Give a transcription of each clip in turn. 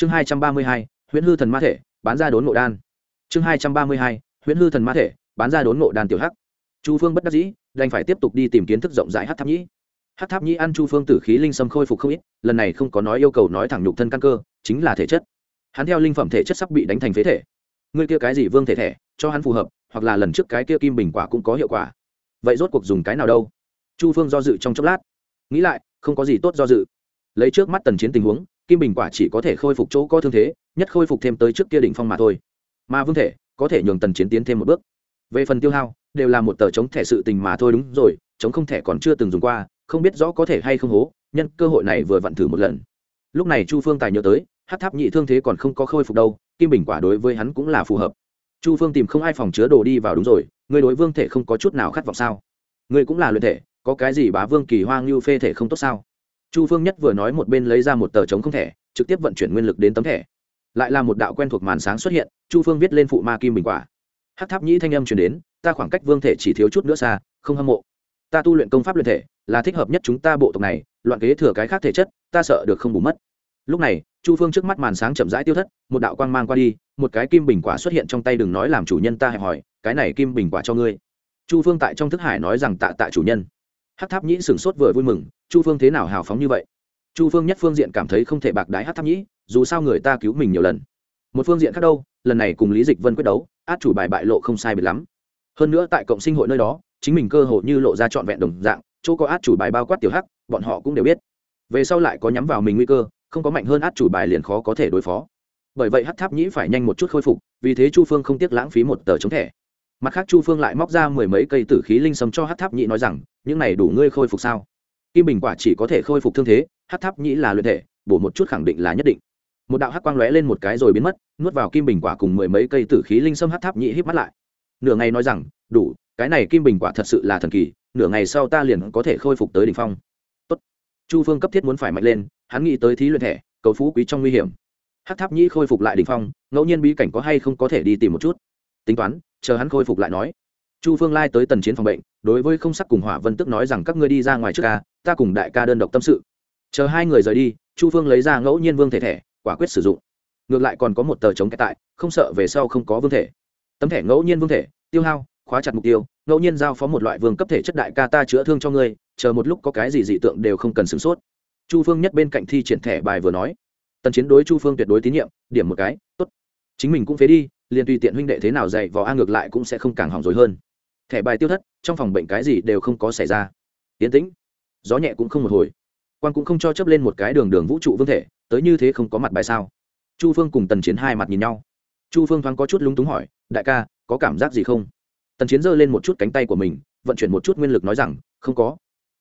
chương hai trăm ba mươi hai, huyễn hư thần ma thể, bán ra đốn ngộ đan. Chương hai trăm ba mươi hai, huyễn hư thần ma thể, bán ra đốn ngộ đan tiểu hắc. Chu phương bất đắc dĩ, đành phải tiếp tục đi tìm kiến thức rộng rãi hát tháp nhĩ. Hát tháp nhĩ ăn chu phương tử khí linh sâm khôi phục không ít, lần này không có nói yêu cầu nói thẳng nhục thân căn cơ, chính là thể chất. Hắn theo linh phẩm thể chất sắp bị đánh thành phế thể. Ngươi kia cái gì vương thể thể, cho hắn phù hợp, hoặc là lần trước cái kia kim bình quả cũng có hiệu quả. Vậy rốt cuộc dùng cái nào đâu? Chu phương do dự trong chốc lát. Nghĩ lại, không có gì tốt do dự. Lấy trước mắt tần chiến tình huống kim bình quả chỉ có thể khôi phục chỗ có thương thế, nhất khôi phục thêm tới trước kia đỉnh phong mà thôi. Mà vương thể, có thể nhường tần chiến tiến thêm một bước. Về phần tiêu hao, đều là một tờ chống thẻ sự tình mà thôi đúng rồi, chống không thẻ còn chưa từng dùng qua, không biết rõ có thể hay không hố, nhân cơ hội này vừa vặn thử một lần. Lúc này chu phương tài nhớ tới hát tháp nhị thương thế còn không có khôi phục đâu, kim bình quả đối với hắn cũng là phù hợp. Chu phương tìm không ai phòng chứa đồ đi vào đúng rồi, người đối vương thể không có chút nào khát vọng sao? Người cũng là luyện thể, có cái gì bá vương kỳ hoang như phê thể không tốt sao? Chu phương nhất vừa nói một bên lấy ra một tờ chống không thẻ, trực tiếp vận chuyển nguyên lực đến tấm thẻ. Lại là một đạo quen thuộc màn sáng xuất hiện, chu phương viết lên phụ ma kim bình quả. Hát tháp nhĩ thanh âm chuyển đến, ta khoảng cách vương thể chỉ thiếu chút nữa xa, không hâm mộ. Ta tu luyện công pháp luyện thể, là thích hợp nhất chúng ta bộ tộc này, loạn kế thừa cái khác thể chất, ta sợ được không bù mất. Lúc này, chu phương trước mắt màn sáng chậm rãi tiêu thất, một đạo quang mang qua đi, một cái kim bình quả xuất hiện trong tay đừng nói làm chủ nhân ta hẹp hỏi cái này kim bình quả cho ngươi. Chu phương tại trong thức hải nói rằng tạ tạ chủ nhân. Hát tháp nhĩ sửng sốt vừa vui mừng chu phương thế nào hào phóng như vậy? Chu phương nhất phương diện cảm thấy không thể bạc đái hát tháp nhĩ, dù sao người ta cứu mình nhiều lần. Một phương diện khác đâu, lần này cùng lý dịch vân quyết đấu, át chủ bài bại lộ không sai biệt lắm. Hơn nữa tại cộng sinh hội nơi đó, chính mình cơ hội như lộ ra trọn vẹn đồng dạng, chỗ có át chủ bài bao quát tiểu hắc, bọn họ cũng đều biết. Về sau lại có nhắm vào mình nguy cơ, không có mạnh hơn át chủ bài liền khó có thể đối phó. Bởi vậy hát tháp nhĩ phải nhanh một chút khôi phục, vì thế chu phương không tiếc lãng phí một tờ chống thẻ. Mặt khác chu phương lại móc ra mười mấy cây tử khí linh sấm cho hát tháp nhĩ nói rằng, những này đủ ngươi khôi phục sao? Kim bình quả chỉ có thể khôi phục thương thế hát tháp nhĩ là luyện thể, bổ một chút khẳng định là nhất định. Một đạo hắc quang lóe lên một cái rồi biến mất, nuốt vào kim bình quả cùng mười mấy cây tử khí linh sâm hát tháp nhĩ hít mắt lại. Nửa ngày nói rằng, đủ, cái này kim bình quả thật sự là thần kỳ, nửa ngày sau ta liền có thể khôi phục tới đ ỉ n h phong. Tốt. chu phương cấp thiết muốn phải mạnh lên, hắn nghĩ tới thí luyện thẻ cầu phú quý trong nguy hiểm. Hát tháp nhĩ khôi phục lại đ ỉ n h phong, ngẫu nhiên bí cảnh có hay không có thể đi tìm một chút? Tính toán, chờ hắn khôi phục lại nói chu phương lai tới tần chiến phòng bệnh, đối với không sắc cùng hỏa vân tức nói rằng các ngươi đi ra ngoài trước ca, ta cùng đại ca đơn độc tâm sự. Chờ hai người rời đi, chu phương lấy ra ngẫu nhiên vương thể thẻ, quả quyết sử dụng. Ngược lại còn có một tờ chống cái tại, không sợ về sau không có vương thể. Tấm thẻ ngẫu nhiên vương thể, tiêu hao, khóa chặt mục tiêu, ngẫu nhiên giao phó một loại vương cấp thể chất đại ca ta chữa thương cho ngươi, chờ một lúc có cái gì dị tượng đều không cần sửng sốt. Chu phương nhất bên cạnh thi triển thẻ bài vừa nói. Tần chiến đối chu phương tuyệt đối tín nhiệm, điểm một cái, tốt. Chính mình cũng phế đi, liền tùy tiện huynh đệ thế nào dạy vò a ngược lại cũng sẽ không càng hỏng rồi hơn thẻ bài tiêu thất, trong phòng bệnh cái gì đều không có xảy ra. Yến tĩnh. Gió nhẹ cũng không một hồi. Quan cũng không cho chấp lên một cái đường đường vũ trụ vương thể, tới như thế không có mặt bài sao? Chu phương cùng tần chiến hai mặt nhìn nhau. Chu phương thoáng có chút lúng túng hỏi, đại ca, có cảm giác gì không? Tần chiến giơ lên một chút cánh tay của mình, vận chuyển một chút nguyên lực nói rằng, không có.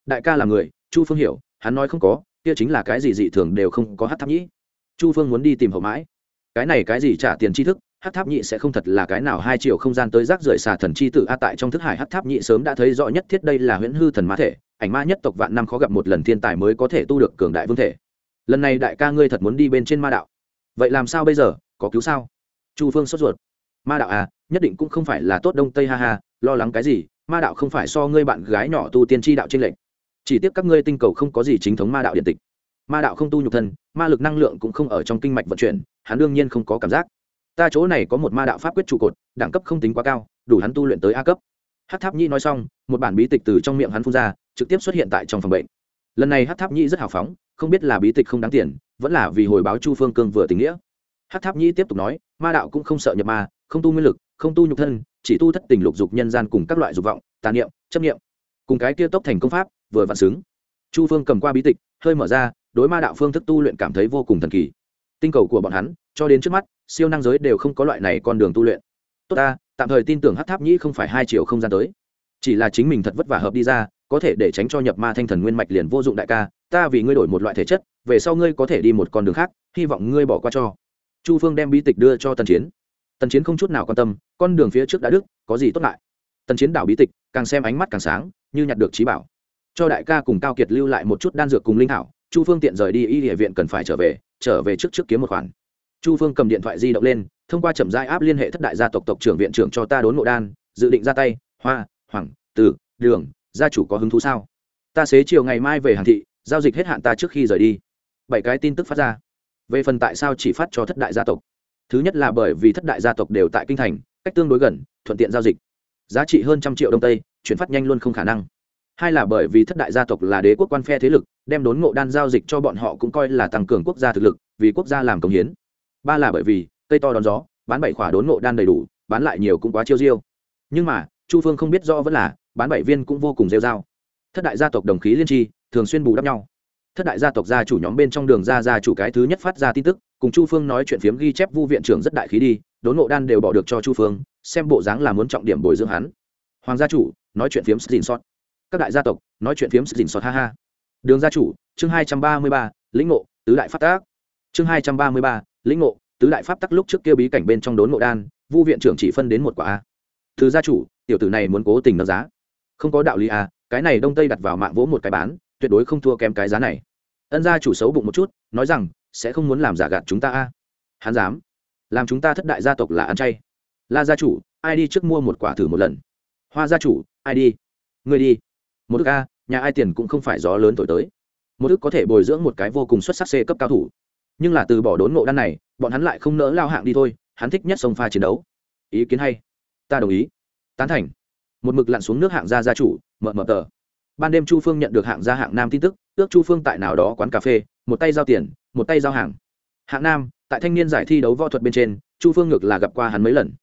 Đại ca là người, chu phương hiểu, hắn nói không có, kia chính là cái gì dị thường đều không có hát tháp nhĩ. Chu phương muốn đi tìm hậu mãi. Cái này cái gì trả tiền tri thức hát tháp nhị sẽ không thật là cái nào hai chiều không gian tới rác rưởi xà thần chi tự a tại trong thức hải hát tháp nhị sớm đã thấy rõ nhất thiết đây là huyễn hư thần mã thể, ảnh ma nhất tộc vạn năm khó gặp một lần thiên tài mới có thể tu được cường đại vương thể. Lần này đại ca ngươi thật muốn đi bên trên ma đạo. Vậy làm sao bây giờ? Có cứu sao? Chu phương sốt ruột. Ma đạo à nhất định cũng không phải là tốt đông tây ha ha, lo lắng cái gì? Ma đạo không phải so ngươi bạn gái nhỏ tu tiên tri đạo trên lệnh chỉ tiếc các ngươi tinh cầu không có gì chính thống ma đạo điện tịch. Ma đạo không tu nhục thân, ma lực năng lượng cũng không ở trong kinh mạch vận chuyển, hắn đương nhiên không có cảm giác ta chỗ này có một ma đạo pháp quyết trụ cột, đẳng cấp không tính quá cao, đủ hắn tu luyện tới a cấp. Hát tháp nhi nói xong, một bản bí tịch từ trong miệng hắn phun ra, trực tiếp xuất hiện tại trong phòng bệnh. Lần này hát tháp nhi rất hào phóng, không biết là bí tịch không đáng tiền, vẫn là vì hồi báo chu phương cương vừa tình nghĩa. Hát tháp nhi tiếp tục nói, ma đạo cũng không sợ nhập ma, không tu nguyên lực, không tu nhục thân, chỉ tu thất tình lục dục nhân gian cùng các loại dục vọng, tà niệm, chấp niệm. Cùng cái kia tốc thành công pháp, vừa vặn xứng. Chu phương cầm qua bí tịch, hơi mở ra, đối ma đạo phương thức tu luyện cảm thấy vô cùng thần kỳ. Tinh cầu của bọn hắn, cho đến trước mắt siêu năng giới đều không có loại này con đường tu luyện. Tốt ta, tạm thời tin tưởng hát tháp nhĩ không phải hai triệu không gian tới. Chỉ là chính mình thật vất vả hợp đi ra, có thể để tránh cho nhập ma thanh thần nguyên mạch liền vô dụng đại ca, ta vì ngươi đổi một loại thể chất, về sau ngươi có thể đi một con đường khác, hy vọng ngươi bỏ qua cho. Chu phương đem bí tịch đưa cho tần chiến. Tần chiến không chút nào quan tâm, con đường phía trước đã đức có gì tốt lại tần chiến đảo bí tịch, càng xem ánh mắt càng sáng, như nhặt được trí bảo. Cho đại ca cùng cao kiệt lưu lại một chút đan dược cùng linh thảo, chu phương tiện rời đi y địa viện cần phải trở về trở về trước trước kiếm một khoản chu phương cầm điện thoại di động lên, thông qua chậm giai áp liên hệ thất đại gia tộc tộc trưởng viện trưởng cho ta đốn ngộ đan, dự định ra tay, hoa hoàng tử đường, gia chủ có hứng thú sao? Ta xế chiều ngày mai về hàng thị, giao dịch hết hạn ta trước khi rời đi. Bảy cái tin tức phát ra. Về phần tại sao chỉ phát cho thất đại gia tộc? Thứ nhất là bởi vì thất đại gia tộc đều tại kinh thành, cách tương đối gần, thuận tiện giao dịch. Giá trị hơn trăm triệu đông tây, chuyển phát nhanh luôn không khả năng. Hai là bởi vì thất đại gia tộc là đế quốc quan phe thế lực, đem đốn ngộ đan giao dịch cho bọn họ cũng coi là tăng cường quốc gia thực lực, vì quốc gia làm công hiến ba là bởi vì, cây to đón gió, bán bảy khỏa đốn ngộ đan đầy đủ, bán lại nhiều cũng quá chiêu diêu. Nhưng mà, chu phương không biết rõ vẫn là, bán bảy viên cũng vô cùng rêu dao thất đại gia tộc đồng khí liên tri, thường xuyên bù đắp nhau. Thất đại gia tộc gia chủ nhóm bên trong đường ra gia chủ cái thứ nhất phát ra tin tức, cùng chu phương nói chuyện phiếm ghi chép vu viện trưởng rất đại khí đi, đốn ngộ đan đều bỏ được cho chu phương, xem bộ dáng là muốn trọng điểm bồi dưỡng hắn. Hoàng gia chủ, nói chuyện phiếm xin xót. Các đại gia tộc, nói chuyện phiếm xin xót, ha ha. Đường gia chủ, chương hai trăm ba mươi ba, lĩnh ngộ, tứ đại phát tác. Chương hai trăm ba mươi ba lĩnh ngộ, tứ đại pháp tắc lúc trước kia bí cảnh bên trong đốn ngộ đan, vu viện trưởng chỉ phân đến một quả a. Thứ gia chủ, tiểu tử này muốn cố tình nâng giá. Không có đạo lý a, cái này đông tây đặt vào mạng vỗ một cái bán, tuyệt đối không thua kém cái giá này. Ân gia chủ xấu bụng một chút, nói rằng, sẽ không muốn làm giả gạt chúng ta a. Hắn dám. Làm chúng ta thất đại gia tộc là ăn chay. La gia chủ, ai đi trước mua một quả thử một lần. Hoa gia chủ, ai đi? Người đi. Một ức a, nhà ai tiền cũng không phải gió lớn thổi tới. Một ức có thể bồi dưỡng một cái vô cùng xuất sắc c cấp cao thủ nhưng là từ bỏ đốn ngộ đan này, bọn hắn lại không nỡ lao hạng đi thôi, hắn thích nhất sông pha chiến đấu. Ý kiến hay. Ta đồng ý. Tán thành. Một mực lặn xuống nước hạng gia gia chủ mờ mờ tờ. Ban đêm chu phương nhận được hạng gia hạng nam tin tức, ước chu phương tại nào đó quán cà phê, một tay giao tiền, một tay giao hàng. Hạng nam, tại thanh niên giải thi đấu võ thuật bên trên, chu phương ngược là gặp qua hắn mấy lần.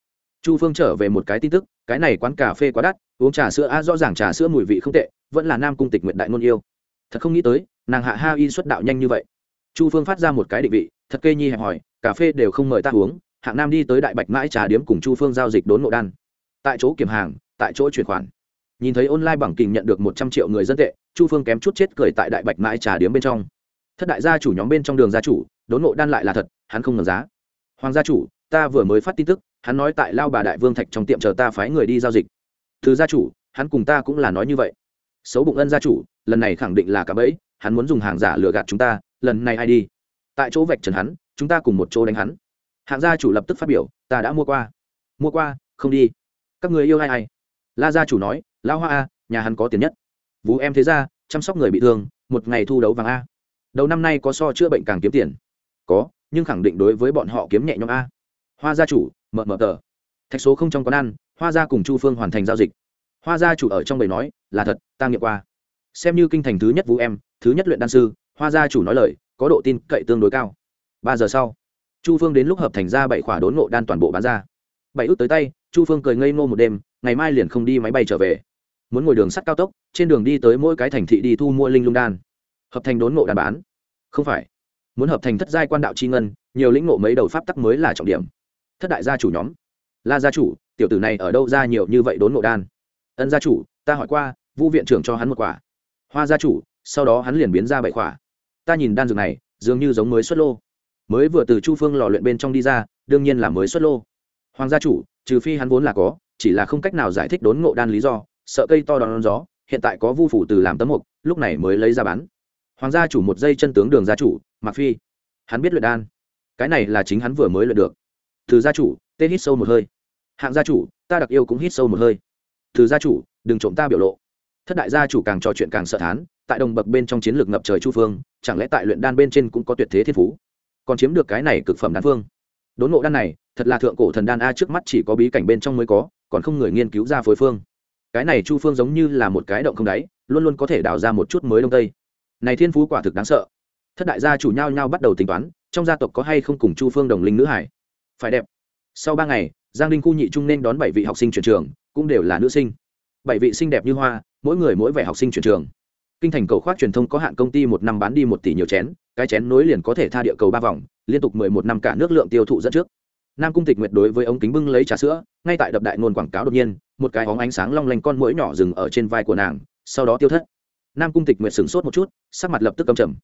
Chu phương trở về một cái tin tức, cái này quán cà phê quá đắt, uống trà sữa a rõ ràng trà sữa mùi vị không tệ, vẫn là nam cung tịch nguyện đại ngôn yêu. Thật không nghĩ tới, nàng hạ ha y xuất đạo nhanh như vậy chu phương phát ra một cái định vị, thật kê nhi hẹp hỏi, cà phê đều không mời ta uống, hạng nam đi tới đại bạch mãi trà điếm cùng chu phương giao dịch đốn nộ đan. Tại chỗ kiểm hàng, tại chỗ chuyển khoản. Nhìn thấy online bằng kình nhận được một trăm triệu người dân tệ, chu phương kém chút chết cười tại đại bạch mãi trà điếm bên trong. Thất đại gia chủ nhóm bên trong đường gia chủ, đốn nộ đan lại là thật, hắn không ngờ giá. Hoàng gia chủ, ta vừa mới phát tin tức, hắn nói tại lao bà đại vương thạch trong tiệm chờ ta phái người đi giao dịch. Thứ gia chủ, hắn cùng ta cũng là nói như vậy. Xấu bụng ân gia chủ, lần này khẳng định là cả bẫy hắn muốn dùng hàng giả lừa gạt chúng ta, lần này ai đi? Tại chỗ vạch trần hắn, chúng ta cùng một chỗ đánh hắn. Hạng gia chủ lập tức phát biểu, ta đã mua qua. Mua qua, không đi. Các người yêu ai ai? La gia chủ nói, lão hoa a, nhà hắn có tiền nhất. Vũ em thế ra, chăm sóc người bị thương, một ngày thu đấu vàng a. Đầu năm nay có so chữa bệnh càng kiếm tiền. Có, nhưng khẳng định đối với bọn họ kiếm nhẹ nhõm a. Hoa gia chủ, mở mở tờ. Thạch số không trong quán ăn, hoa gia cùng chu phương hoàn thành giao dịch. Hoa gia chủ ở trong bầy nói, là thật, ta nghiệm qua. Xem như kinh thành thứ nhất vũ em thứ nhất luyện đan sư, hoa gia chủ nói lời, có độ tin cậy tương đối cao. Ba giờ sau, chu phương đến lúc hợp thành ra bảy khỏa đốn ngộ đan toàn bộ bán ra. Bảy ước tới tay, chu phương cười ngây ngô một đêm, ngày mai liền không đi máy bay trở về. Muốn ngồi đường sắt cao tốc, trên đường đi tới mỗi cái thành thị đi thu mua linh lung đan. Hợp thành đốn ngộ đan bán? Không phải. Muốn hợp thành thất giai quan đạo c h i ngân, nhiều lĩnh ngộ mấy đầu pháp tắc mới là trọng điểm. Thất đại gia chủ nhóm. La gia chủ, tiểu tử này ở đâu ra nhiều như vậy đốn ngộ đan? Ân gia chủ, ta hỏi qua, vu viện trưởng cho hắn một quả. Hoa gia chủ sau đó hắn liền biến ra bậy khỏa. Ta nhìn đan dược này, dường như giống mới xuất lô. Mới vừa từ chu phương lò luyện bên trong đi ra, đương nhiên là mới xuất lô. Hoàng gia chủ, trừ phi hắn vốn là có, chỉ là không cách nào giải thích đốn ngộ đan lý do, sợ cây to đón gió, hiện tại có vu phủ từ làm tấm mục, lúc này mới lấy ra bán. Hoàng gia chủ một giây chân tướng đường gia chủ mặc phi. Hắn biết luyện đan. Cái này là chính hắn vừa mới luyện được. Từ gia chủ tên hít sâu một hơi. Hạng gia chủ, ta đặc yêu cũng hít sâu một hơi. Từ gia chủ, đừng trộm ta biểu lộ thất đại gia chủ càng trò chuyện càng sợ thán, tại đồng bậc bên trong chiến lược ngập trời chu phương, chẳng lẽ tại luyện đan bên trên cũng có tuyệt thế thiên phú? Còn chiếm được cái này cực phẩm đan phương. Đốn ngộ đan này, thật là thượng cổ thần đan a trước mắt chỉ có bí cảnh bên trong mới có, còn không người nghiên cứu ra phối phương. Cái này chu phương giống như là một cái động không đáy, luôn luôn có thể đào ra một chút mới đông tây. Này thiên phú quả thực đáng sợ. Thất đại gia chủ nhau nhau bắt đầu tính toán, trong gia tộc có hay không cùng chu phương đồng linh nữ hải? Phải đẹp. Sau ba ngày, giang linh khu nhị trung nên đón bảy vị học sinh chuyển trường, cũng đều là nữ sinh. Bảy vị xinh đẹp như hoa mỗi người mỗi vẻ học sinh chuyển trường. Kinh thành cầu khoác truyền thông có hạn công ty một năm bán đi một tỷ nhiều chén, cái chén nối liền có thể tha địa cầu ba vòng, liên tục mười một năm cả nước lượng tiêu thụ dẫn trước. Nam cung tịch nguyệt đối với ống kính bưng lấy trà sữa, ngay tại đập đại ngôn quảng cáo đột nhiên, một cái hóng ánh sáng long lanh con mũi nhỏ dừng ở trên vai của nàng, sau đó tiêu thất. Nam cung tịch nguyệt sửng sốt một chút, sắc mặt lập tức cầm trầm.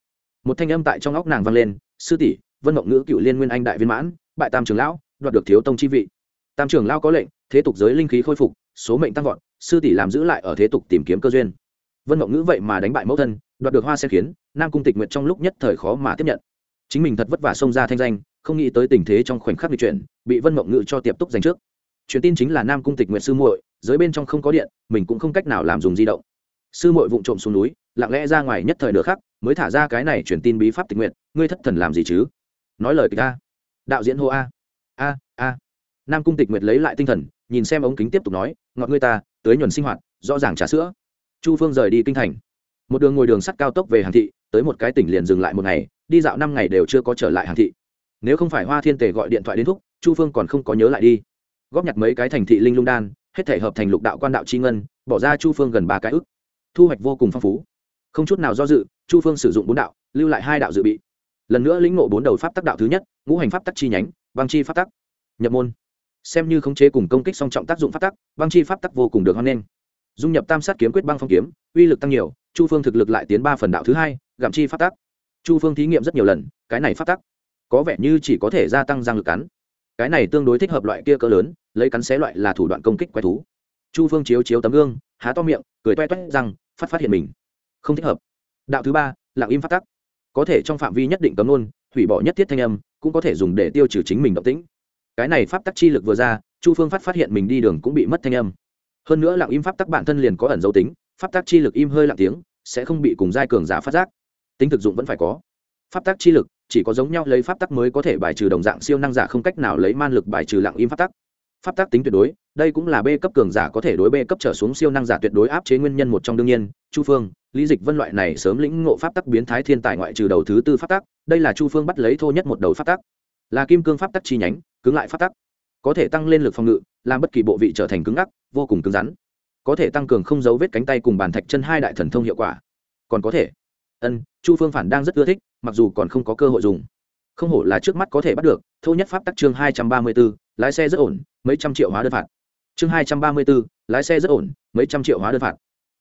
Một thanh âm tại trong óc nàng vang lên, sư tỷ, vân mộng ngữ cựu liên nguyên anh đại viên mãn, bại tam trường lão, đoạt được thiếu tông chi vị. Tam trường lão có lệnh, thế tục giới linh khí khôi phục, số mệnh tăng vọt sư tỷ làm giữ lại ở thế tục tìm kiếm cơ duyên. Vân mộng ngữ vậy mà đánh bại mẫu thân, đoạt được hoa sen khiến, nam cung tịch nguyệt trong lúc nhất thời khó mà tiếp nhận. Chính mình thật vất vả xông ra thanh danh, không nghĩ tới tình thế trong khoảnh khắc lịch chuyển, bị vân mộng ngữ cho tiệp túc giành trước. Truyền tin chính là nam cung tịch nguyệt sư muội dưới bên trong không có điện, mình cũng không cách nào làm dùng di động. Sư muội vụng trộm xuống núi, lặng lẽ ra ngoài nhất thời nửa khắc, mới thả ra cái này truyền tin bí pháp tịch nguyện ngươi thất thần làm gì chứ? Nói lời kịch a. Đạo diễn hô a. A a. Nam cung tịch nguyệt lấy lại tinh thần nhìn xem ống kính tiếp tục nói, ngọt ngươi ta tới nhuần sinh hoạt, rõ ràng trà sữa. Chu phương rời đi kinh thành. Một đường ngồi đường sắt cao tốc về hàng thị, tới một cái tỉnh liền dừng lại một ngày, đi dạo năm ngày đều chưa có trở lại hàng thị. Nếu không phải hoa thiên tề gọi điện thoại đến thúc, chu phương còn không có nhớ lại đi. Góp nhặt mấy cái thành thị linh lung đan, hết thể hợp thành lục đạo quan đạo c h i ngân, bỏ ra chu phương gần ba cái ức. Thu hoạch vô cùng phong phú. Không chút nào do dự, chu phương sử dụng bốn đạo, lưu lại hai đạo dự bị. Lần nữa lĩnh ngộ bốn đầu pháp tắc đạo thứ nhất, ngũ hành pháp tắc chi nhánh, băng chi pháp tắc, nhập môn xem như khống chế cùng công kích song trọng tác dụng pháp tắc, băng chi pháp tắc vô cùng được hoan nghênh. Dung nhập tam sát kiếm quyết băng phong kiếm, uy lực tăng nhiều, chu phương thực lực lại tiến ba phần đạo thứ hai, gặm chi pháp tắc. Chu phương thí nghiệm rất nhiều lần, cái này pháp tắc có vẻ như chỉ có thể gia tăng răng lực cắn. Cái này tương đối thích hợp loại kia cỡ lớn, lấy cắn xé loại là thủ đoạn công kích quái thú. Chu phương chiếu chiếu tấm gương, há to miệng, cười toe toét rằng phát phát hiện mình. Không thích hợp. Đạo thứ ba, lặng im phát tắc. Có thể trong phạm vi nhất định cấm nôn hủy bỏ nhất thiết thanh âm, cũng có thể dùng để tiêu trừ chính mình động tĩnh cái này pháp tắc chi lực vừa ra, chu phương phát phát hiện mình đi đường cũng bị mất thanh âm. Hơn nữa lặng im pháp tắc bản thân liền có ẩn dấu tính, pháp tắc chi lực im hơi lặng tiếng, sẽ không bị cùng giai cường giả phát giác. Tính thực dụng vẫn phải có. Pháp tắc chi lực, chỉ có giống nhau lấy pháp tắc mới có thể bài trừ đồng dạng siêu năng giả không cách nào lấy man lực bài trừ lặng im pháp tắc. Pháp tắc tính tuyệt đối, đây cũng là b cấp cường giả có thể đối b cấp trở xuống siêu năng giả tuyệt đối áp chế nguyên nhân một trong đương nhiên, chu phương, lý dịch vân loại này sớm lĩnh ngộ pháp tắc biến thái thiên tài ngoại trừ đầu thứ tư pháp tắc, đây là chu phương bắt lấy thô nhất một đầu pháp tắc. Là kim cương pháp tắc chi nhánh cứng lại pháp tắc. Có thể tăng lên lực phòng ngự, làm bất kỳ bộ vị trở thành cứng ngắc, vô cùng cứng rắn. Có thể tăng cường không dấu vết cánh tay cùng bàn thạch chân hai đại thần thông hiệu quả. Còn có thể. Ân, chu phương phản đang rất ưa thích, mặc dù còn không có cơ hội dùng. Không hổ là trước mắt có thể bắt được, thô nhất pháp tắc chương hai trăm ba mươi b ố lái xe rất ổn, mấy trăm triệu hóa đơn phạt. Chương hai trăm ba mươi b ố lái xe rất ổn, mấy trăm triệu hóa đơn phạt.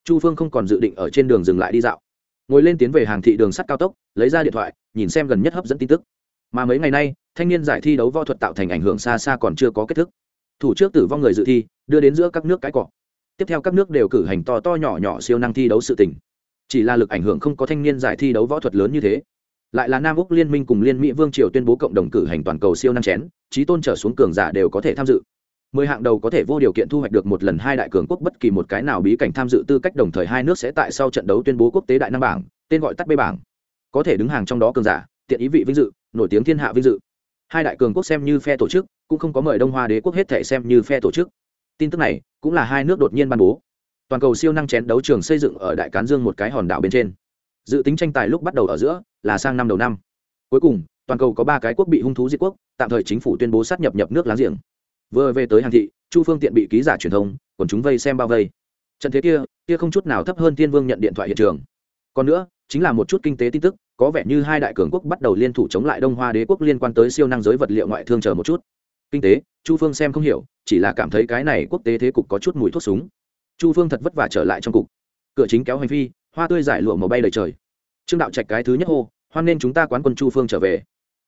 Chu phương không còn dự định ở trên đường dừng lại đi dạo. Ngồi lên tiến về hàng thị đường sắt cao tốc, lấy ra điện thoại, nhìn xem gần nhất hấp dẫn tin tức mà mấy ngày nay, thanh niên giải thi đấu võ thuật tạo thành ảnh hưởng xa xa còn chưa có kết thúc thủ trước tử vong người dự thi, đưa đến giữa các nước cái cọ. Tiếp theo các nước đều cử hành to to nhỏ nhỏ siêu năng thi đấu sự tình. Chỉ là lực ảnh hưởng không có thanh niên giải thi đấu võ thuật lớn như thế. Lại là nam úc liên minh cùng liên mỹ vương triều tuyên bố cộng đồng cử hành toàn cầu siêu năng chén trí tôn trở xuống cường giả đều có thể tham dự. Mười hạng đầu có thể vô điều kiện thu hoạch được một lần hai đại cường quốc bất kỳ một cái nào bí cảnh tham dự tư cách đồng thời hai nước sẽ tại sau trận đấu tuyên bố quốc tế đại năng bảng, tên gọi tắt bê bảng. Có thể đứng hàng trong đó cường giả, tiện ý vị vinh dự nổi tiếng thiên hạ vinh dự. Hai đại cường quốc xem như phe tổ chức, cũng không có mời đông hoa đế quốc hết thể xem như phe tổ chức. Tin tức này cũng là hai nước đột nhiên ban bố. Toàn cầu siêu năng chén đấu trường xây dựng ở đại cán dương một cái hòn đảo bên trên. Dự tính tranh tài lúc bắt đầu ở giữa là sang năm đầu năm. Cuối cùng, toàn cầu có ba cái quốc bị hung thú diệt quốc, tạm thời chính phủ tuyên bố sát nhập nhập nước láng giềng. Vừa về tới hàng thị, chu phương tiện bị ký giả truyền thông, còn chúng vây xem bao vây. Trận thế kia kia không chút nào thấp hơn thiên vương nhận điện thoại hiện trường. Còn nữa, chính là một chút kinh tế tin tức có vẻ như hai đại cường quốc bắt đầu liên thủ chống lại đông hoa đế quốc liên quan tới siêu năng giới vật liệu ngoại thương chờ một chút. Kinh tế, chu phương xem không hiểu, chỉ là cảm thấy cái này quốc tế thế cục có chút mùi thuốc súng. Chu phương thật vất vả trở lại trong cục. Cửa chính kéo hành phi, hoa tươi giải lụa màu bay đầy trời. Trương đạo trạch cái thứ nhất hô, hoan nên chúng ta quán quân chu phương trở về.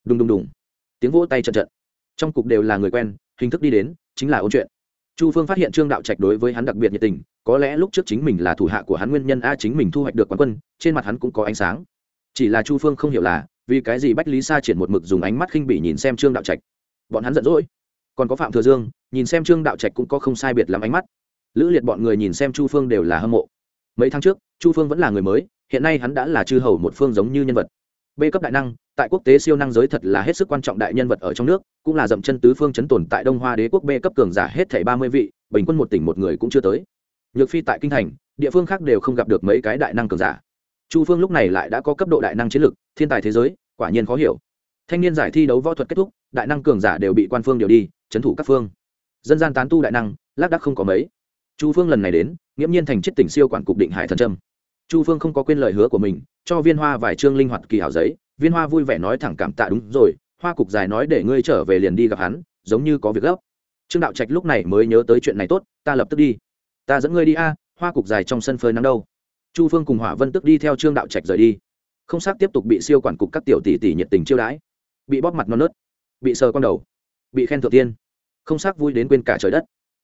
Đùng đùng đùng. Tiếng vỗ tay trận trận trong cục đều là người quen, hình thức đi đến, chính là ôn chuyện. Chu phương phát hiện trương đạo trạch đối với hắn đặc biệt nhiệt tình, có lẽ lúc trước chính mình là thủ hạ của hắn nguyên nhân, a, chính mình thu hoạch được quán quân, trên mặt hắn cũng có ánh sáng chỉ là chu phương không hiểu là, vì cái gì bách lý sa triển một mực dùng ánh mắt khinh bỉ nhìn xem trương đạo trạch. Bọn hắn giận dỗi. Còn có phạm thừa dương, nhìn xem trương đạo trạch cũng có không sai biệt lắm ánh mắt. Lữ liệt bọn người nhìn xem chu phương đều là hâm mộ. Mấy tháng trước, chu phương vẫn là người mới, hiện nay hắn đã là chư hầu một phương giống như nhân vật. B cấp đại năng, tại quốc tế siêu năng giới thật là hết sức quan trọng đại nhân vật ở trong nước, cũng là dậm chân tứ phương chấn tồn tại đông hoa đế quốc b cấp cường giả hết thảy ba mươi vị, bình quân một tỉnh một người cũng chưa tới. Nhược phi tại kinh thành, địa phương khác đều không gặp được mấy cái đại năng cường giả chu phương lúc này lại đã có cấp độ đại năng chiến lực, thiên tài thế giới, quả nhiên khó hiểu. Thanh niên giải thi đấu võ thuật kết thúc, đại năng cường giả đều bị quan phương điều đi trấn thủ các phương. Dân gian tán tu đại năng, lác đắc không có mấy. Chu phương lần này đến, nghiễm nhiên thành chết tỉnh siêu quản cục định hải thần trâm. Chu phương không có quên lời hứa của mình, cho viên hoa vài chương linh hoạt kỳ hảo giấy, viên hoa vui vẻ nói thẳng cảm tạ đúng rồi, hoa cục dài nói để ngươi trở về liền đi gặp hắn, giống như có việc gấp. Trương đạo trạch lúc này mới nhớ tới chuyện này tốt, ta lập tức đi. Ta dẫn ngươi đi a, hoa cục dài trong sân phơi nắng đâu chu phương cùng hỏa vân tức đi theo trương đạo trạch rời đi. Không xác tiếp tục bị siêu quản cục các tiểu tỷ tỷ nhiệt tình chiêu đãi. Bị bóp mặt non nớt, bị sờ con đầu, bị khen thượng tiên. Không xác vui đến quên cả trời đất.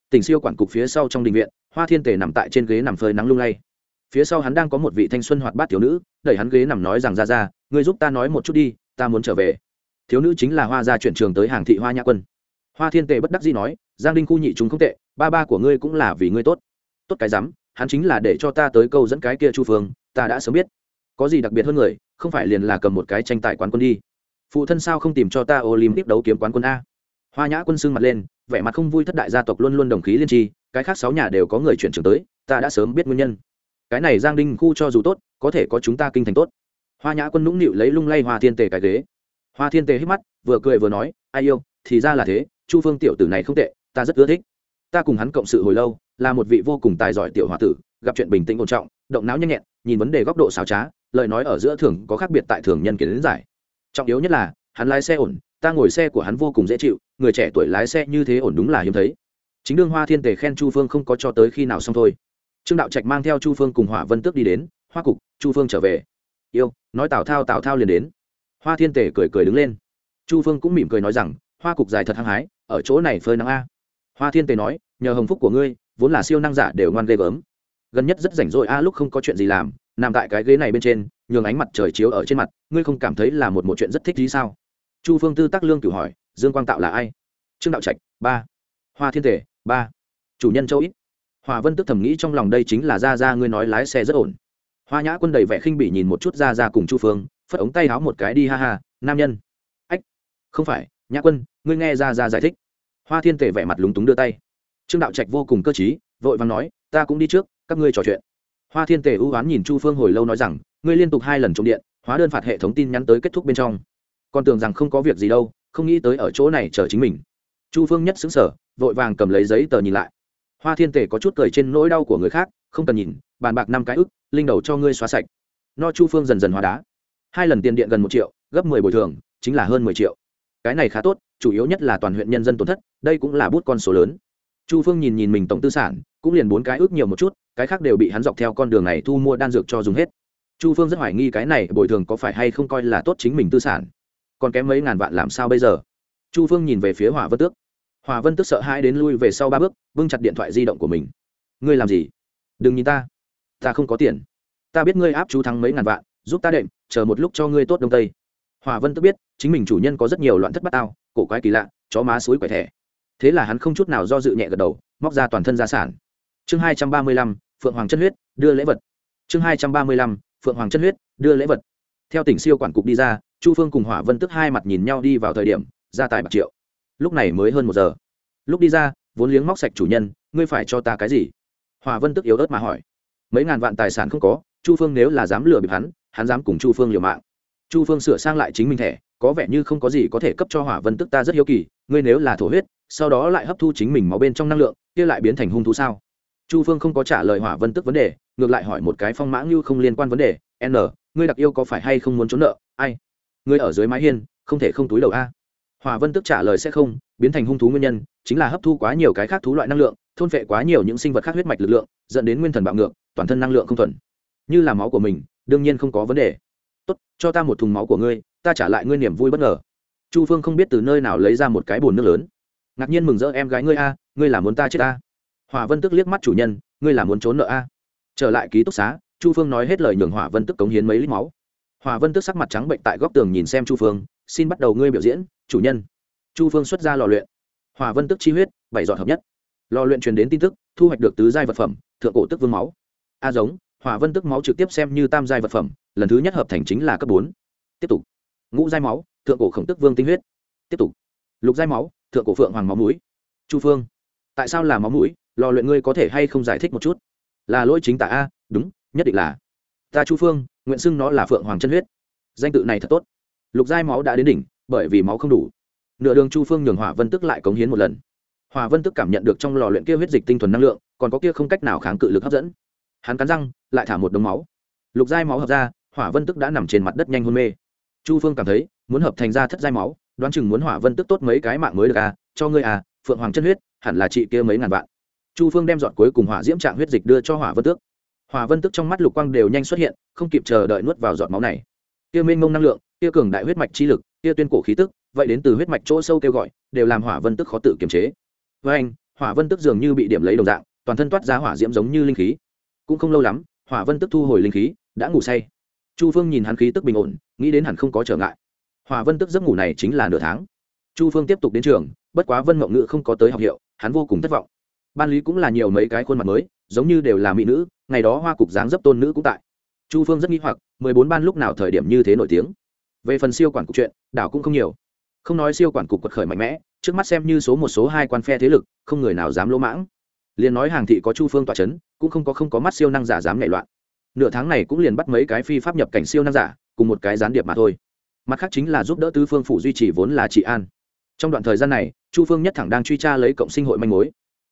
Tỉnh siêu quản cục phía sau trong đình viện, hoa thiên tề nằm tại trên ghế nằm phơi nắng lung lay. Phía sau hắn đang có một vị thanh xuân hoạt bát thiếu nữ, đẩy hắn ghế nằm nói rằng, ra ra, ngươi giúp ta nói một chút đi, ta muốn trở về. Thiếu nữ chính là hoa gia chuyển trường tới hàng thị hoa nhã quân. Hoa thiên tề bất đắc dĩ nói, giang đinh khu nhị chúng không tệ, ba ba của ngươi cũng là vì ngươi tốt. Tốt cái rắm hắn chính là để cho ta tới câu dẫn cái kia chu phương, ta đã sớm biết. Có gì đặc biệt hơn người, không phải liền là cầm một cái tranh tài quán quân đi. Phụ thân sao không tìm cho ta olympic đấu kiếm quán quân a? Hoa nhã quân xương mặt lên, vẻ mặt không vui thất đại gia tộc luôn luôn đồng khí liên tri, cái khác sáu nhà đều có người chuyển trường tới, ta đã sớm biết nguyên nhân. Cái này giang đinh khu cho dù tốt, có thể có chúng ta kinh thành tốt. Hoa nhã quân nũng nịu lấy lung lay hoa thiên tề cái ghế. Hoa thiên tề hít mắt, vừa cười vừa nói, ai yêu, thì ra là thế, chu phương tiểu tử này không tệ, ta rất ưa thích. Ta cùng hắn cộng sự hồi lâu là một vị vô cùng tài giỏi tiểu hòa tử, gặp chuyện bình tĩnh ổn trọng, động não nhanh nhẹn, nhìn vấn đề góc độ xào trá, lời nói ở giữa thường có khác biệt tại thường nhân kiến giải. Trọng yếu nhất là, hắn lái xe ổn, ta ngồi xe của hắn vô cùng dễ chịu, người trẻ tuổi lái xe như thế ổn đúng là hiếm thấy. Chính đương hoa thiên tề khen chu phương không có cho tới khi nào xong thôi. Trương đạo trạch mang theo chu phương cùng hỏa vân tước đi đến, hoa cục, chu phương trở về. Yêu, nói tào thao tào thao liền đến. Hoa thiên tề cười cười đứng lên. Chu phương cũng mỉm cười nói rằng, hoa cục dài thật hăng hái, ở chỗ này phơi nắng a. Hoa thiên tề nói, nhờ hồng phúc của ngươi vốn là siêu năng giả đều ngoan ghê gớm. Gần nhất rất rảnh rỗi, a, lúc không có chuyện gì làm, nằm tại cái ghế này bên trên, nhường ánh mặt trời chiếu ở trên mặt, ngươi không cảm thấy là một một chuyện rất thích gì sao? Chu phương tư tác lương cửu hỏi, dương quang tạo là ai? Trương đạo trạch, ba. Hoa thiên thể, ba. Chủ nhân châu ít. Hòa vân tức thầm nghĩ trong lòng đây chính là ra ra ngươi nói lái xe rất ổn. Hoa nhã quân đầy vẻ khinh bỉ nhìn một chút ra ra cùng chu phương, phất ống tay háo một cái đi, ha ha, nam nhân. Ách, không phải, nhã quân, ngươi nghe ra ra giải thích. Hoa thiên thể vẻ mặt lúng túng đưa tay trương đạo trạch vô cùng cơ t vội vàng nói, ta cũng đi trước, các ngươi trò chuyện. Hoa thiên tề ưu oán nhìn chu phương hồi lâu nói rằng, ngươi liên tục hai lần trộm điện, hóa đơn phạt hệ thống tin nhắn tới kết thúc bên trong. Còn tưởng rằng không có việc gì đâu, không nghĩ tới ở chỗ này chờ chính mình. Chu phương nhất xứng sở vội vàng cầm lấy giấy tờ nhìn lại. Hoa thiên tề có chút cười trên nỗi đau của người khác, không cần nhìn, bàn bạc năm cái ức, linh đầu cho ngươi xóa sạch. No, chu phương dần dần hóa đá. Hai lần tiền điện gần một triệu, gấp mười bồi thường, chính là hơn mười triệu. Cái này khá tốt, chủ yếu nhất là toàn huyện nhân dân tổn thất, đây cũng là bút con số lớn chu phương nhìn nhìn mình tổng tư sản, cũng liền bốn cái ước nhiều một chút, cái khác đều bị hắn dọc theo con đường này thu mua đan dược cho dùng hết. Chu phương rất hoài nghi cái này bồi thường có phải hay không coi là tốt chính mình tư sản. Còn kém mấy ngàn vạn làm sao bây giờ? Chu phương nhìn về phía hỏa vân tước. Hỏa vân tước sợ hãi đến lui về sau ba bước vưng chặt điện thoại di động của mình. Ngươi làm gì? Đừng nhìn ta. Ta không có tiền. Ta biết ngươi áp chú thắng mấy ngàn vạn, giúp ta đệm, chờ một lúc cho ngươi tốt đông tây. Hỏa vân tước biết, chính mình chủ nhân có rất nhiều loạn thất bát tao, cổ quái kỳ lạ, chó má suối quẻ thẻ thế là hắn không chút nào do dự nhẹ gật đầu, móc ra toàn thân gia sản. Chương hai trăm ba mươi lăm, phượng hoàng chân huyết, đưa lễ vật. Chương hai trăm ba mươi lăm, phượng hoàng chân huyết, đưa lễ vật. Theo tỉnh siêu quản cục đi ra, chu phương cùng hỏa vân tức hai mặt nhìn nhau đi vào thời điểm ra tài bạc triệu. Lúc này mới hơn một giờ. Lúc đi ra, vốn liếng móc sạch chủ nhân, ngươi phải cho ta cái gì? Hỏa vân tức yếu ớt mà hỏi. Mấy ngàn vạn tài sản không có, chu phương nếu là dám lừa bịp hắn hắn dám cùng chu phương liều mạng. Chu phương sửa sang lại chính mình thẻ, có vẻ như không có gì có thể cấp cho hỏa vân tức ta rất hiếu kỳ, ngươi nếu là thổ huyết sau đó lại hấp thu chính mình máu bên trong năng lượng, kia lại biến thành hung thú sao? Chu phương không có trả lời hỏa vân tức vấn đề, ngược lại hỏi một cái phong mã ngưu không liên quan vấn đề, n, ngươi đặc yêu có phải hay không muốn trốn nợ? Ai? Ngươi ở dưới mái hiên, không thể không túi đầu a. Hỏa vân tức trả lời sẽ không, biến thành hung thú nguyên nhân, chính là hấp thu quá nhiều cái khác thú loại năng lượng, thôn phệ quá nhiều những sinh vật khác huyết mạch lực lượng, dẫn đến nguyên thần bạo ngược, toàn thân năng lượng không thuần. Như là máu của mình, đương nhiên không có vấn đề. Tốt, cho ta một thùng máu của ngươi, ta trả lại ngươi niềm vui bất ngờ. Chu phương không biết từ nơi nào lấy ra một cái bồn nước lớn ngạc nhiên mừng rỡ, em gái ngươi a, ngươi là muốn ta chết a? Hòa vân tức liếc mắt chủ nhân, ngươi là muốn trốn nợ a? Trở lại ký túc xá, chu phương nói hết lời nhường hòa vân tức cống hiến mấy lít máu. Hòa vân tức sắc mặt trắng bệnh tại góc tường nhìn xem chu phương, xin bắt đầu ngươi biểu diễn, chủ nhân. Chu phương xuất ra lò luyện. Hòa vân tức chi huyết, bảy giọt hợp nhất. Lò luyện truyền đến tin tức, thu hoạch được tứ giai vật phẩm, thượng cổ tức vương máu. A giống hòa vân tức máu trực tiếp xem như tam giai vật phẩm, lần thứ nhất hợp thành chính là cấp bốn. Tiếp tục. Ngũ giai máu, thượng cổ khổng tức vương tinh huyết. Tiếp tục. Lục giai máu thượng cổ phượng hoàng máu mũi. Chu phương, tại sao là máu mũi? Lò luyện ngươi có thể hay không giải thích một chút? Là lỗi chính tả a, đúng, nhất định là. Ta chu phương, nguyện xưng nó là phượng hoàng chân huyết. Danh tự này thật tốt. Lục giai máu đã đến đỉnh, bởi vì máu không đủ. Nửa đường chu phương nhường hỏa vân tức lại cống hiến một lần. Hỏa vân tức cảm nhận được trong lò luyện kia huyết dịch tinh thuần năng lượng, còn có kia không cách nào kháng cự lực hấp dẫn. Hắn cắn răng, lại thả một đống máu. Lục giai máu hợp ra, hỏa vân tức đã nằm trên mặt đất nhanh hôn mê. Chu phương cảm thấy, muốn hợp thành ra thất giai máu đoán chừng muốn hỏa vân tức tốt mấy cái mạng mới được à cho ngươi à phượng hoàng chân huyết, hẳn là chị kia mấy ngàn vạn. Chu phương đem dọn cuối cùng hỏa diễm trạng huyết dịch đưa cho hỏa vân tước. Hỏa vân tức trong mắt lục quang đều nhanh xuất hiện, không kịp chờ đợi nuốt vào giọt máu này. Kia mênh mông năng lượng, kia cường đại huyết mạch chi lực, kia tuyên cổ khí tức, vậy đến từ huyết mạch chỗ sâu kêu gọi, đều làm hỏa vân tức khó tự kiềm chế. Với anh, hỏa vân tức dường như bị điểm lấy đồng dạng, toàn thân toát ra hỏa diễm giống như linh khí. Cũng không lâu lắm, hỏa vân tức thu hồi linh khí, đã ngủ say. Chu phương nhìn hắn khí tức bình ổn, nghĩ đến hẳn không có trở ngại. Hòa vân tức giấc ngủ này chính là nửa tháng. Chu phương tiếp tục đến trường, bất quá vân mộng ngữ không có tới học hiệu, hắn vô cùng thất vọng. Ban lý cũng là nhiều mấy cái khuôn mặt mới, giống như đều là mỹ nữ, ngày đó hoa cục dáng dấp tôn nữ cũng tại. Chu phương rất nghi hoặc, mười bốn ban lúc nào thời điểm như thế nổi tiếng. Về phần siêu quản cục chuyện, đảo cũng không nhiều. Không nói siêu quản cục quật khởi mạnh mẽ, trước mắt xem như số một, số hai quan phe thế lực, không người nào dám lỗ mãng. Liền nói hàng thị có chu phương tọa c h ấ n cũng không có không có mắt siêu năng giả dám nhảy loạn. Nửa tháng này cũng liền bắt mấy cái phi pháp nhập cảnh siêu năng giả, cùng một cái gián điệp mà thôi mặt khác chính là giúp đỡ tứ phương phủ duy trì vốn là trị an. Trong đoạn thời gian này, chu phương nhất thẳng đang truy tra lấy cộng sinh hội manh mối.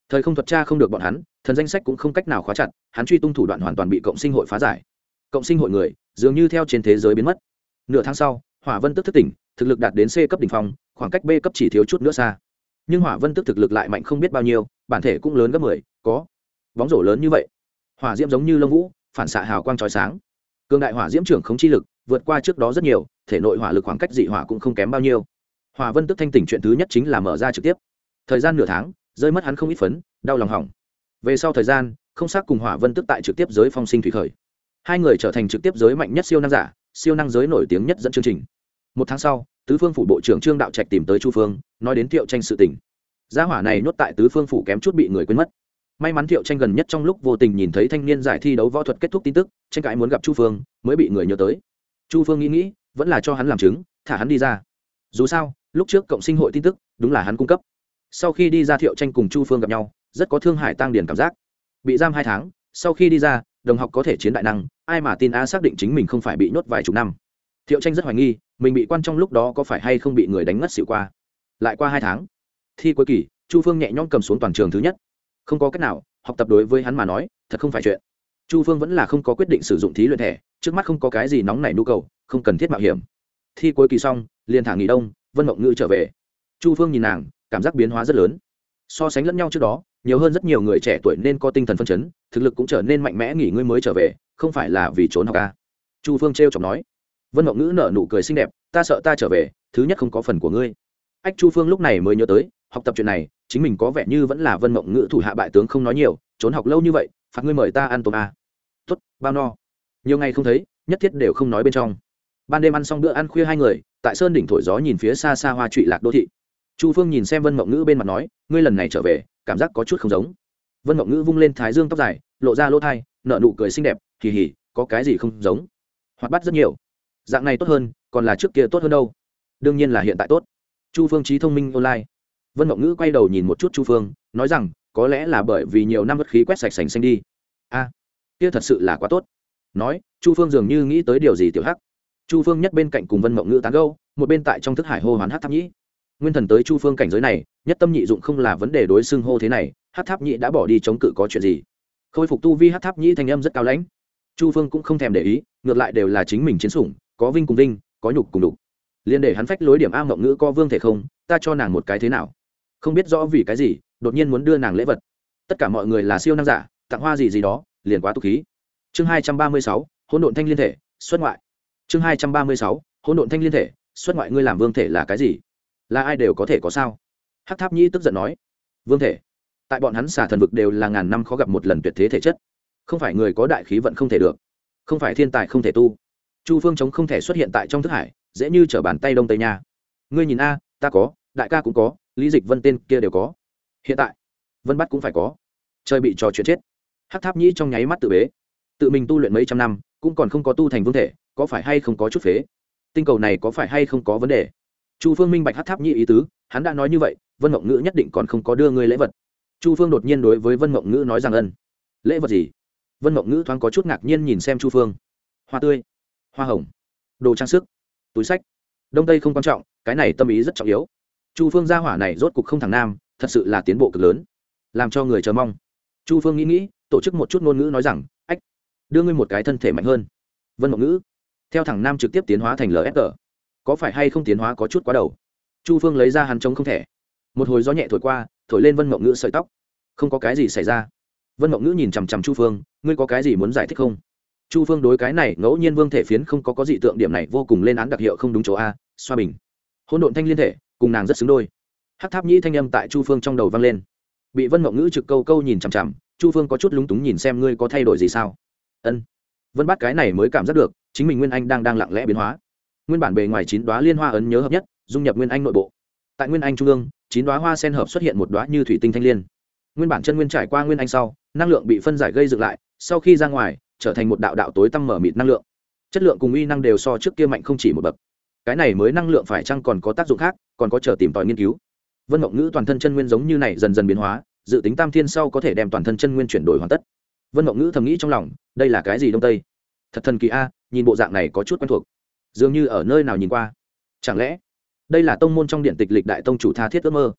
Thời không thuật tra không được bọn hắn, thần danh sách cũng không cách nào khóa chặt, hắn truy tung thủ đoạn hoàn toàn bị cộng sinh hội phá giải. Cộng sinh hội người, dường như theo trên thế giới biến mất. Nửa tháng sau, hỏa vân tức thức tỉnh, thực lực đạt đến c cấp đ ỉ n h phong, khoảng cách b cấp chỉ thiếu chút nữa xa. Nhưng hỏa vân tức thực lực lại mạnh không biết bao nhiêu, bản thể cũng lớn gấp mười, có bóng rổ lớn như vậy. Hỏa diễm giống như lông vũ, phản xạ hào quang trói sáng. Cường đại hỏa diễm trưởng không chi lực vượt qua trước đó rất nhiều, thể nội hỏa lực khoảng cách dị hỏa cũng không kém bao nhiêu. Hỏa vân tức thanh tỉnh chuyện thứ nhất chính là mở ra trực tiếp. Thời gian nửa tháng, rơi mất hắn không ít phấn, đau lòng hỏng. Về sau thời gian, không xác cùng hỏa vân tức tại trực tiếp giới phong sinh thủy khởi. Hai người trở thành trực tiếp giới mạnh nhất siêu năng giả, siêu năng giới nổi tiếng nhất dẫn chương trình. Một tháng sau, tứ phương phủ bộ trưởng trương đạo trạch tìm tới chu phương, nói đến thiệu tranh sự tình. Gia hỏa này nhốt tại tứ phương phủ kém chút bị người quên mất. May mắn thiệu tranh gần nhất trong lúc vô tình nhìn thấy thanh niên giải thi đấu võ thuật kết thúc tin tức, tranh cãi muốn gặp chu phương, mới bị người nhớ tới chu phương nghĩ nghĩ, vẫn là cho hắn làm chứng, thả hắn đi ra. Dù sao, lúc trước cộng sinh hội tin tức, đúng là hắn cung cấp. Sau khi đi ra thiệu tranh cùng chu phương gặp nhau, rất có thương hại tăng điển cảm giác. Bị giam hai tháng, sau khi đi ra, đồng học có thể chiến đại năng, ai mà tin a xác định chính mình không phải bị nhốt vài chục năm. Thiệu tranh rất hoài nghi, mình bị quan trong lúc đó có phải hay không bị người đánh ngất xỉu qua. Lại qua hai tháng, thi cuối kỳ, chu phương nhẹ nhõm cầm xuống toàn trường thứ nhất. Không có cách nào, học tập đối với hắn mà nói, thật không phải chuyện chu phương vẫn là không có quyết định sử dụng thí luyện thẻ, trước mắt không có cái gì nóng nảy nhu cầu, không cần thiết mạo hiểm. Thi cuối kỳ xong, liền thả nghỉ đông, vân mộng ngữ trở về. Chu phương nhìn nàng, cảm giác biến hóa rất lớn. So sánh lẫn nhau trước đó, nhiều hơn rất nhiều người trẻ tuổi nên có tinh thần phân chấn, thực lực cũng trở nên mạnh mẽ nghỉ ngơi mới trở về, không phải là vì trốn học ca chu phương t r e o chọc nói. Vân mộng ngữ nở nụ cười xinh đẹp, ta sợ ta trở về, thứ nhất không có phần của ngươi. Ách, chu phương lúc này mới nhớ tới, học tập chuyện này, chính mình có vẻ như vẫn là vân mộng ngữ thủ hạ bại tướng không nói nhiều, trốn học lâu như vậy phạt ngươi mời ta ăn tôm a. À. tuất bao no. Nhiều ngày không thấy, nhất thiết đều không nói bên trong. Ban đêm ăn xong bữa ăn khuya hai người, tại sơn đỉnh thổi gió nhìn phía xa xa hoa trụy lạc đô thị. Chu phương nhìn xem vân mộng ngữ bên mặt nói, ngươi lần này trở về, cảm giác có chút không giống. Vân mộng ngữ vung lên thái dương tóc dài, lộ ra lỗ thai nợ nụ cười xinh đẹp kỳ hỉ có cái gì không giống? Hoạt bát rất nhiều. Dạng này tốt hơn, còn là trước kia tốt hơn đâu. Đương nhiên là hiện tại tốt. Chu phương trí thông minh online. Vân mộng ngữ quay đầu nhìn một chút chu phương, nói rằng có lẽ là bởi vì nhiều năm bất khí quét sạch sành xanh đi. A, kia thật sự là quá tốt. Nói, chu phương dường như nghĩ tới điều gì tiểu hắc. Chu phương nhất bên cạnh cùng vân mộng ngữ tán gâu một bên tại trong thức hải hô hoán hát tháp nhĩ. Nguyên thần tới chu phương cảnh giới này, nhất tâm nhị dụng không là vấn đề đối xưng hô thế này, hát tháp nhĩ đã bỏ đi chống cự có chuyện gì? Khôi phục tu vi hát tháp nhĩ thành âm rất cao lãnh. Chu phương cũng không thèm để ý, ngược lại đều là chính mình chiến sủng, có vinh cùng vinh, có nhục cùng đục liền để hắn phách lối điểm a mộng ngữ co vương thể không, ta cho nàng một cái thế nào? Không biết rõ vì cái gì, đột nhiên muốn đưa nàng lễ vật. Tất cả mọi người là siêu năng giả, tặng hoa gì gì đó, liền quá tục khí. Chương hai trăm ba mươi sáu, hỗn độn thanh liên thể, xuất ngoại. Chương hai trăm ba mươi sáu, hỗn độn thanh liên thể, xuất ngoại ngươi làm vương thể là cái gì? Là ai đều có thể có sao? Hắc tháp nhĩ tức giận nói. Vương thể? Tại bọn hắn xà thần vực đều là ngàn năm khó gặp một lần tuyệt thế thể chất. Không phải người có đại khí vận không thể được. Không phải thiên tài không thể tu. Chu phương chống không thể xuất hiện tại trong thức hải, dễ như t r ở bàn tay đông tây nha. Ngươi nhìn a, ta có, đại ca cũng có lý dịch vân tên kia đều có. Hiện tại, vân bắt cũng phải có. Chơi bị trò chuyện chết. Hắc tháp nhĩ trong nháy mắt tự bế. Tự mình tu luyện mấy trăm năm, cũng còn không có tu thành vương thể, có phải hay không có chút phế? Tinh cầu này có phải hay không có vấn đề? Chu phương minh bạch hát tháp Nhĩ ý tứ, hắn đã nói như vậy, vân mộng ngữ nhất định còn không có đưa ngươi lễ vật. Chu phương đột nhiên đối với vân mộng ngữ nói rằng ân. Lễ vật gì? Vân mộng ngữ thoáng có chút ngạc nhiên nhìn xem chu phương. Hoa tươi, hoa hồng, đồ trang sức, túi sách. Đông tây không quan trọng, cái này tâm ý rất trọng yếu chu phương gia hỏa này rốt cục không thằng nam, thật sự là tiến bộ cực lớn. Làm cho người chờ mong. Chu phương nghĩ nghĩ, tổ chức một chút ngôn ngữ nói rằng, ách, đưa ngươi một cái thân thể mạnh hơn. Vân mộng ngữ, theo thằng nam trực tiếp tiến hóa thành lfg có phải hay không tiến hóa có chút quá đầu? Chu phương lấy ra hắn trống không thể một hồi gió nhẹ thổi qua, thổi lên vân mộng ngữ sợi tóc. Không có cái gì xảy ra. Vân mộng ngữ nhìn chằm chằm chu phương, ngươi có cái gì muốn giải thích không? Chu phương đối cái này ngẫu nhiên vương thể phiến không có có dị tượng điểm này vô cùng lên án đặc hiệu không đúng chỗ a, xoa bình. Hôn độn thanh liên thể cùng nàng rất xứng đôi. Hát tháp nhĩ thanh âm tại chu phương trong đầu vang lên. Bị vân mộng ngữ trực câu câu nhìn chằm chằm, chu phương có chút lúng túng nhìn xem ngươi có thay đổi gì sao? Ân. Vân bắt cái này mới cảm giác được, chính mình nguyên anh đang đang lặng lẽ biến hóa. Nguyên bản bề ngoài chín đoá liên hoa ấn nhớ hợp nhất, dung nhập nguyên anh nội bộ. Tại nguyên anh trung ương, chín đoá hoa sen hợp xuất hiện một đoá như thủy tinh thanh liên. Nguyên bản chân nguyên trải qua nguyên anh sau, năng lượng bị phân giải gây dựng lại, sau khi ra ngoài, trở thành một đạo đạo tối tăm mở mịt năng lượng. Chất lượng cùng uy năng đều so trước kia mạnh không chỉ một bậc cái này mới năng lượng phải chăng còn có tác dụng khác, còn có chờ tìm tòi nghiên cứu. Vân mộng ngữ toàn thân chân nguyên giống như này dần dần biến hóa, dự tính tam thiên sau có thể đem toàn thân chân nguyên chuyển đổi hoàn tất. Vân mộng ngữ thầm nghĩ trong lòng, đây là cái gì đông tây? Thật thần kỳ a, nhìn bộ dạng này có chút quen thuộc. Dường như ở nơi nào nhìn qua. Chẳng lẽ, đây là tông môn trong điện tịch lịch đại tông chủ tha thiết ước mơ?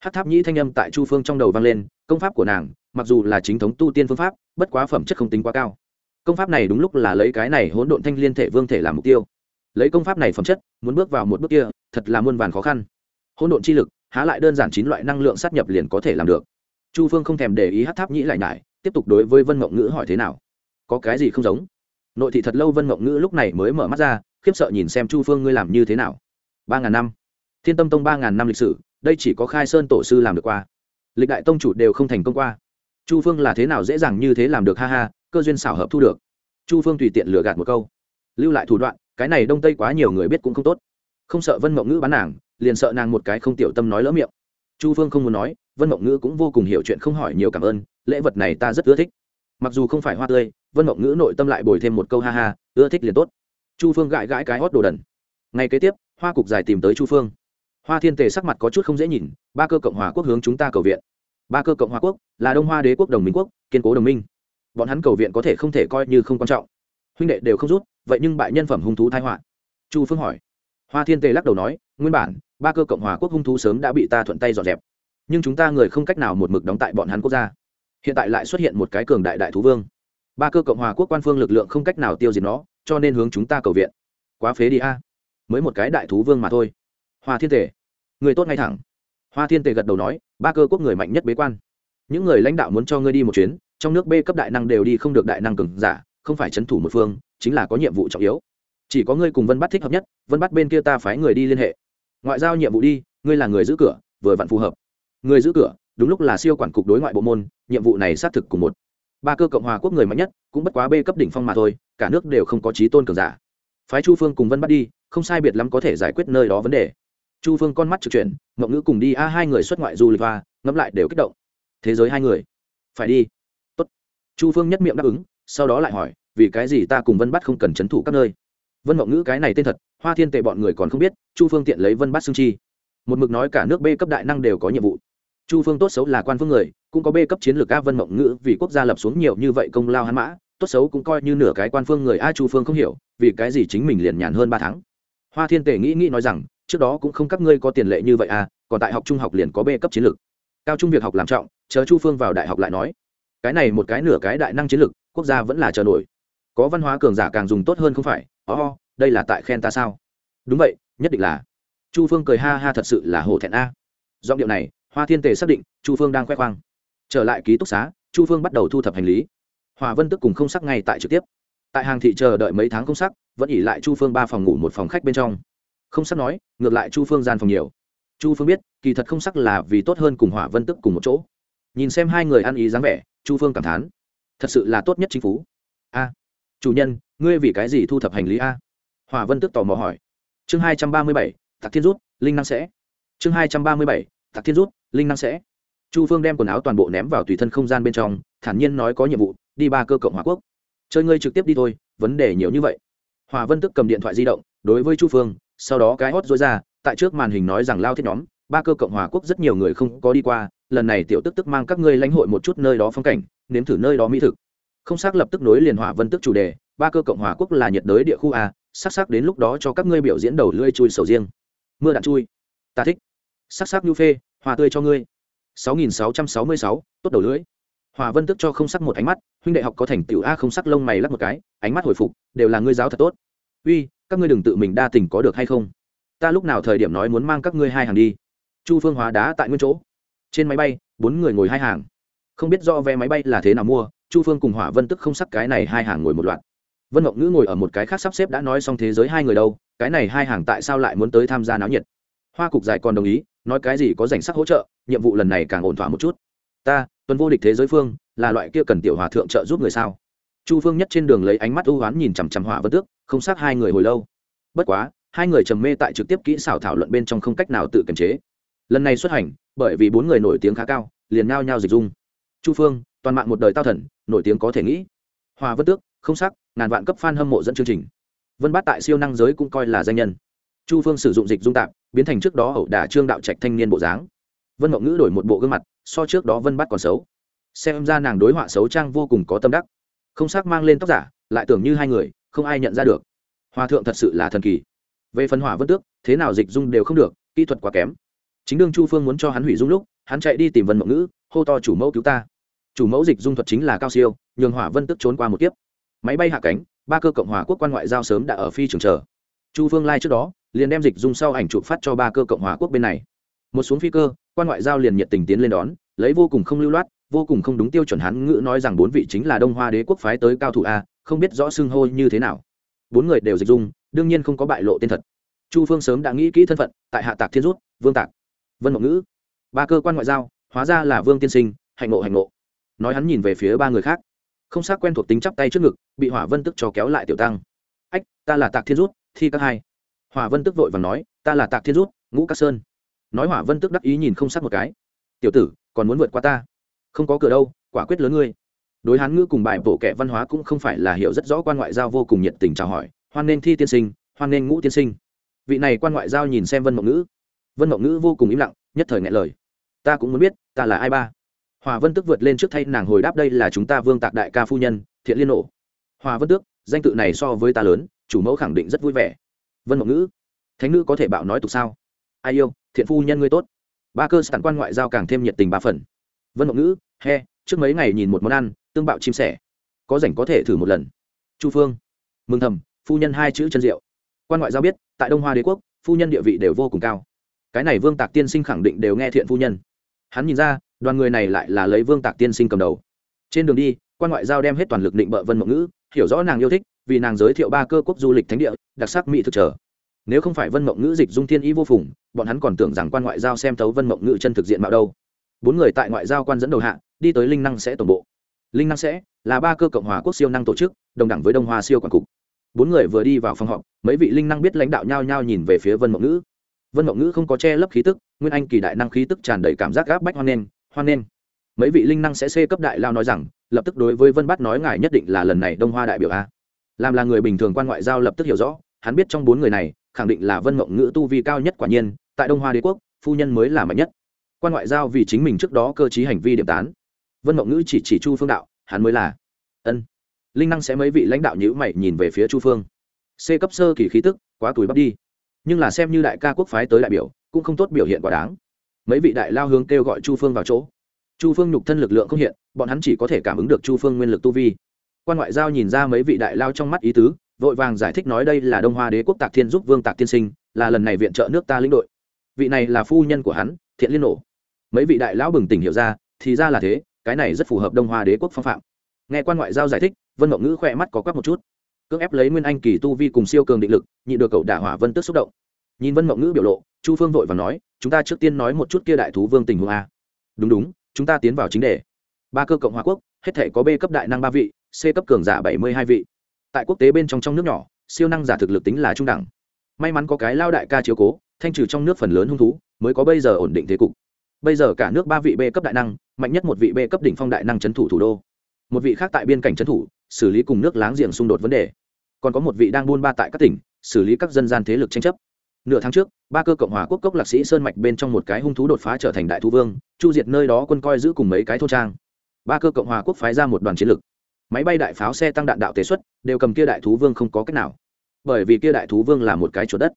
Hát tháp nhĩ thanh âm tại chu phương trong đầu vang lên, công pháp của nàng, mặc dù là chính thống tu tiên phương pháp, bất quá phẩm chất không tính quá cao. Công pháp này đúng lúc là lấy cái này hỗn độn thanh liên thể vương thể làm mục tiêu lấy công pháp này phẩm chất, muốn bước vào một bước kia, thật là muôn vàn khó khăn. Hỗn độn chi lực, há lại đơn giản chín loại năng lượng sát nhập liền có thể làm được. Chu phương không thèm để ý hát tháp nhĩ lại nhải, tiếp tục đối với vân mộng ngữ hỏi thế nào. Có cái gì không giống? Nội thị thật lâu vân mộng ngữ lúc này mới mở mắt ra, khiếp sợ nhìn xem chu phương ngươi làm như thế nào. Ba ngàn năm. Thiên tâm tông ba ngàn năm lịch sử, đây chỉ có khai sơn tổ sư làm được qua. Lịch đại tông chủ đều không thành công qua. Chu phương là thế nào dễ dàng như thế làm được? Ha ha, cơ duyên xảo hợp thu được. Chu phương tùy tiện lừa gạt một câu. Lưu lại thủ đoạn cái này đông tây quá nhiều người biết cũng không tốt. Không sợ vân mộng ngữ bán nàng, liền sợ nàng một cái không tiểu tâm nói lỡ miệng. Chu phương không muốn nói, vân mộng ngữ cũng vô cùng hiểu chuyện không hỏi nhiều cảm ơn, lễ vật này ta rất ưa thích. Mặc dù không phải hoa tươi, vân mộng ngữ nội tâm lại bồi thêm một câu ha ha, ưa thích liền tốt. Chu phương gãi gãi cái hót đồ đần. Ngay kế tiếp, hoa cục dài tìm tới chu phương hoa thiên tề sắc mặt có chút không dễ nhìn, ba cơ cộng hòa quốc hướng chúng ta cầu viện. Ba cơ cộng hòa quốc, là đông hoa đế quốc, đồng minh quốc, kiên cố đồng minh. Bọn hắn cầu viện có thể không thể coi như không quan trọng. Huynh đệ đều không rút vậy nhưng bại nhân phẩm hung thú thái họa. Chu phương hỏi. Hoa thiên tề lắc đầu nói, nguyên bản, ba cơ cộng hòa quốc hung thú sớm đã bị ta thuận tay dọn dẹp. Nhưng chúng ta người không cách nào một mực đóng tại bọn hắn quốc gia. Hiện tại lại xuất hiện một cái cường đại đại thú vương. Ba cơ cộng hòa quốc quan phương lực lượng không cách nào tiêu diệt nó, cho nên hướng chúng ta cầu viện. Quá phế đi a. Mới một cái đại thú vương mà thôi. Hoa thiên tề, người tốt ngay thẳng. Hoa thiên tề gật đầu nói, ba cơ quốc người mạnh nhất bế quan. Những người lãnh đạo muốn cho ngươi đi một chuyến, trong nước b cấp đại năng đều đi không được đại năng cường giả, không phải c h ấ n thủ một phương chính là có nhiệm vụ trọng yếu. Chỉ có ngươi cùng vân bắt thích hợp nhất, vân bắt bên kia ta phái người đi liên hệ. Ngoại giao nhiệm vụ đi, ngươi là người giữ cửa, vừa vặn phù hợp. Người giữ cửa, đúng lúc là siêu quản cục đối ngoại bộ môn, nhiệm vụ này xác thực cùng một. Ba cơ cộng hòa quốc người mạnh nhất, cũng bất quá b cấp đỉnh phong mà thôi, cả nước đều không có trí tôn cường giả. Phái chu phương cùng vân bắt đi, không sai biệt lắm có thể giải quyết nơi đó vấn đề. Chu phương con mắt trực chuyển, mộng ngữ cùng đi, a, hai người xuất ngoại du lịch và ngẫm lại đều kích động. Thế giới hai người. Phải đi. Tốt. chu phương nhất miệng đáp ứng, sau đó lại hỏi vì cái gì ta cùng vân bắt không cần c h ấ n thủ các nơi? Vân mộng ngữ cái này tên thật, hoa thiên tệ bọn người còn không biết, chu phương tiện lấy vân bắt xương chi. Một mực nói cả nước b cấp đại năng đều có nhiệm vụ. Chu phương tốt xấu là quan phương người, cũng có b cấp chiến lược a vân mộng ngữ, vì quốc gia lập xuống nhiều như vậy công lao hắn mã, tốt xấu cũng coi như nửa cái quan phương người a chu phương không hiểu, vì cái gì chính mình liền nhàn hơn ba tháng. Hoa thiên tể nghĩ nghĩ nói rằng, trước đó cũng không các ngươi có tiền lệ như vậy à còn tại học trung học liền có b cấp chiến lược. Cao trung việc học làm trọng, chờ chu phương vào đại học lại nói. Cái này một cái nửa cái đại năng chiến lược, quốc gia vẫn là chờ nổi có văn hóa cường giả càng dùng tốt hơn không phải? Ó、oh, đây là tại khen ta sao? Đúng vậy nhất định là. Chu phương cười ha ha thật sự là hổ thẹn a. Giọng điệu này hoa thiên tề xác định chu phương đang khoe khoang. Trở lại ký túc xá chu phương bắt đầu thu thập hành lý. Hòa vân tức cùng không sắc ngay tại trực tiếp. Tại hàng thị chờ đợi mấy tháng không sắc vẫn ỉ lại chu phương ba phòng ngủ một phòng khách bên trong. Không sắc nói ngược lại chu phương gian phòng nhiều. Chu phương biết kỳ thật không sắc là vì tốt hơn cùng hỏa vân tức cùng một chỗ. Nhìn xem hai người ăn ý dáng vẻ chu phương cảm thán. Thật sự là tốt nhất chính phủ. A chủ nhân, ngươi vì cái gì thu thập hành lý a? Hòa vân tức tò mò hỏi. Chương hai trăm ba mươi bảy, tạc thiên rút, linh năng sẽ. Chương hai trăm ba mươi bảy, tạc thiên rút, linh năng sẽ. Chu phương đem quần áo toàn bộ ném vào tùy thân không gian bên trong, thản nhiên nói có nhiệm vụ, đi ba cơ cộng hòa quốc. Chơi ngươi trực tiếp đi thôi, vấn đề nhiều như vậy. Hòa vân tức cầm điện thoại di động, đối với chu phương, sau đó cái hót dối ra, tại trước màn hình nói rằng lao thiết nhóm, ba cơ cộng hòa quốc rất nhiều người không có đi qua, lần này tiểu tức tức mang các ngươi lãnh hội một chút nơi đó phong cảnh, nếm thử nơi đó mỹ thực không xác lập tức nối liền hỏa vân tức chủ đề ba cơ cộng hòa quốc là nhiệt đới địa khu a sắc sắc đến lúc đó cho các ngươi biểu diễn đầu lưỡi chui sầu riêng. Mưa đạn chui. Ta thích. Sắc sắc nhu phê hòa tươi cho ngươi. 6666, tốt đầu lưỡi. Hòa vân tức cho không sắc một ánh mắt huynh đệ học có thành tựu a không sắc lông mày lắc một cái ánh mắt hồi phục đều là ngươi giáo thật tốt. Uy các ngươi đừng tự mình đa tình có được hay không? Ta lúc nào thời điểm nói muốn mang các ngươi hai hàng đi? Chu phương hóa đá tại nguyên chỗ. Trên máy bay bốn người ngồi hai hàng. Không biết do vé máy bay là thế nào mua chu phương cùng hỏa vân tức không sắc cái này hai hàng ngồi một loạt. Vân mộng ngữ ngồi ở một cái khác sắp xếp đã nói xong thế giới hai người đâu, cái này hai hàng tại sao lại muốn tới tham gia náo nhiệt? Hoa cục dài còn đồng ý, nói cái gì có danh sắc hỗ trợ, nhiệm vụ lần này càng ổn thỏa một chút. Ta, tuần vô địch thế giới phương, là loại kia cần tiểu hòa thượng trợ giúp người sao? Chu phương nhất trên đường lấy ánh mắt ưu hoán nhìn chằm chằm hỏa vân tước, không xác hai người hồi lâu. Bất quá, hai người trầm mê tại trực tiếp kỹ xảo thảo luận bên trong không cách nào tự kiềm chế. Lần này xuất hành, bởi vì bốn người nổi tiếng khá cao, liền nhao nhao dịch dung. Chu phương toàn mạng một đời tao thần, nổi tiếng có thể nghĩ. Hòa vân tước, không sắc, ngàn vạn cấp f a n hâm mộ dẫn chương trình. Vân bát tại siêu năng giới cũng coi là danh nhân. Chu phương sử dụng dịch dung tạp, biến thành trước đó ẩu đả trương đạo trạch thanh niên bộ dáng. Vân ngọc ngữ đổi một bộ gương mặt, so trước đó vân bát còn xấu. Xem ra nàng đối họa xấu trang vô cùng có tâm đắc. Không sắc mang lên tóc giả, lại tưởng như hai người, không ai nhận ra được. Hòa thượng thật sự là thần kỳ. Về phần hỏa vân tước, thế nào dịch dung đều không được, kỹ thuật quá kém. Chính đương chu phương muốn cho hắn hủy dung lúc, hắn chạy đi tìm vân mộng ngữ, hô to chủ mẫu cứu ta chủ mẫu dịch dung thuật chính là cao siêu, nhường hỏa vân tức trốn qua một kiếp. Máy bay hạ cánh, ba cơ cộng hòa quốc quan ngoại giao sớm đã ở phi trường chờ. Chu phương lai trước đó, liền đem dịch dung sau ảnh chụp phát cho ba cơ cộng hòa quốc bên này. Một xuống phi cơ, quan ngoại giao liền nhiệt tình tiến lên đón, lấy vô cùng không lưu loát, vô cùng không đúng tiêu chuẩn hán ngữ nói rằng bốn vị chính là đông hoa đế quốc phái tới cao thủ a, không biết rõ xưng hô như thế nào. Bốn người đều dịch dung, đương nhiên không có bại lộ tên thật. Chu phương sớm đã nghĩ kỹ thân phận, tại hạ tạc thiên rút, vương tạc, vân mộng ngữ. Ba cơ quan ngoại giao, hóa ra là vương tiên sinh, hạnh ngộ hạnh ngộ nói hắn nhìn về phía ba người khác. Không xác quen thuộc tính chắp tay trước ngực, bị hỏa vân tức cho kéo lại tiểu tăng. Ách, ta là tạc thiên rút, thi các hai. Hỏa vân tức vội và nói, ta là tạc thiên rút, ngũ các sơn. Nói hỏa vân tức đắc ý nhìn không sát một cái. Tiểu tử, còn muốn vượt qua ta? Không có cửa đâu, quả quyết lớn ngươi. Đối hán ngữ cùng bài bổ kẻ văn hóa cũng không phải là hiểu rất rõ quan ngoại giao vô cùng nhiệt tình chào hỏi. Hoan nên thi tiên sinh, hoan nên ngũ tiên sinh. Vị này quan ngoại giao nhìn xem vân mộng ngữ. Vân mộng ngữ vô cùng im lặng, nhất thời ngại lời. Ta cũng muốn biết, ta là ai ba? Hòa vân tức vượt lên trước thay nàng hồi đáp đây là chúng ta vương tạc đại ca phu nhân, thiện liên nổ hòa vân tước, danh tự này so với ta lớn, chủ mẫu khẳng định rất vui vẻ. Vân mộng ngữ, thánh nữ có thể bạo nói tục sao? Ai yêu, thiện phu nhân ngươi tốt. Ba cơ sản quan ngoại giao càng thêm nhiệt tình ba phần. Vân mộng ngữ, he, trước mấy ngày nhìn một món ăn, tương bạo chim sẻ. Có rảnh có thể thử một lần. Chu phương, mừng thầm, phu nhân hai chữ chân rượu quan ngoại giao biết, tại đông hoa đế quốc, phu nhân địa vị đều vô cùng cao. Cái này vương tạc tiên sinh khẳng định đều nghe thiện phu nhân. Hắn nhìn ra đoàn người này lại là lấy vương tạc tiên sinh cầm đầu. Trên đường đi, quan ngoại giao đem hết toàn lực định bợ vân mộng ngữ, hiểu rõ nàng yêu thích, vì nàng giới thiệu ba cơ quốc du lịch thánh địa, đặc sắc mỹ thực trở nếu không phải vân mộng ngữ dịch dung thiên ý vô phùng, bọn hắn còn tưởng rằng quan ngoại giao xem thấu vân mộng ngữ chân thực diện mạo đâu. Bốn người tại ngoại giao quan dẫn đầu hạ, đi tới linh năng sẽ tổng bộ. Linh năng sẽ là ba cơ cộng hòa quốc siêu năng tổ chức, đồng đẳng với đông hoa siêu quản cục. Bốn người vừa đi vào phòng họp, mấy vị linh năng biết lãnh đạo nhao nhao nhìn về phía vân mộng ngữ. Vân mộng ngữ không có che lấp khí tức, nguyên anh kỳ đại năng khí tức tràn đầy cảm giác gáp bách hoan nghênh hoan nghênh mấy vị linh năng sẽ xê cấp đại lao nói rằng, lập tức đối với vân bát nói ngài nhất định là lần này đông hoa đại biểu a. Làm là người bình thường quan ngoại giao lập tức hiểu rõ, hắn biết trong bốn người này, khẳng định là vân mộng ngữ tu vi cao nhất quả nhiên, tại đông hoa đế quốc, phu nhân mới là mạnh nhất. Quan ngoại giao vì chính mình trước đó cơ chí hành vi điểm tán. Vân mộng ngữ chỉ chỉ chu phương đạo, hắn mới là. Ân. Linh năng sẽ mấy vị lãnh đạo nhữ mày nhìn về phía chu phương. C cấp sơ kỳ khí tức, quá tuổi bắp đi. Nhưng là xem như đại ca quốc phái tới đại biểu, cũng không tốt biểu hiện quá đáng mấy vị đại lao hướng kêu gọi chu phương vào chỗ. Chu phương nhục thân lực lượng không hiện, bọn hắn chỉ có thể cảm ứng được chu phương nguyên lực tu vi. Quan ngoại giao nhìn ra mấy vị đại lao trong mắt ý tứ, vội vàng giải thích nói đây là đông hoa đế quốc tạc thiên giúp vương tạc tiên sinh, là lần này viện trợ nước ta lĩnh đội. Vị này là phu nhân của hắn, thiện liên nổ. Mấy vị đại lão bừng tỉnh hiểu ra, thì ra là thế, cái này rất phù hợp đông hoa đế quốc phong phạm. Nghe quan ngoại giao giải thích, vân mộng ngữ khỏe mắt có quắc một chút. Cưỡng ép lấy nguyên anh kỳ tu vi cùng siêu cường định lực nhị được cậu đả hỏa vân tức xúc động. Nhìn vân mộng ngữ biểu lộ chu phương vội và nói, chúng ta trước tiên nói một chút kia đại thú vương tình huống a. Đúng đúng, chúng ta tiến vào chính đề. Ba cơ cộng hòa quốc, hết thể có b cấp đại năng ba vị, c cấp cường giả bảy mươi hai vị. Tại quốc tế bên trong trong nước nhỏ, siêu năng giả thực lực tính là trung đẳng. May mắn có cái lao đại ca chiếu cố, thanh trừ trong nước phần lớn hung thú, mới có bây giờ ổn định thế cục. Bây giờ cả nước ba vị b cấp đại năng, mạnh nhất một vị b cấp đỉnh phong đại năng trấn thủ thủ đô. Một vị khác tại biên cảnh trấn thủ, xử lý cùng nước láng giềng xung đột vấn đề. Còn có một vị đang buôn ba tại các tỉnh, xử lý các dân gian thế lực tranh chấp nửa tháng trước, ba cơ cộng hòa quốc cốc lạc sĩ sơn mạch bên trong một cái hung thú đột phá trở thành đại thú vương, chu diệt nơi đó quân coi giữ cùng mấy cái thôn trang. Ba cơ cộng hòa quốc phái ra một đoàn chiến lực. Máy bay đại pháo xe tăng đạn đạo tế xuất, đều cầm kia đại thú vương không có cách nào. Bởi vì kia đại thú vương là một cái chuột đất.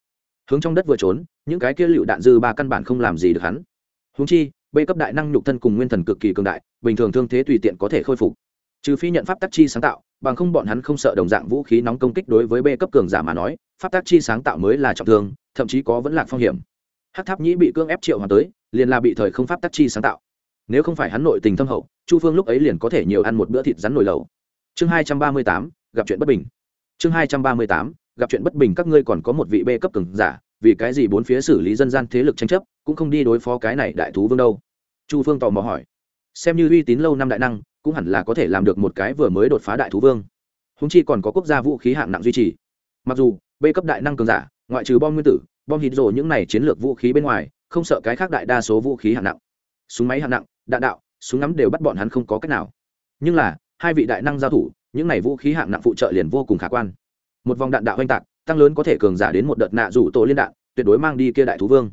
Hướng trong đất vừa trốn, những cái kia lựu đạn dư ba căn bản không làm gì được hắn. Húng chi, b cấp đại năng nhục thân cùng nguyên thần cực kỳ cường đại, bình thường thương thế tùy tiện có thể khôi phục. Trừ phi nhận pháp tác chi sáng tạo, bằng không bọn hắn không sợ đồng dạng vũ khí nóng công kích đối với b cấp cường giả mà nói, pháp tác chi sáng tạo mới là trọng thương thậm chí có vẫn lạc phong hiểm. Hát tháp nhĩ bị cưỡng ép triệu hoàn tới, liền là bị thời không pháp tắc chi sáng tạo. Nếu không phải hắn nội tình thâm hậu, chu phương lúc ấy liền có thể nhiều ăn một bữa thịt rắn nồi lầu chương hai trăm ba mươi tám, gặp chuyện bất bình. Chương hai trăm ba mươi tám, gặp chuyện bất bình, các ngươi còn có một vị bê cấp cường giả, vì cái gì bốn phía xử lý dân gian thế lực tranh chấp, cũng không đi đối phó cái này đại thú vương đâu? Chu phương tò mò hỏi. Xem như uy tín lâu năm đại năng, cũng hẳn là có thể làm được một cái vừa mới đột phá đại thú vương. Húng chi còn có quốc gia vũ khí hạng nặng duy trì. Mặc dù, b cấp đại năng cường giả ngoại trừ bom nguyên tử, bom hít rồ những này chiến lược vũ khí bên ngoài, không sợ cái khác đại đa số vũ khí hạng nặng. Súng máy hạng nặng, đạn đạo, súng ngắm đều bắt bọn hắn không có cách nào. Nhưng là, hai vị đại năng giao thủ, những này vũ khí hạng nặng phụ trợ liền vô cùng khả quan. Một vòng đạn đạo oanh tạc, tăng lớn có thể cường giả đến một đợt nạ rủ tổ liên đạn, tuyệt đối mang đi kia đại thú vương.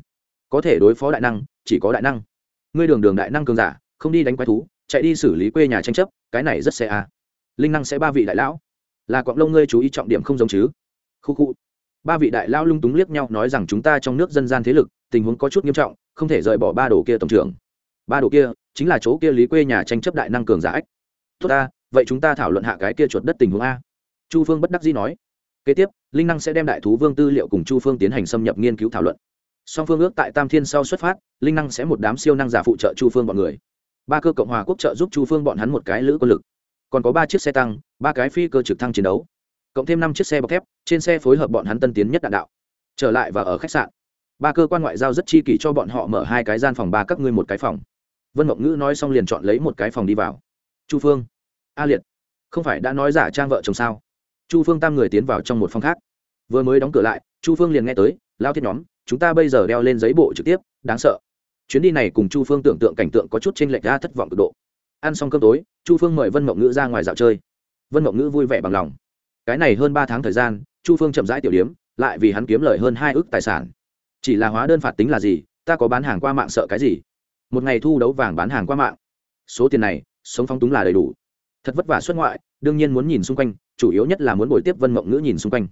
Có thể đối phó đại năng, chỉ có đại năng. Ngươi đường đường đại năng cường giả, không đi đánh quái thú, chạy đi xử lý quê nhà tranh chấp, cái này rất xe a. Linh năng sẽ ba vị đại lão. Là quạng lông ngươi chú ý trọng điểm không giống chứ? Khu khu ba vị đại lão lung túng liếc nhau, nói rằng chúng ta trong nước dân gian thế lực, tình huống có chút nghiêm trọng, không thể rời bỏ ba đồ kia tổng trưởng. Ba đồ kia chính là chỗ kia lý quê nhà tranh chấp đại năng cường giả ách. Tốt ta, vậy chúng ta thảo luận hạ cái kia chuột đất tình huống a. Chu phương bất đắc dĩ nói. Kế tiếp, linh năng sẽ đem đại thú vương tư liệu cùng chu phương tiến hành xâm nhập nghiên cứu thảo luận. Song phương ước tại tam thiên sau xuất phát, linh năng sẽ một đám siêu năng giả phụ trợ chu phương bọn người. Ba cơ cộng hòa quốc trợ giúp chu phương bọn hắn một cái lữ quân lực. Còn có ba chiếc xe tăng, ba cái phi cơ trực thăng chiến đấu cộng thêm năm chiếc xe bọc thép, trên xe phối hợp bọn hắn tân tiến nhất đạn đạo. Trở lại và ở khách sạn. Ba cơ quan ngoại giao rất chi kỷ cho bọn họ mở hai cái gian phòng, ba các ngươi một cái phòng. Vân mộng ngữ nói xong liền chọn lấy một cái phòng đi vào. Chu phương. A liệt. Không phải đã nói giả trang vợ chồng sao? Chu phương tam người tiến vào trong một phòng khác. Vừa mới đóng cửa lại, chu phương liền nghe tới, lao thiết nhóm, chúng ta bây giờ đeo lên giấy bộ trực tiếp, đáng sợ. Chuyến đi này cùng chu phương tưởng tượng cảnh tượng có chút t r ê n lệch ra thất vọng cực độ. Ăn xong cơm tối, chu phương mời vân mộng ngữ ra ngoài dạo chơi. Vân mộng ngữ vui vẻ bằng lòng cái này hơn ba tháng thời gian, chu phương chậm rãi tiểu điếm, lại vì hắn kiếm lời hơn hai ước tài sản. Chỉ là hóa đơn phạt tính là gì, ta có bán hàng qua mạng sợ cái gì? Một ngày thu đấu vàng bán hàng qua mạng. Số tiền này, sống phong túng là đầy đủ. Thật vất vả xuất ngoại, đương nhiên muốn nhìn xung quanh, chủ yếu nhất là muốn buổi tiếp vân mộng ngữ nhìn xung quanh.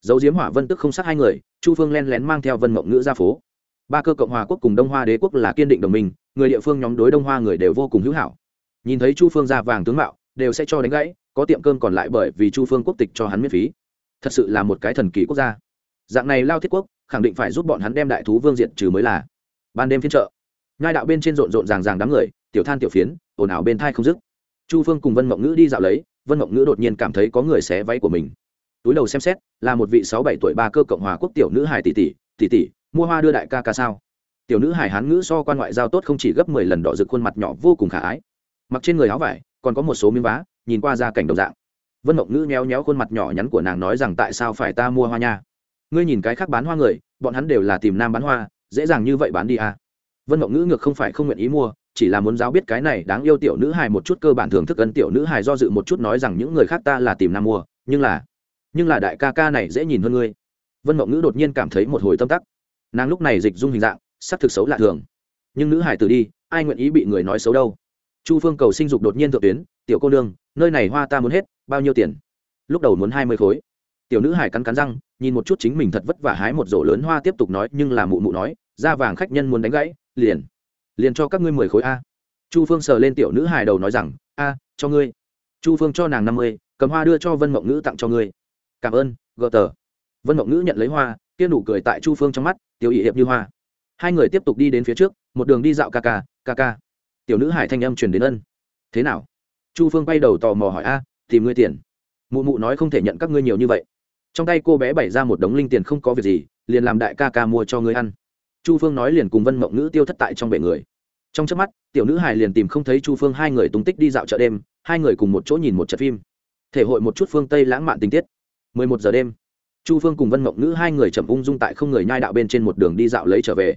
Dấu diếm hỏa vân tức không sát hai người, chu phương len lén mang theo vân mộng ngữ ra phố. Ba cơ cộng hòa quốc cùng đông hoa đế quốc là kiên định đồng minh, người địa phương nhóm đối đông hoa người đều vô cùng hữu hảo. Nhìn thấy chu phương ra vàng tướng mạo, đều sẽ cho đánh gãy có tiệm cơm còn lại bởi vì chu phương quốc tịch cho hắn miễn phí. Thật sự là một cái thần kỳ quốc gia. Dạng này lao thiết quốc, khẳng định phải giúp bọn hắn đem đại thú vương diện trừ mới là. Ban đêm phiên chợ. Ngai đạo bên trên rộn rộn ràng ràng đám người, tiểu than tiểu phiến, ồn ào bên thai không dứt. Chu phương cùng vân mộng ngữ đi dạo lấy, vân mộng ngữ đột nhiên cảm thấy có người xé váy của mình. Túi đầu xem xét, là một vị sáu bảy tuổi ba cơ cộng hòa quốc tiểu nữ hải tỷ tỷ tỷ tỷ, mua hoa đưa đại ca ca sao? Tiểu nữ hải hán ngữ so quan ngoại giao tốt không chỉ gấp mười lần đỏ rực khuôn mặt nhỏ vô cùng khả ái. Mặc trên người áo vải, còn có một số miếng vá nhìn qua ra cảnh đồng dạng. Vân mộng ngữ méo méo khuôn mặt nhỏ nhắn của nàng nói rằng, tại sao phải ta mua hoa nha? Ngươi nhìn cái khác bán hoa người, bọn hắn đều là tìm nam bán hoa, dễ dàng như vậy bán đi à. vân mộng ngữ ngược không phải không nguyện ý mua, chỉ là muốn giáo biết cái này đáng yêu tiểu nữ hài một chút, cơ bản thưởng thức ân tiểu nữ hài do dự một chút nói rằng, những người khác ta là tìm nam mua, nhưng là nhưng là đại ca ca này dễ nhìn hơn ngươi. Vân mộng ngữ đột nhiên cảm thấy một hồi tâm tắc. Nàng lúc này dịch dung hình dạng, sắc thực xấu lạ thường. Nhưng nữ hài từ đi, ai nguyện ý bị người nói xấu đâu? Chu phương cầu sinh dục đột nhiên thượng tuyến, tiểu cô nương, nơi này hoa ta muốn hết, bao nhiêu tiền? Lúc đầu muốn hai mươi khối. Tiểu nữ hải cắn cắn răng, nhìn một chút chính mình thật vất vả hái một rổ lớn hoa tiếp tục nói, nhưng là mụ mụ nói da vàng khách nhân muốn đánh gãy, liền liền cho các ngươi mười khối a. Chu phương sờ lên tiểu nữ hài đầu nói rằng, a, cho ngươi. Chu phương cho nàng năm mươi, cầm hoa đưa cho vân mộng ngữ tặng cho ngươi. Cảm ơn, gờ tờ. Vân mộng ngữ nhận lấy hoa, kia nụ cười tại chu phương trong mắt tiểu ỵ hiệp như hoa. Hai người tiếp tục đi đến phía trước, một đường đi dạo ca ca ca ca tiểu nữ hải thanh âm truyền đến ân. Thế nào? Chu phương bay đầu tò mò hỏi, a, tìm ngươi tiền. Mụ mụ nói, không thể nhận các ngươi nhiều như vậy. Trong tay cô bé bày ra một đống linh tiền không có việc gì, liền làm đại ca ca mua cho ngươi ăn. Chu phương nói liền cùng vân mộng Nữ tiêu thất tại trong bệ người. Trong trước mắt, tiểu nữ hải liền tìm không thấy chu phương, hai người tung tích đi dạo chợ đêm, hai người cùng một chỗ nhìn một trận phim. Thể hội một chút phương tây lãng mạn tình tiết. Mười một giờ đêm, chu phương cùng vân mộng Nữ hai người chậm ung dung tại không người nhai đạo bên trên một đường đi dạo lấy trở về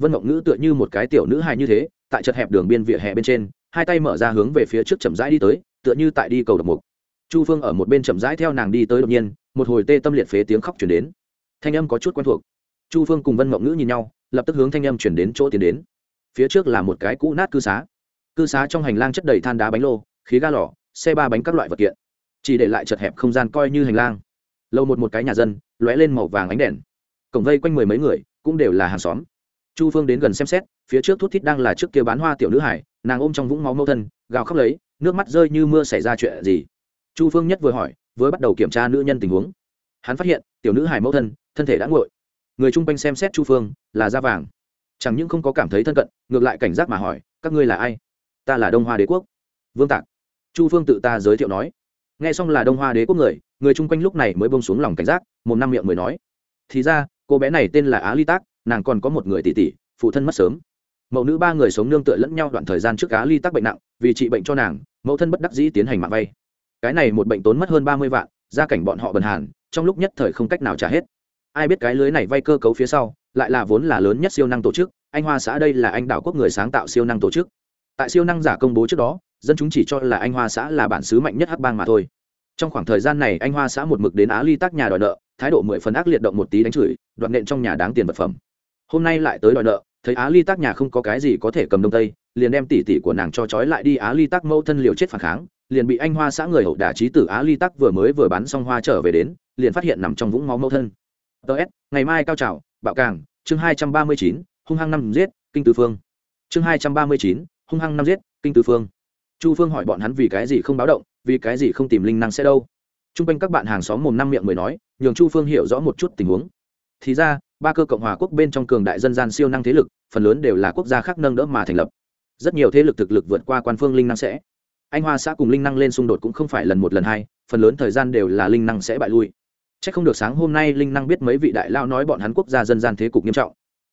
vân mộng ngữ tựa như một cái tiểu nữ hài như thế, tại chật hẹp đường biên vỉa hè bên trên, hai tay mở ra hướng về phía trước chậm rãi đi tới, tựa như tại đi cầu độc mục. Chu phương ở một bên chậm rãi theo nàng đi tới đột nhiên, một hồi tê tâm liệt phế tiếng khóc chuyển đến. Thanh âm có chút quen thuộc. Chu phương cùng vân mộng ngữ nhìn nhau, lập tức hướng thanh âm chuyển đến chỗ tiến đến. Phía trước là một cái cũ nát cư xá. Cư xá trong hành lang chất đầy than đá bánh lô, khí ga lỏ xe ba bánh các loại vật kiện. Chỉ để lại chật hẹp không gian coi như hành lang. Lâu một một cái nhà dân, lóe lên màu vàng ánh đèn. Cổng vây quanh mười mấy người, cũng đều là hàng xóm chu phương đến gần xem xét, phía trước thút thít đang là trước kia bán hoa tiểu nữ hải, nàng ôm trong vũng máu mâu thân, gào khóc lấy, nước mắt rơi như mưa xảy ra chuyện gì? Chu phương nhất vừa hỏi, vừa bắt đầu kiểm tra nữ nhân tình huống. Hắn phát hiện, tiểu nữ hải mẫu thân thân thể đã nguội. Người chung quanh xem xét chu phương, là da vàng. Chẳng những không có cảm thấy thân cận, ngược lại cảnh giác mà hỏi, các ngươi là ai? Ta là đông hoa đế quốc. Vương tạc. Chu phương tự ta giới thiệu nói. Nghe xong là đông hoa đế quốc người người chung quanh lúc này mới bông xuống lòng cảnh giác, một năm miệng mới nói. Thì ra, cô bé này tên là á ly tác nàng còn có một người tỷ tỷ, phụ thân mất sớm. Mẫu nữ ba người sống nương tựa lẫn nhau đoạn thời gian trước á ly Tắc bệnh nặng, vì trị bệnh cho nàng, mẫu thân bất đắc dĩ tiến hành mạng vay. Cái này một bệnh tốn mất hơn ba mươi vạn, gia cảnh bọn họ bần hàn, trong lúc nhất thời không cách nào trả hết. Ai biết cái lưới này vay cơ cấu phía sau, lại là vốn là lớn nhất siêu năng tổ chức, anh hoa xã đây là anh đảo quốc người sáng tạo siêu năng tổ chức. Tại siêu năng giả công bố trước đó, dân chúng chỉ cho là anh hoa xã là bản xứ mạnh nhất hắc bang mà thôi. Trong khoảng thời gian này, anh hoa xã một mực đến á ly tác nhà đòi nợ, thái độ mười phần ác liệt động một tí đánh chửi, đoạn nện trong nhà đáng tiền vật phẩm hôm nay lại tới đòi nợ, thấy á ly tác nhà không có cái gì có thể cầm đông tây, liền đem tỷ tỷ của nàng cho trói lại đi, á ly tác mâu thân liều chết phản kháng, liền bị anh hoa xã người hậu đả trí tử á ly Tắc vừa mới vừa bán xong hoa trở về đến, liền phát hiện nằm trong vũng máu mâu thân. Ts ngày mai cao trào, bạo càng, chương hai trăm ba mươi chín, hung hăng năm giết, kinh tư phương. Chương hai trăm ba mươi chín, hung hăng năm giết, kinh tư phương. Chu phương hỏi bọn hắn vì cái gì không báo động, vì cái gì không tìm linh năng sẽ đâu. T r u n g quanh các bạn hàng xóm mồm năm miệng mới nói, nhường chu phương hiểu rõ một chút tình huống. Thì ra ba cơ cộng hòa quốc bên trong cường đại dân gian siêu năng thế lực, phần lớn đều là quốc gia khác nâng đỡ mà thành lập. Rất nhiều thế lực thực lực vượt qua quan phương linh năng sẽ. Anh hoa xã cùng linh năng lên xung đột cũng không phải lần một lần hai, phần lớn thời gian đều là linh năng sẽ bại lui. C h ắ c không được sáng hôm nay linh năng biết mấy vị đại lao nói bọn hắn quốc gia dân gian thế cục nghiêm trọng.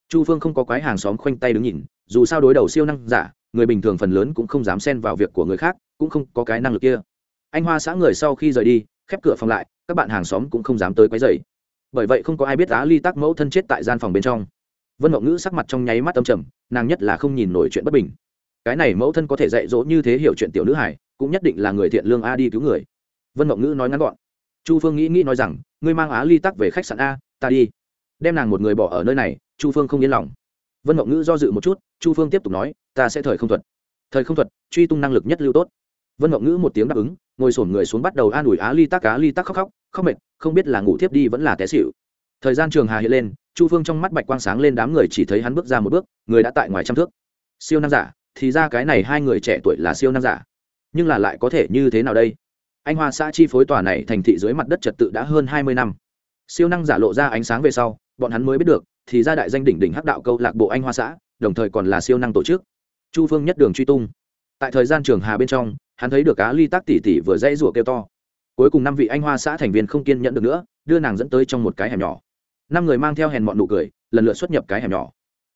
Chu phương không có quái hàng xóm khoanh tay đứng nhìn, dù sao đối đầu siêu năng giả, người bình thường phần lớn cũng không dám xen vào việc của người khác, cũng không có cái năng lực kia. Anh hoa xã người sau khi rời đi, khép cửa phòng lại, các bạn hàng xóm cũng không dám tới quấy rầy bởi vậy không có ai biết á ly tắc mẫu thân chết tại gian phòng bên trong. Vân mộng ngữ sắc mặt trong nháy mắt tâm trầm, nàng nhất là không nhìn nổi chuyện bất bình. Cái này mẫu thân có thể dạy dỗ như thế hiểu chuyện tiểu nữ hải cũng nhất định là người thiện lương a đi cứu người. Vân mộng ngữ nói ngắn gọn. Chu phương nghĩ nghĩ nói rằng, ngươi mang á ly tắc về khách sạn a, ta đi. Đem nàng một người bỏ ở nơi này, chu phương không yên lòng. Vân mộng ngữ do dự một chút, chu phương tiếp tục nói, ta sẽ thời không thuật. Thời không thuật, truy tung năng lực nhất lưu tốt. Vân mộng ngữ một tiếng đáp ứng, ngồi sổn người xuống bắt đầu an ủi á ly tắc cá ly tắc khóc khóc khóc mệt, không biết là ngủ thiếp đi vẫn là té xịu thời gian trường hà hiện lên, chu phương trong mắt bạch quang sáng lên đám người chỉ thấy hắn bước ra một bước, người đã tại ngoài trăm thước. Siêu năng giả, thì ra cái này hai người trẻ tuổi là siêu năng giả. Nhưng là lại có thể như thế nào đây? Anh hoa xã chi phối tòa này thành thị dưới mặt đất trật tự đã hơn hai mươi năm. Siêu năng giả lộ ra ánh sáng về sau, bọn hắn mới biết được, thì ra đại danh đỉnh đỉnh hắc đạo câu lạc bộ anh hoa xã, đồng thời còn là siêu năng tổ chức. Chu phương nhất đường truy tung. Tại thời gian trường hà bên trong, hắn thấy được cá ly tác tỷ tỷ vừa dãy rủa kêu to cuối cùng năm vị anh hoa xã thành viên không kiên nhẫn được nữa, đưa nàng dẫn tới trong một cái hẻm nhỏ. Năm người mang theo hèn mọn nụ cười, lần lượt xuất nhập cái hẻm nhỏ.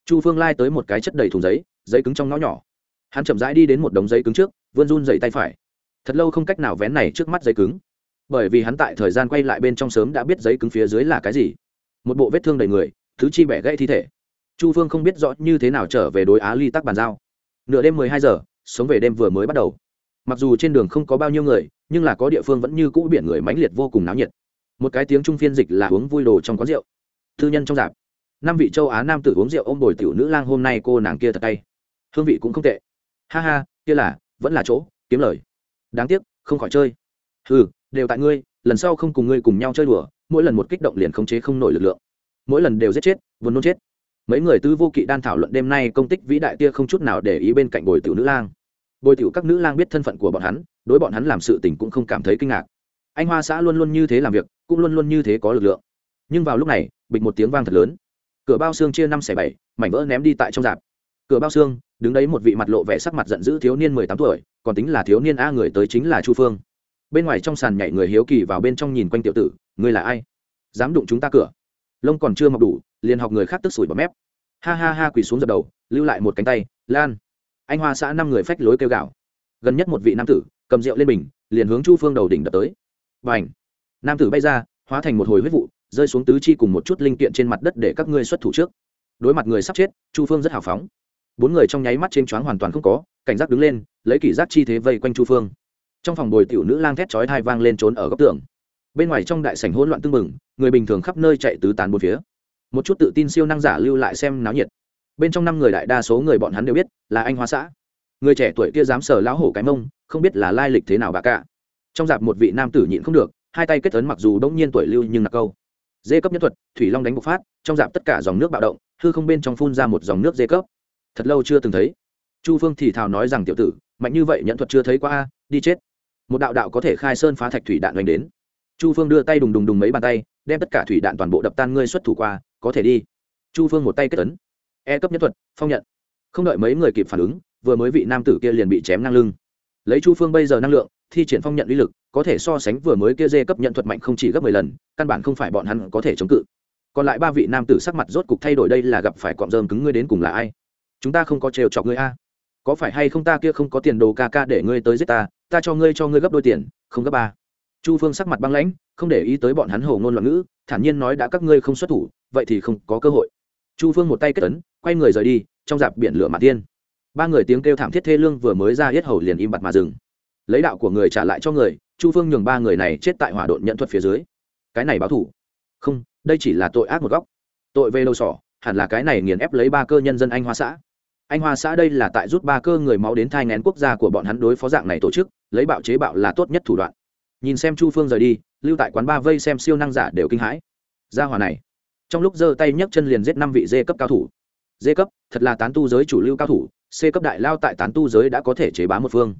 Chu phương lai tới một cái chất đầy thùng giấy giấy cứng trong ngõ nhỏ. Hắn chậm rãi đi đến một đống giấy cứng trước, vươn run dậy tay phải. Thật lâu không cách nào vén này trước mắt giấy cứng. Bởi vì hắn tại thời gian quay lại bên trong sớm đã biết giấy cứng phía dưới là cái gì. Một bộ vết thương đầy người, thứ chi bẻ gãy thi thể. Chu phương không biết rõ như thế nào trở về đối á ly tắc bàn giao. Nửa đêm mười hai giờ, sống về đêm vừa mới bắt đầu. Mặc dù trên đường không có bao nhiêu người nhưng là có địa phương vẫn như cũ biển người mãnh liệt vô cùng náo nhiệt. Một cái tiếng trung phiên dịch là uống vui đồ trong quán rượu. Thư nhân trong dạp. Năm vị châu á nam tử uống rượu ôm bồi tiểu nữ lang hôm nay cô nàng kia thật tay hương vị cũng không tệ. Ha ha, kia là, vẫn là chỗ, kiếm lời. Đáng tiếc, không khỏi chơi. Ừ đều tại ngươi, lần sau không cùng ngươi cùng nhau chơi đùa, mỗi lần một kích động liền khống chế không nổi lực lượng. Mỗi lần đều giết chết, vốn nôn chết. Mấy người tư vô kỵ đan thảo luận đêm nay công tích vĩ đại tia không chút nào để ý bên cạnh bồi tiểu nữ lang. Bồi tiểu các nữ lang biết thân phận của bọn hắn đối bọn hắn làm sự tình cũng không cảm thấy kinh ngạc. Anh hoa xã luôn luôn như thế làm việc, cũng luôn luôn như thế có lực lượng. Nhưng vào lúc này, bịch một tiếng vang thật lớn. Cửa bao xương chia năm xẻ bảy, mảnh vỡ ném đi tại trong dạp. Cửa bao xương, đứng đấy một vị mặt lộ vẻ sắc mặt giận dữ thiếu niên mười tám tuổi, còn tính là thiếu niên a người tới chính là chu phương. Bên ngoài trong sàn nhảy người hiếu kỳ vào bên trong nhìn quanh tiểu tử, ngươi là ai? Dám đụng chúng ta cửa? Lông còn chưa mọc đủ, liền học người khác tức sủi bọt mép. Ha ha ha, quỳ xuống dập đầu, lưu lại một cánh tay, lan. Anh hoa xã năm người phách lối kêu gạo gần nhất một vị nam tử cầm rượu lên bình, liền hướng chu phương đầu đỉnh đập tới. B à n h nam tử bay ra, hóa thành một hồi huyết vụ, rơi xuống tứ chi cùng một chút linh kiện trên mặt đất để các ngươi xuất thủ trước. Đối mặt người sắp chết, chu phương rất hào phóng. Bốn người trong nháy mắt trên choáng hoàn toàn không có, cảnh giác đứng lên, lấy kỷ giác chi thế vây quanh chu phương. Trong phòng bồi tiểu nữ lang thét chói thai vang lên trốn ở góc tường. Bên ngoài trong đại sảnh hỗn loạn tưng bừng, người bình thường khắp nơi chạy tứ tán bốn phía. Một chút tự tin siêu năng giả lưu lại xem náo nhiệt. Bên trong năm người đại đa số người bọn hắn đều biết là anh hoa xã người trẻ tuổi kia dám sờ lão hổ cái mông, không biết là lai lịch thế nào bà cả. Trong dạp một vị nam tử nhịn không được, hai tay kết ấn mặc dù đông nhiên tuổi lưu nhưng nặc câu. Dê cấp nhân thuật, thủy long đánh bộc phát, trong dạp tất cả dòng nước bạo động, hư không bên trong phun ra một dòng nước dê cấp. Thật lâu chưa từng thấy. Chu phương thì thào nói rằng tiểu tử, mạnh như vậy nhận thuật chưa thấy qua a, đi chết. Một đạo đạo có thể khai sơn phá thạch thủy đạn đánh đến. Chu phương đưa tay đùng đùng đùng mấy bàn tay, đem tất cả thủy đạn toàn bộ đập tan ngươi xuất thủ qua, có thể đi. Chu phương một tay kết tấn e cấp nhân thuật, phong nhận. Không đợi mấy người kịp phản ứng vừa mới vị nam tử kia liền bị chém ngang lưng. Lấy chu phương bây giờ năng lượng, thi triển phong nhận uy lực, có thể so sánh vừa mới kia dê cấp nhận thuật mạnh không chỉ gấp mười lần, căn bản không phải bọn hắn có thể chống cự. Còn lại ba vị nam tử sắc mặt rốt cục thay đổi đây là gặp phải cọm rơm cứng ngươi đến cùng là ai? Chúng ta không có trêu chọc ngươi a. Có phải hay không ta kia không có tiền đồ ca ca để ngươi tới giết ta ta cho ngươi cho ngươi gấp đôi tiền, không gấp ba. Chu phương sắc mặt băng lãnh, không để ý tới bọn hắn hầu ngôn loạn ngữ, thản nhiên nói đã các ngươi không xuất thủ, vậy thì không có cơ hội. Chu phương một tay kết ấn, quay người rời đi, trong dạp biển lửa mạ tiên ba người tiếng kêu thảm thiết thê lương vừa mới ra hết hầu liền im bặt mà dừng. Lấy đạo của người trả lại cho người, chu phương nhường ba người này chết tại hỏa độn nhận thuật phía dưới. Cái này báo thủ. Không, đây chỉ là tội ác một góc. Tội về lâu sỏ, hẳn là cái này nghiền ép lấy ba cơ nhân dân anh hoa xã. Anh hoa xã đây là tại rút ba cơ người máu đến thai ngén quốc gia của bọn hắn đối phó dạng này tổ chức, lấy bạo chế bạo là tốt nhất thủ đoạn. Nhìn xem chu phương rời đi, lưu tại quán ba vây xem siêu năng giả đều kinh hãi. Gia hòa này, trong lúc giơ tay nhấc chân liền giết năm vị dê cấp cao thủ. Dê cấp, thật là tán tu giới chủ lưu cao thủ c cấp đại lao tại tán tu giới đã có thể chế bá một phương.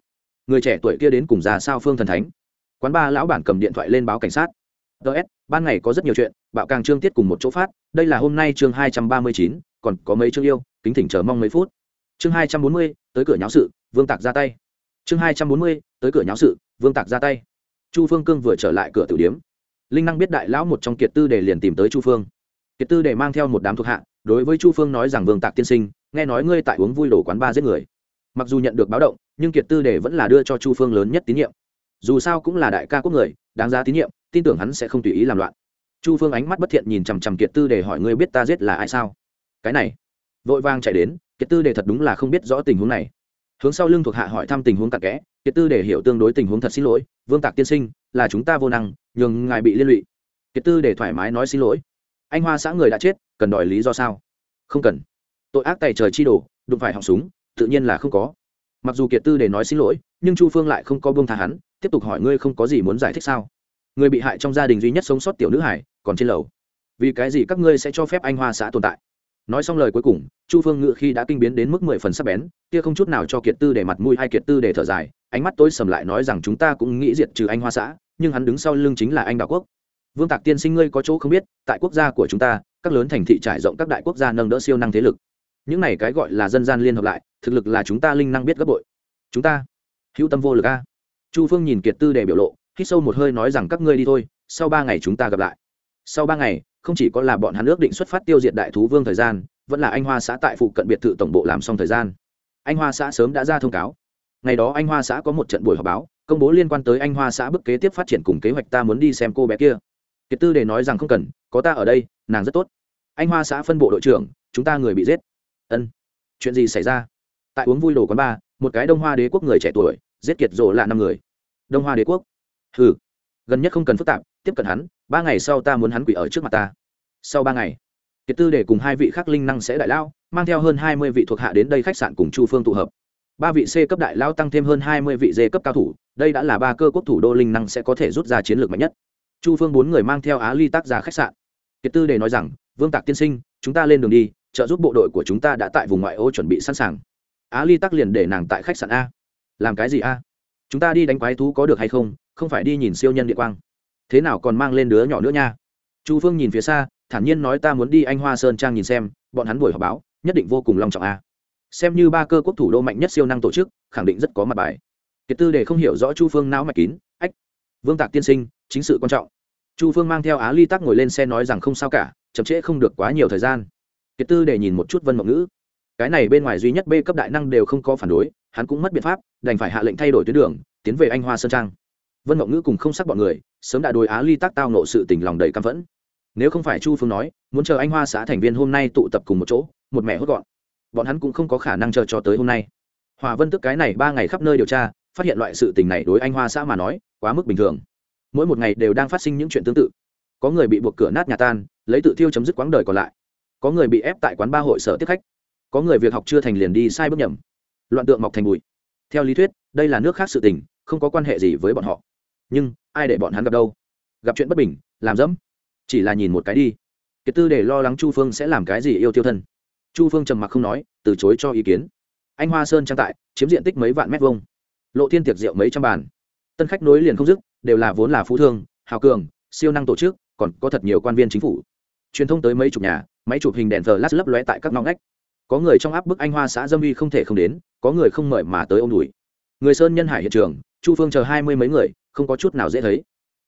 Người trẻ tuổi kia đến cùng già sao phương thần thánh? Quán ba lão bản cầm điện thoại lên báo cảnh sát. Ts ban ngày có rất nhiều chuyện, bạo càng trương tiết cùng một chỗ phát. Đây là hôm nay chương hai trăm ba mươi chín, còn có mấy chương yêu, kính thỉnh chờ mong mấy phút. Chương hai trăm bốn mươi, tới cửa nháo sự, vương tạc ra tay. Chương hai trăm bốn mươi, tới cửa nháo sự, vương tạc ra tay. Chu phương cương vừa trở lại cửa tử điếm. Linh năng biết đại lão một trong kiệt tư để liền tìm tới chu phương. Kiệt tư để mang theo một đám thuộc hạ đối với chu phương nói rằng vương tạc tiên sinh, nghe nói ngươi tại uống vui đổ quán ba giết người. Mặc dù nhận được báo động, nhưng kiệt tư để vẫn là đưa cho chu phương lớn nhất tín nhiệm. Dù sao cũng là đại ca quốc người, đáng giá tín nhiệm, tin tưởng hắn sẽ không tùy ý làm loạn. Chu phương ánh mắt bất thiện nhìn chằm chằm kiệt tư để hỏi ngươi biết ta giết là ai sao? Cái này, vội vang chạy đến, kiệt tư để thật đúng là không biết rõ tình huống này. Hướng sau lưng thuộc hạ hỏi thăm tình huống tạc kẽ, kiệt tư để hiểu tương đối tình huống thật xin lỗi, vương tạc tiên sinh, là chúng ta vô năng, nhường ngài bị liên lụy. Kiệt tư để thoải mái nói xin lỗi anh hoa xã người đã chết, cần đòi lý do sao? Không cần. Tội ác tài trời chi đổ đụng phải họng súng, tự nhiên là không có. Mặc dù kiệt tư để nói xin lỗi, nhưng chu phương lại không có buông tha hắn, tiếp tục hỏi ngươi không có gì muốn giải thích sao? Người bị hại trong gia đình duy nhất sống sót tiểu nữ hải, còn trên lầu. Vì cái gì các ngươi sẽ cho phép anh hoa xã tồn tại? Nói xong lời cuối cùng, chu phương ngự khi đã kinh biến đến mức mười phần sắp bén, kia không chút nào cho kiệt tư để mặt mũi hay kiệt tư để thở dài, ánh mắt tối sầm lại nói rằng chúng ta cũng nghĩ diệt trừ anh hoa xã, nhưng hắn đứng sau lưng chính là anh đạo quốc vương tạc tiên sinh ngươi có chỗ không biết, tại quốc gia của chúng ta, các lớn thành thị trải rộng các đại quốc gia nâng đỡ siêu năng thế lực. Những này cái gọi là dân gian liên hợp lại, thực lực là chúng ta linh năng biết gấp bội. Chúng ta, hữu tâm vô lực a. Chu phương nhìn kiệt tư để biểu lộ, hít sâu một hơi nói rằng các ngươi đi thôi, sau ba ngày chúng ta gặp lại. Sau ba ngày, không chỉ có là bọn hắn ước định xuất phát tiêu diệt đại thú vương thời gian, vẫn là anh hoa xã tại phụ cận biệt thự tổng bộ làm xong thời gian. Anh hoa xã sớm đã ra thông cáo. Ngày đó anh hoa xã có một trận buổi họp báo, công bố liên quan tới anh hoa xã bức kế tiếp phát triển cùng kế hoạch ta muốn đi xem cô bé kia kiệt tư để nói rằng không cần, có ta ở đây, nàng rất tốt. Anh hoa xã phân bộ đội trưởng, chúng ta người bị giết. Ân. Chuyện gì xảy ra? Tại uống vui đồ quán ba, một cái đông hoa đế quốc người trẻ tuổi, giết kiệt rộ là năm người. Đông hoa đế quốc? Hừ. Gần nhất không cần phức tạp, tiếp cận hắn, ba ngày sau ta muốn hắn quỷ ở trước mặt ta. Sau ba ngày, kiệt tư để cùng hai vị khác linh năng sẽ đại lao, mang theo hơn hai mươi vị thuộc hạ đến đây khách sạn cùng chu phương tụ hợp. Ba vị c cấp đại lao tăng thêm hơn hai mươi vị d cấp cao thủ, đây đã là ba cơ quốc thủ đô linh năng sẽ có thể rút ra chiến lược mạnh nhất chu phương bốn người mang theo á ly tác ra khách sạn. Kiệt tư để nói rằng, vương tạc tiên sinh, chúng ta lên đường đi, trợ giúp bộ đội của chúng ta đã tại vùng ngoại ô chuẩn bị sẵn sàng. Á ly tắc liền để nàng tại khách sạn a. Làm cái gì a? Chúng ta đi đánh quái thú có được hay không không phải đi nhìn siêu nhân địa quang. Thế nào còn mang lên đứa nhỏ nữa nha? Chu phương nhìn phía xa, thản nhiên nói, ta muốn đi anh hoa sơn trang nhìn xem, bọn hắn buổi họp báo, nhất định vô cùng long trọng a. Xem như ba cơ quốc thủ đô mạnh nhất siêu năng tổ chức, khẳng định rất có mặt bài. Kiệt tư để không hiểu rõ chu phương não mạch kín, ách, vương tạc tiên sinh chính sự quan trọng. Chu phương mang theo á ly tắc ngồi lên xe nói rằng không sao cả, chậm trễ không được quá nhiều thời gian. Kiệt tư để nhìn một chút vân mộng ngữ. Cái này bên ngoài duy nhất b cấp đại năng đều không có phản đối, hắn cũng mất biện pháp, đành phải hạ lệnh thay đổi tuyến đường, tiến về anh hoa sơn trang. Vân mộng ngữ cùng không sắc bọn người, sớm đã đối á ly tác tao nộ sự tình lòng đầy căm phẫn. Nếu không phải chu phương nói, muốn chờ anh hoa xã thành viên hôm nay tụ tập cùng một chỗ, một mẹ hốt gọn. Bọn hắn cũng không có khả năng chờ cho tới hôm nay. Hòa vân tức cái này ba ngày khắp nơi điều tra, phát hiện loại sự tình này đối anh hoa xã mà nói, quá mức bình thường mỗi một ngày đều đang phát sinh những chuyện tương tự. Có người bị buộc cửa nát nhà tan, lấy tự thiêu chấm dứt quãng đời còn lại. Có người bị ép tại quán ba hội sở tiếp khách. Có người việc học chưa thành liền đi sai bước nhầm. Loạn tượng mọc thành bụi. Theo lý thuyết, đây là nước khác sự tình, không có quan hệ gì với bọn họ. Nhưng, ai để bọn hắn gặp đâu? Gặp chuyện bất bình, làm dẫm. Chỉ là nhìn một cái đi. Kiệt tư để lo lắng chu phương sẽ làm cái gì yêu tiêu thân. Chu phương trầm mặc không nói, từ chối cho ý kiến. Anh hoa sơn trang tại, chiếm diện tích mấy vạn mét vuông. Lộ thiên tiệc rượu mấy trăm bàn tân khách nối liền không dứt, đều là vốn là phú thương, hào cường, siêu năng tổ chức, còn có thật nhiều quan viên chính phủ. Truyền thông tới mấy chục nhà, máy chụp hình đèn thờ lát lấp lóe tại các ngõ ngách. Có người trong áp bức anh hoa xã dâm uy không thể không đến, có người không mời mà tới ô m đùi. Người sơn nhân hải hiện trường, chu phương chờ hai mươi mấy người, không có chút nào dễ thấy.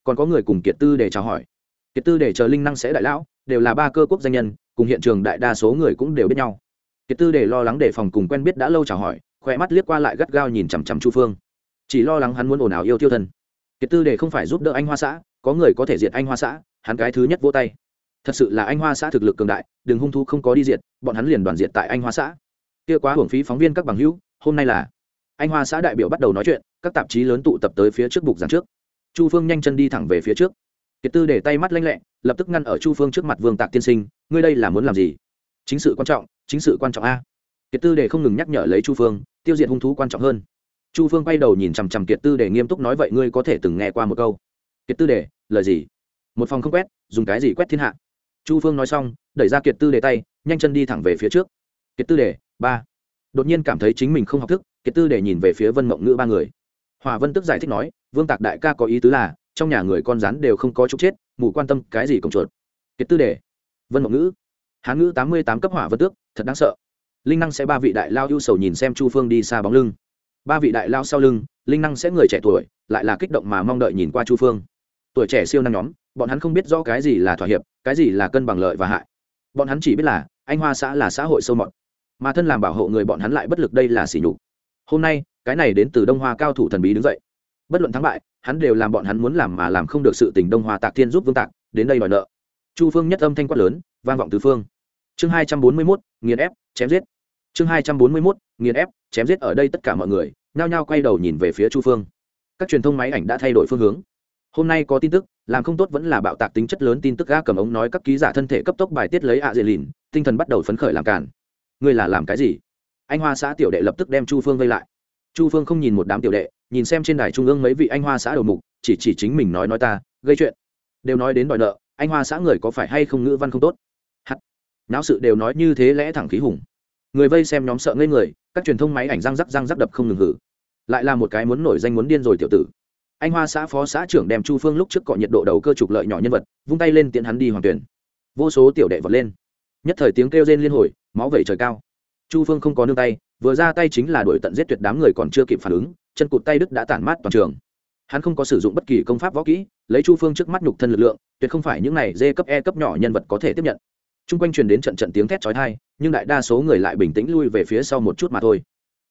Còn có người cùng kiệt tư để chào hỏi. Kiệt tư để chờ linh năng sẽ đại lão, đều là ba cơ quốc danh nhân, cùng hiện trường đại đa số người cũng đều biết nhau. Kiệt tư để lo lắng đề phòng cùng quen biết đã lâu chào hỏi khoe mắt liếc qua lại gắt gao nhìn chằm chằm chu phương chỉ lo lắng hắn muốn ồn ào yêu tiêu thân. Kiệt tư để không phải giúp đỡ anh hoa xã, có người có thể diệt anh hoa xã, hắn cái thứ nhất vô tay. Thật sự là anh hoa xã thực lực cường đại, đừng hung thu không có đi diệt, bọn hắn liền đoàn diệt tại anh hoa xã. Kia quá hưởng phí phóng viên các bằng hữu, hôm nay là anh hoa xã đại biểu bắt đầu nói chuyện, các tạp chí lớn tụ tập tới phía trước bục giảng trước. Chu phương nhanh chân đi thẳng về phía trước. Kiệt tư để tay mắt lanh lẹ, lập tức ngăn ở chu phương trước mặt vương tạc tiên sinh, ngươi đây là muốn làm gì? Chính sự quan trọng, chính sự quan trọng a. Kiệt tư để không ngừng nhắc nhở lấy chu phương, tiêu diệt hung thú quan trọng hơn chu phương quay đầu nhìn chằm chằm kiệt tư để nghiêm túc nói vậy ngươi có thể từng nghe qua một câu. Kiệt tư để, lời gì? Một phòng không quét, dùng cái gì quét thiên hạ? Chu phương nói xong, đẩy ra kiệt tư để tay, nhanh chân đi thẳng về phía trước. Kiệt tư để, ba. Đột nhiên cảm thấy chính mình không học thức, kiệt tư để nhìn về phía vân mộng ngữ ba người. Hòa vân tức giải thích nói, vương tạc đại ca có ý tứ là, trong nhà người con rắn đều không có chúc chết, mù quan tâm cái gì cổng chuột? Kiệt tư để, vân mộng ngữ. Hán ngữ tám mươi tám cấp hỏa vân tước, thật đáng sợ. Linh năng sẽ ba vị đại lao ưu sầu nhìn xem chu phương đi xa bóng lưng ba vị đại lao sau lưng, linh năng sẽ người trẻ tuổi, lại là kích động mà mong đợi nhìn qua chu phương. Tuổi trẻ siêu năng nhóm, bọn hắn không biết rõ cái gì là thỏa hiệp, cái gì là cân bằng lợi và hại. Bọn hắn chỉ biết là, anh hoa xã là xã hội sâu mọt, mà thân làm bảo hộ người bọn hắn lại bất lực đây là xỉ nhục. Hôm nay, cái này đến từ đông hoa cao thủ thần bí đứng dậy. Bất luận thắng bại, hắn đều làm bọn hắn muốn làm mà làm không được sự tình đông hoa tạc thiên giúp vương tạc, đến đây đòi nợ. Chu phương nhất âm thanh quát lớn, vang vọng tứ phương. Chương hai trăm bốn mươi mốt, nghiền ép, chém giết. Chương hai trăm bốn mươi mốt nghiền ép, chém giết ở đây tất cả mọi người, nhao nhao quay đầu nhìn về phía chu phương. Các truyền thông máy ảnh đã thay đổi phương hướng. Hôm nay có tin tức, làm không tốt vẫn là bạo tạc tính chất lớn tin tức ga cầm ống nói các ký giả thân thể cấp tốc bài tiết lấy ạ dệ lìn, tinh thần bắt đầu phấn khởi làm cản ngươi là làm cái gì? Anh hoa xã tiểu đệ lập tức đem chu phương vây lại. Chu phương không nhìn một đám tiểu đệ, nhìn xem trên đài trung ương mấy vị anh hoa xã đầu mục, chỉ chỉ chính mình nói nói ta, gây chuyện. Đều nói đến đòi nợ, anh hoa xã người có phải hay không ngữ văn không tốt? Hắt náo sự đều nói như thế lẽ thẳng khí hùng. Người vây xem nhóm sợ ngây người các truyền thông máy ảnh răng rắc răng rắc đập không ngừng hử. Lại là một cái muốn nổi danh muốn điên rồi tiểu tử. Anh hoa xã phó xã trưởng đem chu phương lúc trước cọ nhiệt độ đầu cơ trục lợi nhỏ nhân vật, vung tay lên tiện hắn đi hoàng tuyển. Vô số tiểu đệ vọt lên. Nhất thời tiếng kêu rên liên hồi, máu vẩy trời cao. Chu phương không có nương tay, vừa ra tay chính là đuổi tận giết tuyệt đám người còn chưa kịp phản ứng, chân cụt tay đức đã tản mát toàn trường. Hắn không có sử dụng bất kỳ công pháp võ kỹ, lấy chu phương trước mắt nhục thân lực lượng, tuyệt không phải những này dê cấp e cấp nhỏ nhân vật có thể tiếp nhận t r u n g quanh truyền đến trận trận tiếng thét trói thai nhưng đại đa số người lại bình tĩnh lui về phía sau một chút mà thôi.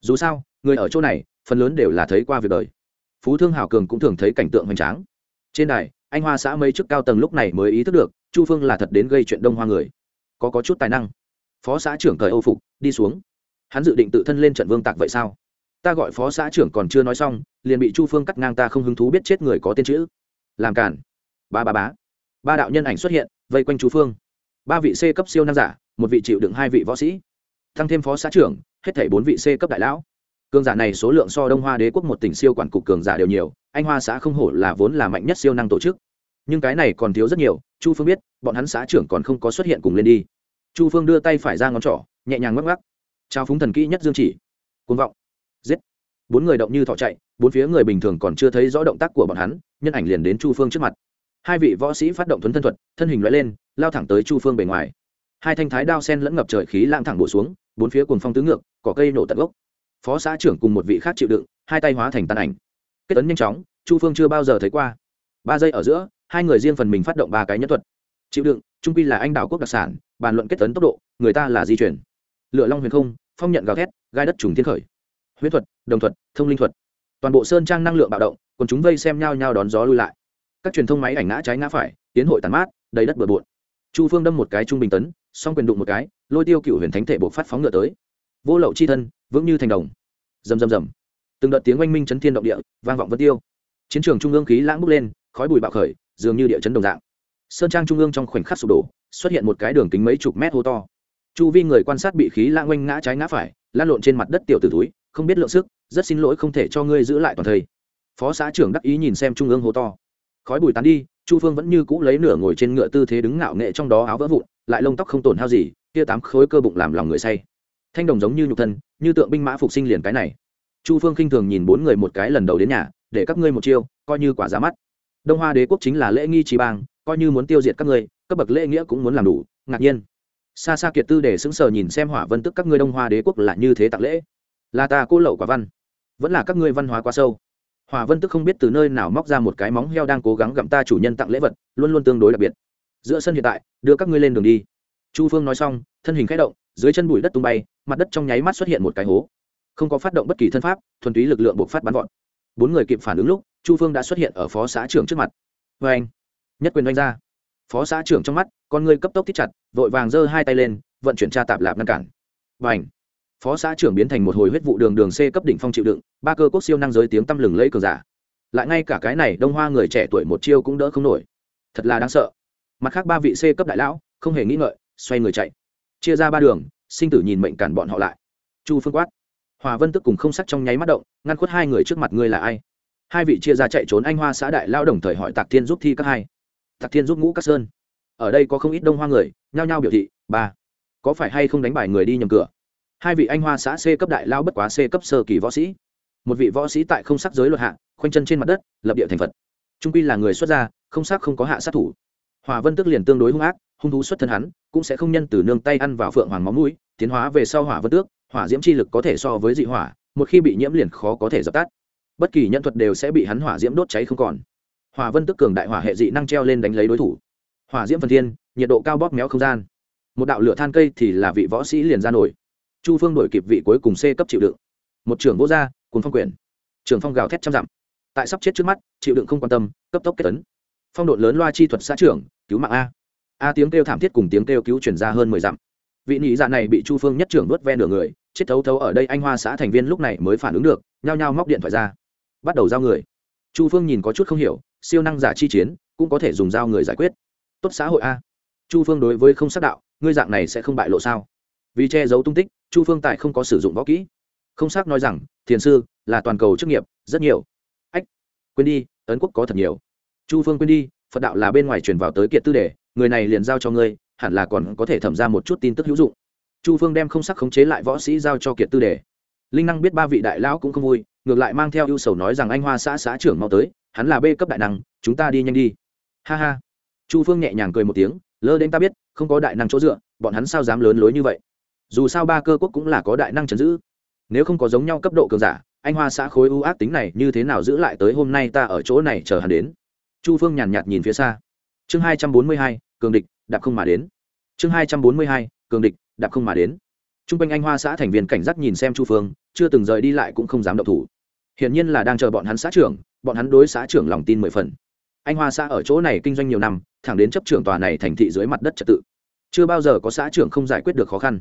Dù sao, người ở chỗ này, phần lớn đều là thấy qua việc đời. Phú thương hào cường cũng thường thấy cảnh tượng hoành tráng. Trên đài, anh hoa xã mấy chức cao tầng lúc này mới ý thức được, chu phương là thật đến gây chuyện đông hoa người. Có có chút tài năng. Phó xã trưởng cởi âu phục, đi xuống. Hắn dự định tự thân lên trận vương tạc vậy sao? Ta gọi phó xã trưởng còn chưa nói xong, liền bị chu phương cắt ngang ta không hứng thú biết chết người có tên chữ. Làm cản ba ba bá. Ba đạo nhân ảnh xuất hiện, vây quanh chu phương ba vị c cấp siêu năng giả, một vị chịu đựng hai vị võ sĩ thăng thêm phó xã trưởng, hết thảy bốn vị c cấp đại lão. Cường giả này số lượng so đông hoa đế quốc một tỉnh siêu quản cục cường giả đều nhiều, anh hoa xã không hổ là vốn là mạnh nhất siêu năng tổ chức. Nhưng cái này còn thiếu rất nhiều, chu phương biết, bọn hắn xã trưởng còn không có xuất hiện cùng lên đi. Chu phương đưa tay phải ra ngón trỏ, nhẹ nhàng ngắc ngắc trao phúng thần kỹ nhất dương chỉ. Côn vọng. Giết. Bốn người động như thọ chạy, bốn phía người bình thường còn chưa thấy rõ động tác của bọn hắn, nhân ảnh liền đến chu phương trước mặt hai vị võ sĩ phát động thuấn thân thuật, thân hình loại lên, lao thẳng tới chu phương bề ngoài. Hai thanh thái đao sen lẫn ngập trời khí lang thẳng bổ xuống, bốn phía cùng phong tứ ngược, cỏ cây nổ tận gốc. Phó xã trưởng cùng một vị khác chịu đựng, hai tay hóa thành tàn ảnh. Kết tấn nhanh chóng, chu phương chưa bao giờ thấy qua. Ba giây ở giữa, hai người riêng phần mình phát động ba cái nhất thuật. Chịu đựng, trung quy là anh đảo quốc đặc sản, bàn luận kết tấn tốc độ, người ta là di chuyển. Lựa long huyền không, phong nhận gào thét, gai đất trùng thiên khởi. Huyết thuật, đồng thuật, thông linh thuật. Toàn bộ sơn trang năng lượng bạo động còn chúng vây xem nhau nhau đón gió lui lại các truyền thông máy ảnh ngã trái ngã phải, tiến hội tàn mát, đầy đất bừa bộn. Chu phương đâm một cái trung bình tấn, song quyền đụng một cái, lôi tiêu cựu huyền thánh thể buộc phát phóng ngựa tới. Vô lậu chi thân, vững như thành đồng. Rầm rầm rầm. Từng đợt tiếng oanh minh chấn thiên động địa, vang vọng vân tiêu. Chiến trường trung ương khí lãng bốc lên, khói bụi bạo khởi, dường như địa chấn đồng dạng. Sơn trang trung ương trong khoảnh khắc sụp đổ, xuất hiện một cái đường kính mấy chục mét hô to. Chu vi người quan sát bị khí lãng oanh ngã trái ngã phải lan lộn trên mặt đất tiểu tử túi không biết lượng sức, rất xin lỗi không thể cho ngươi giữ lại toàn thây. Phó xã trưởng đắc ý nhìn xem trung ương hô to khói bụi tán đi, chu phương vẫn như cũ lấy nửa ngồi trên ngựa tư thế đứng ngạo nghệ trong đó áo vỡ vụn, lại lông tóc không tổn hao gì, kia tám khối cơ bụng làm lòng người say. Thanh đồng giống như nhục thân, như tượng binh mã phục sinh liền cái này. Chu phương khinh thường nhìn bốn người một cái lần đầu đến nhà, để các ngươi một chiêu, coi như quả giá mắt. Đông hoa đế quốc chính là lễ nghi trí bang, coi như muốn tiêu diệt các ngươi, cấp bậc lễ nghĩa cũng muốn làm đủ, ngạc nhiên. Xa xa kiệt tư để sững sờ nhìn xem hỏa vân tức các ngươi đông hoa đế quốc là như thế tặng lễ. Là ta cô lậu quả văn, vẫn là các ngươi văn hóa quá sâu hỏa vân tức không biết từ nơi nào móc ra một cái móng heo đang cố gắng gặm ta chủ nhân tặng lễ vật, luôn luôn tương đối đặc biệt. Giữa sân hiện tại, đưa các ngươi lên đường đi. Chu phương nói xong, thân hình k h ẽ động, dưới chân bụi đất tung bay, mặt đất trong nháy mắt xuất hiện một cái hố. Không có phát động bất kỳ thân pháp, thuần túy lực lượng buộc phát bắn gọn bốn người kịp phản ứng lúc, chu phương đã xuất hiện ở phó xã trưởng trước mặt. Vê anh, nhất quyền đánh ra. Phó xã trưởng trong mắt, con người cấp tốc thích chặt, vội vàng giơ hai tay lên, vận chuyển tra tạp lạp ngăn cản. Và phó xã trưởng biến thành một hồi huyết vụ đường đường c cấp đỉnh phong chịu đựng, ba cơ cốt siêu năng giới tiếng tăm lừng lẫy cường giả. Lại ngay cả cái này đông hoa người trẻ tuổi một chiêu cũng đỡ không nổi. Thật là đáng sợ. Mặt khác ba vị c cấp đại lão, không hề nghĩ ngợi, xoay người chạy. Chia ra ba đường, sinh tử nhìn mệnh cản bọn họ lại. Chu phương quát. Hòa vân tức cùng không sắc trong nháy mắt động, ngăn khuất hai người trước mặt ngươi là ai? Hai vị chia ra chạy trốn anh hoa xã đại lao đồng thời hỏi tạc thiên giúp thi các hai. Tạc thiên giúp ngũ các sơn. Ở đây có không ít đông hoa người, nhao nhao biểu thị, ba, có phải hay không đánh bài người đi nhầm cửa? Hai vị anh hoa xã c cấp đại lao bất quá c cấp sơ kỳ võ sĩ. Một vị võ sĩ tại không sắc giới luật hạ, khoanh chân trên mặt đất, lập địa thành phật. Trung quy là người xuất gia, không sắc không có hạ sát thủ. Hòa vân tức liền tương đối hung ác, hung thú xuất thân hắn, cũng sẽ không nhân từ nương tay ăn vào phượng hoàng máu mũi, tiến hóa về sau hỏa vân tước, hỏa diễm chi lực có thể so với dị hỏa, một khi bị nhiễm liền khó có thể dập tắt. Bất kỳ nhân thuật đều sẽ bị hắn hỏa diễm đốt cháy không còn. Hỏa vân tức cường đại hỏa hệ dị năng treo lên đánh lấy đối thủ. Hỏa diễm phần thiên, nhiệt độ cao bóp méo không gian. Một đạo lửa than cây thì là vị võ sĩ liền ra nổi chu phương đổi kịp vị cuối cùng c cấp chịu đựng. Một trưởng vô gia cùng phong quyền trưởng phong gào thét trăm dặm. Tại sắp chết trước mắt, chịu đựng không quan tâm, cấp tốc kết tấn phong độ lớn loa chi thuật xã trưởng, cứu mạng a. A tiếng kêu thảm thiết cùng tiếng kêu cứu chuyển ra hơn mười dặm. Vị nhị dạ này bị chu phương nhất trưởng đuốt ven nửa người, chết thấu thấu ở đây anh hoa xã thành viên lúc này mới phản ứng được, nhao nhao móc điện thoại ra. Bắt đầu giao người. Chu phương nhìn có chút không hiểu, siêu năng giả chi chiến, cũng có thể dùng dao người giải quyết. Tốt xã hội a. Chu phương đối với không xác đạo, ngươi dạng này sẽ không bại lộ sao? Vì che giấu tung tích, chu phương tại không có sử dụng võ kỹ. Không xác nói rằng, thiền sư là toàn cầu chức nghiệp, rất nhiều. Ách, quên đi, ấn quốc có thật nhiều. Chu phương quên đi, phật đạo là bên ngoài truyền vào tới kiệt tư đề, người này liền giao cho ngươi, hẳn là còn có thể thẩm ra một chút tin tức hữu dụng. Chu phương đem không sắc khống chế lại võ sĩ giao cho kiệt tư đề. Linh năng biết ba vị đại lão cũng không vui, ngược lại mang theo ưu sầu nói rằng anh hoa xã xã trưởng mau tới, hắn là b cấp đại năng, chúng ta đi nhanh đi. Ha ha. Chu phương nhẹ nhàng cười một tiếng, lơ đến ta biết, không có đại năng chỗ dựa, bọn hắn sao dám lớn lối như vậy? Dù sao ba cơ quốc cũng là có đại năng chấn giữ. Nếu không có giống nhau cấp độ cường giả, anh hoa xã khối ưu ác tính này như thế nào giữ lại tới hôm nay ta ở chỗ này chờ hắn đến. Chu phương nhàn nhạt nhìn phía xa. Chương hai trăm bốn mươi hai, cường địch, đạp không mà đến. Chương hai trăm bốn mươi hai, cường địch, đạp không mà đến. T r u n g quanh anh hoa xã thành viên cảnh giác nhìn xem chu phương, chưa từng rời đi lại cũng không dám động thủ. Hiển nhiên là đang chờ bọn hắn xã trưởng, bọn hắn đối xã trưởng lòng tin mười phần. Anh hoa xã ở chỗ này kinh doanh nhiều năm, thẳng đến chấp trưởng tòa này thành thị dưới mặt đất trật tự. Chưa bao giờ có xã trưởng không giải quyết được khó khăn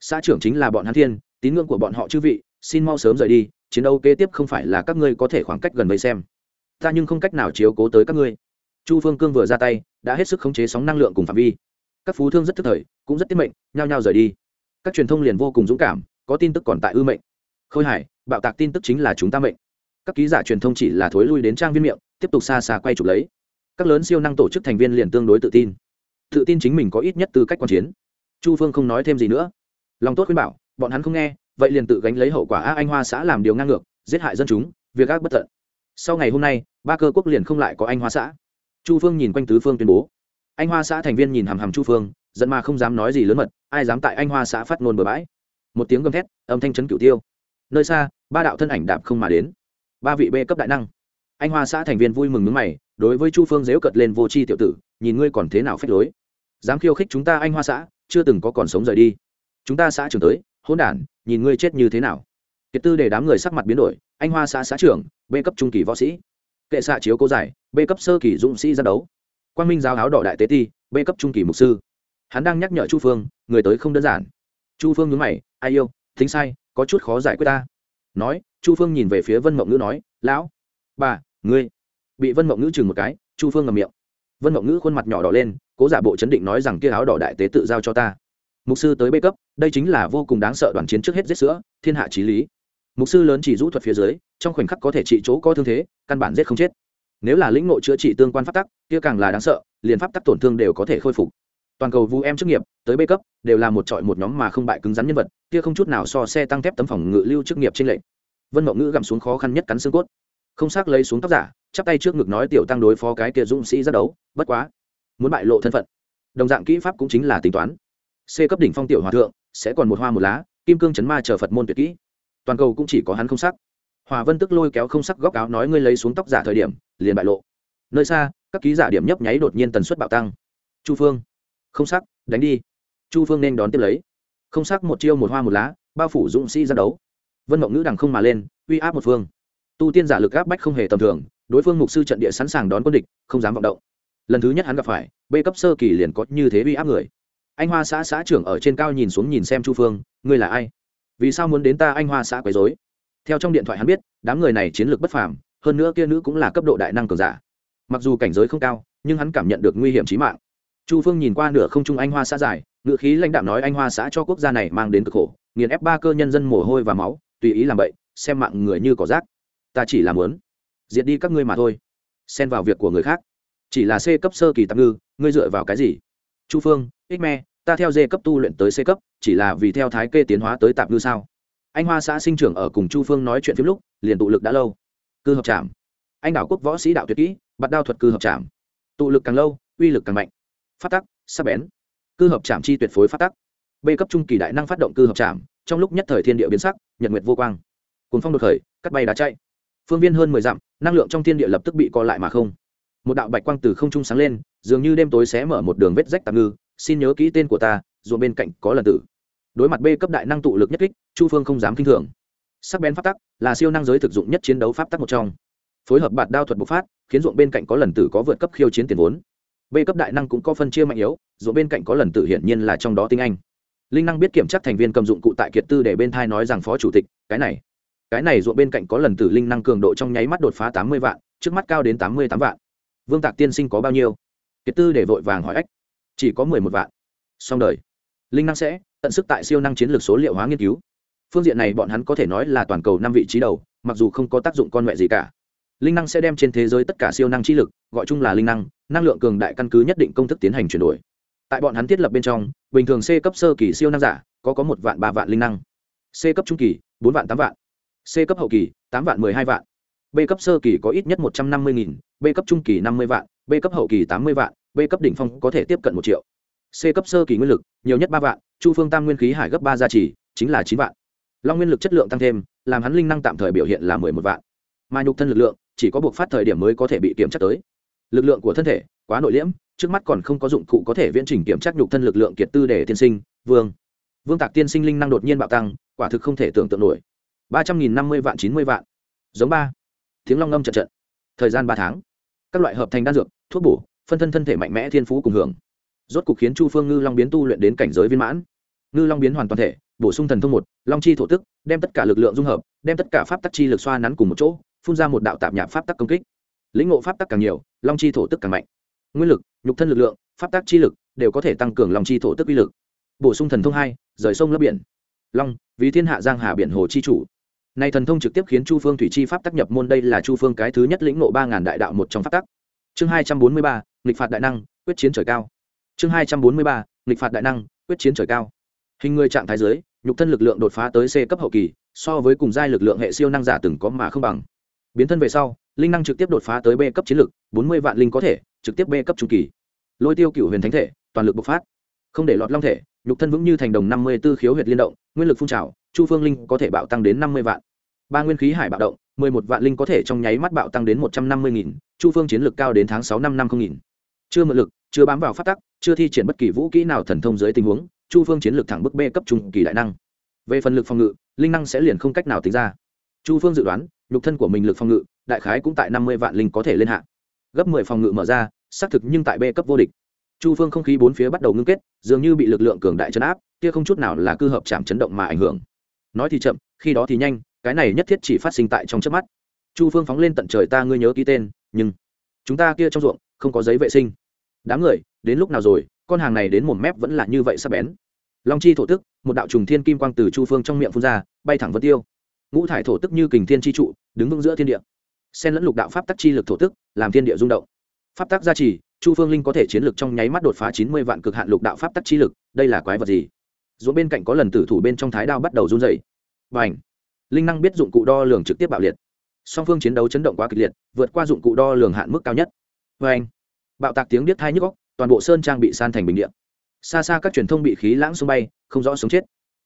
xã trưởng chính là bọn hắn thiên, tín ngưỡng của bọn họ chư vị, xin mau sớm rời đi, chiến đấu kế tiếp không phải là các ngươi có thể khoảng cách gần vây xem. Ta nhưng không cách nào chiếu cố tới các ngươi. Chu phương cương vừa ra tay, đã hết sức khống chế sóng năng lượng cùng phạm vi. Các phú thương rất thức thời, cũng rất tiết mệnh, nhao nhao rời đi. Các truyền thông liền vô cùng dũng cảm, có tin tức còn tại ư mệnh. Khôi hải, bạo tạc tin tức chính là chúng ta mệnh. Các ký giả truyền thông chỉ là thối lui đến trang viên miệng, tiếp tục xa xa quay chụp lấy. Các lớn siêu năng tổ chức thành viên liền tương đối tự tin. Tự tin chính mình có ít nhất tư cách quan chiến. Chu phương không nói thêm gì nữa lòng tốt khuyên bảo, bọn hắn không nghe, vậy liền tự gánh lấy hậu quả a anh hoa xã làm điều ngang ngược, giết hại dân chúng, việc ác bất tận. Sau ngày hôm nay, ba cơ quốc liền không lại có anh hoa xã. Chu phương nhìn quanh tứ phương tuyên bố. Anh hoa xã thành viên nhìn hàm hàm chu phương dẫn mà không dám nói gì lớn mật, ai dám tại anh hoa xã phát ngôn bừa bãi. Một tiếng gầm thét, âm thanh chấn cửu tiêu. Nơi xa, ba đạo thân ảnh đạp không mà đến. Ba vị b cấp đại năng. Anh hoa xã thành viên vui mừng mướn mày, đối với chu phương dếu cật lên vô c h i tiểu tử, nhìn ngươi còn thế nào phép lối. Dám khiêu khích chúng ta anh hoa xã, chưa từng có còn sống rời đi chúng ta xã trưởng tới hôn đản, nhìn ngươi chết như thế nào. Kiệt tư để đám người sắc mặt biến đổi, anh hoa xã xã trưởng, b cấp trung kỳ võ sĩ. Kệ xạ chiếu cố giải, b cấp sơ kỳ dũng sĩ ra đấu. Quan minh giáo áo đỏ đại tế ti, b cấp trung kỳ mục sư. Hắn đang nhắc nhở chu phương, người tới không đơn giản. Chu phương nhớ mày, ai yêu thính sai, có chút khó giải quyết ta. Nói, chu phương nhìn về phía vân mộng ngữ nói, lão, bà, ngươi. Bị vân mộng ngữ chừng một cái, chu phương ngầm miệng. Vân mộng ngữ khuôn mặt nhỏ đỏ lên, cố giả bộ chấn định nói rằng kia áo đỏ đại tế tự giao cho ta mục sư tới bê cấp, đây chính là vô cùng đáng sợ đoàn chiến trước hết giết sữa, thiên hạ trí lý. Mục sư lớn chỉ rũ thuật phía dưới, trong khoảnh khắc có thể trị chỗ có thương thế, căn bản giết không chết. Nếu là lĩnh ngộ chữa trị tương quan pháp tắc, kia càng là đáng sợ, liền pháp tắc tổn thương đều có thể khôi phục. Toàn cầu vũ em chức nghiệp, tới bê cấp, đều là một trọi một nhóm mà không bại cứng rắn nhân vật, kia không chút nào so xe tăng thép tấm phòng ngự lưu chức nghiệp trên lệnh vân mậu ngữ gặm xuống khó khăn nhất cắn xương cốt. Không xác lấy xuống tóc giả, chắp tay trước ngực nói tiểu tăng đối phó cái kia dũng sĩ ra đấu, bất quá, muốn bại lộ thân phận. Đồng dạng kỹ pháp cũng chính là tính toán c cấp đỉnh phong tiểu hòa thượng, sẽ còn một hoa một lá, kim cương chấn ma chờ phật môn tuyệt kỹ. Toàn cầu cũng chỉ có hắn không sắc. Hòa vân tức lôi kéo không sắc góc áo nói ngươi lấy xuống tóc giả thời điểm, liền bại lộ. Nơi xa, các ký giả điểm nhấp nháy đột nhiên tần suất bạo tăng. Chu phương, không sắc, đánh đi. Chu phương nên đón tiếp lấy. Không sắc một chiêu một hoa một lá, bao phủ dũng sĩ ra đấu. Vân mộng ngữ đằng không mà lên, uy áp một phương. Tu tiên giả lực áp bách không hề tầm thường, đối phương mục sư trận địa sẵn sàng đón quân địch, không dám vọng động. Lần thứ nhất hắn gặp phải, b cấp sơ kỳ liền có như thế uy áp người anh hoa xã xã trưởng ở trên cao nhìn xuống nhìn xem chu phương ngươi là ai? Vì sao muốn đến ta anh hoa xã quấy dối theo trong điện thoại hắn biết đám người này chiến lược bất phàm hơn nữa kia nữ cũng là cấp độ đại năng cường giả. Mặc dù cảnh giới không cao nhưng hắn cảm nhận được nguy hiểm trí mạng. Chu phương nhìn qua nửa không trung anh hoa xã dài ngựa khí lãnh đạo nói anh hoa xã cho quốc gia này mang đến cực khổ nghiền ép ba cơ nhân dân mồ hôi và máu tùy ý làm bậy, xem mạng người như cỏ rác. Ta chỉ làm lớn diệt đi các ngươi mà thôi xen vào việc của người khác. Chỉ là c cấp sơ kỳ tạm ngư ngươi dựa vào cái gì? Chu phương ích me ta theo dê cấp tu luyện tới c cấp, chỉ là vì theo thái kê tiến hóa tới tạm ngư sao. Anh hoa xã sinh trưởng ở cùng chu phương nói chuyện phim lúc, liền tụ lực đã lâu. Cư hợp trảm. Anh đảo quốc võ sĩ đạo tuyệt kỹ, bắt đao thuật cư hợp trảm. Tụ lực càng lâu, uy lực càng mạnh. Phát tắc sắp bén. Cư hợp trảm chi tuyệt phối phát tắc. B cấp trung kỳ đại năng phát động cư hợp trảm, trong lúc nhất thời thiên địa biến sắc, nhật nguyệt vô quang. Cuốn phong đột khởi, cắt bay đá chạy. Phương viên hơn mười dặm, năng lượng trong thiên địa lập tức bị co lại mà không. Một đạo bạch quang từ không trung sáng lên, dường như đêm tối sẽ mở một đường vết rách tạm ngư xin nhớ kỹ tên của ta, ruộng bên cạnh có lần tử. Đối mặt b cấp đại năng tụ lực nhất kích, chu phương không dám k i n h thường. Sắc bén pháp tắc là siêu năng giới thực dụng nhất chiến đấu pháp tắc một trong. Phối hợp bạt đao thuật bộc phát, khiến ruộng bên cạnh có lần tử có vượt cấp khiêu chiến tiền vốn. B cấp đại năng cũng có phân chia mạnh yếu, ruộng bên cạnh có lần tử hiển nhiên là trong đó tinh anh. Linh năng biết kiểm tra thành viên cầm dụng cụ tại kiệt tư để bên thai nói rằng phó chủ tịch, cái này cái này ruộng bên cạnh có lần tử linh năng cường độ trong nháy mắt đột phá tám mươi vạn, trước mắt cao đến tám mươi tám vạn. Vương tạc tiên sinh có bao nhiêu? Kiệt tư để vội vàng hỏi ách chỉ có mười một vạn. Xong đời. Linh năng sẽ tận sức tại siêu năng chiến lược số liệu hóa nghiên cứu. Phương diện này bọn hắn có thể nói là toàn cầu năm vị trí đầu, mặc dù không có tác dụng con mẹ gì cả. Linh năng sẽ đem trên thế giới tất cả siêu năng trí lực, gọi chung là linh năng năng lượng cường đại căn cứ nhất định công thức tiến hành chuyển đổi. Tại bọn hắn thiết lập bên trong, bình thường c cấp sơ kỳ siêu năng giả có có một vạn, ba vạn linh năng. C cấp trung kỳ, bốn vạn, tám vạn. C cấp hậu kỳ, tám vạn, mười hai vạn. B cấp sơ kỳ có ít nhất một trăm năm mươi nghìn, b cấp trung kỳ năm mươi vạn, b cấp hậu kỳ tám mươi vạn b cấp đỉnh phong có thể tiếp cận một triệu. C cấp sơ kỳ nguyên lực, nhiều nhất ba vạn, chu phương tam nguyên khí hải gấp ba gia trì, chính là chín vạn. Long nguyên lực chất lượng tăng thêm, làm hắn linh năng tạm thời biểu hiện là mười một vạn. Mà nhục thân lực lượng, chỉ có buộc phát thời điểm mới có thể bị kiểm tra tới. Lực lượng của thân thể, quá nội liễm, trước mắt còn không có dụng cụ có thể viễn trình kiểm tra nhục thân lực lượng kiệt tư để tiên sinh, vương. Vương tạc tiên sinh linh năng đột nhiên bạo tăng, quả thực không thể tưởng tượng nổi. Ba trăm nghìn năm mươi vạn chín mươi vạn. Giống ba. Tiếng long ngâm trận trận. Thời gian ba tháng. Các loại hợp thành đan dược, thuốc bổ phân thân thân thể mạnh mẽ thiên phú cùng hưởng. Rốt cục khiến chu phương ngư long biến tu luyện đến cảnh giới viên mãn. Ngư long biến hoàn toàn thể, bổ sung thần thông một, long chi thổ tức, đem tất cả lực lượng dung hợp, đem tất cả pháp tắc chi lực xoa nắn cùng một chỗ, phun ra một đạo tạp nhạp pháp tắc công kích. Lĩnh ngộ pháp tắc càng nhiều, long chi thổ tức càng mạnh. Nguyên lực, nhục thân lực lượng, pháp tắc chi lực đều có thể tăng cường long chi thổ tức uy lực. Bổ sung thần thông hai, rời sông lấp biển. Long, vì thiên hạ giang hà biển hồ chi chủ. Nay thần thông trực tiếp khiến chu phương thủy chi pháp tác nhập môn, đây là chu phương cái thứ nhất lĩnh ngộ ba ngàn đại đạo một trong pháp tắc. Chương hai trăm bốn mươi ba nghịch phạt đại năng quyết chiến trời cao. Chương hai trăm bốn mươi ba nghịch phạt đại năng quyết chiến trời cao. Hình người trạng thái dưới, nhục thân lực lượng đột phá tới c cấp hậu kỳ so với cùng giai lực lượng hệ siêu năng giả từng có mà không bằng. Biến thân về sau linh năng trực tiếp đột phá tới b cấp chiến lực bốn mươi vạn linh có thể trực tiếp b cấp trung kỳ. Lôi tiêu cựu huyền thánh thể toàn lực bộc phát. Không để lọt long thể nhục thân vững như thành đồng năm mươi b ố khiếu huyệt liên động nguyên lực phun trào chu phương linh có thể bạo tăng đến năm mươi vạn. Ba nguyên khí hải bạo động mười một vạn linh có thể trong nháy mắt bạo tăng đến một trăm năm mươi nghìn chu phương chiến lực cao đến tháng sáu năm năm không nghìn chưa mượn lực, chưa bám vào phát tắc, chưa thi triển bất kỳ vũ kỹ nào thần thông dưới tình huống, chu phương chiến lược thẳng bức b cấp trung kỳ đại năng. Về phần lực phòng ngự, linh năng sẽ liền không cách nào tính ra. Chu phương dự đoán, nhục thân của mình lực phòng ngự, đại khái cũng tại năm mươi vạn linh có thể lên hạ. Gấp mười phòng ngự mở ra, xác thực nhưng tại b cấp vô địch. Chu phương không khí bốn phía bắt đầu ngưng kết, dường như bị lực lượng cường đại chấn áp, kia không chút nào là cư hợp chạm chấn động mà ảnh hưởng. Nói thì chậm, khi đó thì nhanh, cái này nhất thiết chỉ phát sinh tại trong trước mắt. Chu phương phóng lên tận trời ta ngươi nhớ ký tên, nhưng chúng ta kia trong ruộng, không có giấy vệ sinh đám người, đến lúc nào rồi, con hàng này đến một mép vẫn là như vậy sắp bén. Long chi thổ tức, một đạo trùng thiên kim quang từ chu phương trong miệng phun ra, bay thẳng vân tiêu. Ngũ thải thổ tức như kình thiên chi trụ, đứng vững giữa thiên địa. Xen lẫn lục đạo pháp tắc chi lực thổ tức, làm thiên địa rung động. Pháp tắc gia trì, chu phương linh có thể chiến lực trong nháy mắt đột phá chín mươi vạn cực hạn lục đạo pháp tắc chi lực, đây là quái vật gì? Dỗ bên cạnh có lần tử thủ bên trong thái đao bắt đầu run dày và h linh năng biết dụng cụ đo lường trực tiếp bạo liệt. Song phương chiến đấu chấn động quá kịch liệt, vượt qua dụng cụ đo lường hạn mức cao nhất. Và anh bạo tạc tiếng biết thai nhức góc toàn bộ sơn trang bị san thành bình điện xa xa các truyền thông bị khí lãng sông bay, không rõ sống chết.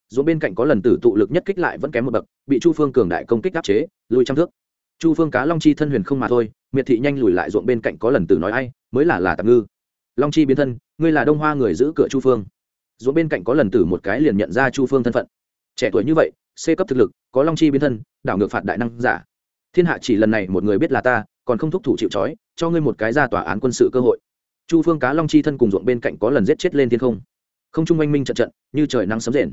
Dù bên cạnh có lần tử tụ lực nhất kích lại vẫn kém một bậc, bị chu phương cường đại công kích áp chế, lùi trăm thước. Chu phương cá long chi thân huyền không mà thôi, miệt thị nhanh lùi lại ruộng bên cạnh có lần tử nói ai, mới là là tạm ngư. Long chi biến thân, ngươi là đông hoa người giữ cửa chu phương. Ruộng bên cạnh có lần tử một cái liền nhận ra chu phương thân phận. Trẻ tuổi như vậy, c cấp thực lực, có long chi biến thân, đảo ngược phạt đại năng giả. Thiên hạ chỉ lần này một người biết là ta còn không thúc thủ chịu trói, cho ngươi một cái ra tòa án quân sự cơ hội. Chu phương cá long chi thân cùng ruộng bên cạnh có lần giết chết lên thiên không. Không trung oanh minh trận trận, như trời nắng sấm rền.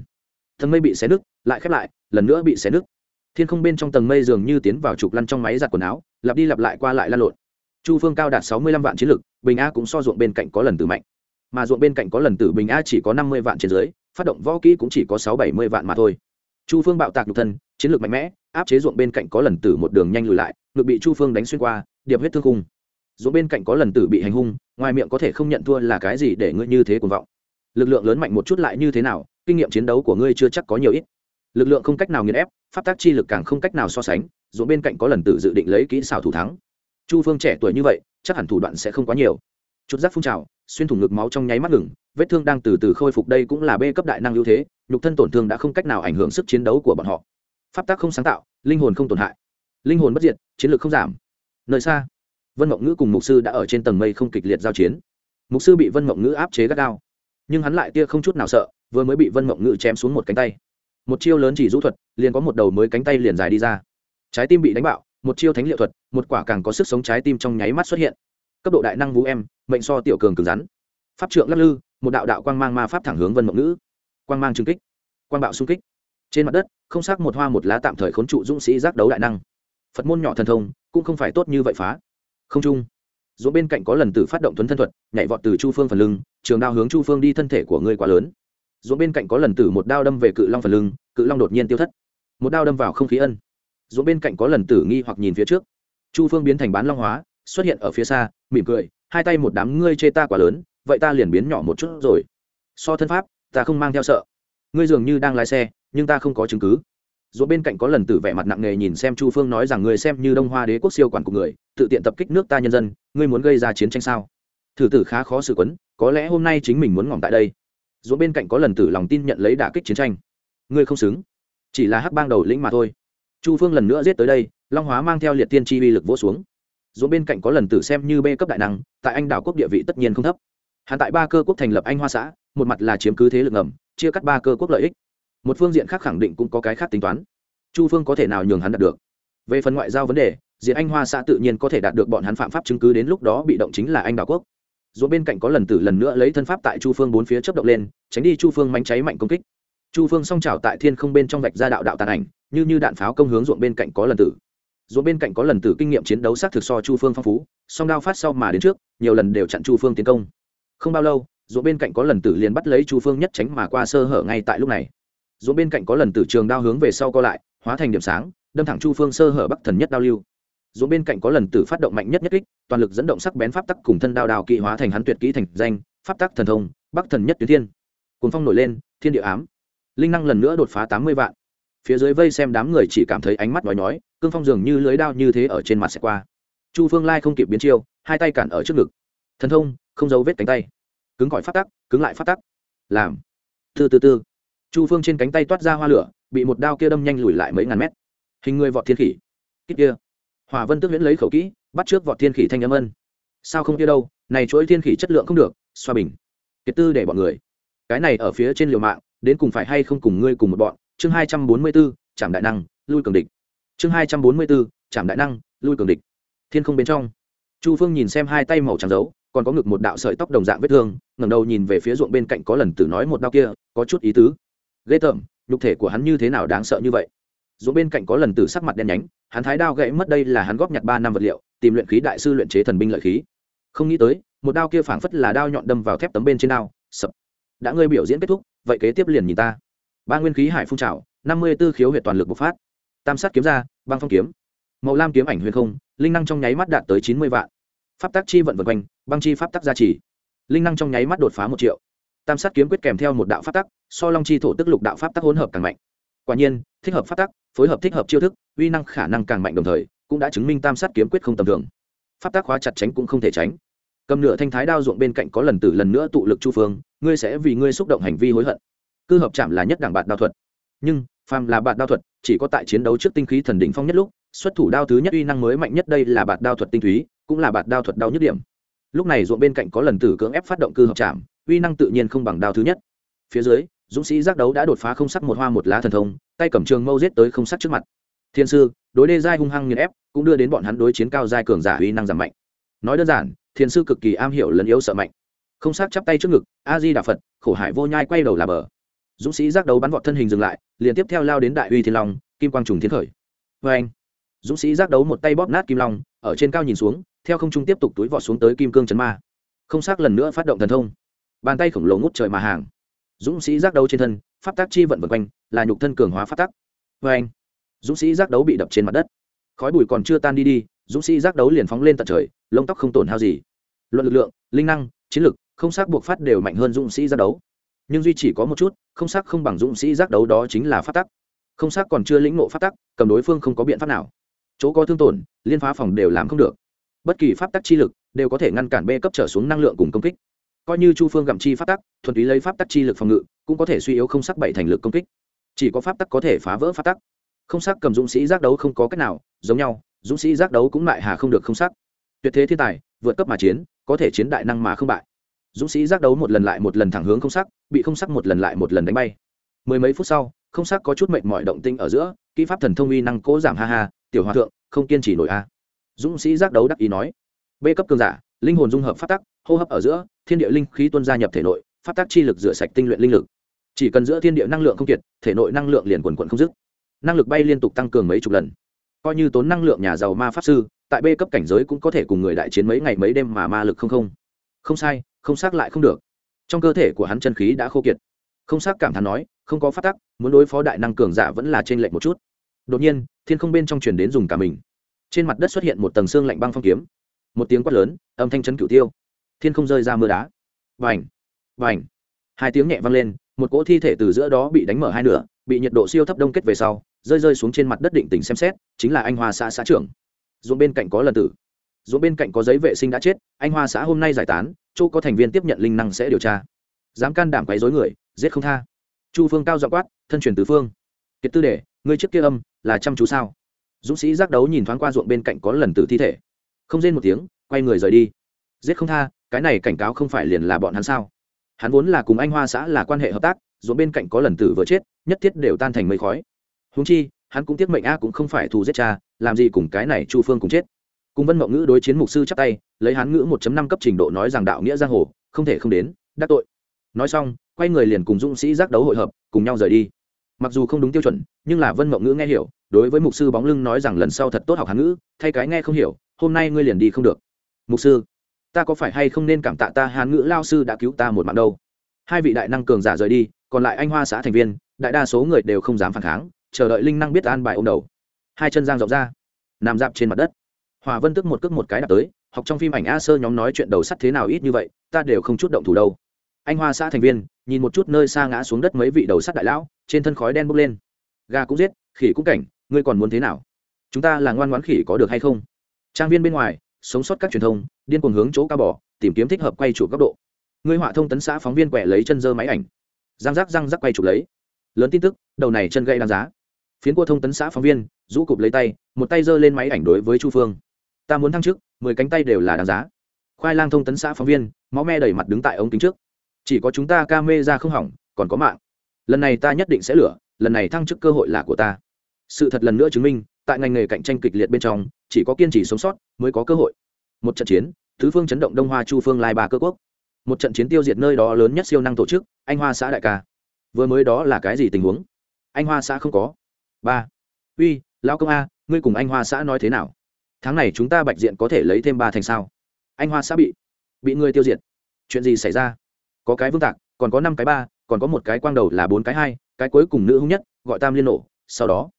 Tầng mây bị xé nứt, lại khép lại, lần nữa bị xé nứt. Thiên không bên trong tầng mây dường như tiến vào trục lăn trong máy giặt quần áo, lặp đi lặp lại qua lại lăn lộn. Chu phương cao đạt sáu mươi lăm vạn chiến lực, bình a cũng so ruộng bên cạnh có lần tử mạnh. Mà ruộng bên cạnh có lần tử bình a chỉ có năm mươi vạn trên dưới, phát động võ kỹ cũng chỉ có sáu bảy mươi vạn mà thôi. Chu phương bạo tạc nhục thân chiến lược mạnh mẽ, áp chế ruộng bên cạnh có lần tử một đường nhanh lùi lại ngược bị chu phương đánh xuyên qua, điệp huyết thương khung. Ruộng bên cạnh có lần tử bị hành hung, ngoài miệng có thể không nhận thua là cái gì để ngươi như thế cuồng vọng? Lực lượng lớn mạnh một chút lại như thế nào, kinh nghiệm chiến đấu của ngươi chưa chắc có nhiều ít. Lực lượng không cách nào nghiền ép, pháp tác chi lực càng không cách nào so sánh, ruộng bên cạnh có lần tử dự định lấy kỹ xảo thủ thắng. Chu phương trẻ tuổi như vậy, chắc hẳn thủ đoạn sẽ không quá nhiều. Chút giác phun trào, xuyên thủng ngực máu trong nháy mắt ngừng, vết thương đang từ từ khôi phục đây cũng là b cấp đại năng ưu thế, nhục thân tổn thương đã không cách nào ảnh hưởng sức chiến đấu của bọn họ pháp tác không sáng tạo, linh hồn không tổn hại. Linh hồn bất diệt, chiến lược không giảm. Nơi xa, vân mộng ngữ cùng mục sư đã ở trên tầng mây không kịch liệt giao chiến. Mục sư bị vân mộng ngữ áp chế gắt gao. Nhưng hắn lại tia không chút nào sợ, vừa mới bị vân mộng ngữ chém xuống một cánh tay. Một chiêu lớn chỉ rũ thuật, liền có một đầu mới cánh tay liền dài đi ra. Trái tim bị đánh bạo, một chiêu thánh liệu thuật, một quả càng có sức sống trái tim trong nháy mắt xuất hiện. Cấp độ đại năng vũ em, mệnh so tiểu cường cứng rắn. Pháp trượng lắc lư, một đạo đạo quang mang ma pháp thẳng hướng vân mộng ngữ. Quang mang trừng kích, quang bạo xung kích trên mặt đất, không xác một hoa một lá tạm thời khốn trụ dũng sĩ giác đấu đại năng. Phật môn nhỏ thần thông, cũng không phải tốt như vậy phá. Không trung dù bên cạnh có lần tử phát động tuấn thân thuật, nhảy vọt từ chu phương phần lưng, trường đao hướng chu phương đi thân thể của ngươi quá lớn. Dù bên cạnh có lần tử một đao đâm về cự long phần lưng, cự long đột nhiên tiêu thất. Một đao đâm vào không khí ân. Dù bên cạnh có lần tử nghi hoặc nhìn phía trước. Chu phương biến thành bán long hóa, xuất hiện ở phía xa, mỉm cười, hai tay một đám ngươi chê ta quá lớn, vậy ta liền biến nhỏ một chút rồi. So thân pháp, ta không mang theo sợ. Ngươi dường như đang lái xe nhưng ta không có chứng cứ. Dù bên cạnh có lần tử vẻ mặt nặng nề nhìn xem chu phương nói rằng người xem như đông hoa đế quốc siêu quản của người, tự tiện tập kích nước ta nhân dân, ngươi muốn gây ra chiến tranh sao? Thử tử khá khó xử quấn, có lẽ hôm nay chính mình muốn ngỏm tại đây. Dù bên cạnh có lần tử lòng tin nhận lấy đả kích chiến tranh. Ngươi không xứng. Chỉ là hắc bang đầu lĩnh mà thôi. Chu phương lần nữa giết tới đây, long hóa mang theo liệt tiên chi uy lực vỗ xuống. Dù bên cạnh có lần tử xem như bê cấp đại năng, tại anh đảo quốc địa vị tất nhiên không thấp. Hạn tại ba cơ quốc thành lập anh hoa xã, một mặt là chiếm cứ thế lực ngầm, chia cắt ba cơ quốc lợi ích một phương diện khác khẳng định cũng có cái khác tính toán. Chu phương có thể nào nhường hắn đạt được? Về phần ngoại giao vấn đề diện anh hoa xã tự nhiên có thể đạt được bọn hắn phạm pháp chứng cứ đến lúc đó bị động chính là anh đảo quốc. Dù bên cạnh có lần tử lần nữa lấy thân pháp tại chu phương bốn phía chấp động lên, tránh đi chu phương mánh cháy mạnh công kích. Chu phương song trào tại thiên không bên trong vạch ra đạo đạo tàn ảnh, như như đạn pháo công hướng ruộng bên cạnh có lần tử. Ruộng bên cạnh có lần tử kinh nghiệm chiến đấu sát thực so chu phương phong phú, song đao phát sau mà đến trước, nhiều lần đều chặn chu phương tiến công. Không bao lâu, ruộng bên cạnh có lần tử liền bắt lấy chu phương nhất tránh mà qua sơ hở ngay tại lúc này dù bên cạnh có lần tử trường đao hướng về sau co lại, hóa thành điểm sáng, đâm thẳng chu phương sơ hở bắc thần nhất đao lưu. Dù bên cạnh có lần tử phát động mạnh nhất nhất kích, toàn lực dẫn động sắc bén pháp tắc cùng thân đao đào kỵ hóa thành hắn tuyệt kỹ thành danh, pháp tắc thần thông, bắc thần nhất tuyến thiên. Cuốn phong nổi lên, thiên địa ám. Linh năng lần nữa đột phá tám mươi vạn. Phía dưới vây xem đám người chỉ cảm thấy ánh mắt nói nói cương phong dường như lưới đao như thế ở trên mặt sẽ qua. Chu phương lai không kịp biến chiêu, hai tay cản ở trước ngực. Thần thông, không giấu vết cánh tay. Cứng gọi phát tắc, cứng lại phát tắc. Làm. Từ từ từ chu phương trên cánh tay toát ra hoa lửa bị một đao kia đâm nhanh lùi lại mấy ngàn mét. Hình người vọt thiên khỉ. Kích kia. Hòa vân tước viễn lấy khẩu kỹ bắt trước vọt thiên khỉ thanh âm ân. Sao không kia đâu này chuỗi thiên khỉ chất lượng không được xoa bình. Kiệt tư để bọn người. Cái này ở phía trên liều mạng đến cùng phải hay không cùng ngươi cùng một bọn. Chương hai trăm bốn mươi 244, trảm đại năng lui cường địch. Chương hai trăm bốn mươi 244, trảm đại năng lui cường địch. Thiên không bên trong. Chu phương nhìn xem hai tay màu trắng dấu còn có ngực một đạo sợi tóc đồng dạng vết thương ngẩng đầu nhìn về phía ruộng bên cạnh có lần tử nói một đau kia có chút ý tứ ghê tởm, nhục thể của hắn như thế nào đáng sợ như vậy? Dù bên cạnh có lần tử sắc mặt đen nhánh, hắn thái đao gãy mất đây là hắn góp nhặt ba năm vật liệu, tìm luyện khí đại sư luyện chế thần binh lợi khí. Không nghĩ tới, một đao kia phảng phất là đao nhọn đâm vào thép tấm bên trên đao, sập. Đã ngươi biểu diễn kết thúc, vậy kế tiếp liền nhìn ta. Ba nguyên khí hải phun trào, năm mươi b ố khiếu huyệt toàn lực bộc phát. Tam sát kiếm ra, băng phong kiếm. Màu lam kiếm ảnh huyền không, linh năng trong nháy mắt đạt tới chín mươi vạn. Pháp tác chi vận vân quanh, băng chi pháp tắc gia trì. Linh năng trong nháy mắt đột phá một triệu tam sát kiếm quyết kèm theo một đạo pháp tắc, so long chi thổ tức lục đạo pháp tắc hỗn hợp càng mạnh. Quả nhiên, thích hợp pháp tắc, phối hợp thích hợp chiêu thức, uy năng khả năng càng mạnh đồng thời, cũng đã chứng minh tam sát kiếm quyết không tầm thường. Pháp tắc khóa chặt tránh cũng không thể tránh. Cầm nửa thanh thái đao ruộng bên cạnh có lần tử lần nữa tụ lực chu phương, ngươi sẽ vì ngươi xúc động hành vi hối hận. Cư hợp chạm là nhất đảng bạt đao thuật. Nhưng, phàm là bạt đao thuật, chỉ có tại chiến đấu trước tinh khí thần đỉnh phong nhất lúc, xuất thủ đao thứ nhất uy năng mới mạnh nhất đây là bạt đao thuật tinh túy, cũng là bạt đao thuật đau nhất điểm. Lúc này ruộng bên cạnh có lần tử cưỡng ép phát động cư hợp chạm uy năng tự nhiên không bằng đao thứ nhất. Phía dưới, dũng sĩ giác đấu đã đột phá không sắc một hoa một lá thần thông, tay cầm trường mâu giết tới không sắc trước mặt. Thiên sư, đối đê giai hung hăng nghiền ép, cũng đưa đến bọn hắn đối chiến cao giai cường giả uy năng giảm mạnh. Nói đơn giản, thiên sư cực kỳ am hiểu lấn yếu sợ mạnh. Không sắc chắp tay trước ngực a di đà phật, khổ hải vô nhai quay đầu là bờ. Dũng sĩ giác đấu bắn vọt thân hình dừng lại, liền tiếp theo lao đến đại uy thiên long, kim quang trùng thiên khởi. Vê anh, dũng sĩ giác đấu một tay bóp nát kim long, ở trên cao nhìn xuống, theo không trung tiếp tục túi vọt xuống tới kim cương chấn ma. Không xác lần nữa phát động thần thông bàn tay khổng lồ ngút trời mà hàng. Dũng sĩ giác đấu trên thân, pháp tác chi vận vần quanh, là nhục thân cường hóa pháp tắc vê anh, dũng sĩ giác đấu bị đập trên mặt đất. Khói bụi còn chưa tan đi đi, dũng sĩ giác đấu liền phóng lên tận trời, lông tóc không tổn hao gì. Luận lực lượng, linh năng, chiến lực, không xác buộc phát đều mạnh hơn dũng sĩ giác đấu. Nhưng duy chỉ có một chút, không xác không bằng dũng sĩ giác đấu đó chính là pháp tắc không xác còn chưa lĩnh ngộ pháp tắc cầm đối phương không có biện pháp nào. Chỗ có thương tổn, liên phá phòng đều làm không được. Bất kỳ pháp tắc chi lực đều có thể ngăn cản b cấp trở xuống năng lượng cùng công kích coi như chu phương gặm chi pháp tắc, thuần túy lấy pháp tắc chi lực phòng ngự, cũng có thể suy yếu không sắc bảy thành lực công kích. Chỉ có pháp tắc có thể phá vỡ pháp tắc. Không sắc cầm dũng sĩ giác đấu không có cách nào, giống nhau, dũng sĩ giác đấu cũng lại hà không được không sắc. Tuyệt thế thiên tài, vượt cấp mà chiến, có thể chiến đại năng mà không bại. Dũng sĩ giác đấu một lần lại một lần thẳng hướng không sắc, bị không sắc một lần lại một lần đánh bay. Mười mấy phút sau, không sắc có chút mệnh mọi động tinh ở giữa, kỹ pháp thần thông uy năng cố giảm ha ha, tiểu hòa thượng, không kiên trì nổi a. Dũng sĩ giác đấu đắc ý nói. B cấp cường giả, linh hồn dung hợp phát tắc, hô hấp ở giữa thiên địa linh khí tuôn gia nhập thể nội phát tác chi lực rửa sạch tinh luyện linh lực. Chỉ cần giữa thiên địa năng lượng không kiệt, thể nội năng lượng liền quần quận không dứt. Năng lực bay liên tục tăng cường mấy chục lần. Coi như tốn năng lượng nhà giàu ma pháp sư, tại b cấp cảnh giới cũng có thể cùng người đại chiến mấy ngày mấy đêm mà ma lực không không. Không sai, không xác lại không được. Trong cơ thể của hắn chân khí đã khô kiệt. Không xác cảm thán nói, không có phát tắc muốn đối phó đại năng cường giả vẫn là trên lệnh một chút. Đột nhiên, thiên không bên trong truyền đến dùng cả mình. Trên mặt đất xuất hiện một tầng xương lạnh băng phong kiếm. Một tiếng quát lớn, âm thanh chấn cửu tiêu thiên không rơi ra mưa đá. Vành vành. Hai tiếng nhẹ vang lên, một cỗ thi thể từ giữa đó bị đánh mở hai nửa, bị nhiệt độ siêu thấp đông kết về sau, rơi rơi xuống trên mặt đất định tình xem xét, chính là anh hoa xã xã trưởng. Ruộng bên cạnh có lần tử. Ruộng bên cạnh có giấy vệ sinh đã chết, anh hoa xã hôm nay giải tán, chỗ có thành viên tiếp nhận linh năng sẽ điều tra. Dám can đảm quấy dối người, giết không tha. Chu phương cao dọ quát, thân truyền tứ phương. Kiệt tư để, ngươi trước kia âm, là chăm chú sao? Dũng sĩ giác đấu nhìn thoáng qua ruộng bên cạnh có lần tử thi thể. Không rên một tiếng, quay người rời đi. Giết không tha cái này cảnh cáo không phải liền là bọn hắn sao? Hắn vốn là cùng anh hoa xã là quan hệ hợp tác, ruộng bên cạnh có lần tử vừa chết, nhất thiết đều tan thành mây khói. Húng chi, hắn cũng tiếc mệnh a cũng không phải thù giết cha, làm gì cùng cái này chu phương cùng chết. Cùng vân mộng ngữ đối chiến mục sư chắp tay, lấy hắn ngữ một năm cấp trình độ nói rằng đạo nghĩa giang hồ, không thể không đến, đắc tội. Nói xong, quay người liền cùng dũng sĩ giác đấu hội hợp, cùng nhau rời đi. Mặc dù không đúng tiêu chuẩn, nhưng là vân mộng ngữ nghe hiểu, đối với mục sư bóng lưng nói rằng lần sau thật tốt học hán ngữ, thay cái nghe không hiểu, hôm nay ngươi liền đi không được. Mục sư ta có phải hay không nên cảm tạ ta hán ngữ lao sư đã cứu ta một mạng đâu? Hai vị đại năng cường giả rời đi, còn lại anh hoa xã thành viên, đại đa số người đều không dám phản kháng, chờ đợi linh năng biết an bài ô m đầu. Hai chân giang rộng ra, nằm dạp trên mặt đất. Hòa vân tức một cước một cái đạp tới, học trong phim ảnh a sơ nhóm nói chuyện đầu sắt thế nào ít như vậy, ta đều không chút động thủ đâu. Anh hoa xã thành viên, nhìn một chút nơi xa ngã xuống đất mấy vị đầu sắt đại lão, trên thân khói đen bốc lên. Gà cũng giết, khỉ cũng cảnh, ngươi còn muốn thế nào? Chúng ta là ngoan ngoãn khỉ có được hay không? Trang viên bên ngoài sống sót các truyền thông, điên cuồng hướng chỗ cao bỏ tìm kiếm thích hợp quay chụp góc độ. Người họa thông tấn xã phóng viên quẹ lấy chân dơ máy ảnh. Răng rác răng rác quay chụp lấy. Lớn tin tức, đầu này chân gây đáng giá. Phiến của thông tấn xã phóng viên, rũ cụp lấy tay, một tay giơ lên máy ảnh đối với chu phương. Ta muốn thăng chức, mười cánh tay đều là đáng giá. Khoai lang thông tấn xã phóng viên, máu me đầy mặt đứng tại ống kính trước. Chỉ có chúng ta ca mê ra không hỏng, còn có mạng. Lần này ta nhất định sẽ lửa, lần này thăng chức cơ hội là của ta. Sự thật lần nữa chứng minh tại ngành nghề cạnh tranh kịch liệt bên trong, chỉ có kiên trì sống sót mới có cơ hội. Một trận chiến, thứ phương chấn động đông hoa chu phương lai ba cơ quốc. Một trận chiến tiêu diệt nơi đó lớn nhất siêu năng tổ chức, anh hoa xã đại ca. Vừa mới đó là cái gì tình huống? Anh hoa xã không có. Ba. Uy, lão công a, ngươi cùng anh hoa xã nói thế nào? Tháng này chúng ta bạch diện có thể lấy thêm ba thành sao? Anh hoa xã bị bị ngươi tiêu diệt. Chuyện gì xảy ra? Có cái vương tạc, còn có năm cái ba, còn có một cái quang đầu là bốn cái hai, cái cuối cùng nữ hung nhất, gọi tam liên nổ, sau đó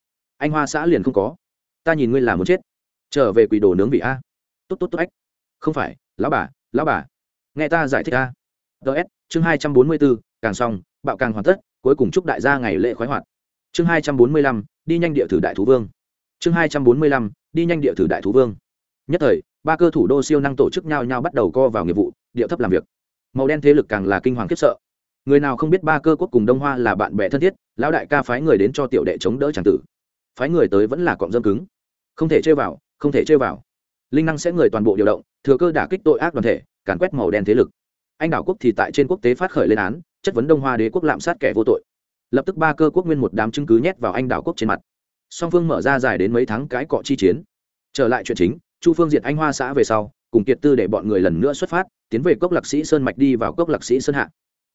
anh hoa xã liền không có. Ta nhìn ngươi là muốn chết. Trở về quỷ đồ nướng vị a. Tốt tốt tốt, ách. Không phải, lão bà lão bà. Nghe ta giải thích a. Ts chương hai trăm bốn mươi bốn, càng xong, bạo càng hoàn tất, cuối cùng chúc đại gia ngày lễ khoái hoạt. Chương hai trăm bốn mươi lăm, đi nhanh địa thử đại thú vương. Chương hai trăm bốn mươi lăm, đi nhanh địa thử đại thú vương. Nhất thời, ba cơ thủ đô siêu năng tổ chức nhau nhau bắt đầu co vào nghiệp vụ, điệu thấp làm việc. Màu đen thế lực càng là kinh hoàng khiếp sợ. Người nào không biết ba cơ quốc cùng đông hoa là bạn bè thân thiết, lão đại ca phái người đến cho tiểu đệ chống đỡ tràng tử phái người tới vẫn là cọng dâm cứng. Không thể chơi vào, không thể chơi vào. Linh năng sẽ người toàn bộ điều động, thừa cơ đả kích tội ác đoàn thể, càn quét màu đen thế lực. Anh đảo quốc thì tại trên quốc tế phát khởi lên án, chất vấn đông hoa đế quốc lạm sát kẻ vô tội. Lập tức ba cơ quốc nguyên một đám chứng cứ nhét vào anh đảo quốc trên mặt. Song phương mở ra dài đến mấy tháng cái cọ chi chiến. Trở lại chuyện chính, chu phương diệt anh hoa xã về sau, cùng kiệt tư để bọn người lần nữa xuất phát, tiến về cốc lạc sĩ sơn mạch đi vào cốc lạc sĩ sơn hạ.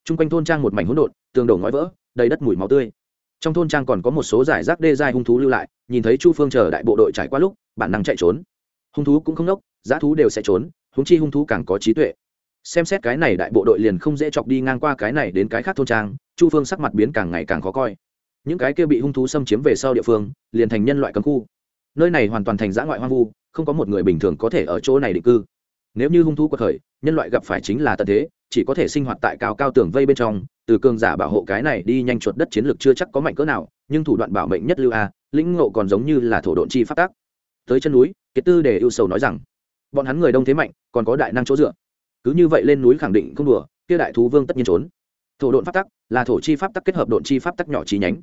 T r u n g quanh thôn trang một mảnh hỗn độn, tường đổ ngói vỡ, đầy đất mùi máu tươi trong thôn trang còn có một số giải rác đê dài hung thú lưu lại, nhìn thấy chu phương chờ đại bộ đội trải qua lúc, bản năng chạy trốn. Hung thú cũng không nốc, giá thú đều sẽ trốn húng chi hung thú càng có trí tuệ. Xem xét cái này đại bộ đội liền không dễ chọc đi ngang qua cái này đến cái khác thôn trang, chu phương sắc mặt biến càng ngày càng khó coi. Những cái kia bị hung thú xâm chiếm về sau địa phương, liền thành nhân loại cấm khu. Nơi này hoàn toàn thành dã ngoại hoang vu, không có một người bình thường có thể ở chỗ này định cư. Nếu như hung thú quật khởi, nhân loại gặp phải chính là tận thế, chỉ có thể sinh hoạt tại cao cao tường vây bên trong từ cường giả bảo hộ cái này đi nhanh chuột đất chiến lược chưa chắc có mạnh cỡ nào, nhưng thủ đoạn bảo mệnh nhất lưu a, lĩnh ngộ còn giống như là thổ độn chi phát tác. Tới chân núi, kiệt tư để ưu sầu nói rằng, bọn hắn người đông thế mạnh, còn có đại năng chỗ dựa. Cứ như vậy lên núi khẳng định không đùa, kia đại thú vương tất nhiên trốn. Thổ độn pháp tắc là thổ chi pháp tắc kết hợp độn chi pháp tắc nhỏ chi nhánh.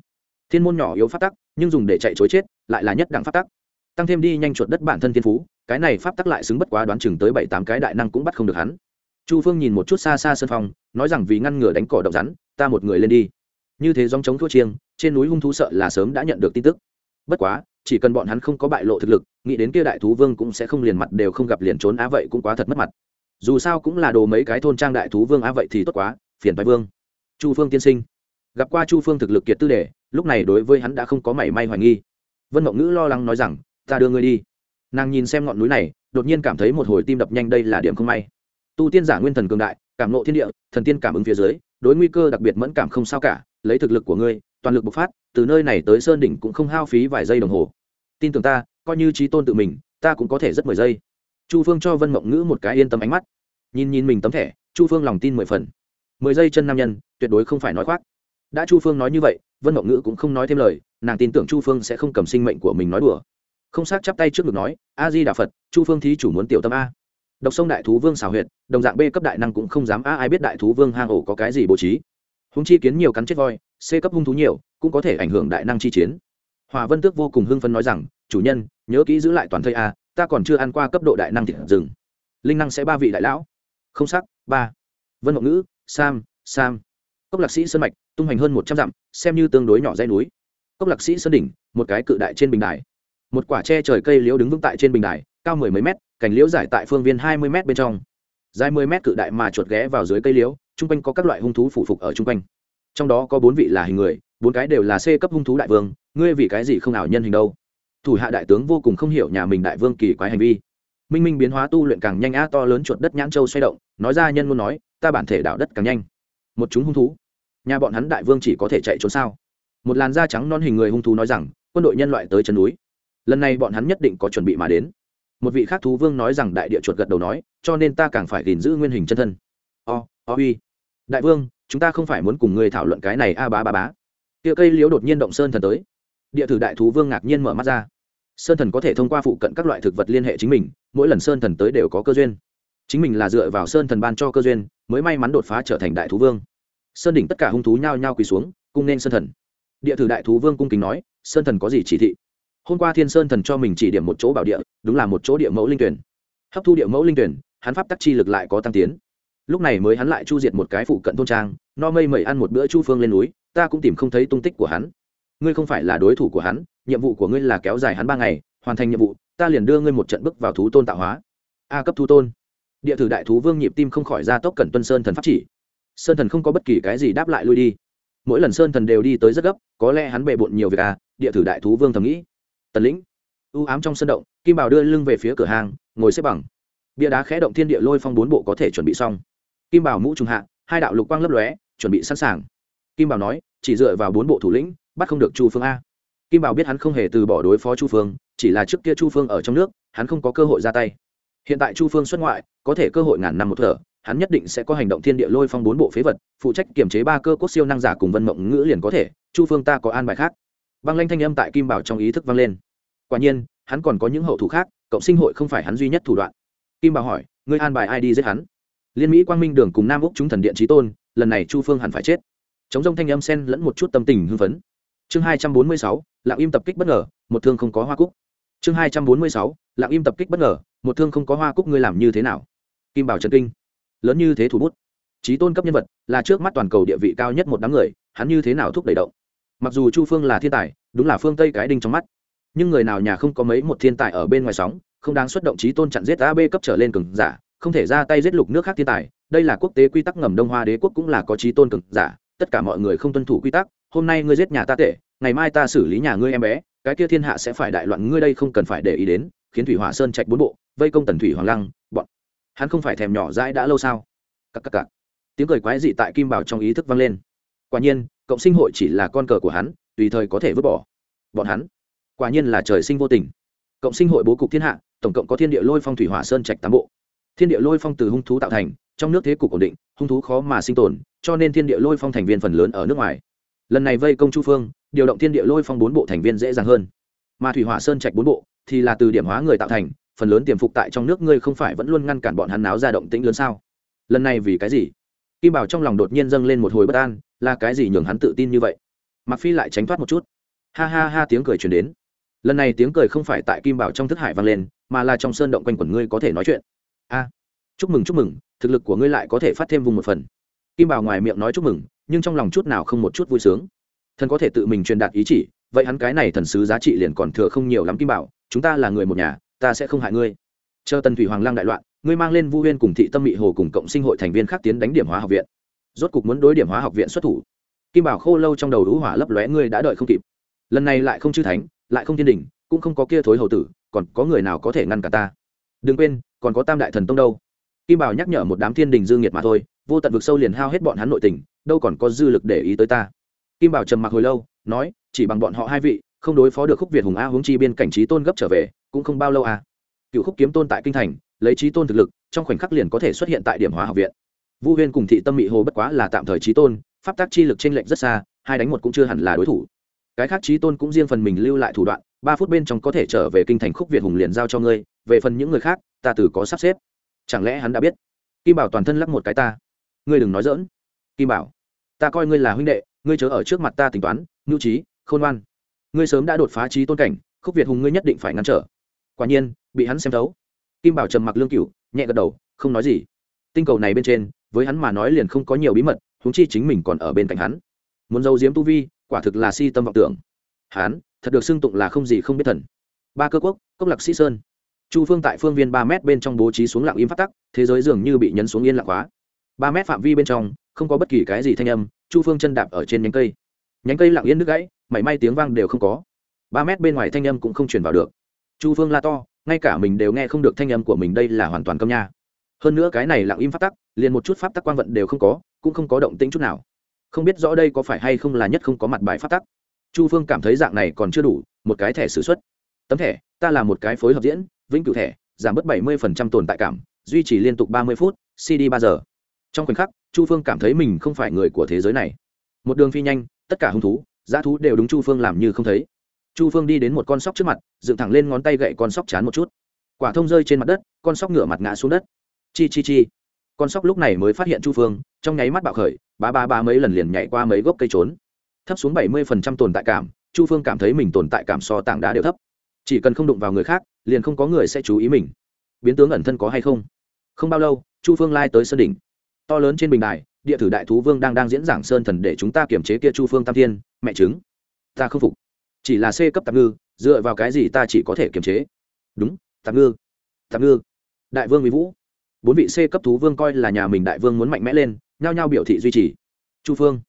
Thiên môn nhỏ yếu pháp tắc nhưng dùng để chạy chối chết, lại là nhất đẳng pháp tắc tăng thêm đi nhanh chuột đất bản thân thiên phú, cái này pháp tắc lại xứng bất quá đoán chừng tới bảy tám cái đại năng cũng bắt không được hắn chu phương nhìn một chút xa xa sân phòng, nói rằng vì ngăn ngừa đánh cỏ động rắn ta một người lên đi. Như thế dòng chống thua chiêng trên núi hung thú sợ là sớm đã nhận được tin tức. Bất quá chỉ cần bọn hắn không có bại lộ thực lực nghĩ đến kia đại thú vương cũng sẽ không liền mặt đều không gặp liền trốn á vậy cũng quá thật mất mặt. Dù sao cũng là đồ mấy cái thôn trang đại thú vương á vậy thì tốt quá phiền bài vương. Chu phương tiên sinh. Gặp qua chu phương thực lực kiệt tư đề lúc này đối với hắn đã không có mảy may hoài nghi. Vân mộng ngữ lo lắng nói rằng ta đưa ngươi đi. Nàng nhìn xem ngọn núi này đột nhiên cảm thấy một hồi tim đập nhanh đây là điểm không may tu tiên giả nguyên thần cường đại, cảm nộ thiên địa, thần tiên cảm ứng phía dưới, đối nguy cơ đặc biệt mẫn cảm không sao cả, lấy thực lực của ngươi, toàn lực bộc phát, từ nơi này tới sơn đỉnh cũng không hao phí vài giây đồng hồ. Tin tưởng ta, coi như trí tôn tự mình, ta cũng có thể rất mười giây. Chu phương cho vân mộng ngữ một cái yên tâm ánh mắt. Nhìn nhìn mình tấm thẻ, chu phương lòng tin mười phần. Mười giây chân nam nhân, tuyệt đối không phải nói khoác. Đã chu phương nói như vậy, vân mộng ngữ cũng không nói thêm lời, nàng tin tưởng chu phương sẽ không cầm sinh mệnh của mình nói đùa. Không xác chắp tay trước ngực nói, a di đà phật, chu phương thí chủ muốn tiểu tâm a độc sông đại thú vương xào huyệt, đồng dạng b cấp đại năng cũng không dám a ai biết đại thú vương hang ổ có cái gì bố trí. Húng chi kiến nhiều cắn chết voi, c cấp hung thú nhiều, cũng có thể ảnh hưởng đại năng chi chiến. Hòa vân tước vô cùng hưng phấn nói rằng, chủ nhân, nhớ kỹ giữ lại toàn thây a, ta còn chưa ăn qua cấp độ đại năng thịt rừng. Linh năng sẽ ba vị đại lão. Không sắc, ba. Vân ngọc ngữ, sam sam. Cốc lạc sĩ sơn mạch, tung hoành hơn một trăm dặm, xem như tương đối nhỏ dây núi. Cốc lạc sĩ sơn đỉnh, một cái cự đại trên bình đài. Một quả tre trời cây liễu đứng vững tại trên bình đài cao mười mấy mét, cành liễu giải tại phương viên hai mươi mét bên trong. Dài mười mét cự đại mà chuột ghé vào dưới cây liễu, chung quanh có các loại hung thú phụ phục ở chung quanh. Trong đó có bốn vị là hình người, bốn cái đều là c cấp hung thú đại vương, ngươi vì cái gì không ảo nhân hình đâu? Thủ hạ đại tướng vô cùng không hiểu nhà mình đại vương kỳ quái hành vi. Minh minh biến hóa tu luyện càng nhanh, a to lớn chuột đất nhãn châu xoay động, nói ra nhân muốn nói, ta bản thể đạo đất càng nhanh. Một chúng hung thú. Nhà bọn hắn đại vương chỉ có thể chạy trốn sao? Một làn da trắng non hình người hung thú nói rằng, quân đội nhân loại tới chân núi. Lần này bọn hắn nhất định có chuẩn bị mà đến một vị khác thú vương nói rằng đại địa chuột gật đầu nói, cho nên ta càng phải gìn giữ nguyên hình chân thân. O o, uy. Đại vương, chúng ta không phải muốn cùng người thảo luận cái này, a bá bá bá. Tiệ cây liếu đột nhiên động sơn thần tới. Địa thử đại thú vương ngạc nhiên mở mắt ra. Sơn thần có thể thông qua phụ cận các loại thực vật liên hệ chính mình, mỗi lần sơn thần tới đều có cơ duyên. Chính mình là dựa vào sơn thần ban cho cơ duyên, mới may mắn đột phá trở thành đại thú vương. Sơn đỉnh tất cả hung thú nhao nhao quỳ xuống, cung nên sơn thần. Địa thử đại thú vương cung kính nói, sơn thần có gì chỉ thị? Hôm qua thiên sơn thần cho mình chỉ điểm một chỗ bảo địa đúng là một chỗ địa mẫu linh tuyển. Hấp thu địa mẫu linh tuyển, hắn pháp tắc chi lực lại có tăng tiến. Lúc này mới hắn lại chu diệt một cái phụ cận thôn trang, no mây mẩy ăn một bữa chu phương lên núi, ta cũng tìm không thấy tung tích của hắn. Ngươi không phải là đối thủ của hắn, nhiệm vụ của ngươi là kéo dài hắn ba ngày, hoàn thành nhiệm vụ, ta liền đưa ngươi một trận bước vào thú tôn tạo hóa. A cấp thú tôn. Địa thử đại thú vương nhịp tim không khỏi ra tốc cẩn tuân sơn thần pháp chỉ. Sơn thần không có bất kỳ cái gì đáp lại lui đi. Mỗi lần sơn thần đều đi tới rất gấp, có lẽ hắn bề bộn nhiều việc à địa thử đại thú vương thầm nghĩ. Tần lĩnh, u ám trong sân động kim bảo đưa lưng về phía cửa hàng, ngồi xếp bằng. Bia đá khẽ động thiên địa lôi phong bốn bộ có thể chuẩn bị xong. Kim bảo mũ trùng hạ, hai đạo lục quang lấp lóe, chuẩn bị sẵn sàng. Kim bảo nói, chỉ dựa vào bốn bộ thủ lĩnh, bắt không được chu phương a. Kim bảo biết hắn không hề từ bỏ đối phó chu phương, chỉ là trước kia chu phương ở trong nước, hắn không có cơ hội ra tay. Hiện tại chu phương xuất ngoại, có thể cơ hội ngàn năm một thở, hắn nhất định sẽ có hành động thiên địa lôi phong bốn bộ phế vật, phụ trách kiểm chế ba cơ cốt siêu năng giả cùng vân mộng ngữ liền có thể, chu phương ta có an bài khác. Băng lanh thanh âm tại kim bảo trong ý thức vang lên. Quả nhiên hắn còn có những hậu thủ khác, cộng sinh hội không phải hắn duy nhất thủ đoạn. Kim bảo hỏi, ngươi an bài ai đi giết hắn? Liên mỹ, quang minh, đường cùng nam úc chúng thần điện trí tôn, lần này chu phương hẳn phải chết. Chống rông thanh âm sen lẫn một chút tâm tình hưng phấn. Chương hai trăm bốn mươi sáu lạng im tập kích bất ngờ, một thương không có hoa cúc. Chương hai trăm bốn mươi sáu lạng im tập kích bất ngờ, một thương không có hoa cúc ngươi làm như thế nào? Kim bảo trần kinh. Lớn như thế thủ bút. Trí tôn cấp nhân vật, là trước mắt toàn cầu địa vị cao nhất một đám người, hắn như thế nào thúc đẩy động? Mặc dù chu phương là thiên tài, đúng là phương tây cái đinh trong mắt nhưng người nào nhà không có mấy một thiên tài ở bên ngoài sóng, không đáng xuất động trí tôn chặn giết ab cấp trở lên cường giả, không thể ra tay giết lục nước khác thiên tài. Đây là quốc tế quy tắc ngầm đông hoa đế quốc cũng là có trí tôn cường giả, tất cả mọi người không tuân thủ quy tắc, hôm nay ngươi giết nhà ta tệ, ngày mai ta xử lý nhà ngươi em bé, cái kia thiên hạ sẽ phải đại loạn, ngươi đây không cần phải để ý đến, khiến thủy hỏa sơn trạch bốn bộ, vây công tần thủy hoàng lăng, bọn hắn không phải thèm nhỏ dãi đã lâu sao? Cắc cắc cắc. tiếng cười quái dị tại kim bảo trong ý thức vang lên. Quả nhiên, cộng sinh hội chỉ là con cờ của hắn, tùy thời có thể vứt bỏ. Bọn hắn quả nhiên là trời sinh vô tình. Cộng sinh hội bố cục thiên hạ, tổng cộng có thiên địa lôi phong thủy hỏa sơn trạch tám bộ. Thiên địa lôi phong từ hung thú tạo thành, trong nước thế cục ổn định, hung thú khó mà sinh tồn, cho nên thiên địa lôi phong thành viên phần lớn ở nước ngoài. Lần này vây công chu phương, điều động thiên địa lôi phong bốn bộ thành viên dễ dàng hơn. Mà thủy hỏa sơn trạch bốn bộ thì là từ điểm hóa người tạo thành, phần lớn tiềm phục tại trong nước, ngươi không phải vẫn luôn ngăn cản bọn hắn náo ra động tĩnh lớn sao? Lần này vì cái gì? Kim bảo trong lòng đột nhiên dâng lên một hồi bất an, là cái gì nhường hắn tự tin như vậy? Mặc phi lại tránh thoát một chút. Ha ha ha, tiếng cười truyền đến lần này tiếng cười không phải tại kim bảo trong thức hải vang lên, mà là trong sơn động quanh quẩn ngươi có thể nói chuyện. A, chúc mừng chúc mừng, thực lực của ngươi lại có thể phát thêm vùng một phần. Kim bảo ngoài miệng nói chúc mừng, nhưng trong lòng chút nào không một chút vui sướng. Thần có thể tự mình truyền đạt ý chỉ, vậy hắn cái này thần sứ giá trị liền còn thừa không nhiều lắm kim bảo, chúng ta là người một nhà, ta sẽ không hại ngươi. Chờ tần thủy hoàng lang đại loạn, ngươi mang lên vu huyên cùng thị tâm mị hồ cùng cộng sinh hội thành viên khác tiến đánh điểm hóa học viện. Rốt cục muốn đối điểm hóa học viện xuất thủ. Kim bảo khô lâu trong đầu đũ hỏa lấp lóe, ngươi đã đợi không kịp. Lần này lại không chư thánh lại không thiên đình, cũng không có kia thối hầu tử, còn có người nào có thể ngăn cả ta? Đừng quên, còn có tam đại thần tông đâu. Kim bảo nhắc nhở một đám thiên đình dương nhiệt mà thôi, vô tận vực sâu liền hao hết bọn hắn nội tình, đâu còn có dư lực để ý tới ta. Kim bảo trầm mặc hồi lâu, nói, chỉ bằng bọn họ hai vị, không đối phó được khúc việt hùng a hướng chi biên cảnh trí tôn gấp trở về, cũng không bao lâu à. Cựu khúc kiếm tôn tại kinh thành, lấy trí tôn thực lực, trong khoảnh khắc liền có thể xuất hiện tại điểm hóa học viện. Vu huyên cùng thị tâm mị hồ bất quá là tạm thời trí tôn, pháp tác chi lực t r ê n lệch rất xa, hai đánh một cũng chưa hẳn là đối thủ cái khác trí tôn cũng riêng phần mình lưu lại thủ đoạn, ba phút bên trong có thể trở về kinh thành khúc việt hùng liền giao cho ngươi, về phần những người khác, ta từ có sắp xếp. Chẳng lẽ hắn đã biết? Kim bảo toàn thân lắc một cái ta. Ngươi đừng nói dỡn kim bảo, ta coi ngươi là huynh đệ, ngươi chớ ở trước mặt ta tính toán, nhu trí, khôn ngoan. Ngươi sớm đã đột phá trí tôn cảnh, khúc việt hùng ngươi nhất định phải ngăn trở. Quả nhiên, bị hắn xem thấu. Kim bảo trầm mặc lương cửu, nhẹ gật đầu, không nói gì. Tinh cầu này bên trên, với hắn mà nói liền không có nhiều bí mật húng chi chính mình còn ở bên cạnh hắn. Muốn giấu giếm tu vi quả thực là si tâm vọng tưởng. Hán, thật được xưng tụng là không gì không biết thần. Ba cơ quốc, cốc lạc sĩ sơn. Chu phương tại phương viên ba m bên trong bố trí xuống lặng im phát tắc, thế giới dường như bị nhấn xuống yên lặng hóa ba m phạm vi bên trong, không có bất kỳ cái gì thanh âm, chu phương chân đạp ở trên nhánh cây. Nhánh cây lặng yên nước gãy, mảy may tiếng vang đều không có. Ba mét bên ngoài thanh âm cũng không truyền vào được. Chu phương la to, ngay cả mình đều nghe không được thanh âm của mình đây là hoàn toàn câm nha. Hơn nữa cái này lặng im phát tắc, liền một chút pháp tắc quang vận đều không có, cũng không có động tĩnh chút nào không biết rõ đây có phải hay không là nhất không có mặt bài phát tắc. Chu phương cảm thấy dạng này còn chưa đủ, một cái thẻ xử ử tấm thẻ, ta là một cái phối hợp diễn, vĩnh cửu thẻ, giảm bớt bảy mươi tồn tại cảm, duy trì liên tục ba mươi phút, cd ba giờ. Trong khoảnh khắc, chu phương cảm thấy mình không phải người của thế giới này. Một đường phi nhanh, tất cả hung thú giá thú đều đúng chu phương làm như không thấy. Chu phương đi đến một con sóc trước mặt, dựng thẳng lên ngón tay gậy con sóc chán một chút. Quả thông rơi trên mặt đất, con sóc ngửa mặt ngã xuống đất. Chi chi chi con sóc lúc này mới phát hiện chu phương, trong nháy mắt bạo khởi ba ba ba mấy lần liền nhảy qua mấy gốc cây trốn. Thấp xuống bảy mươi phần trăm tồn tại cảm, chu phương cảm thấy mình tồn tại cảm so tảng đá đều thấp. Chỉ cần không đụng vào người khác, liền không có người sẽ chú ý mình. Biến tướng ẩn thân có hay không? Không bao lâu, chu phương lai tới sân đỉnh. To lớn trên bình đài, địa thử đại thú vương đang đang diễn giảng sơn thần để chúng ta kiểm chế kia chu phương tam thiên, mẹ chứng ta không phục. Chỉ là c cấp tạm ngư, dựa vào cái gì ta chỉ có thể kiềm chế? Đúng tạm ngư. Tạm ngư. Đại vương mỹ vũ bốn vị c cấp thú vương coi là nhà mình đại vương muốn mạnh mẽ lên, nhao nhao biểu thị duy trì. Chu phương,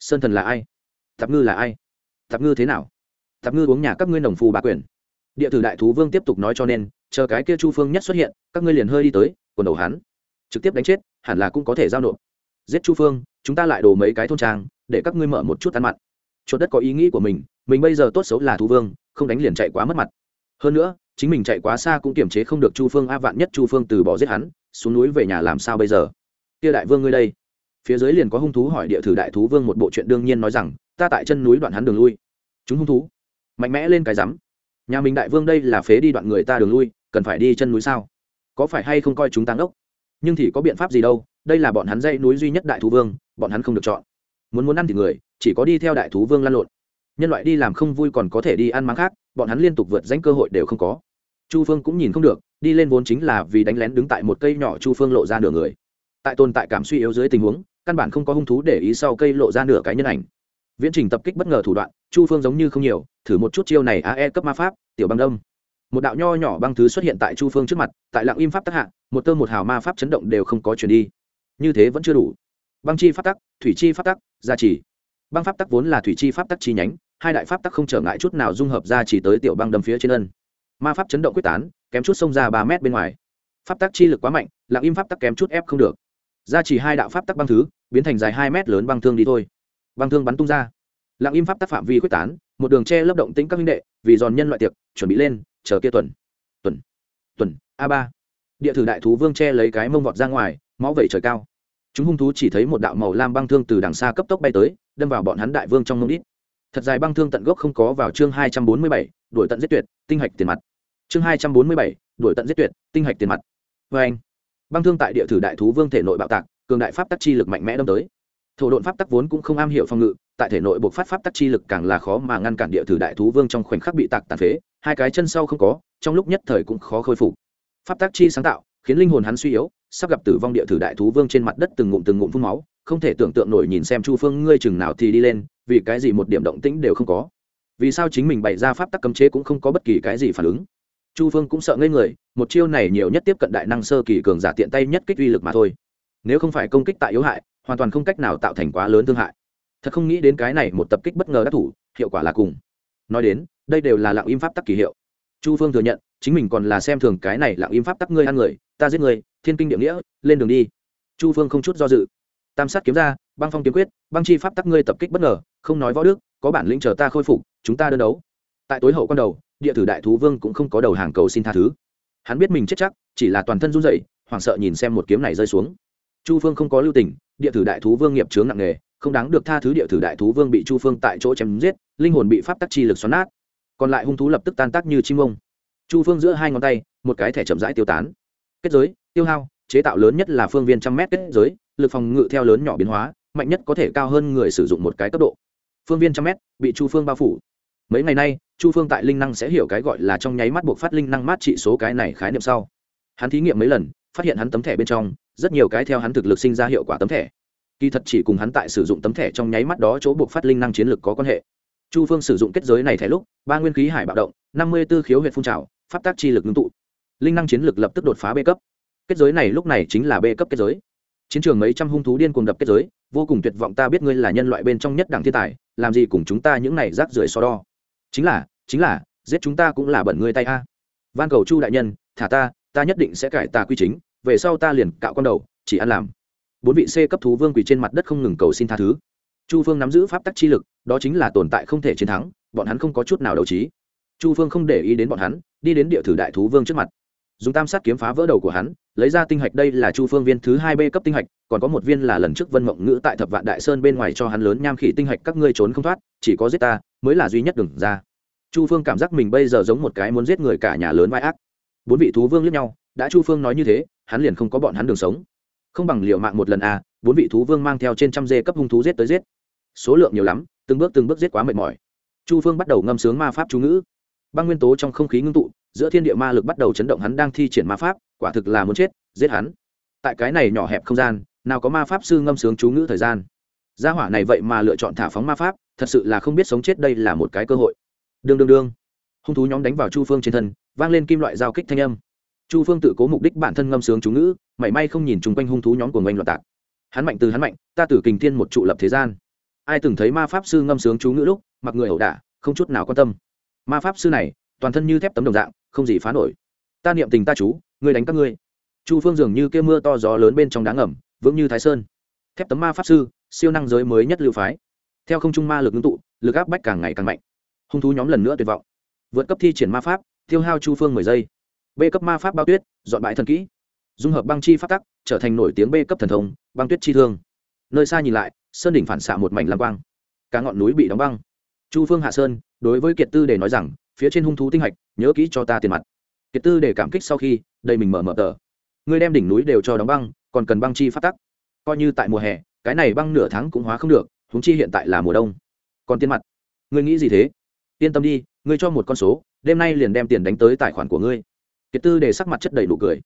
sơn thần là ai? Tạp ngư là ai? Tạp ngư thế nào? Tạp ngư uống nhà các ngươi nồng phù bà quyền. Địa tử đại thú vương tiếp tục nói cho nên, chờ cái kia chu phương nhất xuất hiện, các ngươi liền hơi đi tới, quần đầu hắn. Trực tiếp đánh chết, hẳn là cũng có thể giao nộp. Giết chu phương, chúng ta lại đổ mấy cái thôn trang, để các ngươi mở một chút ăn mặn. Chuột đất có ý nghĩ của mình mình bây giờ tốt xấu là thú vương, không đánh liền chạy quá mất mặt. Hơn nữa, chính mình chạy quá xa cũng kiềm chế không được chu phương, a vạn nhất chu phương từ bỏ giết hắn xuống núi về nhà làm sao bây giờ? Kia đại vương ngươi đây. Phía dưới liền có hung thú hỏi địa thử đại thú vương một bộ chuyện đương nhiên nói rằng, ta tại chân núi đoạn hắn đường lui. Chúng hung thú, mạnh mẽ lên cái rắm. Nhà mình đại vương đây là phế đi đoạn người ta đường lui, cần phải đi chân núi sao? Có phải hay không coi chúng tăng ốc nhưng thì có biện pháp gì đâu, đây là bọn hắn dây núi duy nhất đại thú vương, bọn hắn không được chọn. Muốn muốn ăn thì người, chỉ có đi theo đại thú vương lăn lộn. Nhân loại đi làm không vui còn có thể đi ăn mắng khác, bọn hắn liên tục vượt danh cơ hội đều không có. Chu phương cũng nhìn không được đi lên vốn chính là vì đánh lén đứng tại một cây nhỏ chu phương lộ ra nửa người. Tại tồn tại cảm suy yếu dưới tình huống, căn bản không có hung thú để ý sau cây lộ ra nửa cái nhân ảnh. Viễn trình tập kích bất ngờ thủ đoạn, chu phương giống như không nhiều, thử một chút chiêu này ae cấp ma pháp, tiểu băng đông. Một đạo nho nhỏ băng thứ xuất hiện tại chu phương trước mặt, tại lạng im pháp tác hạ, một tơ một hào ma pháp chấn động đều không có chuyển đi. Như thế vẫn chưa đủ. Băng chi pháp tắc, thủy chi pháp tắc, gia trì. Băng pháp tắc vốn là thủy chi pháp tắc chi nhánh, hai đại pháp tắc không trở ngại chút nào dung hợp ra chỉ tới tiểu băng đâm phía trên ân. Ma pháp chấn động quyết tán kém chút xông ra ba mét bên ngoài. Pháp tắc chi lực quá mạnh, lặng im pháp tắc kém chút ép không được. Ra chỉ hai đạo pháp tắc băng thứ, biến thành dài hai mét lớn băng thương đi thôi. Băng thương bắn tung ra. Lặng im pháp tắc phạm vi quyết tán, một đường che lấp động tĩnh các minh đệ, vì giòn nhân loại tiệc, chuẩn bị lên, chờ kia tuần. Tuần. Tuần, a ba. Địa thử đại thú vương che lấy cái mông vọt ra ngoài, máu vẩy trời cao. Chúng hung thú chỉ thấy một đạo màu lam băng thương từ đằng xa cấp tốc bay tới, đâm vào bọn hắn đại vương trong mông đít. Thật dài băng thương tận gốc không có vào chương hai trăm bốn mươi bảy, đuổi tận giết tuyệt, tinh hạch tiền mặt chương hai trăm bốn mươi bảy, đuổi tận giết tuyệt, tinh hạch tiền mặt. Vê anh, băng thương tại địa thử đại thú vương thể nội bạo tạc, cường đại pháp tắc chi lực mạnh mẽ đâm tới. Thổ độn pháp tắc vốn cũng không am hiểu phòng ngự, tại thể nội buộc phát pháp tắc chi lực càng là khó mà ngăn cản địa thử đại thú vương trong khoảnh khắc bị tạc tàn phế, hai cái chân sau không có, trong lúc nhất thời cũng khó khôi phục. Pháp tắc chi sáng tạo, khiến linh hồn hắn suy yếu, sắp gặp tử vong địa thử đại thú vương trên mặt đất từng ngụm từng ngụm phun máu, không thể tưởng tượng nổi nhìn xem chu phương, ngươi chừng nào thì đi lên, vì cái gì một điểm động tĩnh đều không có. Vì sao chính mình bày ra pháp tắc cấm chế cũng không có bất kỳ cái gì phản ứng? Chu phương cũng sợ ngây người, một chiêu này nhiều nhất tiếp cận đại năng sơ kỳ cường giả tiện tay nhất kích uy lực mà thôi. Nếu không phải công kích tại yếu hại, hoàn toàn không cách nào tạo thành quá lớn thương hại. Thật không nghĩ đến cái này một tập kích bất ngờ đắc thủ, hiệu quả là cùng. Nói đến, đây đều là lặng im pháp tắc kỳ hiệu. Chu phương thừa nhận, chính mình còn là xem thường cái này lặng im pháp tắc ngươi ăn người, ta giết người, thiên kinh địa nghĩa, lên đường đi. Chu phương không chút do dự. Tam sát kiếm ra, băng phong kiếm quyết, băng chi pháp tắc ngươi tập kích bất ngờ, không nói võ đức, có bản lĩnh chờ ta khôi phục, chúng ta đơn đấu. Tại tối hậu con đầu địa thử đại thú vương cũng không có đầu hàng cầu xin tha thứ. Hắn biết mình chết chắc, chỉ là toàn thân run rẩy, hoảng sợ nhìn xem một kiếm này rơi xuống. Chu phương không có lưu tình, địa thử đại thú vương nghiệp chướng nặng nề, không đáng được tha thứ địa thử đại thú vương bị chu phương tại chỗ chém giết, linh hồn bị pháp tắc chi lực xoắn nát. Còn lại hung thú lập tức tan tác như chim ông. Chu phương giữa hai ngón tay, một cái thẻ chậm rãi tiêu tán. Kết giới, tiêu hao, chế tạo lớn nhất là phương viên trăm mét kết giới, lực phòng ngự theo lớn nhỏ biến hóa, mạnh nhất có thể cao hơn người sử dụng một cái cấp độ. Phương viên trăm mét, bị chu phương bao phủ. Mấy ngày nay chu phương tại linh năng sẽ hiểu cái gọi là trong nháy mắt buộc phát linh năng mát trị số cái này khái niệm sau. Hắn thí nghiệm mấy lần, phát hiện hắn tấm thẻ bên trong, rất nhiều cái theo hắn thực lực sinh ra hiệu quả tấm thẻ. Kỳ thật chỉ cùng hắn tại sử dụng tấm thẻ trong nháy mắt đó chỗ buộc phát linh năng chiến lược có quan hệ. Chu phương sử dụng kết giới này thẻ lúc, ba nguyên khí hải bạo động, năm mươi b ố khiếu huyện phun trào, pháp tác chi lực ngưng tụ. Linh năng chiến lược lập tức đột phá b cấp. Kết giới này lúc này chính là b cấp kết giới. Chiến trường mấy trăm hung thú điên cuồng đập kết giới, vô cùng tuyệt vọng ta biết ngươi là nhân loại bên trong nhất đảng thiên tài, làm gì cùng chúng ta những này rác rưởi so đo. Chính là chính là, giết chúng ta cũng là bẩn ngươi tay a. Van cầu chu đại nhân, thả ta ta nhất định sẽ cải tà quy chính, về sau ta liền cạo con đầu, chỉ ăn làm. Bốn vị c cấp thú vương quỳ trên mặt đất không ngừng cầu xin tha thứ. Chu phương nắm giữ pháp tắc chi lực, đó chính là tồn tại không thể chiến thắng, bọn hắn không có chút nào đấu trí. Chu phương không để ý đến bọn hắn, đi đến địa thử đại thú vương trước mặt. Dùng tam sát kiếm phá vỡ đầu của hắn, lấy ra tinh hạch đây là chu phương viên thứ hai b cấp tinh hạch, còn có một viên là lần trước vân mộng ngữ tại thập vạn đại sơn bên ngoài cho hắn lớn nham khỉ tinh hạch các ngươi trốn không thoát, chỉ có giết ta, mới là duy nhất đừng ra chu phương cảm giác mình bây giờ giống một cái muốn giết người cả nhà lớn vai ác. Bốn vị thú vương lướt nhau, đã chu phương nói như thế, hắn liền không có bọn hắn đường sống. Không bằng liệu mạng một lần à bốn vị thú vương mang theo trên trăm dê cấp hung thú giết tới giết. Số lượng nhiều lắm, từng bước từng bước giết quá mệt mỏi. Chu phương bắt đầu ngâm sướng ma pháp chú ngữ. Băng nguyên tố trong không khí ngưng tụ, giữa thiên địa ma lực bắt đầu chấn động hắn đang thi triển ma pháp, quả thực là muốn chết, giết hắn. Tại cái này nhỏ hẹp không gian, nào có ma pháp sư ngâm sướng chú ngữ thời gian. Gia hỏa này vậy mà lựa chọn thả phóng ma pháp, thật sự là không biết sống chết đây là một cái cơ hội đương đương đương. Hung thú nhóm đánh vào chu phương trên thân, vang lên kim loại giao kích thanh âm. Chu phương tự cố mục đích bản thân ngâm sướng chú ngữ, mảy may không nhìn chung quanh hung thú nhóm của ngành loạt tạc. Hắn mạnh từ hắn mạnh, ta tử kình thiên một trụ lập thế gian. Ai từng thấy ma pháp sư ngâm sướng chú ngữ lúc, mặc người ẩu đả, không chút nào quan tâm. Ma pháp sư này, toàn thân như thép tấm đồng dạng, không gì phá nổi. Ta niệm tình ta chú, ngươi đánh các ngươi. Chu phương dường như kêu mưa to gió lớn bên trong đá ngầm, vững như thái sơn. Thép tấm ma pháp sư, siêu năng giới mới nhất lưu phái. Theo không trung ma lực ngưng tụ, lực áp bách càng ngày càng mạnh hung thú nhóm lần nữa tuyệt vọng. Vượt cấp thi triển ma pháp, tiêu hao chu phương mười giây. B cấp ma pháp bao tuyết, dọn bãi thần kỹ. Dung hợp băng chi phát tắc, trở thành nổi tiếng b cấp thần thông, băng tuyết chi thương. Nơi xa nhìn lại, sơn đỉnh phản xạ một mảnh lam quang. Cả ngọn núi bị đóng băng. Chu phương hạ sơn, đối với kiệt tư để nói rằng, phía trên hung thú tinh hạch, nhớ kỹ cho ta tiền mặt. Kiệt tư để cảm kích sau khi đây mình mở mở tờ. Ngươi đem đỉnh núi đều cho đóng băng, còn cần băng chi phát tắc. Coi như tại mùa hè, cái này băng nửa tháng cũng hóa không được húng chi hiện tại là mùa đông. Còn tiền mặt. Ngươi nghĩ gì thế? Yên tâm đi, ngươi cho một con số, đêm nay liền đem tiền đánh tới tài khoản của ngươi. Kiệt tư để sắc mặt chất đầy đủ cười.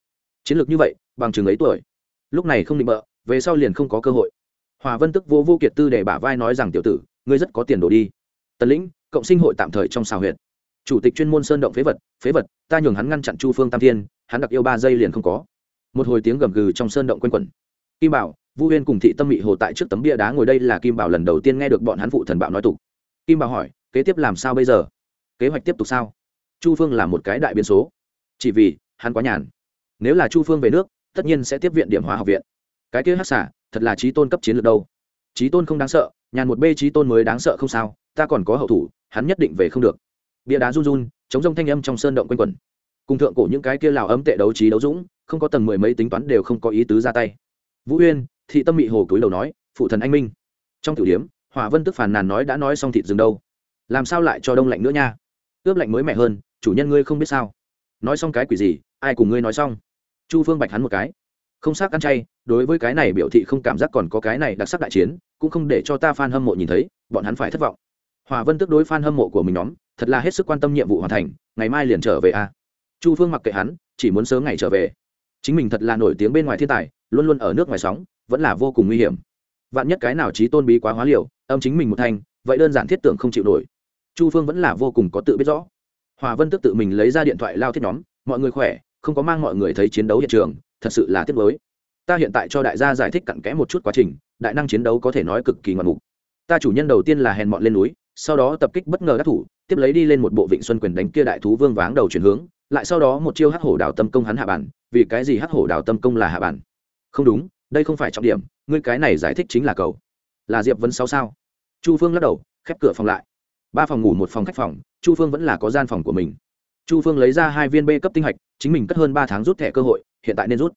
Chiến lược như vậy, bằng chừng ấy tuổi. Lúc này không định bợ, về sau liền không có cơ hội. Hòa vân tức vô vô kiệt tư để bả vai nói rằng, tiểu tử, ngươi rất có tiền đồ đi. Tần lĩnh, cộng sinh hội tạm thời trong xào huyện chủ tịch chuyên môn sơn động phế vật phế vật, ta nhường hắn ngăn chặn chu phương tam thiên, hắn đặc yêu ba giây liền không có. Một hồi tiếng gầm gừ trong sơn động quanh quẩn. Kim bảo, vu huyên cùng thị tâm mị hồ tại trước tấm bia đá ngồi đây là kim bảo lần đầu tiên nghe được bọn hắn phụ thần bạo nói tục. Kim bảo hỏi kế tiếp làm sao bây giờ? Kế hoạch tiếp tục sao? Chu phương là một cái đại biến số. Chỉ vì, hắn quá nhàn. Nếu là chu phương về nước, tất nhiên sẽ tiếp viện điểm hóa học viện. Cái kia hắc xả thật là trí tôn cấp chiến lược đâu. Trí tôn không đáng sợ, nhàn một b trí tôn mới đáng sợ không sao, ta còn có hậu thủ, hắn nhất định về không được. Bia đá run run, chống rông thanh âm trong sơn động quanh quẩn. Cùng thượng cổ những cái kia lào ấm tệ đấu trí đấu dũng, không có tầng mười mấy tính toán đều không có ý tứ ra tay. Vũ uyên, thị tâm mị hồ cúi đầu nói, phụ thần anh minh. Trong tử điếm hỏa vân tức phàn nàn nói đã nói xong thịt rừng đâu làm sao lại cho đông lạnh nữa nha? Ướp lạnh mới mẻ hơn, chủ nhân ngươi không biết sao. Nói xong cái quỷ gì, ai cùng ngươi nói xong? Chu phương bạch hắn một cái. Không xác ăn chay, đối với cái này biểu thị không cảm giác còn có cái này đặc sắc đại chiến, cũng không để cho ta f a n hâm mộ nhìn thấy, bọn hắn phải thất vọng. Hòa vân tức đối f a n hâm mộ của mình nhóm, thật là hết sức quan tâm nhiệm vụ hoàn thành, ngày mai liền trở về a chu phương mặc kệ hắn, chỉ muốn sớm ngày trở về. Chính mình thật là nổi tiếng bên ngoài thiên tài, luôn luôn ở nước ngoài sóng, vẫn là vô cùng nguy hiểm. Vạn nhất cái nào trí tôn bí quá hóa liều, âm chính mình một thành, vậy đơn giản thiết tưởng không chịu nổi chu phương vẫn là vô cùng có tự biết rõ. Hòa vân tức tự mình lấy ra điện thoại lao thiết nhóm, mọi người khỏe, không có mang mọi người thấy chiến đấu hiện trường, thật sự là tiếc mới ta hiện tại cho đại gia giải thích cặn kẽ một chút quá trình, đại năng chiến đấu có thể nói cực kỳ ngoạn mục. Ta chủ nhân đầu tiên là hèn mọn lên núi, sau đó tập kích bất ngờ các thủ, tiếp lấy đi lên một bộ vịnh xuân quyền đánh kia đại thú vương váng đầu chuyển hướng, lại sau đó một chiêu hắc hổ đào tâm công hắn hạ bản, vì cái gì hắc hổ đào tâm công là hạ bản? Không đúng, đây không phải trọng điểm, ngươi cái này giải thích chính là cầu. Là diệp vấn sáu sao? Chu phương lắc đầu, khép cửa phòng lại ba phòng ngủ một phòng khách phòng, chu phương vẫn là có gian phòng của mình. Chu phương lấy ra hai viên b cấp tinh hạch, chính mình cất hơn ba tháng rút thẻ cơ hội, hiện tại nên rút.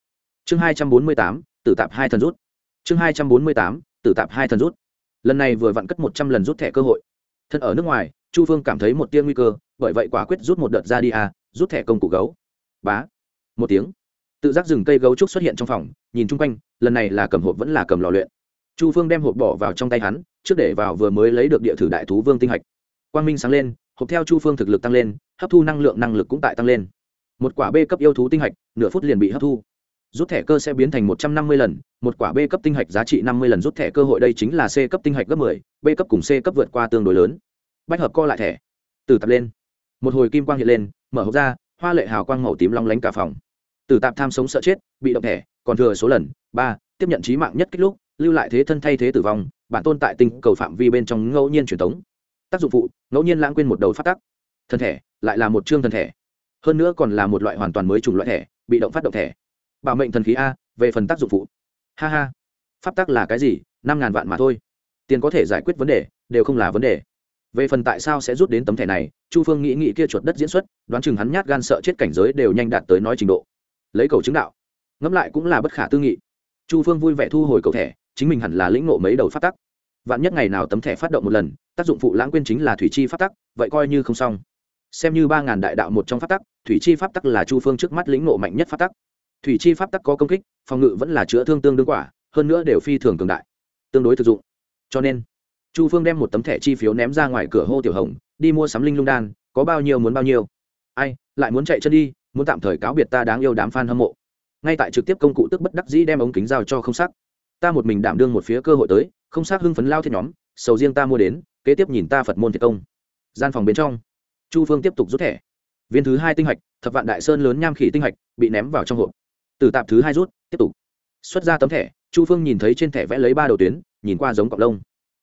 Chương hai trăm bốn mươi tám, tử tạp hai thần rút. Chương hai trăm bốn mươi tám, tử tạp hai thần rút. Lần này vừa vặn cất một trăm lần rút thẻ cơ hội. Thân ở nước ngoài, chu phương cảm thấy một tiên nguy cơ, bởi vậy quả quyết rút một đợt ra đi à rút thẻ công cụ gấu. Bá. Một tiếng. Tự giác rừng cây gấu trúc xuất hiện trong phòng, nhìn chung quanh, lần này là cầm hộp vẫn là cầm lò luyện. Chu phương đem hộp bỏ vào trong tay hắn, trước để vào vừa mới lấy được địa thử đại thú vương tinh hạch quang minh sáng lên, hộp theo chu phương thực lực tăng lên, hấp thu năng lượng năng lực cũng tại tăng lên. Một quả b cấp yêu thú tinh hạch, nửa phút liền bị hấp thu. Rút thẻ cơ sẽ biến thành một trăm năm mươi lần, một quả b cấp tinh hạch giá trị năm mươi lần rút thẻ cơ hội đây chính là c cấp tinh hạch gấp m ộ ư ơ i b cấp cùng c cấp vượt qua tương đối lớn. Bách hợp co lại thẻ. Từ tập lên. Một hồi kim quang hiện lên, mở hộp ra, hoa lệ hào quang màu tím long lánh cả phòng. Từ tạp tham sống sợ chết, bị động thẻ, còn thừa số lần, ba, tiếp nhận trí mạng nhất kích lúc, lưu lại thế thân thay thế tử vong, bản tôn tại tinh cầu phạm vi bên trong ngẫu nhiên truyền thống tác dụng phụ ngẫu nhiên lãng quên một đầu phát tắc. Thân thể lại là một chương thân thể, hơn nữa còn là một loại hoàn toàn mới chủng loại thẻ bị động phát động thẻ bảo mệnh thần khí a về phần tác dụng phụ. Ha ha. Pháp tắc là cái gì? Năm ngàn vạn mà thôi. Tiền có thể giải quyết vấn đề đều không là vấn đề. Về phần tại sao sẽ rút đến tấm thẻ này chu phương nghĩ nghĩ kia chuột đất diễn xuất đoán chừng hắn nhát gan sợ chết cảnh giới đều nhanh đạt tới nói trình độ. Lấy cầu chứng đạo. Ngẫm lại cũng là bất khả tư nghị. Chu phương vui vẻ thu hồi cầu thẻ chính mình hẳn là lĩnh ngộ mấy đầu phát tắc vạn nhất ngày nào tấm thẻ phát động một lần, tác dụng phụ lãng quên chính là thủy chi phát tắc, vậy coi như không xong. Xem như ba ngàn đại đạo một trong phát tắc, thủy chi pháp tắc là chu phương trước mắt lĩnh nộ mạnh nhất phát tắc. Thủy chi pháp tắc có công kích, phòng ngự vẫn là chữa thương tương đương quả, hơn nữa đều phi thường cường đại, tương đối thực dụng. Cho nên, chu phương đem một tấm thẻ chi phiếu ném ra ngoài cửa hô tiểu hồng, đi mua sắm linh lung đan, có bao nhiêu muốn bao nhiêu. Ai, lại muốn chạy chân đi, muốn tạm thời cáo biệt ta đáng yêu đám f a n hâm mộ. Ngay tại trực tiếp công cụ tức bất đắc dĩ đem ống kính giao cho không sắc. Ta một mình đảm đương một phía cơ hội tới không xác hưng phấn lao thiết nhóm, sầu riêng ta mua đến, kế tiếp nhìn ta phật môn thiệt công. Gian phòng bên trong, chu phương tiếp tục rút thẻ. Viên thứ hai tinh hạch, thập vạn đại sơn lớn nham khỉ tinh hạch, bị ném vào trong hộp. Từ tạp thứ hai rút, tiếp tục. Xuất ra tấm thẻ, chu phương nhìn thấy trên thẻ vẽ lấy ba đầu tuyến, nhìn qua giống cọc lông.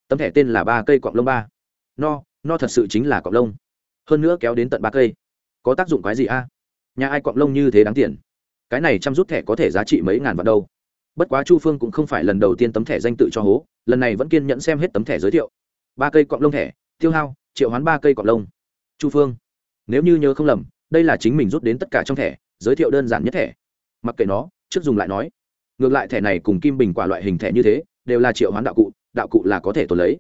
Tấm thẻ tên là ba cây cọng lông ba. No no thật sự chính là cọng lông. Hơn nữa kéo đến tận ba cây. Có tác dụng cái gì a? Nhà ai cọng lông như thế đáng tiền? Cái này chăm rút thẻ có thể giá trị mấy ngàn vạn đâu? Bất quá chu phương cũng không phải lần đầu tiên tấm thẻ danh tự cho hố, lần này vẫn kiên nhẫn xem hết tấm thẻ giới thiệu. Ba cây cọng lông thẻ, tiêu hao, triệu hoán ba cây cọng lông. Chu phương, nếu như nhớ không lầm, đây là chính mình rút đến tất cả trong thẻ, giới thiệu đơn giản nhất thẻ. Mặc kệ nó, trước dùng lại nói. Ngược lại thẻ này cùng kim bình quả loại hình thẻ như thế, đều là triệu hoán đạo cụ đạo cụ là có thể tồn lấy.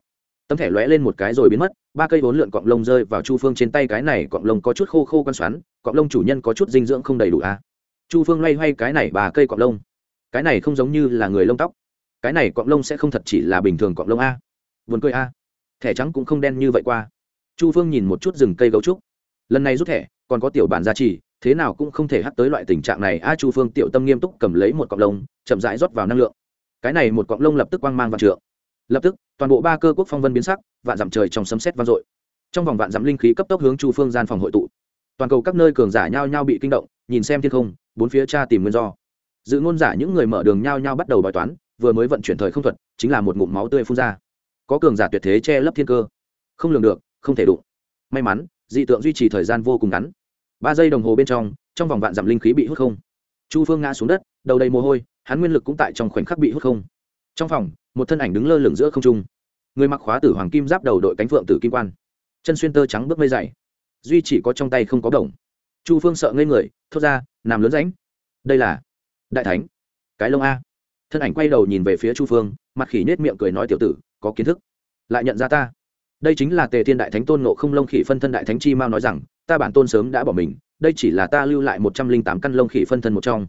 Tấm thẻ lóe lên một cái rồi biến mất, ba cây vốn lượn cọng lông rơi vào chu phương trên tay cái này cọng lông có chút khô khô quan xoắn, cọng lông chủ nhân có chút dinh dưỡng không đầy đủ à? chu phương loay hoay cái này ba cây cọng lông cái này không giống như là người lông tóc. Cái này cọng lông sẽ không thật chỉ là bình thường cọng lông a. Vườn cười a. Thẻ trắng cũng không đen như vậy qua. Chu phương nhìn một chút rừng cây gấu trúc. Lần này rút thẻ, còn có tiểu bản gia trì, thế nào cũng không thể hắt tới loại tình trạng này a, chu phương tiểu tâm nghiêm túc cầm lấy một cọng lông, chậm rãi rót vào năng lượng. Cái này một cọng lông lập tức quang mang vạn trượng. Lập tức, toàn bộ ba cơ quốc phong vân biến sắc, vạn dặm trời trong sấm xét vang dội. Trong vòng vạn dặm linh khí cấp tốc hướng chu phương gian phòng hội tụ. Toàn cầu các nơi cường giả nhao nhao bị kinh động, nhìn xem thiên không, bốn phía cha tìm nguyên do dự ngôn giả những người mở đường nhao nhao bắt đầu bài toán, vừa mới vận chuyển thời không thuật, chính là một ngụm máu tươi phun ra. Có cường giả tuyệt thế che lấp thiên cơ. Không lường được, không thể đụng. May mắn, dị tượng duy trì thời gian vô cùng ngắn. Ba giây đồng hồ bên trong trong vòng vạn dặm linh khí bị hút không. Chu phương ngã xuống đất, đầu đầy mồ hôi, hắn nguyên lực cũng tại trong khoảnh khắc bị hút không. Trong phòng, một thân ảnh đứng lơ lửng giữa không trung. Người mặc khóa tử hoàng kim giáp đầu đội cánh phượng tử kim quan. Chân xuyên tơ trắng bước mây dày. Duy chỉ có trong tay không có đồng. Chu phương sợ ngây người, thốt ra nằm lớn ránh đây là đại thánh, cái lông a. Thân ảnh quay đầu nhìn về phía chu phương, mặt khỉ nết miệng cười nói tiểu tử, có kiến thức. Lại nhận ra ta. Đây chính là tề thiên đại thánh tôn nộ không lông khỉ phân thân đại thánh chi mao nói rằng, ta bản tôn sớm đã bỏ mình, đây chỉ là ta lưu lại một trăm linh tám căn lông khỉ phân thân một trong.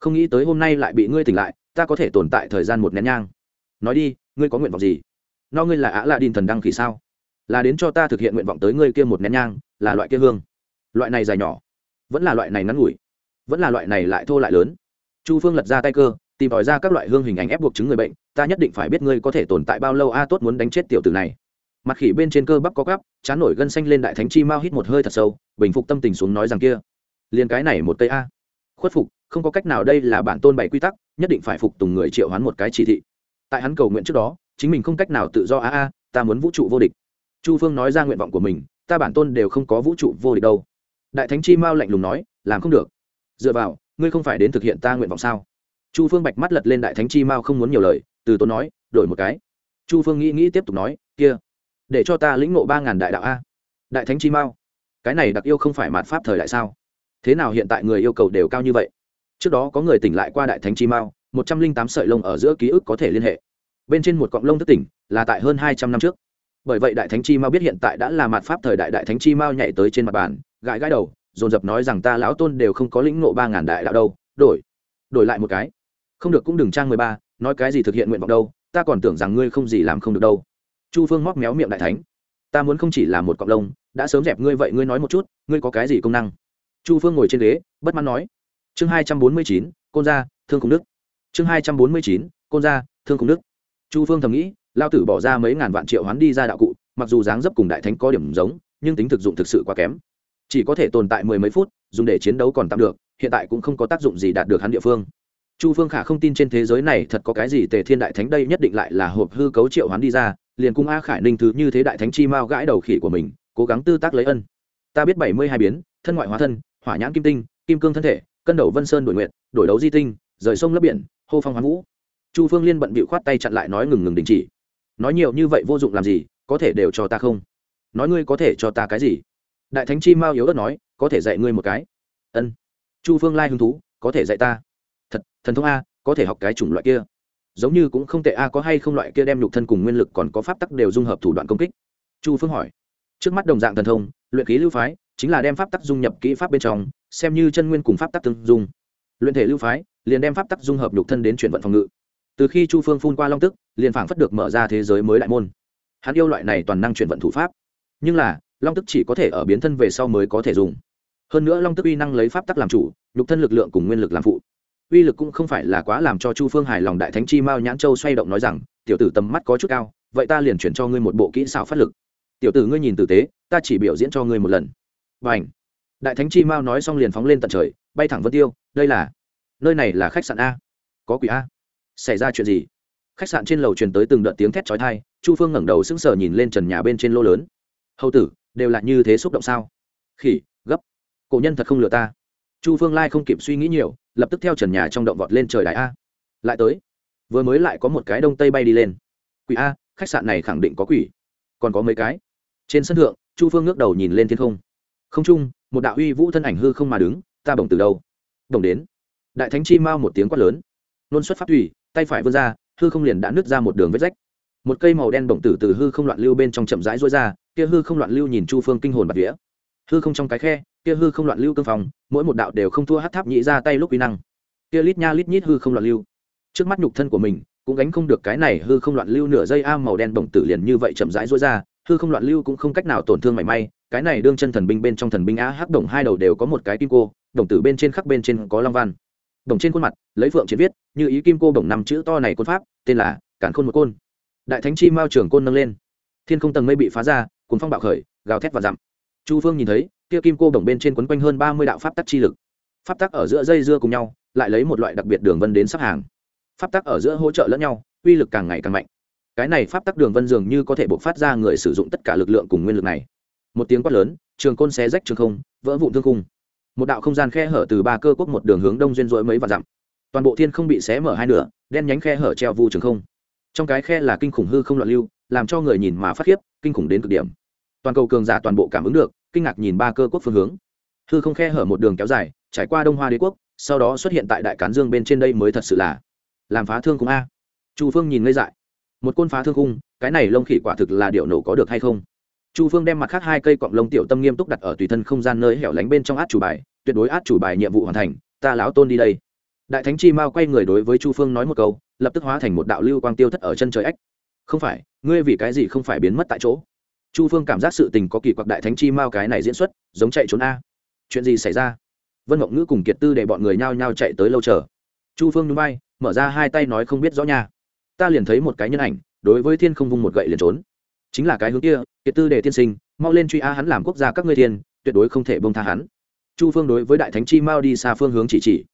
Không nghĩ tới hôm nay lại bị ngươi tỉnh lại, ta có thể tồn tại thời gian một nén nhang. Nói đi, ngươi có nguyện vọng gì? No ngươi là ả lạ đình thần đăng khỉ sao? Là đến cho ta thực hiện nguyện vọng tới ngươi kia một nén nhang, là loại kia hương. Loại này dài nhỏ. Vẫn là loại này ngắn ngủi. Vẫn là loại này lại thô lại lớn chu phương lật ra tay cơ, tìm tòi ra các loại hương hình ảnh ép buộc chứng người bệnh, ta nhất định phải biết ngươi có thể tồn tại bao lâu a, tốt muốn đánh chết tiểu tử này. Mặt khỉ bên trên cơ bắp có gắp, chán nổi gân xanh lên đại thánh chi mau hít một hơi thật sâu, bình phục tâm tình xuống nói rằng kia, liền cái này một tây a. Khuất phục, không có cách nào đây là bản tôn bảy quy tắc, nhất định phải phục tùng người triệu hoán một cái chỉ thị. Tại hắn cầu nguyện trước đó, chính mình không cách nào tự do a a, ta muốn vũ trụ vô địch. Chu phương nói ra nguyện vọng của mình, ta bản tôn đều không có vũ trụ vô địch đâu. Đại thánh chi mao lạnh lùng nói, làm không được. Dựa vào ngươi không phải đến thực hiện ta nguyện vọng sao? Chu phương bạch mắt lật lên đại thánh chi mao không muốn nhiều lời, từ tôn nói, đổi một cái. Chu phương nghĩ nghĩ tiếp tục nói, kia, để cho ta lĩnh ngộ ba ngàn đại đạo a. Đại thánh chi mao, cái này đặc yêu không phải mạt pháp thời đại sao? Thế nào hiện tại người yêu cầu đều cao như vậy? Trước đó có người tỉnh lại qua đại thánh chi mao, một trăm linh tám sợi lông ở giữa ký ức có thể liên hệ. Bên trên một cọng lông thức tỉnh, là tại hơn hai trăm năm trước. Bởi vậy đại thánh chi mao biết hiện tại đã là mạt pháp thời đại đại thánh chi mao nhảy tới trên mặt bàn, gãi gãi đầu dồn dập nói rằng ta lão tôn đều không có lĩnh ngộ ba ngàn đại đạo đâu, đổi đổi lại một cái. Không được cũng đừng trang mười ba, nói cái gì thực hiện nguyện vọng đâu, ta còn tưởng rằng ngươi không gì làm không được đâu. Chu phương móc méo miệng đại thánh, ta muốn không chỉ là một cọng lông, đã sớm dẹp ngươi vậy ngươi nói một chút, ngươi có cái gì công năng? Chu phương ngồi trên ghế, bất mãn nói, chương hai trăm bốn mươi chín, côn gia, thương khung đức. Chương hai trăm bốn mươi chín, côn gia, thương khung đức. Chu phương thầm nghĩ lao tử bỏ ra mấy ngàn vạn triệu hoán đi ra đạo cụ, mặc dù dáng dấp cùng đại thánh có điểm giống, nhưng tính thực dụng thực sự quá kém chỉ có thể tồn tại mười mấy phút, dùng để chiến đấu còn tạm được, hiện tại cũng không có tác dụng gì đạt được hắn địa phương. Chu phương khả không tin trên thế giới này thật có cái gì tề thiên đại thánh đây nhất định lại là hộp hư cấu triệu hoán đi ra, liền cung a khải ninh thứ như thế đại thánh chi mao gãi đầu khỉ của mình, cố gắng tư tác lấy ân. Ta biết bảy mươi hai biến, thân ngoại hóa thân, hỏa nhãn kim tinh, kim cương thân thể, cân đầu vân sơn đổi nguyện đổi đấu di tinh, rời sông lấp biển, hô phong hoán vũ. Chu phương liên bận bịu khoát tay chặn lại nói ngừng ngừng đình chỉ. Nói nhiều như vậy vô dụng làm gì, có thể đều cho ta không? Nói ngươi có thể cho ta cái gì? Đại thánh chi mao yếu ớt nói, có thể dạy ngươi một cái. Ân, chu phương lai hứng thú, có thể dạy ta. Thật, thần thông a, có thể học cái chủng loại kia. Giống như cũng không tệ a, có hay không loại kia đem nhục thân cùng nguyên lực còn có pháp tắc đều dung hợp thủ đoạn công kích? Chu phương hỏi. Trước mắt đồng dạng thần thông, luyện ký lưu phái, chính là đem pháp tắc dung nhập kỹ pháp bên trong, xem như chân nguyên cùng pháp tắc tương dung. Luyện thể lưu phái, liền đem pháp tắc dung hợp nhục thân đến chuyển vận phòng ngự. Từ khi chu phương phun qua long tức, liền phảng phất được mở ra thế giới mới đại môn. Hắn yêu loại này toàn năng chuyển vận thủ pháp. Nhưng là long tức chỉ có thể ở biến thân về sau mới có thể dùng. Hơn nữa long tức uy năng lấy pháp tắc làm chủ, nhục thân lực lượng cùng nguyên lực làm phụ. Uy lực cũng không phải là quá làm cho chu phương hài lòng đại thánh chi mao nhãn châu xoay động nói rằng, tiểu tử tầm mắt có chút cao, vậy ta liền chuyển cho ngươi một bộ kỹ xảo phát lực. Tiểu tử ngươi nhìn tử tế, ta chỉ biểu diễn cho ngươi một lần. Và ảnh đại thánh chi mao nói xong liền phóng lên tận trời, bay thẳng vân tiêu, đây là, nơi này là khách sạn a. Có quỷ a? Xảy ra chuyện gì? Khách sạn trên lầu truyền tới từng đợt tiếng thét chói tai, chu phương ngẩng đầu sững sờ nhìn lên trần nhà bên trên lô lớn. Hầu tử đều là như thế xúc động sao? Khỉ, gấp. Cổ nhân thật không lừa ta. Chu phương lai không kịp suy nghĩ nhiều, lập tức theo trần nhà trong động vọt lên trời đại a. Lại tới. Vừa mới lại có một cái đông tây bay đi lên. Quỷ a, khách sạn này khẳng định có quỷ. Còn có mấy cái. Trên sân thượng, chu phương ngước đầu nhìn lên thiên không. Không trung một đạo uy vũ thân ảnh hư không mà đứng, ta bổng từ đâu? Bổng đến. Đại thánh chi mau một tiếng quát lớn. Nôn xuất phát thủy, tay phải vươn ra, hư không liền đã nứt ra một đường vết rách. Một cây màu đen bổng tử từ hư không loạn lưu bên trong chậm rãi rối ra kia hư không loạn lưu nhìn chu phương kinh hồn bạt vía. Hư không trong cái khe, kia hư không loạn lưu cương phòng, mỗi một đạo đều không thua hát tháp nhị ra tay lúc uy năng. Kia lít nha lít nhít hư không loạn lưu. Trước mắt nhục thân của mình, cũng gánh không được cái này hư không loạn lưu nửa dây a màu đen bổng tử liền như vậy chậm rãi rối ra, hư không loạn lưu cũng không cách nào tổn thương mảy may, cái này đương chân thần binh bên trong thần binh a hắc đồng hai đầu đều có một cái kim cô đồng tử bên trên khắc bên trên có long văn. Đồng trên khuôn mặt, lấy phượng chiến viết, như ý kim cô đồng năm chữ to này côn pháp, tên là cản khôn một côn. Đại thánh chi mao trưởng côn nâng lên. Thiên không tầng mây bị phá ra cùng phong bạo khởi, gào thét và dặm. Chu phương nhìn thấy, kia kim cô đồng bên trên quấn quanh hơn ba mươi đạo pháp tắc chi lực. Pháp tắc ở giữa dây dưa cùng nhau, lại lấy một loại đặc biệt đường vân đến sắp hàng. Pháp tắc ở giữa hỗ trợ lẫn nhau, uy lực càng ngày càng mạnh. Cái này pháp tắc đường vân dường như có thể buộc phát ra người sử dụng tất cả lực lượng cùng nguyên lực này. Một tiếng quát lớn, trường côn xé rách trường không, vỡ vụn thương khung. Một đạo không gian khe hở từ ba cơ quốc một đường hướng đông duyên dỗi mấy và dặm. Toàn bộ thiên không bị xé mở hai nửa, đen nhánh khe hở treo vu trường không. Trong cái khe là kinh khủng hư không loạn lưu, làm cho người nhìn mà phát khiếp kinh khủng đến cực điểm. Toàn cầu cường giả toàn bộ cảm ứng được, kinh ngạc nhìn ba cơ quốc phương hướng. Hư không khe hở một đường kéo dài, trải qua đông hoa đế quốc, sau đó xuất hiện tại đại cán dương bên trên đây mới thật sự là làm phá thương cung a. Chu phương nhìn ngây dại. Một côn phá thương cung, cái này lông khỉ quả thực là điệu nổ có được hay không? Chu phương đem mặt khác hai cây cọng lông tiểu tâm nghiêm túc đặt ở tùy thân không gian nơi hẻo lánh bên trong át chủ bài, tuyệt đối át chủ bài nhiệm vụ hoàn thành, ta lão tôn đi đây. Đại thánh chi mao quay người đối với chu phương nói một câu, lập tức hóa thành một đạo lưu quang tiêu thất ở chân trời ếch không phải, ngươi vì cái gì không phải biến mất tại chỗ? Chu phương cảm giác sự tình có kỳ quặc đại thánh chi mao cái này diễn xuất, giống chạy trốn a. Chuyện gì xảy ra? Vân mộng ngữ cùng kiệt tư để bọn người nhao nhao chạy tới lâu chờ. Chu phương núi bay mở ra hai tay nói không biết rõ nha. Ta liền thấy một cái nhân ảnh, đối với thiên không vung một gậy liền trốn. Chính là cái hướng kia, kiệt tư để tiên sinh, mau lên truy a hắn làm quốc gia các ngươi thiên, tuyệt đối không thể bông tha hắn. Chu phương đối với đại thánh chi mao đi xa phương hướng chỉ chỉ.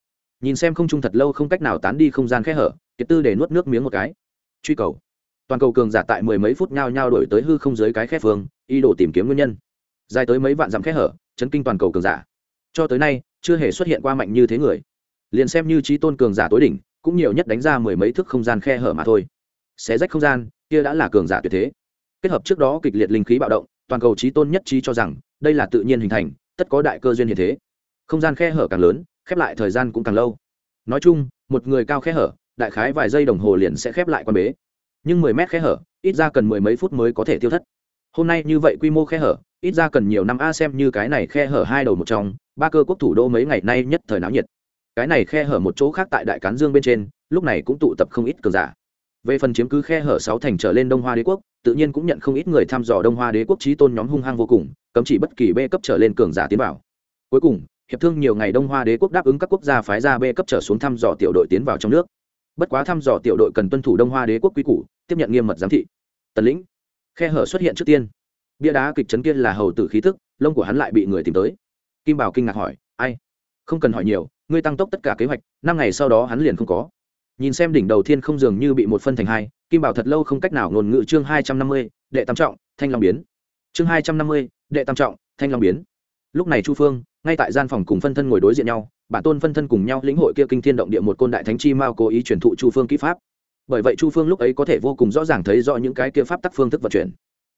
Nhìn xem không trung thật lâu không cách nào tán đi không gian khẽ hở, kiệt tư để nuốt nước miếng một cái. Truy cầu toàn cầu cường giả tại mười mấy phút nhao nhao đổi tới hư không dưới cái khe phương y đổ tìm kiếm nguyên nhân. Dài tới mấy vạn dặm khe hở, chấn kinh toàn cầu cường giả. Cho tới nay, chưa hề xuất hiện qua mạnh như thế người. Liền xem như trí tôn cường giả tối đỉnh, cũng nhiều nhất đánh ra mười mấy thước không gian khe hở mà thôi. Xé rách không gian, kia đã là cường giả tuyệt thế. Kết hợp trước đó kịch liệt linh khí bạo động, toàn cầu trí tôn nhất trí cho rằng, đây là tự nhiên hình thành, tất có đại cơ duyên hiện thế. Không gian khe hở càng lớn, khép lại thời gian cũng càng lâu. Nói chung, một người cao khe hở, đại khái vài giây đồng hồ liền sẽ khép lại quan bế nhưng mười mét khe hở, ít ra cần mười mấy phút mới có thể tiêu thất. Hôm nay như vậy quy mô khe hở, ít ra cần nhiều năm a xem như cái này khe hở hai đầu một trong, ba cơ quốc thủ đô mấy ngày nay nhất thời náo nhiệt. Cái này khe hở một chỗ khác tại đại cán dương bên trên, lúc này cũng tụ tập không ít cường giả. Về phần chiếm cứ khe hở sáu thành trở lên đông hoa đế quốc, tự nhiên cũng nhận không ít người thăm dò đông hoa đế quốc trí tôn nhóm hung hăng vô cùng, cấm chỉ bất kỳ b cấp trở lên cường giả tiến vào. Cuối cùng, hiệp thương nhiều ngày đông hoa đế quốc đáp ứng các quốc gia phái ra b cấp trở xuống thăm dò tiểu đội tiến vào trong nước bất quá thăm dò tiểu đội cần tuân thủ đông hoa đế quốc quy củ, tiếp nhận nghiêm mật giám thị. Tần lĩnh, khe hở xuất hiện trước tiên. Bia đá kịch trấn kia là hầu tử khí thức, lông của hắn lại bị người tìm tới. Kim bảo kinh ngạc hỏi, ai? Không cần hỏi nhiều, ngươi tăng tốc tất cả kế hoạch, năm ngày sau đó hắn liền không có. Nhìn xem đỉnh đầu thiên không dường như bị một phân thành hai, kim bảo thật lâu không cách nào ngôn ngữ chương hai trăm năm mươi, đệ tam trọng, thanh long biến. Chương hai trăm năm mươi, đệ tam trọng, thanh long biến lúc này chu phương, ngay tại gian phòng cùng phân thân ngồi đối diện nhau, bản tôn phân thân cùng nhau lĩnh hội kia kinh thiên động địa một côn đại thánh chi mao cố ý truyền thụ chu phương kỹ pháp. Bởi vậy chu phương lúc ấy có thể vô cùng rõ ràng thấy rõ những cái kia pháp tắc phương thức vận chuyển.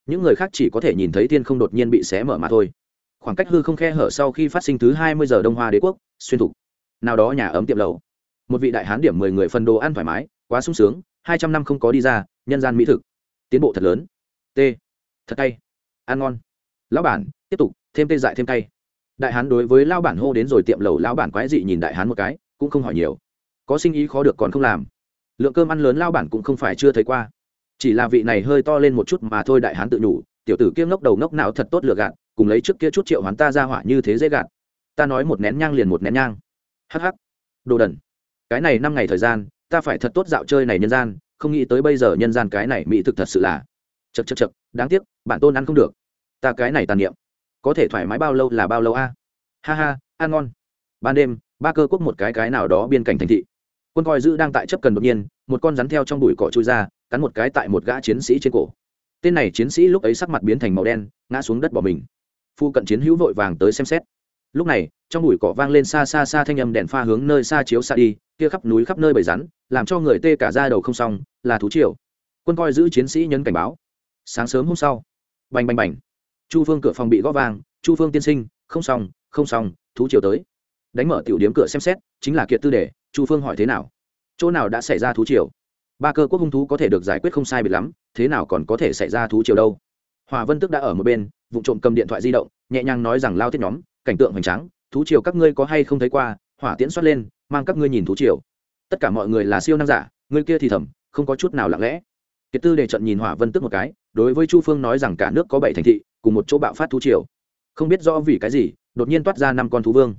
Những người khác chỉ có thể nhìn thấy thiên không đột nhiên bị xé mở mà thôi. Khoảng cách hư không khe hở sau khi phát sinh thứ hai mươi giờ đông hoa đế quốc, xuyên thục. Nào đó nhà ấm tiệm lầu. Một vị đại hán điểm mười người phân đồ ăn thoải mái, quá sung sướng, hai trăm năm không có đi ra, nhân gian mỹ thực. Tiến bộ thật lớn. T. Thật tay ăn ngon. Lão bản, tiếp tục thêm tê dại thêm cay. Đại hán đối với lao bản hô đến rồi tiệm lầu lão bản quái dị nhìn đại hán một cái, cũng không hỏi nhiều. Có sinh ý khó được còn không làm. Lượng cơm ăn lớn lao bản cũng không phải chưa thấy qua. Chỉ là vị này hơi to lên một chút mà thôi đại hán tự nhủ, tiểu tử kia ngốc đầu ngốc nào thật tốt lừa gạt, cùng lấy trước kia chút triệu hoán ta ra hỏa như thế dễ gạt. Ta nói một nén nhang liền một nén nhang. Hắc hắc. Đồ đần. Cái này năm ngày thời gian, ta phải thật tốt dạo chơi này nhân gian, không nghĩ tới bây giờ nhân gian cái này mỹ thực thật sự là. Chật chật chật đáng tiếc bản tôn ăn không được. Ta cái này tàn niệm có thể thoải mái bao lâu là bao lâu a? Ha ha, ăn ngon. Ban đêm, ba cơ quốc một cái cái nào đó biên cảnh thành thị. Quân coi giữ đang tại chấp cần đột nhiên, một con rắn theo trong bụi cỏ chui ra, cắn một cái tại một gã chiến sĩ trên cổ. Tên này chiến sĩ lúc ấy sắc mặt biến thành màu đen, ngã xuống đất bỏ mình. Phu cận chiến hữu vội vàng tới xem xét. Lúc này, trong bụi cỏ vang lên xa xa xa thanh âm đèn pha hướng nơi xa chiếu xa đi, kia khắp núi khắp nơi bầy rắn, làm cho người tê cả ra đầu không xong, là thú triều. Quân coi giữ chiến sĩ nhấn cảnh báo. Sáng sớm hôm sau, bành bành bành chu phương cửa phòng bị gõ vang, chu phương tiên sinh, không xong không xong, thú triều tới. Đánh mở tiểu điếm cửa xem xét, chính là kiệt tư đề, chu phương hỏi thế nào? Chỗ nào đã xảy ra thú triều? Ba cơ quốc hung thú có thể được giải quyết không sai biệt lắm, thế nào còn có thể xảy ra thú triều đâu? Hòa vân tức đã ở một bên, vụ trộm cầm điện thoại di động, nhẹ nhàng nói rằng lao tiết nhóm, cảnh tượng hoành tráng, thú triều các ngươi có hay không thấy qua? Hỏa tiễn xoát lên, mang các ngươi nhìn thú triều. Tất cả mọi người là siêu năng giả ngươi kia thì thầm, không có chút nào lặng lẽ kiệt tư để trận nhìn hỏa vân tức một cái, đối với chu phương nói rằng cả nước có bảy thành thị, cùng một chỗ bạo phát thú triều. Không biết rõ vì cái gì, đột nhiên toát ra năm con thú vương.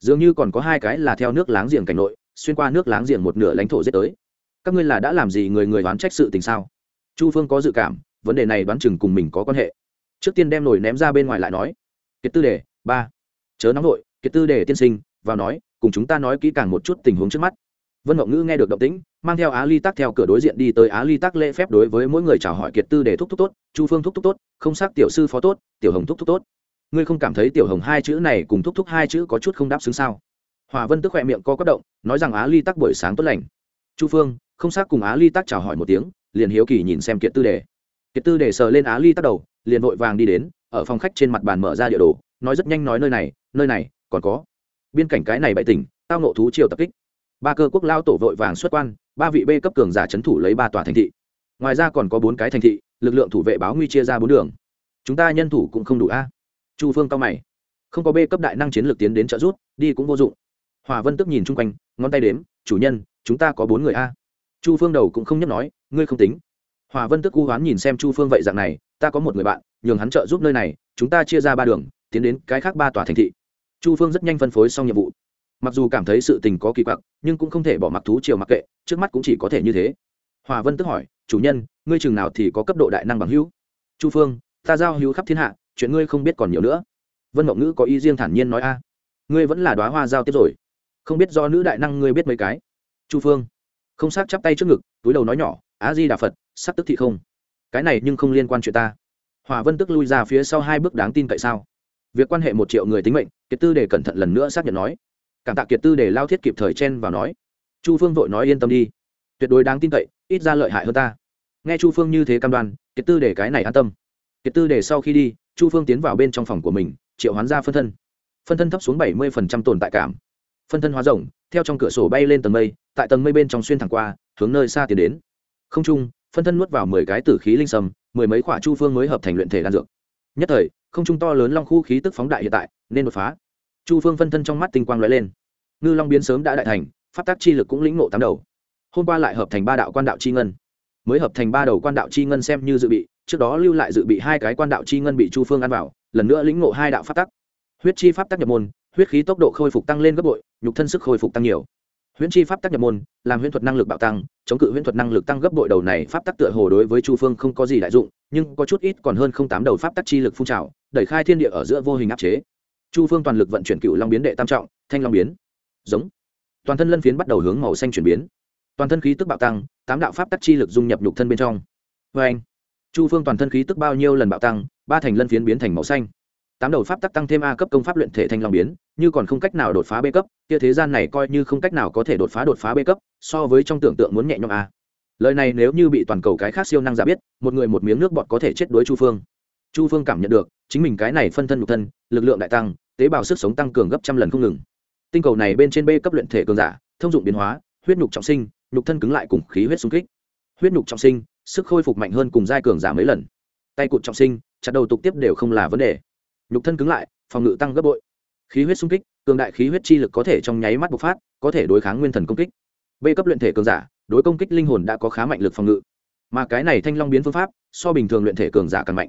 Dường như còn có hai cái là theo nước láng giềng cảnh nội, xuyên qua nước láng giềng một nửa lãnh thổ giết tới. Các ngươi là đã làm gì người người đoán trách sự tình sao? Chu phương có dự cảm, vấn đề này đoán chừng cùng mình có quan hệ. Trước tiên đem nổi ném ra bên ngoài lại nói. Kiệt tư đề ba. Chớ nóng nội kiệt tư đề tiên sinh, vào nói, cùng chúng ta nói kỹ càng một chút tình huống trước mắt vân mộng ngữ nghe được động tĩnh, mang theo á ly tắc theo cửa đối diện đi tới á ly tắc lễ phép đối với mỗi người chào hỏi kiệt tư đề thúc thúc tốt, chu phương thúc thúc tốt, không xác tiểu sư phó tốt, tiểu hồng thúc thúc tốt. Ngươi không cảm thấy tiểu hồng hai chữ này cùng thúc thúc hai chữ có chút không đáp xứng sao? Hòa vân tức khỏe miệng co quất động, nói rằng á ly tắc buổi sáng tốt lành. Chu phương, không xác cùng á ly tắc chào hỏi một tiếng, liền hiếu kỳ nhìn xem kiệt tư đề kiệt tư đề sờ lên á ly tắc đầu, liền vội vàng đi đến, ở phòng khách trên mặt bàn mở ra địa đồ, nói rất nhanh nói nơi này nơi này, còn có. Biên cảnh cái này bại tỉnh tao nộ thú triều tập kích ba cơ quốc lao tổ vội vàng xuất quan, ba vị b cấp cường giả trấn thủ lấy ba tòa thành thị. Ngoài ra còn có bốn cái thành thị, lực lượng thủ vệ báo nguy chia ra bốn đường. Chúng ta nhân thủ cũng không đủ a. Chu phương cao mày. Không có b cấp đại năng chiến lược tiến đến trợ rút đi cũng vô dụng. Hòa vân tức nhìn chung quanh, ngón tay đếm, chủ nhân, chúng ta có bốn người a. Chu phương đầu cũng không nhấp nói, ngươi không tính. Hòa vân tức cu hoán nhìn xem chu phương vậy dạng này, ta có một người bạn, nhường hắn trợ giúp nơi này, chúng ta chia ra ba đường, tiến đến cái khác ba tòa thành thị. Chu phương rất nhanh phân phối xong nhiệm vụ mặc dù cảm thấy sự tình có kỳ quặc, nhưng cũng không thể bỏ mặc thú chiều mặc kệ, trước mắt cũng chỉ có thể như thế. Hòa vân tức hỏi, chủ nhân, ngươi chừng nào thì có cấp độ đại năng bằng hữu? Chu phương, ta giao hữu khắp thiên hạ, chuyện ngươi không biết còn nhiều nữa. Vân mộng ngữ có ý riêng thản nhiên nói, a, ngươi vẫn là đoá hoa giao tiếp rồi. Không biết do nữ đại năng ngươi biết mấy cái? Chu phương. Không s chắp tay trước ngực, túi đầu nói nhỏ á di đà phật, sắp tức thị không? Cái này nhưng không liên quan chuyện ta. Hòa vân tức lui ra phía sau hai bước đáng tin tại sao? Việc quan hệ một triệu người tính mệnh, kiệt tư để cẩn thận lần nữa xác nhận nói cảm tạ kiệt tư để lao thiết kịp thời chen vào nói. Chu phương vội nói yên tâm đi. Tuyệt đối đáng tin cậy, ít ra lợi hại hơn ta. Nghe chu phương như thế cam đoan, kiệt tư để cái này an tâm. Kiệt tư để sau khi đi, chu phương tiến vào bên trong phòng của mình, triệu hoán ra phân thân. Phân thân thấp xuống bảy mươi tồn tại cảm. Phân thân hóa rồng theo trong cửa sổ bay lên tầng mây, tại tầng mây bên trong xuyên thẳng qua, hướng nơi xa tiến đến. Không trung, phân thân nuốt vào mười cái tử khí linh sầm mười mấy quả chu phương mới hợp thành luyện thể đan dược. Nhất thời, không trung to lớn long khu khí tức phóng đại hiện tại, nên đột phá chu phương phân thân trong mắt tinh quang lóe lên. Ngư long biến sớm đã đại thành phát tác chi lực cũng lĩnh ngộ tám đầu. Hôm qua lại hợp thành ba đạo quan đạo chi ngân. Mới hợp thành ba đầu quan đạo chi ngân xem như dự bị, trước đó lưu lại dự bị hai cái quan đạo chi ngân bị chu phương ăn vào, lần nữa lĩnh ngộ hai đạo phát tắc. Huyết chi pháp tắc nhập môn, huyết khí tốc độ khôi phục tăng lên gấp bội, nhục thân sức khôi phục tăng nhiều. Huyễn chi pháp tắc nhập môn, làm huyễn thuật năng lực bạo tăng, chống cự huyễn thuật năng lực tăng gấp bội đầu này pháp tắc tựa hồ đối với chu phương không có gì đại dụng, nhưng có chút ít còn hơn không tám đầu pháp tắc chi lực phun trào, đẩy khai thiên địa ở giữa vô hình áp chế chu phương toàn lực vận chuyển cựu long biến đệ tam trọng, thanh long biến. Giống. Toàn thân lân phiến bắt đầu hướng màu xanh chuyển biến. Toàn thân khí tức bạo tăng, tám đạo pháp tắc chi lực dung nhập nhục thân bên trong. Vê anh, chu phương toàn thân khí tức bao nhiêu lần bạo tăng, ba thành lân phiến biến thành màu xanh. Tám đầu pháp tắc tăng thêm a cấp công pháp luyện thể thanh long biến, như còn không cách nào đột phá b cấp, kia thế gian này coi như không cách nào có thể đột phá đột phá b cấp, so với trong tưởng tượng muốn nhẹ nhõm a. Lời này nếu như bị toàn cầu cái khác siêu năng giả biết, một người một miếng nước bọt có thể chết đối chu phương. Chu phương cảm nhận được, chính mình cái này phân thân nhục thân, lực lượng đại tăng tế bào sức sống tăng cường gấp trăm lần không ngừng. Tinh cầu này bên trên b cấp luyện thể cường giả, thông dụng biến hóa, huyết nhục trọng sinh, nhục thân cứng lại cùng khí huyết xung kích. Huyết nhục trọng sinh, sức khôi phục mạnh hơn cùng giai cường giả mấy lần. Tay cụt trọng sinh, chặt đầu tục tiếp đều không là vấn đề. Nhục thân cứng lại, phòng ngự tăng gấp bội. Khí huyết xung kích, cường đại khí huyết chi lực có thể trong nháy mắt bộc phát, có thể đối kháng nguyên thần công kích. B cấp luyện thể cường giả, đối công kích linh hồn đã có khá mạnh lực phòng ngự. Mà cái này thanh long biến phương pháp, so bình thường luyện thể cường giả càng mạnh.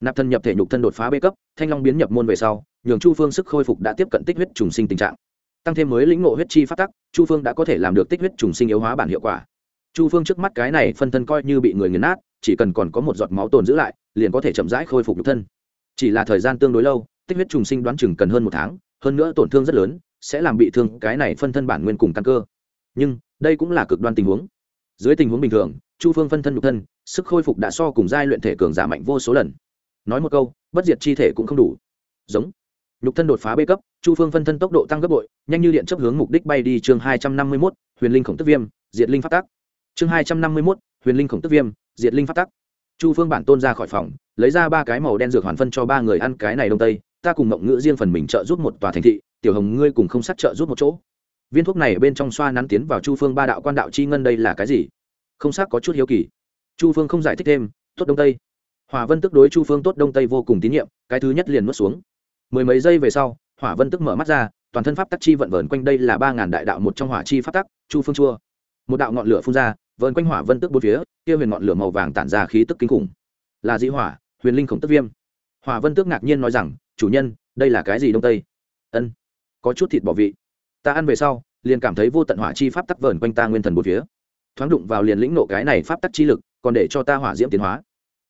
Nạp thân nhập thể nhục thân đột phá b cấp, thanh long biến nhập môn về sau nhường chu phương sức khôi phục đã tiếp cận tích huyết trùng sinh tình trạng. Tăng thêm mới lĩnh ngộ huyết chi phát tắc, chu phương đã có thể làm được tích huyết trùng sinh yếu hóa bản hiệu quả. Chu phương trước mắt cái này phân thân coi như bị người nghiền nát, chỉ cần còn có một giọt máu tồn giữ lại, liền có thể chậm rãi khôi phục nhục thân. Chỉ là thời gian tương đối lâu, tích huyết trùng sinh đoán chừng cần hơn một tháng, hơn nữa tổn thương rất lớn, sẽ làm bị thương cái này phân thân bản nguyên cùng căn cơ. Nhưng, đây cũng là cực đoan tình huống. Dưới tình huống bình thường, chu phương phân thân nhục thân, sức khôi phục đã so cùng giai luyện thể cường giả mạnh vô số lần. Nói một câu, bất diệt chi thể cũng không đủ. Giống nhục thân đột phá bê cấp, chu phương phân thân tốc độ tăng gấp bội, nhanh như điện chấp hướng mục đích bay đi chương hai trăm năm mươi mốt, huyền linh khổng tức viêm, diệt linh phát tác chương hai trăm năm mươi mốt, huyền linh khổng tức viêm, diệt linh phát tác chu phương bản tôn ra khỏi phòng, lấy ra ba cái màu đen dược hoàn phân cho ba người ăn cái này đông tây, ta cùng mộng ngữ riêng phần mình trợ giúp một tòa thành thị, tiểu hồng ngươi cùng không sát trợ giúp một chỗ. Viên thuốc này bên trong xoa nắn tiến vào chu phương ba đạo quan đạo chi ngân đây là cái gì? Không sắc có chút hiếu kỳ. Chu phương không giải thích thêm, tốt đông tây. Hòa vân tức đối chu phương tốt đông tây vô cùng tín nhiệm, cái thứ nhất liền nuốt xuống mười mấy giây về sau, hỏa vân tức mở mắt ra, toàn thân pháp tắc chi vận vờn quanh đây là ba ngàn đại đạo một trong hỏa chi pháp tắc, chu phương chua. Một đạo ngọn lửa phun ra, vờn quanh hỏa vân tức bốn phía, kia huyền ngọn lửa màu vàng tản ra khí tức kinh khủng. Là dĩ hỏa, huyền linh khổng tức viêm. Hỏa vân tước ngạc nhiên nói rằng, chủ nhân, đây là cái gì đông tây? Ân, có chút thịt bỏ vị. Ta ăn về sau, liền cảm thấy vô tận hỏa chi pháp tắc vờn quanh ta nguyên thần bốn phía. Thoáng đụng vào liền lĩnh nộ cái này pháp tắc chi lực, còn để cho ta hỏa diễm tiến hóa.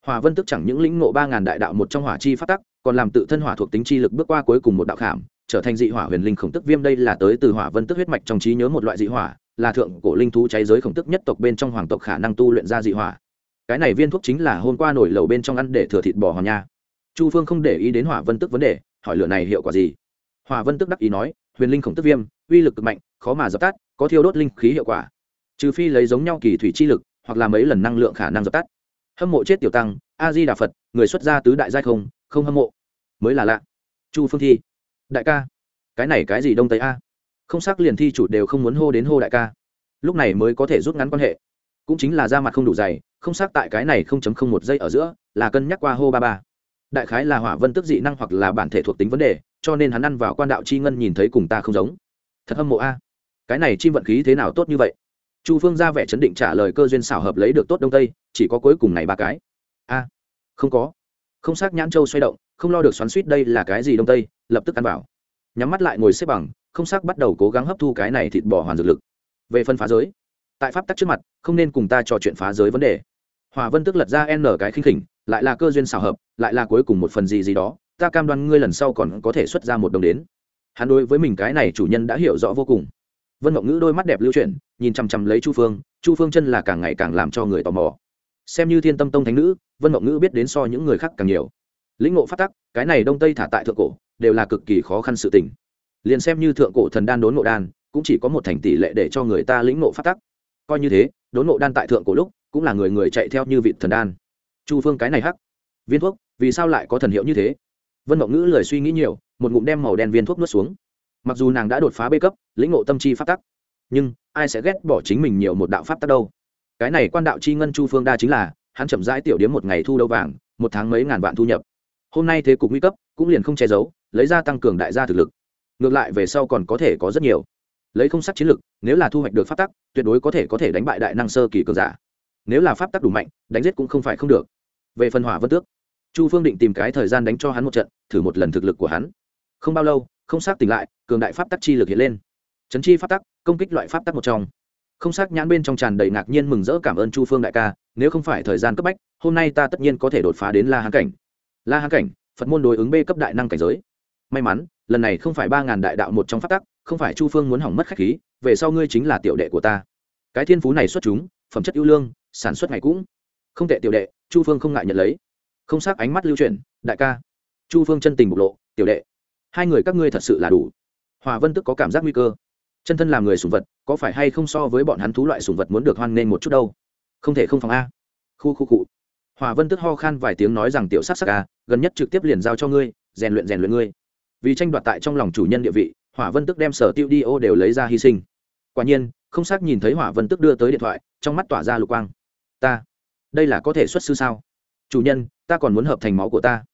Hỏa vân tức chẳng những lĩnh nộ ba ngàn đại đạo một trong hỏa chi pháp tắc còn làm tự thân hỏa thuộc tính chi lực bước qua cuối cùng một đạo khảm, trở thành dị hỏa huyền linh khổng tức viêm đây là tới từ hỏa vân tức huyết mạch trong trí nhớ một loại dị hỏa, là thượng cổ linh thú cháy giới khổng tức nhất tộc bên trong hoàng tộc khả năng tu luyện ra dị hỏa. Cái này viên thuốc chính là hôm qua nổi lầu bên trong ăn để thừa thịt bò hòn nha. Chu phương không để ý đến hỏa vân tức vấn đề, hỏi lửa này hiệu quả gì? Hỏa vân tức đắc ý nói, huyền linh khổng tức viêm, uy lực cực mạnh, khó mà dập tắt, có thiêu đốt linh khí hiệu quả. Trừ phi lấy giống nhau kỳ thủy chi lực, hoặc là mấy lần năng lượng khả năng dập tắt. Hâm mộ chết tiểu tăng, a di đà phật, người xuất gia tứ đại giai không không hâm mộ mới là lạ. Chu phương thi. Đại ca. Cái này cái gì đông tây a? Không xác liền thi chủ đều không muốn hô đến hô đại ca. Lúc này mới có thể rút ngắn quan hệ. Cũng chính là da mặt không đủ dày, không xác tại cái này không chấm không một giây ở giữa, là cân nhắc qua hô ba ba. Đại khái là hỏa vân tức dị năng hoặc là bản thể thuộc tính vấn đề, cho nên hắn ăn vào quan đạo chi ngân nhìn thấy cùng ta không giống. Thật hâm mộ a. Cái này chim vận khí thế nào tốt như vậy? Chu phương ra vẻ chấn định trả lời cơ duyên xảo hợp lấy được tốt đông tây, chỉ có cuối cùng này ba cái. A. Không có. Không xác nhãn châu xoay động không lo được xoắn suýt đây là cái gì đông tây, lập tức ăn vào. Nhắm mắt lại ngồi xếp bằng, không xác bắt đầu cố gắng hấp thu cái này thịt bỏ hoàn dược lực. Về phân phá giới, tại pháp tắc trước mặt, không nên cùng ta trò chuyện phá giới vấn đề. Hòa vân tức lật ra n cái khinh khỉnh, lại là cơ duyên xảo hợp, lại là cuối cùng một phần gì gì đó, ta cam đoan ngươi lần sau còn có thể xuất ra một đồng đến. Hắn đối với mình cái này chủ nhân đã hiểu rõ vô cùng. Vân mộng ngữ đôi mắt đẹp lưu chuyển, nhìn chằm chằm lấy chu phương chu phương chân là càng ngày càng làm cho người tò mò. Xem như thiên tâm tông thánh nữ, vân mộng ngữ biết đến so những người khác càng nhiều lĩnh ngộ phát tắc, cái này đông tây thả tại thượng cổ, đều là cực kỳ khó khăn sự tình. Liền xem như thượng cổ thần đan đốn ngộ đan, cũng chỉ có một thành tỷ lệ để cho người ta lĩnh ngộ phát tắc. Coi như thế, đốn ngộ đan tại thượng cổ lúc, cũng là người người chạy theo như vị thần đan. Chu phương cái này hắc. Viên thuốc, vì sao lại có thần hiệu như thế? Vân mộng ngữ lời suy nghĩ nhiều, một ngụm đem màu đen viên thuốc nuốt xuống. Mặc dù nàng đã đột phá bê cấp, lĩnh ngộ tâm chi phát tắc, nhưng ai sẽ ghét bỏ chính mình nhiều một đạo pháp tắc đâu? Cái này quan đạo chi ngân chu phương đa chính là, hắn chậm rãi tiểu điếm một ngày thu đâu vàng, một tháng mấy ngàn vạn thu nhập hôm nay thế cục nguy cấp, cũng liền không che giấu, lấy ra tăng cường đại gia thực lực. Ngược lại về sau còn có thể có rất nhiều. Lấy không sắc chiến lực, nếu là thu hoạch được pháp tắc, tuyệt đối có thể có thể đánh bại đại năng sơ kỳ cường giả. Nếu là pháp tắc đủ mạnh, đánh giết cũng không phải không được. Về phần hỏa vân tước, chu phương định tìm cái thời gian đánh cho hắn một trận, thử một lần thực lực của hắn. Không bao lâu, không xác tỉnh lại, cường đại pháp tắc chi lực hiện lên. Trấn chi pháp tắc, công kích loại pháp tắc một trong. Không xác nhãn bên trong tràn đầy ngạc nhiên mừng rỡ cảm ơn chu phương đại ca, nếu không phải thời gian cấp bách, hôm nay ta tất nhiên có thể đột phá đến la hán cảnh la hán cảnh phật môn đối ứng b cấp đại năng cảnh giới. May mắn lần này không phải ba ngàn đại đạo một trong pháp tắc không phải chu phương muốn hỏng mất khách khí về sau ngươi chính là tiểu đệ của ta. Cái thiên phú này xuất chúng phẩm chất ưu lương sản xuất ngày cũng không tệ tiểu đệ chu phương không ngại nhận lấy. Không xác ánh mắt lưu truyền, đại ca. Chu phương chân tình bộc lộ tiểu đệ hai người các ngươi thật sự là đủ. Hòa vân tức có cảm giác nguy cơ. Chân thân làm người sùng vật có phải hay không so với bọn hắn thú loại sùng vật muốn được hoan nghênh một chút đâu? Không thể không phòng a. Khu khu cụ hòa vân tức ho khan vài tiếng nói rằng, tiểu Sát sắc a à, gần nhất trực tiếp liền giao cho ngươi, rèn luyện rèn luyện ngươi. Vì tranh đoạt tại trong lòng chủ nhân địa vị hỏa vân tức đem sở tiêu đi ô đều lấy ra hy sinh. Quả nhiên, không xác nhìn thấy hỏa vân tức đưa tới điện thoại, trong mắt tỏa ra lục quang. Ta, đây là có thể xuất sư sao? Chủ nhân, ta còn muốn hợp thành máu của ta.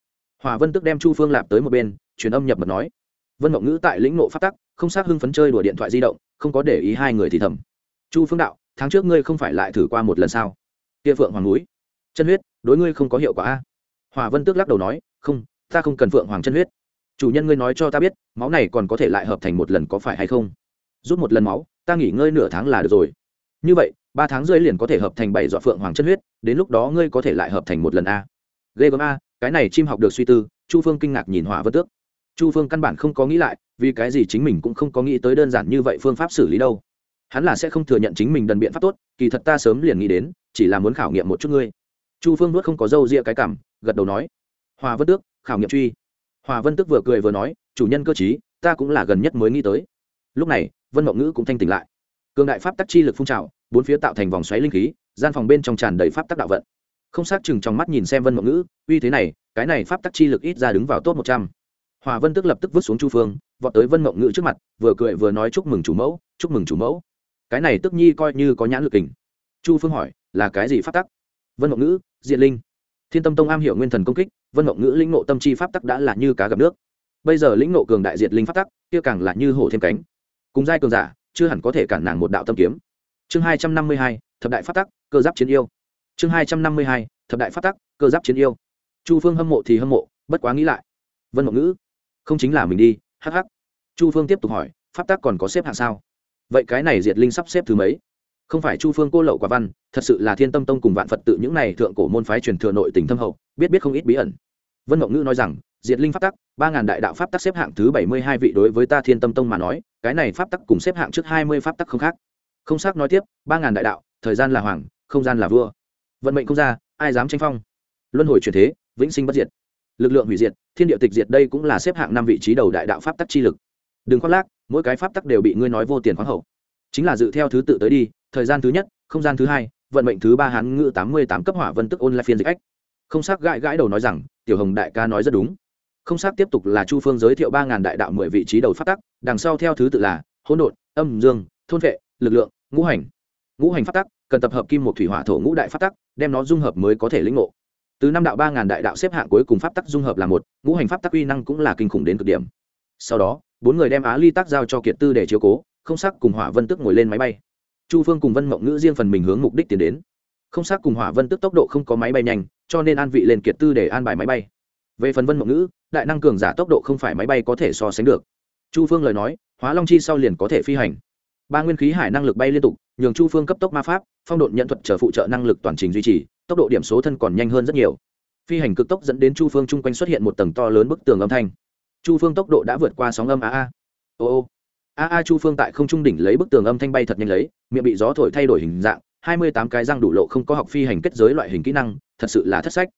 Hỏa vân tức đem chu phương lạp tới một bên, truyền âm nhập mật nói. Vân mộng ngữ tại lĩnh nộ phát tắc, không xác hưng phấn chơi đùa điện thoại di động, không có để ý hai người thì thầm. Chu phương đạo, tháng trước ngươi không phải lại thử qua một lần sao? Kia phượng hoàng núi. Chân huyết đối ngươi không có hiệu quả a. Hòa vân tước lắc đầu nói, không, ta không cần phượng hoàng chân huyết. Chủ nhân ngươi nói cho ta biết, máu này còn có thể lại hợp thành một lần có phải hay không? Rút một lần máu, ta nghỉ ngơi nửa tháng là được rồi. Như vậy, ba tháng rưỡi liền có thể hợp thành bảy dọa phượng hoàng chân huyết, đến lúc đó ngươi có thể lại hợp thành một lần a. Ghê gớm a, cái này chim học được suy tư, chu phương kinh ngạc nhìn hỏa vân tước. Chu phương căn bản không có nghĩ lại, vì cái gì chính mình cũng không có nghĩ tới đơn giản như vậy phương pháp xử lý đâu. Hắn là sẽ không thừa nhận chính mình đần biện pháp tốt, kỳ thật ta sớm liền nghĩ đến, chỉ là muốn khảo nghiệm một chút ngươi chu phương nuốt không có dâu ria cái cảm, gật đầu nói, hòa vân tước, khảo nghiệm truy. Hòa vân tước vừa cười vừa nói, chủ nhân cơ chí ta cũng là gần nhất mới nghĩ tới. Lúc này, vân mộng ngữ cũng thanh tỉnh lại. Cường đại pháp tắc chi lực phun trào, bốn phía tạo thành vòng xoáy linh khí, gian phòng bên trong tràn đầy pháp tắc đạo vận. Không xác chừng trong mắt nhìn xem vân mộng ngữ, uy thế này, cái này pháp tắc chi lực ít ra đứng vào top một trăm. Hòa vân tức lập tức vứt xuống chu phương, vọt tới vân mộng ngữ trước mặt, vừa cười vừa nói chúc mừng chủ mẫu, chúc mừng chủ mẫu. Cái này tức nhi coi như có nhãn lực kình. Chu phương hỏi, là cái gì pháp tắc? Vân mộng ngữ diện linh. Thiên tâm tông am hiểu nguyên thần công kích, vân ngộng ngữ lĩnh nộ tâm chi pháp tắc đã là như cá gặp nước. Bây giờ lĩnh nộ cường đại diệt linh pháp tắc, kia càng là như hổ thêm cánh. Cùng giai cường giả, chưa hẳn có thể cản nàng một đạo tâm kiếm. Chương hai trăm năm mươi hai, thập đại pháp tắc, cơ giáp chiến yêu. Chương hai trăm năm mươi hai, thập đại pháp tắc, cơ giáp chiến yêu. Chu phương hâm mộ thì hâm mộ, bất quá nghĩ lại. Vân mộng ngữ, không chính là mình đi hh chu phương tiếp tục hỏi, pháp tắc còn có xếp hạng sao? Vậy cái này diệt linh sắp xếp thứ mấy? Không phải chu phương cô lậu quả văn, thật sự là thiên tâm tông cùng vạn phật tự những này thượng cổ môn phái truyền thừa nội tình thâm hậu, biết biết không ít bí ẩn. Vân mộng ngữ nói rằng, diệt linh pháp tắc, ba ngàn đại đạo pháp tắc xếp hạng thứ bảy mươi hai vị đối với ta thiên tâm tông mà nói, cái này pháp tắc cùng xếp hạng trước hai mươi pháp tắc không khác. Không xác nói tiếp, ba ngàn đại đạo, thời gian là hoàng, không gian là vua. Vận mệnh không ra, ai dám tranh phong? Luân hồi truyền thế, vĩnh sinh bất diệt. Lực lượng hủy diệt, thiên địa tịch diệt đây cũng là xếp hạng năm vị trí đầu đại đạo pháp tắc chi lực. Đừng khoác lác, mỗi cái pháp tắc đều bị ngươi nói vô tiền khoáng hậu. Chính là dự theo thứ tự tới đi thời gian thứ nhất, không gian thứ hai, vận mệnh thứ ba hán ngự tám mươi tám cấp hỏa vân tức ôn lại phiên dịch ách. Không xác gãi gãi đầu nói rằng, tiểu hồng đại ca nói rất đúng. Không xác tiếp tục là chu phương giới thiệu ba ngàn đại đạo mười vị trí đầu phát tắc, đằng sau theo thứ tự là hỗn độn, âm dương, thôn vệ, lực lượng, ngũ hành. Ngũ hành phát tắc cần tập hợp kim một thủy hỏa thổ ngũ đại phát tắc, đem nó dung hợp mới có thể lĩnh ngộ. Từ năm đạo ba ngàn đại đạo xếp hạng cuối cùng pháp tắc dung hợp là một, ngũ hành pháp tắc uy năng cũng là kinh khủng đến cực điểm. Sau đó, bốn người đem á ly tác giao cho kiệt tư để chiếu cố, không sắc cùng hỏa vân tức ngồi lên máy bay chu phương cùng vân mộng ngữ riêng phần mình hướng mục đích tiến đến. Không xác cùng hỏa vân tức tốc độ không có máy bay nhanh, cho nên an vị lên kiệt tư để an bài máy bay. Về phần vân mộng ngữ, đại năng cường giả tốc độ không phải máy bay có thể so sánh được. Chu phương lời nói, hóa long chi sau liền có thể phi hành. Ba nguyên khí hải năng lực bay liên tục, nhường chu phương cấp tốc ma pháp, phong độn nhận thuật trở phụ trợ năng lực toàn trình duy trì, tốc độ điểm số thân còn nhanh hơn rất nhiều. Phi hành cực tốc dẫn đến chu phương chung quanh xuất hiện một tầng to lớn bức tường âm thanh. Chu phương tốc độ đã vượt qua sóng âm a a. Ô ô a a chu phương tại không trung đỉnh lấy bức tường âm thanh bay thật nhanh lấy, miệng bị gió thổi thay đổi hình dạng, hai mươi tám cái răng đủ lộ không có học phi hành kết giới loại hình kỹ năng, thật sự là thất sách.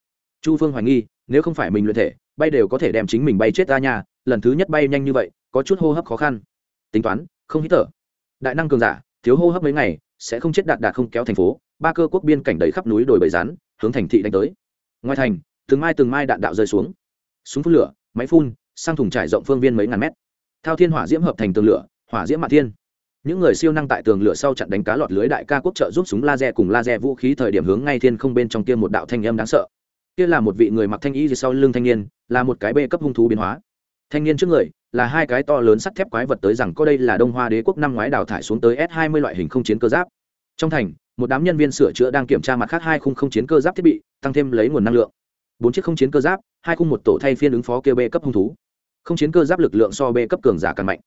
Chu phương hoài nghi, nếu không phải mình luyện thể, bay đều có thể đem chính mình bay chết ra nhà lần thứ nhất bay nhanh như vậy, có chút hô hấp khó khăn. Tính toán, không hít thở. Đại năng cường giả, thiếu hô hấp mấy ngày, sẽ không chết đạt đạt không kéo thành phố, ba cơ quốc biên cảnh đầy khắp núi đồi bầy rán hướng thành thị đánh tới. Ngoài thành, từng mai từng mai đạn đạo rơi xuống. Súng phun lửa, máy phun, sang thùng trải rộng phương viên mấy ngàn mét thao thiên hỏa diễm hợp thành tường lửa, hỏa diễm mạ thiên. Những người siêu năng tại tường lửa sau chặn đánh cá lọt lưới đại ca quốc trợ giúp súng laser cùng laser vũ khí thời điểm hướng ngay thiên không bên trong kia một đạo thanh âm đáng sợ. Kia là một vị người mặc thanh y sau lưng thanh niên, là một cái bê cấp hung thú biến hóa. Thanh niên trước người, là hai cái to lớn sắt thép quái vật tới rằng có đây là đông hoa đế quốc năm ngoái đào thải xuống tới s 20 loại hình không chiến cơ giáp. Trong thành, một đám nhân viên sửa chữa đang kiểm tra mặt khác hai khung không chiến cơ giáp thiết bị, tăng thêm lấy nguồn năng lượng. Bốn chiếc không chiến cơ giáp, hai khung một tổ thay phiên ứng phó kia bê cấp hung thú không chiến cơ giáp lực lượng so b cấp cường giả càng mạnh.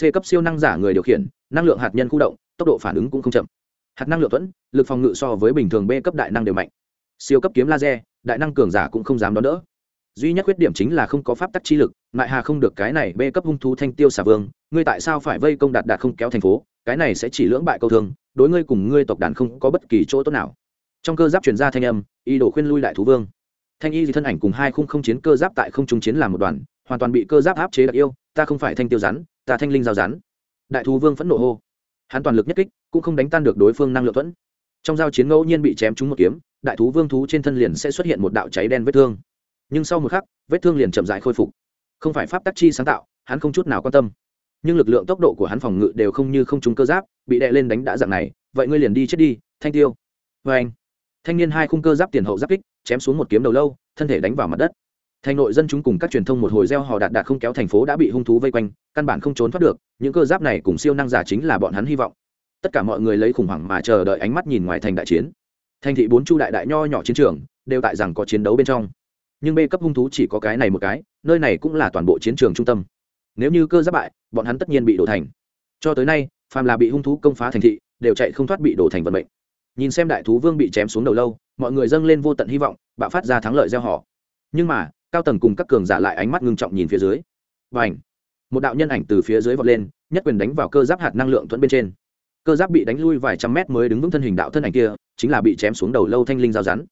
C cấp siêu năng giả người điều khiển, năng lượng hạt nhân khu động, tốc độ phản ứng cũng không chậm. Hạt năng lượng thuẫn, lực phòng ngự so với bình thường b cấp đại năng đều mạnh. Siêu cấp kiếm laser, đại năng cường giả cũng không dám đón đỡ. Duy nhất khuyết điểm chính là không có pháp tắc chi lực, ngại hà không được cái này bê cấp hung thú thanh tiêu xà vương, ngươi tại sao phải vây công đạt đạt không kéo thành phố? Cái này sẽ chỉ lưỡng bại câu thương đối ngươi cùng ngươi tộc đàn không có bất kỳ chỗ tốt nào. Trong cơ giáp chuyển ra thanh âm, y đổ khuyên lui lại thú vương. Thanh y thì thân ảnh cùng hai khung không chiến cơ giáp tại không trung chiến làm một đoàn hoàn toàn bị cơ giáp áp chế đặc yêu, ta không phải thanh tiêu rắn, ta thanh linh giao rắn. Đại thú vương phẫn nộ hô. Hắn toàn lực nhất kích, cũng không đánh tan được đối phương năng lượng thuẫn. Trong giao chiến ngẫu nhiên bị chém trúng một kiếm, đại thú vương thú trên thân liền sẽ xuất hiện một đạo cháy đen vết thương. Nhưng sau một khắc, vết thương liền chậm dại khôi phục. Không phải pháp tắc chi sáng tạo, hắn không chút nào quan tâm. Nhưng lực lượng tốc độ của hắn phòng ngự đều không như không trúng cơ giáp, bị đệ lên đánh đã dạng này, vậy ngươi liền đi chết đi, thanh tiêu. Vê anh thanh niên hai khung cơ giáp tiền hậu giáp kích, chém xuống một kiếm đầu lâu, thân thể đánh vào mặt đất thành nội dân chúng cùng các truyền thông một hồi gieo hò đạt đạt không kéo thành phố đã bị hung thú vây quanh, căn bản không trốn thoát được, những cơ giáp này cùng siêu năng giả chính là bọn hắn hy vọng. Tất cả mọi người lấy khủng hoảng mà chờ đợi ánh mắt nhìn ngoài thành đại chiến. Thành thị bốn chu đại đại nho nhỏ chiến trường, đều tại rằng có chiến đấu bên trong. Nhưng b cấp hung thú chỉ có cái này một cái, nơi này cũng là toàn bộ chiến trường trung tâm. Nếu như cơ giáp bại, bọn hắn tất nhiên bị đổ thành. Cho tới nay, phàm là bị hung thú công phá thành thị, đều chạy không thoát bị đổ thành vận mệnh. Nhìn xem đại thú vương bị chém xuống đầu lâu, mọi người dâng lên vô tận hy vọng, bạo phát ra thắng lợi gieo họ nhưng mà cao tầng cùng các cường giả lại ánh mắt ngưng trọng nhìn phía dưới. Và ảnh một đạo nhân ảnh từ phía dưới vọt lên, nhất quyền đánh vào cơ giáp hạt năng lượng thuẫn bên trên. Cơ giáp bị đánh lui vài trăm mét mới đứng vững thân hình đạo thân ảnh kia, chính là bị chém xuống đầu lâu thanh linh giao rắn.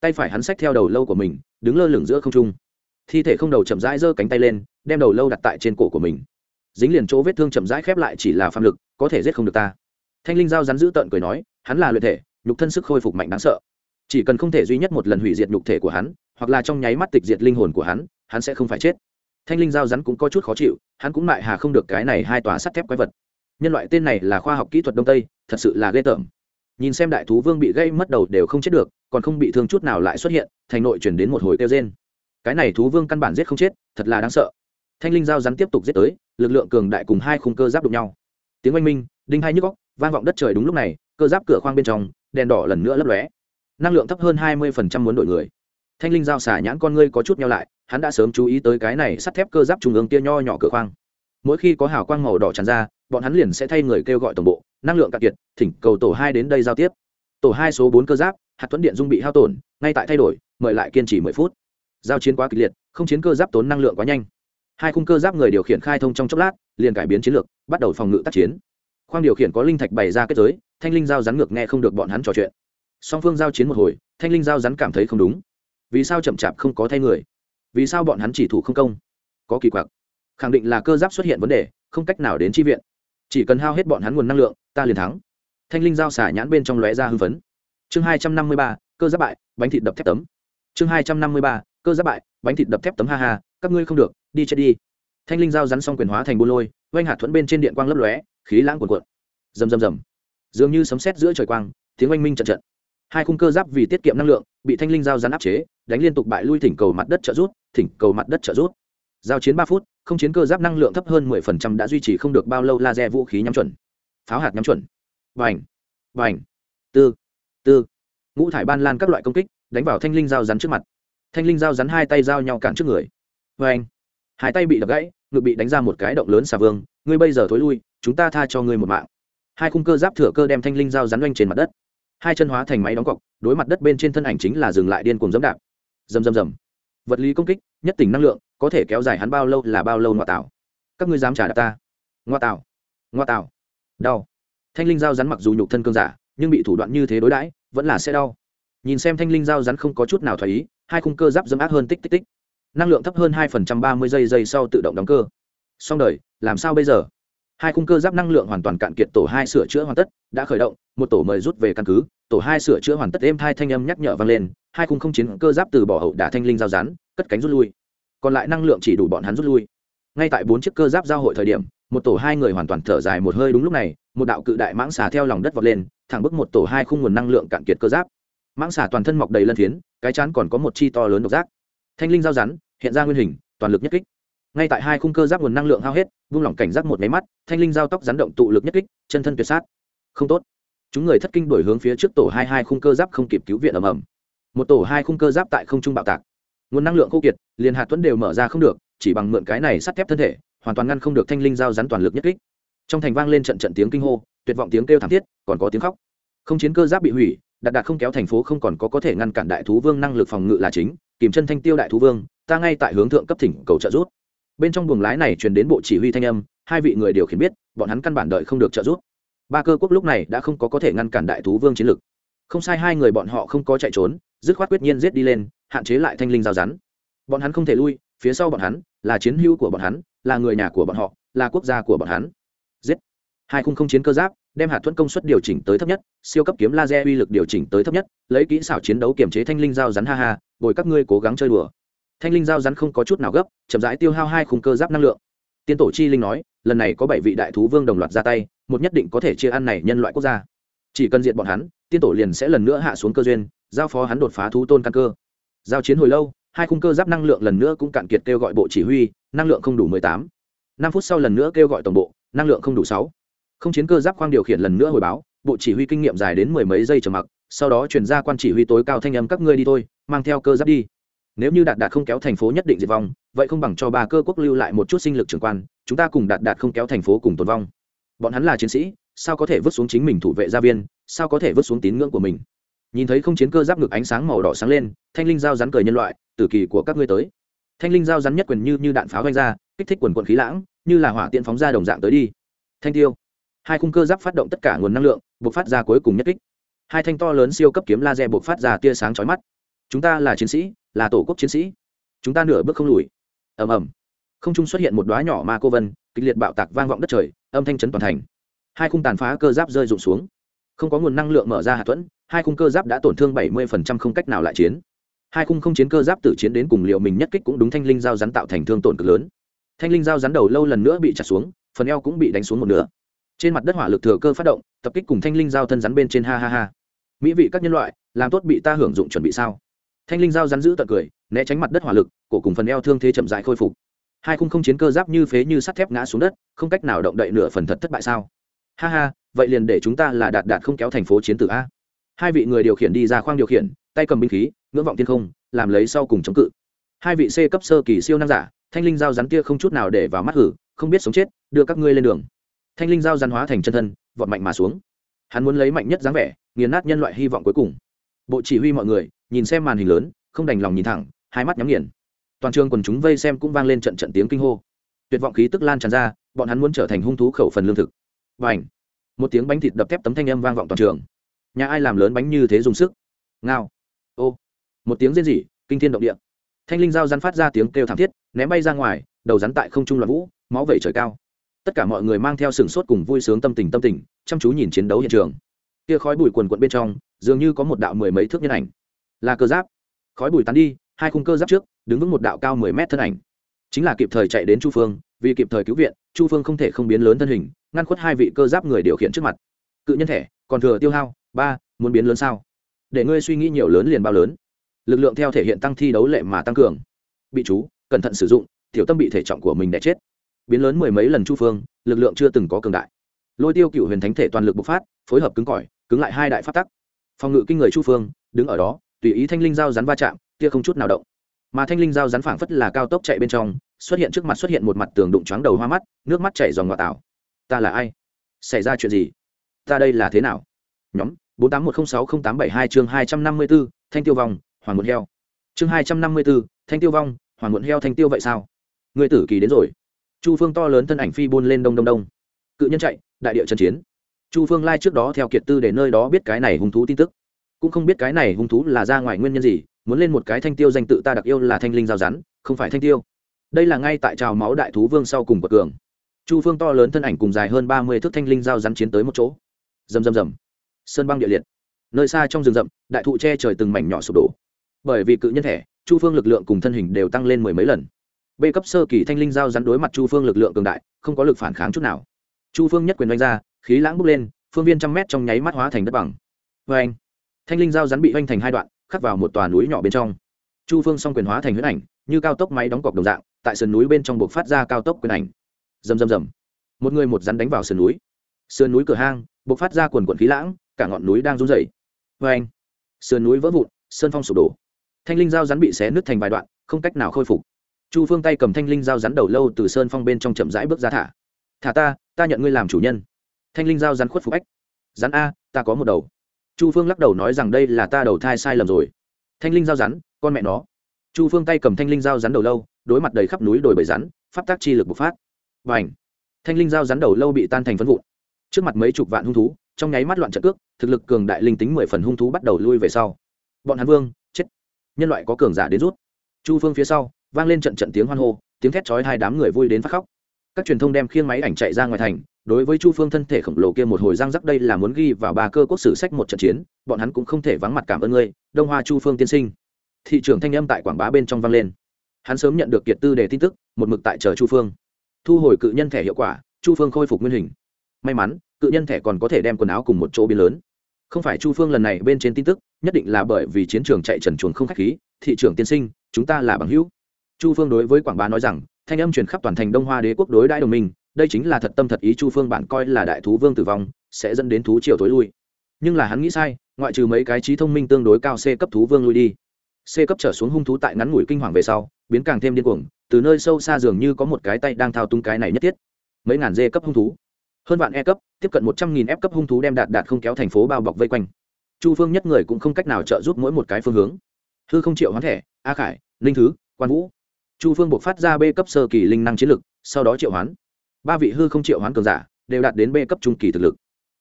Tay phải hắn xách theo đầu lâu của mình, đứng lơ lửng giữa không trung. Thi thể không đầu chậm rãi giơ cánh tay lên, đem đầu lâu đặt tại trên cổ của mình. Dính liền chỗ vết thương chậm rãi khép lại chỉ là phạm lực, có thể giết không được ta. Thanh linh giao rắn giữ tợn cười nói, hắn là luyện thể, nhục thân sức khôi phục mạnh đáng sợ. Chỉ cần không thể duy nhất một lần hủy diệt nhục thể của hắn hoặc là trong nháy mắt tịch diệt linh hồn của hắn hắn sẽ không phải chết. Thanh linh giao rắn cũng có chút khó chịu, hắn cũng mại hà không được cái này hai tòa sắt thép quái vật. Nhân loại tên này là khoa học kỹ thuật đông tây, thật sự là ghê tởm. Nhìn xem đại thú vương bị gây mất đầu đều không chết được, còn không bị thương chút nào lại xuất hiện, thành nội chuyển đến một hồi kêu trên cái này thú vương căn bản giết không chết, thật là đáng sợ. Thanh linh giao rắn tiếp tục giết tới, lực lượng cường đại cùng hai khung cơ giáp đụng nhau. Tiếng oanh minh, đinh hai nhức góc vang vọng đất trời đúng lúc này, cơ giáp cửa khoang bên trong, đèn đỏ lần nữa lấp lóe. Năng lượng thấp hơn hai mươi muốn đổi người thanh linh giao xả nhãn con ngươi có chút nhau lại, hắn đã sớm chú ý tới cái này sắt thép cơ giáp trung ương tia nho nhỏ cửa khoang. Mỗi khi có hào quang màu đỏ tràn ra, bọn hắn liền sẽ thay người kêu gọi tổng bộ, năng lượng cạn kiệt, thỉnh cầu tổ hai đến đây giao tiếp. Tổ hai số bốn cơ giáp, hạt thuẫn điện dung bị hao tổn, ngay tại thay đổi, mời lại kiên trì mười phút. Giao chiến quá kịch liệt, không chiến cơ giáp tốn năng lượng quá nhanh. Hai khung cơ giáp người điều khiển khai thông trong chốc lát, liền cải biến chiến lược, bắt đầu phòng ngự tác chiến. Khoang điều khiển có linh thạch bày ra kết giới, thanh linh giao rắn ngược nghe không được bọn hắn trò chuyện. Song phương giao chiến một hồi, thanh linh giao rắn cảm thấy không đúng vì sao chậm chạp không có thay người? Vì sao bọn hắn chỉ thủ không công? Có kỳ quặc. Khẳng định là cơ giáp xuất hiện vấn đề, không cách nào đến tri viện. Chỉ cần hao hết bọn hắn nguồn năng lượng, ta liền thắng. Thanh linh giao xả nhãn bên trong lóe ra hưng phấn. Chương hai trăm năm mươi ba, cơ giáp bại, bánh thịt đập thép tấm. Chương hai trăm năm mươi ba, cơ giáp bại, bánh thịt đập thép tấm, ha ha, các ngươi không được, đi chết đi. Thanh linh giao rắn xong quyền hóa thành bô lôi, oanh hạt thuẫn bên trên điện quang lấp lóe, khí lãng cuồn cuộn. Rầm rầm rầm. Dường như sấm sét giữa trời quang, tiếng oanh minh trận trận hai khung cơ giáp vì tiết kiệm năng lượng, bị thanh linh giao rắn áp chế, đánh liên tục bại lui thỉnh cầu mặt đất trợ rút thỉnh cầu mặt đất trợ rút giao chiến ba phút, không chiến cơ giáp năng lượng thấp hơn mười phần trăm đã duy trì không được bao lâu laser vũ khí nhắm chuẩn. Pháo hạt nhắm chuẩn. Vành vành tư. Tư. Ngũ thải ban lan các loại công kích, đánh vào thanh linh dao rắn trước mặt. Thanh linh dao rắn hai tay giao nhau cản trước người. Vành hai tay bị đập gãy, ngực bị đánh ra một cái động lớn xà vương. Ngươi bây giờ thối lui, chúng ta tha cho ngươi một mạng. Hai khung cơ giáp thừa cơ đem thanh linh dao rắn oanh trên mặt đất hai chân hóa thành máy đóng cọc, đối mặt đất bên trên thân ảnh chính là dừng lại điên cuồng dẫm đạp. Dầm dầm dầm vật lý công kích, nhất tỉnh năng lượng, có thể kéo dài hắn bao lâu là bao lâu ngoại tạo các ngươi dám trả đạp ta. Ngoa tạo ngoa tạo đau. Thanh linh dao rắn mặc dù nhục thân cương giả, nhưng bị thủ đoạn như thế đối đãi, vẫn là sẽ đau. Nhìn xem thanh linh dao rắn không có chút nào thoải ý, hai khung cơ giáp dâm ác hơn tích tích tích. Năng lượng thấp hơn hai phần trăm ba mươi giây giây sau tự động đóng cơ. Xong đời, làm sao bây giờ? Hai khung cơ giáp năng lượng hoàn toàn cạn kiệt tổ hai sửa chữa hoàn tất, đã khởi động, một tổ mời rút về căn cứ, tổ hai sửa chữa hoàn tất êm thai thanh âm nhắc nhở vang lên, hai khung không chiến cơ giáp từ bỏ hậu đả thanh linh giao rán cất cánh rút lui. Còn lại năng lượng chỉ đủ bọn hắn rút lui. Ngay tại bốn chiếc cơ giáp giao hội thời điểm, một tổ hai người hoàn toàn thở dài một hơi đúng lúc này, một đạo cự đại mãng xà theo lòng đất vọt lên, thẳng bức một tổ hai khung nguồn năng lượng cạn kiệt cơ giáp. Mãng xà toàn thân mọc đầy lân phiến, cái chán còn có một chi to lớn độc giác. Thanh linh giao rắn hiện ra nguyên hình, toàn lực nhất kích ngay tại hai khung cơ giáp nguồn năng lượng hao hết, vung lỏng cảnh giác một máy mắt, thanh linh giao tóc rắn động tụ lực nhất kích, chân thân tuyệt sát. Không tốt. Chúng người thất kinh đổi hướng phía trước tổ hai hai khung cơ giáp không kịp cứu viện ầm ầm. Một tổ hai khung cơ giáp tại không trung bạo tạc. Nguồn năng lượng khô kiệt, liền hạt tuấn đều mở ra không được, chỉ bằng mượn cái này sắt thép thân thể, hoàn toàn ngăn không được thanh linh giao rắn toàn lực nhất kích. Trong thành vang lên trận trận tiếng kinh hô, tuyệt vọng tiếng kêu thảm thiết, còn có tiếng khóc. Không chiến cơ giáp bị hủy đạt đạt không kéo thành phố không còn có có thể ngăn cản đại thú vương năng lực phòng ngự là chính, kìm chân thanh tiêu đại thú vương, ta ngay tại hướng thượng cấp thỉnh cầu trợ rút bên trong buồng lái này truyền đến bộ chỉ huy thanh âm, hai vị người điều khiển biết, bọn hắn căn bản đợi không được trợ giúp. Ba cơ quốc lúc này đã không có có thể ngăn cản đại thú vương chiến lực. Không sai, hai người bọn họ không có chạy trốn, dứt khoát quyết nhiên giết đi lên, hạn chế lại thanh linh giao rắn. Bọn hắn không thể lui, phía sau bọn hắn là chiến hữu của bọn hắn, là người nhà của bọn họ, là quốc gia của bọn hắn. Giết. Hai khung không chiến cơ giáp, đem hạt thuẫn công suất điều chỉnh tới thấp nhất, siêu cấp kiếm laser uy lực điều chỉnh tới thấp nhất, lấy kỹ xảo chiến đấu kiểm chế thanh linh giao rắn, ha ha, bồi các ngươi cố gắng chơi đùa thanh linh giao rắn không có chút nào gấp, chậm rãi tiêu hao hai khung cơ giáp năng lượng. Tiên tổ chi linh nói, lần này có bảy vị đại thú vương đồng loạt ra tay, một nhất định có thể chia ăn này nhân loại quốc gia. Chỉ cần diện bọn hắn, tiên tổ liền sẽ lần nữa hạ xuống cơ duyên, giao phó hắn đột phá thú tôn căn cơ. Giao chiến hồi lâu, hai khung cơ giáp năng lượng lần nữa cũng cạn kiệt kêu gọi bộ chỉ huy, năng lượng không đủ mười tám. Năm phút sau lần nữa kêu gọi tổng bộ, năng lượng không đủ sáu. Không chiến cơ giáp khoang điều khiển lần nữa hồi báo, bộ chỉ huy kinh nghiệm dài đến mười mấy giây trầm mặc, sau đó chuyển ra quan chỉ huy tối cao thanh âm các ngươi đi thôi, mang theo cơ giáp đi nếu như đạt đạt không kéo thành phố nhất định diệt vong, vậy không bằng cho ba cơ quốc lưu lại một chút sinh lực trưởng quan, chúng ta cùng đạt đạt không kéo thành phố cùng tồn vong. Bọn hắn là chiến sĩ, sao có thể vứt xuống chính mình thủ vệ gia viên, sao có thể vứt xuống tín ngưỡng của mình? Nhìn thấy không chiến cơ giáp ngực ánh sáng màu đỏ sáng lên, thanh linh giao rắn cười nhân loại, tử kỳ của các ngươi tới. Thanh linh giao rắn nhất quyền như như đạn pháo vanh ra, kích thích quần quận khí lãng, như là hỏa tiện phóng ra đồng dạng tới đi. Thanh tiêu. Hai khung cơ giáp phát động tất cả nguồn năng lượng, buộc phát ra cuối cùng nhất kích. Hai thanh to lớn siêu cấp kiếm laser buộc phát ra tia sáng chói mắt. Chúng ta là chiến sĩ là tổ quốc chiến sĩ. Chúng ta nửa bước không lùi. Ầm ầm. Không trung xuất hiện một đoá nhỏ ma cô vân, kịch liệt bạo tạc vang vọng đất trời, âm thanh chấn toàn thành. Hai khung tàn phá cơ giáp rơi rụng xuống. Không có nguồn năng lượng mở ra hạ thuẫn, hai khung cơ giáp đã tổn thương bảy mươi không cách nào lại chiến. Hai khung không chiến cơ giáp tự chiến đến cùng liệu mình nhất kích cũng đúng thanh linh dao rắn tạo thành thương tổn cực lớn. Thanh linh dao rắn đầu lâu lần nữa bị chặt xuống, phần eo cũng bị đánh xuống một nửa. Trên mặt đất hỏa lực thừa cơ phát động, tập kích cùng thanh linh dao thân rắn bên trên ha ha ha. Mỹ vị các nhân loại, làm tốt bị ta hưởng dụng chuẩn bị sao? Thanh linh giao rắn giữ tận cười, né tránh mặt đất hỏa lực, cổ cùng phần eo thương thế chậm dại khôi phục. Hai khung không chiến cơ giáp như phế như sắt thép ngã xuống đất, không cách nào động đậy nửa phần thật thất bại sao? Ha ha, vậy liền để chúng ta là đạt đạt không kéo thành phố chiến tử a. Hai vị người điều khiển đi ra khoang điều khiển, tay cầm binh khí, ngưỡng vọng thiên không, làm lấy sau cùng chống cự. Hai vị c cấp sơ kỳ siêu năng giả, thanh linh giao rắn tia không chút nào để vào mắt hử, không biết sống chết, đưa các ngươi lên đường. Thanh linh giao rắn hóa thành chân thân, vọt mạnh mà xuống. Hắn muốn lấy mạnh nhất dáng vẻ, nghiền nát nhân loại hy vọng cuối cùng. Bộ chỉ huy mọi người nhìn xem màn hình lớn, không đành lòng nhìn thẳng, hai mắt nhắm nghiền. Toàn trường quần chúng vây xem cũng vang lên trận trận tiếng kinh hô. Tuyệt vọng khí tức lan tràn ra, bọn hắn muốn trở thành hung thú khẩu phần lương thực. Và ảnh một tiếng bánh thịt đập thép tấm thanh âm vang vọng toàn trường. Nhà ai làm lớn bánh như thế dùng sức? Ngao! Ô! Một tiếng rên rỉ, kinh thiên động địa. Thanh linh dao rắn phát ra tiếng kêu thảm thiết, ném bay ra ngoài, đầu rắn tại không trung loạn vũ, máu vẩy trời cao. Tất cả mọi người mang theo sừng sốt cùng vui sướng tâm tình tâm tình, chăm chú nhìn chiến đấu hiện trường. Kia khói bụi quần quận bên trong, dường như có một đạo mười mấy thước nhân ảnh là cơ giáp. Khói bụi tán đi, hai khung cơ giáp trước, đứng vững một đạo cao mười mét thân ảnh. Chính là kịp thời chạy đến chu phương, vì kịp thời cứu viện, chu phương không thể không biến lớn thân hình, ngăn khuất hai vị cơ giáp người điều khiển trước mặt. Cự nhân thẻ, còn thừa tiêu hao, ba, muốn biến lớn sao? Để ngươi suy nghĩ nhiều lớn liền bao lớn. Lực lượng theo thể hiện tăng thi đấu lệ mà tăng cường. Bị chú, cẩn thận sử dụng, tiểu tâm bị thể trọng của mình đẻ chết. Biến lớn mười mấy lần chu phương, lực lượng chưa từng có cường đại. Lôi tiêu cựu huyền thánh thể toàn lực bộc phát, phối hợp cứng cỏi, cứng lại hai đại phát tắc. Phòng ngự kinh người chu phương, đứng ở đó tùy ý thanh linh dao rắn va chạm tia không chút nào động. Mà thanh linh dao rắn phảng phất là cao tốc chạy bên trong, xuất hiện trước mặt xuất hiện một mặt tường đụng choáng đầu hoa mắt, nước mắt chảy dòng ngọt tảo ta là ai? Xảy ra chuyện gì? Ta đây là thế nào? Nhóm, bốn tám một không sáu không tám bảy hai chương hai trăm năm mươi b ố thanh tiêu vong, hoàng muộn heo. Chương hai trăm năm mươi b ố thanh tiêu vong, hoàng muộn heo thanh tiêu vậy sao? Người tử kỳ đến rồi. Chu phương to lớn thân ảnh phi buôn lên đông đông đông. Cự nhân chạy, đại địa trần chiến. Chu phương lai trước đó theo kiệt tư để nơi đó biết cái này hung thú tin tức cũng không biết cái này hung thú là ra ngoài nguyên nhân gì muốn lên một cái thanh tiêu danh tự ta đặc yêu là thanh linh giao rắn không phải thanh tiêu. Đây là ngay tại trào máu đại thú vương sau cùng bậc cường. Chu phương to lớn thân ảnh cùng dài hơn ba mươi thước thanh linh giao rắn chiến tới một chỗ. Rầm rầm rầm. Sơn băng địa liệt. Nơi xa trong rừng rậm đại thụ che trời từng mảnh nhỏ sụp đổ. Bởi vì cự nhân thể, chu phương lực lượng cùng thân hình đều tăng lên mười mấy lần. B cấp sơ kỳ thanh linh giao rắn đối mặt chu phương lực lượng cường đại không có lực phản kháng chút nào. Chu phương nhất quyền đánh ra khí lãng bốc lên phương viên trăm mét trong nháy mắt hóa thành đất bằng. Vê anh thanh linh giao rắn bị hoành thành hai đoạn, khắc vào một tòa núi nhỏ bên trong. Chu phương s quyền hóa thành huyết ảnh, như cao tốc máy đóng cọc đồng dạng, tại sườn núi bên trong buộc phát ra cao tốc quyền ảnh. Rầm rầm rầm. Một người một rắn đánh vào sườn núi. Sườn núi cửa hang, buộc phát ra quần quần khí lãng, cả ngọn núi đang run rẩy. Vê anh sườn núi vỡ vụn, sơn phong sụp đổ. Thanh linh dao rắn bị xé nứt thành vài đoạn, không cách nào khôi phục. Chu phương tay cầm thanh linh dao rắn đầu lâu từ sơn phong bên trong chậm rãi bước ra thả. Thả ta ta nhận ngươi làm chủ nhân. Thanh linh dao rắn khuất phục ách. Rắn a, ta có một đầu chu phương lắc đầu nói rằng đây là ta đầu thai sai lầm rồi. Thanh linh dao rắn, con mẹ nó. Chu phương tay cầm thanh linh dao rắn đầu lâu, đối mặt đầy khắp núi đồi bầy rắn, pháp tác chi lực bộc phát. Và ảnh thanh linh dao rắn đầu lâu bị tan thành phân vụn. Trước mặt mấy chục vạn hung thú, trong nháy mắt loạn trận cước, thực lực cường đại linh tính mười phần hung thú bắt đầu lui về sau. Bọn hắn vương, chết! Nhân loại có cường giả đến rút. Chu phương phía sau, vang lên trận trận tiếng hoan hô, tiếng thét chói hai đám người vui đến phát khóc. Các truyền thông đem khiêng máy ảnh chạy ra ngoài thành đối với chu phương thân thể khổng lồ kia một hồi răng rắc đây là muốn ghi vào ba cơ quốc sử sách một trận chiến, bọn hắn cũng không thể vắng mặt cảm ơn ngươi, đông hoa chu phương tiên sinh. Thị trưởng thanh âm tại quảng bá bên trong vang lên. Hắn sớm nhận được kiệt tư để tin tức, một mực tại chờ chu phương. Thu hồi cự nhân thẻ hiệu quả, chu phương khôi phục nguyên hình. May mắn, cự nhân thẻ còn có thể đem quần áo cùng một chỗ biến lớn. Không phải chu phương lần này bên trên tin tức, nhất định là bởi vì chiến trường chạy trần chuồng không k h á c h khí, thị trưởng tiên sinh, chúng ta là bằng hữu. Chu phương đối với quảng bá nói rằng, thanh âm truyền khắp toàn thành đông hoa đế quốc đối đãi đồng minh đây chính là thật tâm thật ý chu phương bạn coi là đại thú vương tử vong, sẽ dẫn đến thú triều tối lui. Nhưng là hắn nghĩ sai, ngoại trừ mấy cái trí thông minh tương đối cao c cấp thú vương lui đi. C cấp trở xuống hung thú tại ngắn ngủi kinh hoàng về sau, biến càng thêm điên cuồng, từ nơi sâu xa dường như có một cái tay đang thao tung cái này nhất thiết. Mấy ngàn dê cấp hung thú. Hơn vạn e cấp, tiếp cận một trăm nghìn f cấp hung thú đem đạt đạt không kéo thành phố bao bọc vây quanh. Chu phương nhất người cũng không cách nào trợ giúp mỗi một cái phương hướng. Hư không triệu hoán thẻ, a khải linh thứ, quan vũ. Chu phương buộc phát ra b cấp sơ kỳ linh năng chiến lực, sau đó triệu hoán ba vị hư không triệu hoán cường giả đều đạt đến b cấp trung kỳ thực lực.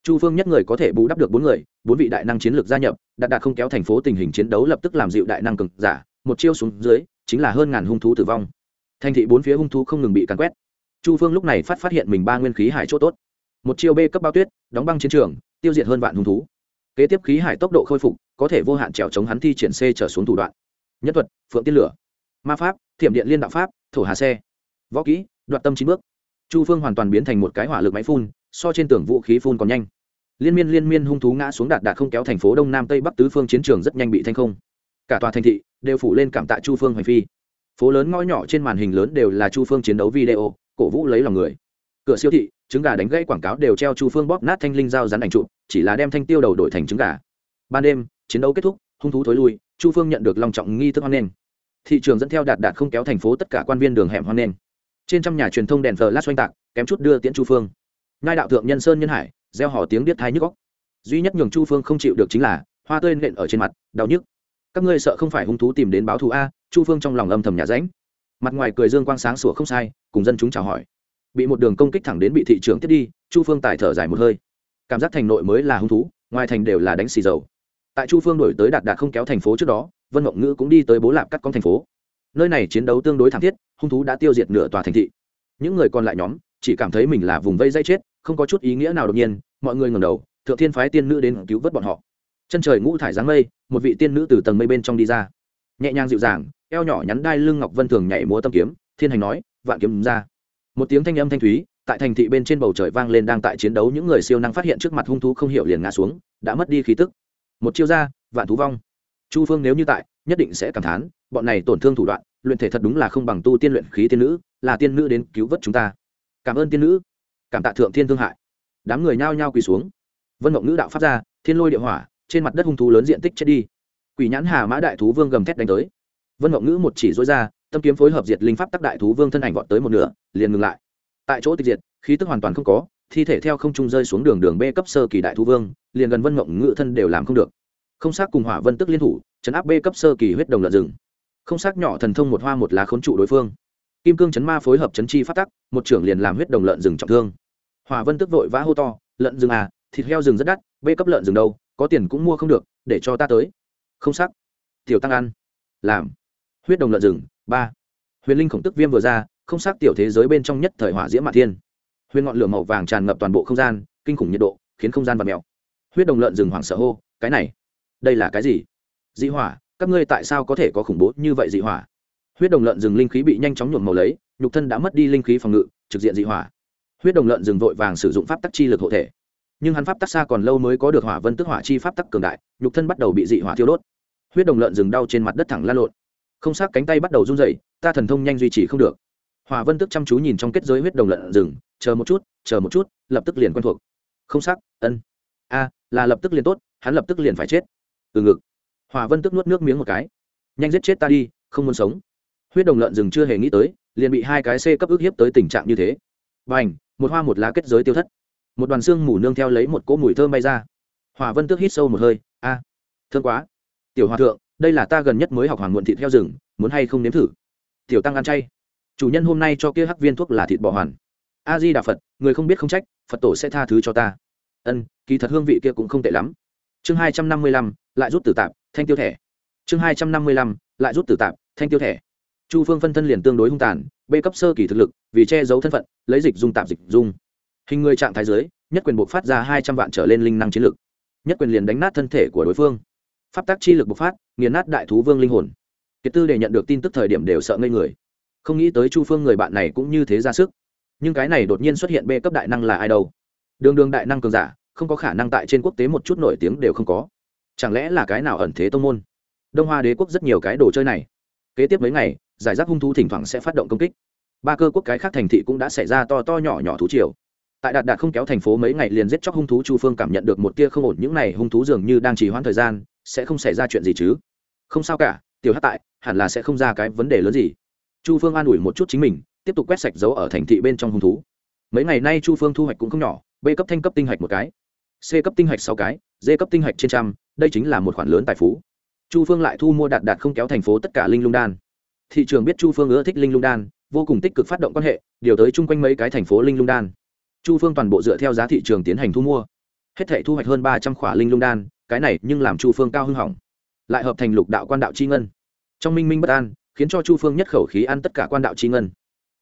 Chu phương nhất người có thể bù đắp được bốn người, bốn vị đại năng chiến lược gia nhập, đạt đạt không kéo thành phố tình hình chiến đấu lập tức làm dịu đại năng cường giả, một chiêu xuống dưới, chính là hơn ngàn hung thú tử vong. Thành thị bốn phía hung thú không ngừng bị càn quét. Chu phương lúc này phát phát hiện mình ba nguyên khí hải c h ỗ t ố t một chiêu b cấp bao tuyết, đóng băng chiến trường, tiêu diệt hơn vạn hung thú. Kế tiếp khí hải tốc độ khôi phục, có thể vô hạn trèo chống hắn thi triển c trở xuống thủ đoạn. Nhất thuật, phượng tiên lửa. Ma pháp, thiểm điện liên đạo pháp, thổ hà xe. Võ kỹ, đoạt tâm chín bước chu phương hoàn toàn biến thành một cái hỏa lực máy phun, so trên tường vũ khí phun còn nhanh. Liên miên liên miên hung thú ngã xuống đạt đạt không kéo thành phố đông nam tây bắc tứ phương chiến trường rất nhanh bị thanh không. Cả tòa thành thị đều phủ lên cảm tạ chu phương hành phi. Phố lớn ngõ nhỏ trên màn hình lớn đều là chu phương chiến đấu video, cổ vũ lấy lòng người. Cửa siêu thị, trứng gà đánh gãy quảng cáo đều treo chu phương bóp nát thanh linh dao rắn ảnh trụ chỉ là đem thanh tiêu đầu đổi thành trứng gà. Ban đêm, chiến đấu kết thúc, hung thú thối lui, chu phương nhận được lòng trọng nghi thức hoan nghênh. Thị trường dẫn theo đạt đạt không kéo thành phố tất cả quan viên đường hẻm hoan nghênh trên trăm nhà truyền thông đèn thờ lát xoanh tạc, kém chút đưa tiễn chu phương. Ngai đạo thượng nhân sơn nhân hải, gieo hò tiếng biết thái nhức góc duy nhất nhường chu phương không chịu được chính là hoa tươi nện ở trên mặt, đau nhức. Các ngươi sợ không phải hung thú tìm đến báo thù a? Chu phương trong lòng âm thầm nhà ránh mặt ngoài cười dương quang sáng sủa không sai, cùng dân chúng chào hỏi. Bị một đường công kích thẳng đến bị thị trường tiếp đi, chu phương tài thở dài một hơi. Cảm giác thành nội mới là hung thú, ngoài thành đều là đánh xì dầu. Tại chu phương đổi tới đạt đạt không kéo thành phố trước đó, vân mộng ngữ cũng đi tới bố lạp cắt con thành phố nơi này chiến đấu tương đối thảm thiết, hung thú đã tiêu diệt nửa tòa thành thị. Những người còn lại nhóm chỉ cảm thấy mình là vùng vây dây chết, không có chút ý nghĩa nào đột nhiên, mọi người ngẩng đầu, thượng thiên phái tiên nữ đến cứu vớt bọn họ. Chân trời ngũ thải dáng mây, một vị tiên nữ từ tầng mây bên trong đi ra. Nhẹ nhàng dịu dàng, eo nhỏ nhắn đai lưng ngọc vân thường nhảy múa tâm kiếm, thiên hành nói, vạn kiếm ra. Một tiếng thanh âm thanh thúy, tại thành thị bên trên bầu trời vang lên đang tại chiến đấu những người siêu năng phát hiện trước mặt hung thú không hiểu liền ngã xuống, đã mất đi khí tức. Một chiêu ra, vạn thú vong chu phương nếu như tại, nhất định sẽ cảm thán, bọn này tổn thương thủ đoạn, luyện thể thật đúng là không bằng tu tiên luyện khí tiên nữ, là tiên nữ đến cứu vớt chúng ta. Cảm ơn tiên nữ. Cảm tạ thượng thiên thương hại. Đám người nhao nhao quỳ xuống. Vân mộng nữ đạo phát ra, thiên lôi địa hỏa, trên mặt đất hung thú lớn diện tích chết đi. Quỷ nhãn hà mã đại thú vương gầm thét đánh tới. Vân mộng nữ một chỉ dối ra, tâm kiếm phối hợp diệt linh pháp tắc đại thú vương thân ảnh vọt tới một nửa, liền ngừng lại. Tại chỗ tịch diệt, khí tức hoàn toàn không có, thi thể theo không trung rơi xuống đường đường b cấp sơ kỳ đại thú vương, liền gần vân mộng ngự thân đều làm không được không xác cùng hỏa vân tức liên thủ chấn áp b cấp sơ kỳ huyết đồng lợn rừng. Không xác nhỏ thần thông một hoa một lá khốn trụ đối phương. Kim cương chấn ma phối hợp chấn chi phát tắc, một trưởng liền làm huyết đồng lợn rừng trọng thương. Hỏa vân tức vội vã hô to, lợn rừng à thịt heo rừng rất đắt b cấp lợn rừng đâu, có tiền cũng mua không được, để cho ta tới. Không sắc tiểu tăng ăn. Làm. Huyết đồng lợn rừng, ba. Huyền linh khổng tức viêm vừa ra, không sắc tiểu thế giới bên trong nhất thời hỏa diễm mạ thiên. Huyền ngọn lửa màu vàng tràn ngập toàn bộ không gian, kinh khủng nhiệt độ, khiến không gian và mèo. Huyết đồng lợn rừng hoảng sợ hô, cái này đây là cái gì? Dị hỏa, các ngươi tại sao có thể có khủng bố như vậy dị hỏa? Huyết đồng lợn rừng linh khí bị nhanh chóng nhuộm màu lấy, nhục thân đã mất đi linh khí phòng ngự, trực diện dị hỏa. Huyết đồng lợn rừng vội vàng sử dụng pháp tắc chi lực hộ thể. Nhưng hắn pháp tắc xa còn lâu mới có được hỏa vân tức hỏa chi pháp tắc cường đại, nhục thân bắt đầu bị dị hỏa thiêu đốt. Huyết đồng lợn rừng đau trên mặt đất thẳng lan lộn. Không xác cánh tay bắt đầu run dậy ta thần thông nhanh duy trì không được. Hỏa vân tức chăm chú nhìn trong kết giới huyết đồng lợn rừng, chờ một chút, chờ một chút, lập tức liền quen thuộc. Không sắc ân. A, là lập tức liền tốt, hắn lập tức liền phải chết từ ngực. Hỏa vân tức nuốt nước miếng một cái. Nhanh giết chết ta đi không muốn sống. Huyết đồng lợn rừng chưa hề nghĩ tới liền bị hai cái c cấp ức hiếp tới tình trạng như thế. Và ảnh một hoa một lá kết giới tiêu thất. Một đoàn xương mù nương theo lấy một cỗ mùi thơm bay ra. Hỏa vân tước hít sâu một hơi a à, thương quá. Tiểu hòa thượng đây là ta gần nhất mới học hoàng muộn thịt heo rừng muốn hay không nếm thử? Tiểu tăng ăn chay. Chủ nhân hôm nay cho kia hắc viên thuốc là thịt bò hoàn. A di đà phật người không biết không trách phật tổ sẽ tha thứ cho ta. Ân kỳ thật hương vị kia cũng không tệ lắm chương hai trăm năm mươi lăm, lại rút tử tạp, thanh tiêu thẻ. Chương hai trăm năm mươi lăm, lại rút tử tạp, thanh tiêu thẻ. Chu phương phân thân liền tương đối hung tàn b cấp sơ kỳ thực lực, vì che giấu thân phận, lấy dịch dung tạp dịch dung. Hình người trạng thái dưới, nhất quyền buộc phát ra hai trăm vạn trở lên linh năng chiến lực. Nhất quyền liền đánh nát thân thể của đối phương. Pháp tác chi lực bộc phát, nghiền nát đại thú vương linh hồn. Kiệt tư để nhận được tin tức thời điểm đều sợ ngây người. Không nghĩ tới chu phương người bạn này cũng như thế ra sức. Nhưng cái này đột nhiên xuất hiện bê cấp đại năng là ai đâu? Đường đường đại năng cường giả không có khả năng tại trên quốc tế một chút nổi tiếng đều không có. Chẳng lẽ là cái nào ẩn thế tông môn? Đông hoa đế quốc rất nhiều cái đồ chơi này. Kế tiếp mấy ngày, giải rác hung thú thỉnh thoảng sẽ phát động công kích. Ba cơ quốc cái khác thành thị cũng đã xảy ra to to nhỏ nhỏ thú triều. Tại đạt đạt không kéo thành phố mấy ngày liền giết chóc hung thú, chu phương cảm nhận được một tia không ổn, những n à y hung thú dường như đang trì hoãn thời gian, sẽ không xảy ra chuyện gì chứ? Không sao cả, tiểu hát tại, hẳn là sẽ không ra cái vấn đề lớn gì. Chu phương an ủi một chút chính mình, tiếp tục quét sạch dấu ở thành thị bên trong hung thú. Mấy ngày nay chu phương thu hoạch cũng không nhỏ, b cấp thanh cấp tinh hạch một cái c cấp tinh hạch sáu cái, d cấp tinh hạch trên trăm, đây chính là một khoản lớn tài phú. Chu phương lại thu mua đạt đạt không kéo thành phố tất cả linh lung đan. Thị trường biết chu phương ưa thích linh lung đan, vô cùng tích cực phát động quan hệ, điều tới chung quanh mấy cái thành phố linh lung đan. Chu phương toàn bộ dựa theo giá thị trường tiến hành thu mua. Hết thể thu hoạch hơn ba trăm khỏa linh lung đan, cái này nhưng làm chu phương cao hưng hỏng. Lại hợp thành lục đạo quan đạo c h i ngân. Trong minh minh bất an, khiến cho chu phương nhất khẩu khí ăn tất cả quan đạo c h i ngân.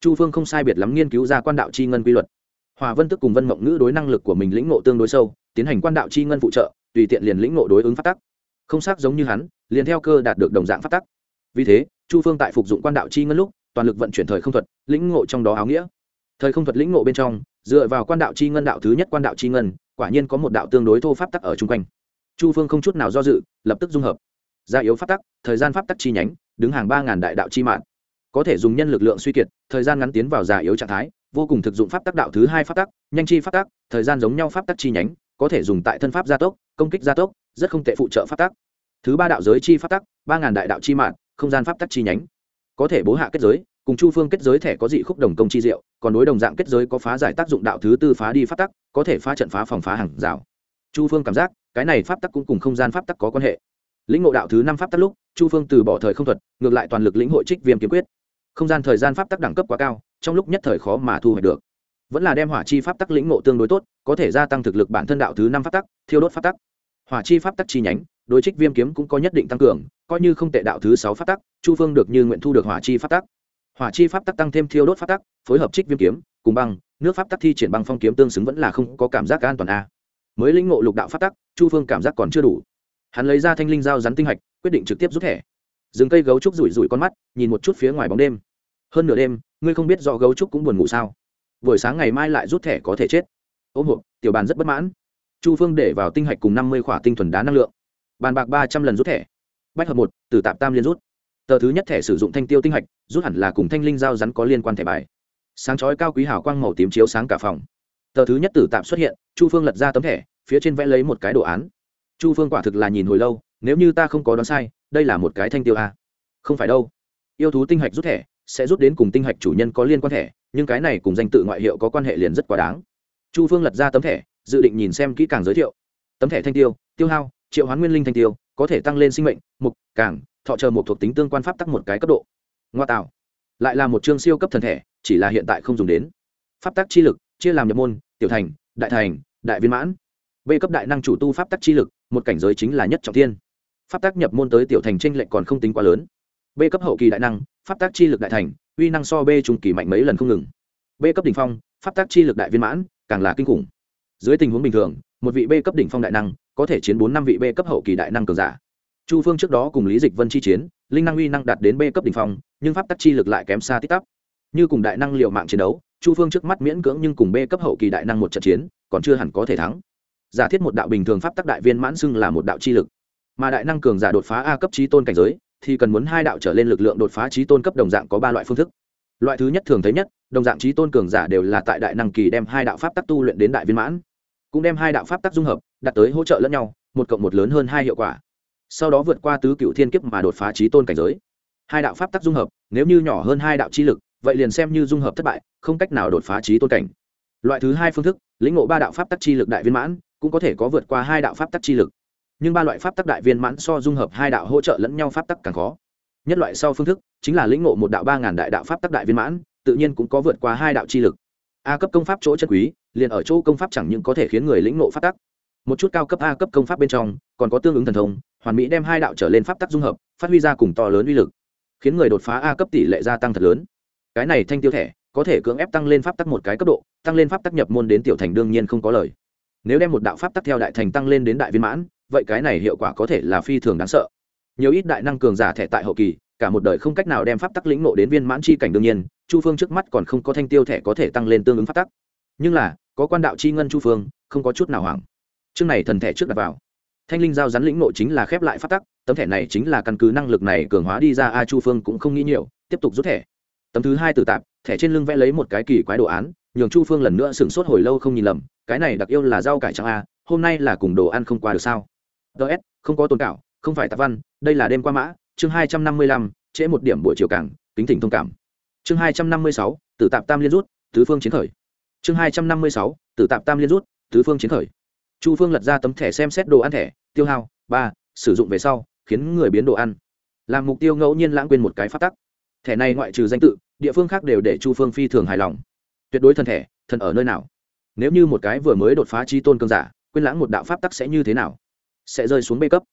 Chu phương không sai biệt lắm nghiên cứu ra quan đạo c h i ngân quy luật. Hòa vân tức cùng vân mộng ngữ đối năng lực của mình lĩnh ngộ tương đối sâu tiến hành quan đạo chi ngân phụ trợ, tùy tiện liền lĩnh ngộ đối ứng phát tắc. Không xác giống như hắn, liền theo cơ đạt được đồng dạng phát tắc. Vì thế, chu phương tại phục dụng quan đạo chi ngân lúc, toàn lực vận chuyển thời không thuật, lĩnh ngộ trong đó áo nghĩa. Thời không thuật lĩnh ngộ bên trong, dựa vào quan đạo chi ngân đạo thứ nhất quan đạo chi ngân, quả nhiên có một đạo tương đối thô pháp tắc ở chung quanh. Chu phương không chút nào do dự, lập tức dung hợp. Gia yếu pháp tắc, thời gian pháp tắc chi nhánh, đứng hàng ba ngàn đại đạo chi mạng. Có thể dùng nhân lực lượng suy kiệt, thời gian ngắn tiến vào già yếu trạng thái, vô cùng thực dụng pháp tắc đạo thứ hai pháp tắc, nhanh chi pháp tắc, thời gian giống nhau pháp tắc chi nhánh có thể dùng tại thân pháp gia tốc, công kích gia tốc, rất không tệ phụ trợ pháp tắc. Thứ ba đạo giới chi pháp tắc, ba ngàn đại đạo chi mạng không gian pháp tắc chi nhánh. Có thể bố hạ kết giới, cùng chu phương kết giới thẻ có dị khúc đồng công chi diệu, còn đối đồng dạng kết giới có phá giải tác dụng đạo thứ tư phá đi pháp tắc, có thể phá trận phá phòng phá hàng rào. Chu phương cảm giác, cái này pháp tắc cũng cùng không gian pháp tắc có quan hệ. Lĩnh ngộ đạo thứ năm pháp tắc lúc, chu phương từ bỏ thời không thuật, ngược lại toàn lực lĩnh hội trích viêm kiếm quyết. Không gian thời gian pháp tắc đẳng cấp quá cao, trong lúc nhất thời khó mà thu hoạch được vẫn là đem hỏa chi pháp tắc lĩnh ngộ tương đối tốt, có thể gia tăng thực lực bản thân đạo thứ năm pháp tắc, thiêu đốt pháp tắc. Hỏa chi pháp tắc chi nhánh, đối trích viêm kiếm cũng có nhất định tăng cường, coi như không tệ đạo thứ sáu pháp tắc, chu phương được như nguyện thu được hỏa chi pháp tắc. Hỏa chi pháp tắc tăng thêm thiêu đốt pháp tắc, phối hợp trích viêm kiếm, cùng băng, nước pháp tắc thi triển băng phong kiếm tương xứng vẫn là không có cảm giác an toàn a. Mới lĩnh ngộ lục đạo pháp tắc, chu phương cảm giác còn chưa đủ. Hắn lấy ra thanh linh dao rắn tinh hạch, quyết định trực tiếp rút thẻ. Dừng cây gấu trúc rủi rủi con mắt, nhìn một chút phía ngoài bóng đêm. Hơn nửa đêm, ngươi không biết do gấu trúc cũng buồn ngủ sao? Buổi sáng ngày mai lại rút thẻ có thể chết. Ôm hộp, tiểu bàn rất bất mãn. Chu phương để vào tinh hạch cùng năm mươi khỏa tinh thuần đá năng lượng. Bàn bạc ba trăm lần rút thẻ. Bách hợp một từ tạp tam liên rút. Tờ thứ nhất thẻ sử dụng thanh tiêu tinh hạch, rút hẳn là cùng thanh linh giao rắn có liên quan thẻ bài. Sáng chói cao quý hảo quang màu tím chiếu sáng cả phòng. Tờ thứ nhất tử tạm xuất hiện, chu phương lật ra tấm thẻ, phía trên vẽ lấy một cái đồ án. Chu phương quả thực là nhìn hồi lâu, nếu như ta không có đoán sai, đây là một cái thanh tiêu a. Không phải đâu. Yêu thú tinh hạch rút thẻ, sẽ rút đến cùng tinh hạch chủ nhân có liên quan thẻ nhưng cái này cùng danh tự ngoại hiệu có quan hệ liền rất quá đáng. Chu phương lật ra tấm thẻ, dự định nhìn xem kỹ càng giới thiệu. Tấm thẻ thanh tiêu tiêu hao, triệu hoán nguyên linh thanh tiêu, có thể tăng lên sinh mệnh, mục, càng, thọ chờ một thuộc tính tương quan pháp tắc một cái cấp độ. Ngoa tạo. Lại là một chương siêu cấp thần thể chỉ là hiện tại không dùng đến. Pháp tắc chi lực, chia làm nhập môn, tiểu thành, đại thành, đại viên mãn. B cấp đại năng chủ tu pháp tắc chi lực, một cảnh giới chính là nhất trọng thiên. Pháp tắc nhập môn tới tiểu thành tranh lệch còn không tính quá lớn. B cấp hậu kỳ đại năng pháp tắc chi lực đại thành, uy năng so b trung kỳ mạnh mấy lần không ngừng. B cấp đỉnh phong, pháp tắc chi lực đại viên mãn, càng là kinh khủng. Dưới tình huống bình thường, một vị b cấp đỉnh phong đại năng có thể chiến bốn năm vị b cấp hậu kỳ đại năng cường giả. Chu phương trước đó cùng lý dịch vân chi chiến, linh năng uy năng đạt đến b cấp đ ỉ n h phong, nhưng pháp tắc chi lực lại kém xa tích tắp như cùng đại năng liệu mạng chiến đấu, chu phương trước mắt miễn cưỡng nhưng cùng b cấp hậu kỳ đại năng một trận chiến, còn chưa hẳn có thể thắng. Giả thiết một đạo bình thường pháp tắc đại viên mãn xưng là một đạo chi lực. Mà đại năng cường giả đột phá a cấp trí tôn cảnh giới thì cần muốn hai đạo trở lên lực lượng đột phá trí tôn cấp đồng dạng có ba loại phương thức. Loại thứ nhất thường thấy nhất, đồng dạng trí tôn cường giả đều là tại đại năng kỳ đem hai đạo pháp tắc tu luyện đến đại viên mãn. Cũng đem hai đạo pháp tắc dung hợp, đạt tới hỗ trợ lẫn nhau, một cộng một lớn hơn hai hiệu quả. Sau đó vượt qua tứ cựu thiên kiếp mà đột phá trí tôn cảnh giới. Hai đạo pháp tắc dung hợp, nếu như nhỏ hơn hai đạo chi lực, vậy liền xem như dung hợp thất bại, không cách nào đột phá trí tôn cảnh. Loại thứ hai phương thức, lĩnh ngộ ba đạo pháp tắc chi lực đại viên mãn, cũng có thể có vượt qua hai đạo pháp tắc chi lực nhưng ba loại pháp tắc đại viên mãn so dung hợp hai đạo hỗ trợ lẫn nhau pháp tắc càng khó. Nhất loại sau phương thức chính là lĩnh ngộ một đạo ba ngàn đại đạo pháp tắc đại viên mãn, tự nhiên cũng có vượt qua hai đạo chi lực. A cấp công pháp chỗ chân quý, liền ở chỗ công pháp chẳng những có thể khiến người lĩnh ngộ pháp tắc. Một chút cao cấp a cấp công pháp bên trong, còn có tương ứng thần thông, hoàn mỹ đem hai đạo trở lên pháp tắc dung hợp, phát huy ra cùng to lớn uy lực, khiến người đột phá a cấp tỷ lệ gia tăng thật lớn. Cái này thanh tiêu thẻ, có thể cưỡng ép tăng lên pháp tắc một cái cấp độ, tăng lên pháp tắc nhập môn đến tiểu thành đương nhiên không có lời. Nếu đem một đạo pháp tắc theo đại thành tăng lên đến đại viên mãn vậy cái này hiệu quả có thể là phi thường đáng sợ. Nhiều ít đại năng cường giả thẻ tại hậu kỳ, cả một đời không cách nào đem pháp tắc lĩnh nộ đến viên mãn chi cảnh đương nhiên, chu phương trước mắt còn không có thanh tiêu thẻ có thể tăng lên tương ứng pháp tắc. Nhưng là, có quan đạo chi ngân chu phương, không có chút nào hoảng. Chương này thần thẻ trước đặt vào. Thanh linh giao rắn lĩnh nội chính là khép lại pháp tắc, tấm thẻ này chính là căn cứ năng lực này cường hóa đi ra, a chu phương cũng không nghĩ nhiều, tiếp tục rút thẻ. Tấm thứ hai từ tạp, thẻ trên lưng vẽ lấy một cái kỳ quái đồ án, nhường chu phương lần nữa sửng sốt hồi lâu không nhìn lầm, cái này đặc yêu là rau cải trắng a, hôm nay là cùng đồ ăn không qua được sao? Ts không có tồn cảo, không phải tạp văn, đây là đêm qua mã, chương hai trăm năm mươi lăm, trễ một điểm buổi chiều cảng, kính thỉnh thông cảm. Chương hai trăm năm mươi sáu, tử tạp tam liên rút, tứ phương chiến khởi. Chương hai trăm năm mươi sáu, tử tạp tam liên rút, tứ phương chiến khởi. Chu phương lật ra tấm thẻ xem xét đồ ăn thẻ, tiêu hao, ba, sử dụng về sau, khiến người biến đồ ăn. Làm mục tiêu ngẫu nhiên lãng quên một cái phát tắc. Thẻ này ngoại trừ danh tự, địa phương khác đều để chu phương phi thường hài lòng. Tuyệt đối thân thẻ, thần ở nơi nào? Nếu như một cái vừa mới đột phá chi tôn cơn giả, quên lãng một đạo pháp tắc sẽ như thế nào? Sẽ rơi xuống bê cấp.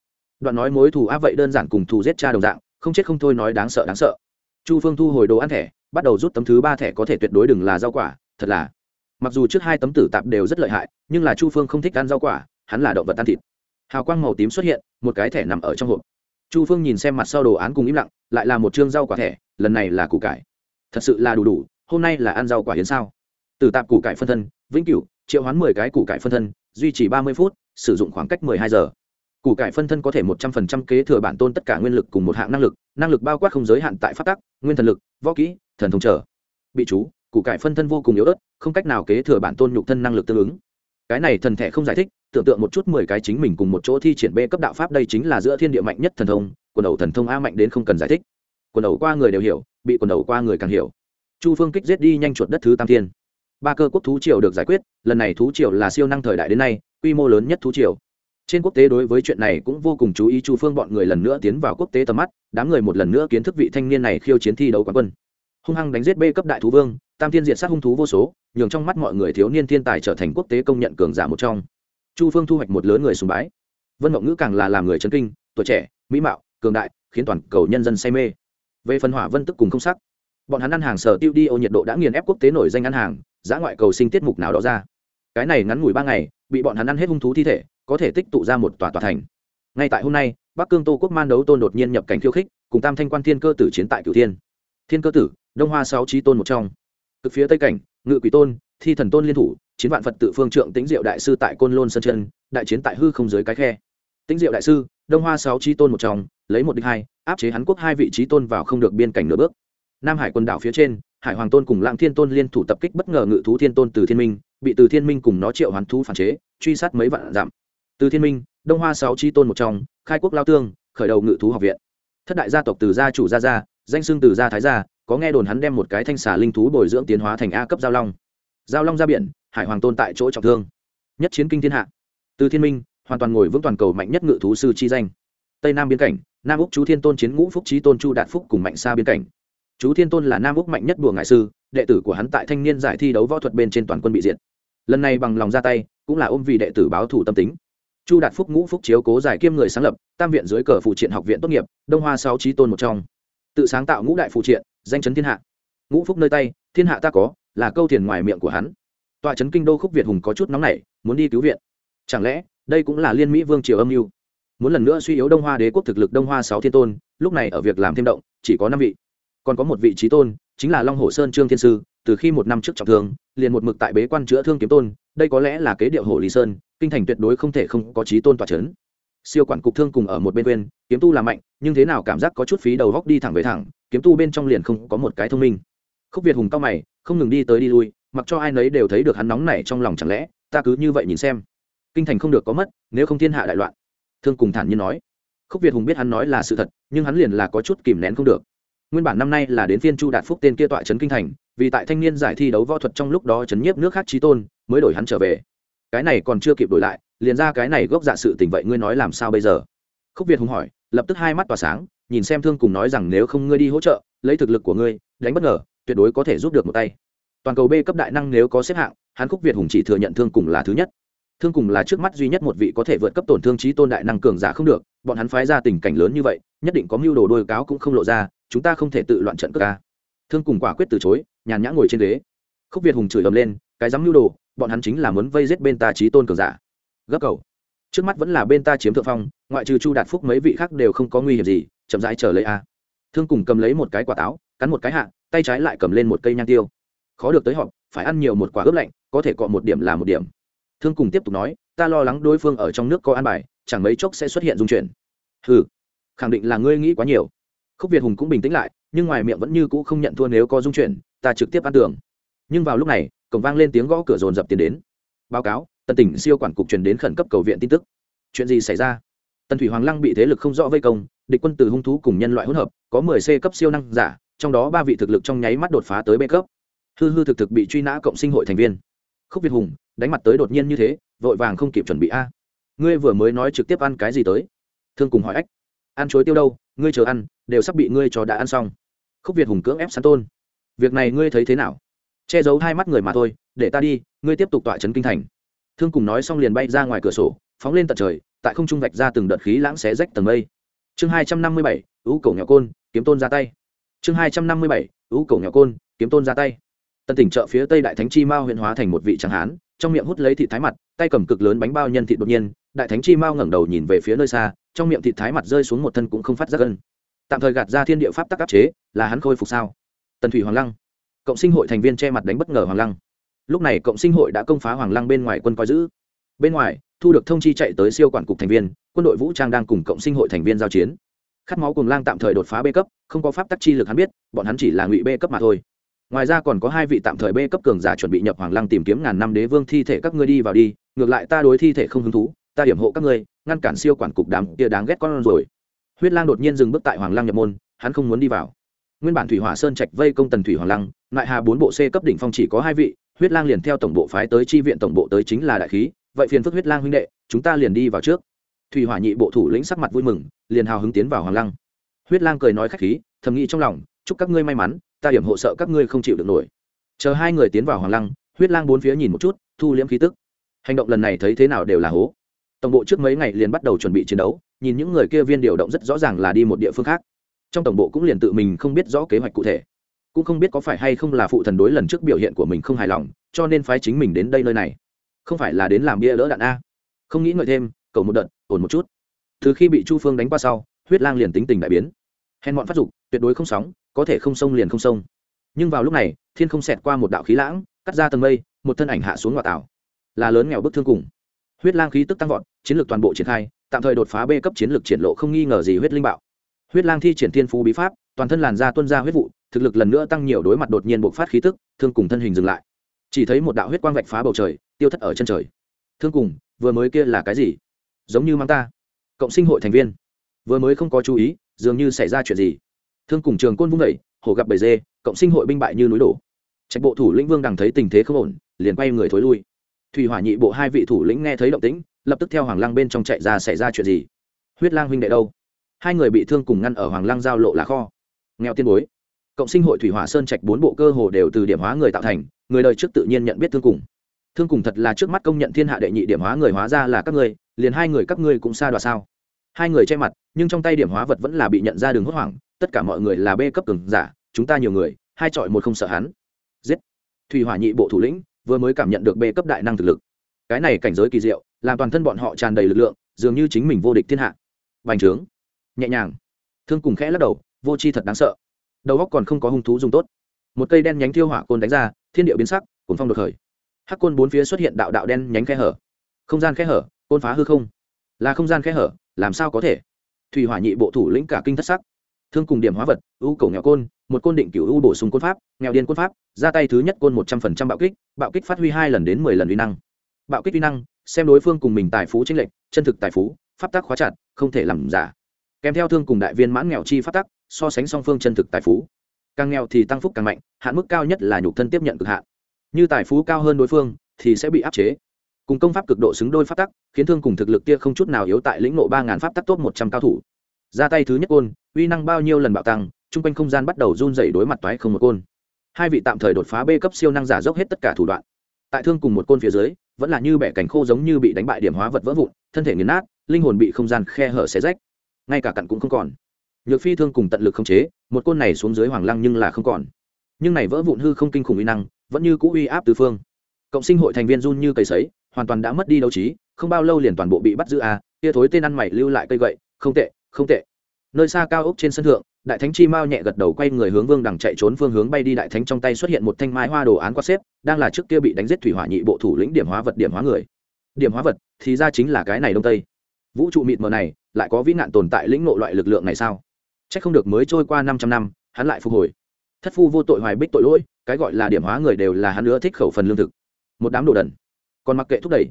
Đoạn nói mối thù áp vậy đơn giản cùng thù giết cha đồng dạng, không chết không thôi nói đáng sợ đáng sợ. Chu phương thu hồi đồ ăn thẻ, bắt đầu rút tấm thứ ba thẻ có thể tuyệt đối đừng là rau quả, thật là. Mặc dù trước hai tấm tử tạp đều rất lợi hại, nhưng là chu phương không thích ăn rau quả, hắn là động vật ăn thịt. Hào quang màu tím xuất hiện, một cái thẻ nằm ở trong hộp. Chu phương nhìn xem mặt sau đồ án cùng im lặng, lại là một chương rau quả thẻ, lần này là củ cải. Thật sự là đủ đủ, hôm nay là ăn rau quả hiến sao? Tử tạp củ cải phân thân, vĩnh cửu, triệu hoán mười cái củ cải phân thân, duy trì ba mươi phút sử dụng khoảng cách mười hai giờ. Củ cải phân thân có thể một trăm phần trăm kế thừa bản tôn tất cả nguyên lực cùng một hạng năng lực năng lực bao quát không giới hạn tại phát tắc, nguyên thần lực, võ kỹ, thần thông trở. Bị chú, củ cải phân thân vô cùng yếu ớt, không cách nào kế thừa bản tôn nhục thân năng lực tương ứng. Cái này thần thể không giải thích, tưởng tượng một chút mười cái chính mình cùng một chỗ thi triển b cấp đạo pháp đây chính là giữa thiên địa mạnh nhất thần thông, quần đầu thần thông a mạnh đến không cần giải thích. Quần đầu qua người đều hiểu, bị quần đầu qua người càng hiểu. Chu phương kích giết đi nhanh chuột đất thứ tam thiên. Ba cơ quốc thú triều được giải quyết, lần này thú triều là siêu năng thời đại đến nay quy mô lớn nhất thú triều. Trên quốc tế đối với chuyện này cũng vô cùng chú ý, chu phương bọn người lần nữa tiến vào quốc tế tầm mắt, đám người một lần nữa kiến thức vị thanh niên này khiêu chiến thi đấu quán quân. Hung hăng đánh giết b cấp đại thú vương, tam thiên diện sát hung thú vô số, nhường trong mắt mọi người thiếu niên thiên tài trở thành quốc tế công nhận cường giả một trong. Chu phương thu hoạch một lớn người sùng bái. Vân mộng ngữ càng là làm người chấn kinh, tuổi trẻ, mỹ mạo, cường đại, khiến toàn cầu nhân dân say mê. Về phần hỏa vân tức cùng không sắc, bọn hắn ăn hàng sở tiêu đi, ô nhiệt độ đã nghiền ép quốc tế nổi danh ăn hàng giã ngoại cầu sinh tiết mục nào đó ra cái này ngắn ngủi ba ngày, bị bọn hắn ăn hết hung thú thi thể, có thể tích tụ ra một tòa tòa thành. Ngay tại hôm nay, bắc cương tô quốc man đấu tôn đột nhiên nhập cảnh khiêu khích, cùng tam thanh quan thiên cơ tử chiến tại cửu thiên. Thiên cơ tử, đông hoa sáu trí tôn một trong. Cực phía tây cảnh, ngự quỷ tôn, thi thần tôn liên thủ, chiến vạn phật tự phương trượng tĩnh diệu đại sư tại côn lôn sơn chân đại chiến tại hư không dưới cái khe. Tĩnh diệu đại sư, đông hoa sáu trí tôn một trong, lấy một đích hai, áp chế hắn quốc hai vị trí tôn vào không được biên cảnh nửa bước. Nam hải quần đảo phía trên, hải hoàng tôn cùng lãng thiên tôn liên thủ tập kích bất ngờ ngự thú thiên tôn từ thiên minh bị từ thiên minh cùng nó triệu hoán thú phản chế, truy sát mấy vạn giảm từ thiên minh, đông hoa sáu tri tôn một trong, khai quốc lao tương, khởi đầu ngự thú học viện. Thất đại gia tộc từ gia chủ gia gia, danh xưng từ gia thái gia, có nghe đồn hắn đem một cái thanh xà linh thú bồi dưỡng tiến hóa thành a cấp giao long. Giao long ra biển, hải hoàng tôn tại chỗ trọng thương. Nhất chiến kinh thiên hạ. Từ thiên minh, hoàn toàn ngồi vững toàn cầu mạnh nhất ngự thú sư chi danh. Tây nam biên cảnh, nam úc chú thiên tôn chiến ngũ phúc trí tôn chu đạt phúc cùng mạnh xa biên cảnh. Chú thiên tôn là nam úc mạnh nhất bùa ngại sư đệ tử của hắn tại thanh niên giải thi đấu võ thuật bên trên toàn quân bị diệt. Lần này bằng lòng ra tay, cũng là ôm vì đệ tử báo thủ tâm tính. Chu đạt phúc ngũ phúc chiếu cố giải kiêm người sáng lập, tam viện dưới cờ phụ triện học viện tốt nghiệp, đông hoa sáu trí tôn một trong. Tự sáng tạo ngũ đại phụ triện, danh chấn thiên hạ. Ngũ phúc nơi tay, thiên hạ ta có, là câu tiền ngoài miệng của hắn. Tọa trấn kinh đô khúc việt hùng có chút nóng nảy, muốn đi cứu viện. Chẳng lẽ, đây cũng là liên mỹ vương triều âm mưu? Muốn lần nữa suy yếu đông hoa đế quốc thực lực đông hoa sáu thiên tôn, lúc này ở việc làm thêm động, chỉ có năm vị. Còn có một vị trí tôn chính là long hồ sơn trương thiên sư, từ khi một năm trước trọng thương, liền một mực tại bế quan chữa thương kiếm tôn, đây có lẽ là kế điệu hồ lý sơn, kinh thành tuyệt đối không thể không có trí tôn tòa c h ấ n siêu quản cục thương cùng ở một bên quên, kiếm tu là mạnh, nhưng thế nào cảm giác có chút phí đầu góc đi thẳng về thẳng, kiếm tu bên trong liền không có một cái thông minh. Khúc việt hùng cao mày, không ngừng đi tới đi lui, mặc cho ai nấy đều thấy được hắn nóng này trong lòng chẳng lẽ, ta cứ như vậy nhìn xem. Kinh thành không được có mất, nếu không thiên hạ đại loạn. Thương cùng thản nhiên nói. Khúc việt hùng biết hắn nói là sự thật, nhưng hắn liền là có chút kìm nén không được nguyên bản năm nay là đến phiên chu đạt phúc tên kia tọa trấn kinh thành, vì tại thanh niên giải thi đấu võ thuật trong lúc đó chấn nhiếp nước khác trí tôn, mới đổi hắn trở về. Cái này còn chưa kịp đổi lại, liền ra cái này gốc dạ sự tình vậy ngươi nói làm sao bây giờ? Khúc việt hùng hỏi, lập tức hai mắt tỏa sáng, nhìn xem thương cùng nói rằng nếu không ngươi đi hỗ trợ, lấy thực lực của ngươi, đánh bất ngờ, tuyệt đối có thể giúp được một tay. Toàn cầu b cấp đại năng nếu có xếp hạng, hắn khúc việt hùng chỉ thừa nhận thương cùng là thứ nhất. Thương cùng là trước mắt duy nhất một vị có thể vượt cấp tổn thương trí tôn đại năng cường giả không được, bọn hắn phái ra tình cảnh lớn như vậy, nhất định có mưu đồ đôi cáo cũng không lộ ra chúng ta không thể tự loạn trận cướp ca. Thương cùng quả quyết từ chối, nhàn nhã ngồi trên ghế. Khúc việt hùng chửi ầm lên, cái dám nhu đồ, bọn hắn chính là muốn vây giết bên ta trí tôn cường giả. Gấp cầu. Trước mắt vẫn là bên ta chiếm thượng phong, ngoại trừ chu đạt phúc mấy vị khác đều không có nguy hiểm gì, chậm rãi chờ lấy a. Thương cùng cầm lấy một cái quả táo, cắn một cái hạ, tay trái lại cầm lên một cây nhang tiêu. Khó được tới họp, phải ăn nhiều một quả ướp lạnh, có thể cọ một điểm là một điểm. Thương cùng tiếp tục nói, ta lo lắng đối phương ở trong nước có an bài, chẳng mấy chốc sẽ xuất hiện dung chuyển. Ừ khẳng định là ngươi nghĩ quá nhiều khúc việt hùng cũng bình tĩnh lại, nhưng ngoài miệng vẫn như cũ không nhận thua nếu có dung chuyển, ta trực tiếp ăn tưởng nhưng vào lúc này, cổng vang lên tiếng gõ cửa dồn dập tiến đến. Báo cáo, tần tỉnh siêu quản cục truyền đến khẩn cấp cầu viện tin tức. Chuyện gì xảy ra? Tần thủy hoàng lăng bị thế lực không rõ vây công, địch quân từ hung thú cùng nhân loại hỗn hợp, có mười c cấp siêu năng giả, trong đó ba vị thực lực trong nháy mắt đột phá tới b cấp. Hư hư thực thực bị truy nã cộng sinh hội thành viên. Khúc việt hùng, đánh mặt tới đột nhiên như thế, vội vàng không kịp chuẩn bị a. Ngươi vừa mới nói trực tiếp ăn cái gì tới? Thương cùng hỏi ách. Ăn chối tiêu đâu? Ngươi chờ ăn, đều sắp bị ngươi cho đã ăn xong. Khúc việt hùng cưỡng ép sắn tôn. Việc này ngươi thấy thế nào? Che giấu hai mắt người mà thôi, để ta đi, ngươi tiếp tục tọa trấn kinh thành. Thương cùng nói xong liền bay ra ngoài cửa sổ, phóng lên tận trời, tại không trung vạch ra từng đợt khí lãng xé rách tầng mây. Chương hai trăm năm mươi bảy ưu cổ nhỏ côn, kiếm tôn ra tay. Chương hai trăm năm mươi bảy ưu cổ nhỏ côn, kiếm tôn ra tay tân tỉnh chợ phía tây đại thánh chi mao huyện hóa thành một vị tráng hán, trong miệng hút lấy thịt thái mặt, tay cầm cực lớn bánh bao nhân thịt đột nhiên, đại thánh chi mao ngẩng đầu nhìn về phía nơi xa, trong miệng thịt thái mặt rơi xuống một thân cũng không phát ra gân tạm thời gạt ra thiên địa pháp tắc áp chế, là hắn khôi phục sao? Tần thủy hoàng lăng. Cộng sinh hội thành viên che mặt đánh bất ngờ hoàng lăng. Lúc này cộng sinh hội đã công phá hoàng lăng bên ngoài quân coi giữ. Bên ngoài, thu được thông chi chạy tới siêu quản cục thành viên, quân đội vũ trang đang cùng cộng sinh hội thành viên giao chiến. Khát máu cùng lang tạm thời đột phá b cấp, không có pháp tắc chi lực hắn biết, bọn hắn chỉ là ngụy b cấp mà thôi ngoài ra còn có hai vị tạm thời b cấp cường giả chuẩn bị nhập hoàng lăng tìm kiếm ngàn năm đế vương thi thể các ngươi đi vào đi, ngược lại ta đối thi thể không hứng thú, ta điểm hộ các ngươi, ngăn cản siêu quản cục đám kia đáng ghét con rồi. Huyết lang đột nhiên dừng bước tại hoàng lăng nhập môn, hắn không muốn đi vào. Nguyên bản thủy hỏa sơn trạch vây công tần thủy hoàng lăng, lại hà bốn bộ c cấp đỉnh phong chỉ có hai vị, huyết lang liền theo tổng bộ phái tới tri viện tổng bộ tới chính là đại khí, vậy phiền phức huyết lang huynh đệ, chúng ta liền đi vào trước. Thủy hỏa nhị bộ thủ lĩnh sắc mặt vui mừng, liền hào hứng tiến vào hoàng lăng. Huyết lang cười nói khách khí, thầm nghĩ trong lòng, chúc các ngươi may mắn ta điểm hộ sợ các ngươi không chịu được nổi. Chờ hai người tiến vào hoàng lăng, huyết lang bốn phía nhìn một chút, thu liễm khí tức. Hành động lần này thấy thế nào đều là hố. Tổng bộ trước mấy ngày liền bắt đầu chuẩn bị chiến đấu, nhìn những người kia viên điều động rất rõ ràng là đi một địa phương khác. Trong tổng bộ cũng liền tự mình không biết rõ kế hoạch cụ thể. Cũng không biết có phải hay không là phụ thần đối lần trước biểu hiện của mình không hài lòng, cho nên phái chính mình đến đây nơi này. Không phải là đến làm bia đỡ đạn a. Không nghĩ ngợi thêm, cầu một đợt, ổn một chút. Từ khi bị chu phương đánh qua sau, huyết lang liền tính tình đại biến. Hèn mọn phát dục, tuyệt đối không sóng có thể không sông liền không sông. Nhưng vào lúc này, thiên không xẹt qua một đạo khí lãng, cắt ra tầng mây, một thân ảnh hạ xuống ngoại tảo. Là lớn nghèo bức thương cùng. Huyết lang khí tức tăng vọt, chiến lược toàn bộ triển khai, tạm thời đột phá b cấp chiến lược triển lộ không nghi ngờ gì huyết linh bạo. Huyết lang thi triển thiên phú bí pháp, toàn thân làn da tuân ra huyết vụ, thực lực lần nữa tăng nhiều đối mặt đột nhiên bộc phát khí tức, thương cùng thân hình dừng lại. Chỉ thấy một đạo huyết quang vạch phá bầu trời, tiêu thất ở chân trời. Thương cùng, vừa mới kia là cái gì? Giống như mang ta. Cộng sinh hội thành viên. Vừa mới không có chú ý, dường như xảy ra chuyện gì thương cùng trường côn vung vẩy hổ gặp bầy dê, cộng sinh hội binh bại như núi đổ. Trạch bộ thủ lĩnh vương đằng thấy tình thế không ổn, liền quay người thối lui. Thủy hỏa nhị bộ hai vị thủ lĩnh nghe thấy động tĩnh, lập tức theo hoàng lăng bên trong chạy ra xảy ra chuyện gì? Huyết lang huynh đệ đâu? Hai người bị thương cùng ngăn ở hoàng lăng giao lộ là kho. Nghèo tiên bối. Cộng sinh hội thủy hỏa sơn trạch bốn bộ cơ hồ đều từ điểm hóa người tạo thành, người đời trước tự nhiên nhận biết thương cùng. Thương cùng thật là trước mắt công nhận thiên hạ đệ nhị điểm hóa người hóa ra là các ngươi, liền hai người các ngươi cũng xa đoạt sao? Hai người che mặt, nhưng trong tay điểm hóa vật vẫn là bị nhận ra đường hốt hoảng tất cả mọi người là bê cấp cường giả, chúng ta nhiều người, hai chọi một không sợ hắn. Giết. Thủy hỏa nhị bộ thủ lĩnh vừa mới cảm nhận được bê cấp đại năng thực lực. Cái này cảnh giới kỳ diệu, làm toàn thân bọn họ tràn đầy lực lượng, dường như chính mình vô địch thiên hạ. Bành trướng. Nhẹ nhàng. Thương cùng khẽ lắc đầu, vô c h i thật đáng sợ. Đầu góc còn không có hung thú dùng tốt. Một cây đen nhánh thiêu hỏa côn đánh ra, thiên địa biến sắc, cuốn phong đột khởi. Hắc côn bốn phía xuất hiện đạo đạo đen nhánh khe hở. Không gian khe hở, côn phá hư không. Là không gian khe hở, làm sao có thể? Thủy hỏa nhị bộ thủ lĩnh cả kinh thất sắc thương cùng điểm hóa vật, ưu cổ nghèo côn, một côn định cửu ưu bổ sung côn pháp, nghèo điên côn pháp, ra tay thứ nhất côn một trăm phần trăm bạo kích bạo kích phát huy hai lần đến mười lần uy năng. Bạo kích uy năng, xem đối phương cùng mình tài phú tranh lệch, chân thực tài phú, pháp tắc khóa chặt, không thể làm giả. Kèm theo thương cùng đại viên mãn nghèo chi pháp tắc, so sánh song phương chân thực tài phú. Càng nghèo thì tăng phúc càng mạnh, hạn mức cao nhất là nhục thân tiếp nhận cực hạn. Như tài phú cao hơn đối phương, thì sẽ bị áp chế. Cùng công pháp cực độ xứng đôi pháp tắc, khiến thương cùng thực lực kia không chút nào yếu tại lĩnh nộ ba ngàn pháp tắc tốt một trăm cao thủ ra tay thứ nhất côn, uy năng bao nhiêu lần bạo tăng, chung quanh không gian bắt đầu run dày đối mặt toái không một côn. Hai vị tạm thời đột phá b cấp siêu năng giả dốc hết tất cả thủ đoạn. Tại thương cùng một côn phía dưới, vẫn là như bẻ cảnh khô giống như bị đánh bại điểm hóa vật vỡ vụn, thân thể nghiền nát, linh hồn bị không gian khe hở xé rách. Ngay cả cặn cũng không còn. Nhược phi thương cùng tận lực không chế, một côn này xuống dưới hoàng lăng nhưng là không còn. Nhưng này vỡ vụn hư không kinh khủng uy năng, vẫn như cũ uy áp tứ phương. Cộng sinh hội thành viên run như cây sấy, hoàn toàn đã mất đi đấu trí, không bao lâu liền toàn bộ bị bắt giữ à kia thối tên ăn mày lưu lại cây gậy, không tệ không tệ. Nơi xa cao ốc trên sân thượng, đại thánh chi mao nhẹ gật đầu quay người hướng vương đằng chạy trốn phương hướng bay đi. Đại thánh trong tay xuất hiện một thanh mai hoa đồ án quát xếp, đang là trước kia bị đánh giết thủy hỏa nhị bộ thủ lĩnh điểm hóa vật, điểm hóa người. Điểm hóa vật thì ra chính là cái này đông tây. Vũ trụ mịt mờ này, lại có vĩ nạn tồn tại lĩnh ngộ loại lực lượng này sao? C h ắ c không được mới trôi qua năm trăm năm, hắn lại phục hồi. Thất phu vô tội hoài bích tội lỗi, cái gọi là điểm hóa người đều là hắn nữa thích khẩu phần lương thực. Một đám đồ đần. Còn mặc kệ thúc đẩy.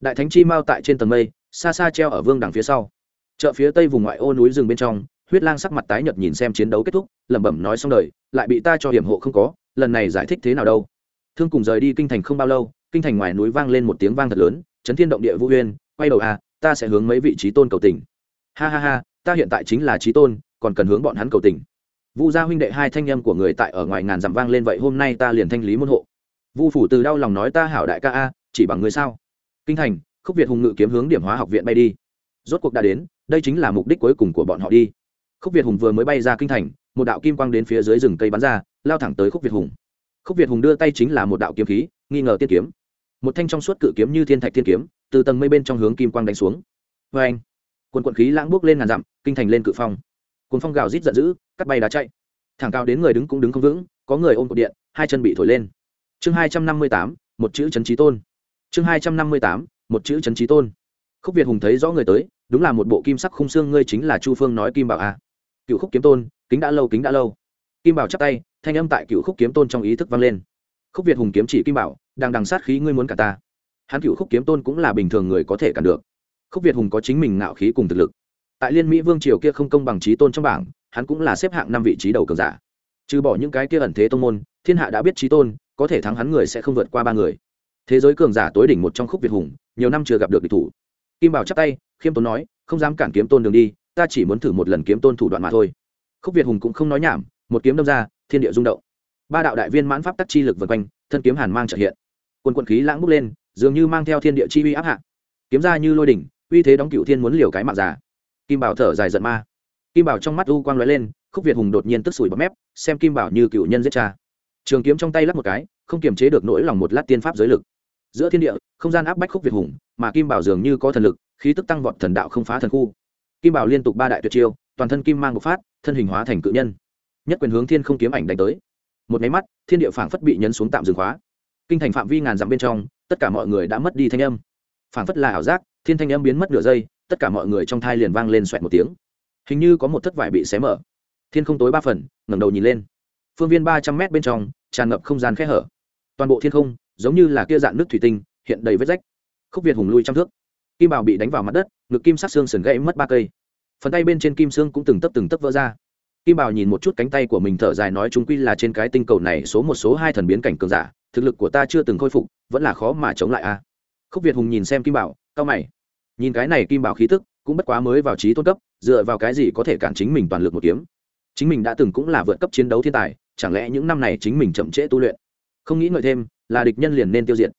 Đại thánh chi mao tại trên tầng mây, xa xa treo ở vương đằng phía sau chợ phía tây vùng ngoại ô núi rừng bên trong, huyết lang sắc mặt tái nhợt nhìn xem chiến đấu kết thúc, lẩm bẩm nói xong đời, lại bị ta cho hiểm hộ không có, lần này giải thích thế nào đâu? Thương cùng rời đi kinh thành không bao lâu, kinh thành ngoài núi vang lên một tiếng vang thật lớn, chấn thiên động địa vũ huyên quay đầu à ta sẽ hướng mấy vị trí tôn cầu tình. Ha ha ha, ta hiện tại chính là trí tôn, còn cần hướng bọn hắn cầu tình. Vu gia huynh đệ hai thanh âm của người tại ở ngoài ngàn dặm vang lên vậy hôm nay ta liền thanh lý môn hộ. Vu phủ từ đau lòng nói ta hảo đại ca a, chỉ bằng người sao? Kinh thành, khúc việt hùng ngự kiếm hướng điểm hóa học viện bay đi. Rốt cuộc đã đến đây chính là mục đích cuối cùng của bọn họ đi. Khúc việt hùng vừa mới bay ra kinh thành, một đạo kim quang đến phía dưới rừng cây bắn ra, lao thẳng tới khúc việt hùng. Khúc việt hùng đưa tay chính là một đạo kiếm khí, nghi ngờ tiên kiếm. Một thanh trong suốt cự kiếm như thiên thạch thiên kiếm, từ tầng mây bên trong hướng kim quang đánh xuống. Vê anh quần quận khí lãng bước lên ngàn dặm, kinh thành lên cự phong. Cuốn phong gào rít giận dữ, cắt bay đá chạy. Thẳng cao đến người đứng cũng đứng không vững, có người ôm cột điện, hai chân bị thổi lên. Chương hai trăm năm mươi tám, một chữ trấn trí tôn. Chương hai trăm năm mươi tám, một chữ trấn trí tôn. Khúc việt hùng thấy rõ người tới đúng là một bộ kim sắc khung xương, ngươi chính là chu phương nói kim bảo a à. cựu khúc kiếm tôn, kính đã lâu, kính đã lâu. Kim bảo chắp tay, thanh âm tại cựu khúc kiếm tôn trong ý thức vang lên. Khúc việt hùng kiếm chỉ kim bảo, đang đằng sát khí ngươi muốn cả ta. Hắn cựu khúc kiếm tôn cũng là bình thường người có thể cản được. Khúc việt hùng có chính mình ngạo khí cùng thực lực. Tại liên mỹ vương triều kia không công bằng trí tôn trong bảng, hắn cũng là xếp hạng năm vị trí đầu cường giả. Trừ bỏ những cái kia ẩn thế tông môn, thiên hạ đã biết trí tôn, có thể thắng hắn người sẽ không vượt qua ba người. Thế giới cường giả tối đỉnh một trong khúc việt hùng, nhiều năm chưa gặp được địch thủ. Kim bảo chắp tay khiêm tốn nói, không dám cản kiếm tôn đường đi, ta chỉ muốn thử một lần kiếm tôn thủ đoạn mà thôi. Khúc việt hùng cũng không nói nhảm, một kiếm đâm ra, thiên địa rung động. Ba đạo đại viên mãn pháp tắc chi lực vượt quanh, thân kiếm hàn mang trợ hiện. Quân quận khí lãng bốc lên, dường như mang theo thiên địa chi uy áp hạ. Kiếm ra như lôi đỉnh, uy thế đóng cựu thiên muốn liều cái mạng già. Kim bảo thở dài giận ma. Kim bảo trong mắt u quang lóe lên, khúc việt hùng đột nhiên tức sủi bọt mép, xem kim bảo như cựu nhân giết cha. Trường kiếm trong tay lắp một cái, không kiềm chế được nỗi lòng một lát tiên pháp giới lực giữa thiên địa, không gian áp bách khúc việt hùng, mà kim bảo dường như có thần lực, khí tức tăng vọt thần đạo không phá thần khu. Kim bảo liên tục ba đại tuyệt chiêu, toàn thân kim mang bộc phát, thân hình hóa thành cự nhân. Nhất quyền hướng thiên không kiếm ảnh đánh tới. Một máy mắt, thiên địa phảng phất bị nhấn xuống tạm dừng khóa. Kinh thành phạm vi ngàn dặm bên trong, tất cả mọi người đã mất đi thanh âm. Phảng phất là ảo giác, thiên thanh âm biến mất nửa giây, tất cả mọi người trong thai liền vang lên xoẹt một tiếng. Hình như có một thất vải bị xé mở. Thiên không tối ba phần, ngẩng đầu nhìn lên. Phương viên ba trăm mét bên trong, tràn ngập không gian khe hở. Toàn bộ thiên không giống như là kia dạng nước thủy tinh, hiện đầy vết rách. Khúc việt hùng lui trăm thước. Kim bảo bị đánh vào mặt đất, ngực kim sắc xương sườn gãy mất ba cây. Phần tay bên trên kim xương cũng từng tấp từng tấp vỡ ra. Kim bảo nhìn một chút cánh tay của mình thở dài nói chúng quy là trên cái tinh cầu này số một số hai thần biến cảnh cường giả, thực lực của ta chưa từng khôi phục, vẫn là khó mà chống lại a. Khúc việt hùng nhìn xem kim bảo cao mày. Nhìn cái này kim bảo khí tức, cũng bất quá mới vào trí tôn cấp, dựa vào cái gì có thể cản chính mình toàn lực một kiếm? Chính mình đã từng cũng là vượt cấp chiến đấu thiên tài, chẳng lẽ những năm này chính mình chậm trễ tu luyện? Không nghĩ ngợi thêm là địch nhân liền nên tiêu diệt.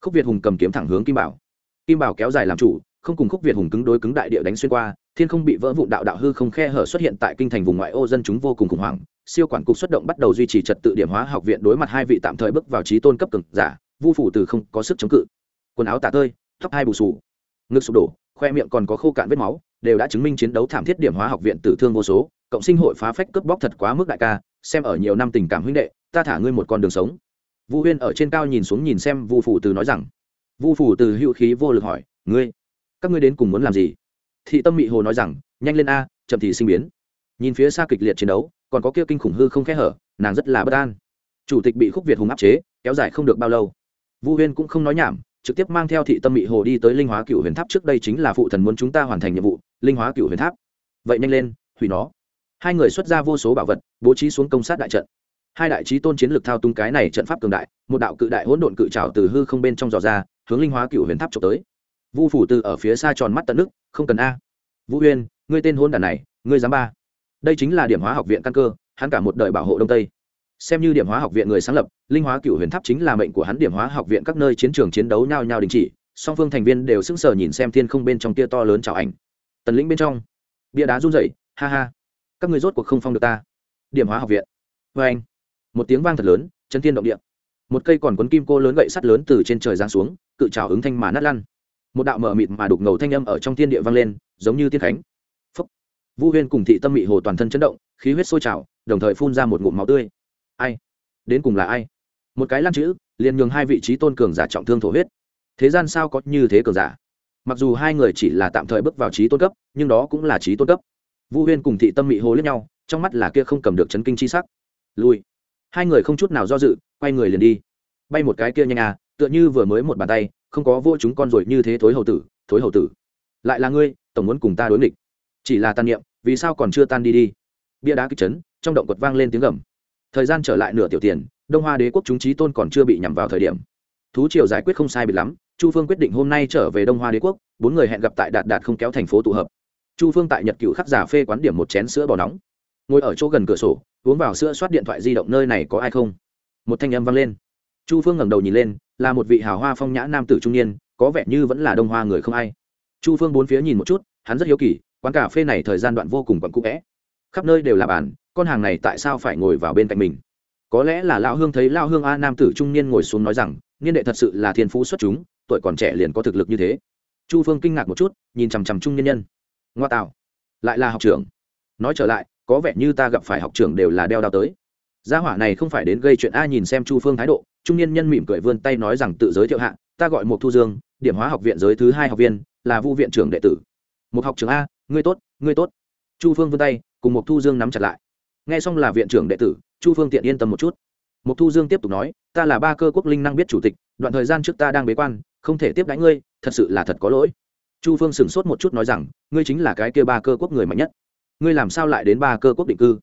Khúc việt hùng cầm kiếm thẳng hướng kim bảo. Kim bảo kéo dài làm chủ, không cùng khúc việt hùng cứng đối cứng đại địa đánh xuyên qua, thiên không bị vỡ vụn đạo đạo hư không khe hở xuất hiện tại kinh thành vùng ngoại ô, dân chúng vô cùng khủng hoảng. Siêu quản cục xuất động bắt đầu duy trì trật tự điểm hóa học viện đối mặt hai vị tạm thời bước vào trí tôn cấp cực giả, vu phủ từ không có sức chống cự. Quần áo tả tơi, tóc hai bù sù ngực sụp đổ, khoe miệng còn có khô cạn vết máu, đều đã chứng minh chiến đấu thảm thiết điểm hóa học viện tử thương vô số. Cộng sinh hội phá phách cướp bóc thật quá mức đại ca, xem ở nhiều năm tình cảm huynh đệ, ta thả ngươi một con đường sống vu huyên ở trên cao nhìn xuống nhìn xem vu phủ từ nói rằng, vu phủ từ hữu khí vô lực hỏi, ngươi, các ngươi đến cùng muốn làm gì? Thị tâm mị hồ nói rằng, nhanh lên a, chậm thì sinh biến. Nhìn phía xa kịch liệt chiến đấu, còn có kia kinh khủng hư không khẽ hở, nàng rất là bất an. Chủ tịch bị khúc việt hùng áp chế, kéo dài không được bao lâu. Vu huyên cũng không nói nhảm, trực tiếp mang theo thị tâm mị hồ đi tới linh hóa cựu huyền tháp trước đây chính là phụ thần muốn chúng ta hoàn thành nhiệm vụ, linh hóa cựu huyền tháp. Vậy nhanh lên, hủy nó. Hai người xuất ra vô số bảo vật, bố trí xuống công sát đại trận hai đại trí tôn chiến lược thao tung cái này trận pháp cường đại, một đạo cự đại hỗn độn cự trào từ hư không bên trong dò ra, hướng linh hóa cựu huyền tháp trộm tới. Vu phủ từ ở phía xa tròn mắt tận nước, không cần a. Vũ huyên ngươi tên hôn đản này, ngươi dám ba. Đây chính là điểm hóa học viện căn cơ, hắn cả một đời bảo hộ đông tây. Xem như điểm hóa học viện người sáng lập, linh hóa cựu huyền tháp chính là mệnh của hắn điểm hóa học viện các nơi chiến trường chiến đấu nhau nhau đình chỉ, song phương thành viên đều sững sờ nhìn xem thiên không bên trong tia to lớn chào ảnh. Tần lĩnh bên trong, bia đá run rẩy, ha ha. Các người rốt cuộc không phong được ta. Điểm hóa học viện. Vê anh một tiếng vang thật lớn chân thiên động địa. Một cây còn quấn kim cô lớn gậy sắt lớn từ trên trời giáng xuống, cự trào ứng thanh mà nát lăn. Một đạo mở mịt mà đục ngầu thanh âm ở trong thiên địa vang lên, giống như tiên khánh. Phúc. Vu huyên cùng thị tâm mị hồ toàn thân chấn động, khí huyết sôi trào, đồng thời phun ra một ngụm máu tươi. Ai? Đến cùng là ai? Một cái lăn chữ, liền nhường hai vị trí tôn cường giả trọng thương thổ huyết. Thế gian sao có như thế cường giả? Mặc dù hai người chỉ là tạm thời bước vào trí tôn cấp, nhưng đó cũng là trí tôn cấp. Vu huyên cùng thị tâm mị hồ lẫn nhau, trong mắt là kia không cầm được chấn kinh chi sắc. Lui hai người không chút nào do dự, quay người liền đi. Bay một cái kia nhanh à tựa như vừa mới một bàn tay, không có vô chúng con rồi như thế thối hầu tử, thối hầu tử. Lại là ngươi, tổng muốn cùng ta đối nghịch. Chỉ là tàn niệm, vì sao còn chưa tan đi đi? Bia đá kịch chấn, trong động quật vang lên tiếng gầm. Thời gian trở lại nửa tiểu tiền, đông hoa đế quốc chúng trí tôn còn chưa bị nhằm vào thời điểm. Thú triều giải quyết không sai bị lắm, chu phương quyết định hôm nay trở về đông hoa đế quốc, bốn người hẹn gặp tại đạt đạt không kéo thành phố tụ hợp. Chu phương tại nhật cựu khắc giả phê quán điểm một chén sữa bò nóng. Ngồi ở chỗ gần cửa sổ uống vào sữa soát điện thoại di động nơi này có ai không? Một thanh âm vang lên. Chu phương ngẩng đầu nhìn lên, là một vị hào hoa phong nhã nam tử trung niên, có vẻ như vẫn là đông hoa người không ai. Chu phương bốn phía nhìn một chút, hắn rất hiếu kỳ, quán cà phê này thời gian đoạn vô cùng quặn cũ vẽ. Khắp nơi đều là bàn, con hàng này tại sao phải ngồi vào bên cạnh mình? Có lẽ là lão hương thấy Lão hương a nam tử trung niên ngồi xuống nói rằng, niên đệ thật sự là thiên phú xuất chúng, tuổi còn trẻ liền có thực lực như thế. Chu phương kinh ngạc một chút, nhìn chằm chằm trung niên nhân. Ngoa tạo, lại là học trưởng. Nói trở lại có vẻ như ta gặp phải học trưởng đều là đeo đao tới. Gia hỏa này không phải đến gây chuyện a nhìn xem chu phương thái độ, trung niên nhân mỉm cười vươn tay nói rằng tự giới thiệu hạ, ta gọi một thu dương, điểm hóa học viện giới thứ hai học viên, là vu viện trưởng đệ tử. Một học trưởng a, ngươi tốt ngươi tốt. Chu phương vươn tay, cùng một thu dương nắm chặt lại. Nghe xong là viện trưởng đệ tử, chu phương tiện yên tâm một chút. Một thu dương tiếp tục nói, ta là ba cơ quốc linh năng biết chủ tịch, đoạn thời gian trước ta đang bế quan, không thể tiếp đánh ngươi, thật sự là thật có lỗi. Chu phương sửng sốt một chút nói rằng, ngươi chính là cái kia ba cơ quốc người mạnh nhất ngươi làm sao lại đến ba cơ quốc định cư?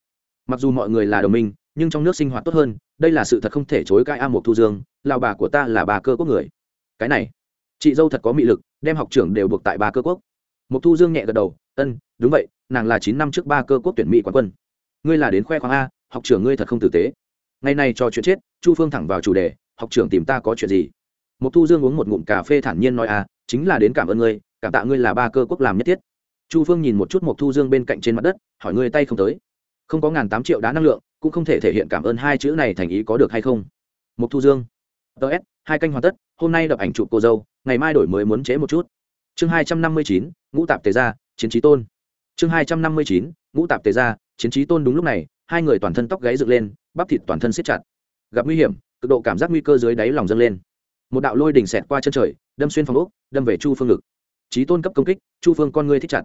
Mặc dù mọi người là đồng minh, nhưng trong nước sinh hoạt tốt hơn, đây là sự thật không thể chối cãi a một thu dương lào bà của ta là ba cơ quốc người. Cái này, chị dâu thật có mị lực, đem học trưởng đều buộc tại ba cơ quốc. Một thu dương nhẹ gật đầu, ân, đúng vậy, nàng là chín năm trước ba cơ quốc tuyển mỹ quán quân. Ngươi là đến khoe khoang a, học trưởng ngươi thật không tử tế. Ngày nay cho chuyện chết, chu phương thẳng vào chủ đề, học trưởng tìm ta có chuyện gì? Một thu dương uống một ngụm cà phê thản nhiên nói a chính là đến cảm ơn ngươi, cảm tạ ngươi là ba cơ quốc làm nhất thiết chu phương nhìn một chút mộc thu dương bên cạnh trên mặt đất, hỏi ngươi tay không tới. Không có ngàn tám triệu đá năng lượng, cũng không thể thể hiện cảm ơn hai chữ này thành ý có được hay không. Mộc thu dương. Ts hai canh hoàn tất, hôm nay đập ảnh chụp cô dâu, ngày mai đổi mới muốn chế một chút. Chương hai trăm năm mươi chín, ngũ tạp tề gia, chiến trí tôn. Chương hai trăm năm mươi chín, ngũ tạp tề gia, chiến trí tôn đúng lúc này, hai người toàn thân tóc gáy dựng lên, bắp thịt toàn thân siết chặt. Gặp nguy hiểm, cực độ cảm giác nguy cơ dưới đáy lòng dâng lên. Một đạo lôi đỉnh xẹt qua chân trời, đâm xuyên phòng úc đâm về chu phương ngực trí tôn cấp công kích chu phương con ngươi thích chặt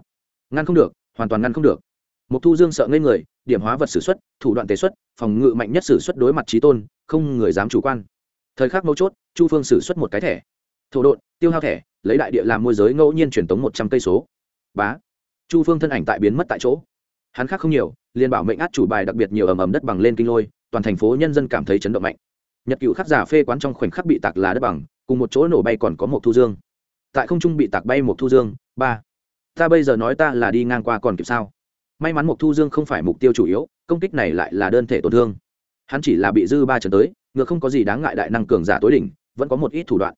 ngăn không được hoàn toàn ngăn không được Mục Thu Dương sợ ngây người, điểm hóa vật sử xuất, thủ đoạn tế xuất, phòng ngự mạnh nhất sử xuất đối mặt chí tôn, không người dám chủ quan. Thời khắc mấu chốt, Chu Phương sử xuất một cái thẻ. Thổ độn, tiêu hao thẻ, lấy đại địa làm môi giới ngẫu nhiên truyền tống một trăm cây số. Bá. Chu Phương thân ảnh tại biến mất tại chỗ. Hắn khác không nhiều, liền bảo mệnh át chủ bài đặc biệt nhiều ầm ầm đất bằng lên kinh lôi, toàn thành phố nhân dân cảm thấy chấn động mạnh. Nhật Cựu khắc giả phê quán trong khoảnh khắc bị tạc là đất bằng, cùng một chỗ nổ bay còn có một thu dương. Tại không trung bị tạc bay một thu dương, ba. Ta bây giờ nói ta là đi ngang qua còn kịp sao? may mắn một thu dương không phải mục tiêu chủ yếu công kích này lại là đơn thể tổn thương. Hắn chỉ là bị dư ba trận tới ngược không có gì đáng ngại đại năng cường giả tối đỉnh vẫn có một ít thủ đoạn.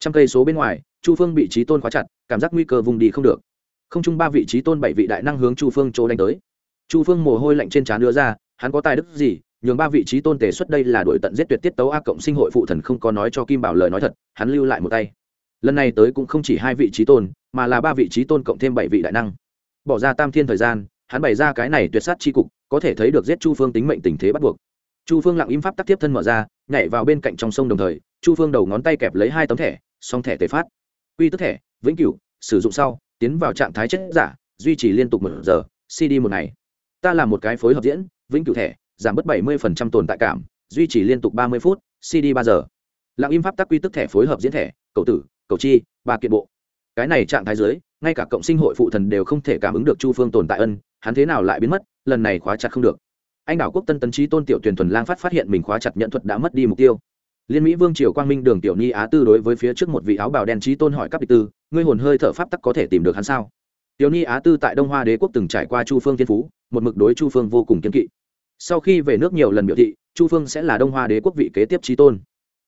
Trăm cây số bên ngoài chu phương bị trí tôn khóa chặt cảm giác nguy cơ vùng đi không được. Không chung ba vị trí tôn bảy vị đại năng hướng chu phương chỗ đánh tới. Chu phương mồ hôi lạnh trên trán đưa ra hắn có tài đức gì nhường ba vị trí tôn tề xuất đây là đội tận giết tuyệt tiết tấu a cộng sinh hội phụ thần không có nói cho kim bảo lời nói thật hắn lưu lại một tay lần này tới cũng không chỉ hai vị trí tôn, mà là ba vị trí tôn cộng thêm bảy vị đại năng. Bỏ ra tam thiên thời gian, hắn bày ra cái này tuyệt sát chi cục, có thể thấy được giết chu phương tính mệnh tình thế bắt buộc. Chu phương lặng im pháp tắc tiếp thân mở ra, nhảy vào bên cạnh trong sông đồng thời, chu phương đầu ngón tay kẹp lấy hai tấm thẻ, song thẻ tề phát. Quy tức thẻ, vĩnh cửu, sử dụng sau, tiến vào trạng thái chết giả, duy trì liên tục một giờ, cd một ngày. Ta làm một cái phối hợp diễn, vĩnh cửu thẻ, giảm bớt bảy mươi tồn tại cảm, duy trì liên tục ba mươi phút, cd ba giờ. Lặng im pháp tắc quy tức thẻ phối hợp diễn thẻ cầu tử cầu chi, ba kiện bộ. Cái này trạng thái dưới, ngay cả cộng sinh hội phụ thần đều không thể cảm ứng được chu phương tồn tại ân, hắn thế nào lại biến mất, lần này khóa chặt không được. Anh đảo quốc tân tấn trí tôn tiểu tuyển thuần lang phát phát hiện mình khóa chặt nhận thuật đã mất đi mục tiêu. Liên mỹ vương triều quang minh đường tiểu ni á tư đối với phía trước một vị áo bào đen trí tôn hỏi các địch tư ngươi hồn hơi thở pháp tắc có thể tìm được hắn sao? Tiểu ni á tư tại đông hoa đế quốc từng trải qua chu phương thiên phú, một mực đối chu phương vô cùng kiên kỵ. Sau khi về nước nhiều lần biểu thị, chu phương sẽ là đông hoa đế quốc vị kế tiếp trí tôn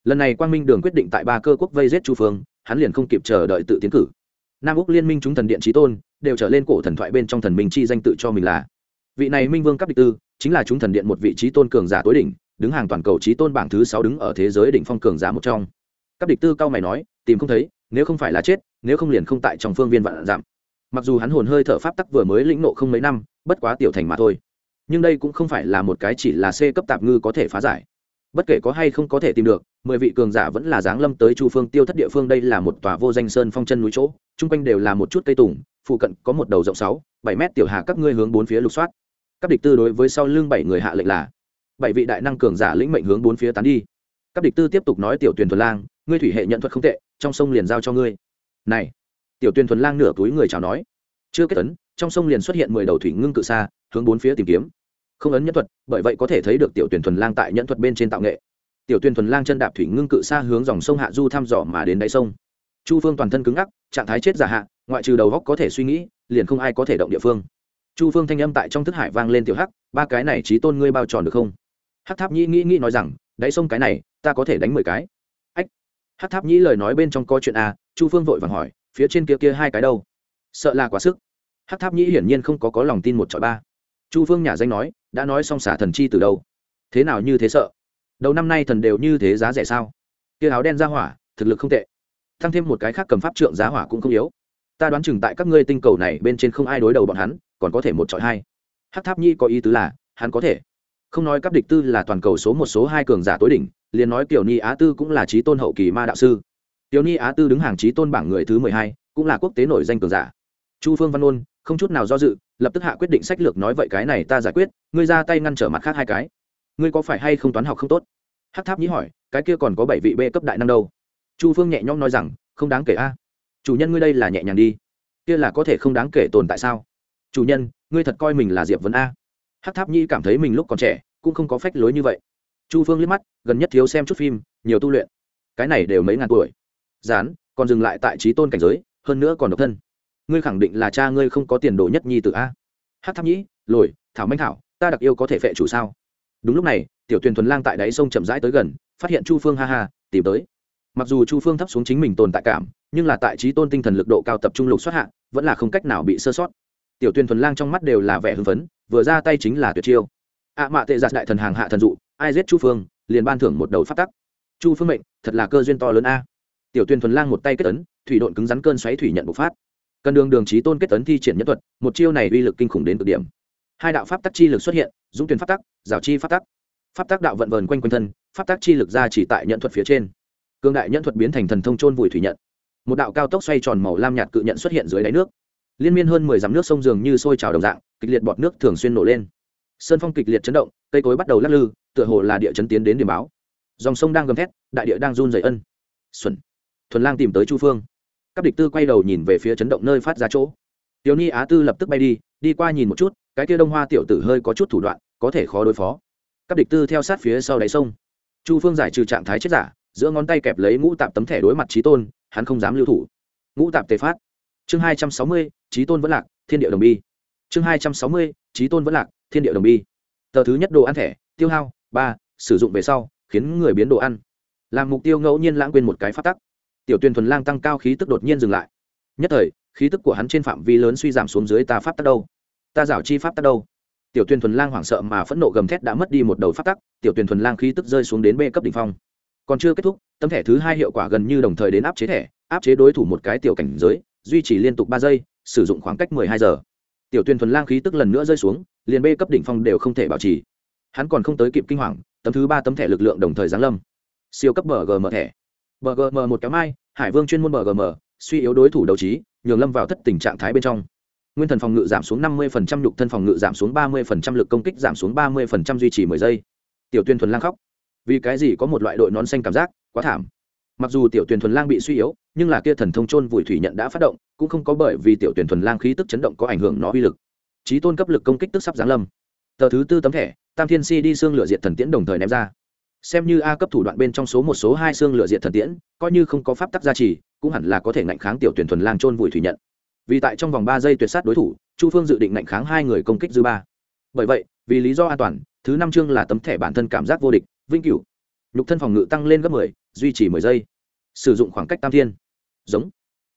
lần này quang minh đường quyết định tại ba cơ quốc vây giết chu phương, hắn liền không kịp chờ đợi tự tiến cử. Nam úc liên minh chúng thần điện trí tôn đều trở lên cổ thần thoại bên trong thần minh chi danh tự cho mình là. Vị này minh vương cấp địch tư chính là chúng thần điện một vị trí tôn cường giả tối đỉnh, đứng hàng toàn cầu trí tôn bảng thứ sáu đứng ở thế giới đỉnh phong cường giả một trong. Cấp địch tư cao mày nói, tìm không thấy, nếu không phải là chết, nếu không liền không tại trong phương viên vạn giảm mặc dù hắn hồn hơi thở pháp tắc vừa mới lĩnh nộ không mấy năm, bất quá tiểu thành mà thôi. Nhưng đây cũng không phải là một cái chỉ là c cấp tạp ngư có thể phá giải bất kể có hay không có thể tìm được, mười vị cường giả vẫn là giáng lâm tới chu phương tiêu thất địa phương, đây là một tòa vô danh sơn phong chân núi chỗ, chung quanh đều là một chút cây tùng, phụ cận có một đầu rộng sáu, bảy mét tiểu hà các ngươi hướng bốn phía lục soát. Các địch tư đối với sau lưng bảy người hạ lệnh là, bảy vị đại năng cường giả lĩnh mệnh hướng bốn phía tán đi. Các địch tư tiếp tục nói tiểu tuyền thuần lang, ngươi thủy hệ nhận thuật không tệ, trong sông liền giao cho ngươi. Này, tiểu tuyền thuần lang nửa túi người chào nói, chưa kết tấn trong sông liền xuất hiện mười đầu thủy ngưng cự xa hướng bốn phía tìm kiếm không ấn nhẫn thuật bởi vậy có thể thấy được tiểu tuyển thuần lang tại nhẫn thuật bên trên tạo nghệ. Tiểu tuyển thuần lang chân đạp thủy ngưng cự xa hướng dòng sông hạ du thăm dò mà đến đáy sông. Chu phương toàn thân cứng ngắc trạng thái chết giả hạ ngoại trừ đầu góc có thể suy nghĩ liền không ai có thể động địa phương. Chu phương thanh âm tại trong thức hải vang lên tiểu hắc ba cái này trí tôn ngươi bao tròn được không? Hắc tháp nhĩ nghĩ nghĩ nói rằng đáy sông cái này ta có thể đánh mười cái. Ách. Hắc tháp nhĩ lời nói bên trong có chuyện a à, chu phương vội vàng hỏi phía trên kia kia hai cái đâu? Sợ là quá sức. Hắc tháp nhĩ hiển nhiên không có có lòng tin một chọi ba. Chu phương nhà danh nói đã nói xong xả thần chi từ đâu? Thế nào như thế sợ? Đầu năm nay thần đều như thế giá rẻ sao? Kia áo đen ra hỏa, thực lực không tệ. Tăng thêm một cái khác cầm pháp trượng giá hỏa cũng không yếu. Ta đoán chừng tại các ngươi tinh cầu này bên trên không ai đối đầu bọn hắn, còn có thể một chọi hai. Hát tháp nhi có ý tứ là, hắn có thể. Không nói cấp địch tư là toàn cầu số một, số hai cường giả tối đỉnh, liền nói tiểu ni á tư cũng là trí tôn hậu kỳ ma đạo sư. Tiểu ni á tư đứng hàng trí tôn bảng người thứ mười hai, cũng là quốc tế nổi danh cường giả. Chu phương văn ôn không chút nào do dự lập tức hạ quyết định sách lược nói vậy cái này ta giải quyết, ngươi ra tay ngăn trở mặt khác hai cái. Ngươi có phải hay không toán học không tốt? Hắc tháp nhĩ hỏi, cái kia còn có bảy vị b cấp đại năng đâu? Chu phương nhẹ nhõm nói rằng, không đáng kể a. Chủ nhân ngươi đây là nhẹ nhàng đi. Kia là có thể không đáng kể tồn tại sao? Chủ nhân, ngươi thật coi mình là diệp vấn a. Hắc tháp Nhĩ cảm thấy mình lúc còn trẻ, cũng không có phách lối như vậy. Chu phương liếc mắt, gần nhất thiếu xem chút phim, nhiều tu luyện. Cái này đều mấy ngàn tuổi. Dán còn dừng lại tại trí tôn cảnh giới, hơn nữa còn độc thân ngươi khẳng định là cha ngươi không có tiền đồ nhất nhi tự a? Hát tháp nhĩ, lồi, thảo manh thảo, ta đặc yêu có thể phệ chủ sao? Đúng lúc này, tiểu tuyền thuần lang tại đáy sông chậm rãi tới gần, phát hiện chu phương ha ha, tìm tới. Mặc dù chu phương thấp xuống chính mình tồn tại cảm, nhưng là tại trí tôn tinh thần lực độ cao tập trung lục xuất hạ, vẫn là không cách nào bị sơ sót. Tiểu tuyền thuần lang trong mắt đều là vẻ hưng phấn, vừa ra tay chính là tuyệt chiêu. Ạ mạ tệ giặt đại thần hàng hạ thần dụ, ai giết chu phương, liền ban thưởng một đầu phát tắc. Chu phương mệnh, thật là cơ duyên to lớn a. Tiểu tuyền thuần lang một tay kết tấn thủy độn cứng rắn cơn xoáy thủy nhận bộc phát cần đường đường trí tôn kết tấn thi triển nhân thuật, một chiêu này uy lực kinh khủng đến cực điểm. Hai đạo pháp tắc chi lực xuất hiện, dũng tuyển pháp tắc giảo chi pháp tắc. Pháp tắc đạo vận vờn quanh quanh thân, pháp tắc chi lực ra chỉ tại nhận thuật phía trên. Cương đại nhận thuật biến thành thần thông trôn vùi thủy nhận. Một đạo cao tốc xoay tròn màu lam nhạt cự nhận xuất hiện dưới đáy nước. Liên miên hơn mười dặm nước sông dường như sôi trào đồng dạng, kịch liệt bọt nước thường xuyên nổ lên. Sơn phong kịch liệt chấn động, cây cối bắt đầu lắc lư, tựa hồ là địa chấn tiến đến điểm báo. Dòng sông đang gầm thét, đại địa đang run dày ân. Xuẩn thuần lang tìm tới chu phương các địch tư quay đầu nhìn về phía chấn động nơi phát ra chỗ. Tiểu ni á tư lập tức bay đi đi qua nhìn một chút, cái kia đông hoa tiểu tử hơi có chút thủ đoạn, có thể khó đối phó. Các địch tư theo sát phía sau đáy sông. Chu phương giải trừ trạng thái chết giả, giữa ngón tay kẹp lấy ngũ tạp tấm thẻ đối mặt trí tôn, hắn không dám lưu thủ. Ngũ tạp tề phát. Chương hai trăm sáu mươi trí tôn vẫn lạc, thiên địa đồng bi. Chương hai trăm sáu mươi trí tôn vẫn lạc, thiên địa đồng bi. Tờ thứ nhất đồ ăn thẻ, tiêu hao, ba, sử dụng về sau, khiến người biến đồ ăn. Làm mục tiêu ngẫu nhiên lãng quên một cái phát tắc tiểu Tuyên thuần lang tăng cao khí tức đột nhiên dừng lại. Nhất thời, khí tức của hắn trên phạm vi lớn suy giảm xuống dưới ta pháp tắc đâu? Ta giảo chi pháp tắc đâu? Tiểu Tuyên thuần lang hoảng sợ mà phẫn nộ gầm thét đã mất đi một đầu pháp tắc, tiểu Tuyên thuần lang khí tức rơi xuống đến b cấp đ ỉ n h phong. Còn chưa kết thúc, tấm thẻ thứ hai hiệu quả gần như đồng thời đến áp chế thẻ, áp chế đối thủ một cái tiểu cảnh giới, duy trì liên tục ba giây, sử dụng khoảng cách mười hai giờ. Tiểu Tuyên thuần lang khí tức lần nữa rơi xuống, liền b cấp đỉnh phong đều không thể bảo trì. Hắn còn không tới kịp kinh hoàng, tấm thứ ba tấm thẻ lực lượng đồng thời giáng lâm. Siêu cấp bờ gm thẻ bgm một kéo mai, hải vương chuyên môn bgm suy yếu đối thủ đấu trí, nhường lâm vào thất tình trạng thái bên trong. Nguyên thần phòng ngự giảm xuống năm mươi phần trăm, nhục thân phòng ngự giảm xuống ba mươi phần trăm, lực công kích giảm xuống ba mươi phần trăm, duy trì mười giây. Tiểu tuyên thuần lang khóc. Vì cái gì có một loại đội nón xanh cảm giác, quá thảm. Mặc dù tiểu tuyển thuần lang bị suy yếu, nhưng là kia thần thông trôn vùi thủy nhận đã phát động, cũng không có bởi vì tiểu tuyển thuần lang khí tức chấn động có ảnh hưởng nó uy lực. Trí tôn cấp lực công kích tức sắp giáng lâm. Tờ thứ tư tấm thẻ, tam thiên si đi xương lửa diệt thần tiễn đồng thời ném ra xem như a cấp thủ đoạn bên trong số một số hai xương lựa diện thần tiễn, coi như không có pháp tắc gia trì, cũng hẳn là có thể ngạnh kháng tiểu tuyển thuần lang trôn vùi thủy nhận. Vì tại trong vòng ba giây tuyệt sát đối thủ, chu phương dự định ngạnh kháng hai người công kích dư ba. Bởi vậy, vì lý do an toàn, thứ năm chương là tấm thẻ bản thân cảm giác vô địch vinh cửu. Nhục thân phòng ngự tăng lên gấp mười, duy trì mười giây. Sử dụng khoảng cách tam thiên. Giống.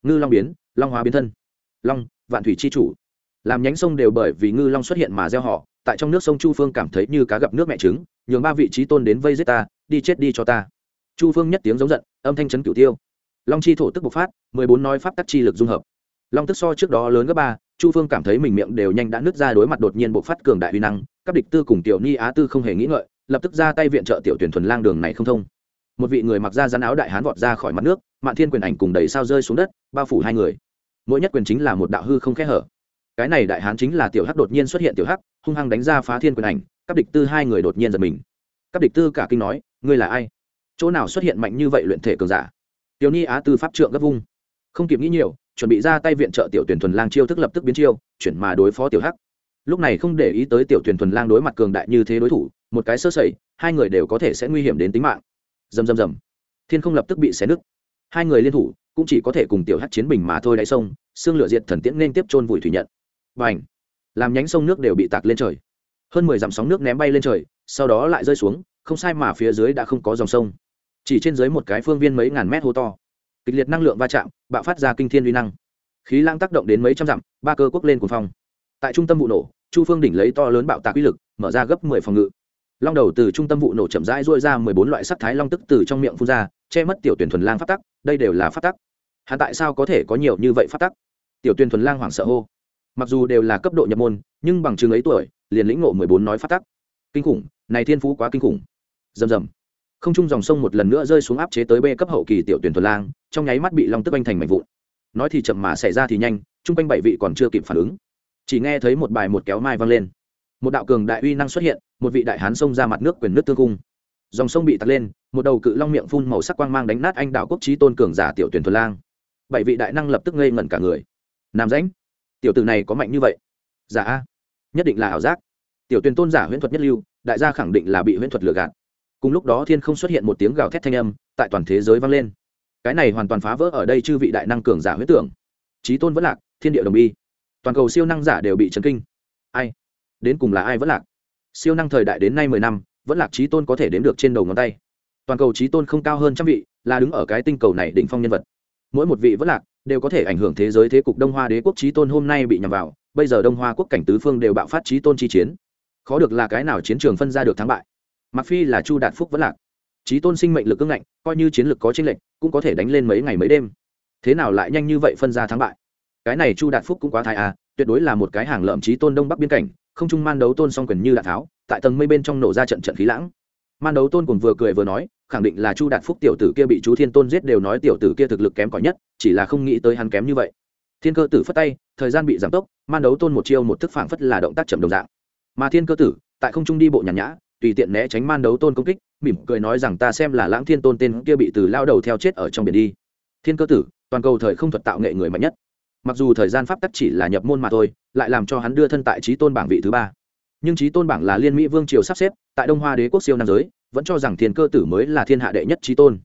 Ngư long biến, long hóa biến thân. Long, vạn thủy c h i chủ. Làm nhánh sông đều bởi vì ngư long xuất hiện mà gieo họ, tại trong nước sông chu phương cảm thấy như cá gặp nước mẹ trứng nhường ba vị trí tôn đến vây giết ta, đi chết đi cho ta. Chu phương nhất tiếng giống giận, âm thanh chấn cửu tiêu. Long chi thổ tức bộc phát, mười bốn nói pháp tắc chi lực dung hợp. Long tức so trước đó lớn gấp ba, chu phương cảm thấy mình miệng đều nhanh đã nứt ra đối mặt đột nhiên bộc phát cường đại uy năng, các địch tư cùng tiểu ni á tư không hề nghĩ ngợi, lập tức ra tay viện trợ tiểu tuyển thuần lang đường này không thông. Một vị người mặc ra rắn áo đại hán vọt ra khỏi mặt nước, mạn thiên quyền ảnh cùng đầy sao rơi xuống đất, bao phủ hai người. Mỗi nhất quyền chính là một đạo hư không khẽ hở. Cái này đại hán chính là tiểu hắc đột nhiên xuất hiện tiểu hắc, hung hăng đánh ra phá thiên quyền ảnh các địch tư hai người đột nhiên giật mình. Các địch tư cả kinh nói, ngươi là ai? Chỗ nào xuất hiện mạnh như vậy luyện thể cường giả? Tiểu ni á tư pháp trượng gấp vung. Không kịp nghĩ nhiều, chuẩn bị ra tay viện trợ tiểu tuyển thuần lang chiêu thức lập tức biến chiêu, chuyển mà đối phó tiểu hắc. Lúc này không để ý tới tiểu tuyển thuần lang đối mặt cường đại như thế đối thủ, một cái sơ sẩy, hai người đều có thể sẽ nguy hiểm đến tính mạng. Dầm dầm dầm thiên không lập tức bị xé nứt. Hai người liên thủ, cũng chỉ có thể cùng tiểu hắc chiến bình mà thôi đáy sông, xương lửa diệt thần tiễn nên tiếp chôn vùi thủy nhận. Và ảnh làm nhánh sông nước đều bị tạc lên trời hơn mười dặm sóng nước ném bay lên trời, sau đó lại rơi xuống, không sai mà phía dưới đã không có dòng sông. Chỉ trên dưới một cái phương viên mấy ngàn mét hô to. Kịch liệt năng lượng va chạm, bạo phát ra kinh thiên uy năng. Khí lang tác động đến mấy trăm dặm, ba cơ quốc lên cuồng phong. Tại trung tâm vụ nổ, chu phương đỉnh lấy to lớn bạo tạc uy lực, mở ra gấp mười phòng ngự. Long đầu từ trung tâm vụ nổ chậm rãi rôi ra mười bốn loại sắc thái long tức từ trong miệng phun ra, che mất tiểu tuyển thuần lang phát tắc, đây đều là phát tắc. Hạ tại sao có thể có nhiều như vậy phát tắc? Tiểu tuyển thuần lang hoảng sợ hô. Mặc dù đều là cấp độ nhập môn, nhưng bằng chứng ấy tuổi liền lĩnh ngộ mười bốn nói phát tắc. Kinh khủng, này thiên phú quá kinh khủng. Rầm rầm. Không trung dòng sông một lần nữa rơi xuống áp chế tới b cấp hậu kỳ tiểu tuyển thuần lang, trong nháy mắt bị long tức anh thành mảnh vụn. Nói thì chậm mà xảy ra thì nhanh, chung quanh bảy vị còn chưa kịp phản ứng. Chỉ nghe thấy một bài một kéo mai vang lên. Một đạo cường đại uy năng xuất hiện, một vị đại hán xông ra mặt nước quyền nước tương cung. Dòng sông bị tắt lên, một đầu cự long miệng phun màu sắc quang mang đánh nát anh đạo quốc trí tôn cường giả tiểu tuyển thuần lang. Bảy vị đại năng lập tức ngây ngẩn cả người. Nam rãnh. Tiểu tử này có mạnh như vậy. Giả a nhất định là ảo giác. Tiểu tuyền tôn giả huyễn thuật nhất lưu, đại gia khẳng định là bị huyễn thuật lừa gạt. Cùng lúc đó thiên không xuất hiện một tiếng gào thét thanh âm, tại toàn thế giới vang lên. Cái này hoàn toàn phá vỡ ở đây chư vị đại năng cường giả huyết tưởng. Trí tôn vẫn lạc, thiên địa đồng bi. Toàn cầu siêu năng giả đều bị chấn kinh. Ai? Đến cùng là ai vẫn lạc? Siêu năng thời đại đến nay mười năm, vẫn lạc trí tôn có thể đếm được trên đầu ngón tay. Toàn cầu trí tôn không cao hơn trăm vị, là đứng ở cái tinh cầu này đỉnh phong nhân vật. Mỗi một vị vẫn lạc, đều có thể ảnh hưởng thế giới thế cục đông hoa đế quốc trí tôn hôm nay bị nhằm vào bây giờ đông hoa quốc cảnh tứ phương đều bạo phát trí tôn chi chiến. Khó được là cái nào chiến trường phân ra được thắng bại. Mặc phi là chu đạt phúc vẫn lạc. Trí tôn sinh mệnh lực cưng ngạnh, coi như chiến lực có chênh lệch, cũng có thể đánh lên mấy ngày mấy đêm. Thế nào lại nhanh như vậy phân ra thắng bại? Cái này chu đạt phúc cũng quá thái à tuyệt đối là một cái hàng lợm trí tôn đông bắc biên cảnh, không trung man đấu tôn song quyền như đạn tháo, tại tầng mây bên trong nổ ra trận trận khí lãng. Man đấu tôn cùng vừa cười vừa nói, khẳng định là chu đạt phúc tiểu tử kia bị chú thiên tôn giết đều nói tiểu tử kia thực lực kém cỏi nhất, chỉ là không nghĩ tới hắn kém như vậy thiên cơ tử phất tay, thời gian bị giảm tốc, man đấu tôn một chiêu một thức phảng phất là động tác chậm đồng dạng. Mà thiên cơ tử, tại không trung đi bộ nhàn nhã, tùy tiện né tránh man đấu tôn công kích, mỉm cười nói rằng ta xem là lãng thiên tôn tên kia bị từ lao đầu theo chết ở trong biển đi. Thiên cơ tử, toàn cầu thời không thuật tạo nghệ người mạnh nhất. Mặc dù thời gian pháp tắc chỉ là nhập môn mà thôi, lại làm cho hắn đưa thân tại trí tôn bảng vị thứ ba. Nhưng trí tôn bảng là liên mỹ vương triều sắp xếp, tại đông hoa đế quốc siêu nam giới, vẫn cho rằng thiên cơ tử mới là thiên hạ đệ nhất trí tôn.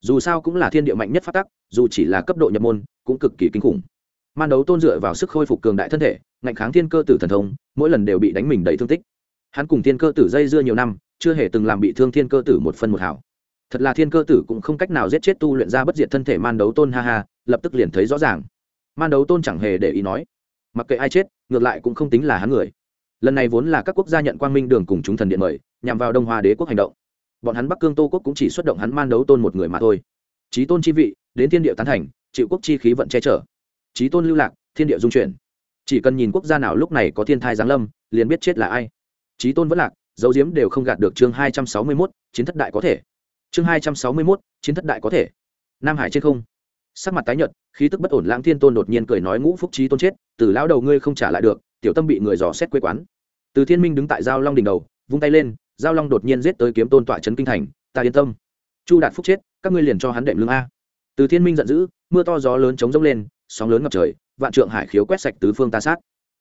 Dù sao cũng là thiên địa mạnh nhất pháp tắc, dù chỉ là cấp độ nhập môn, cũng cực kỳ kinh khủng man đấu tôn dựa vào sức khôi phục cường đại thân thể, ngạnh kháng thiên cơ tử thần thông, mỗi lần đều bị đánh mình đầy thương tích. Hắn cùng thiên cơ tử dây dưa nhiều năm, chưa hề từng làm bị thương thiên cơ tử một phân một hảo. Thật là thiên cơ tử cũng không cách nào giết chết tu luyện ra bất diệt thân thể man đấu tôn, ha ha, lập tức liền thấy rõ ràng. Man đấu tôn chẳng hề để ý nói, mặc kệ ai chết, ngược lại cũng không tính là hắn người. Lần này vốn là các quốc gia nhận quang minh đường cùng chúng thần điện mời, nhằm vào đông hoa đế quốc hành động. Bọn hắn bắc cương tô quốc cũng chỉ xuất động hắn man đấu tôn một người mà thôi. Trí tôn chi vị, đến thiên địa tán thành, chịu quốc chi khí vận che chở trí tôn lưu lạc, thiên địa dung chuyển. Chỉ cần nhìn quốc gia nào lúc này có thiên thai giáng lâm, liền biết chết là ai. Trí tôn vẫn lạc, dấu diếm đều không gạt được chương hai trăm sáu mươi mốt, chiến thất đại có thể. Chương hai trăm sáu mươi mốt, chiến thất đại có thể. Nam hải trên không. Sắc mặt tái nhợt, khí tức bất ổn lãng thiên tôn đột nhiên cười nói ngũ phúc trí tôn chết, từ lão đầu ngươi không trả lại được, tiểu tâm bị người dò xét quê quán. Từ thiên minh đứng tại giao long đỉnh đầu, vung tay lên, giao long đột nhiên giết tới kiếm tôn tọa trấn kinh thành, ta yên tâm. Chu đạt phúc chết, các ngươi liền cho hắn đệm lương a. Từ thiên minh giận dữ, mưa to gió lớn chống rông lên sóng lớn ngập trời, vạn trượng hải khiếu quét sạch tứ phương ta sát.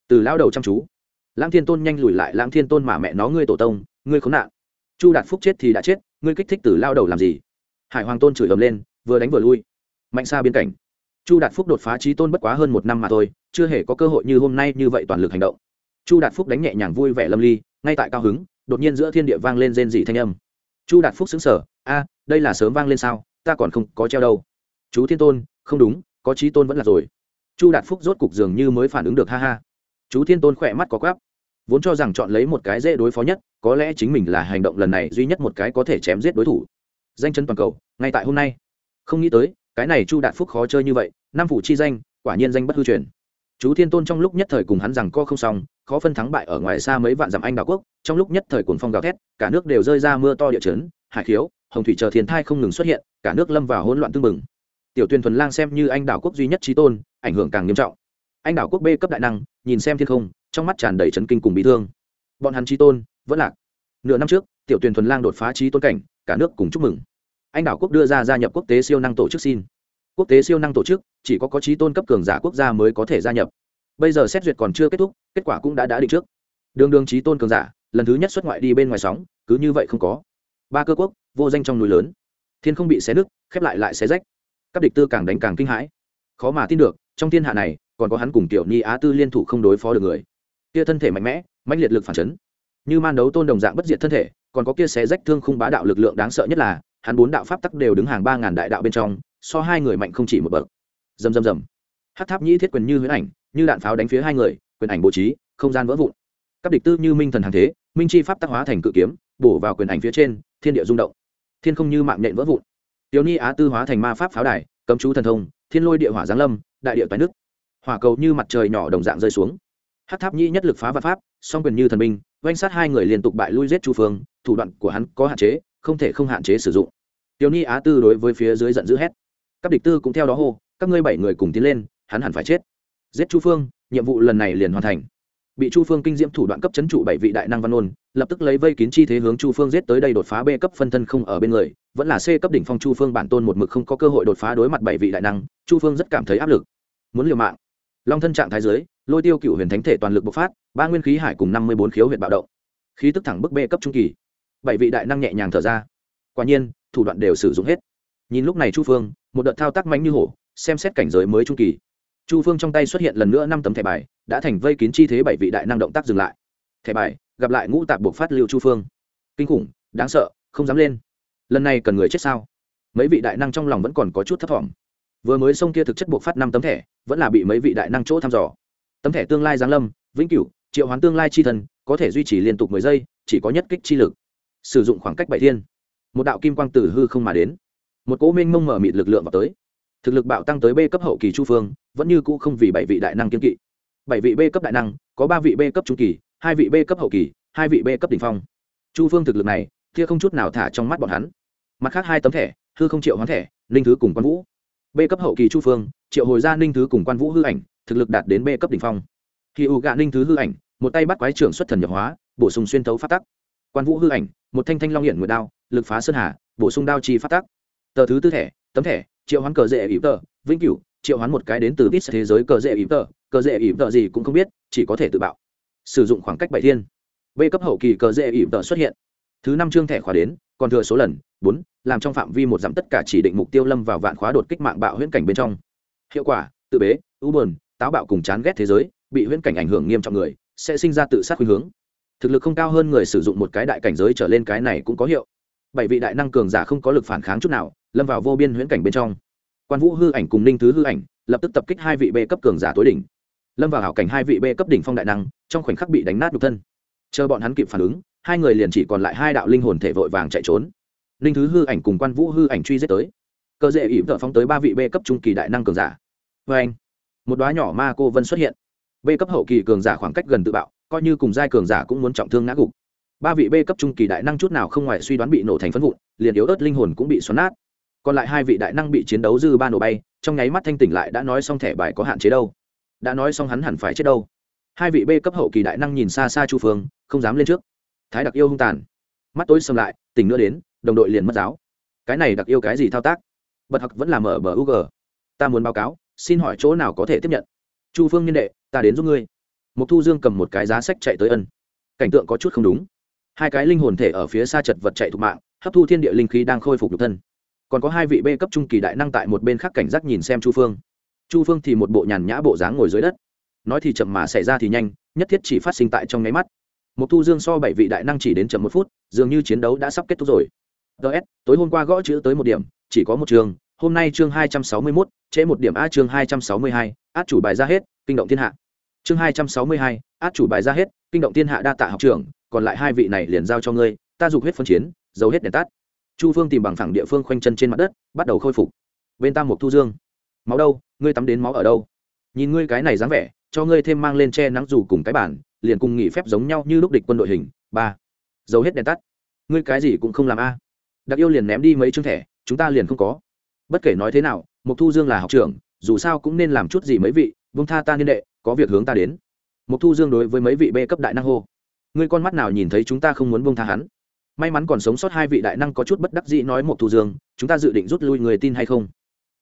Từ lao đầu chăm chú. Lãng thiên tôn nhanh lùi lại, lãng thiên tôn mà mẹ nó ngươi tổ tông, ngươi khốn nạn. Chu đạt phúc chết thì đã chết, ngươi kích thích từ lao đầu làm gì? Hải hoàng tôn chửi ầm lên, vừa đánh vừa lui. Mạnh xa biên cảnh. Chu đạt phúc đột phá trí tôn bất quá hơn một năm mà thôi, chưa hề có cơ hội như hôm nay như vậy toàn lực hành động. Chu đạt phúc đánh nhẹ nhàng vui vẻ lâm ly, ngay tại cao hứng, đột nhiên giữa thiên địa vang lên rên dị thanh âm. Chu đạt phúc xứng sở a, đây là sớm vang lên sao? Ta còn không có treo đâu. Chú thiên tôn, không đúng có trí tôn vẫn là rồi. Chu đạt phúc rốt cục dường như mới phản ứng được, ha ha. Chú thiên tôn khỏe mắt có quáp vốn cho rằng chọn lấy một cái dễ đối phó nhất, có lẽ chính mình là hành động lần này duy nhất một cái có thể chém giết đối thủ. Danh chân toàn cầu, ngay tại hôm nay. Không nghĩ tới, cái này chu đạt phúc khó chơi như vậy nam phủ chi danh, quả nhiên danh bất hư truyền. Chú thiên tôn trong lúc nhất thời cùng hắn rằng co không xong, khó phân thắng bại ở ngoài xa mấy vạn dặm anh đảo quốc, trong lúc nhất thời cuồng phong gào thét, cả nước đều rơi ra mưa to địa chấn, hải khiếu, hồng thủy chờ thiên thai không ngừng xuất hiện, cả nước lâm vào hỗn loạn tương mừng tiểu tuyên thuần lang xem như anh đảo quốc duy nhất trí tôn, ảnh hưởng càng nghiêm trọng. Anh đảo quốc b cấp đại năng, nhìn xem thiên không, trong mắt tràn đầy chấn kinh cùng bị thương. Bọn hắn trí tôn, vẫn lạc. Nửa năm trước, tiểu tuyền thuần lang đột phá trí tôn cảnh, cả nước cùng chúc mừng. Anh đảo quốc đưa ra gia nhập quốc tế siêu năng tổ chức xin. Quốc tế siêu năng tổ chức, chỉ có có trí tôn cấp cường giả quốc gia mới có thể gia nhập. Bây giờ xét duyệt còn chưa kết thúc, kết quả cũng đã đã định trước. Đường đường trí tôn cường giả, lần thứ nhất xuất ngoại đi bên ngoài sóng, cứ như vậy không có. Ba cơ quốc, vô danh trong núi lớn. Thiên không bị xé nứt, khép lại lại xé rách các địch tư càng đánh càng kinh hãi. Khó mà tin được, trong thiên hạ này, còn có hắn cùng tiểu ni á tư liên thủ không đối phó được người. Kia thân thể mạnh mẽ mạnh liệt lực phản chấn. Như man đấu tôn đồng dạng bất diệt thân thể, còn có kia xé rách thương khung bá đạo lực lượng đáng sợ nhất là, hắn bốn đạo pháp tắc đều đứng hàng ba ngàn đại đạo bên trong, so hai người mạnh không chỉ một bậc. Dầm dầm dầm hát tháp nhĩ thiết quyền như huyễn ảnh, như đạn pháo đánh phía hai người, quyền ảnh bố trí, không gian vỡ vụn. Các địch tư như minh thần hàng thế, minh chi pháp tắc hóa thành cự kiếm, bổ vào quyền ảnh phía trên, thiên địa rung động. Thiên không như mạng nhện vỡ vụn tiểu ni á tư hóa thành ma pháp pháo đài, cấm chú thần thông, thiên lôi địa hỏa giáng lâm, đại địa toái nước hỏa cầu như mặt trời nhỏ đồng dạng rơi xuống. Hát tháp nhĩ nhất lực phá vật pháp, song quyền như thần minh oanh sát hai người liên tục bại lui giết chu phương, thủ đoạn của hắn có hạn chế, không thể không hạn chế sử dụng. Tiểu ni á tư đối với phía dưới giận dữ hét. Các địch tư cũng theo đó hô, các ngươi bảy người cùng tiến lên, hắn hẳn phải chết. Giết chu phương, nhiệm vụ lần này liền hoàn thành. Bị chu phương kinh diễm thủ đoạn cấp chấn trụ bảy vị đại năng văn ôn lập tức lấy vây kín chi thế hướng chu phương giết tới đây đột phá b cấp phân thân không ở bên người, vẫn là c cấp đỉnh phong chu phương bản tôn một mực không có cơ hội đột phá đối mặt bảy vị đại năng, chu phương rất cảm thấy áp lực. Muốn liều mạng. Long thân trạng thái dưới, lôi tiêu cựu huyền thánh thể toàn lực bộc phát, ba nguyên khí hải cùng năm mươi bốn khiếu huyện bạo động. Khí tức thẳng bức b cấp trung kỳ. Bảy vị đại năng nhẹ nhàng thở ra. Quả nhiên, thủ đoạn đều sử dụng hết. Nhìn lúc này chu phương, một đợt thao tác mạnh như hổ, xem xét cảnh giới mới trung kỳ. Chu phương trong tay xuất hiện lần nữa năm tấm thẻ bài, đã thành vây kín chi thế bảy vị đại năng động tác dừng lại thẻ bài, gặp lại ngũ tạp buộc phát lưu chu phương. Kinh khủng, đáng sợ, không dám lên. Lần này cần người chết sao? Mấy vị đại năng trong lòng vẫn còn có chút thấp t vừa mới xông kia thực chất buộc phát năm tấm thẻ, vẫn là bị mấy vị đại năng chỗ thăm dò. Tấm thẻ tương lai giáng lâm, vĩnh cửu, triệu hoán tương lai chi thần, có thể duy trì liên tục mười giây, chỉ có nhất kích chi lực. Sử dụng khoảng cách bảy thiên. Một đạo kim quang tử hư không mà đến. Một cố minh mông mở mịt lực lượng vào tới. Thực lực bạo tăng tới b cấp hậu kỳ chu phương, vẫn như cũ không vì bảy vị đại năng kiên kỵ. Bảy vị b cấp đại năng, có ba vị b cấp trung kỳ hai vị b cấp hậu kỳ, hai vị b cấp đ ỉ n h phong. Chu phương thực lực này thia không chút nào thả trong mắt bọn hắn. Mặt khác hai tấm thẻ, hư không triệu hoán thẻ, ninh thứ cùng quan vũ. B cấp hậu kỳ chu phương, triệu hồi ra ninh thứ cùng quan vũ hư ảnh, thực lực đạt đến b cấp đ ỉ n h phong. Khi ủ gạ ninh thứ hư ảnh, một tay bắt quái trưởng xuất thần nhập hóa, bổ sung xuyên thấu phát tắc. Quan vũ hư ảnh, một thanh thanh long hiện nguyệt đao, lực phá sơn hà, bổ sung đao chi phát tắc. Tờ thứ tư thẻ, tấm thẻ, triệu hoán cờ dễ ỉ tờ, vĩnh cửu, triệu hoán một cái đến từ vít thế giới cờ dễ ỉ tờ, cờ dễ ỉ tờ gì cũng không biết, chỉ có thể tự bạo sử dụng khoảng cách bảy thiên. B cấp hậu kỳ cờ dễ ỉ tờ xuất hiện. Thứ năm chương thẻ khóa đến, còn thừa số lần, bốn, làm trong phạm vi một dặm tất cả chỉ định mục tiêu lâm vào vạn khóa đột kích mạng bạo huyễn cảnh bên trong. Hiệu quả, tự bế, u bờn táo bạo cùng chán ghét thế giới, bị huyễn cảnh ảnh hưởng nghiêm trọng người, sẽ sinh ra tự sát khuynh hướng. Thực lực không cao hơn người sử dụng một cái đại cảnh giới trở lên cái này cũng có hiệu. Bảy vị đại năng cường giả không có lực phản kháng chút nào, lâm vào vô biên huyễn cảnh bên trong. Quan vũ hư ảnh cùng ninh thứ hư ảnh, lập tức tập kích hai vị b cấp cường giả tối đỉnh lâm vào hảo cảnh hai vị b cấp đỉnh phong đại năng, trong khoảnh khắc bị đánh nát đục thân. Chờ bọn hắn kịp phản ứng, hai người liền chỉ còn lại hai đạo linh hồn thể vội vàng chạy trốn. Linh thứ hư ảnh cùng quan vũ hư ảnh truy giết tới. Cơ dễ ỉm thợ phóng tới ba vị b cấp trung kỳ đại năng cường giả. Vê anh, một đoá nhỏ ma cô vân xuất hiện. B cấp hậu kỳ cường giả khoảng cách gần tự bạo, coi như cùng giai cường giả cũng muốn trọng thương ngã gục. Ba vị b cấp trung kỳ đại năng chút nào không ngoài suy đoán bị nổ thành phân vụn, liền yếu ớt linh hồn cũng bị xoắn nát. Còn lại hai vị đại năng bị chiến đấu dư ba nổ bay, trong nháy mắt thanh tỉnh lại đã nói xong thẻ bài có hạn chế đâu đã nói xong hắn hẳn phải chết đâu. Hai vị b cấp hậu kỳ đại năng nhìn xa xa chu phương, không dám lên trước. Thái đặc yêu hung tàn. Mắt tối xâm lại, tỉnh nữa đến, đồng đội liền mất giáo. Cái này đặc yêu cái gì thao tác? Bật hặc vẫn làm ở bờ ug ta muốn báo cáo, xin hỏi chỗ nào có thể tiếp nhận? Chu phương nhân đệ, ta đến giúp ngươi. Mục thu dương cầm một cái giá sách chạy tới ân. Cảnh tượng có chút không đúng. Hai cái linh hồn thể ở phía xa chật vật chạy thục mạng, hấp thu thiên địa linh khí đang khôi phục nhục thân. Còn có hai vị b cấp trung kỳ đại năng tại một bên khác cảnh giác nhìn xem chu phương chu phương thì một bộ nhàn nhã bộ dáng ngồi dưới đất. Nói thì chậm mà xảy ra thì nhanh, nhất thiết chỉ phát sinh tại trong nháy mắt. Một thu dương so bảy vị đại năng chỉ đến chậm một phút, dường như chiến đấu đã sắp kết thúc rồi. Ts tối hôm qua gõ chữ tới một điểm, chỉ có một trường, hôm nay chương hai trăm sáu mươi mốt, trễ một điểm a chương hai trăm sáu mươi hai, át chủ bài ra hết, kinh động thiên hạ. Chương hai trăm sáu mươi hai, át chủ bài ra hết, kinh động thiên hạ đa tạ học trưởng, còn lại hai vị này liền giao cho ngươi, ta dục huyết phân chiến, giấu hết đèn tắt. Chu phương tìm bằng phẳng địa phương khoanh chân trên mặt đất, bắt đầu khôi phục. Bên tam mục thu dương máu đâu, ngươi tắm đến máu ở đâu? Nhìn ngươi cái này dáng vẻ, cho ngươi thêm mang lên che nắng dù cùng cái bản liền cùng nghỉ phép giống nhau như lúc địch quân đội hình. Ba. Giấu hết đèn tắt. Ngươi cái gì cũng không làm a. Đặc yêu liền ném đi mấy chương thẻ, chúng ta liền không có. Bất kể nói thế nào mục thu dương là học trưởng, dù sao cũng nên làm chút gì mấy vị, vung tha ta niên đệ, có việc hướng ta đến. Mục thu dương đối với mấy vị b cấp đại năng hô. Ngươi con mắt nào nhìn thấy chúng ta không muốn vung tha hắn? May mắn còn sống sót hai vị đại năng có chút bất đắc dĩ nói một thu dương, chúng ta dự định rút lui người tin hay không?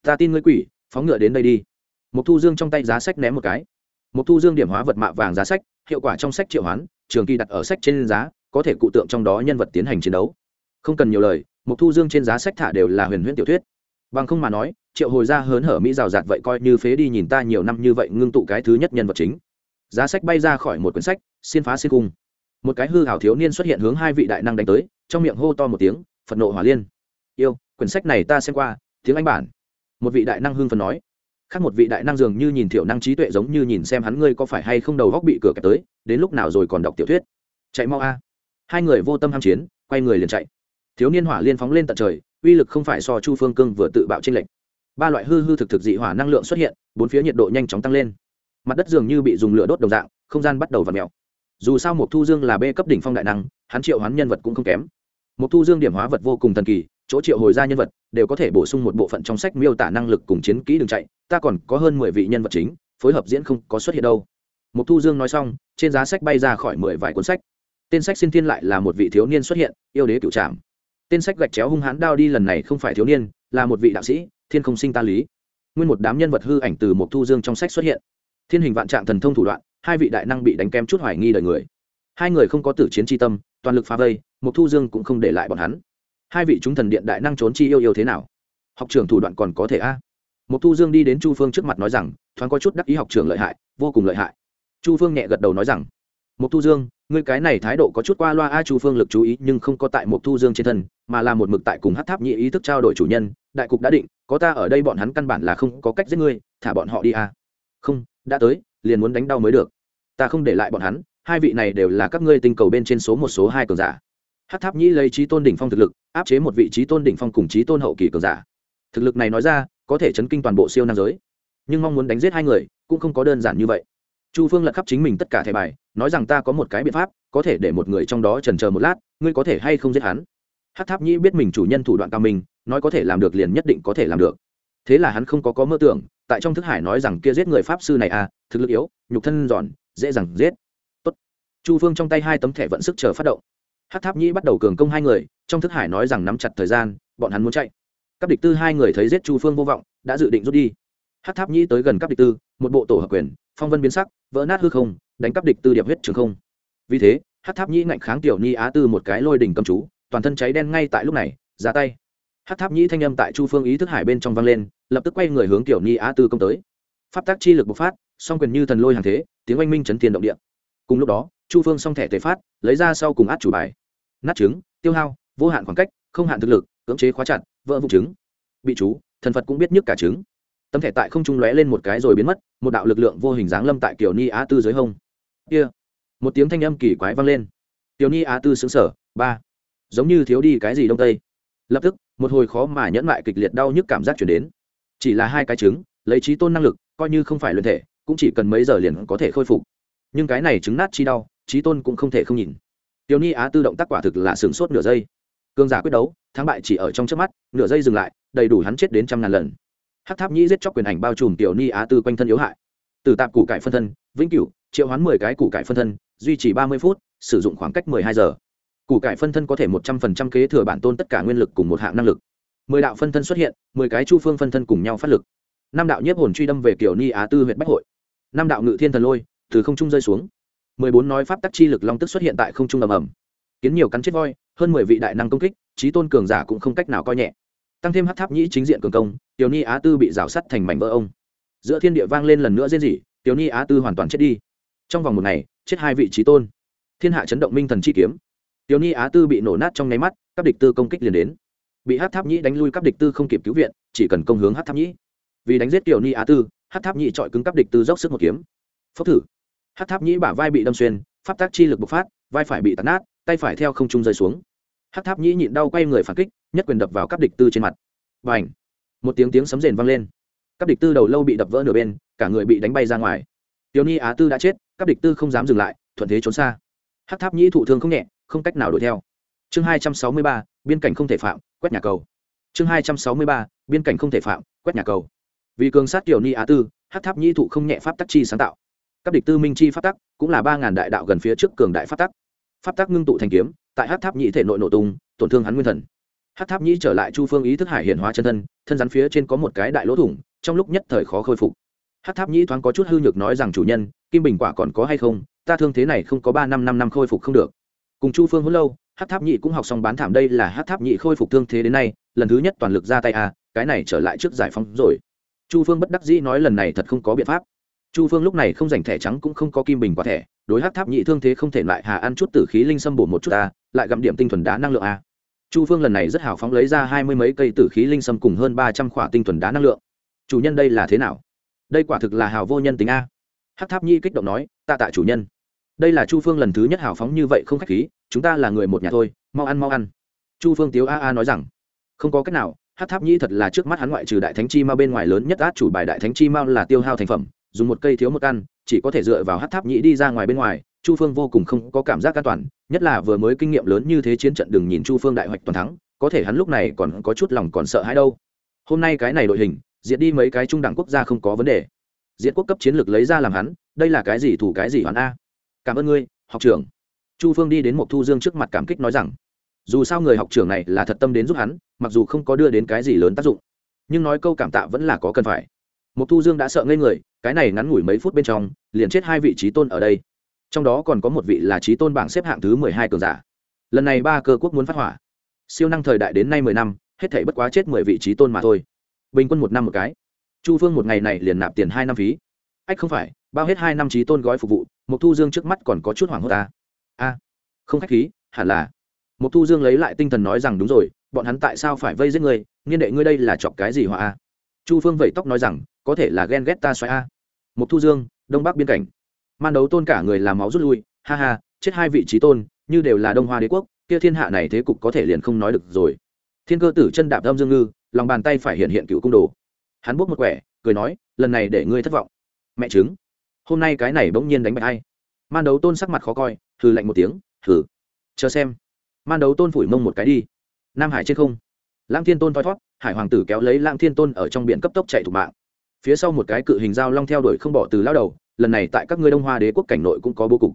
Ta tin ngươi quỷ phóng ngựa đến đây đi. Một thu dương trong tay giá sách ném một cái. Một thu dương điểm hóa vật mạ vàng giá sách, hiệu quả trong sách triệu hoán, trường kỳ đặt ở sách trên giá, có thể cụ tượng trong đó nhân vật tiến hành chiến đấu. Không cần nhiều lời một thu dương trên giá sách thả đều là huyền huyễn tiểu thuyết. Bằng không mà nói, triệu hồi ra hớn hở mỹ rào rạt vậy coi như phế đi nhìn ta nhiều năm như vậy ngưng tụ cái thứ nhất nhân vật chính. Giá sách bay ra khỏi một quyển sách, xin phá xin cung. Một cái hư hảo thiếu niên xuất hiện hướng hai vị đại năng đánh tới, trong miệng hô to một tiếng, phật nộ hỏa liên. Yêu, quyển sách này ta xem qua, tiếng anh bản một vị đại năng hưng phần nói. Khác một vị đại năng dường như nhìn thiểu năng trí tuệ giống như nhìn xem hắn ngươi có phải hay không đầu góc bị cửa kẹp tới, đến lúc nào rồi còn đọc tiểu thuyết. Chạy mau a. Hai người vô tâm ham chiến, quay người liền chạy. Thiếu niên hỏa liên phóng lên tận trời, uy lực không phải so chu phương cương vừa tự bạo trên lệnh ba loại hư hư thực thực dị hỏa năng lượng xuất hiện, bốn phía nhiệt độ nhanh chóng tăng lên. Mặt đất dường như bị dùng lửa đốt đồng dạng, không gian bắt đầu v ặ mèo. Dù sao một thu dương là b cấp đỉnh phong đại năng, hắn triệu hoán nhân vật cũng không kém. Một thu dương điểm hóa vật vô cùng thần kỳ chỗ triệu hồi ra nhân vật, đều có thể bổ sung một bộ phận trong sách miêu tả năng lực cùng chiến kỹ đường chạy, ta còn có hơn mười vị nhân vật chính, phối hợp diễn không có xuất hiện đâu. Một thu dương nói xong, trên giá sách bay ra khỏi mười vài cuốn sách. Tên sách xin thiên lại là một vị thiếu niên xuất hiện, yêu đế cựu trạm tên sách gạch chéo hung hãn đao đi lần này không phải thiếu niên, là một vị đạo sĩ, thiên không sinh ta lý. Nguyên một đám nhân vật hư ảnh từ một thu dương trong sách xuất hiện. Thiên hình vạn trạng thần thông thủ đoạn, hai vị đại năng bị đánh kém chút hoài nghi đời người. Hai người không có tử chiến tri tâm, toàn lực phá vây, mục thu dương cũng không để lại bọn hắn hai vị chúng thần điện đại năng trốn chi yêu yêu thế nào? Học trưởng thủ đoạn còn có thể a? À? mục thu dương đi đến chu phương trước mặt nói rằng, thoáng có chút đắc ý học trưởng lợi hại, vô cùng lợi hại. Chu phương nhẹ gật đầu nói rằng mục thu dương, ngươi cái này thái độ có chút qua loa a, chu phương lực chú ý nhưng không có tại mục thu dương trên thân, mà là một mực tại cùng hát tháp nhị ý thức trao đổi chủ nhân, đại cục đã định, có ta ở đây bọn hắn căn bản là không có cách giết ngươi, thả bọn họ đi a. Không, đã tới, liền muốn đánh đau mới được. Ta không để lại bọn hắn, hai vị này đều là các ngươi tinh cầu bên trên số một, số hai cường giả hát tháp nhĩ lấy trí tôn đỉnh phong thực lực, áp chế một vị trí tôn đỉnh phong cùng trí tôn hậu kỳ cường giả. Thực lực này nói ra, có thể chấn kinh toàn bộ siêu nam giới. Nhưng mong muốn đánh giết hai người, cũng không có đơn giản như vậy. Chu phương lật khắp chính mình tất cả thẻ bài, nói rằng ta có một cái biện pháp, có thể để một người trong đó trần chờ một lát, ngươi có thể hay không giết hắn. Hát tháp nhĩ biết mình chủ nhân thủ đoạn cao mình nói có thể làm được liền nhất định có thể làm được. Thế là hắn không có có mơ tưởng, tại trong thức hải nói rằng kia giết người pháp sư này à thực lực yếu, nhục thân giòn, dễ dàng giết. Tốt. chu phương trong tay hai tấm thẻ vận sức chờ phát động hát tháp nhĩ bắt đầu cường công hai người, trong thức hải nói rằng nắm chặt thời gian, bọn hắn muốn chạy. Các địch tư hai người thấy giết chu phương vô vọng, đã dự định rút đi. Hát tháp nhĩ tới gần các địch tư, một bộ tổ hợp quyền, phong vân biến sắc, vỡ nát hư không, đánh cắp địch tư điệp huyết trường không. Vì thế hát tháp nhĩ ngạnh kháng tiểu ni á tư một cái lôi đỉnh cầm chú, toàn thân cháy đen ngay tại lúc này, ra tay. Hát tháp nhĩ thanh âm tại chu phương ý thức hải bên trong vang lên, lập tức quay người hướng tiểu ni á tư công tới. Pháp tác chi lực bộc phát, song quyền như thần lôi hàng thế, tiếng oanh minh chấn tiền động địa cùng lúc đó, chu phương song thẻ tề phát, lấy ra sau cùng át chủ bài. Nát trứng, tiêu hao, vô hạn khoảng cách, không hạn thực lực, cưỡng chế khóa chặt, vỡ vụ trứng. Bị chú, thần phật cũng biết nhức cả trứng. Tấm thẻ tại không trung lóe lên một cái rồi biến mất, một đạo lực lượng vô hình dáng lâm tại kiểu ni á tư dưới hông. Kia, một tiếng thanh âm kỳ quái vang lên. Tiểu ni á tư xứng sở ba. Giống như thiếu đi cái gì đông tây. Lập tức, một hồi khó mà nhẫn lại kịch liệt đau nhức cảm giác chuyển đến. Chỉ là hai cái trứng, lấy trí tôn năng lực, coi như không phải luyện thể, cũng chỉ cần mấy giờ liền có thể khôi phục nhưng cái này trứng nát chi đau, trí tôn cũng không thể không nhìn. Tiểu ni á tư động tác quả thực là sửng sốt nửa giây. Cương giả quyết đấu, thắng bại chỉ ở trong trước mắt, nửa giây dừng lại, đầy đủ hắn chết đến trăm ngàn lần. Hát tháp nhĩ giết chóc quyền ảnh bao trùm tiểu ni á tư quanh thân yếu hại. Từ tạp củ cải phân thân, vĩnh cửu, triệu hoán mười cái củ cải phân thân, duy trì ba mươi phút, sử dụng khoảng cách mười hai giờ. Củ cải phân thân có thể một trăm phần trăm kế thừa bản tôn tất cả nguyên lực cùng một hạng năng lực. Mười đạo phân thân xuất hiện, mười cái chu phương phân thân cùng nhau phát lực. Năm đạo nhiếp hồn truy đâm về kiểu ni á tư huyện bách hội. Năm đạo ngự thiên thần lôi từ không trung rơi xuống. Mười bốn nói pháp tắc chi lực long tức xuất hiện tại không trung ầm ầm. Kiến nhiều cắn chết voi, hơn mười vị đại năng công kích trí tôn cường giả cũng không cách nào coi nhẹ. Tăng thêm hát tháp nhĩ chính diện cường công, tiểu ni á tư bị rào sắt thành mảnh vỡ ông. Giữa thiên địa vang lên lần nữa rên rỉ, tiểu ni á tư hoàn toàn chết đi. Trong vòng một ngày, chết hai vị trí tôn. Thiên hạ chấn động minh thần chi kiếm. Tiểu ni á tư bị nổ nát trong nháy mắt, các địch tư công kích liền đến. Bị hát tháp nhĩ đánh lui các địch tư không kịp cứu viện, chỉ cần công hướng hát tháp nhĩ. Vì đánh giết tiểu ni á tư hát tháp nhĩ chọi cứng các địch tư dốc sức một kiếm. Phốc thử hát tháp nhĩ bả vai bị đâm xuyên, pháp tác chi lực bộc phát, vai phải bị tạt nát, tay phải theo không trung rơi xuống. Hát tháp nhĩ nhịn đau quay người phản kích, nhất quyền đập vào các địch tư trên mặt. Và ảnh một tiếng tiếng sấm rền vang lên. Các địch tư đầu lâu bị đập vỡ nửa bên, cả người bị đánh bay ra ngoài. Tiểu ni á tư đã chết các địch tư không dám dừng lại, thuận thế trốn xa. Hát tháp nhĩ thụ thương không nhẹ, không cách nào đuổi theo. Chương hai trăm sáu mươi ba, biên cảnh không thể phạm, quét nhà cầu. Chương hai trăm sáu mươi ba, biên cảnh không thể phạm, quét nhà cầu. Vì cường sát tiểu ni á tư, hát tháp nhĩ thụ không nhẹ pháp tắc chi sáng tạo các địch tư minh chi pháp tắc cũng là ba ngàn đại đạo gần phía trước cường đại pháp tắc. Pháp tắc ngưng tụ thành kiếm, tại hát tháp nhĩ thể nội nổ tung, tổn thương hắn nguyên thần. Hát tháp nhĩ trở lại chu phương ý thức hải hiển hóa chân thân thân rắn phía trên có một cái đại lỗ thủng, trong lúc nhất thời khó khôi phục. Hát tháp nhĩ thoáng có chút hư nhược nói rằng, chủ nhân, kim bình quả còn có hay không? Ta thương thế này không có ba năm năm năm khôi phục không được. Cùng chu phương hôn lâu hát tháp nhĩ cũng học xong bán thảm đây là hát tháp nhĩ khôi phục thương thế đến nay, lần thứ nhất toàn lực ra tay à cái này trở lại trước giải phóng rồi. Chu phương bất đắc dĩ nói, lần này thật không có biện pháp chu phương lúc này không giành thẻ trắng cũng không có kim bình quả thẻ, đối hát tháp nhị thương thế không thể lại hà ăn chút tử khí linh xâm bổ một chút ta, lại gặm điểm tinh thuần đá năng lượng a. Chu phương lần này rất hào phóng lấy ra hai mươi mấy cây tử khí linh xâm cùng hơn ba trăm khỏa tinh thuần đá năng lượng. Chủ nhân đây là thế nào? Đây quả thực là hào vô nhân tính a. Hát tháp Nhị kích động nói, tạ tạ chủ nhân. Đây là chu phương lần thứ nhất hào phóng như vậy không k h á c h khí, chúng ta là người một nhà thôi, mau ăn mau ăn. Chu phương tiếu a a nói rằng, không có cách nào hát tháp nhĩ thật là trước mắt hắn ngoại trừ đại thánh chi mao bên ngoài lớn nhất át chủ bài đại thánh chi mao là tiêu hao thành phẩm dùng một cây thiếu một căn, chỉ có thể dựa vào hát tháp nhĩ đi ra ngoài bên ngoài, chu phương vô cùng không có cảm giác an toàn, nhất là vừa mới kinh nghiệm lớn như thế chiến trận đừng nhìn chu phương đại hoạch toàn thắng, có thể hắn lúc này còn có chút lòng còn sợ hãi đâu. Hôm nay cái này đội hình, diệt đi mấy cái trung đẳng quốc gia không có vấn đề. Diệt quốc cấp chiến lược lấy ra làm hắn, đây là cái gì thủ cái gì hoàn a. Cảm ơn ngươi, học trưởng. Chu phương đi đến một thu dương trước mặt cảm kích nói rằng, dù sao người học trưởng này là thật tâm đến giúp hắn, mặc dù không có đưa đến cái gì lớn tác dụng, nhưng nói câu cảm tạ vẫn là có cần phải mục Thu Dương đã sợ ngây người, cái này ngắn ngủi mấy phút bên trong, liền chết hai vị trí tôn ở đây. Trong đó còn có một vị là trí tôn bảng xếp hạng thứ mười hai cường giả. Lần này ba cơ quốc muốn phát hỏa. Siêu năng thời đại đến nay mười năm, hết thảy bất quá chết mười vị trí tôn mà thôi. Bình quân một năm một cái. Chu Phương một ngày này liền nạp tiền hai năm phí. Ách không phải, bao hết hai năm trí tôn gói phục vụ, mục thu dương trước mắt còn có chút hoảng hốt ta a không khách khí hẳn là mục thu dương lấy lại tinh thần nói rằng đúng rồi bọn hắn tại sao phải vây giết ngươi nghiên đệ ngươi đây là chọc cái gì họa a chu phương vẩy tóc nói rằng có thể là ghen ghét ta xoáy a. Mục thu dương, đông bắc biên cảnh. Man đấu tôn cả người làm máu rút lui, ha ha, chết hai vị trí tôn, như đều là đông hoa đế quốc, kia thiên hạ này thế cục có thể liền không nói được rồi. Thiên cơ tử chân đạp âm dương ngư, lòng bàn tay phải hiện hiện cựu cung đồ. Hắn buốt một quẻ, cười nói, lần này để ngươi thất vọng. Mẹ chứng hôm nay cái này bỗng nhiên đánh bại hay man đấu tôn sắc mặt khó coi, hừ lạnh một tiếng, hừ. Chờ xem. Man đấu tôn phủi mông một cái đi. Nam hải trên không. Lãng thiên tôn thoi thót hải hoàng tử kéo lấy lãng thiên tôn ở trong biển cấp tốc chạy thủ mạng phía sau một cái cự hình dao long theo đuổi không bỏ từ lao đầu, lần này tại các ngươi đông hoa đế quốc cảnh nội cũng có bố cục.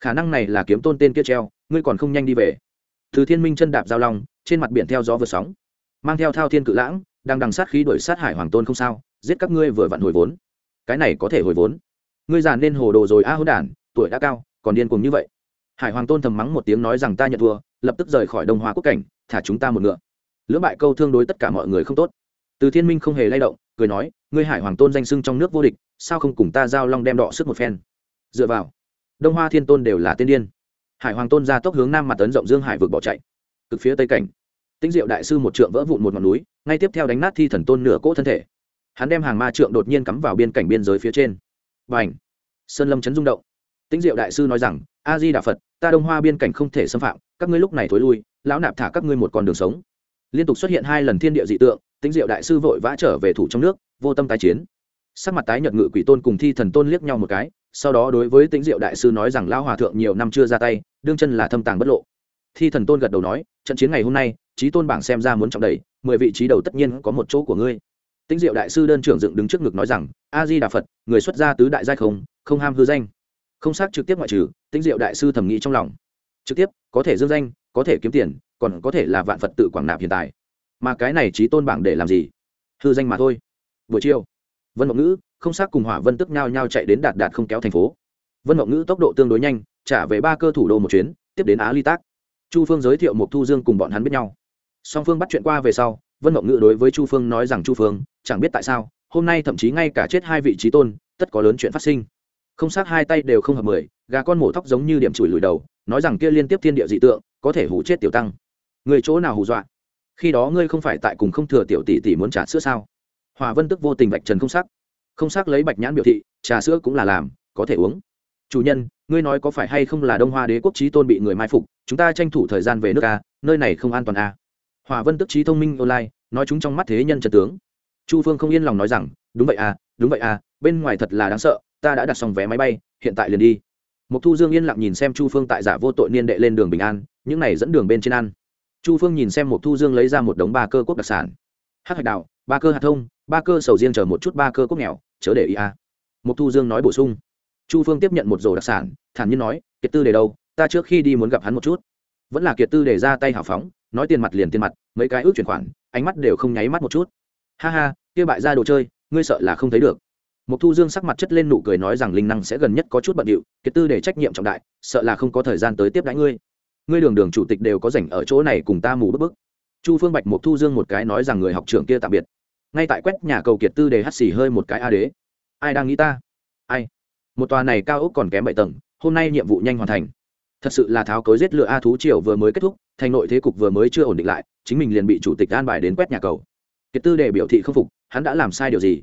Khả năng này là kiếm tôn tên kia treo, ngươi còn không nhanh đi về. Từ thiên minh chân đạp giao long, trên mặt biển theo gió vượt sóng, mang theo thao thiên cự lãng, đang đằng sát khí đuổi sát hải hoàng tôn không sao, giết các ngươi vừa vặn hồi vốn. Cái này có thể hồi vốn. Ngươi già nên hồ đồ rồi, a à hôn đản, tuổi đã cao, còn điên cùng như vậy. Hải hoàng tôn thầm mắng một tiếng nói rằng ta nhận thua, lập tức rời khỏi đông hoa quốc cảnh, thả chúng ta một ngựa. Lưỡng bại câu thương đối tất cả mọi người không tốt. Từ thiên minh không hề lay động cười nói, ngươi hải hoàng tôn danh sưng trong nước vô địch, sao không cùng ta giao long đem đọ sức một phen? Dựa vào, đông hoa thiên tôn đều là tiên điên. Hải hoàng tôn ra tốc hướng nam mặt tấn rộng dương hải vực bỏ chạy. Cực phía tây cảnh tinh diệu đại sư một trượng vỡ vụn một ngọn núi, ngay tiếp theo đánh nát thi thần tôn nửa cỗ thân thể. Hắn đem hàng ma trượng đột nhiên cắm vào biên cảnh biên giới phía trên. Và ảnh sơn lâm chấn rung động. Tinh diệu đại sư nói rằng, a di đà phật, ta đông hoa biên cảnh không thể xâm phạm, các ngươi lúc này thối lui, lão nạp thả các ngươi một con đường sống. Liên tục xuất hiện hai lần thiên địa dị tượng Tính diệu đại sư vội vã trở về thủ trong nước, vô tâm tái chiến. Sắc mặt tái nhợt ngự quỷ tôn cùng thi thần tôn liếc nhau một cái, sau đó đối với tĩnh diệu đại sư nói rằng lão hòa thượng nhiều năm chưa ra tay, đương chân là thâm tàng bất lộ. Thi thần tôn gật đầu nói, trận chiến ngày hôm nay trí tôn bảng xem ra muốn trọng đầy, mười vị trí đầu tất nhiên có một chỗ của ngươi. Tĩnh diệu đại sư đơn trưởng dựng đứng trước ngực nói rằng a di đà phật, người xuất gia tứ đại giai không không ham hư danh. Không xác trực tiếp ngoại trừ, tĩnh diệu đại sư thầm nghĩ trong lòng. Trực tiếp, có thể dương danh, có thể kiếm tiền, còn có thể là vạn phật tự quảng nạp hiện tại mà cái này trí tôn bảng để làm gì? Hư danh mà thôi. Buổi chiều, vân mộng ngữ không xác cùng hỏa vân tức nhao nhao chạy đến đạt đạt không kéo thành phố. Vân mộng ngữ tốc độ tương đối nhanh, trả về ba cơ thủ đô một chuyến, tiếp đến á ly tác chu phương giới thiệu một thu dương cùng bọn hắn biết nhau. Song phương bắt chuyện qua về sau, vân mộng ngữ đối với chu phương nói rằng, chu phương, chẳng biết tại sao, hôm nay thậm chí ngay cả chết hai vị trí tôn, tất có lớn chuyện phát sinh. Không xác hai tay đều không hợp mười, gà con mổ thóc giống như điểm chùi lùi đầu, nói rằng kia liên tiếp thiên địa dị tượng, có thể hủ chết tiểu tăng. Người chỗ nào hù dọa? Khi đó ngươi không phải tại cùng không thừa tiểu tỷ tỷ muốn trà sữa sao? Hòa vân tức vô tình vạch trần không sắc. Không sắc lấy bạch nhãn biểu thị, trà sữa cũng là làm, có thể uống. Chủ nhân, ngươi nói có phải hay không là đông hoa đế quốc trí tôn bị người mai phục, chúng ta tranh thủ thời gian về nước a, nơi này không an toàn a. Hòa vân tức trí thông minh online, nói chúng trong mắt thế nhân trần tướng. Chu phương không yên lòng nói rằng, đúng vậy à đúng vậy à bên ngoài thật là đáng sợ, ta đã đặt xong vé máy bay, hiện tại liền đi. Mục thu dương yên lặng nhìn xem chu phương tại giả vô tội niên đệ lên đường bình an, những này dẫn đường bên trên ăn chu phương nhìn xem một thu dương lấy ra một đống ba cơ quốc đặc sản. Hát hạch đạo ba cơ hạt thông ba cơ sầu riêng chờ một chút ba cơ quốc nghèo chớ để ý à. một thu dương nói bổ sung. Chu phương tiếp nhận một rổ đặc sản thản nhiên nói kiệt tư để đâu ta trước khi đi muốn gặp hắn một chút. Vẫn là kiệt tư để ra tay hào phóng nói tiền mặt liền tiền mặt mấy cái ước chuyển khoản ánh mắt đều không nháy mắt một chút. Ha ha kia bại ra đồ chơi ngươi sợ là không thấy được. Mục Thu Dương sắc mặt chất lên nụ cười nói rằng linh năng sẽ gần nhất có chút bận điệu, kiệt tư để trách nhiệm trọng đại, sợ là không có thời gian tới tiếp đãi ngươi. Ngươi đường đường chủ tịch đều có rảnh ở chỗ này cùng ta mù bức bức. Chu Phương Bạch Mục Thu Dương một cái nói rằng người học trưởng kia tạm biệt. Ngay tại quét nhà cầu kiệt tư để hắt xì hơi một cái a đế. Ai đang nghĩ ta? Ai? Một tòa này cao ốc còn kém bảy tầng, hôm nay nhiệm vụ nhanh hoàn thành. Thật sự là tháo cối giết lựa a thú triều vừa mới kết thúc, thành nội thế cục vừa mới chưa ổn định lại, chính mình liền bị chủ tịch an bài đến quét nhà cầu. Kiệt tư để biểu thị không phục, hắn đã làm sai điều gì?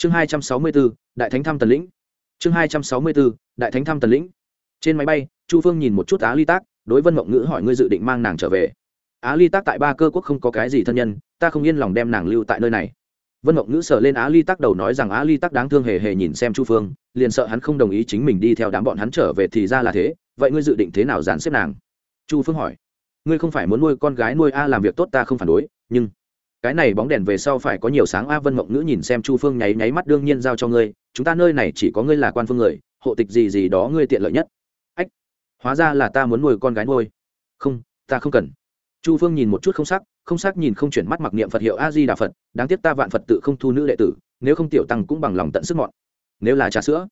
chương hai trăm sáu mươi bốn đại thánh thăm tần lĩnh chương hai trăm sáu mươi bốn đại thánh thăm tần lĩnh trên máy bay chu phương nhìn một chút á ly tác đối vân mộng ngữ hỏi ngươi dự định mang nàng trở về. Á ly tác tại ba cơ quốc không có cái gì thân nhân, ta không yên lòng đem nàng lưu tại nơi này. Vân mộng ngữ sờ lên á ly tác đầu nói rằng á ly tác đáng thương hề hề nhìn xem chu phương, liền sợ hắn không đồng ý chính mình đi theo đám bọn hắn trở về thì ra là thế, vậy ngươi dự định thế nào dàn xếp nàng? Chu phương hỏi. Ngươi không phải muốn nuôi con gái nuôi a làm việc tốt ta không phản đối, nhưng cái này bóng đèn về sau phải có nhiều sáng a vân mộng ngữ nhìn xem chu phương nháy nháy mắt đương nhiên giao cho ngươi, chúng ta nơi này chỉ có ngươi là quan phương người, hộ tịch gì gì đó ngươi tiện lợi nhất hóa ra là ta muốn nuôi con gái nuôi. Không, ta không cần. Chu phương nhìn một chút không sắc không sắc nhìn không chuyển mắt mặc niệm phật hiệu a di đà phật, đáng tiếc ta vạn phật tự không thu nữ đệ tử, nếu không tiểu tăng cũng bằng lòng tận sức mọn. Nếu là trà sữa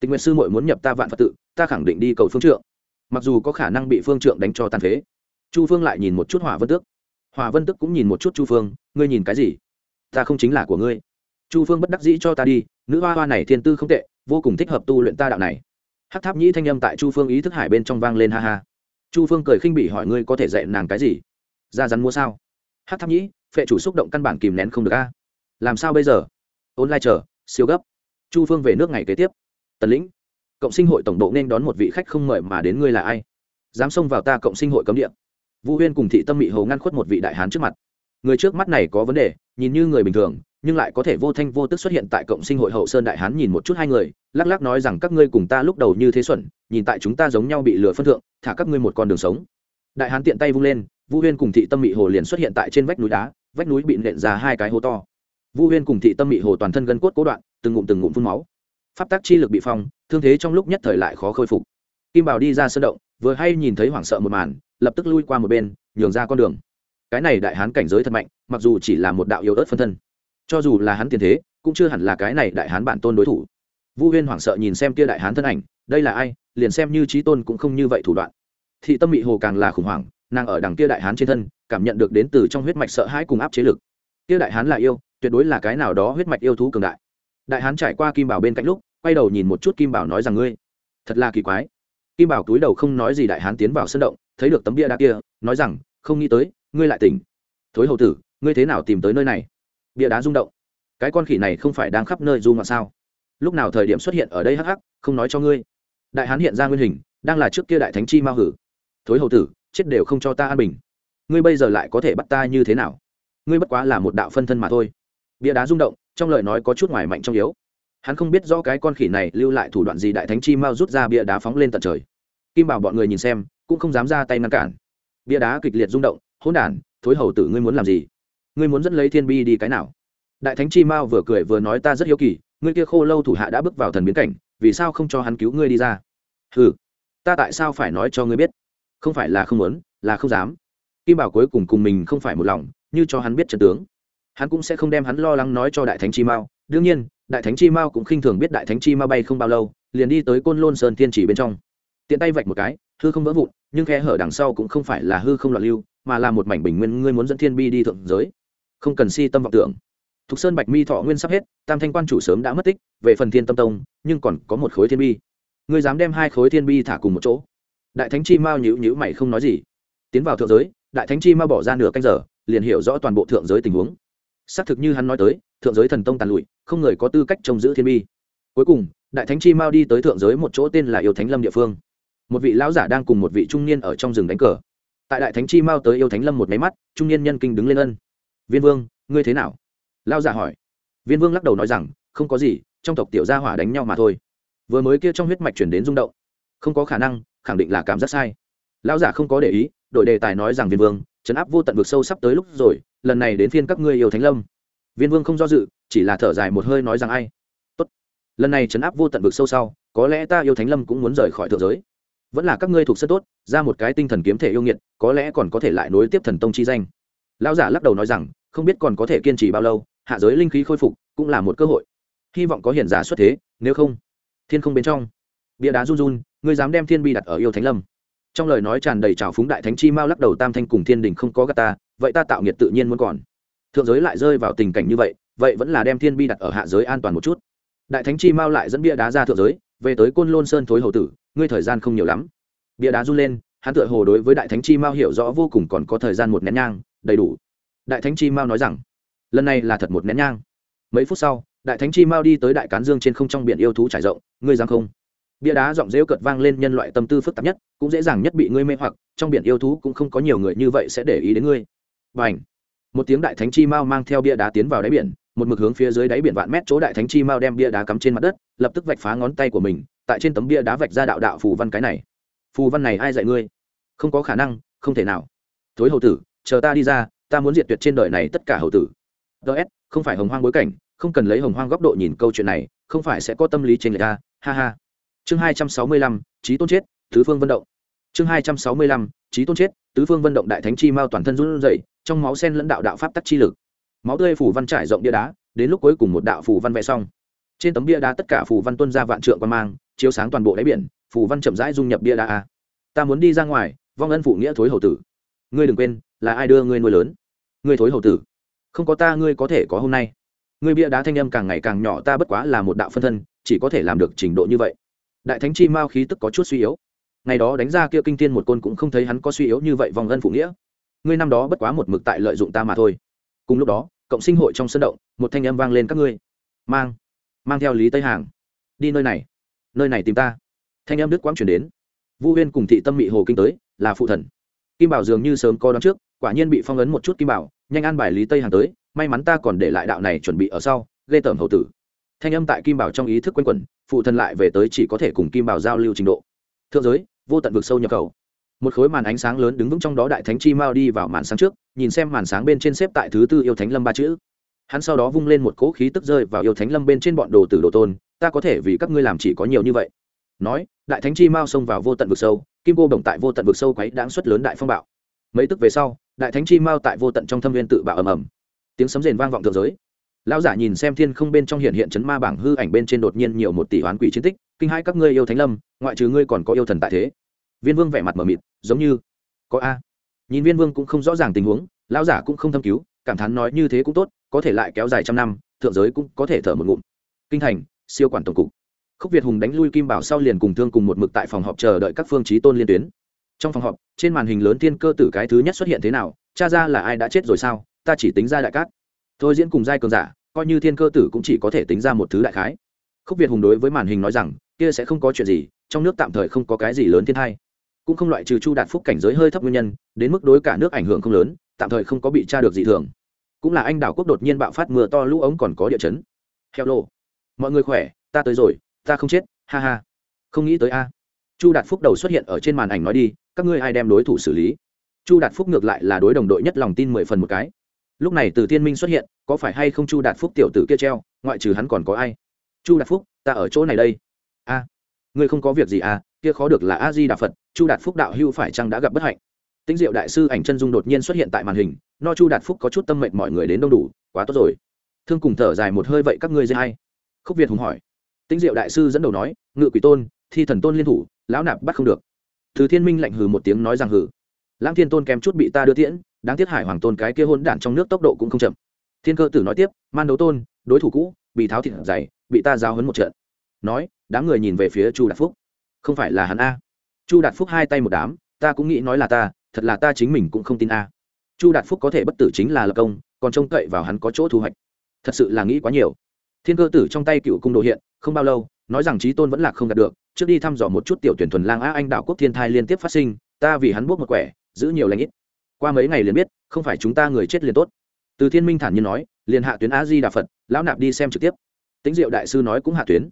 tình nguyện sư muội muốn nhập ta vạn phật tự, ta khẳng định đi cầu phương trượng. Mặc dù có khả năng bị phương trượng đánh cho tàn phế. Chu phương lại nhìn một chút hỏa vân tước. Hòa vân Tước cũng nhìn một chút chu phương, ngươi nhìn cái gì? Ta không chính là của ngươi. Chu phương bất đắc dĩ cho ta đi, nữ hoa hoa này thiên tư không tệ, vô cùng thích hợp tu luyện ta đạo này hát tháp nhĩ thanh âm tại chu phương ý thức hải bên trong vang lên ha ha. chu phương cười khinh bỉ hỏi ngươi có thể dạy nàng cái gì? ra rắn mua sao? hát tháp nhĩ, phệ chủ xúc động căn bản kìm nén không được a. làm sao bây giờ? ôn lai chờ, siêu gấp. chu phương về nước ngày kế tiếp. tần lĩnh, cộng sinh hội tổng độ nên đón một vị khách không mời mà đến ngươi là ai? dám xông vào ta cộng sinh hội cấm địa. vũ huyên cùng thị tâm mị hồ ngăn khuất một vị đại hán trước mặt. người trước mắt này có vấn đề, nhìn như người bình thường nhưng lại có thể vô thanh vô tức xuất hiện tại cộng sinh hội hậu sơn đại hán nhìn một chút hai người, lắc lắc nói rằng các ngươi cùng ta lúc đầu như thế xuẩn, nhìn tại chúng ta giống nhau bị lừa phân thượng, thả các ngươi một con đường sống. Đại hán tiện tay vung lên, vũ huyên cùng thị tâm mị hồ liền xuất hiện tại trên vách núi đá, vách núi bị nện ra hai cái hố to. Vũ huyên cùng thị tâm mị hồ toàn thân gân cốt cố đoạn, từng ngụm từng ngụm phun máu. Pháp tác chi lực bị phong, thương thế trong lúc nhất thời lại khó khôi phục. Kim bảo đi ra sân động, vừa hay nhìn thấy hoảng sợ một màn, lập tức lui qua một bên, nhường ra con đường. Cái này đại hán cảnh giới thật mạnh, mặc dù chỉ là một đạo yếu ớt phân thân cho dù là hắn tiền thế, cũng chưa hẳn là cái này đại hán bản tôn đối thủ. Vu huyên hoảng sợ nhìn xem kia đại hán thân ảnh, đây là ai, liền xem như trí tôn cũng không như vậy thủ đoạn. Thị tâm mị hồ càng là khủng hoảng, nàng ở đằng kia đại hán trên thân, cảm nhận được đến từ trong huyết mạch sợ hãi cùng áp chế lực. Kia đại hán là yêu, tuyệt đối là cái nào đó huyết mạch yêu thú cường đại. Đại hán trải qua kim bảo bên cạnh lúc, quay đầu nhìn một chút kim bảo nói rằng ngươi, thật là kỳ quái. Kim bảo túi đầu không nói gì đại hán tiến vào sân động, thấy được tấm bia đá kia, nói rằng, không nghĩ tới, ngươi lại tỉnh. Thối hầu tử, ngươi thế nào tìm tới nơi này? Bia đá rung động. Cái con khỉ này không phải đang khắp nơi du mà sao? Lúc nào thời điểm xuất hiện ở đây hắc hắc, không nói cho ngươi. Đại hán hiện ra nguyên hình, đang là trước kia đại thánh chi ma hử. Thối hầu tử, chết đều không cho ta an bình. Ngươi bây giờ lại có thể bắt ta như thế nào? Ngươi bất quá là một đạo phân thân mà thôi. Bia đá rung động, trong lời nói có chút ngoài mạnh trong yếu. Hắn không biết rõ cái con khỉ này lưu lại thủ đoạn gì đại thánh chi mao rút ra bia đá phóng lên tận trời. Kim bảo bọn người nhìn xem, cũng không dám ra tay ngăn cản. Bia đá kịch liệt rung động, hỗn đản, thối hầu tử ngươi muốn làm gì? Ngươi muốn dẫn lấy thiên bi đi cái nào? Đại thánh chi mao vừa cười vừa nói ta rất hiếu kỳ, ngươi kia khô lâu thủ hạ đã bước vào thần biến cảnh, vì sao không cho hắn cứu ngươi đi ra? Ừ ta tại sao phải nói cho ngươi biết? Không phải là không muốn, là không dám. Kim bảo cuối cùng cùng mình không phải một lòng, như cho hắn biết trận tướng. Hắn cũng sẽ không đem hắn lo lắng nói cho đại thánh chi mao. Đương nhiên, đại thánh chi mao cũng khinh thường biết đại thánh chi mao bay không bao lâu, liền đi tới côn lôn sơn tiên chỉ bên trong. Tiện tay vạch một cái, hư không vỡ vụn, nhưng khe hở đằng sau cũng không phải là hư không loạn lưu, mà là một mảnh bình nguyên, ngươi muốn dẫn thiên bi đi thượng giới không cần si tâm vọng tưởng. Thục sơn bạch mi thọ nguyên sắp hết, tam thanh quan chủ sớm đã mất tích, về phần thiên tâm tông, nhưng còn có một khối thiên bi. Ngươi dám đem hai khối thiên bi thả cùng một chỗ? Đại thánh chi mao nhữ nhữ mày không nói gì. Tiến vào thượng giới, đại thánh chi mao bỏ ra nửa canh giờ, liền hiểu rõ toàn bộ thượng giới tình huống. Xác thực như hắn nói tới, thượng giới thần tông tàn lụi, không người có tư cách trông giữ thiên bi. Cuối cùng, đại thánh chi mao đi tới thượng giới một chỗ tên là yêu thánh lâm địa phương. Một vị lão giả đang cùng một vị trung niên ở trong rừng đánh cờ. Tại đại thánh chi mao tới yêu thánh lâm một máy mắt, trung niên nhân kinh đứng lên ân viên vương, ngươi thế nào? Lão giả hỏi. Viên vương lắc đầu nói rằng, không có gì, trong tộc tiểu gia hỏa đánh nhau mà thôi. Vừa mới kia trong huyết mạch chuyển đến rung động. Không có khả năng, khẳng định là cảm giác sai. Lão giả không có để ý đội đề tài nói rằng, viên vương, trấn áp vô tận vực sâu sắp tới lúc rồi, lần này đến phiên các ngươi yêu thánh lâm. Viên vương không do dự, chỉ là thở dài một hơi nói rằng, ai? Tốt. Lần này trấn áp vô tận vực sâu sau, có lẽ ta yêu thánh lâm cũng muốn rời khỏi thượng giới. Vẫn là các ngươi thuộc sân tốt, ra một cái tinh thần kiếm thể yêu nghiệt, có lẽ còn có thể lại nối tiếp thần tông chi danh lão giả lắc đầu nói rằng, không biết còn có thể kiên trì bao lâu, hạ giới linh khí khôi phục cũng là một cơ hội. Hy vọng có hiện giả xuất thế, nếu không, thiên không bên trong. Bia đá run run, ngươi dám đem thiên bi đặt ở yêu thánh lâm. Trong lời nói tràn đầy trào phúng đại thánh chi mao lắc đầu tam thanh cùng thiên đình không có gà ta vậy ta tạo nghiệt tự nhiên muốn còn. Thượng giới lại rơi vào tình cảnh như vậy vậy vẫn là đem thiên bi đặt ở hạ giới an toàn một chút. Đại thánh chi mao lại dẫn bia đá ra thượng giới, về tới côn lôn sơn thối hầu tử, ngươi thời gian không nhiều lắm. Bia đá run lên, hắn tựa hồ đối với đại thánh chi mao hiểu rõ vô cùng còn có thời gian một nén nhang đầy đủ. Đại thánh chi mao nói rằng, lần này là thật một nén nhang. Mấy phút sau, đại thánh chi mao đi tới đại cán dương trên không trong biển yêu thú trải rộng, ngươi dám không? Bia đá giọng rêu cợt vang lên nhân loại tâm tư phức tạp nhất, cũng dễ dàng nhất bị ngươi mê hoặc, trong biển yêu thú cũng không có nhiều người như vậy sẽ để ý đến ngươi. B à n h một tiếng đại thánh chi mao mang theo bia đá tiến vào đáy biển, một mực hướng phía dưới đáy biển vạn mét chỗ đại thánh chi mao đem bia đá cắm trên mặt đất, lập tức vạch phá ngón tay của mình, tại trên tấm bia đá vạch ra đạo đạo phù văn cái này. Phù văn này ai dạy ngươi? Không có khả năng, không thể nào. Thối hầu tử chờ ta đi ra, ta muốn diệt tuyệt trên đời này tất cả hầu tử. Ts không phải hồng hoang bối cảnh, không cần lấy hồng hoang góc độ nhìn câu chuyện này, không phải sẽ có tâm lý trên người ta ha ha. Chương hai trăm sáu mươi lăm trí tôn chết, tứ phương vận động. Chương hai trăm sáu mươi lăm trí tôn chết, tứ phương vận động đại thánh chi mao toàn thân run rẩy, trong máu sen lẫn đạo đạo pháp tắc chi lực. Máu tươi phủ văn trải rộng bia đá, đến lúc cuối cùng một đạo phủ văn vẽ xong. Trên tấm bia đá tất cả phủ văn tuân ra vạn trượng quan mang, chiếu sáng toàn bộ đáy biển phủ văn chậm rãi dung nhập bia đá à. ta muốn đi ra ngoài, vong ân phụ nghĩa thối hầu tử. Ngươi đừng quên là ai đưa ngươi nuôi lớn? Ngươi thối hầu tử. Không có ta, ngươi có thể có hôm nay. Ngươi bia đá thanh âm càng ngày càng nhỏ, ta bất quá là một đạo phân thân, chỉ có thể làm được trình độ như vậy. Đại thánh chi mao khí tức có chút suy yếu. Ngày đó đánh ra kia kinh tiên một côn cũng không thấy hắn có suy yếu như vậy vòng ân phụ nghĩa. Ngươi năm đó bất quá một mực tại lợi dụng ta mà thôi. Cùng lúc đó, cộng sinh hội trong sân động, một thanh âm vang lên các ngươi. Mang mang theo lý tây hàng. Đi nơi này nơi này tìm ta. Thanh âm đức quãng chuyển đến. Vu huyên cùng thị tâm mị hồ kinh tới, là phụ thần. Kim bảo dường như sớm có đón trước quả nhiên bị phong ấn một chút kim bảo, nhanh an bài lý tây hàng tới, may mắn ta còn để lại đạo này chuẩn bị ở sau, ghê tởm hậu tử. Thanh âm tại kim bảo trong ý thức quanh quẩn, phụ thần lại về tới chỉ có thể cùng kim bảo giao lưu trình độ. Thượng giới, vô tận vực sâu nhập khẩu. Một khối màn ánh sáng lớn đứng vững trong đó đại thánh chi mao đi vào màn sáng trước, nhìn xem màn sáng bên trên xếp tại thứ tư yêu thánh lâm ba chữ. Hắn sau đó vung lên một cỗ khí tức rơi vào yêu thánh lâm bên trên bọn đồ tử đồ tôn, ta có thể vì các ngươi làm chỉ có nhiều như vậy. Nói, đại thánh chi mao xông vào vô tận vực sâu, kim cô đồng tại vô tận vực sâu quấy đáng xuất lớn đại phong bạo. Mấy tức về sau đại thánh chi mao tại vô tận trong thâm viên tự bạo ầm ầm. Tiếng sấm rền vang vọng thượng giới. Lão giả nhìn xem thiên không bên trong hiện hiện chấn ma bảng hư ảnh bên trên đột nhiên nhiều một tỷ hoán quỷ chiến tích, kinh hai các ngươi yêu thánh lâm, ngoại trừ ngươi còn có yêu thần tại thế. Viên vương vẻ mặt mờ mịt, giống như có a. Nhìn viên vương cũng không rõ ràng tình huống, lão giả cũng không thâm cứu, cảm thán nói như thế cũng tốt, có thể lại kéo dài trăm năm, thượng giới cũng có thể thở một ngụm. Kinh thành, siêu quản tổng cục. Khúc việt hùng đánh lui kim bảo sau liền cùng thương cùng một mực tại phòng họp chờ đợi các phương trí tôn liên tuyến trong phòng họp, trên màn hình lớn thiên cơ tử cái thứ nhất xuất hiện thế nào, cha ra là ai đã chết rồi sao, ta chỉ tính ra đại cát. Thôi diễn cùng giai cường giả, coi như thiên cơ tử cũng chỉ có thể tính ra một thứ đại khái. Khúc việt hùng đối với màn hình nói rằng, kia sẽ không có chuyện gì, trong nước tạm thời không có cái gì lớn thiên thai cũng không loại trừ chu đạt phúc cảnh giới hơi thấp nguyên nhân, đến mức đối cả nước ảnh hưởng không lớn, tạm thời không có bị tra được gì thường. Cũng là anh đảo quốc đột nhiên bạo phát mưa to lũ ống còn có địa chấn. Heo lô mọi người khỏe, ta tới rồi, ta không chết, ha ha. Không nghĩ tới a. Chu đạt phúc đầu xuất hiện ở trên màn ảnh nói đi các ngươi ai đem đối thủ xử lý? Chu đạt phúc ngược lại là đối đồng đội nhất lòng tin mười phần một cái. Lúc này từ thiên minh xuất hiện, có phải hay không chu đạt phúc tiểu tử kia treo, ngoại trừ hắn còn có ai? Chu đạt phúc, ta ở chỗ này đây. A, ngươi không có việc gì à kia khó được là a di đà phật, chu đạt phúc đạo hưu phải chăng đã gặp bất hạnh? Tinh diệu đại sư ảnh chân dung đột nhiên xuất hiện tại màn hình, no chu đạt phúc có chút tâm mệnh mọi người đến đông đủ, quá tốt rồi. Thương cùng thở dài một hơi vậy các ngươi dễ hay khúc việt hùng hỏi. Tinh diệu đại sư dẫn đầu nói, ngự quỷ tôn, thi thần tôn liên thủ, lão nạp bắt không được. Từ thiên minh lạnh hừ một tiếng nói rằng hừ. Lãng thiên tôn kém chút bị ta đưa tiễn, đáng tiếc hải hoàng tôn cái kia hôn đản trong nước tốc độ cũng không chậm. Thiên cơ tử nói tiếp, man đấu tôn, đối thủ cũ, bị tháo thịt dày, bị ta giao hấn một trận. Nói, đám người nhìn về phía chu đạt phúc. Không phải là hắn a. Chu đạt phúc hai tay một đám, ta cũng nghĩ nói là ta, thật là ta chính mình cũng không tin a. Chu đạt phúc có thể bất tử chính là lập công, còn trông cậy vào hắn có chỗ thu hoạch. Thật sự là nghĩ quá nhiều. Thiên cơ tử trong tay cựu cung đồ hiện, không bao lâu nói rằng trí tôn vẫn là không đạt được, trước đi thăm dò một chút tiểu tuyển thuần lang á anh đạo quốc thiên thai liên tiếp phát sinh, ta vì hắn buộc một quẻ, giữ nhiều lãnh ít. Qua mấy ngày liền biết, không phải chúng ta người chết liền tốt. Từ thiên minh thản nhiên nói, liền hạ tuyến a di đà phật, lão nạp đi xem trực tiếp. Tính diệu đại sư nói cũng hạ tuyến.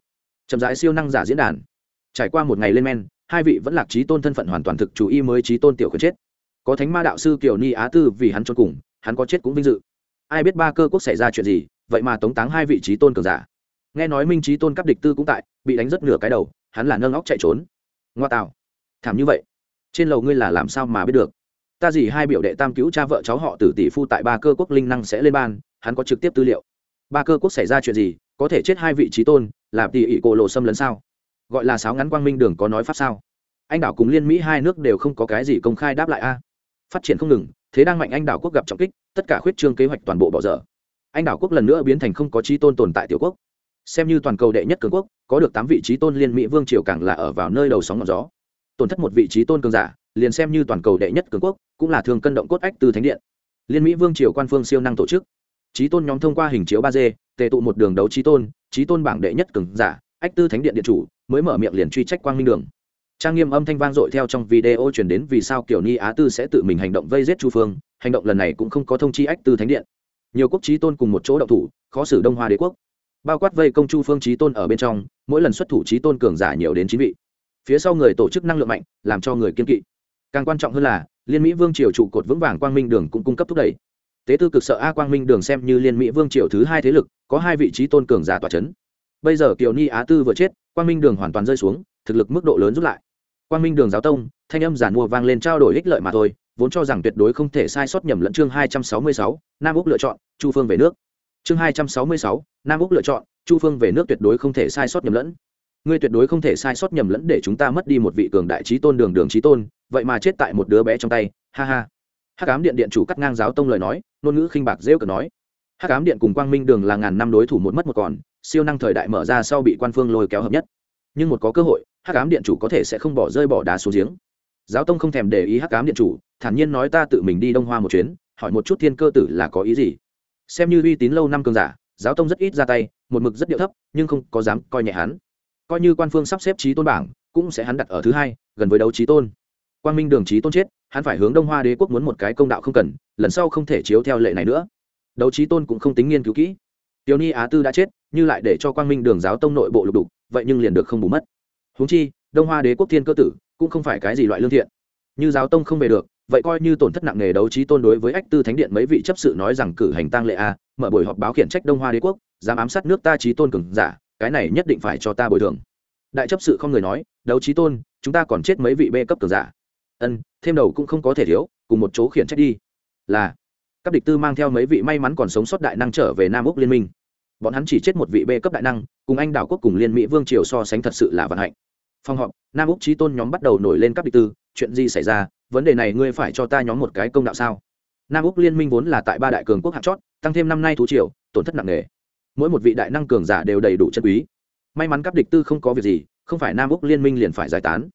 Chậm rãi siêu năng giả diễn đàn. Trải qua một ngày lên men, hai vị vẫn lạc trí tôn thân phận hoàn toàn thực chủ y mới trí tôn tiểu khuyến chết. Có thánh ma đạo sư kiều ni á tư vì hắn cho cùng, hắn có chết cũng vinh dự. Ai biết ba cơ quốc xảy ra chuyện gì, vậy mà tống táng hai vị trí tôn cường giả nghe nói minh trí tôn cấp địch tư cũng tại, bị đánh rất nửa cái đầu, hắn là nâng óc chạy trốn. Ngoa tạo. Thảm như vậy. Trên lầu ngươi là làm sao mà biết được? Ta gì hai biểu đệ tam cứu cha vợ cháu họ tử tỷ phu tại ba cơ quốc linh năng sẽ lên ban, hắn có trực tiếp tư liệu. Ba cơ quốc xảy ra chuyện gì, có thể chết hai vị trí tôn, là tỷ ỷ cổ lộ xâm lấn sao? Gọi là sáo ngắn quang minh đường có nói pháp sao? Anh đảo cùng liên mỹ hai nước đều không có cái gì công khai đáp lại a. Phát triển không ngừng, thế đang mạnh anh đảo quốc gặp trọng kích, tất cả khuyết trương kế hoạch toàn bộ bỏ dở. Anh đảo quốc lần nữa biến thành không có trí tôn tồn tại tiểu quốc xem như toàn cầu đệ nhất cường quốc, có được tám vị trí tôn liên mỹ vương triều càng là ở vào nơi đầu sóng ngọn gió. Tổn thất một vị trí tôn cường giả, liền xem như toàn cầu đệ nhất cường quốc, cũng là thường cân động cốt ách từ thánh điện. Liên mỹ vương triều quan phương siêu năng tổ chức. Trí tôn nhóm thông qua hình chiếu ba d, tề tụ một đường đấu trí tôn trí tôn bảng đệ nhất cường giả, ách tư thánh điện điện chủ, mới mở miệng liền truy trách quang minh đường. Trang nghiêm âm thanh vang dội theo trong video chuyển đến vì sao kiểu ni á tư sẽ tự mình hành động vây giết chu phương, hành động lần này cũng không có thông chi ách tư thánh điện. Nhiều quốc trí tôn cùng một chỗ động thủ, khó xử đông hoa đế quốc bao quát vây công chu phương trí tôn ở bên trong, mỗi lần xuất thủ trí tôn cường giả nhiều đến chín vị. Phía sau người tổ chức năng lượng mạnh, làm cho người kiên kỵ. Càng quan trọng hơn là, liên mỹ vương triều trụ cột vững vàng quang minh đường cũng cung cấp thúc đẩy. Tế tư cực sợ a quang minh đường xem như liên mỹ vương triều thứ hai thế lực, có hai vị trí tôn cường giả tòa c h ấ n bây giờ kiều ni á tư vừa chết, quang minh đường hoàn toàn rơi xuống, thực lực mức độ lớn rút lại. Quang minh đường giáo tông, thanh âm giản mua vang lên trao đổi ích lợi mà thôi, vốn cho rằng tuyệt đối không thể sai sót nhầm lẫn chương hai trăm sáu mươi sáu, nam úc lựa chọn, chu phương về nước chương hai trăm sáu mươi sáu, nam úc lựa chọn, chu phương về nước tuyệt đối không thể sai sót nhầm lẫn. Ngươi tuyệt đối không thể sai sót nhầm lẫn để chúng ta mất đi một vị cường đại trí tôn đường đường trí tôn, vậy mà chết tại một đứa bé trong tay, ha ha. Hắc ám điện điện chủ cắt ngang giáo tông lời nói, ngôn ngữ khinh bạc rêu cờ nói. Hắc ám điện cùng quang minh đường là ngàn năm đối thủ một mất một còn, siêu năng thời đại mở ra sau bị quan phương lôi kéo hợp nhất. Nhưng một có cơ hội, hắc ám điện chủ có thể sẽ không bỏ rơi bỏ đá xuống giếng. Giáo tông không thèm để ý hắc ám điện chủ, thản nhiên nói ta tự mình đi đông hoa một chuyến, hỏi một chút thiên cơ tử là có ý gì xem như uy tín lâu năm cường giả, giáo tông rất ít ra tay, một mực rất điệu thấp, nhưng không có dám coi nhẹ hắn. Coi như quan phương sắp xếp trí tôn bảng, cũng sẽ hắn đặt ở thứ hai, gần với đấu trí tôn. Quang minh đường trí tôn chết, hắn phải hướng đông hoa đế quốc muốn một cái công đạo không cần, lần sau không thể chiếu theo lệ này nữa. Đấu trí tôn cũng không tính nghiên cứu kỹ. Tiểu ni á tư đã chết, như lại để cho quang minh đường giáo tông nội bộ lục đục, vậy nhưng liền được không bù mất. Húng chi, đông hoa đế quốc thiên cơ tử, cũng không phải cái gì loại lương thiện. Như giáo tông không về được vậy coi như tổn thất nặng nề đấu trí tôn đối với ách tư thánh điện mấy vị chấp sự nói rằng cử hành tang lệ a, mở buổi họp báo khiển trách đông hoa đế quốc, dám ám sát nước ta trí tôn cường giả, cái này nhất định phải cho ta bồi thường. Đại chấp sự không người nói, đấu trí tôn, chúng ta còn chết mấy vị bê cấp cường giả. Ân, thêm đầu cũng không có thể thiếu, cùng một chỗ khiển trách đi. Là. Các địch tư mang theo mấy vị may mắn còn sống sót đại năng trở về nam úc liên minh. Bọn hắn chỉ chết một vị bê cấp đại năng, cùng anh đảo quốc cùng liên mỹ vương triều so sánh thật sự là vận hạnh. Phòng họp, nam úc trí tôn nhóm bắt đầu nổi lên các địch tư, chuyện gì xảy ra? Vấn đề này ngươi phải cho ta nhóm một cái công đạo sao? Nam úc liên minh vốn là tại ba đại cường quốc hạng chót, tăng thêm năm nay thú triều, tổn thất nặng nề. Mỗi một vị đại năng cường giả đều đầy đủ chân quý. May mắn các địch tư không có việc gì, không phải nam úc liên minh liền phải giải tán.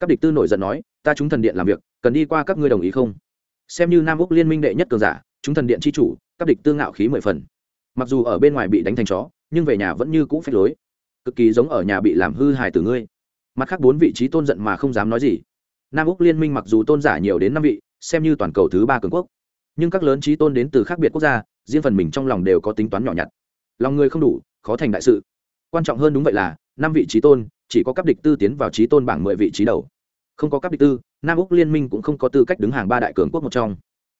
Các địch tư nổi giận nói, ta chúng thần điện làm việc, cần đi qua các ngươi đồng ý không? Xem như nam úc liên minh đệ nhất cường giả, chúng thần điện c h i chủ các địch tư ngạo khí mười phần. Mặc dù ở bên ngoài bị đánh thành chó, nhưng về nhà vẫn như cũ phép lối. Cực kỳ giống ở nhà bị làm hư hài từ ngươi. Mặt khác bốn vị trí tôn giận mà không dám nói gì nam úc liên minh mặc dù tôn giả nhiều đến năm vị, xem như toàn cầu thứ ba cường quốc, nhưng các lớn trí tôn đến từ khác biệt quốc gia, riêng phần mình trong lòng đều có tính toán nhỏ nhặt. Lòng người không đủ, khó thành đại sự. Quan trọng hơn đúng vậy là, năm vị trí tôn, chỉ có cấp địch tư tiến vào trí tôn bảng mười vị trí đầu. Không có cấp địch tư, nam úc liên minh cũng không có tư cách đứng hàng ba đại cường quốc một trong.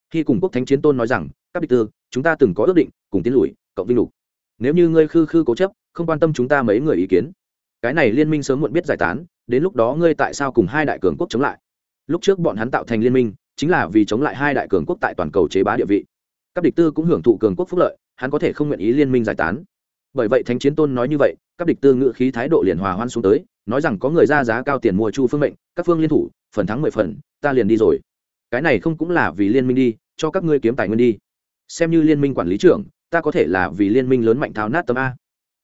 Khi cùng quốc thánh chiến tôn nói rằng, cấp địch tư, chúng ta từng có ước định, cùng tiến lùi, cộng vinh lục. Nếu như ngươi khư khư cố chấp, không quan tâm chúng ta mấy người ý kiến. Cái này liên minh sớm muộn biết giải tán, đến lúc đó ngươi tại sao cùng hai đại cường quốc chống lại? Lúc trước bọn hắn tạo thành liên minh, chính là vì chống lại hai đại cường quốc tại toàn cầu chế bá địa vị. Các địch tư cũng hưởng thụ cường quốc phúc lợi, hắn có thể không nguyện ý liên minh giải tán. Bởi vậy thánh chiến tôn nói như vậy, các địch tư ngự khí thái độ liền hòa hoan xuống tới, nói rằng có người ra giá cao tiền mua chu phương mệnh, các phương liên thủ, phần thắng mười phần, ta liền đi rồi. Cái này không cũng là vì liên minh đi, cho các ngươi kiếm tài nguyên đi. Xem như liên minh quản lý trưởng, ta có thể là vì liên minh lớn mạnh tháo nát tấm a.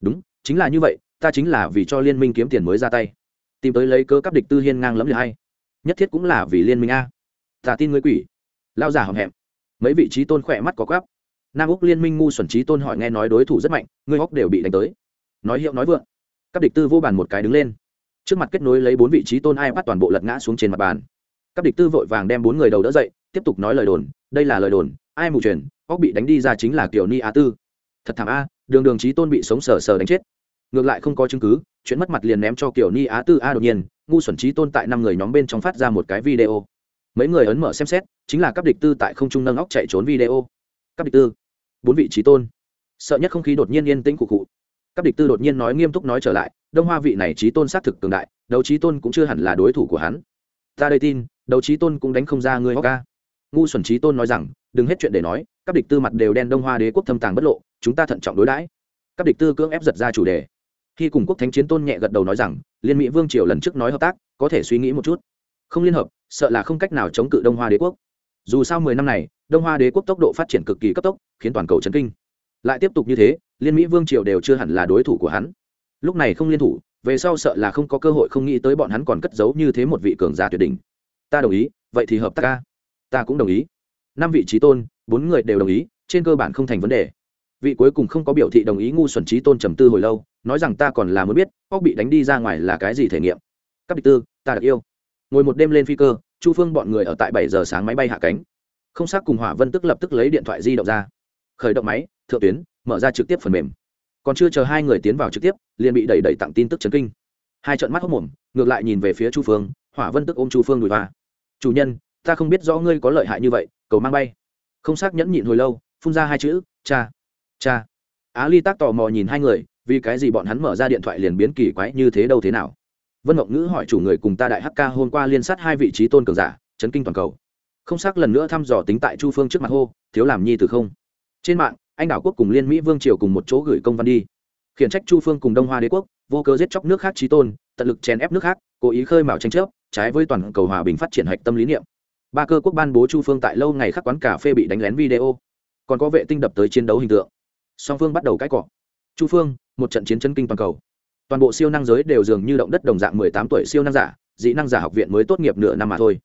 Đúng, chính là như vậy, ta chính là vì cho liên minh kiếm tiền mới ra tay. Tìm tới lấy cơ các địch tư hiên ngang lẫm liệt hay nhất thiết cũng là vì liên minh a. Ta tin ngươi quỷ. Lao giả hầm hẹm mấy vị trí tôn khỏe mắt có quáp nam úc liên minh ngu xuẩn trí tôn hỏi nghe nói đối thủ rất mạnh, ngươi hóc đều bị đánh tới. Nói hiệu nói vượng. Các địch tư vô bàn một cái đứng lên. Trước mặt kết nối lấy bốn vị trí tôn ai bắt toàn bộ lật ngã xuống trên mặt bàn. Các địch tư vội vàng đem bốn người đầu đỡ dậy, tiếp tục nói lời đồn, đây là lời đồn, ai mù truyền hóc bị đánh đi ra chính là kiểu ni a tư. Thật thảm a, đường đường trí tôn bị sống sờ sờ đánh chết. Ngược lại không có chứng cứ, chuyện mất mặt liền ném cho kiểu ni á tư a đột nhiên ngu xuẩn trí tôn tại năm người nhóm bên trong phát ra một cái video. Mấy người ấn mở xem xét, chính là các địch tư tại không trung nâng óc chạy trốn video. Các địch tư, bốn vị trí tôn. Sợ nhất không khí đột nhiên yên tĩnh cụ cụ các địch tư đột nhiên nói nghiêm túc nói trở lại, đông hoa vị này trí tôn xác thực cường đại, đấu trí tôn cũng chưa hẳn là đối thủ của hắn. Ta đây tin, đấu trí tôn cũng đánh không ra người ca ngu xuẩn trí tôn nói rằng, đừng hết chuyện để nói các địch tư mặt đều đen đông hoa đế quốc thâm tàng bất lộ, chúng ta thận trọng đối đãi. Các địch tư cưỡng ép giật ra chủ đề khi cùng quốc thánh chiến tôn nhẹ gật đầu nói rằng, liên mỹ vương triều lần trước nói hợp tác, có thể suy nghĩ một chút. Không liên hợp, sợ là không cách nào chống cự đông hoa đế quốc. Dù sao mười năm này, đông hoa đế quốc tốc độ phát triển cực kỳ cấp tốc, khiến toàn cầu chấn kinh. Lại tiếp tục như thế, liên mỹ vương triều đều chưa hẳn là đối thủ của hắn. Lúc này không liên thủ, về sau sợ là không có cơ hội không nghĩ tới bọn hắn còn cất giấu như thế một vị cường giả tuyệt đỉnh. Ta đồng ý, vậy thì hợp tác ca ta cũng đồng ý. Năm vị trí tôn, bốn người đều đồng ý, trên cơ bản không thành vấn đề vị cuối cùng không có biểu thị đồng ý ngu xuẩn trí tôn trầm tư hồi lâu, nói rằng ta còn là muốn biết, óc bị đánh đi ra ngoài là cái gì thể nghiệm. Các địch tư, ta đặc yêu. Ngồi một đêm lên phi cơ, chu phương bọn người ở tại bảy giờ sáng máy bay hạ cánh. Không xác cùng hỏa vân tức lập tức lấy điện thoại di động ra. Khởi động máy, thượng tuyến, mở ra trực tiếp phần mềm. Còn chưa chờ hai người tiến vào trực tiếp, liền bị đẩy đẩy tặng tin tức chấn kinh. Hai trận mắt hốc mồm, ngược lại nhìn về phía chu phương, hỏa vân tức ôm chu phương đùi hoa. Chủ nhân, ta không biết rõ ngươi có lợi hại như vậy, cầu mang bay. Không xác nhẫn nhịn hồi lâu, phun ra hai chữ, cha cha. Á ly tác tò mò nhìn hai người, vì cái gì bọn hắn mở ra điện thoại liền biến kỳ quái như thế đâu thế nào? Vân ngọc ngữ hỏi chủ người cùng ta đại hk hôm qua liên sát hai vị trí tôn cường giả, chấn kinh toàn cầu. Không xác lần nữa thăm dò tính tại chu phương trước mặt hô, thiếu làm nhi từ không? Trên mạng, anh đảo quốc cùng liên mỹ vương triều cùng một chỗ gửi công văn đi. Khiển trách chu phương cùng đông hoa đế quốc, vô cớ giết chóc nước khác trí tôn, tận lực chèn ép nước khác, cố ý khơi mào tranh chấp, trái với toàn cầu hòa bình phát triển hạch tâm lý niệm. Ba cơ quốc ban bố chu phương tại lâu ngày khắc quán cà phê bị đánh lén video. Còn có vệ tinh đập tới chiến đấu hình tượng song phương bắt đầu cãi cọ. Chu phương, một trận chiến chân kinh toàn cầu. Toàn bộ siêu năng giới đều dường như động đất đồng dạng mười tám tuổi siêu năng giả, dị năng giả học viện mới tốt nghiệp nửa năm mà thôi.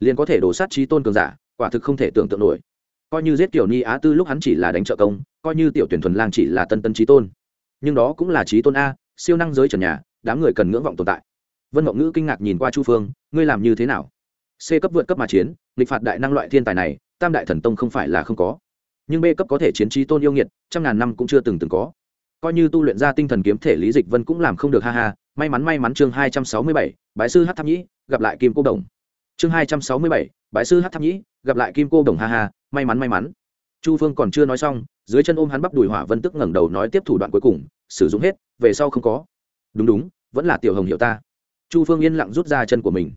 Liền có thể đổ sát trí tôn cường giả, quả thực không thể tưởng tượng nổi. Coi như giết tiểu ni á tư lúc hắn chỉ là đánh trợ công, coi như tiểu tuyển thuần lang chỉ là tân tân trí tôn. Nhưng đó cũng là trí tôn a, siêu năng giới trần nhà, đám người cần ngưỡng vọng tồn tại. Vân mộng ngữ kinh ngạc nhìn qua chu phương, ngươi làm như thế nào? C cấp vượt cấp mà chiến, nghịch phạt đại năng loại thiên tài này, tam đại thần tông không phải là không có nhưng b cấp có thể chiến trí tôn yêu nghiệt, trăm ngàn năm cũng chưa từng từng có. Coi như tu luyện ra tinh thần kiếm thể lý dịch vân cũng làm không được, ha ha, may mắn may mắn chương hai trăm sáu mươi bảy, bái sư hát tháp nhĩ, gặp lại kim cô đồng. Chương hai trăm sáu mươi bảy, bái sư hát tháp nhĩ, gặp lại kim cô đồng, ha ha, may mắn may mắn. Chu phương còn chưa nói xong, dưới chân ôm hắn bắp đùi hỏa vân tức ngẩng đầu nói tiếp thủ đoạn cuối cùng, sử dụng hết, về sau không có. Đúng đúng, vẫn là tiểu hồng hiểu ta. Chu phương yên lặng rút ra chân của mình.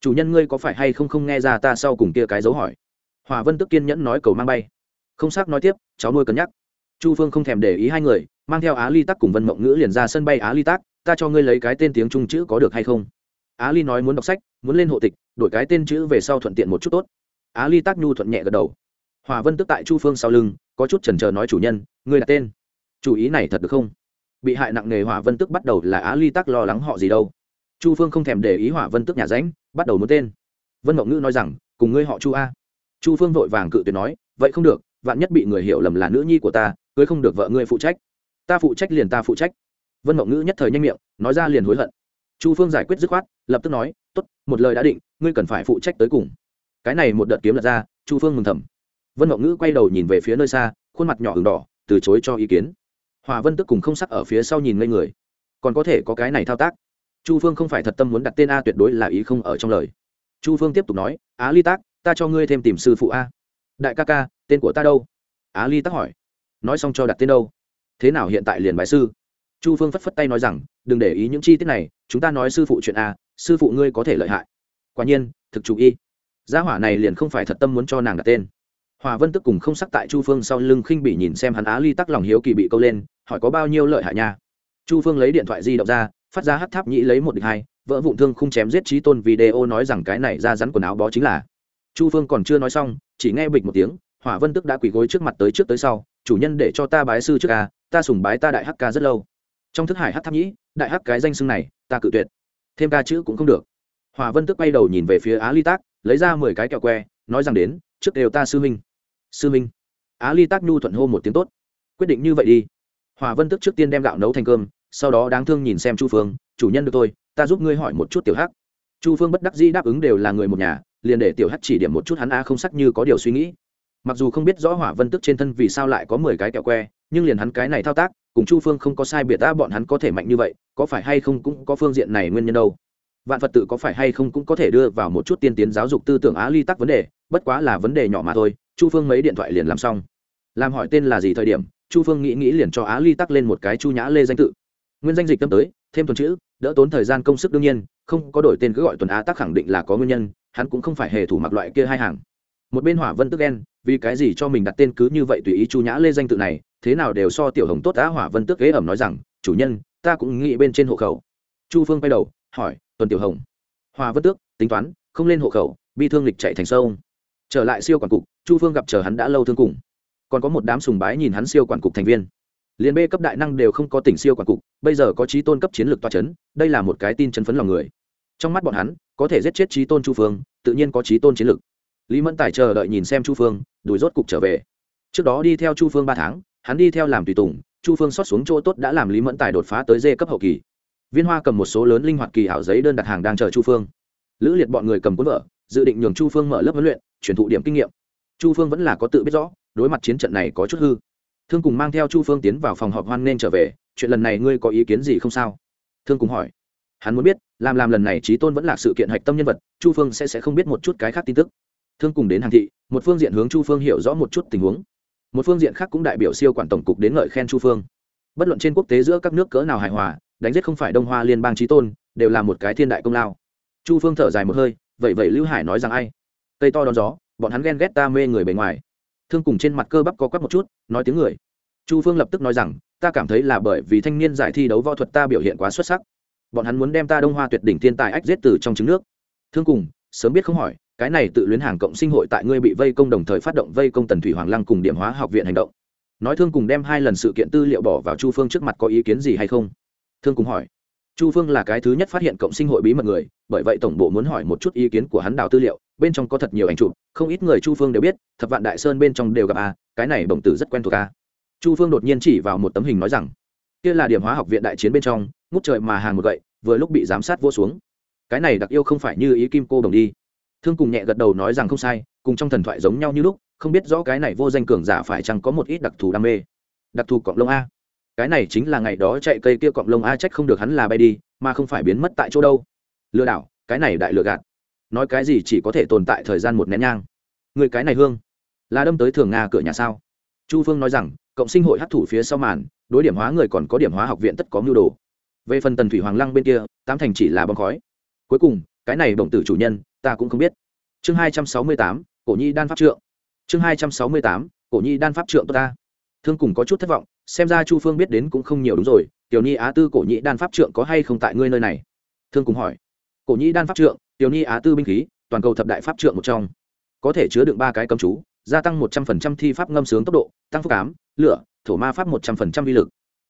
Chủ nhân ngươi có phải hay không không nghe ra ta sau cùng kia cái dấu hỏi? Hỏa vân tức kiên nhẫn nói cầu mang bay không xác nói tiếp, cháu nuôi cân nhắc. Chu phương không thèm để ý hai người, mang theo á ly tắc cùng vân mộng ngữ liền ra sân bay. Á ly tắc, ta cho ngươi lấy cái tên tiếng trung chữ có được hay không? Á ly nói muốn đọc sách, muốn lên hộ tịch, đổi cái tên chữ về sau thuận tiện một chút tốt. Á ly Tắc nhu thuận nhẹ gật đầu. Hòa vân tức tại chu phương sau lưng, có chút chần chờ nói chủ nhân, ngươi đặt tên. Chủ ý này thật được không? Bị hại nặng nề hỏa vân tức bắt đầu là á ly tắc lo lắng họ gì đâu. Chu phương không thèm để ý hỏa vân tức nhà ránh, bắt đầu muốn tên. Vân mộng ngữ nói rằng, cùng ngươi họ chu a. Chu phương vội vàng cự tuyệt nói, vậy không được vạn nhất bị người hiểu lầm là nữ nhi của ta, cưới không được vợ ngươi phụ trách. Ta phụ trách liền ta phụ trách. Vân mộng ngữ nhất thời nhanh miệng, nói ra liền hối hận. Chu phương giải quyết dứt khoát, lập tức nói t ố t một lời đã định, ngươi cần phải phụ trách tới cùng. Cái này một đợt kiếm lật ra, chu phương mừng thầm. Vân mộng ngữ quay đầu nhìn về phía nơi xa, khuôn mặt nhỏ h đỏ, từ chối cho ý kiến. Hòa vân tức cùng không sắc ở phía sau nhìn ngây người. Còn có thể có cái này thao tác. Chu phương không phải thật tâm muốn đặt tên a tuyệt đối là ý không ở trong lời. Chu phương tiếp tục nói, á ly tác, ta cho ngươi thêm tìm sư phụ a đại ca ca, tên của ta đâu? Á ly Tắc hỏi. Nói xong cho đặt tên đâu. Thế nào hiện tại liền bài sư? Chu phương phất phất tay nói rằng, đừng để ý những chi tiết này, chúng ta nói sư phụ chuyện a, sư phụ ngươi có thể lợi hại. Quả nhiên, thực chủ y. Gia hỏa này liền không phải thật tâm muốn cho nàng đặt tên. Hòa vân tức cùng không sắc tại chu phương sau lưng khinh bị nhìn xem hắn á ly tắc lòng hiếu kỳ bị câu lên, hỏi có bao nhiêu lợi hại nha? Chu phương lấy điện thoại di động ra, phát ra hắt tháp nhĩ lấy một địch hai, vỡ vụn thương không chém giết trí tôn video nói rằng cái này ra rắn quần áo bó chính là chu phương còn chưa nói xong, chỉ nghe bịch một tiếng, hỏa vân tức đã quỳ gối trước mặt tới trước tới sau, chủ nhân để cho ta bái sư trước ca, ta sùng bái ta đại hắc ca rất lâu. Trong thức hải hắc tháp nhĩ, đại hắc cái danh xưng này, ta cự tuyệt. Thêm ca chữ cũng không được. Hỏa vân tức quay đầu nhìn về phía á ly tác, lấy ra mười cái kẹo que, nói rằng đến, trước đều ta sư minh sư minh á ly tác nhu thuận hô một tiếng tốt. Quyết định như vậy đi. Hòa vân tức trước tiên đem gạo nấu thành cơm, sau đó đáng thương nhìn xem chu phương, chủ nhân được tôi ta giúp ngươi hỏi một chút tiểu hắc. Chu phương bất đắc dĩ đáp ứng đều là người một nhà liền để tiểu hắc chỉ điểm một chút hắn a không sắc như có điều suy nghĩ. Mặc dù không biết rõ hỏa vân tức trên thân vì sao lại có mười cái kẹo que, nhưng liền hắn cái này thao tác, cùng chu phương không có sai biệt ta bọn hắn có thể mạnh như vậy, có phải hay không cũng có phương diện này nguyên nhân đâu. Vạn phật tự có phải hay không cũng có thể đưa vào một chút tiên tiến giáo dục tư tưởng á ly tắc vấn đề, bất quá là vấn đề nhỏ mà thôi, chu phương mấy điện thoại liền làm xong. Làm hỏi tên là gì thời điểm, chu phương nghĩ nghĩ liền cho á ly tắc lên một cái chu nhã lê danh tự. Nguyên danh dịch tâm tới, thêm tuần chữ, đỡ tốn thời gian công sức đương nhiên, không có đổi tên cứ gọi tuần á tắc khẳng định là có nguyên nhân hắn cũng không phải hề thủ mặc loại kia hai hàng. Một bên hỏa vân tức ghen, vì cái gì cho mình đặt tên cứ như vậy tùy ý chu nhã lê danh tự này, thế nào đều so tiểu hồng tốt á, hỏa vân tước ghế ẩm nói rằng, chủ nhân, ta cũng nghĩ bên trên hộ khẩu. Chu phương quay đầu, hỏi, tuần tiểu hồng. Hòa vân tước, tính toán, không lên hộ khẩu, bi thương lịch chạy thành sâu trở lại siêu quản cục, chu phương gặp chờ hắn đã lâu thương cùng. Còn có một đám sùng bái nhìn hắn siêu quản cục thành viên. Liên b cấp đại năng đều không có tỉnh siêu quản cục, bây giờ có trí tôn cấp chiến lược toa c h ấ n đây là một cái tin chấn phấn lòng người. Trong mắt bọn hắn có thể giết chết trí tôn chu phương, tự nhiên có trí tôn chiến lực. Lý mẫn tài chờ đợi nhìn xem chu phương, đuổi rốt cục trở về. Trước đó đi theo chu phương ba tháng, hắn đi theo làm tùy tùng, chu phương xót xuống chỗ tốt đã làm lý mẫn tài đột phá tới dê cấp hậu kỳ. Viên hoa cầm một số lớn linh hoạt kỳ hảo giấy đơn đặt hàng đang chờ chu phương. Lữ liệt bọn người cầm cuốn vợ, dự định nhường chu phương mở lớp huấn luyện, chuyển thụ điểm kinh nghiệm. Chu phương vẫn là có tự biết rõ, đối mặt chiến trận này có chút hư. Thương cùng mang theo chu phương tiến vào phòng họp hoan nên trở về, chuyện lần này ngươi có ý kiến gì không sao? Thương cùng hỏi hắn muốn biết, làm làm lần này trí tôn vẫn là sự kiện hạch tâm nhân vật, chu phương sẽ sẽ không biết một chút cái khác tin tức. Thương cùng đến hàng thị, một phương diện hướng chu phương hiểu rõ một chút tình huống. Một phương diện khác cũng đại biểu siêu quản tổng cục đến ngợi khen chu phương. Bất luận trên quốc tế giữa các nước cỡ nào hài hòa, đánh giết không phải đông hoa liên bang trí tôn, đều là một cái thiên đại công lao. Chu phương thở dài một hơi, vậy vậy lưu hải nói rằng ai? Cây to đón gió, bọn hắn ghen ghét ta mê người bề ngoài. Thương cùng trên mặt cơ bắp có quắp một chút, nói tiếng người. Chu phương lập tức nói rằng, ta cảm thấy là bởi vì thanh niên giải thi đấu võ thuật ta biểu hiện quá xuất sắc bọn hắn muốn đem ta đông hoa tuyệt đỉnh thiên tài ách giết từ trong trứng nước. Thương cùng, sớm biết không hỏi, cái này tự luyến hàng cộng sinh hội tại ngươi bị vây công đồng thời phát động vây công tần thủy hoàng lăng cùng điểm hóa học viện hành động. Nói thương cùng đem hai lần sự kiện tư liệu bỏ vào chu phương trước mặt có ý kiến gì hay không? Thương cùng hỏi. Chu phương là cái thứ nhất phát hiện cộng sinh hội bí mật người, bởi vậy tổng bộ muốn hỏi một chút ý kiến của hắn đào tư liệu, bên trong có thật nhiều ảnh chụp, không ít người chu phương đều biết, thập vạn đại sơn bên trong đều gặp a cái này bổng tử rất quen thuộc a chu phương đột nhiên chỉ vào một tấm hình nói rằng kia là điểm hóa học viện đại chiến bên trong, ngút trời mà hàng một gậy, vừa lúc bị giám sát vô xuống. Cái này đặc yêu không phải như ý kim cô đồng đi. Thương cùng nhẹ gật đầu nói rằng không sai, cùng trong thần thoại giống nhau như lúc, không biết rõ cái này vô danh cường giả phải chăng có một ít đặc thù đam mê. Đặc thù cọng lông a. Cái này chính là ngày đó chạy cây kia cọng lông a trách không được hắn là bay đi, mà không phải biến mất tại chỗ đâu. Lừa đảo, cái này đại lừa gạt. Nói cái gì chỉ có thể tồn tại thời gian một nén nhang. Người cái này hương, là đâm tới thường nga cửa nhà sao? Chu phương nói rằng, cộng sinh hội hấp thủ phía sau màn, đối điểm hóa người còn có điểm hóa học viện tất có mưu đồ. Về phần tần thủy hoàng lăng bên kia, tám thành chỉ là bong khói. Cuối cùng, cái này động tử chủ nhân, ta cũng không biết. Chương hai trăm sáu mươi tám, cổ nhi đan pháp trượng. Chương hai trăm sáu mươi tám, cổ nhi đan pháp trượng ta. Thương cùng có chút thất vọng, xem ra chu phương biết đến cũng không nhiều đúng rồi, tiểu nhi á tư cổ Nhi đan pháp trượng có hay không tại ngươi nơi này? Thương cùng hỏi. Cổ Nhi đan pháp trượng, tiểu nhi á tư binh khí, toàn cầu thập đại pháp trượng một trong. Có thể chứa đựng ba cái cấm chú gia tăng một trăm phần trăm thi pháp ngâm sướng tốc độ, tăng phúc ám, lửa, thổ ma pháp một trăm phần trăm vi lực.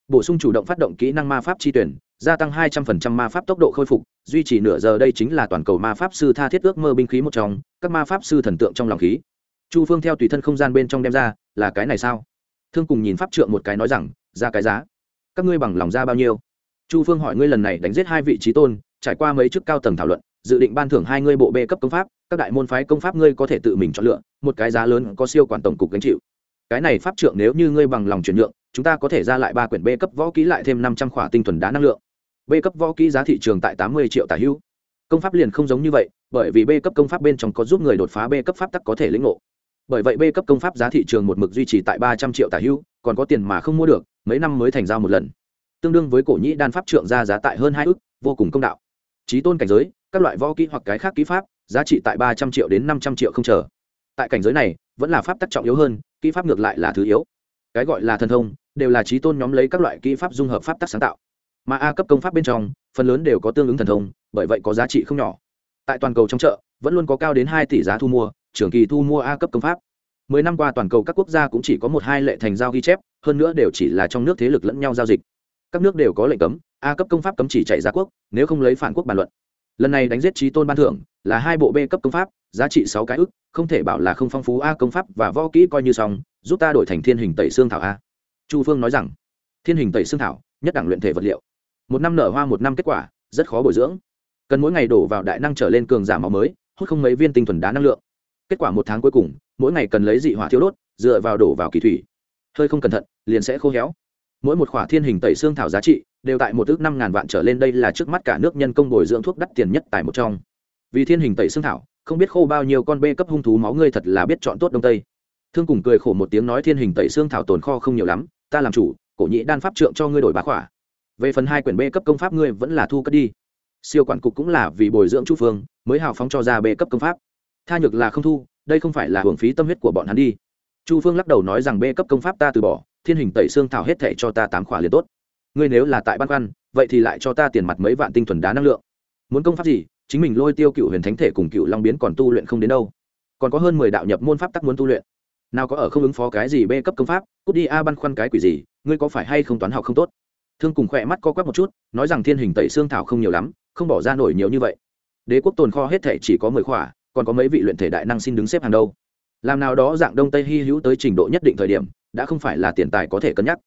Bổ sung chủ động phát động kỹ năng ma pháp chi tuyển, gia tăng hai trăm phần trăm ma pháp tốc độ khôi phục, duy trì nửa giờ đây chính là toàn cầu ma pháp sư tha thiết ước mơ binh khí một trong, các ma pháp sư thần tượng trong lòng khí. Chu phương theo tùy thân không gian bên trong đem ra, là cái này sao? Thương cùng nhìn pháp trượng một cái nói rằng, ra cái giá. Các ngươi bằng lòng ra bao nhiêu? Chu phương hỏi ngươi lần này đánh giết hai vị trí tôn, trải qua mấy chức cao tầng thảo luận, dự định ban thưởng hai ngươi bộ bê cấp công pháp các đại môn phái công pháp ngươi có thể tự mình chọn lựa, một cái giá lớn có siêu quản tổng cục gánh chịu. Cái này pháp trượng nếu như ngươi bằng lòng chuyển nhượng, chúng ta có thể ra lại ba quyển b cấp võ kỹ lại thêm năm trăm khỏa tinh thuần đá năng lượng. B cấp võ kỹ giá thị trường tại tám mươi triệu tả hữu công pháp liền không giống như vậy, bởi vì b cấp công pháp bên trong có giúp người đột phá b cấp pháp tắc có thể lĩnh ngộ. Bởi vậy b cấp công pháp giá thị trường một mực duy trì tại ba trăm triệu tả hữu còn có tiền mà không mua được, mấy năm mới thành ra một lần. Tương đương với cổ nhĩ đan pháp trượng ra giá tại hơn hai ước vô cùng công đạo. Trí tôn cảnh giới, các loại võ kỹ hoặc cái khác kỹ pháp giá trị tại ba trăm triệu đến năm trăm triệu không chờ. Tại cảnh giới này, vẫn là pháp tắc trọng yếu hơn, kỹ pháp ngược lại là thứ yếu. Cái gọi là thần thông, đều là trí tôn nhóm lấy các loại kỹ pháp dung hợp pháp tắc sáng tạo. Mà a cấp công pháp bên trong, phần lớn đều có tương ứng thần thông, bởi vậy có giá trị không nhỏ. Tại toàn cầu trong chợ, vẫn luôn có cao đến hai tỷ giá thu mua, trường kỳ thu mua a cấp công pháp. Mười năm qua toàn cầu các quốc gia cũng chỉ có một hai lệ thành giao ghi chép, hơn nữa đều chỉ là trong nước thế lực lẫn nhau giao dịch. Các nước đều có lệnh cấm, a cấp công pháp cấm chỉ chạy ra quốc, nếu không lấy phản quốc bàn luận lần này đánh giết trí tôn ban thưởng là hai bộ b cấp công pháp, giá trị sáu cái ức, không thể bảo là không phong phú a công pháp và võ kỹ coi như xong, giúp ta đổi thành thiên hình tẩy xương thảo a. Chu phương nói rằng, thiên hình tẩy xương thảo, nhất đẳng luyện thể vật liệu. Một năm nở hoa một năm kết quả, rất khó bồi dưỡng. Cần mỗi ngày đổ vào đại năng trở lên cường giả máu mới, hút không mấy viên tinh thuần đá năng lượng. Kết quả một tháng cuối cùng, mỗi ngày cần lấy dị hỏa thiếu đốt, dựa vào đổ vào kỳ thủy. Hơi không cẩn thận, liền sẽ khô héo mỗi một khỏa thiên hình tẩy xương thảo giá trị đều tại một ước năm ngàn vạn trở lên. Đây là trước mắt cả nước nhân công bồi dưỡng thuốc đắt tiền nhất tại một trong. Vì thiên hình tẩy xương thảo, không biết khô bao nhiêu con bê cấp hung thú máu ngươi thật là biết chọn tốt đông tây. Thương cùng cười khổ một tiếng nói thiên hình tẩy xương thảo tồn kho không nhiều lắm, ta làm chủ, cổ nhị đan pháp trượng cho ngươi đổi bá khỏa. Về phần hai quyển bê cấp công pháp ngươi vẫn là thu cất đi. Siêu quản cục cũng là vì bồi dưỡng chu phương, mới hào phóng cho ra bê cấp công pháp. Tha nhược là không thu, đây không phải là hưởng phí tâm huyết của bọn hắn đi. Chu phương lắc đầu nói rằng bê cấp công pháp ta từ bỏ thiên hình tẩy xương thảo hết thệ cho ta tám khỏa liền tốt. Ngươi nếu là tại băn khoăn, vậy thì lại cho ta tiền mặt mấy vạn tinh thuần đá năng lượng. Muốn công pháp gì, chính mình lôi tiêu cựu huyền thánh thể cùng cựu long biến còn tu luyện không đến đâu. Còn có hơn mười đạo nhập môn pháp tắc muốn tu luyện. Nào có ở không ứng phó cái gì bê cấp công pháp, cút đi a băn khoăn cái quỷ gì, ngươi có phải hay không toán học không tốt? Thương cùng khỏe mắt co quắp một chút, nói rằng thiên hình tẩy xương thảo không nhiều lắm, không bỏ ra nổi nhiều như vậy. Đế quốc tồn kho hết thể chỉ có mười khỏa, còn có mấy vị luyện thể đại năng xin đứng xếp hàng đâu. Làm nào đó dạng đông tây hy hữu tới trình độ nhất định thời điểm đã không phải là tiền tài có thể cân nhắc.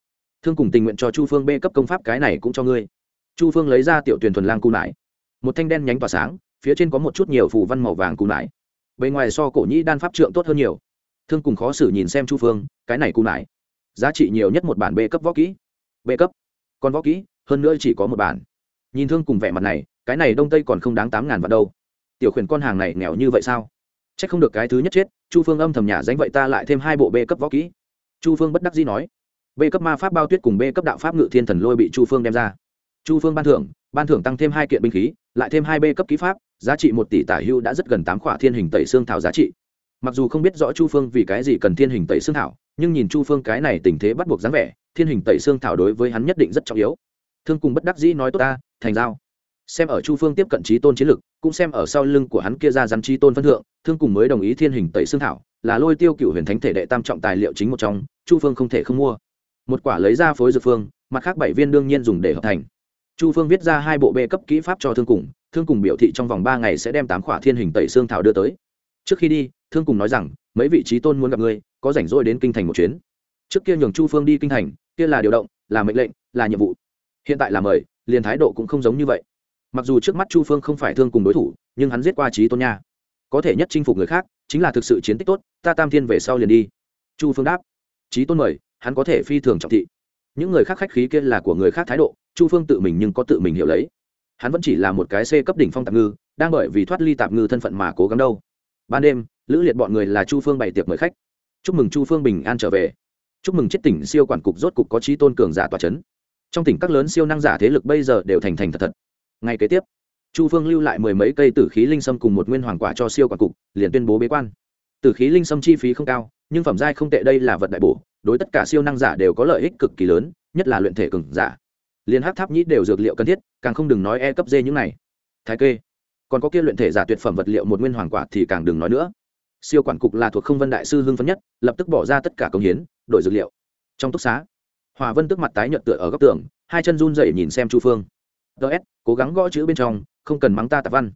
Thương cùng tình nguyện cho chu phương b cấp công pháp cái này cũng cho ngươi. Chu phương lấy ra tiểu tuyển thuần lang cung lại một thanh đen nhánh tỏa sáng, phía trên có một chút nhiều phù văn màu vàng cung lại bề ngoài so cổ nhĩ đan pháp trượng tốt hơn nhiều. Thương cùng khó xử nhìn xem chu phương, cái này cung lại giá trị nhiều nhất một bản b cấp võ kỹ. B cấp, còn võ kỹ, hơn nữa chỉ có một bản. Nhìn thương cùng vẻ mặt này, cái này đông tây còn không đáng tám ngàn vạn đâu. Tiểu khuyển con hàng này nghèo như vậy sao? C h ắ c không được cái thứ nhất chết, chu phương âm thầm nhà danh vậy ta lại thêm hai bộ b cấp võ kỹ chu phương bất đắc dĩ nói, b cấp ma pháp bao tuyết cùng b cấp đạo pháp ngự thiên thần lôi bị chu phương đem ra. Chu phương ban thưởng ban thưởng tăng thêm hai kiện binh khí, lại thêm hai b cấp ký pháp, giá trị một tỷ tả hưu đã rất gần tám khỏa thiên hình tẩy xương thảo giá trị. Mặc dù không biết rõ chu phương vì cái gì cần thiên hình tẩy xương thảo, nhưng nhìn chu phương cái này tình thế bắt buộc dáng vẻ, thiên hình tẩy xương thảo đối với hắn nhất định rất trọng yếu. Thương cùng bất đắc dĩ nói, tốt ta, thành giao. Xem ở chu phương tiếp cận trí tôn chiến lực, cũng xem ở sau lưng của hắn kia ra rắn trí tôn phân thượng, thương cùng mới đồng ý thiên hình tẩy xương thảo là lôi tiêu cựu huyền thánh thể đệ tam trọng tài liệu chính một trong, chu phương không thể không mua. Một quả lấy ra phối dược phương, mặt khác bảy viên đương nhiên dùng để hợp thành. Chu phương viết ra hai bộ bê cấp kỹ pháp cho thương cùng thương cùng biểu thị trong vòng ba ngày sẽ đem tám khỏa thiên hình tẩy xương thảo đưa tới. Trước khi đi, thương cùng nói rằng, mấy vị trí tôn muốn gặp ngươi, có rảnh rỗi đến kinh thành một chuyến. Trước kia nhường chu phương đi kinh thành, kia là điều động, là mệnh lệnh, là nhiệm vụ. Hiện tại là mời, liền thái độ cũng không giống như vậy. Mặc dù trước mắt chu phương không phải thương cùng đối thủ, nhưng hắn giết qua trí tôn nha. Có thể nhất chinh phục người khác chính là thực sự chiến tích tốt, ta tam thiên về sau liền đi. Chu phương đáp. Trí tôn mời, hắn có thể phi thường trọng thị. Những người khác khách khí kia là của người khác thái độ, chu phương tự mình nhưng có tự mình hiểu lấy. Hắn vẫn chỉ là một cái c cấp đỉnh phong tạp ngư, đang bởi vì thoát ly tạp ngư thân phận mà cố gắng đâu. Ban đêm, lữ liệt bọn người là chu phương bày tiệc mời khách. Chúc mừng chu phương bình an trở về. Chúc mừng chết tỉnh siêu quản cục rốt cục có trí tôn cường giả tòa c h ấ n trong tỉnh các lớn siêu năng giả thế lực bây giờ đều thành thành thật thật. Ngay kế tiếp chu phương lưu lại mười mấy cây tử khí linh sâm cùng một nguyên hoàng quả cho siêu quản cục, liền tuyên bố bế quan. Tử khí linh sâm chi phí không cao, nhưng phẩm giai không tệ đây là vật đại bổ, đối tất cả siêu năng giả đều có lợi ích cực kỳ lớn, nhất là luyện thể cường giả. Liền hát tháp nhĩ đều dược liệu cần thiết, càng không đừng nói e cấp d những này. Thái kê. Còn có kia luyện thể giả tuyệt phẩm vật liệu một nguyên hoàng quả thì càng đừng nói nữa. Siêu quản cục là thuộc không vân đại sư hưng phấn nhất, lập tức bỏ ra tất cả công hiến, đổi dược liệu. Trong túc xá, hòa vân tức mặt tái nhợt tựa ở góc tường, hai chân run dậy nhìn xem chu phương. Ts cố gắng gõ chữ bên trong không cần mắng ta tạp văn.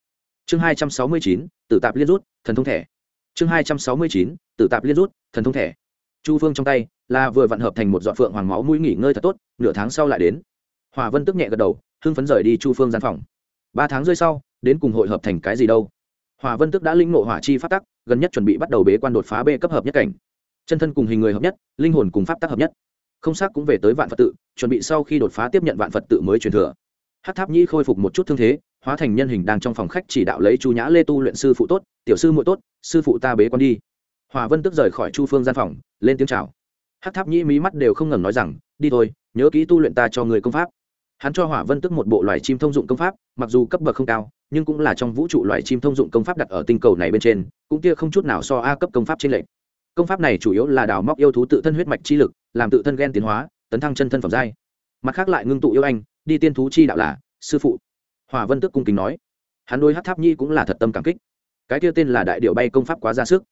Chương hai trăm sáu mươi chín tự tạp liên rút, thần thông thẻ. Chương hai trăm sáu mươi chín tự tạp liên rút, thần thông thẻ. Chu phương trong tay là vừa vặn hợp thành một dọn phượng hoàng máu mũi nghỉ ngơi thật tốt, nửa tháng sau lại đến. Hòa vân tức nhẹ gật đầu, hưng phấn rời đi chu phương gian phòng. Ba tháng rơi sau, đến cùng hội hợp thành cái gì đâu. Hòa vân tức đã linh nộ hỏa chi phát tắc, gần nhất chuẩn bị bắt đầu bế quan đột phá b cấp hợp nhất cảnh. Chân thân cùng hình người hợp nhất, linh hồn cùng pháp tắc hợp nhất. Không xác cũng về tới vạn phật tự, chuẩn bị sau khi đột phá tiếp nhận vạn phật tự mới truyền thừa. Hát tháp nhĩ khôi phục một chút thương thế hóa thành nhân hình đang trong phòng khách chỉ đạo lấy chu nhã lê tu luyện sư phụ tốt, tiểu sư muội tốt, sư phụ ta bế quan đi. Hòa vân tức rời khỏi chu phương gian phòng, lên tiếng chào. Hát tháp nhĩ mí mắt đều không ngừng nói rằng, đi thôi, nhớ kỹ tu luyện ta cho người công pháp. Hắn cho hỏa vân tức một bộ loài chim thông dụng công pháp, mặc dù cấp bậc không cao, nhưng cũng là trong vũ trụ loài chim thông dụng công pháp đặt ở tinh cầu này bên trên, cũng kia không chút nào so a cấp công pháp trên lệnh công pháp này chủ yếu là đào móc yêu thú tự thân huyết mạch chi lực, làm tự thân ghen tiến hóa, tấn thăng chân thân phẩm giai. Mặt khác lại ngưng tụ yêu anh, đi tiên thú chi đạo là sư phụ hòa vân Tước cung kính nói, hắn đôi hát tháp nhi cũng là thật tâm cảm kích. Cái kia tên là đại điệu bay công pháp quá ra sức.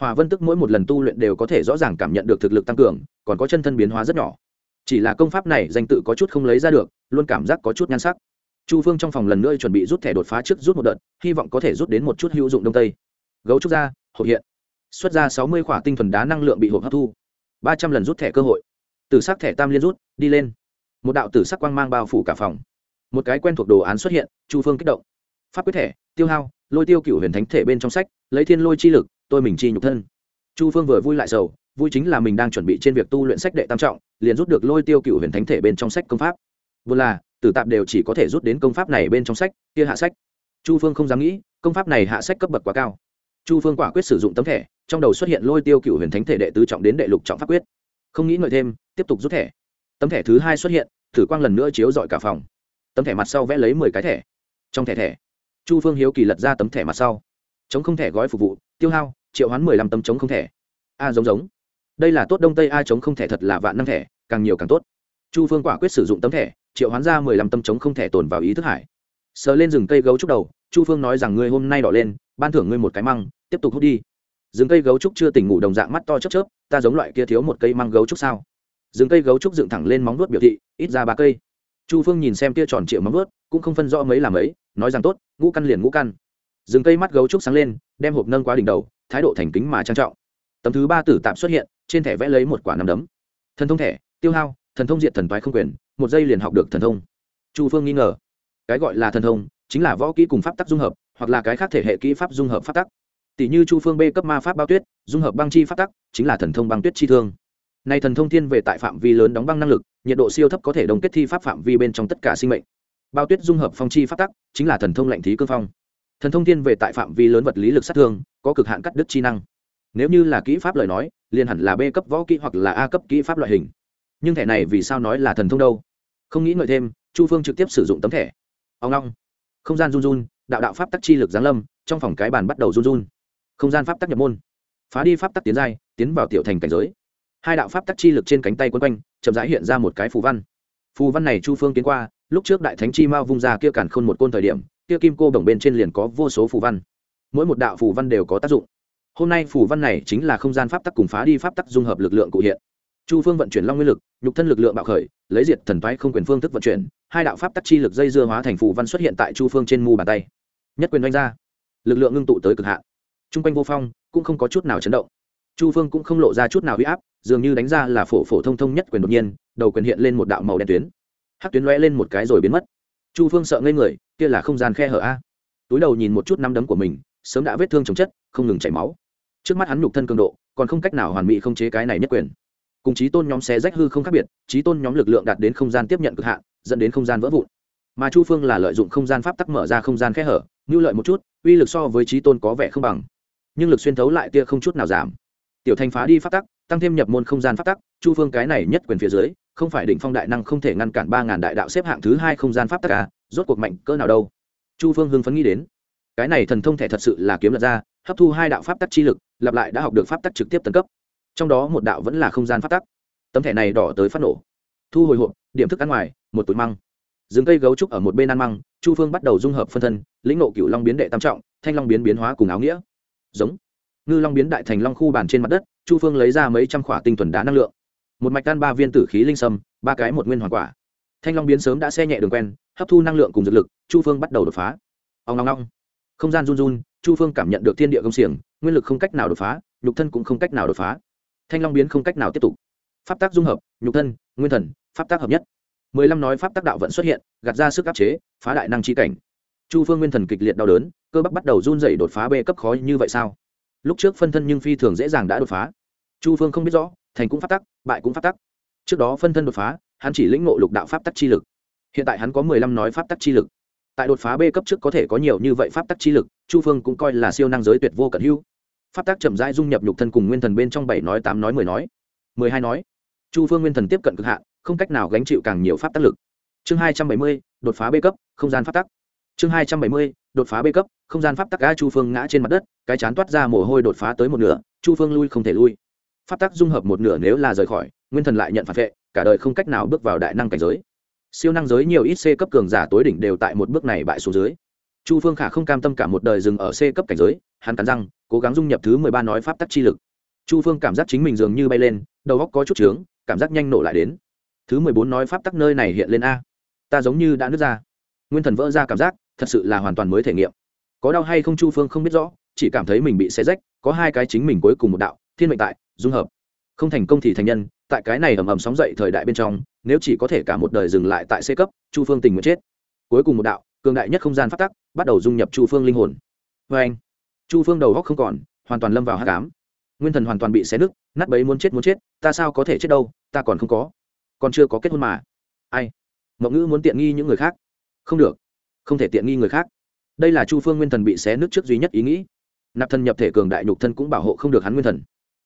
Hòa vân tức mỗi một lần tu luyện đều có thể rõ ràng cảm nhận được thực lực tăng cường, còn có chân thân biến hóa rất nhỏ. Chỉ là công pháp này danh tự có chút không lấy ra được, luôn cảm giác có chút nhan sắc. Chu phương trong phòng lần nữa chuẩn bị rút thẻ đột phá trước rút một đợt, hy vọng có thể rút đến một chút hữu dụng đông tây. Gấu trúc ra hộp hiện. Xuất ra sáu mươi khỏa tinh thuần đá năng lượng bị hộp hấp thu. ba trăm lần rút thẻ cơ hội. Từ sắc thẻ tam liên rút, đi lên. Một đạo tử sắc quang mang bao phủ cả phòng một cái quen thuộc đồ án xuất hiện, chu phương kích động. Pháp quyết thẻ tiêu hao, lôi tiêu cựu huyền thánh thể bên trong sách, lấy thiên lôi chi lực, tôi mình chi nhục thân. Chu phương vừa vui lại sầu, vui chính là mình đang chuẩn bị trên việc tu luyện sách đệ tam trọng, liền rút được lôi tiêu cựu huyền thánh thể bên trong sách công pháp. Vừa là, tử tạp đều chỉ có thể rút đến công pháp này bên trong sách, kia hạ sách. Chu phương không dám nghĩ, công pháp này hạ sách cấp bậc quá cao. Chu phương quả quyết sử dụng tấm thẻ, trong đầu xuất hiện lôi tiêu cựu huyền thánh thể đệ tứ trọng đến đệ lục trọng pháp quyết. Không nghĩ ngợi thêm, tiếp tục rút thẻ. Tấm thẻ thứ hai xuất hiện, thử quang lần nữa chiếu dọi cả phòng tấm thẻ mặt sau vẽ lấy mười cái thẻ. Trong thẻ thẻ, chu phương hiếu kỳ lật ra tấm thẻ mặt sau. Chống không thẻ gói phục vụ, tiêu hao, triệu hoán mười lăm tấm chống không thẻ. A giống giống. Đây là tốt đông tây a chống không thẻ thật là vạn năm thẻ, càng nhiều càng tốt. Chu phương quả quyết sử dụng tấm thẻ, triệu hoán ra mười lăm tấm chống không thẻ tồn vào ý thức hải. Sờ lên rừng cây gấu trúc đầu, chu phương nói rằng ngươi hôm nay đỏ lên, ban thưởng ngươi một cái măng, tiếp tục hút đi. Rừng cây gấu trúc chưa tỉnh ngủ đồng dạng mắt to chớp chớp, ta giống loại kia thiếu một cây măng gấu trúc sao? Rừng cây gấu trúc dựng thẳng lên móng nuốt biểu thị, ít ra ba cây chu phương nhìn xem kia tròn triệu móng vớt cũng không phân rõ mấy là mấy, nói rằng tốt, ngũ căn liền ngũ căn. Dừng cây mắt gấu trúc sáng lên, đem hộp nâng qua đỉnh đầu, thái độ thành kính mà trang trọng. Tấm thứ ba tử tạm xuất hiện, trên thẻ vẽ lấy một quả nằm đấm. Thần thông thẻ, tiêu hao, thần thông diện thần toái không quyền, một giây liền học được thần thông. Chu phương nghi ngờ. Cái gọi là thần thông, chính là võ kỹ cùng pháp tắc dung hợp, hoặc là cái khác thể hệ kỹ pháp dung hợp pháp tắc. Tỷ như chu phương b cấp ma pháp bao tuyết, dung hợp băng chi pháp tắc, chính là thần thông băng tuyết chi thương. Nay thần thông thiên về tại phạm vi lớn đóng băng năng lực, nhiệt độ siêu thấp có thể đồng kết thi pháp phạm vi bên trong tất cả sinh mệnh. Bao tuyết dung hợp phong chi pháp tắc, chính là thần thông lạnh thí cương phong. Thần thông thiên về tại phạm vi lớn vật lý lực sát thương, có cực hạn cắt đứt chi năng. Nếu như là kỹ pháp lời nói, liền hẳn là b cấp võ kỹ hoặc là a cấp kỹ pháp loại hình. Nhưng thẻ này vì sao nói là thần thông đâu? Không nghĩ ngợi thêm, chu phương trực tiếp sử dụng tấm thẻ. Ông long. Không gian run run, đạo đạo pháp tắc chi lực giáng lâm, trong phòng cái bàn bắt đầu run run. Không gian pháp tắc nhập môn. Phá đi pháp tắc tiến giai, tiến vào tiểu thành cảnh giới hai đạo pháp tắc chi lực trên cánh tay quấn quanh, chậm rãi hiện ra một cái phù văn. Phù văn này chu phương tiến qua, lúc trước đại thánh chi mao vung ra kia cản khôn một côn thời điểm, kia kim cô đồng bên trên liền có vô số phù văn. Mỗi một đạo phù văn đều có tác dụng. Hôm nay phù văn này chính là không gian pháp tắc cùng phá đi pháp tắc dung hợp lực lượng cụ hiện. Chu phương vận chuyển long nguyên lực, nhục thân lực lượng bạo khởi, lấy diệt thần toái không quyền phương thức vận chuyển, hai đạo pháp tắc chi lực dây dưa hóa thành phù văn xuất hiện tại chu phương trên mu bàn tay. Nhất quyền đánh ra, lực lượng ngưng tụ tới cực hạn. T r u n g quanh vô phong cũng không có chút nào chấn động chu phương cũng không lộ ra chút nào huy áp, dường như đánh ra là phổ phổ thông thông nhất quyền đột nhiên, đầu quyền hiện lên một đạo màu đen tuyến. Hắc tuyến lóe lên một cái rồi biến mất. Chu phương sợ ngây người, kia là không gian khe hở a. Túi đầu nhìn một chút năm đấm của mình, sớm đã vết thương chồng chất, không ngừng chảy máu. Trước mắt hắn nhục thân cường độ, còn không cách nào hoàn mỹ không chế cái này nhất quyền. Cùng chí tôn nhóm xé rách hư không khác biệt, chí tôn nhóm lực lượng đạt đến không gian tiếp nhận cực hạn, dẫn đến không gian vỡ vụn. Mà chu phương là lợi dụng không gian pháp tắc mở ra không gian khe hở ngưu lợi một chút, uy lực so với chí tôn có vẻ không bằng. Nhưng lực xuyên thấu lại tia không chút nào giảm tiểu thành phá đi pháp tắc, tăng thêm nhập môn không gian pháp tắc, chu phương cái này nhất quyền phía dưới, không phải đỉnh phong đại năng không thể ngăn cản ba ngàn đại đạo xếp hạng thứ hai không gian pháp tắc à rốt cuộc mạnh cỡ nào đâu. Chu phương hưng phấn nghĩ đến, cái này thần thông thể thật sự là kiếm lật ra, hấp thu hai đạo pháp tắc chi lực, lặp lại đã học được pháp tắc trực tiếp tấn cấp. Trong đó một đạo vẫn là không gian pháp tắc. Tấm thẻ này đỏ tới phát nổ. Thu hồi hộp, điểm thức ăn ngoài, một túi măng. Rừng cây gấu trúc ở một bên ăn măng, chu phương bắt đầu dung hợp phân thân, lĩnh nộ cựu long biến đệ tam trọng, thanh long biến biến hóa cùng áo nghĩa. Giống ngư long biến đại thành long khu bàn trên mặt đất, chu phương lấy ra mấy trăm khỏa tinh thuần đá năng lượng. Một mạch tan ba viên tử khí linh sâm, ba cái một nguyên hoàn quả. Thanh long biến sớm đã xe nhẹ đường quen, hấp thu năng lượng cùng dược lực, chu phương bắt đầu đột phá. Ông long long không gian run run, chu phương cảm nhận được thiên địa công xiềng, nguyên lực không cách nào đột phá, nhục thân cũng không cách nào đột phá. Thanh long biến không cách nào tiếp tục. Pháp tác dung hợp, nhục thân, nguyên thần, pháp tác hợp nhất. Mười lăm nói pháp tác đạo vẫn xuất hiện, gạt ra sức áp chế, phá đại năng chi cảnh. Chu phương nguyên thần kịch liệt đau đớn, cơ bắp bắt đầu run dày đột phá b cấp khó như vậy sao? Lúc trước phân thân nhưng phi thường dễ dàng đã đột phá. Chu phương không biết rõ, thành cũng phát tắc, bại cũng phát tắc. Trước đó phân thân đột phá, hắn chỉ lĩnh ngộ lục đạo pháp tắc chi lực. Hiện tại hắn có mười lăm nói pháp tắc chi lực. Tại đột phá b cấp trước có thể có nhiều như vậy pháp tắc chi lực, chu phương cũng coi là siêu năng giới tuyệt vô cận hữu. Pháp tắc chậm rãi dung nhập nhục thân cùng nguyên thần bên trong bảy nói, tám nói, mười nói. Mười hai nói. Chu phương nguyên thần tiếp cận cực hạn, không cách nào gánh chịu càng nhiều pháp tác lực. Chương hai trăm bảy mươi, đột phá b cấp, không gian pháp tắc. Chương hai trăm bảy mươi, đột phá b cấp, không gian pháp tắc ga chu phương ngã trên mặt đất cái chán toát ra mồ hôi đột phá tới một nửa, chu phương lui không thể lui. Pháp tắc dung hợp một nửa nếu là rời khỏi, nguyên thần lại nhận phản vệ, cả đời không cách nào bước vào đại năng cảnh giới. Siêu năng giới nhiều ít c cấp cường giả tối đỉnh đều tại một bước này bại xuống dưới. Chu phương khả không cam tâm cả một đời dừng ở c cấp cảnh giới, hắn cắn răng, cố gắng dung nhập thứ mười ba nói pháp tắc chi lực. Chu phương cảm giác chính mình dường như bay lên, đầu góc có chút trướng, cảm giác nhanh nổ lại đến. Thứ mười bốn nói pháp tắc nơi này hiện lên a. Ta giống như đã nứt ra. Nguyên thần vỡ ra cảm giác, thật sự là hoàn toàn mới thể nghiệm. Có đau hay không chu phương không biết rõ chỉ cảm thấy mình bị xé rách, có hai cái chính mình cuối cùng một đạo, thiên mệnh tại, dung hợp. Không thành công thì thành nhân, tại cái này ầm ầm sóng dậy thời đại bên trong, nếu chỉ có thể cả một đời dừng lại tại c cấp, chu phương tình nguyện chết. Cuối cùng một đạo, cường đại nhất không gian phát tắc, bắt đầu dung nhập chu phương linh hồn. Vê anh, chu phương đầu góc không còn, hoàn toàn lâm vào hát cám nguyên thần hoàn toàn bị xé nứt, nát bấy muốn chết muốn chết, ta sao có thể chết đâu, ta còn không có. Còn chưa có kết hôn mà. Ai? Mộng ngữ muốn tiện nghi những người khác. Không được. Không thể tiện nghi người khác. Đây là chu phương nguyên thần bị xé nứt trước duy nhất ý nghĩ nạp thần nhập thể cường đại nhục thân cũng bảo hộ không được hắn nguyên thần.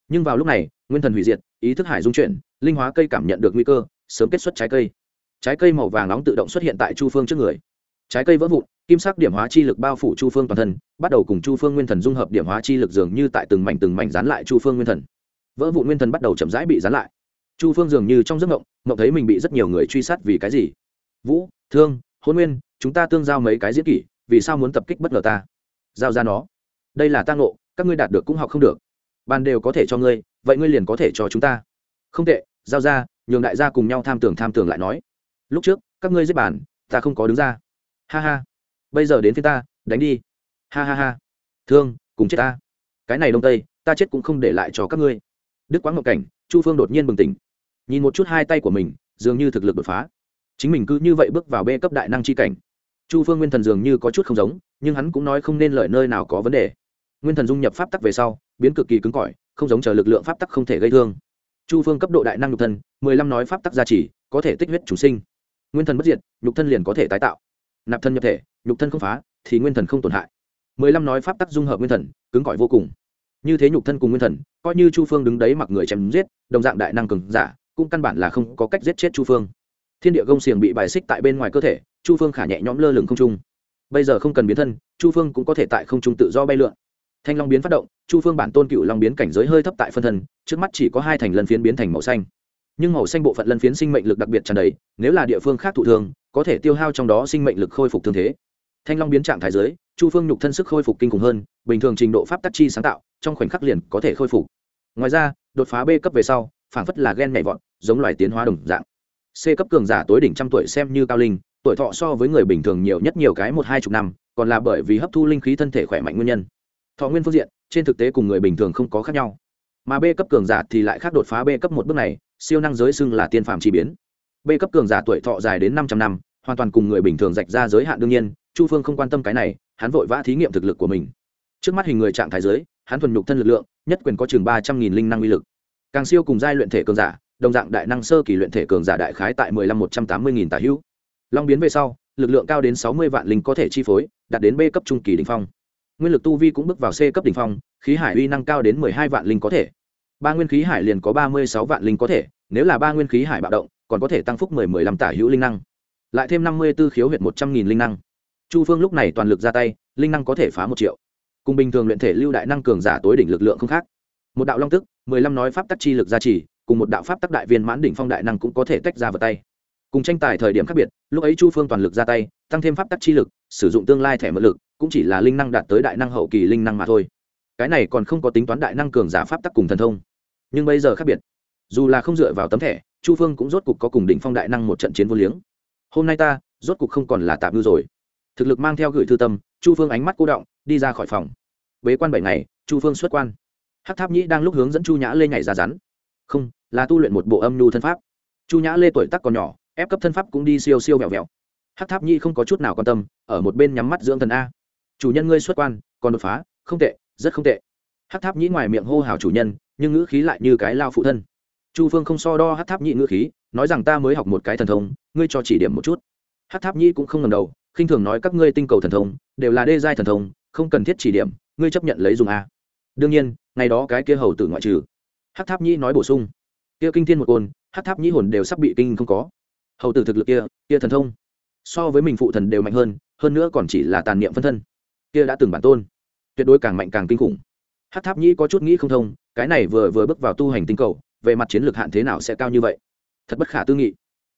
Nhưng vào lúc này, nguyên thần hủy diệt, ý thức hải dung chuyển, linh hóa cây cảm nhận được nguy cơ, sớm kết xuất trái cây. Trái cây màu vàng nóng tự động xuất hiện tại chu phương trước người. Trái cây vỡ vụn, kim sắc điểm hóa chi lực bao phủ chu phương toàn thân, bắt đầu cùng chu phương nguyên thần dung hợp điểm hóa chi lực dường như tại từng mảnh từng mảnh dán lại chu phương nguyên thần. Vỡ vụn nguyên thần bắt đầu chậm rãi bị dán lại. Chu phương dường như trong giấc ngộng ngộng thấy mình bị rất nhiều người truy sát vì cái gì. Vũ, thương, hôn nguyên, chúng ta tương giao mấy cái diễn kỷ, vì sao muốn tập kích bất ngờ ta? Giao ra nó đây là ta ngộ, các ngươi đạt được cũng học không được. Ban đều có thể cho ngươi, vậy ngươi liền có thể cho chúng ta. Không tệ, giao ra, nhường đại gia cùng nhau tham tưởng tham tưởng lại nói. Lúc trước, các ngươi giết bản ta không có đứng ra. Ha ha. Bây giờ đến phía ta, đánh đi. Ha ha ha. Thương, cùng chết ta. Cái này đông tây, ta chết cũng không để lại cho các ngươi. Đức quán ngọc cảnh, chu phương đột nhiên bừng tỉnh. Nhìn một chút hai tay của mình, dường như thực lực đột phá. Chính mình cứ như vậy bước vào bê cấp đại năng c h i cảnh. Chu phương nguyên thần dường như có chút không giống, nhưng hắn cũng nói không nên lợi nơi nào có vấn đề nguyên thần dung nhập pháp tắc về sau, biến cực kỳ cứng cỏi, không giống chờ lực lượng pháp tắc không thể gây thương. Chu phương cấp độ đại năng nhục thân, mười lăm nói pháp tắc gia trì, có thể tích huyết chủ sinh. Nguyên thần bất diệt, nhục thân liền có thể tái tạo. Nạp thân nhập thể, nhục thân không phá, thì nguyên thần không tổn hại. Mười lăm nói pháp tắc dung hợp nguyên thần, cứng cỏi vô cùng. Như thế nhục thân cùng nguyên thần, coi như chu phương đứng đấy mặc người chém giết, đồng dạng đại năng cường giả, cũng căn bản là không có cách giết chết chu phương. Thiên địa gông xiềng bị bài xích tại bên ngoài cơ thể, chu phương khả nhẹ nhõm lơ lửng không trung. Bây giờ không cần biến thân, chu phương cũng có thể tại không trung tự do bay lượn thanh long biến phát động, chu phương bản tôn cựu long biến cảnh giới hơi thấp tại phân thân, trước mắt chỉ có hai thành lân phiến biến thành màu xanh. Nhưng màu xanh bộ phận lân phiến sinh mệnh lực đặc biệt tràn đầy, nếu là địa phương khác thụ thương, có thể tiêu hao trong đó sinh mệnh lực khôi phục thương thế. Thanh long biến trạng thái giới, chu phương nhục thân sức khôi phục kinh khủng hơn, bình thường trình độ pháp tắc chi sáng tạo, trong khoảnh khắc liền có thể khôi phục. Ngoài ra, đột phá b cấp về sau, phảng phất là gen nhảy vọt, giống loài tiến hóa đồng dạng. C cấp cường giả tối đỉnh trăm tuổi xem như cao linh, tuổi thọ so với người bình thường nhiều nhất nhiều cái một hai chục năm, còn là bởi vì hấp thu linh khí thân thể khỏe mạnh nguyên nhân thọ nguyên phương diện, trên thực tế cùng người bình thường không có khác nhau. Mà b cấp cường giả thì lại khác đột phá b cấp một bước này, siêu năng giới xưng là tiên phàm chi biến. B cấp cường giả tuổi thọ dài đến năm trăm năm, hoàn toàn cùng người bình thường rạch ra giới hạn đương nhiên, chu phương không quan tâm cái này, hắn vội vã thí nghiệm thực lực của mình. Trước mắt hình người trạng thái giới, hắn thuần nhục thân lực lượng, nhất quyền có chừng ba trăm nghìn linh năng uy lực. Càng siêu cùng giai luyện thể cường giả, đồng dạng đại năng sơ kỳ luyện thể cường giả đại khái tại mười lăm một trăm tám mươi nghìn tà hữu. Long biến về sau, lực lượng cao đến sáu mươi vạn linh có thể chi phối, đạt đến b cấp trung kỳ đình phong nguyên lực tu vi cũng bước vào c cấp đ ỉ n h phong, khí hải uy năng cao đến mười hai vạn linh có thể. Ba nguyên khí hải liền có ba mươi sáu vạn linh có thể, nếu là ba nguyên khí hải bạo động, còn có thể tăng phúc mười mười lăm tả hữu linh năng. Lại thêm năm mươi b ố khiếu huyệt một trăm nghìn linh năng. Chu phương lúc này toàn lực ra tay, linh năng có thể phá một triệu. Cùng bình thường luyện thể lưu đại năng cường giả tối đỉnh lực lượng không khác. Một đạo long tức, mười lăm nói pháp tắc chi lực gia trì, cùng một đạo pháp tắc đại viên mãn đỉnh phong đại năng cũng có thể tách ra vào tay. Cùng tranh tài thời điểm khác biệt, lúc ấy chu phương toàn lực ra tay, tăng thêm pháp tắc chi lực, sử dụng tương lai thẻ mượn lực cũng chỉ là linh năng đạt tới đại năng hậu kỳ linh năng mà thôi. Cái này còn không có tính toán đại năng cường giả pháp tắc cùng thần thông. Nhưng bây giờ khác biệt. Dù là không dựa vào tấm thẻ, chu phương cũng rốt cục có cùng đỉnh phong đại năng một trận chiến vô liếng. Hôm nay ta, rốt cục không còn là tạm ngư rồi. Thực lực mang theo gửi thư tâm, chu phương ánh mắt cô động, đi ra khỏi phòng. Bế quan bảy ngày, chu phương xuất quan. Hát tháp nhĩ đang lúc hướng dẫn chu nhã lê nhảy ra rắn. Không, là tu luyện một bộ âm nhu thân pháp. Chu nhã lê tuổi tắc còn nhỏ, ép cấp thân pháp cũng đi siêu siêu vẹo vẹo. Hát tháp nhĩ không có chút nào quan tâm, ở một bên nhắm mắt dưỡng thần a chủ nhân ngươi xuất quan, còn đột phá, không tệ, rất không tệ. Hát tháp nhĩ ngoài miệng hô hào chủ nhân, nhưng ngữ khí lại như cái lao phụ thân. Chu phương không so đo hát tháp nhĩ ngữ khí, nói rằng ta mới học một cái thần thông, ngươi cho chỉ điểm một chút. Hát tháp nhĩ cũng không ngầm đầu, khinh thường nói các ngươi tinh cầu thần thông, đều là đê giai thần thông, không cần thiết chỉ điểm, ngươi chấp nhận lấy dùng a. Đương nhiên, ngày đó cái kia hầu tử ngoại trừ. Hát tháp nhĩ nói bổ sung. Kia kinh thiên một côn hát tháp nhĩ hồn đều sắp bị kinh không có. Hầu tử thực lực kia kia thần thông, so với mình phụ thần đều mạnh hơn hơn nữa còn chỉ là tàn niệm phân thân kia đã từng bản tôn. Tuyệt đối càng mạnh càng kinh khủng. Hát tháp nhĩ có chút nghĩ không thông, cái này vừa vừa bước vào tu hành tinh cầu, về mặt chiến lược hạn thế nào sẽ cao như vậy? Thật bất khả tư nghị.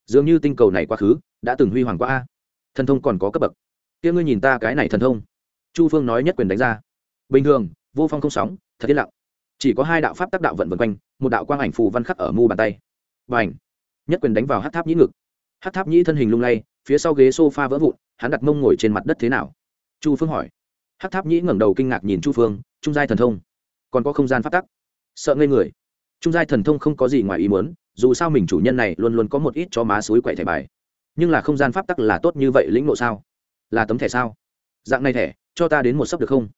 Dường như tinh cầu này quá khứ, đã từng huy hoàng qua a. Thần thông còn có cấp bậc. Kia ngươi nhìn ta cái này thần thông. Chu phương nói nhất quyền đánh ra. Bình thường, vô phong không sóng, thật yên lặng. Chỉ có hai đạo pháp tác đạo vận vân quanh, một đạo quang ảnh phù văn khắc ở mu bàn tay. Và ảnh nhất quyền đánh vào hát tháp nhĩ ngực. Hát tháp nhĩ thân hình lung lay, phía sau ghế s o f a vỡ vụn, hắn đặt mông ngồi trên mặt đất thế nào? Chu phương hỏi hát tháp nhĩ ngẩng đầu kinh ngạc nhìn chu phương, trung giai thần thông. Còn có không gian phát tắc. Sợ ngây người. Trung giai thần thông không có gì ngoài ý muốn, dù sao mình chủ nhân này luôn luôn có một ít cho má suối quậy thẻ bài. Nhưng là không gian pháp tắc là tốt như vậy lĩnh ngộ sao? Là tấm thẻ sao? Dạng này thẻ, cho ta đến một sấp được không?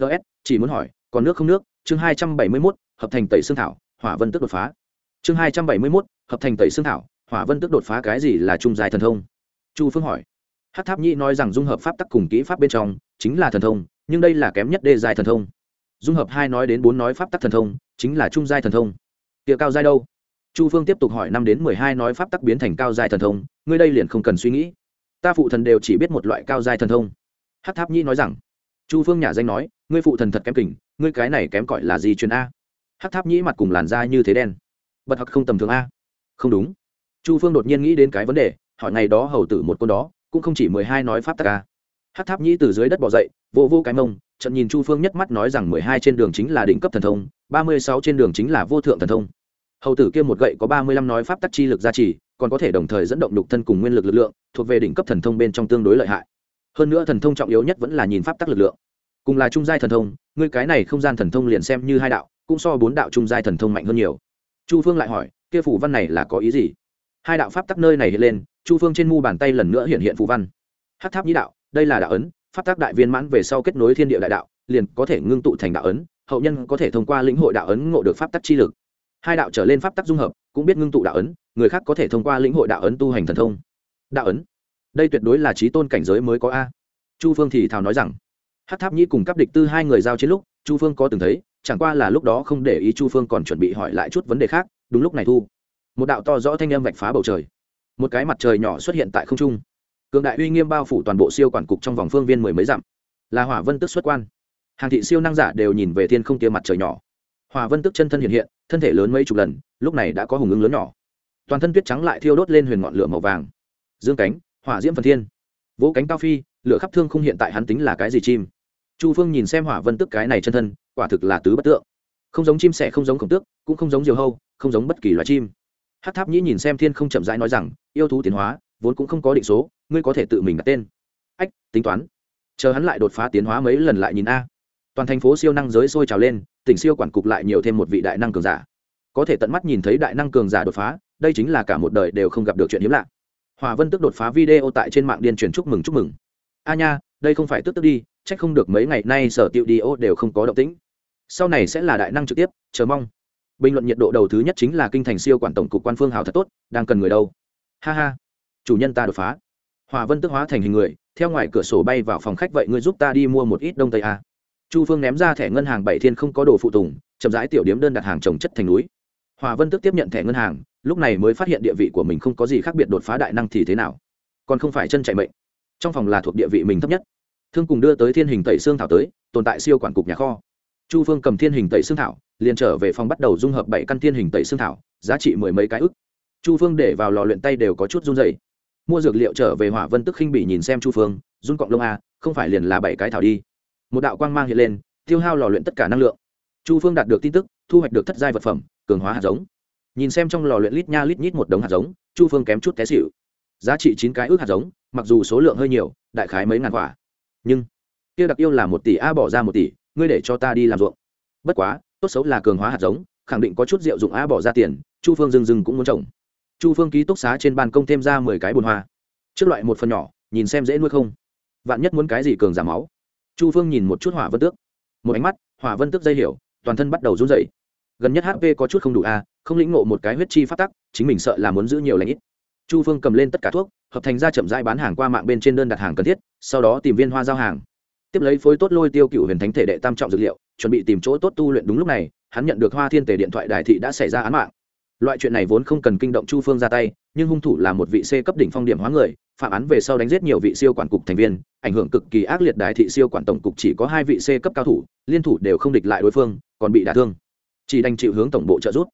Ts chỉ muốn hỏi, còn nước không nước? Chương hai trăm bảy mươi mốt, hợp thành tẩy xương thảo, hỏa vân tức đột phá. Chương hai trăm bảy mươi mốt, hợp thành tẩy xương thảo, hỏa vân tức đột phá cái gì là trung giai thần thông? Chu phương hỏi. Hát tháp nhĩ nói rằng dung hợp pháp tắc cùng kỹ pháp bên trong chính là thần thông, nhưng đây là kém nhất đê dài thần thông. Dung hợp hai nói đến bốn nói pháp tắc thần thông, chính là trung giai thần thông. Địa cao giai đâu? Chu phương tiếp tục hỏi năm đến mười hai nói pháp tắc biến thành cao giai thần thông, ngươi đây liền không cần suy nghĩ. Ta phụ thần đều chỉ biết một loại cao giai thần thông. Hát tháp nhi nói rằng, chu phương nhà danh nói, ngươi phụ thần thật kém kỉnh ngươi cái này kém cỏi là gì truyền a? Hát tháp nhĩ mặt cùng làn da như thế đen. Bật hặc không tầm thường a. Không đúng. Chu phương đột nhiên nghĩ đến cái vấn đề, hỏi ngày đó hầu tử một con đó, cũng không chỉ mười hai nói pháp tắc a hát tháp nhĩ từ dưới đất bỏ dậy, vô vô cái mông trận nhìn chu phương nhất mắt nói rằng mười hai trên đường chính là đỉnh cấp thần thông, ba mươi sáu trên đường chính là vô thượng thần thông. Hầu tử kia một gậy có ba mươi lăm nói pháp tắc chi lực gia trì, còn có thể đồng thời dẫn động đục thân cùng nguyên lực lực lượng, thuộc về đỉnh cấp thần thông bên trong tương đối lợi hại. Hơn nữa thần thông trọng yếu nhất vẫn là nhìn pháp tắc lực lượng. Cùng là trung giai thần thông, ngươi cái này không gian thần thông liền xem như hai đạo, cũng so bốn đạo trung giai thần thông mạnh hơn nhiều. Chu phương lại hỏi, kia phủ văn này là có ý gì? Hai đạo pháp tắc nơi này hiện lên, chu phương trên mu bàn tay lần nữa hiện hiện phù văn. Hát tháp nhĩ đạo đây là đạo ấn, pháp tác đại viên mãn về sau kết nối thiên địa đại đạo, liền có thể ngưng tụ thành đạo ấn, hậu nhân có thể thông qua lĩnh hội đạo ấn ngộ được pháp tắc chi lực. Hai đạo trở lên pháp tắc dung hợp, cũng biết ngưng tụ đạo ấn, người khác có thể thông qua lĩnh hội đạo ấn tu hành thần thông. Đạo ấn. Đây tuyệt đối là trí tôn cảnh giới mới có a. Chu phương thì thào nói rằng hát tháp nhĩ cùng các địch tư hai người giao chiến lúc, chu phương có từng thấy, chẳng qua là lúc đó không để ý chu phương còn chuẩn bị hỏi lại chút vấn đề khác, đúng lúc này thu. Một đạo to rõ thanh âm vạch phá bầu trời. Một cái mặt trời nhỏ xuất hiện tại không trung cường đại uy nghiêm bao phủ toàn bộ siêu quản cục trong vòng phương viên mười mấy dặm. Là hỏa vân tức xuất quan. Hàng thị siêu năng giả đều nhìn về thiên không tia mặt trời nhỏ. Hỏa vân tức chân thân hiện hiện, thân thể lớn mấy chục lần, lúc này đã có hùng ứng lớn nhỏ. Toàn thân tuyết trắng lại thiêu đốt lên huyền ngọn lửa màu vàng. Dương cánh, hỏa diễm phần thiên. Vỗ cánh cao phi, lửa khắp thương không hiện tại hắn tính là cái gì chim? Chu phương nhìn xem hỏa vân tức cái này chân thân, quả thực là tứ bất tượng. Không giống chim sẻ không giống khổng tước, cũng không giống diều hâu, không giống bất kỳ loài chim. Hát tháp nhĩ nhìn xem thiên không chậm rãi nói rằng, yêu thú tiến hóa vốn cũng không có định số, ngươi có thể tự mình đặt tên. Ách, tính toán. Chờ hắn lại đột phá tiến hóa mấy lần lại nhìn a. Toàn thành phố siêu năng giới sôi trào lên, tỉnh siêu quản cục lại nhiều thêm một vị đại năng cường giả. Có thể tận mắt nhìn thấy đại năng cường giả đột phá, đây chính là cả một đời đều không gặp được chuyện hiếm lạ. Hòa vân tức đột phá video tại trên mạng điên truyền chúc mừng chúc mừng. A nha, đây không phải tức tức đi c h ắ c không được mấy ngày nay sở tiệu đi ô đều không có động tĩnh. Sau này sẽ là đại năng trực tiếp, chờ mong. Bình luận nhiệt độ đầu thứ nhất chính là kinh thành siêu quản tổng cục quan phương hào thật tốt, đang cần người đâu. Ha ha chủ nhân ta đột phá. Hòa vân tức hóa thành hình người, theo ngoài cửa sổ bay vào phòng khách, vậy ngươi giúp ta đi mua một ít đông tây a chu phương ném ra thẻ ngân hàng bảy thiên không có đồ phụ tùng, chậm rãi tiểu điếm đơn đặt hàng trồng chất thành núi. Hòa vân tức tiếp nhận thẻ ngân hàng, lúc này mới phát hiện địa vị của mình không có gì khác biệt đột phá đại năng thì thế nào. Còn không phải chân chạy mệnh. Trong phòng là thuộc địa vị mình thấp nhất. Thương cùng đưa tới thiên hình tẩy xương thảo tới, tồn tại siêu quản cục nhà kho. Chu phương cầm thiên hình tẩy xương thảo, liền trở về phòng bắt đầu dung hợp bảy căn thiên hình tẩy xương thảo, giá trị mười mấy cái ức. Chu phương để vào lò luyện tay đều có chút run dày mua dược liệu trở về hỏa vân tức khinh bị nhìn xem chu phương, run cọng lông a, không phải liền là bảy cái thảo đi. Một đạo quang mang hiện lên, tiêu hao lò luyện tất cả năng lượng. Chu phương đạt được tin tức, thu hoạch được thất giai vật phẩm, cường hóa hạt giống. Nhìn xem trong lò luyện lít nha lít nhít một đống hạt giống, chu phương kém chút té xịu giá trị chín cái ước hạt giống, mặc dù số lượng hơi nhiều, đại khái mấy ngàn quả. Nhưng, kia đặc yêu là một tỷ, a bỏ ra một tỷ, ngươi để cho ta đi làm ruộng. Bất quá, tốt xấu là cường hóa hạt giống, khẳng định có chút rượu dụng a bỏ ra tiền, chu phương dừng dừng cũng muốn trồng chu phương ký túc xá trên ban công thêm ra mười cái bồn hoa. Trước loại một phần nhỏ, nhìn xem dễ nuôi không? Vạn nhất muốn cái gì cường giảm máu? Chu phương nhìn một chút hỏa vân tước. Một ánh mắt, hỏa vân tước dây hiểu, toàn thân bắt đầu run dậy gần nhất hp có chút không đủ a, không lĩnh ngộ một cái huyết chi phát tắc, chính mình sợ là muốn giữ nhiều lãnh ít. Chu phương cầm lên tất cả thuốc, hợp thành ra chậm rãi bán hàng qua mạng bên trên đơn đặt hàng cần thiết, sau đó tìm viên hoa giao hàng. Tiếp lấy phối tốt lôi tiêu cựu huyền thánh thể đệ tam trọng dược liệu, chuẩn bị tìm chỗ tốt tu luyện. Đúng lúc này, hắn nhận được hoa thiên tề điện thoại đài thị đã xảy ra án mạng loại chuyện này vốn không cần kinh động chu phương ra tay, nhưng hung thủ là một vị c cấp đỉnh phong điểm hóa người, phạm án về sau đánh giết nhiều vị siêu quản cục thành viên, ảnh hưởng cực kỳ ác liệt Đại thị siêu quản tổng cục chỉ có hai vị c cấp cao thủ, liên thủ đều không địch lại đối phương, còn bị đả thương. Chỉ đành chịu hướng tổng bộ trợ giúp.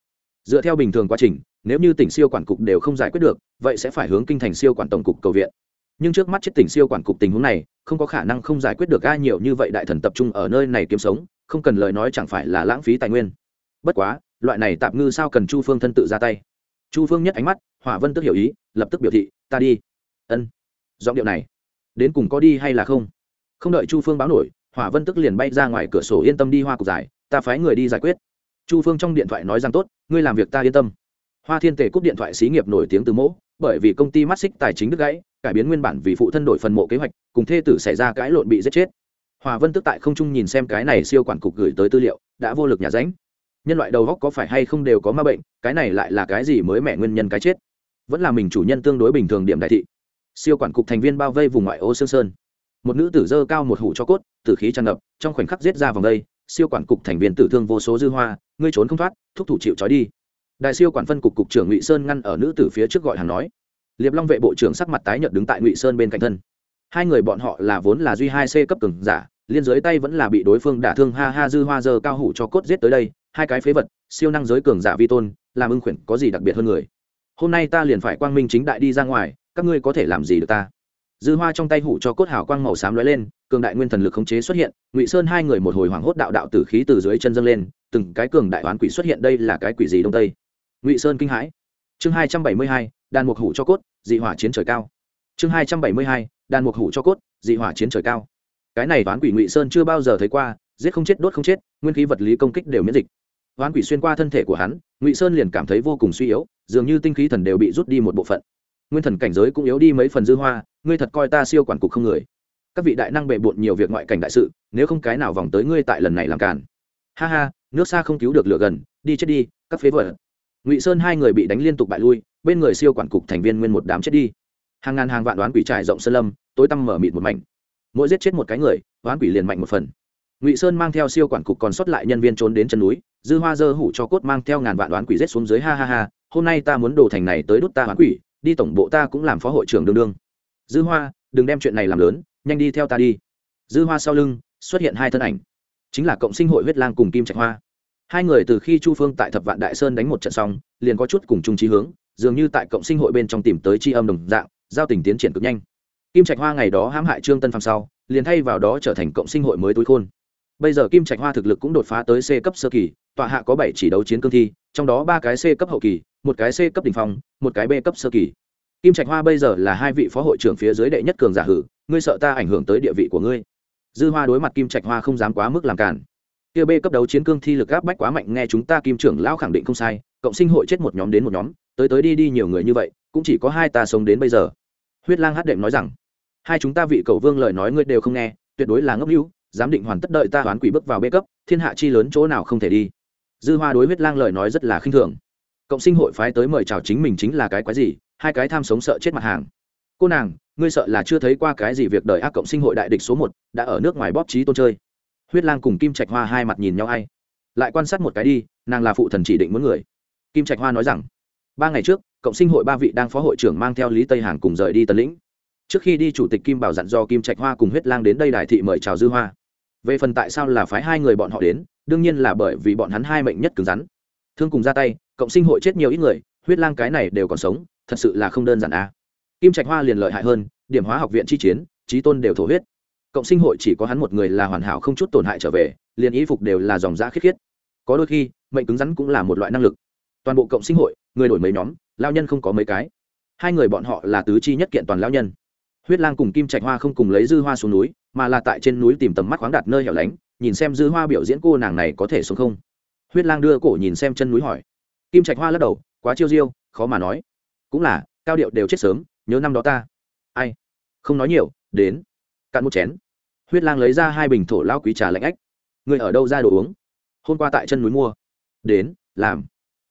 Dựa theo bình thường quá trình, nếu như tỉnh siêu quản cục đều không giải quyết được, vậy sẽ phải hướng kinh thành siêu quản tổng cục cầu viện. Nhưng trước mắt chết tỉnh siêu quản cục tình huống này, không có khả năng không giải quyết được ai nhiều như vậy đại thần tập trung ở nơi này kiếm sống, không cần lời nói chẳng phải là lãng phí tài nguyên bất quá, loại này tạm ngư sao cần chu phương thân tự ra tay? Chu phương nhất ánh mắt, hỏa vân tức hiểu ý, lập tức biểu thị, ta đi. Ân. Giọng điệu này, đến cùng có đi hay là không? Không đợi chu phương báo nổi, hỏa vân tức liền bay ra ngoài cửa sổ yên tâm đi hoa cục giải, ta phái người đi giải quyết. Chu phương trong điện thoại nói rằng, tốt, ngươi làm việc ta yên tâm. Hoa thiên tề cúp điện thoại xí nghiệp nổi tiếng từ mẫu bởi vì công ty mắt xích tài chính đứt gãy, cải biến nguyên bản vì phụ thân đổi phần mộ kế hoạch, cùng thê tử xảy ra cãi lộn bị giết chết. Hòa vân tức tại không trung nhìn xem cái này siêu quản cục gửi tới tư liệu, đã vô lực nhà ránh nhân loại đầu góc có phải hay không đều có ma bệnh, cái này lại là cái gì mới mẹ nguyên nhân cái chết? Vẫn là mình chủ nhân tương đối bình thường điểm đại thị. Siêu quản cục thành viên bao vây vùng ngoại ô sương sơn. Một nữ tử dơ cao một hủ cho cốt, tử khí tràn ngập, trong khoảnh khắc giết ra vòng đây, siêu quản cục thành viên tử thương vô số dư hoa, ngươi trốn không thoát, thúc thủ chịu trói đi. Đại siêu quản phân cục cục trưởng ngụy sơn ngăn ở nữ tử phía trước gọi hàng nói. Liệp long vệ bộ trưởng sắc mặt tái nhợt đứng tại ngụy sơn bên cạnh thân. Hai người bọn họ là vốn là duy hai c cấp cường giả, liên giới tay vẫn là bị đối phương đả thương, ha ha, dư hoa dơ cao hủ cho cốt giết tới đây hai cái phế vật, siêu năng giới cường giả vi tôn, làm ưng khuyển có gì đặc biệt hơn người? Hôm nay ta liền phải quang minh chính đại đi ra ngoài, các ngươi có thể làm gì được ta? Dư hoa trong tay hủ cho cốt hào quang màu xám lóe lên, cường đại nguyên thần lực khống chế xuất hiện, ngụy sơn hai người một hồi hoảng hốt đạo đạo tử khí từ dưới chân dâng lên, từng cái cường đại oán quỷ xuất hiện đây là cái quỷ gì đông tây? Ngụy sơn kinh hãi. Chương hai trăm bảy mươi hai đàn mục hủ cho cốt, dị hỏa chiến trời cao. Chương hai trăm bảy mươi hai đàn mục hủ cho cốt, dị hỏa chiến trời cao. Cái này oán quỷ ngụy sơn chưa bao giờ thấy qua, giết không chết, đốt không chết, nguyên khí vật lý công kích đều miễn dịch oán quỷ xuyên qua thân thể của hắn, ngụy sơn liền cảm thấy vô cùng suy yếu, dường như tinh khí thần đều bị rút đi một bộ phận. Nguyên thần cảnh giới cũng yếu đi mấy phần dư hoa, ngươi thật coi ta siêu quản cục không người. Các vị đại năng bệ bộn nhiều việc ngoại cảnh đại sự, nếu không cái nào vòng tới ngươi tại lần này làm cản ha ha, nước xa không cứu được lửa gần, đi chết đi, các phế vật. Ngụy sơn hai người bị đánh liên tục bại lui, bên người siêu quản cục thành viên nguyên một đám chết đi. Hàng ngàn hàng vạn đoán quỷ trải rộng sơn lâm, tối tăm mở mịt một mảnh. Mỗi giết chết một cái người đoán quỷ liền mạnh một phần ngụy sơn mang theo siêu quản cục còn sót lại nhân viên trốn đến chân núi dư hoa dơ hủ cho cốt mang theo ngàn vạn đoán quỷ rết xuống dưới, ha ha ha, hôm nay ta muốn đồ thành này tới đốt ta hoán quỷ, đi tổng bộ ta cũng làm phó hội trưởng đương đương. Dư hoa, đừng đem chuyện này làm lớn, nhanh đi theo ta đi. Dư hoa sau lưng, xuất hiện hai thân ảnh. Chính là cộng sinh hội huyết lang cùng kim trạch hoa. Hai người từ khi chu phương tại thập vạn đại sơn đánh một trận xong, liền có chút cùng chung trí hướng, dường như tại cộng sinh hội bên trong tìm tới tri âm đồng dạng, giao tình tiến triển cực nhanh. Kim trạch hoa ngày đó hãm hại trương tân phàm sau, liền thay vào đó trở thành cộng sinh hội mới túi khôn bây giờ kim trạch hoa thực lực cũng đột phá tới c cấp sơ kỳ, tọa hạ có bảy chỉ đấu chiến cương thi, trong đó ba cái c cấp hậu kỳ, một cái c cấp đ ỉ n h phong, một cái b cấp sơ kỳ. Kim trạch hoa bây giờ là hai vị phó hội trưởng phía dưới đệ nhất cường giả hử, ngươi sợ ta ảnh hưởng tới địa vị của ngươi? Dư hoa đối mặt kim trạch hoa không dám quá mức làm cản kia b cấp đấu chiến cương thi lực áp bách quá mạnh, nghe chúng ta kim trưởng lão khẳng định không sai, cộng sinh hội chết một nhóm đến một nhóm, tới tới đi đi nhiều người như vậy, cũng chỉ có hai ta sống đến bây giờ. Huyết lang hát đệm nói rằng, hai chúng ta vị cầu vương lời nói ngươi đều không nghe, tuyệt đối là ngốc hữu giám định hoàn tất đợi ta hoán quỷ bước vào bê cấp, thiên hạ chi lớn chỗ nào không thể đi. Dư hoa đối huyết lang lời nói rất là khinh thường. Cộng sinh hội phái tới mời chào chính mình chính là cái quái gì, hai cái tham sống sợ chết mặt hàng. Cô nàng, ngươi sợ là chưa thấy qua cái gì việc đời ác cộng sinh hội đại địch số một, đã ở nước ngoài bóp trí tôn chơi. Huyết lang cùng kim trạch hoa hai mặt nhìn nhau hay lại quan sát một cái đi, nàng là phụ thần chỉ định muốn người. Kim trạch hoa nói rằng, ba ngày trước, cộng sinh hội ba vị đang phó hội trưởng mang theo lý tây hàng cùng rời đi tấn lĩnh. Trước khi đi chủ tịch kim bảo dặn do kim trạch hoa cùng huyết lang đến đây đại thị mời chào dư hoa về phần tại sao là phái hai người bọn họ đến, đương nhiên là bởi vì bọn hắn hai mệnh nhất cứng rắn. Thương cùng ra tay, cộng sinh hội chết nhiều ít người, huyết lang cái này đều còn sống, thật sự là không đơn giản à. kim trạch hoa liền lợi hại hơn, điểm hóa học viện chi chiến, trí tôn đều thổ huyết. Cộng sinh hội chỉ có hắn một người là hoàn hảo không chút tổn hại trở về, liền ý phục đều là dòng da khiết khiết. Có đôi khi, mệnh cứng rắn cũng là một loại năng lực. Toàn bộ cộng sinh hội, người đổi mấy nhóm, lao nhân không có mấy cái. Hai người bọn họ là tứ chi nhất kiện toàn lao nhân huyết lang cùng kim trạch hoa không cùng lấy dư hoa xuống núi, mà là tại trên núi tìm tầm mắt khoáng đạt nơi hẻo lánh, nhìn xem dư hoa biểu diễn cô nàng này có thể xuống không. Huyết lang đưa cổ nhìn xem chân núi hỏi. Kim trạch hoa lắc đầu, quá chiêu diêu, khó mà nói. Cũng là, cao điệu đều chết sớm, nhớ năm đó ta. Ai? Không nói nhiều, đến. Cạn một chén. Huyết lang lấy ra hai bình thổ lao quý trà lạnh ách. Người ở đâu ra đồ uống? Hôm qua tại chân núi mua. Đến, làm.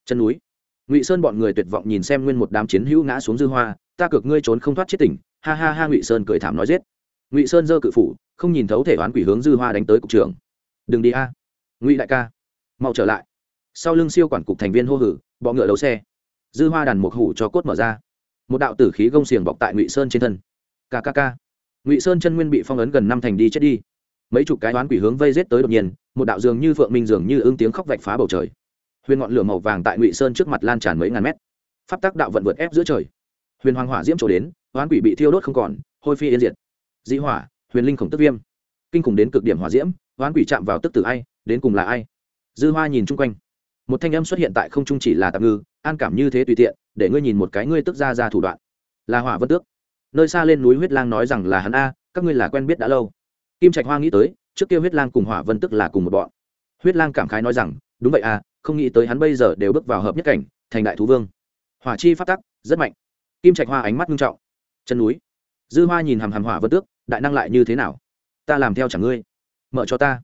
Chân núi. Ngụy sơn bọn người tuyệt vọng nhìn xem nguyên một đám chiến hữu ngã xuống dư hoa, ta cực ngươi trốn không thoát chết tỉnh ha ha ha ngụy sơn cười thảm nói giết ngụy sơn giơ cự phủ không nhìn thấu thể oán quỷ hướng dư hoa đánh tới cục trưởng đừng đi a ngụy đại ca mau trở lại sau lưng siêu quản cục thành viên hô hử bọ ngựa đầu xe dư hoa đàn một hủ cho cốt mở ra một đạo tử khí gông xiềng bọc tại ngụy sơn trên thân kkk ngụy sơn chân nguyên bị phong ấn gần năm thành đi chết đi mấy chục cái oán quỷ hướng vây rết tới đột nhiên một đạo dường như phượng minh dường như ương tiếng khóc vạch phá bầu trời huyền ngọn lửa màu vàng tại ngụy sơn trước mặt lan tràn mấy ngàn mét pháp tắc đạo vận vượt ép giữa trời huyền hoàng hỏa diễm trổ đến, oán quỷ bị thiêu đốt không còn, hôi phi yên diệt. Dĩ hỏa, huyền linh khổng tức viêm. Kinh khủng đến cực điểm hỏa diễm, oán quỷ chạm vào tức tử ai, đến cùng là ai? Dư hoa nhìn chung quanh. Một thanh âm xuất hiện tại không trung chỉ là tạm ngư, an cảm như thế tùy tiện, để ngươi nhìn một cái ngươi tức ra ra thủ đoạn. Là hỏa vân tước. Nơi xa lên núi huyết lang nói rằng là hắn a, các ngươi là quen biết đã lâu. Kim trạch hoa nghĩ tới, trước kia huyết lang cùng hỏa vân tức là cùng một bọn. Huyết lang cảm khái nói rằng, đúng vậy a, không nghĩ tới hắn bây giờ đều bước vào hợp nhất cảnh, thành đại thú vương. Hỏa chi phát tắc, rất mạnh kim trạch hoa ánh mắt nghiêm trọng. Chân núi. Dư hoa nhìn hàm hàm hỏa vân tước, đại năng lại như thế nào? Ta làm theo chẳng ngươi. Mở cho ta.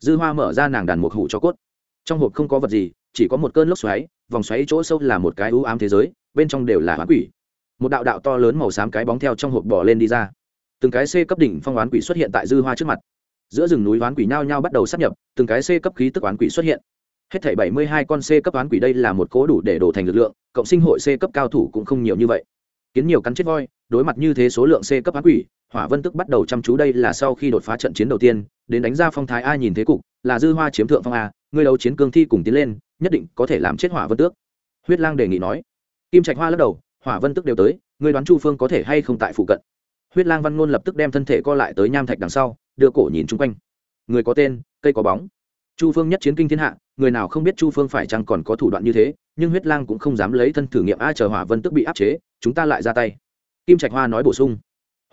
Dư hoa mở ra nàng đàn một hủ cho cốt. Trong hộp không có vật gì, chỉ có một cơn lốc xoáy, vòng xoáy chỗ sâu là một cái ưu ám thế giới, bên trong đều là hoán quỷ. Một đạo đạo to lớn màu xám cái bóng theo trong hộp bỏ lên đi ra. Từng cái c cấp đỉnh phong oán quỷ xuất hiện tại dư hoa trước mặt. Giữa rừng núi oán quỷ nhao nhao bắt đầu sắp nhập, từng cái c cấp khí tức oán quỷ xuất hiện. Hết thảy bảy mươi hai con c cấp oán quỷ đây là một cố đủ để đổ thành lực lượng, cộng sinh hội c cấp cao thủ cũng không nhiều như vậy kiến nhiều cắn chết voi, đối mặt như thế số lượng c cấp ác quỷ, hỏa vân tức bắt đầu chăm chú đây là sau khi đột phá trận chiến đầu tiên, đến đánh ra phong thái a nhìn thế cục, là dư hoa chiếm thượng phong a, người đấu chiến cương thi cùng tiến lên, nhất định có thể làm chết hỏa vân tước. Huyết lang đề nghị nói. Kim trạch hoa lắc đầu, hỏa vân tức đều tới, người đoán chu phương có thể hay không tại phụ cận. Huyết lang văn ngôn lập tức đem thân thể co lại tới nham thạch đằng sau, đưa cổ nhìn chung quanh. Người có tên, cây có bóng chu phương nhất chiến kinh thiên hạ, người nào không biết chu phương phải chăng còn có thủ đoạn như thế, nhưng huyết lang cũng không dám lấy thân thử nghiệm a chờ hỏa vân tức bị áp chế, chúng ta lại ra tay. Kim trạch hoa nói bổ sung.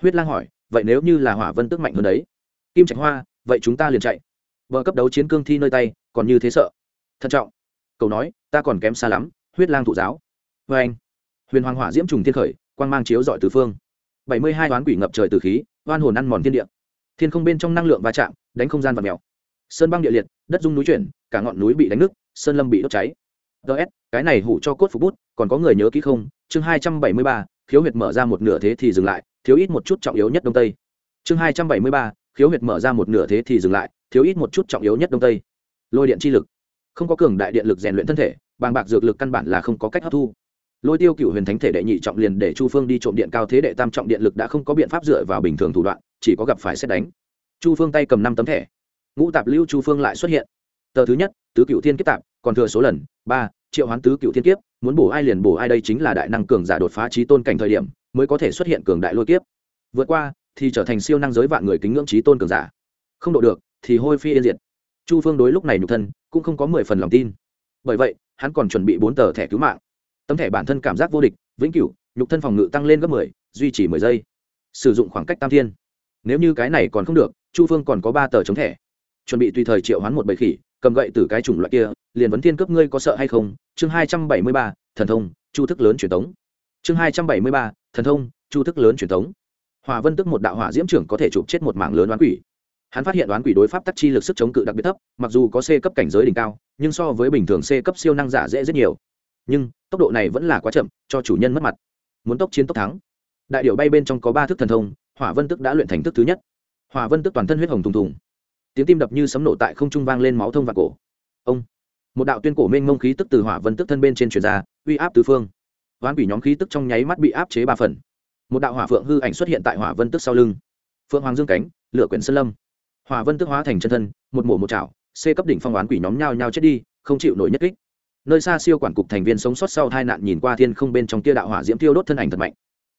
Huyết lang hỏi, vậy nếu như là hỏa vân tức mạnh hơn đấy? Kim trạch hoa, vậy chúng ta liền chạy. Vợ cấp đấu chiến cương thi nơi tay, còn như thế sợ. Thận trọng. Cầu nói, ta còn kém xa lắm, huyết lang thụ giáo. Vê anh, huyền hoàng hỏa diễm trùng thiên khởi, quang mang chiếu dọi từ phương. Bảy mươi hai oán quỷ ngập trời từ khí, oan hồn ăn mòn thiên địa. Thiên không bên trong năng lượng va chạm, đánh không gian và mèo sơn băng địa liệt, đất dung núi chuyển, cả ngọn núi bị đánh nứt, sơn lâm bị đốt cháy. Ts cái này hủ cho cốt phục bút, còn có người nhớ kỹ không? Chương hai trăm bảy mươi ba, khiếu huyệt mở ra một nửa thế thì dừng lại, thiếu ít một chút trọng yếu nhất đông tây. Chương hai trăm bảy mươi ba, khiếu huyệt mở ra một nửa thế thì dừng lại, thiếu ít một chút trọng yếu nhất đông tây. Lôi điện chi lực. Không có cường đại điện lực rèn luyện thân thể, bàng bạc dược lực căn bản là không có cách hấp thu. Lôi tiêu cựu huyền thánh thể đệ nhị trọng liền để chu phương đi trộm điện cao thế đệ tam trọng điện lực đã không có biện pháp dựa vào bình thường thủ đoạn, chỉ có gặp phải xét đánh. Chu phương tay cầm năm tấm thẻ ngũ tạp lưu chu phương lại xuất hiện. Tờ thứ nhất, tứ cựu thiên kiếp tạp, còn thừa số lần, ba, triệu hoán tứ cựu thiên kiếp, muốn bổ ai liền bổ ai đây chính là đại năng cường giả đột phá trí tôn cảnh thời điểm, mới có thể xuất hiện cường đại lôi kiếp. Vượt qua, thì trở thành siêu năng giới vạn người kính ngưỡng trí tôn cường giả. Không độ được, thì hôi phi yên diệt. Chu phương đối lúc này nhục thân, cũng không có mười phần lòng tin. Bởi vậy, hắn còn chuẩn bị bốn tờ thẻ cứu mạng. Tấm thẻ bản thân cảm giác vô địch, vĩnh cửu, nhục thân phòng ngự tăng lên gấp mười, duy trì mười giây. Sử dụng khoảng cách tam thiên. Nếu như cái này còn không được, chu phương còn có ba tờ chống thẻ chuẩn bị tùy thời triệu hoán một bầy khỉ, cầm gậy từ cái chủng loại kia, liền vấn thiên cấp ngươi có sợ hay không? Chương hai trăm bảy mươi ba, thần thông, chu thức lớn truyền thống. Chương hai trăm bảy mươi ba, thần thông, chu thức lớn truyền thống. Hòa vân tức một đạo hỏa diễm trưởng có thể chụp chết một mảng lớn oán quỷ. Hắn phát hiện đoán quỷ đối pháp tắc chi lực sức chống cự đặc biệt thấp, mặc dù có c cấp cảnh giới đỉnh cao, nhưng so với bình thường c cấp siêu năng giả dễ rất nhiều. Nhưng, tốc độ này vẫn là quá chậm, cho chủ nhân mất mặt. Muốn tốc chiến tốc thắng. Đại điệu bay bên trong có ba thức thần thông, hỏa vân tức đã luyện thành thức thứ nhất. Hỏa vân tức toàn thân huyết hồng thùng thùng tiếng tim đập như sấm nổ tại không trung vang lên máu thông và cổ. Ông, một đạo tuyên cổ mênh mông khí tức từ hỏa vân tức thân bên trên truyền ra, uy áp tứ phương. Hoán quỷ nhóm khí tức trong nháy mắt bị áp chế ba phần. Một đạo hỏa phượng hư ảnh xuất hiện tại hỏa vân tức sau lưng. Phượng hoàng dương cánh, lửa quyển sơn lâm. Hỏa vân tức hóa thành chân thân, một mổ một chảo, c cấp đỉnh phong oán quỷ nhóm nhao nhao chết đi, không chịu nổi nhất kích. Nơi xa siêu quản cục thành viên sống sót sau hai nạn nhìn qua thiên không bên trong kia đạo hỏa diễm tiêu đốt thân ảnh thật mạnh.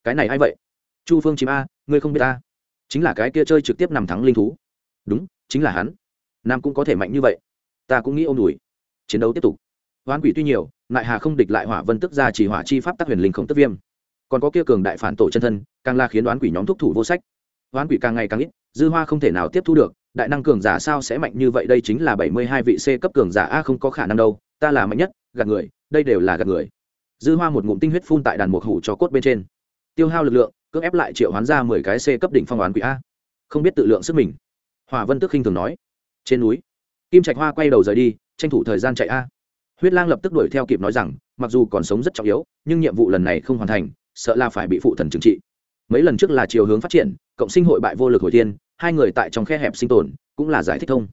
Cái này a i vậy? Chu phương chìm a, ngươi không biết ta? Chính là cái kia chơi trực tiếp nằm thắng linh thú. Đúng chính là hắn. Nam cũng có thể mạnh như vậy. Ta cũng nghĩ ôm đùi. Chiến đấu tiếp tục. Hoán quỷ tuy nhiều lại hà không địch lại hỏa vân tức ra chỉ hỏa chi pháp tác huyền linh không tức viêm. Còn có kia cường đại phản tổ chân thân, càng là khiến đoán quỷ nhóm thúc thủ vô sách. Đoán quỷ càng ngày càng ít, dư hoa không thể nào tiếp thu được, đại năng cường giả sao sẽ mạnh như vậy? Đây chính là bảy mươi hai vị c cấp cường giả a không có khả năng đâu, ta là mạnh nhất, gạt người, đây đều là gạt người. Dư hoa một ngụm tinh huyết phun tại đàn mục hủ cho cốt bên trên. Tiêu hao lực lượng, cưỡng ép lại triệu hoán ra mười cái c cấp đỉnh phong đoán quỷ a. Không biết tự lượng sức mình hòa vân tức khinh thường nói, trên núi. Kim trạch hoa quay đầu rời đi, tranh thủ thời gian chạy a. Huyết lang lập tức đuổi theo kịp nói rằng, mặc dù còn sống rất trọng yếu, nhưng nhiệm vụ lần này không hoàn thành, sợ là phải bị phụ thần trừng trị. Mấy lần trước là chiều hướng phát triển, cộng sinh hội bại vô lực hồi thiên, hai người tại trong khe hẹp sinh tồn, cũng là giải thích thông.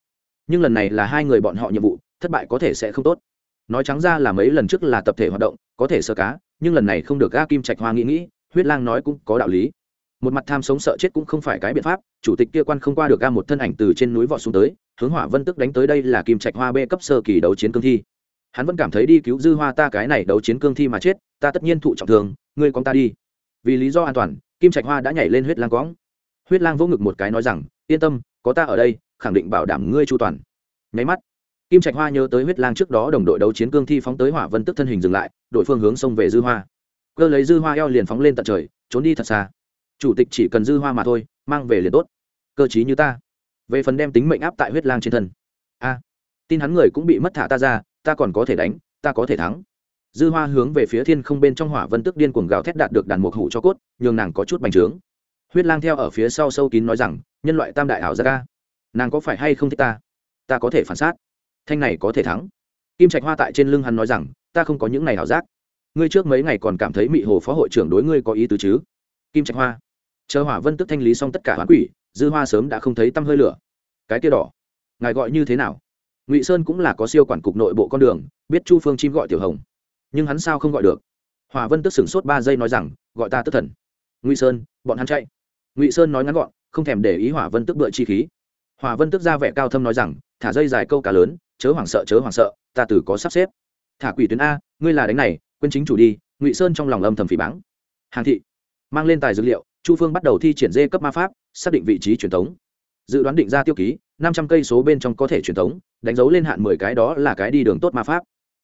Nhưng lần này là hai người bọn họ nhiệm vụ, thất bại có thể sẽ không tốt. Nói trắng ra là mấy lần trước là tập thể hoạt động, có thể sơ cá, nhưng lần này không được ga kim trạch hoa nghĩ nghĩ, huyết lang nói cũng có đạo lý một mặt tham sống sợ chết cũng không phải cái biện pháp, chủ tịch kia quan không qua được ga một thân ảnh từ trên núi vọt xuống tới, hướng hỏa vân tức đánh tới đây là kim trạch hoa bê cấp sơ kỳ đấu chiến cương thi. Hắn vẫn cảm thấy đi cứu dư hoa ta cái này đấu chiến cương thi mà chết, ta tất nhiên thụ trọng thương, ngươi con ta đi. Vì lý do an toàn, kim trạch hoa đã nhảy lên huyết lang cõng huyết lang vỗ ngực một cái nói rằng, yên tâm, có ta ở đây, khẳng định bảo đảm ngươi chu toàn. Nháy mắt, kim trạch hoa nhớ tới huyết lang trước đó đồng đội đấu chiến cương thi phóng tới hỏa vân tức thân hình dừng lại đội phương hướng xông về dư hoa. Cơ lấy dư hoa eo liền phóng lên tận trời, trốn đi thật xa chủ tịch chỉ cần dư hoa mà thôi, mang về liền tốt. Cơ chí như ta. Về phần đem tính mệnh áp tại huyết lang trên thân. A. Tin hắn người cũng bị mất thả ta ra, ta còn có thể đánh, ta có thể thắng. Dư hoa hướng về phía thiên không bên trong hỏa vân tức điên cuồng gào thét đạt được đàn mục hủ cho cốt, nhường nàng có chút bành trướng. Huyết lang theo ở phía sau sâu kín nói rằng, nhân loại tam đại ảo ra ca nàng có phải hay không thích ta? Ta có thể phản xác thanh này có thể thắng. Kim trạch hoa tại trên lưng hắn nói rằng, ta không có những này ảo giác. Ngươi trước mấy ngày còn cảm thấy mị hồ phó hội trưởng đối ngươi có ý tứ chứ? Kim trạch hoa chờ hỏa vân tức thanh lý xong tất cả hoán quỷ, dư hoa sớm đã không thấy tăm hơi lửa. Cái kia đỏ, ngài gọi như thế nào? Ngụy sơn cũng là có siêu quản cục nội bộ con đường, biết chu phương chim gọi tiểu hồng. Nhưng hắn sao không gọi được? Hòa vân tức sửng sốt ba giây nói rằng, gọi ta tức thần. Ngụy sơn, bọn hắn chạy. Ngụy sơn nói ngắn gọn, không thèm để ý hỏa vân tức bựa chi khí. Hòa vân tức ra vẻ cao thâm nói rằng, thả dây dài câu cá lớn, chớ hoảng sợ, chớ hoảng sợ, ta từ có sắp xếp. Thả quỷ tuyến a, ngươi là đánh này quân chính chủ đi, ngụy sơn trong lòng âm thầm phỉ báng. Hàng thị, mang lên tài dữ liệu chu phương bắt đầu thi triển dê cấp ma pháp, xác định vị trí truyền thống. Dự đoán định ra tiêu ký, năm trăm cây số bên trong có thể truyền thống, đánh dấu lên hạn mười cái đó là cái đi đường tốt ma pháp.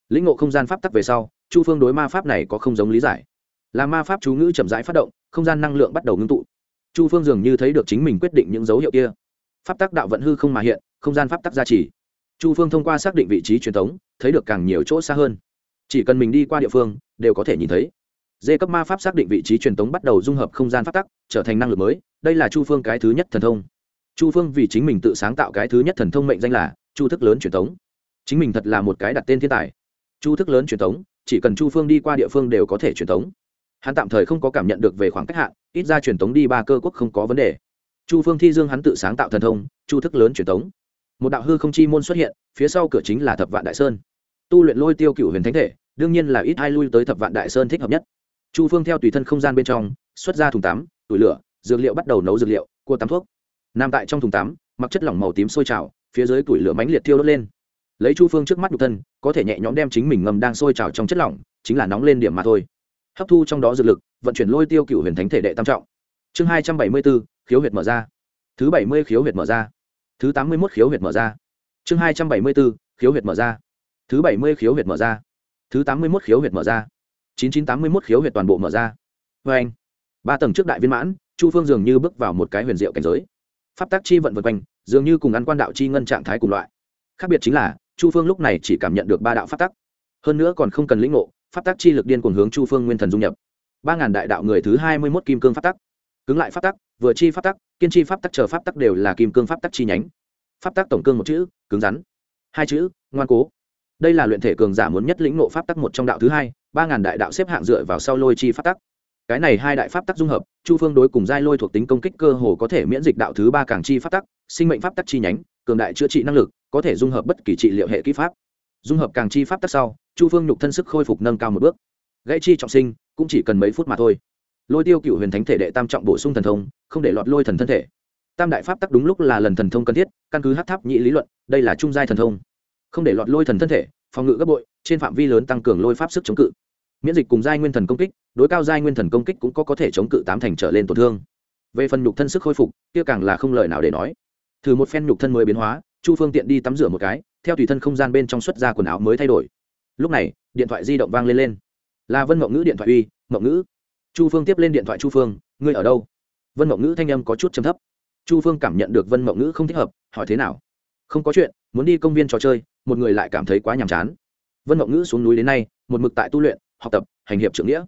Lĩnh ngộ không gian pháp tắc về sau, chu phương đối ma pháp này có không giống lý giải. Là ma pháp chú ngữ chậm rãi phát động, không gian năng lượng bắt đầu ngưng tụ. Chu phương dường như thấy được chính mình quyết định những dấu hiệu kia. Pháp tắc đạo vận hư không mà hiện, không gian pháp tắc gia trì. Chu phương thông qua xác định vị trí truyền thống, thấy được càng nhiều chỗ xa hơn. Chỉ cần mình đi qua địa phương, đều có thể nhìn thấy dê cấp ma pháp xác định vị trí truyền tống bắt đầu dung hợp không gian pháp tắc, trở thành năng lực mới, đây là chu phương cái thứ nhất thần thông. Chu phương vì chính mình tự sáng tạo cái thứ nhất thần thông mệnh danh là chu thức lớn truyền thống chính mình thật là một cái đặt tên thiên tài. Chu thức lớn truyền thống chỉ cần chu phương đi qua địa phương đều có thể truyền thống hắn tạm thời không có cảm nhận được về khoảng cách hạn, ít ra truyền thống đi ba cơ quốc không có vấn đề. Chu phương thi dương hắn tự sáng tạo thần thông, chu thức lớn truyền thống một đạo hư không chi môn xuất hiện, phía sau cửa chính là thập vạn đại sơn. Tu luyện lôi tiêu cựu huyền thánh thể, đương nhiên là ít ai lui tới thập vạn đại sơn thích hợp nhất chu phương theo tùy thân không gian bên trong, xuất ra thùng tắm tủi lửa, dược liệu bắt đầu nấu dược liệu, cua tắm thuốc. Nằm tại trong thùng tắm, mặc chất lỏng màu tím sôi trào, phía dưới tủi lửa mánh liệt thiêu đốt lên. Lấy chu phương trước mắt nhục thân, có thể nhẹ nhõm đem chính mình ngầm đang sôi trào trong chất lỏng, chính là nóng lên điểm mà thôi. Hấp thu trong đó dược lực, vận chuyển lôi tiêu cựu huyền thánh thể đệ tam trọng. Chương hai trăm bảy mươi bốn, khiếu huyệt mở ra. Thứ bảy mươi, khiếu huyệt mở ra. Thứ tám mươi mốt, khiếu huyệt mở ra. Chương hai trăm bảy mươi bốn, khiếu huyệt mở ra. Thứ bảy mươi, khiếu huyệt mở ra. Thứ tám mươi mốt, khiếu huyệt mở ra chín chín tám mươi mốt khiếu huyệt toàn bộ mở ra. Vê anh, ba tầng trước đại viên mãn, chu phương dường như bước vào một cái huyền diệu cảnh giới. Pháp tác chi vận vần quanh, dường như cùng ăn quan đạo chi ngân trạng thái cùng loại. Khác biệt chính là, chu phương lúc này chỉ cảm nhận được ba đạo pháp tắc. Hơn nữa còn không cần lĩnh ngộ, pháp tắc chi lực điên cuồng hướng chu phương nguyên thần dung nhập. Ba ngàn đại đạo người thứ hai mươi mốt kim cương pháp tắc. Cứng lại pháp tắc, vừa chi pháp tắc, kiên chi pháp tắc chờ pháp tắc đều là kim cương pháp tắc chi nhánh. Pháp tắc tổng cương một chữ, cứng rắn. Hai chữ, ngoan cố đây là luyện thể cường giả muốn nhất lĩnh nộ pháp tắc một trong đạo thứ hai, ba ngàn đại đạo xếp hạng dựa vào sau lôi chi pháp tắc. Cái này hai đại pháp tắc dung hợp, chu phương đối cùng giai lôi thuộc tính công kích cơ hồ có thể miễn dịch đạo thứ ba càng chi pháp tắc, sinh mệnh pháp tắc chi nhánh, cường đại chữa trị năng lực, có thể dung hợp bất kỳ trị liệu hệ kỹ pháp. Dung hợp càng chi pháp tắc sau, chu phương nhục thân sức khôi phục nâng cao một bước. Gãy chi trọng sinh, cũng chỉ cần mấy phút mà thôi. Lôi tiêu cựu huyền thánh thể đệ tam trọng bổ sung thần thông, không để lọt lôi thần thân thể. Tam đại pháp tắc đúng lúc là lần thần thông cần thiết, căn cứ hát tháp nhị lý luận, đây là trung giai thần thông không để lọt lôi thần thân thể, phòng ngự gấp bội, trên phạm vi lớn tăng cường lôi pháp sức chống cự. Miễn dịch cùng giai nguyên thần công kích, đối cao giai nguyên thần công kích cũng có có thể chống cự tám thành trở lên tổn thương. Về phần nhục thân sức khôi phục, kia càng là không lời nào để nói. Thử một phen nhục thân mới biến hóa, chu phương tiện đi tắm rửa một cái, theo tùy thân không gian bên trong xuất ra quần áo mới thay đổi. Lúc này, điện thoại di động vang lên lên. Là vân mộng ngữ điện thoại uy, mộng ngữ. Chu phương tiếp lên điện thoại chu phương, ngươi ở đâu? Vân mộng ngữ thanh âm có chút chấm thấp. Chu phương cảm nhận được vân mộng ngữ không thích hợp, hỏi thế nào? Không có chuyện muốn đi công viên trò chơi, một người lại cảm thấy quá nhàm chán. Vân mộng ngữ xuống núi đến nay, một mực tại tu luyện, học tập, hành hiệp trưởng nghĩa.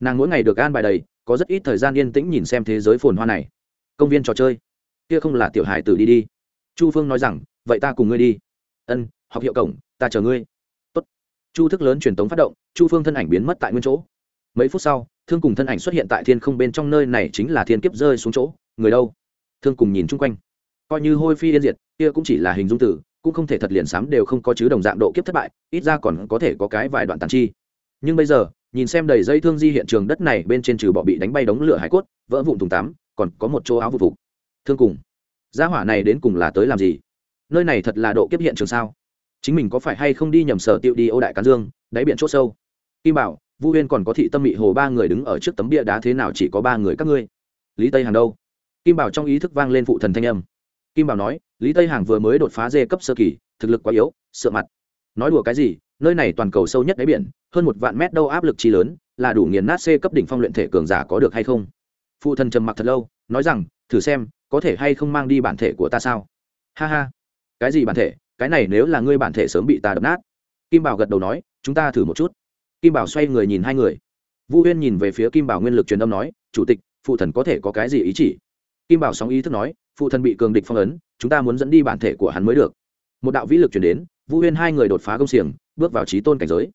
Nàng mỗi ngày được an bài đầy, có rất ít thời gian yên tĩnh nhìn xem thế giới phồn hoa này. Công viên trò chơi? Kia không là tiểu hải tử đi đi. Chu phương nói rằng, vậy ta cùng ngươi đi. Ân, học hiệu cổng, ta chờ ngươi. Tốt. chu thức lớn truyền tống phát động, chu phương thân ảnh biến mất tại nguyên chỗ. Mấy phút sau, thương cùng thân ảnh xuất hiện tại thiên không bên trong nơi này chính là thiên kiếp rơi xuống chỗ. Người đâu? Thương cùng nhìn chung quanh. Coi như hôi phi yên diệt, kia cũng chỉ là hình dung tử cũng không thể thật liền sám đều không có chứ đồng dạng độ kiếp thất bại, ít ra còn có thể có cái vài đoạn tàn chi. Nhưng bây giờ, nhìn xem đầy dây thương di hiện trường đất này bên trên trừ bỏ bị đánh bay đống lửa hải cốt, vỡ vụn thùng tắm, còn có một chỗ áo vụ. Phục thương cùng, gia hỏa này đến cùng là tới làm gì? Nơi này thật là độ kiếp hiện trường sao? Chính mình có phải hay không đi nhầm sở tiêu đi ô đại cán dương, đáy biển c h ỗ sâu? Kim bảo, vu huyên còn có thị tâm mị hồ ba người đứng ở trước tấm bia đá thế nào chỉ có ba người các ngươi? Lý tây hàng đâu? Kim bảo trong ý thức vang lên phụ thần thanh âm kim bảo nói, lý tây hàng vừa mới đột phá dê cấp sơ kỳ, thực lực quá yếu, sợ mặt. Nói đùa cái gì, nơi này toàn cầu sâu nhất đáy biển, hơn một vạn mét đâu áp lực chi lớn, là đủ nghiền nát c cấp đỉnh phong luyện thể cường giả có được hay không? Phụ thần trầm mặc thật lâu, nói rằng, thử xem, có thể hay không mang đi bản thể của ta sao? Ha ha. Cái gì bản thể? Cái này nếu là ngươi bản thể sớm bị ta đập nát. Kim bảo gật đầu nói, chúng ta thử một chút. Kim bảo xoay người nhìn hai người. Vu huyên nhìn về phía kim bảo nguyên lực truyền âm nói, chủ tịch, phụ thần có thể có cái gì ý chỉ? Kim bảo sóng ý thức nói phụ thần bị cường địch phong ấn, chúng ta muốn dẫn đi bản thể của hắn mới được. Một đạo vĩ lực chuyển đến, vu huyên hai người đột phá công xiềng, bước vào trí tôn cảnh giới.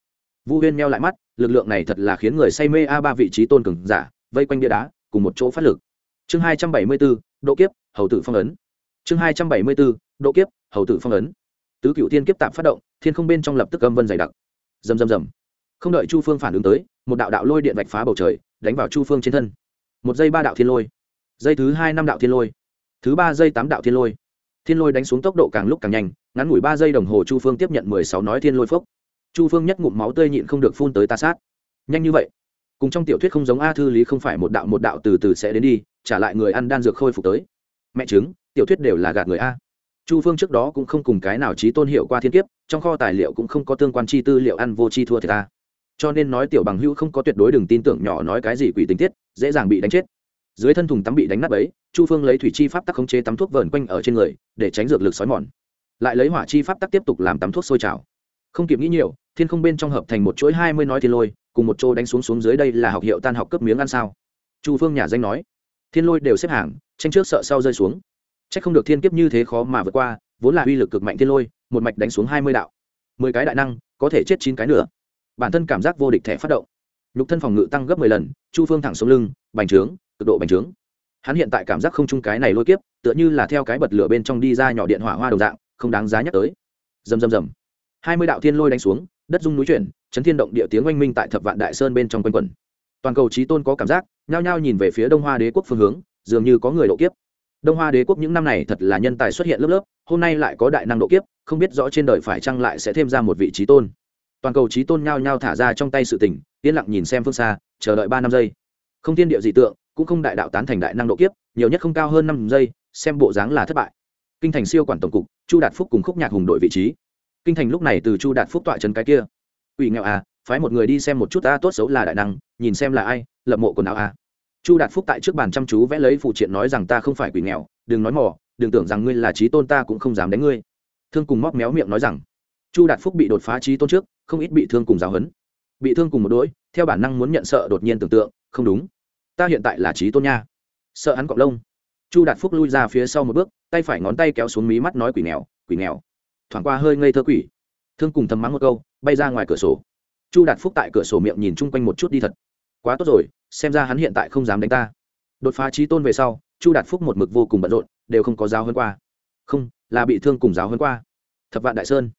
Vu huyên meo lại mắt, lực lượng này thật là khiến người say mê a ba vị trí tôn cường giả, vây quanh bia đá, cùng một chỗ phát lực. Chương hai trăm bảy mươi bốn, độ kiếp, hầu tử phong ấn. Chương hai trăm bảy mươi bốn, độ kiếp, hầu tử phong ấn. Tứ cựu tiên kiếp tạm phát động, thiên không bên trong lập tức âm vân dày đặc. Rầm rầm rầm. Không đợi chu phương phản ứng tới, một đạo đạo lôi điện vạch phá bầu trời, đánh vào chu phương trên thân. Một giây ba đạo thiên lôi. Giây thứ hai năm đạo thiên lôi thứ ba giây tám đạo thiên lôi. Thiên lôi đánh xuống tốc độ càng lúc càng nhanh, ngắn ngủi ba giây đồng hồ chu phương tiếp nhận mười sáu nói thiên lôi phốc. Chu phương nhất ngụm máu tươi nhịn không được phun tới ta sát. Nhanh như vậy? Cùng trong tiểu thuyết không giống a thư lý không phải một đạo một đạo từ từ sẽ đến đi, trả lại người ăn đan dược khôi phục tới. Mẹ chứng tiểu thuyết đều là gạt người a. Chu phương trước đó cũng không cùng cái nào trí tôn hiệu qua thiên kiếp, trong kho tài liệu cũng không có tương quan chi tư liệu ăn vô chi thua thì ta. Cho nên nói tiểu bằng hữu không có tuyệt đối đừng tin tưởng nhỏ nói cái gì quỷ tình tiết, dễ dàng bị đánh chết dưới thân thùng tắm bị đánh nát ấy chu phương lấy thủy chi pháp tắc khống chế tắm thuốc vờn quanh ở trên người, để tránh dược lực xói mòn. Lại lấy hỏa chi pháp tắc tiếp tục làm tắm thuốc sôi trào. Không kịp nghĩ nhiều, thiên không bên trong hợp thành một chuỗi hai mươi nói thiên lôi, cùng một chỗ đánh xuống xuống dưới đây là học hiệu tan học cấp miếng ăn sao. Chu phương nhà danh nói, thiên lôi đều xếp hàng, tranh trước sợ sau rơi xuống. C h ắ c không được thiên kiếp như thế khó mà vượt qua, vốn là uy lực cực mạnh thiên lôi, một mạch đánh xuống hai mươi đạo. Mười cái đại năng, có thể chết chín cái nữa. Bản thân cảm giác vô địch thẻ phát động. Nhục thân phòng ngự tăng gấp mười lần, chu phương thẳng xuống lưng, bành trướng cực độ bành trướng. Hắn hiện tại cảm giác không chung cái này lôi kiếp tựa như là theo cái bật lửa bên trong đi ra nhỏ điện hỏa hoa đồng dạng không đáng giá nhắc tới. Rầm rầm rầm. Hai mươi đạo thiên lôi đánh xuống đất dung núi chuyển chấn thiên động địa tiếng oanh minh tại thập vạn đại sơn bên trong quanh quẩn. Toàn cầu trí tôn có cảm giác nhao nhao nhìn về phía đông hoa đế quốc phương hướng dường như có người độ kiếp. Đông hoa đế quốc những năm này thật là nhân tài xuất hiện lớp lớp hôm nay lại có đại năng độ kiếp không biết rõ trên đời phải chăng lại sẽ thêm ra một vị trí tôn. Toàn cầu trí tôn nhao nhao thả ra trong tay sự tỉnh, yên lặng nhìn xem phương xa chờ đợi ba năm giây. Không tiên địa dị tượng cũng không đại đạo tán thành đại năng độ kiếp nhiều nhất không cao hơn năm giây xem bộ dáng là thất bại. Kinh thành siêu quản tổng cục chu đạt phúc cùng khúc nhạc hùng đội vị trí. Kinh thành lúc này từ chu đạt phúc tọa trấn cái kia. Ủy nghèo à phái một người đi xem một chút ta tốt xấu là đại năng nhìn xem là ai lập mộ quần áo à. Chu đạt phúc tại trước bàn chăm chú vẽ lấy phụ triện nói rằng ta không phải quỷ nghèo đừng nói mỏ đừng tưởng rằng ngươi là trí tôn ta cũng không dám đánh ngươi. Thương cùng móc méo miệng nói rằng chu đạt phúc bị đột phá trí tôn trước không ít bị thương cùng giáo hấn bị thương cùng một đối, theo bản năng muốn nhận sợ đột nhiên tưởng tượng không đúng ta hiện tại là trí tôn nha. Sợ hắn cọc lông. Chu đạt phúc lui ra phía sau một bước, tay phải ngón tay kéo xuống mí mắt nói quỷ nghèo quỷ nghèo. Thoảng qua hơi ngây thơ quỷ. Thương cùng thầm mắng một câu, bay ra ngoài cửa sổ. Chu đạt phúc tại cửa sổ miệng nhìn chung quanh một chút đi thật. Quá tốt rồi, xem ra hắn hiện tại không dám đánh ta. Đột phá trí tôn về sau, chu đạt phúc một mực vô cùng bận rộn, đều không có giáo hơn qua. Không, là bị thương cùng giáo hơn qua. Thập vạn đại sơn.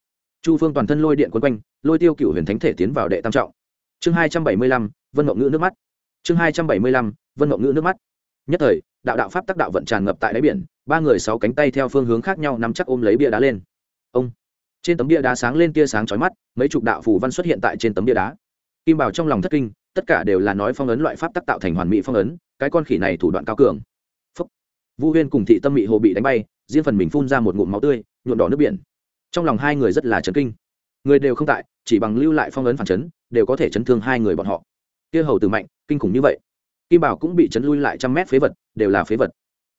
Chu phương toàn thân lôi điện quấn quanh, lôi tiêu cựu huyền thánh thể tiến vào đệ tam trọng. Chương hai trăm bảy mươi lăm, vân mộng ngữ nước mắt chương hai trăm bảy mươi lăm, vân ngộng ngữ nước mắt. Nhất thời, đạo đạo pháp tác đạo vận tràn ngập tại đáy biển, ba người sáu cánh tay theo phương hướng khác nhau nắm chắc ôm lấy bia đá lên. Ông, trên tấm bia đá sáng lên tia sáng chói mắt, mấy chục đạo phù văn xuất hiện tại trên tấm bia đá. Kim bảo trong lòng thất kinh, tất cả đều là nói phong ấn loại pháp tác tạo thành hoàn mỹ phong ấn, cái con khỉ này thủ đoạn cao cường. Phúc. vu huyên cùng thị tâm mị hồ bị đánh bay, riêng phần mình phun ra một ngụm máu tươi nhuộn đỏ nước biển. Trong lòng hai người rất là chấn kinh. Người đều không tại, chỉ bằng lưu lại phong ấn phản chấn, đều có thể chấn thương hai người bọn họ kia hầu từ mạnh, kinh khủng như vậy. Kim bảo cũng bị chấn lui lại trăm mét phế vật, đều là phế vật.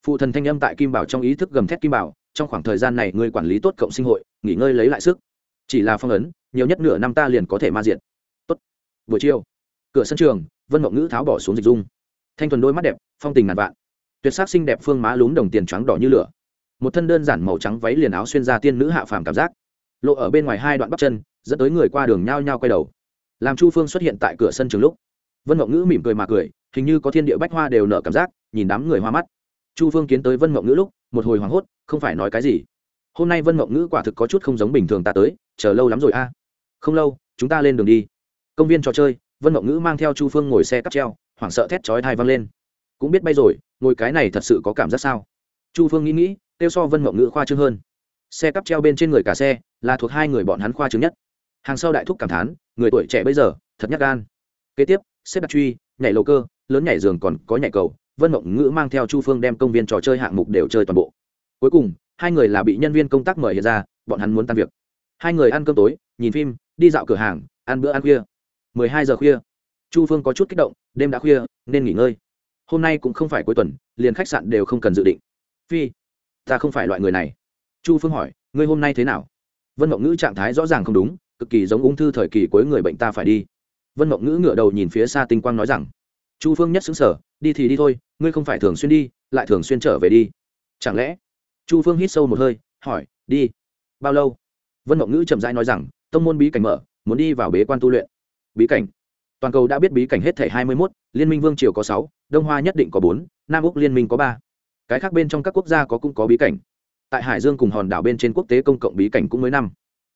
Phụ thần thanh âm tại kim bảo trong ý thức gầm thét kim bảo, trong khoảng thời gian này ngươi quản lý tốt cộng sinh hội, nghỉ ngơi lấy lại sức. Chỉ là phong ấn, nhiều nhất nửa năm ta liền có thể ma diện tốt. Buổi chiều, cửa sân trường, vân mộng ngữ tháo bỏ xuống dịch dung. Thanh thuần đôi mắt đẹp, phong tình ngàn vạn. Tuyệt sắc xinh đẹp phương má lún đồng tiền trắng đỏ như lửa. Một thân đơn giản màu trắng váy liền áo xuyên ra tiên nữ hạ phàm cảm giác. Lộ ở bên ngoài hai đoạn bắp chân, dẫn tới người qua đường nhao nhao quay đầu. Làm chu phương xuất hiện tại cửa sân trường lúc vân mộng ngữ mỉm cười mà cười, hình như có thiên địa bách hoa đều nở cảm giác, nhìn đám người hoa mắt. Chu phương kiến tới vân mộng ngữ lúc, một hồi hoảng hốt, không phải nói cái gì. Hôm nay vân mộng ngữ quả thực có chút không giống bình thường ta tới, chờ lâu lắm rồi a. Không lâu, chúng ta lên đường đi. Công viên trò chơi, vân mộng ngữ mang theo chu phương ngồi xe cắp treo, hoảng sợ thét chói thai văng lên. Cũng biết bay rồi, ngồi cái này thật sự có cảm giác sao? Chu phương nghĩ nghĩ, kêu so vân mộng ngữ khoa trương hơn. Xe cắp treo bên trên người cả xe, là thuộc hai người bọn hắn khoa trương nhất. Hàng sau đại thúc cảm thán, người tuổi trẻ bây giờ, thật nhắc gan. Kế tiếp xếp đặt truy, nhảy lầu cơ, lớn nhảy giường còn có nhảy cầu, vân mộng ngữ mang theo chu phương đem công viên trò chơi hạng mục đều chơi toàn bộ. Cuối cùng, hai người là bị nhân viên công tác mời hiện ra, bọn hắn muốn tan việc. Hai người ăn cơm tối, nhìn phim, đi dạo cửa hàng, ăn bữa ăn khuya. Mười hai giờ khuya, chu phương có chút kích động, đêm đã khuya, nên nghỉ ngơi. Hôm nay cũng không phải cuối tuần, liền khách sạn đều không cần dự định. Phi, ta không phải loại người này. Chu phương hỏi, ngươi hôm nay thế nào? Vân mộng ngữ trạng thái rõ ràng không đúng, cực kỳ giống ung thư thời kỳ cuối người bệnh ta phải đi vân mộng ngữ ngửa đầu nhìn phía xa tinh quang nói rằng, chu phương nhất xứng sở đi thì đi thôi, ngươi không phải thường xuyên đi, lại thường xuyên trở về đi. Chẳng lẽ? Chu phương hít sâu một hơi, hỏi, đi? Bao lâu? Vân mộng ngữ chậm rãi nói rằng, tông môn bí cảnh mở, muốn đi vào bế quan tu luyện. Bí cảnh? Toàn cầu đã biết bí cảnh hết thể hai mươi mốt, liên minh vương triều có sáu, đông hoa nhất định có bốn, nam úc liên minh có ba. Cái khác bên trong các quốc gia có cũng có bí cảnh. Tại hải dương cùng hòn đảo bên trên quốc tế công cộng bí cảnh cũng mới năm.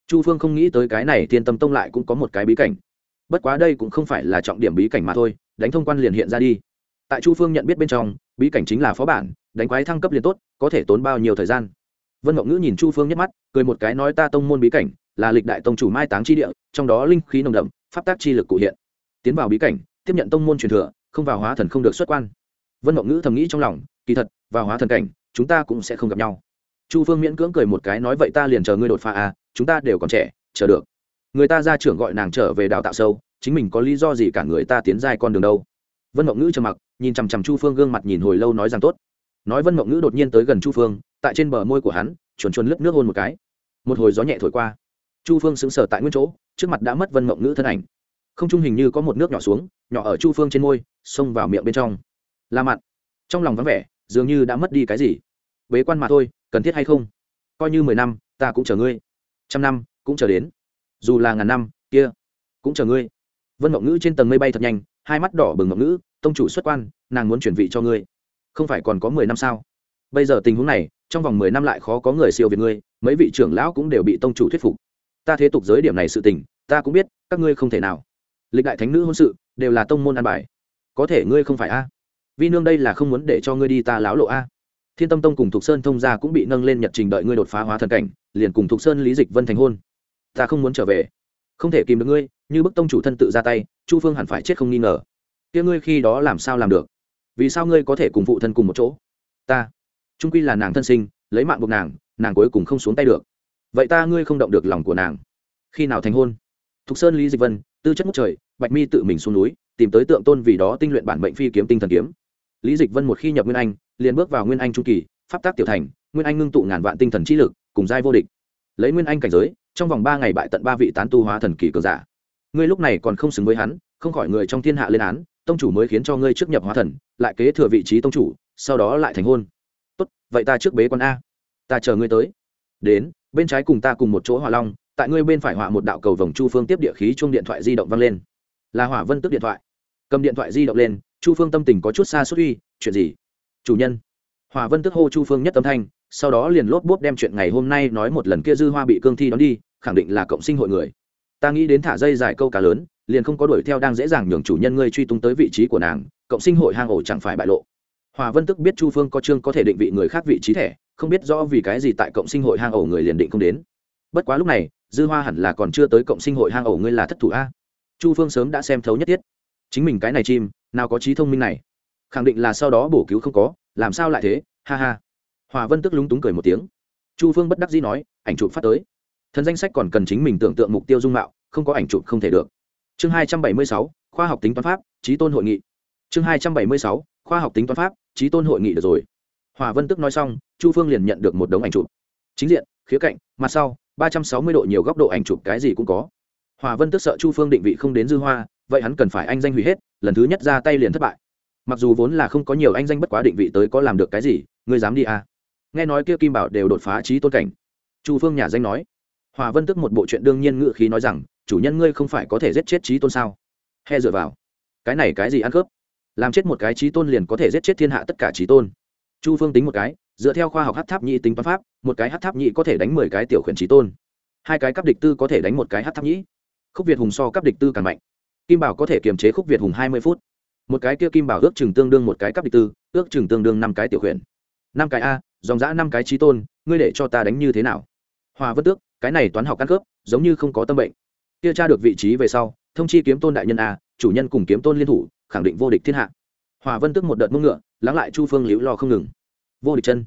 Chu phương không nghĩ tới cái này thiên tâm tông lại cũng có một cái bí cảnh bất quá đây cũng không phải là trọng điểm bí cảnh mà thôi, đánh thông quan liền hiện ra đi. Tại chu phương nhận biết bên trong, bí cảnh chính là phó bản, đánh quái thăng cấp liền tốt, có thể tốn bao nhiêu thời gian? Vân ngọc ngữ nhìn chu phương nhắc mắt, cười một cái nói ta tông môn bí cảnh, là lịch đại tông chủ mai táng chi địa, trong đó linh khí nồng đậm, pháp tác chi lực cụ hiện. Tiến vào bí cảnh, tiếp nhận tông môn truyền thừa, không vào hóa thần không được xuất quan. Vân ngọc ngữ thầm nghĩ trong lòng, kỳ thật, vào hóa thần cảnh, chúng ta cũng sẽ không gặp nhau. Chu phương miễn cưỡng cười một cái nói vậy ta liền chờ ngươi đột phá à chúng ta đều còn trẻ, chờ được người ta ra trưởng gọi nàng trở về đào tạo sâu, chính mình có lý do gì cả người ta tiến dài con đường đâu. Vân mộng ngữ trầm mặc, nhìn chằm chằm chu phương gương mặt nhìn hồi lâu nói rằng tốt. Nói vân mộng ngữ đột nhiên tới gần chu phương, tại trên bờ môi của hắn, chuồn chuồn lướt nước hôn một cái. Một hồi gió nhẹ thổi qua. Chu phương sững sờ tại nguyên chỗ, trước mặt đã mất vân mộng ngữ thân ảnh. Không trung hình như có một nước nhỏ xuống, nhỏ ở chu phương trên môi, xông vào miệng bên trong. La mặn trong lòng vắng vẻ, dường như đã mất đi cái gì. Bế quan mà thôi, cần thiết hay không? Coi như mười năm, ta cũng chờ ngươi. Trăm năm, cũng chờ đến dù là ngàn năm, kia cũng chờ ngươi. Vân mộng ngữ trên tầng mây bay thật nhanh, hai mắt đỏ bừng mộng ngữ, tông chủ xuất quan, nàng muốn chuyển vị cho ngươi. Không phải còn có mười năm sao? Bây giờ tình huống này, trong vòng mười năm lại khó có người siêu việt ngươi, mấy vị trưởng lão cũng đều bị tông chủ thuyết phục. Ta thế tục giới điểm này sự tình, ta cũng biết, các ngươi không thể nào. Lịch đại thánh nữ hôn sự, đều là tông môn an bài. Có thể ngươi không phải a? Vi nương đây là không muốn để cho ngươi đi ta láo lộ a. Thiên tâm tông cùng thục sơn thông gia cũng bị nâng lên nhật trình đợi ngươi đột phá hóa thần cảnh, liền cùng thục sơn lý dịch vân thành hôn ta không muốn trở về. Không thể kìm được ngươi, như bức tông chủ thân tự ra tay, chu phương hẳn phải chết không nghi ngờ. Kia ngươi khi đó làm sao làm được? Vì sao ngươi có thể cùng phụ thân cùng một chỗ? Ta, trung quy là nàng thân sinh, lấy mạng buộc nàng nàng cuối cùng không xuống tay được. Vậy ta ngươi không động được lòng của nàng. Khi nào thành hôn? Thục sơn, lý dịch vân, tư chất ngút trời, bạch mi tự mình xuống núi, tìm tới tượng tôn vì đó tinh luyện bản mệnh phi kiếm tinh thần kiếm. Lý dịch vân một khi nhập nguyên anh, liền bước vào nguyên anh trung kỳ, pháp tác tiểu thành, nguyên anh ngưng tụ ngàn vạn tinh thần trí lực, cùng giai vô địch. Lấy nguyên anh cảnh giới trong vòng ba ngày bại tận ba vị tán tu hóa thần kỳ cường giả. Ngươi lúc này còn không xứng với hắn, không khỏi người trong thiên hạ lên án, tông chủ mới khiến cho ngươi trước nhập hóa thần, lại kế thừa vị trí tông chủ, sau đó lại thành hôn. Tốt, vậy ta trước bế quan a. Ta chờ ngươi tới. Đến, bên trái cùng ta cùng một chỗ hỏa long, tại ngươi bên phải hỏa một đạo cầu vòng chu phương tiếp địa khí chung điện thoại di động vang lên. Là hỏa vân tức điện thoại. Cầm điện thoại di động lên, chu phương tâm tình có chút xa suốt uy, chuyện gì? Chủ nhân. Hỏa vân tức hô chu phương nhất tâm thanh, sau đó liền lốp bốp đem chuyện ngày hôm nay nói một lần kia dư hoa bị cương thi đón đi khẳng định là cộng sinh hội người. Ta nghĩ đến thả dây dài câu cá lớn, liền không có đuổi theo đang dễ dàng nhường chủ nhân ngươi truy tung tới vị trí của nàng, cộng sinh hội hang ổ chẳng phải bại lộ. Hòa vân tức biết chu phương có chương có thể định vị người khác vị trí thẻ, không biết rõ vì cái gì tại cộng sinh hội hang ổ người liền định không đến. Bất quá lúc này, dư hoa hẳn là còn chưa tới cộng sinh hội hang ổ ngươi là thất thủ a. Chu phương sớm đã xem thấu nhất tiết chính mình cái này chim, nào có trí thông minh này. Khẳng định là sau đó bổ cứu không có, làm sao lại thế? Ha ha. Hòa vân tức lúng túng cười một tiếng. Chu phương bất đắc dĩ nói, ảnh chụp phát tới thần danh sách còn cần chính mình tưởng tượng mục tiêu dung mạo, không có ảnh chụp không thể được. Chương hai trăm bảy mươi sáu, khoa học tính toán pháp, trí tôn hội nghị. Chương hai trăm bảy mươi sáu, khoa học tính toán pháp, trí tôn hội nghị được rồi. Hòa vân tức nói xong, chu phương liền nhận được một đống ảnh chụp. Chính diện, khía cạnh, mặt sau, ba trăm sáu mươi độ nhiều góc độ ảnh chụp cái gì cũng có. Hòa vân tức sợ chu phương định vị không đến dư hoa, vậy hắn cần phải anh danh hủy hết, lần thứ nhất ra tay liền thất bại. Mặc dù vốn là không có nhiều anh danh bất quá định vị tới có làm được cái gì, ngươi dám đi à? Nghe nói kia kim bảo đều đột phá trí tôn cảnh. Chu phương nhà danh nói hòa vân tức một bộ chuyện đương nhiên ngự khí nói rằng, chủ nhân ngươi không phải có thể giết chết trí tôn sao? He dựa vào, cái này cái gì ăn khớp làm chết một cái trí tôn liền có thể giết chết thiên hạ tất cả trí tôn. Chu phương tính một cái, dựa theo khoa học hát tháp nhị tính toán pháp, một cái hát tháp nhị có thể đánh mười cái tiểu khuyển trí tôn. Hai cái cấp địch tư có thể đánh một cái hát tháp nhị. khúc việt hùng so cấp địch tư càng mạnh. Kim bảo có thể kiềm chế khúc việt hùng hai mươi phút. Một cái kia kim bảo ước chừng tương đương một cái cấp địch tư, ước chừng tương đương năm cái tiểu khuyển. Năm cái a, dòng dã năm cái trí tôn, ngươi để cho ta đánh như thế nào? Hòa vân tước cái này toán học căn cướp giống như không có tâm bệnh. Kia tra được vị trí về sau, thông chi kiếm tôn đại nhân a, chủ nhân cùng kiếm tôn liên thủ, khẳng định vô địch thiên hạ. Hòa vân tức một đợt mông ngựa, lắng lại chu phương liễu lo không ngừng. Vô địch chân.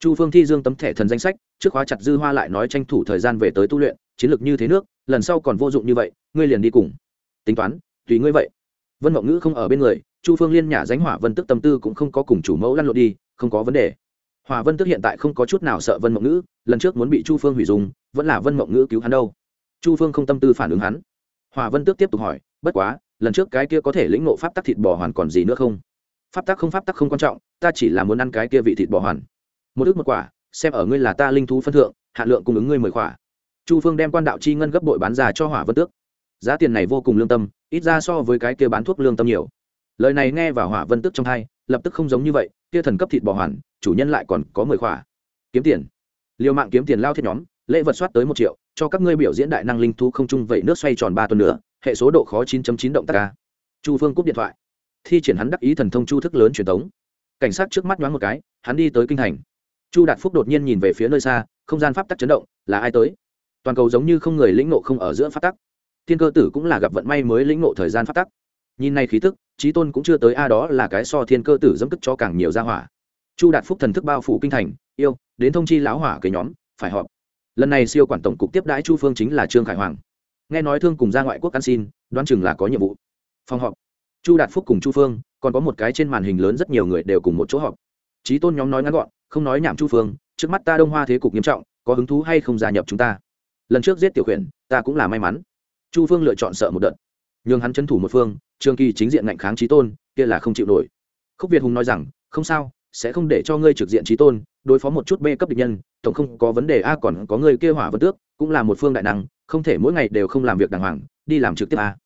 Chu phương thi dương tấm thẻ thần danh sách, trước khóa chặt dư hoa lại nói tranh thủ thời gian về tới tu luyện, chiến lược như thế nước, lần sau còn vô dụng như vậy, ngươi liền đi cùng. Tính toán, tùy ngươi vậy. Vân mộng ngữ không ở bên người, chu phương liên nhả dánh hỏa vân tức tâm tư cũng không có cùng chủ mẫu lăn lộn đi, không có vấn đề hòa vân tức hiện tại không có chút nào sợ vân mộng ngữ, lần trước muốn bị chu phương hủy dùng vẫn là vân mộng ngữ cứu hắn đâu. Chu phương không tâm tư phản ứng hắn. Hòa vân tước tiếp tục hỏi, bất quá, lần trước cái kia có thể lĩnh nộ pháp tắc thịt bò hoàn còn gì nữa không? Pháp tắc không, pháp tắc không quan trọng, ta chỉ là muốn ăn cái kia vị thịt bò hoàn. Một ước một quả, xem ở ngươi là ta linh thú phân thượng, hạ lượng cung ứng ngươi mười quả. Chu phương đem quan đạo chi ngân gấp bội bán ra cho hỏa vân tước giá tiền này vô cùng lương tâm, ít ra so với cái kia bán thuốc lương tâm nhiều. Lời này nghe vào hỏa vân tước trong hai, lập tức không giống như vậy kia thần cấp thịt bò hoàn, chủ nhân lại còn có mười khỏa. Kiếm tiền. Liều mạng kiếm tiền lao thiết nhóm, lễ vật soát tới một triệu, cho các ngươi biểu diễn đại năng linh thú không chung vậy nước xoay tròn ba tuần nữa, hệ số độ khó 9 chín động tác ca chu phương cúp điện thoại. Thi triển hắn đắc ý thần thông chu thức lớn truyền tống. Cảnh sát trước mắt nhoáng một cái, hắn đi tới kinh thành. Chu đạt phúc đột nhiên nhìn về phía nơi xa, không gian pháp tắc chấn động, là ai tới? Toàn cầu giống như không người lĩnh nộ không ở giữa pháp tắc. Thiên cơ tử cũng là gặp vận may mới lĩnh nộ thời gian pháp tắc nhìn này khí tức trí tôn cũng chưa tới a đó là cái so thiên cơ tử dẫm tức cho càng nhiều ra hỏa. Chu đạt phúc thần thức bao phủ kinh thành, yêu, đến thông chi lão hỏa cái nhóm, phải họp. Lần này siêu quản tổng cục tiếp đãi chu phương chính là trương khải hoàng. Nghe nói thương cùng ra ngoại quốc ăn xin, đoán chừng là có nhiệm vụ. Phòng họp. Chu đạt phúc cùng chu phương, còn có một cái trên màn hình lớn rất nhiều người đều cùng một chỗ họp. Trí tôn nhóm nói ngắn gọn, không nói nhảm chu phương, trước mắt ta đông hoa thế cục nghiêm trọng, có hứng thú hay không gia nhập chúng ta? Lần trước giết tiểu khuyển, ta cũng là may mắn. Chu phương lựa chọn sợ một đợt. Nhường hắn tranh thủ một phương trường kỳ chính diện ngạnh kháng trí tôn, kia là không chịu nổi. Khúc việt hùng nói rằng, không sao, sẽ không để cho ngươi trực diện trí tôn, đối phó một chút b cấp địch nhân, tổng không có vấn đề a, còn có người kia hỏa vân tước, cũng là một phương đại năng, không thể mỗi ngày đều không làm việc đàng hoàng, đi làm trực tiếp a.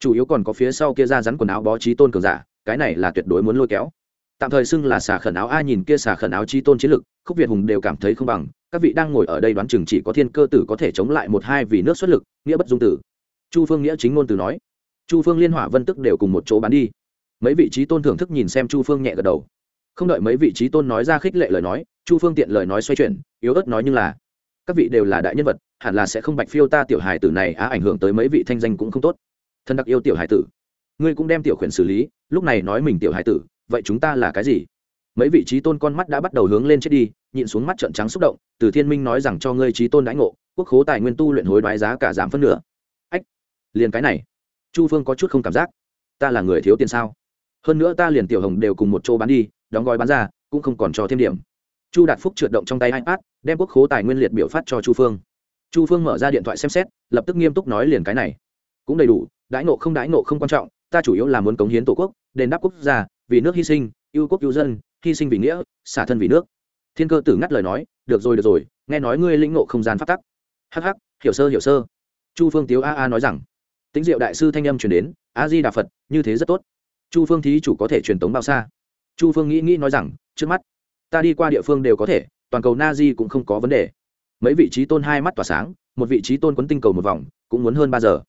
Chủ yếu còn có phía sau kia ra rắn quần áo bó trí tôn cường giả, cái này là tuyệt đối muốn lôi kéo. Tạm thời xưng là xà khẩn áo a, nhìn kia xà khẩn áo trí tôn chiến lực, khúc việt hùng đều cảm thấy không bằng, các vị đang ngồi ở đây đoán chừng chỉ có thiên cơ tử có thể chống lại một hai vì nước xuất lực, nghĩa bất dung tử. Chu phương nghĩa chính ngôn từ nói chu phương liên hỏa vân tức đều cùng một chỗ bán đi. Mấy vị trí tôn thưởng thức nhìn xem chu phương nhẹ gật đầu. Không đợi mấy vị trí tôn nói ra khích lệ lời nói, chu phương tiện lời nói xoay chuyển, yếu ớt nói như là, các vị đều là đại nhân vật, hẳn là sẽ không bạch phiêu ta tiểu hài tử này á ảnh hưởng tới mấy vị thanh danh cũng không tốt. Thân đặc yêu tiểu hài tử, ngươi cũng đem tiểu khuyển xử lý, lúc này nói mình tiểu hài tử, vậy chúng ta là cái gì? Mấy vị trí tôn con mắt đã bắt đầu hướng lên chết đi, nhịn xuống mắt trợn trắng xúc động, từ thiên minh nói rằng cho ngươi trí tôn đãi ngộ, quốc khố tài nguyên tu luyện hối đoái giá cả giảm phân nửa. Ách, liền cái này chu phương có chút không cảm giác. Ta là người thiếu tiền sao? Hơn nữa ta liền tiểu hồng đều cùng một chỗ bán đi, đóng gói bán ra, cũng không còn cho thêm điểm. Chu đạt phúc trượt động trong tay ipad, đem quốc khố tài nguyên liệt biểu phát cho chu phương. Chu phương mở ra điện thoại xem xét, lập tức nghiêm túc nói liền cái này. Cũng đầy đủ, đãi nộ không đãi nộ không quan trọng, ta chủ yếu là muốn cống hiến tổ quốc, đền đáp quốc gia, vì nước hy sinh, yêu quốc yêu dân, hy sinh vì nghĩa, xả thân vì nước. Thiên cơ tử ngắt lời nói, được rồi được rồi, nghe nói ngươi lĩnh nộ không gian phát tắc. Hh hiểu sơ hiểu sơ. Chu phương tiếu a a nói rằng tính diệu đại sư thanh âm chuyển đến a di đà phật, như thế rất tốt. Chu phương thí chủ có thể truyền tống bao xa? Chu phương nghĩ nghĩ nói rằng, trước mắt, ta đi qua địa phương đều có thể, toàn cầu na di cũng không có vấn đề. Mấy vị trí tôn hai mắt tỏa sáng, một vị trí tôn quấn tinh cầu một vòng, cũng muốn hơn ba giờ.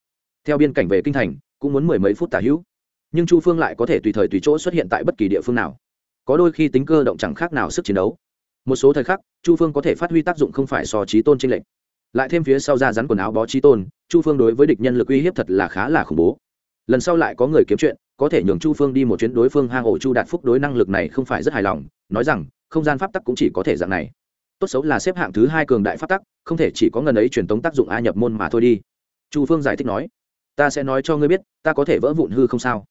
Theo biên cảnh về kinh thành, cũng muốn mười mấy phút tả hữu. Nhưng chu phương lại có thể tùy thời tùy chỗ xuất hiện tại bất kỳ địa phương nào. Có đôi khi tính cơ động chẳng khác nào sức chiến đấu. Một số thời khắc, chu phương có thể phát huy tác dụng không phải so trí tôn tranh lệch lại thêm phía sau ra rắn quần áo bó trí tôn, chu phương đối với địch nhân lực uy hiếp thật là khá là khủng bố. Lần sau lại có người kiếm chuyện, có thể nhường chu phương đi một chuyến đối phương hang ổ chu đạt phúc đối năng lực này không phải rất hài lòng, nói rằng, không gian pháp tắc cũng chỉ có thể dạng này. Tốt xấu là xếp hạng thứ hai cường đại pháp tắc, không thể chỉ có ngần ấy truyền tống tác dụng a nhập môn mà thôi đi. Chu phương giải thích nói, ta sẽ nói cho ngươi biết, ta có thể vỡ vụn hư không sao.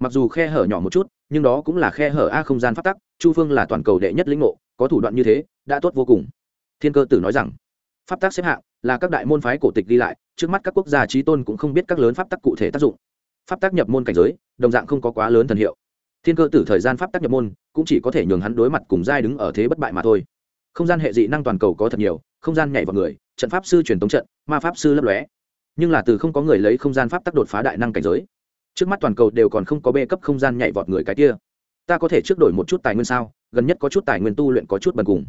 Mặc dù khe hở nhỏ một chút, nhưng đó cũng là khe hở a không gian pháp tắc, chu phương là toàn cầu đệ nhất lĩnh ngộ, có thủ đoạn như thế, đã tốt vô cùng. Thiên cơ tử nói rằng pháp tắc xếp hạng là các đại môn phái cổ tịch đi lại, trước mắt các quốc gia trí tôn cũng không biết các lớn pháp tắc cụ thể tác dụng. Pháp tắc nhập môn cảnh giới, đồng dạng không có quá lớn thần hiệu. Thiên cơ tử thời gian pháp tắc nhập môn, cũng chỉ có thể nhường hắn đối mặt cùng giai đứng ở thế bất bại mà thôi. Không gian hệ dị năng toàn cầu có thật nhiều, không gian nhảy vào người, trận pháp sư truyền tống trận, ma pháp sư lấp lóe. Nhưng là từ không có người lấy không gian pháp tắc đột phá đại năng cảnh giới, trước mắt toàn cầu đều còn không có bê cấp không gian nhảy vọt người cái kia. Ta có thể trước đổi một chút tài nguyên sao? Gần nhất có chút tài nguyên tu luyện có chút bần cùng.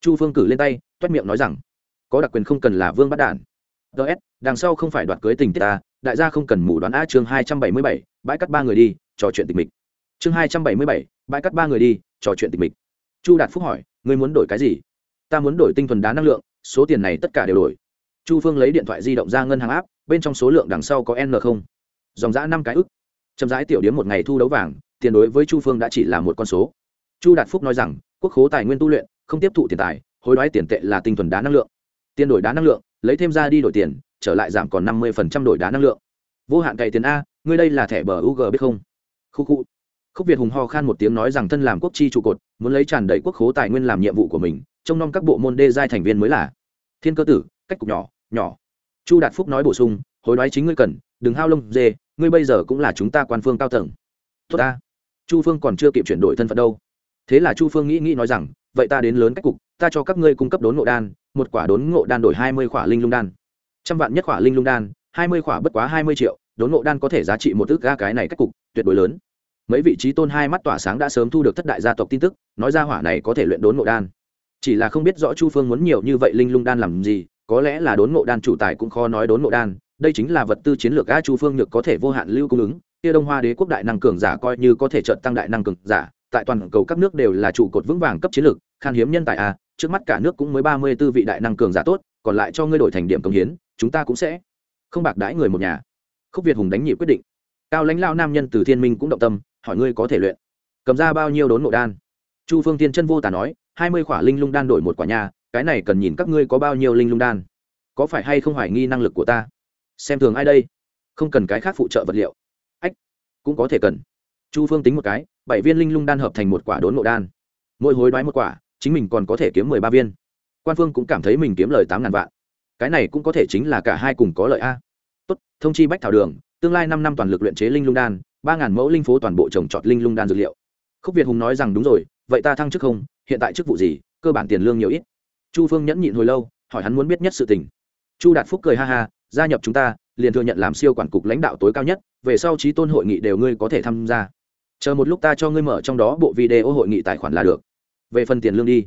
Chu phương cử lên tay, toét miệng nói rằng có đặc quyền không cần là vương bắt đản. Ts đằng sau không phải đoạt cưới tình tiết ta, đại gia không cần mù đoán a chương hai trăm bảy mươi bảy, bãi cắt ba người đi, trò chuyện tình mịch. Chương hai trăm bảy mươi bảy, bãi cắt ba người đi, trò chuyện tình mịch. Chu đạt phúc hỏi, ngươi muốn đổi cái gì? Ta muốn đổi tinh thuần đá năng lượng, số tiền này tất cả đều đổi. Chu phương lấy điện thoại di động ra ngân hàng áp bên trong số lượng đằng sau có n không. Dòng giã năm cái ức. Chậm rãi tiểu điếm một ngày thu đấu vàng, tiền đối với chu phương đã chỉ là một con số. Chu đạt phúc nói rằng, quốc khố tài nguyên tu luyện, không tiếp thụ tiền tài, hối đoái tiền tệ là tinh thuần đá năng lượng tiền đổi đá năng lượng, lấy thêm ra đi đổi tiền, trở lại giảm còn năm mươi đổi đá năng lượng. Vô hạn cày tiền a, ngươi đây là thẻ bờ u g biết không? Khu khu. Khúc việt hùng ho khan một tiếng nói rằng thân làm quốc chi trụ cột, muốn lấy tràn đầy quốc khố tài nguyên làm nhiệm vụ của mình, trông nom các bộ môn đê giai thành viên mới là. Thiên cơ tử, cách cục nhỏ nhỏ. Chu đạt phúc nói bổ sung, hối đoái chính ngươi cần, đừng hao lông dê, ngươi bây giờ cũng là chúng ta quan phương cao tầng. Tốt ta. Chu phương còn chưa kịp chuyển đổi thân phận đâu. Thế là chu phương nghĩ nghĩ nói rằng, vậy ta đến lớn cách cục ta cho các ngươi cung cấp đốn ngộ đan, một quả đốn ngộ đan đổi hai mươi quả linh lung đan. Trăm vạn nhất quả linh lung đan, hai mươi quả bất quá hai mươi triệu, đốn ngộ đan có thể giá trị một ước ga cái này cách cục, tuyệt đối lớn. Mấy vị trí tôn hai mắt tỏa sáng đã sớm thu được thất đại gia tộc tin tức, nói ra hỏa này có thể luyện đốn ngộ đan. Chỉ là không biết rõ chu phương muốn nhiều như vậy linh lung đan làm gì, có lẽ là đốn ngộ đan chủ tài cũng khó nói đốn ngộ đan, đây chính là vật tư chiến lược a, chu phương nhược có thể vô hạn lưu cung ứng, kia đông hoa đế quốc đại năng cường giả coi như có thể trợ tăng đại năng cường giả, tại toàn cầu các nước đều là trụ cột vững vàng cấp chiến lược, khan hiếm nhân tài a trước mắt cả nước cũng mới ba mươi 34 vị đại năng cường giả tốt, còn lại cho ngươi đổi thành điểm công hiến, chúng ta cũng sẽ không bạc đãi người một nhà. Khúc việt hùng đánh nhị quyết định. Cao lãnh lao nam nhân từ thiên minh cũng động tâm, hỏi ngươi có thể luyện, cầm ra bao nhiêu đốn ngộ đan? Chu phương tiên chân vô tà nói, hai mươi khỏa linh lung đan đổi một quả nhà, cái này cần nhìn các ngươi có bao nhiêu linh lung đan. Có phải hay không hoài nghi năng lực của ta? Xem thường ai đây? Không cần cái khác phụ trợ vật liệu. Ách, cũng có thể cần. Chu phương tính một cái, bảy viên linh lung đan hợp thành một quả đốn ngộ đan. Mỗi hối đoái một quả chính mình còn có thể kiếm mười ba viên. Quan phương cũng cảm thấy mình kiếm lời tám ngàn vạn. Cái này cũng có thể chính là cả hai cùng có lợi a. Tốt, thông chi bách thảo đường, tương lai năm năm toàn lực luyện chế linh lung đan, ba ngàn mẫu linh phố toàn bộ trồng trọt linh lung đan dược liệu. Khúc việt hùng nói rằng đúng rồi, vậy ta thăng chức không? Hiện tại chức vụ gì? Cơ bản tiền lương nhiều ít. Chu phương nhẫn nhịn hồi lâu, hỏi hắn muốn biết nhất sự tình. Chu đạt phúc cười ha ha, gia nhập chúng ta, liền thừa nhận làm siêu quản cục lãnh đạo tối cao nhất, về sau trí tôn hội nghị đều ngươi có thể tham gia. Chờ một lúc ta cho ngươi mở trong đó bộ video hội nghị tài khoản là được về phần tiền lương đi.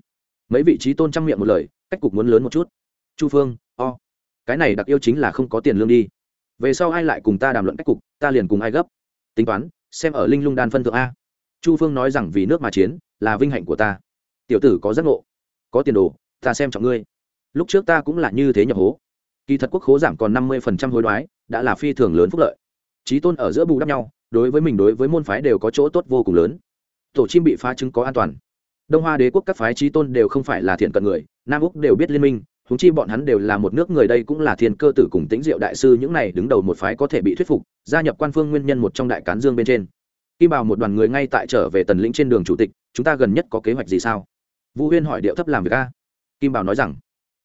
Mấy vị trí tôn trăm miệng một lời, cách cục muốn lớn một chút. Chu phương, o、oh. cái này đặc yêu chính là không có tiền lương đi. Về sau ai lại cùng ta đàm luận cách cục, ta liền cùng ai gấp. Tính toán, xem ở linh lung đan phân thượng a. Chu phương nói rằng vì nước mà chiến, là vinh hạnh của ta. Tiểu tử có giấc ngộ, có tiền đồ, ta xem trọng ngươi. Lúc trước ta cũng là như thế nhập hố. Kỳ thật quốc khố giảm còn năm mươi phần trăm hối đoái, đã là phi thường lớn phúc lợi. Trí tôn ở giữa bù đắp nhau, đối với mình đối với môn phái đều có chỗ tốt vô cùng lớn. Tổ chim bị phá chứng có an toàn đông hoa đế quốc các phái trí tôn đều không phải là thiện cận người, nam úc đều biết liên minh húng chi bọn hắn đều là một nước người đây cũng là thiên cơ tử cùng tĩnh diệu đại sư những này đứng đầu một phái có thể bị thuyết phục, gia nhập quan phương nguyên nhân một trong đại cán dương bên trên. Kim bảo một đoàn người ngay tại trở về tần lĩnh trên đường chủ tịch, chúng ta gần nhất có kế hoạch gì sao? Vũ huyên hỏi điệu thấp làm việc a. Kim bảo nói rằng,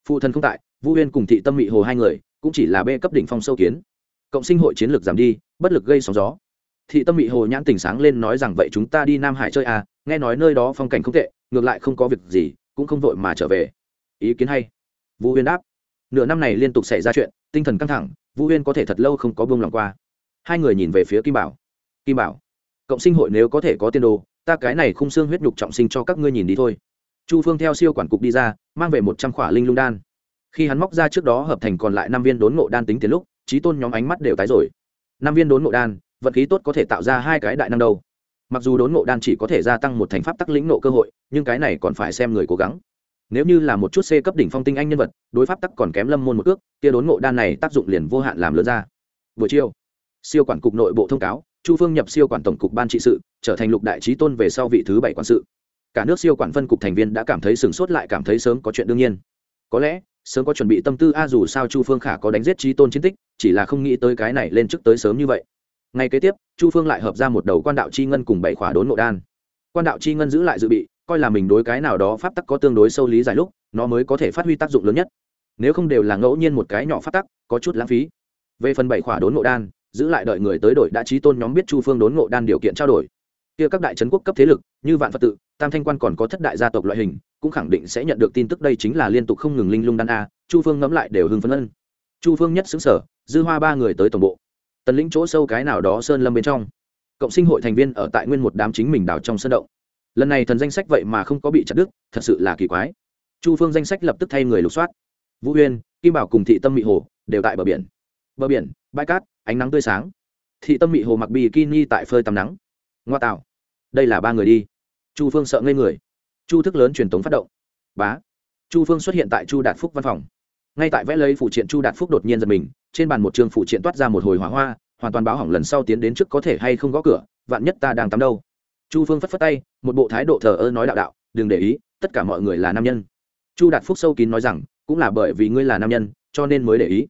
phụ thân không tại vũ huyên cùng thị tâm mị hồ hai người, cũng chỉ là bê cấp đỉnh phong sâu kiến. Cộng sinh hội chiến lược giảm đi, bất lực gây sóng gió. Thị tâm mị hồ nhãn tỉnh sáng lên nói rằng, vậy chúng ta đi nam hải chơi à nghe nói nơi đó phong cảnh không tệ, ngược lại không có việc gì, cũng không vội mà trở về. Ý kiến hay. Vũ huyên đáp. Nửa năm này liên tục xảy ra chuyện, tinh thần căng thẳng, vũ huyên có thể thật lâu không có buông lòng qua. Hai người nhìn về phía kim bảo. Kim bảo, cộng sinh hội nếu có thể có tiên đồ, ta cái này khung xương huyết nhục trọng sinh cho các ngươi nhìn đi thôi. Chu phương theo siêu quản cục đi ra, mang về một trăm khỏa linh lung đan. Khi hắn móc ra trước đó hợp thành còn lại năm viên đốn ngộ đan tính tiền lúc trí tôn nhóm ánh mắt đều tái rồi. Năm viên đốn ngộ đan, vận khí tốt có thể tạo ra hai cái đại năng đầu mặc dù đốn ngộ đan chỉ có thể gia tăng một thành pháp tắc lĩnh nộ cơ hội, nhưng cái này còn phải xem người cố gắng. Nếu như là một chút c cấp đỉnh phong tinh anh nhân vật, đối pháp tắc còn kém lâm môn một ước kia đốn ngộ đan này tác dụng liền vô hạn làm lớn ra. Buổi chiều, siêu quản cục nội bộ thông cáo, chu phương nhập siêu quản tổng cục ban trị sự, trở thành lục đại trí tôn về sau vị thứ bảy quản sự. Cả nước siêu quản phân cục thành viên đã cảm thấy sửng sốt lại cảm thấy sớm có chuyện đương nhiên. Có lẽ, sớm có chuẩn bị tâm tư a dù sao chu phương khả có đánh giết trí tôn chiến tích, chỉ là không nghĩ tới cái này lên trước tới sớm như vậy ngay kế tiếp, chu phương lại hợp ra một đầu quan đạo chi ngân cùng bảy khỏa đốn nộ đan. Quan đạo chi ngân giữ lại dự bị, coi là mình đối cái nào đó pháp tắc có tương đối sâu lý giải lúc, nó mới có thể phát huy tác dụng lớn nhất. Nếu không đều là ngẫu nhiên một cái nhỏ pháp tắc, có chút lãng phí. Về phần bảy khỏa đốn ngộ đan, giữ lại đợi người tới đổi đã trí tôn nhóm biết chu phương đốn ngộ đan điều kiện trao đổi. Kia các đại trấn quốc cấp thế lực, như vạn phật tự, tam thanh quan còn có thất đại gia tộc loại hình, cũng khẳng định sẽ nhận được tin tức đây chính là liên tục không ngừng linh lung đan a, chu phương ngẫm lại đều hưng phấn ân. Chu phương nhất xứng sở dư hoa ba người tới tổng bộ tần lĩnh chỗ sâu cái nào đó sơn lâm bên trong. Cộng sinh hội thành viên ở tại nguyên một đám chính mình đào trong sơn động. Lần này thần danh sách vậy mà không có bị chặt đứt, thật sự là kỳ quái. Chu phương danh sách lập tức thay người lục soát. Vũ huyên kim bảo cùng thị tâm mị hồ đều tại bờ biển. Bờ biển, bãi cát, ánh nắng tươi sáng. Thị tâm mị hồ mặc bikini tại phơi tắm nắng. Ngoa tạo. Đây là ba người đi. Chu phương sợ ngây người. Chu thức lớn truyền tống phát động. Bá. Chu phương xuất hiện tại chu đạt phúc văn phòng. Ngay tại vẽ lấy phụ triện chu đạt phúc đột nhiên giật mình trên bàn một trường phụ triện toát ra một hồi hỏa hoa, hoàn toàn báo hỏng lần sau tiến đến trước có thể hay không gõ cửa, vạn nhất ta đang tắm đâu. Chu phương phất phất tay, một bộ thái độ thờ ơ nói đạo đạo, đừng để ý, tất cả mọi người là nam nhân. Chu đạt phúc sâu kín nói rằng, cũng là bởi vì ngươi là nam nhân, cho nên mới để ý.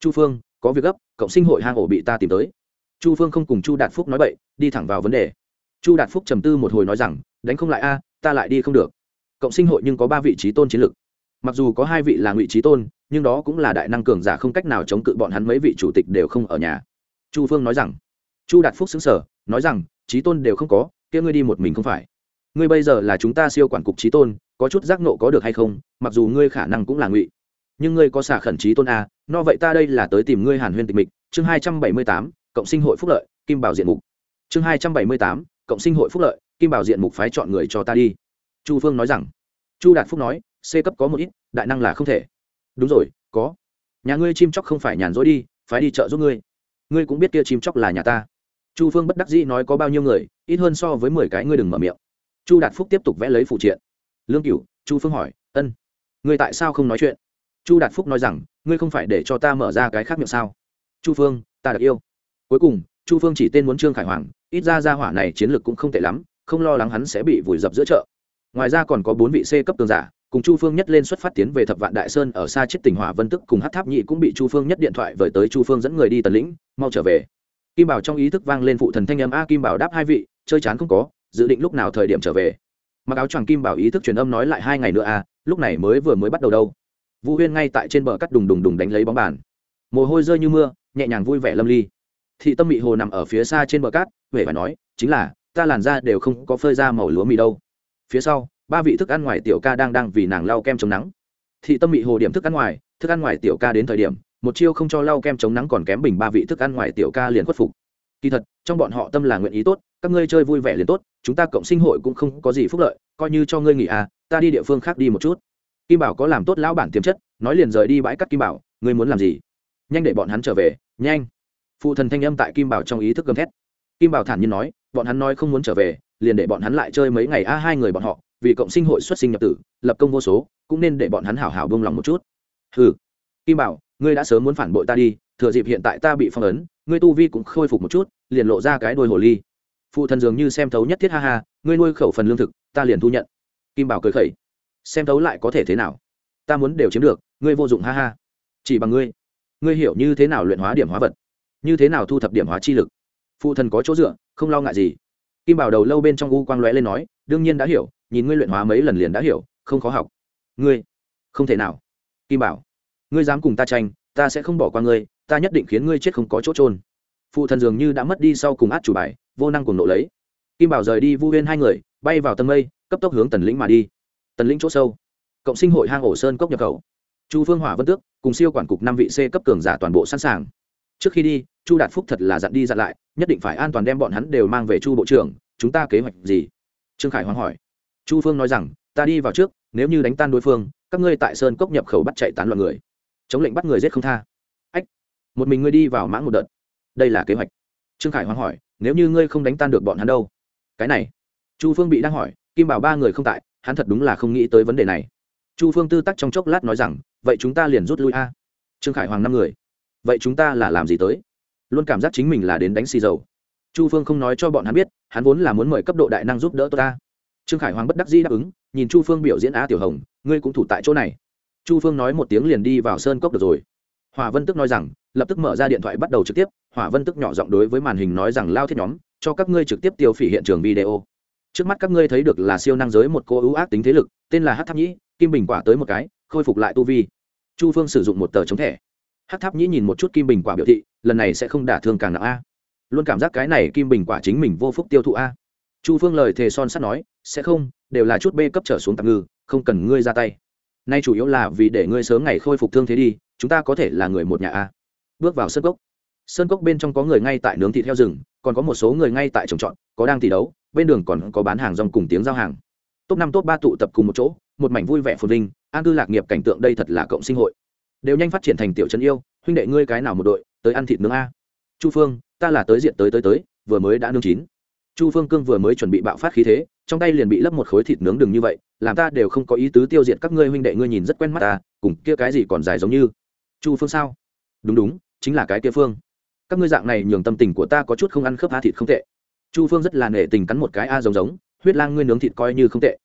Chu phương, có việc gấp cộng sinh hội hang ổ bị ta tìm tới. Chu phương không cùng chu đạt phúc nói bậy, đi thẳng vào vấn đề. Chu đạt phúc trầm tư một hồi nói rằng, đánh không lại a, ta lại đi không được. Cộng sinh hội nhưng có ba vị trí tôn chiến lược mặc dù có hai vị là ngụy trí tôn, nhưng đó cũng là đại năng cường giả không cách nào chống cự bọn hắn mấy vị chủ tịch đều không ở nhà. Chu phương nói rằng, chu đạt phúc xứng sở, nói rằng, trí tôn đều không có, kia ngươi đi một mình không phải. Ngươi bây giờ là chúng ta siêu quản cục trí tôn, có chút giác nộ có được hay không, mặc dù ngươi khả năng cũng là ngụy. Nhưng ngươi có xả khẩn trí tôn a no vậy ta đây là tới tìm ngươi hàn huyên tịch mịch. Chương hai trăm bảy mươi tám, cộng sinh hội phúc lợi, kim bảo diện mục. Chương hai trăm bảy mươi tám, cộng sinh hội phúc lợi, kim bảo diện mục phái chọn người cho ta đi. Chu phương nói rằng. Chu đạt phúc nói c cấp có một ít, đại năng là không thể. Đúng rồi, có. Nhà ngươi chim chóc không phải nhàn rỗi đi phải đi chợ giúp ngươi. Ngươi cũng biết kia chim chóc là nhà ta. Chu phương bất đắc dĩ nói có bao nhiêu người, ít hơn so với mười cái ngươi đừng mở miệng. Chu đạt phúc tiếp tục vẽ lấy phụ triện. Lương cửu, chu phương hỏi, ân, ngươi tại sao không nói chuyện? Chu đạt phúc nói rằng, ngươi không phải để cho ta mở ra cái khác miệng sao? Chu phương, ta được yêu. Cuối cùng, chu phương chỉ tên muốn trương khải hoàng, ít ra ra hỏa này chiến lược cũng không tệ lắm, không lo lắng hắn sẽ bị vùi dập giữa chợ. Ngoài ra còn có bốn vị c cấp tường giả cùng chu phương nhất lên xuất phát tiến về thập vạn đại sơn, ở xa chết tỉnh hỏa vân tức cùng hát tháp nhị cũng bị chu phương nhất điện thoại vời tới chu phương dẫn người đi tần lĩnh, mau trở về. Kim bảo trong ý thức vang lên phụ thần thanh âm, a kim bảo đáp hai vị, chơi chán không có, dự định lúc nào thời điểm trở về. Mặc áo choàng kim bảo ý thức truyền âm nói lại hai ngày nữa a lúc này mới vừa mới bắt đầu đâu. Vũ huyên ngay tại trên bờ cắt đùng đùng đùng đánh lấy bóng bàn. Mồ hôi rơi như mưa, nhẹ nhàng vui vẻ lâm ly. Thị tâm mị hồ nằm ở phía xa trên bờ cát huệ phải nói, chính là, ta làn da đều không có phơi ra màu lúa mì đâu. Phía sau ba vị thức ăn ngoài tiểu ca đang đang vì nàng lau kem chống nắng. Thị tâm bị hồ điểm thức ăn ngoài, thức ăn ngoài tiểu ca đến thời điểm, một chiêu không cho lau kem chống nắng còn kém bình ba vị thức ăn ngoài tiểu ca liền khuất phục. Kỳ thật, trong bọn họ tâm là nguyện ý tốt, các ngươi chơi vui vẻ liền tốt, chúng ta cộng sinh hội cũng không có gì phúc lợi, coi như cho ngươi nghỉ à ta đi địa phương khác đi một chút. Kim bảo có làm tốt lão bản tiềm chất, nói liền rời đi bãi cắt kim bảo, ngươi muốn làm gì? Nhanh để bọn hắn trở về, nhanh. Phụ thần thanh âm tại kim bảo trong ý thức gầm thét. Kim bảo thản nhiên nói, bọn hắn nói không muốn trở về, liền để bọn hắn lại chơi mấy ngày a, hai người bọn họ vì cộng sinh hội xuất sinh nhập tử, lập công vô số, cũng nên để bọn hắn hảo hảo bông lòng một chút. Ừ kim bảo, ngươi đã sớm muốn phản bội ta đi, thừa dịp hiện tại ta bị phong ấn, ngươi tu vi cũng khôi phục một chút, liền lộ ra cái đôi hồ ly. Phụ thần dường như xem thấu nhất thiết ha ha, ngươi nuôi khẩu phần lương thực, ta liền thu nhận. Kim bảo cười khẩy. Xem thấu lại có thể thế nào? Ta muốn đều chiếm được, ngươi vô dụng ha ha. Chỉ bằng ngươi. Ngươi hiểu như thế nào luyện hóa điểm hóa vật? Như thế nào thu thập điểm hóa chi lực? Phụ thần có chỗ dựa, không lo ngại gì. Kim bảo đầu lâu bên trong u quang lóe lên nói, đương nhiên đã hiểu nhìn ngươi luyện hóa mấy lần liền đã hiểu, không khó học. Ngươi, không thể nào. Kim bảo, ngươi dám cùng ta tranh, ta sẽ không bỏ qua ngươi, ta nhất định khiến ngươi chết không có chỗ trôn phụ thần dường như đã mất đi sau cùng át chủ bài, vô năng cùng nộ lấy. Kim bảo rời đi vu huyên hai người, bay vào tầng mây, cấp tốc hướng tần lĩnh mà đi. Tần lĩnh chỗ sâu. Cộng sinh hội hang ổ sơn cốc nhập khẩu. Chu phương hỏa vân tước cùng siêu quản cục năm vị c cấp cường giả toàn bộ sẵn sàng. Trước khi đi, chu đạt phúc thật là dặn đi dặn lại, nhất định phải an toàn đem bọn hắn đều mang về chu bộ trưởng, chúng ta kế hoạch gì? Trương khải hoàng hỏi chu phương nói rằng, ta đi vào trước, nếu như đánh tan đối phương, các ngươi tại sơn cốc nhập khẩu bắt chạy tán loạn người. Chống lệnh bắt người giết không tha. Ách, một mình ngươi đi vào mãng một đợt. Đây là kế hoạch. Trương khải hoang hỏi, nếu như ngươi không đánh tan được bọn hắn đâu? Cái này, chu phương bị đang hỏi, kim bảo ba người không tại, hắn thật đúng là không nghĩ tới vấn đề này. Chu phương tư tắc trong chốc lát nói rằng, vậy chúng ta liền rút lui a. Trương khải hoàng năm người, vậy chúng ta là làm gì tới? Luôn cảm giác chính mình là đến đánh xì dầu. Chu phương không nói cho bọn hắn biết, hắn vốn là muốn mời cấp độ đại năng giúp đỡ tôi ta trương khải hoàng bất đắc dĩ đáp ứng, nhìn chu phương biểu diễn á tiểu hồng, ngươi cũng thủ tại chỗ này. Chu phương nói một tiếng liền đi vào sơn cốc được rồi. Hòa vân tức nói rằng, lập tức mở ra điện thoại bắt đầu trực tiếp hỏa vân tức nhỏ giọng đối với màn hình nói rằng lao thiết nhóm, cho các ngươi trực tiếp tiêu phỉ hiện trường video. Trước mắt các ngươi thấy được là siêu năng giới một cô ưu ác tính thế lực, tên là hát tháp nhĩ, kim bình quả tới một cái, khôi phục lại tu vi. Chu phương sử dụng một tờ chống thẻ. Hát tháp nhĩ nhìn một chút kim bình quả biểu thị, lần này sẽ không đả thương càng nặng a. Luôn cảm giác cái này kim bình quả chính mình vô phúc tiêu thụ a chu phương lời thề son sắt nói, sẽ không, đều là chút bê cấp trở xuống tạm ngư, không cần ngươi ra tay. Nay chủ yếu là vì để ngươi sớm ngày khôi phục thương thế đi, chúng ta có thể là người một nhà a. Bước vào sân cốc. Sơn cốc bên trong có người ngay tại nướng thịt heo rừng, còn có một số người ngay tại trồng trọt, có đang thi đấu, bên đường còn có bán hàng rong cùng tiếng giao hàng. Top năm, top ba tụ tập cùng một chỗ, một mảnh vui vẻ phồn vinh, an cư lạc nghiệp cảnh tượng đây thật là cộng sinh hội. Đều nhanh phát triển thành tiểu chân yêu, huynh đệ ngươi cái nào một đội, tới ăn thịt nướng a. Chu phương, ta là tới diện tới tới tới, vừa mới đã nướng chín chu phương cương vừa mới chuẩn bị bạo phát khí thế, trong tay liền bị lấp một khối thịt nướng đừng như vậy, làm ta đều không có ý tứ tiêu diệt các ngươi huynh đệ ngươi nhìn rất quen mắt ta, cùng kia cái gì còn dài giống như. Chu phương sao? Đúng đúng, chính là cái kia phương. Các ngươi dạng này nhường tâm tình của ta có chút không ăn khớp a thịt không tệ. Chu phương rất là nể tình cắn một cái a giống giống, huyết lang ngươi nướng thịt coi như không tệ.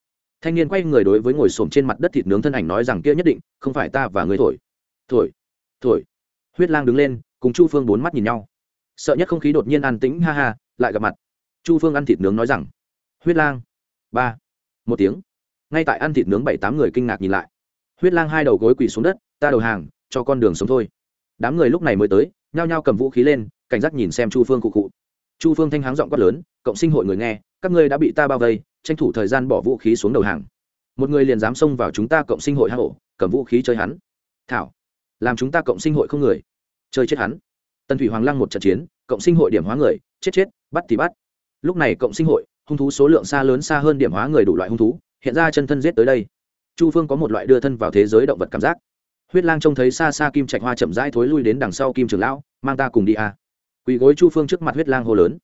Thanh niên quay người đối với ngồi xổm trên mặt đất thịt nướng thân ảnh nói rằng kia nhất định, không phải ta và ngươi thổi. Thổi thổi. Huyết lang đứng lên, cùng chu phương bốn mắt nhìn nhau. Sợ nhất không khí đột nhiên an tĩnh, ha ha, lại gặp mặt chu phương ăn thịt nướng nói rằng, huyết lang. Ba. Một tiếng. Ngay tại ăn thịt nướng bảy tám người kinh ngạc nhìn lại. Huyết lang hai đầu gối quỳ xuống đất, ta đầu hàng, cho con đường sống thôi. Đám người lúc này mới tới, nhao nhao cầm vũ khí lên, cảnh giác nhìn xem chu phương cụ cụ. Chu phương thanh háng giọng quát lớn, cộng sinh hội người nghe, các ngươi đã bị ta bao vây, tranh thủ thời gian bỏ vũ khí xuống đầu hàng. Một người liền dám xông vào chúng ta cộng sinh hội hạ hộ cầm vũ khí chơi hắn. Thảo. Làm chúng ta cộng sinh hội không người, chơi chết hắn. Tần thủy hoàng lăng một trận chiến, cộng sinh hội điểm hóa người, chết chết, bắt thì bắt lúc này cộng sinh hội, hung thú số lượng xa lớn xa hơn điểm hóa người đủ loại hung thú, hiện ra chân thân giết tới đây. Chu phương có một loại đưa thân vào thế giới động vật cảm giác. Huyết lang trông thấy xa xa kim trạch hoa chậm rãi thối lui đến đằng sau kim trường lão, mang ta cùng đi a à. quỳ gối chu phương trước mặt huyết lang hô lớn.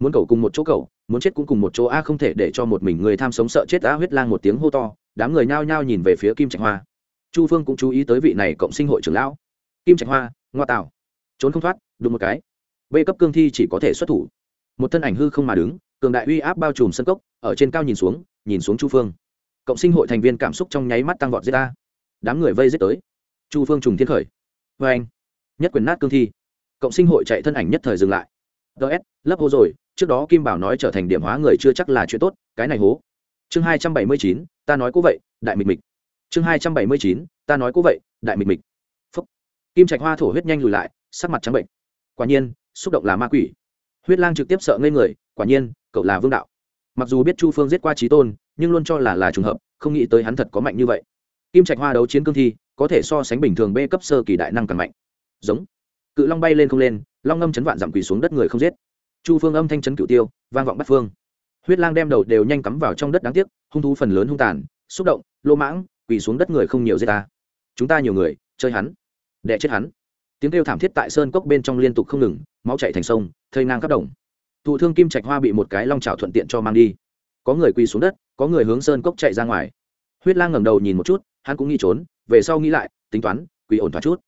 Muốn cầu cùng một chỗ cầu, muốn chết cũng cùng một chỗ a, không thể để cho một mình người tham sống sợ chết a, huyết lang một tiếng hô to, đám người nhao nhao nhìn về phía kim trạch hoa. Chu phương cũng chú ý tới vị này cộng sinh hội trưởng lão. Kim trạch hoa, ngoa tạo. Trốn không thoát, đụng một cái. B cấp cương thi chỉ có thể xuất thủ một thân ảnh hư không mà đứng, cường đại uy áp bao trùm sân cốc, ở trên cao nhìn xuống nhìn xuống chu phương. Cộng sinh hội thành viên cảm xúc trong nháy mắt tăng vọt giết ta. Đám người vây giết tới. Chu phương trùng thiên khởi. Vê anh, nhất quyền nát cương thi. Cộng sinh hội chạy thân ảnh nhất thời dừng lại. Ts lấp hố rồi, trước đó kim bảo nói trở thành điểm hóa người chưa chắc là chuyện tốt, cái này hố. Chương hai trăm bảy mươi chín, ta nói cố vậy, đại mịch mịch. Chương hai trăm bảy mươi chín, ta nói cố vậy, đại mịch mịch. Phúc. Kim trạch hoa thổ huyết nhanh lùi lại, sắc mặt trắng bệnh. Quả nhiên, xúc động là ma quỷ huyết lang trực tiếp sợ ngây người, quả nhiên, cậu là vương đạo. Mặc dù biết chu phương giết qua trí tôn, nhưng luôn cho là là trùng hợp, không nghĩ tới hắn thật có mạnh như vậy. Kim trạch hoa đấu chiến cương thi, có thể so sánh bình thường b cấp sơ kỳ đại năng càng mạnh. Giống. Cự long bay lên không lên, long ngâm chấn vạn giảm quỳ xuống đất người không giết. Chu phương âm thanh chấn cựu tiêu, vang vọng bắt phương. Huyết lang đem đầu đều nhanh cắm vào trong đất đáng tiếc, hung thú phần lớn hung tàn, xúc động, lô mãng, quỳ xuống đất người không nhiều giết ta. Chúng ta nhiều người, chơi hắn đẻ chết hắn. Tiếng kêu thảm thiết tại sơn cốc bên trong liên tục không ngừng máu chạy thành sông, thây ngang khắp đồng. Thụ thương kim trạch hoa bị một cái long trào thuận tiện cho mang đi. Có người quỳ xuống đất, có người hướng sơn cốc chạy ra ngoài. Huyết lang ngẩng đầu nhìn một chút, hắn cũng nghĩ trốn, về sau nghĩ lại, tính toán, quỳ ổn thoát chút.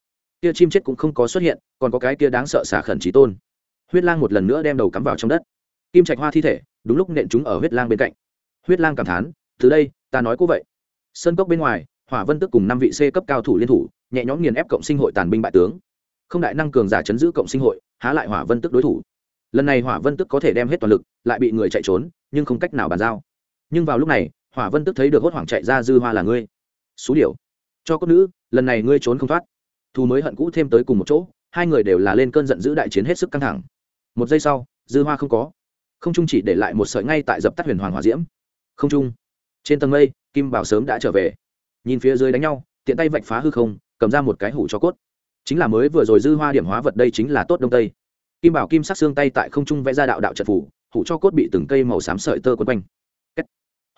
Kia chim chết cũng không có xuất hiện, còn có cái kia đáng sợ xả khẩn trí tôn. Huyết lang một lần nữa đem đầu cắm vào trong đất. Kim trạch hoa thi thể, đúng lúc nện chúng ở huyết lang bên cạnh. Huyết lang cảm thán, từ đây, ta nói cô vậy. Sơn cốc bên ngoài, hỏa vân tức cùng năm vị c cấp cao thủ liên thủ, nhẹ nhõm nghiền ép cộng sinh hội tàn binh bại tướng. Không đại năng cường giả chấn giữ cộng sinh hội há lại hỏa vân tức đối thủ. Lần này hỏa vân tức có thể đem hết toàn lực, lại bị người chạy trốn, nhưng không cách nào bàn giao. Nhưng vào lúc này, hỏa vân tức thấy được hốt hoảng chạy ra dư hoa là ngươi. Xú điệu cho cốt nữ, lần này ngươi trốn không thoát. Thu mới hận cũ thêm tới cùng một chỗ, hai người đều là lên cơn giận dữ đại chiến hết sức căng thẳng. Một giây sau, dư hoa không có. Không trung chỉ để lại một sợi ngay tại dập tắt huyền hoàng hòa diễm. Không trung trên tầng mây, kim bảo sớm đã trở về. Nhìn phía dưới đánh nhau, tiện tay vạch phá hư không, cầm ra một cái hủ cho cốt chính là mới vừa rồi dư hoa điểm hóa vật đây chính là tốt đông tây. Kim bảo kim sắc xương tay tại không trung vẽ ra đạo đạo trận phủ, hủ cho cốt bị từng cây màu xám sợi tơ quấn quanh.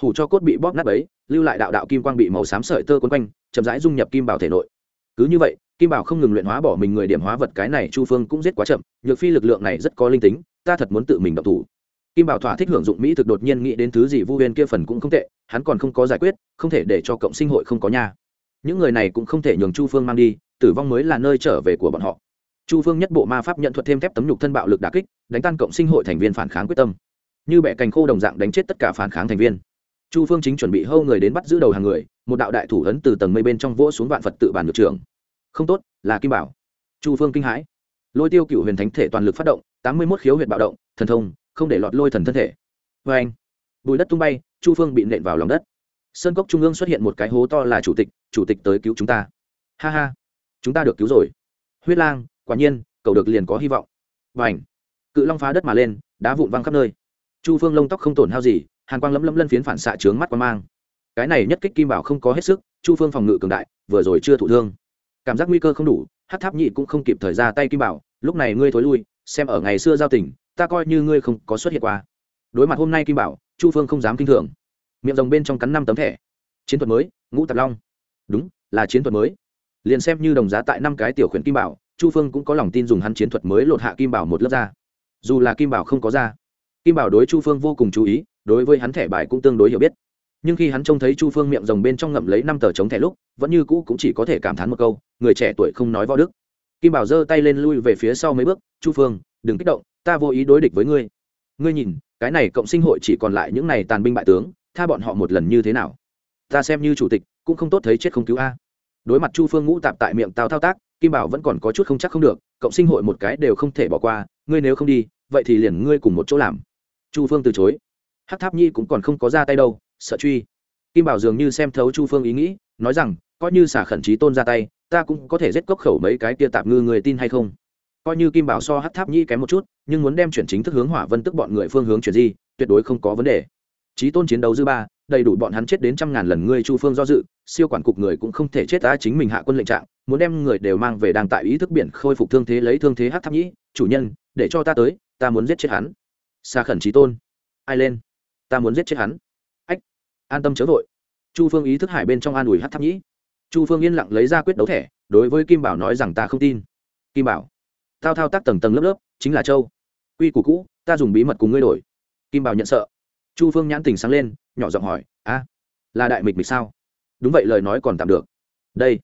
Hủ cho cốt bị bóp nát ấy lưu lại đạo đạo kim quang bị màu xám sợi tơ quấn quanh, chậm rãi dung nhập kim bảo thể nội. Cứ như vậy, kim bảo không ngừng luyện hóa bỏ mình người điểm hóa vật cái này chu phương cũng giết quá chậm, nhược phi lực lượng này rất có linh tính, ta thật muốn tự mình động thủ. Kim bảo thỏa thích hưởng dụng mỹ thực đột nhiên nghĩ đến thứ gì vu huyên kia phần cũng không tệ, hắn còn không có giải quyết, không thể để cho cộng sinh hội không có nhà những người này cũng không thể nhường chu phương mang đi tử vong mới là nơi trở về của bọn họ. Chu phương nhất bộ ma pháp nhận thuật thêm thép tấm nhục thân bạo lực đà kích, đánh tan cộng sinh hội thành viên phản kháng quyết tâm. Như bẻ cành khô đồng dạng đánh chết tất cả phản kháng thành viên. Chu phương chính chuẩn bị hâu người đến bắt giữ đầu hàng người, một đạo đại thủ ấn từ tầng mây bên trong vỗ xuống vạn phật tự bản ngược trường. Không tốt, là kim bảo. Chu phương kinh hãi. Lôi tiêu cựu huyền thánh thể toàn lực phát động, tám mươi một khiếu huyện bạo động, thần thông, không để lọt lôi thần thân thể. Vê anh, bùi đất tung bay, chu phương bị nện vào lòng đất. Sơn cốc trung ương xuất hiện một cái hố to là chủ tịch chủ tịch tới cứu chúng ta. Ha ha chúng ta được cứu rồi. Huyết lang, quả nhiên cầu được liền có hy vọng. Và ảnh cự long phá đất mà lên, đá vụn văng khắp nơi. Chu phương lông tóc không tổn hao gì, hàn quang lấm lấm lân phiến phản xạ trướng mắt qua mang. Cái này nhất kích kim bảo không có hết sức, chu phương phòng ngự cường đại, vừa rồi chưa thụ thương. Cảm giác nguy cơ không đủ hát tháp nhị cũng không kịp thời ra tay kim bảo, lúc này ngươi thối lui, xem ở ngày xưa giao tình, ta coi như ngươi không có xuất hiện qua. Đối mặt hôm nay kim bảo, chu phương không dám kinh thường. Miệng rồng bên trong cắn năm tấm thẻ. Chiến thuật mới, ngũ tạp long. Đúng, là chiến thuật mới liền xem như đồng giá tại năm cái tiểu khuyển kim bảo, chu phương cũng có lòng tin dùng hắn chiến thuật mới lột hạ kim bảo một lớp ra. Dù là kim bảo không có ra, kim bảo đối chu phương vô cùng chú ý, đối với hắn thẻ bài cũng tương đối hiểu biết. Nhưng khi hắn trông thấy chu phương miệng rồng bên trong ngậm lấy năm tờ chống thẻ lúc, vẫn như cũ cũng chỉ có thể cảm thán một câu, người trẻ tuổi không nói võ đức. Kim bảo giơ tay lên lui về phía sau mấy bước, chu phương, đừng kích động, ta vô ý đối địch với ngươi. Ngươi nhìn, cái này cộng sinh hội chỉ còn lại những này tàn binh bại tướng, tha bọn họ một lần như thế nào? Ta xem như chủ tịch, cũng không tốt thấy chết không cứu a đối mặt chu phương ngũ tạp tại miệng tao thao tác, kim bảo vẫn còn có chút không chắc không được cộng sinh hội một cái đều không thể bỏ qua, ngươi nếu không đi, vậy thì liền ngươi cùng một chỗ làm. Chu phương từ chối. Hát tháp nhi cũng còn không có ra tay đâu, sợ truy. Kim bảo dường như xem thấu chu phương ý nghĩ, nói rằng, coi như xả khẩn trí tôn ra tay, ta cũng có thể giết cốc khẩu mấy cái kia tạp ngư người tin hay không? Coi như kim bảo so hát tháp nhi kém một chút, nhưng muốn đem chuyển chính thức hướng hỏa vân tức bọn người phương hướng chuyển di, tuyệt đối không có vấn đề trí tôn chiến đấu dư ba, đầy đủ bọn hắn chết đến trăm ngàn lần ngươi chu phương do dự, siêu quản cục người cũng không thể chết ta chính mình hạ quân lệnh trạng, muốn đem người đều mang về đang tại ý thức biển khôi phục thương thế lấy thương thế hát tháp nhĩ, chủ nhân, để cho ta tới, ta muốn giết chết hắn. Xa khẩn trí tôn. Ai lên? Ta muốn giết chết hắn. Ách. An tâm chớ vội. Chu phương ý thức hải bên trong an ủi hát tháp nhĩ. Chu phương yên lặng lấy ra quyết đấu thẻ, đối với kim bảo nói rằng ta không tin. Kim bảo. Tao thao tác tầng tầng lớp lớp, chính là châu. Quy củ cũ, ta dùng bí mật cùng ngươi đổi. Kim bảo nhận sợ chu phương nhãn tình sáng lên, nhỏ giọng hỏi, a, là đại mịch mịch sao? Đúng vậy, lời nói còn tạm được. Đây,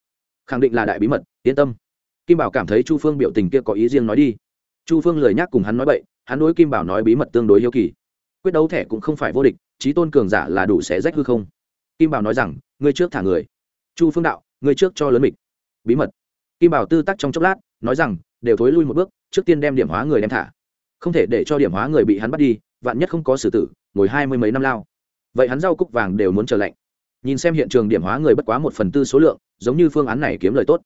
khẳng định là đại bí mật, yên tâm. Kim bảo cảm thấy chu phương biểu tình kia có ý riêng nói đi. Chu phương lời nhắc cùng hắn nói bậy, hắn đối kim bảo nói bí mật tương đối hiếu kỳ. Quyết đấu thẻ cũng không phải vô địch trí tôn cường giả là đủ xé rách hư không. Kim bảo nói rằng, ngươi trước thả người. Chu phương đạo, ngươi trước cho lớn mịch. Bí mật. Kim bảo tư tắc trong chốc lát, nói rằng, đều thối lui một bước, trước tiên đem điểm hóa người đem thả. Không thể để cho điểm hóa người bị hắn bắt đi, vạn nhất không có xử tử ngồi hai mươi mấy năm lao. Vậy hắn rau cúc vàng đều muốn chờ lạnh. Nhìn xem hiện trường điểm hóa người bất quá một phần tư số lượng, giống như phương án này kiếm lời tốt.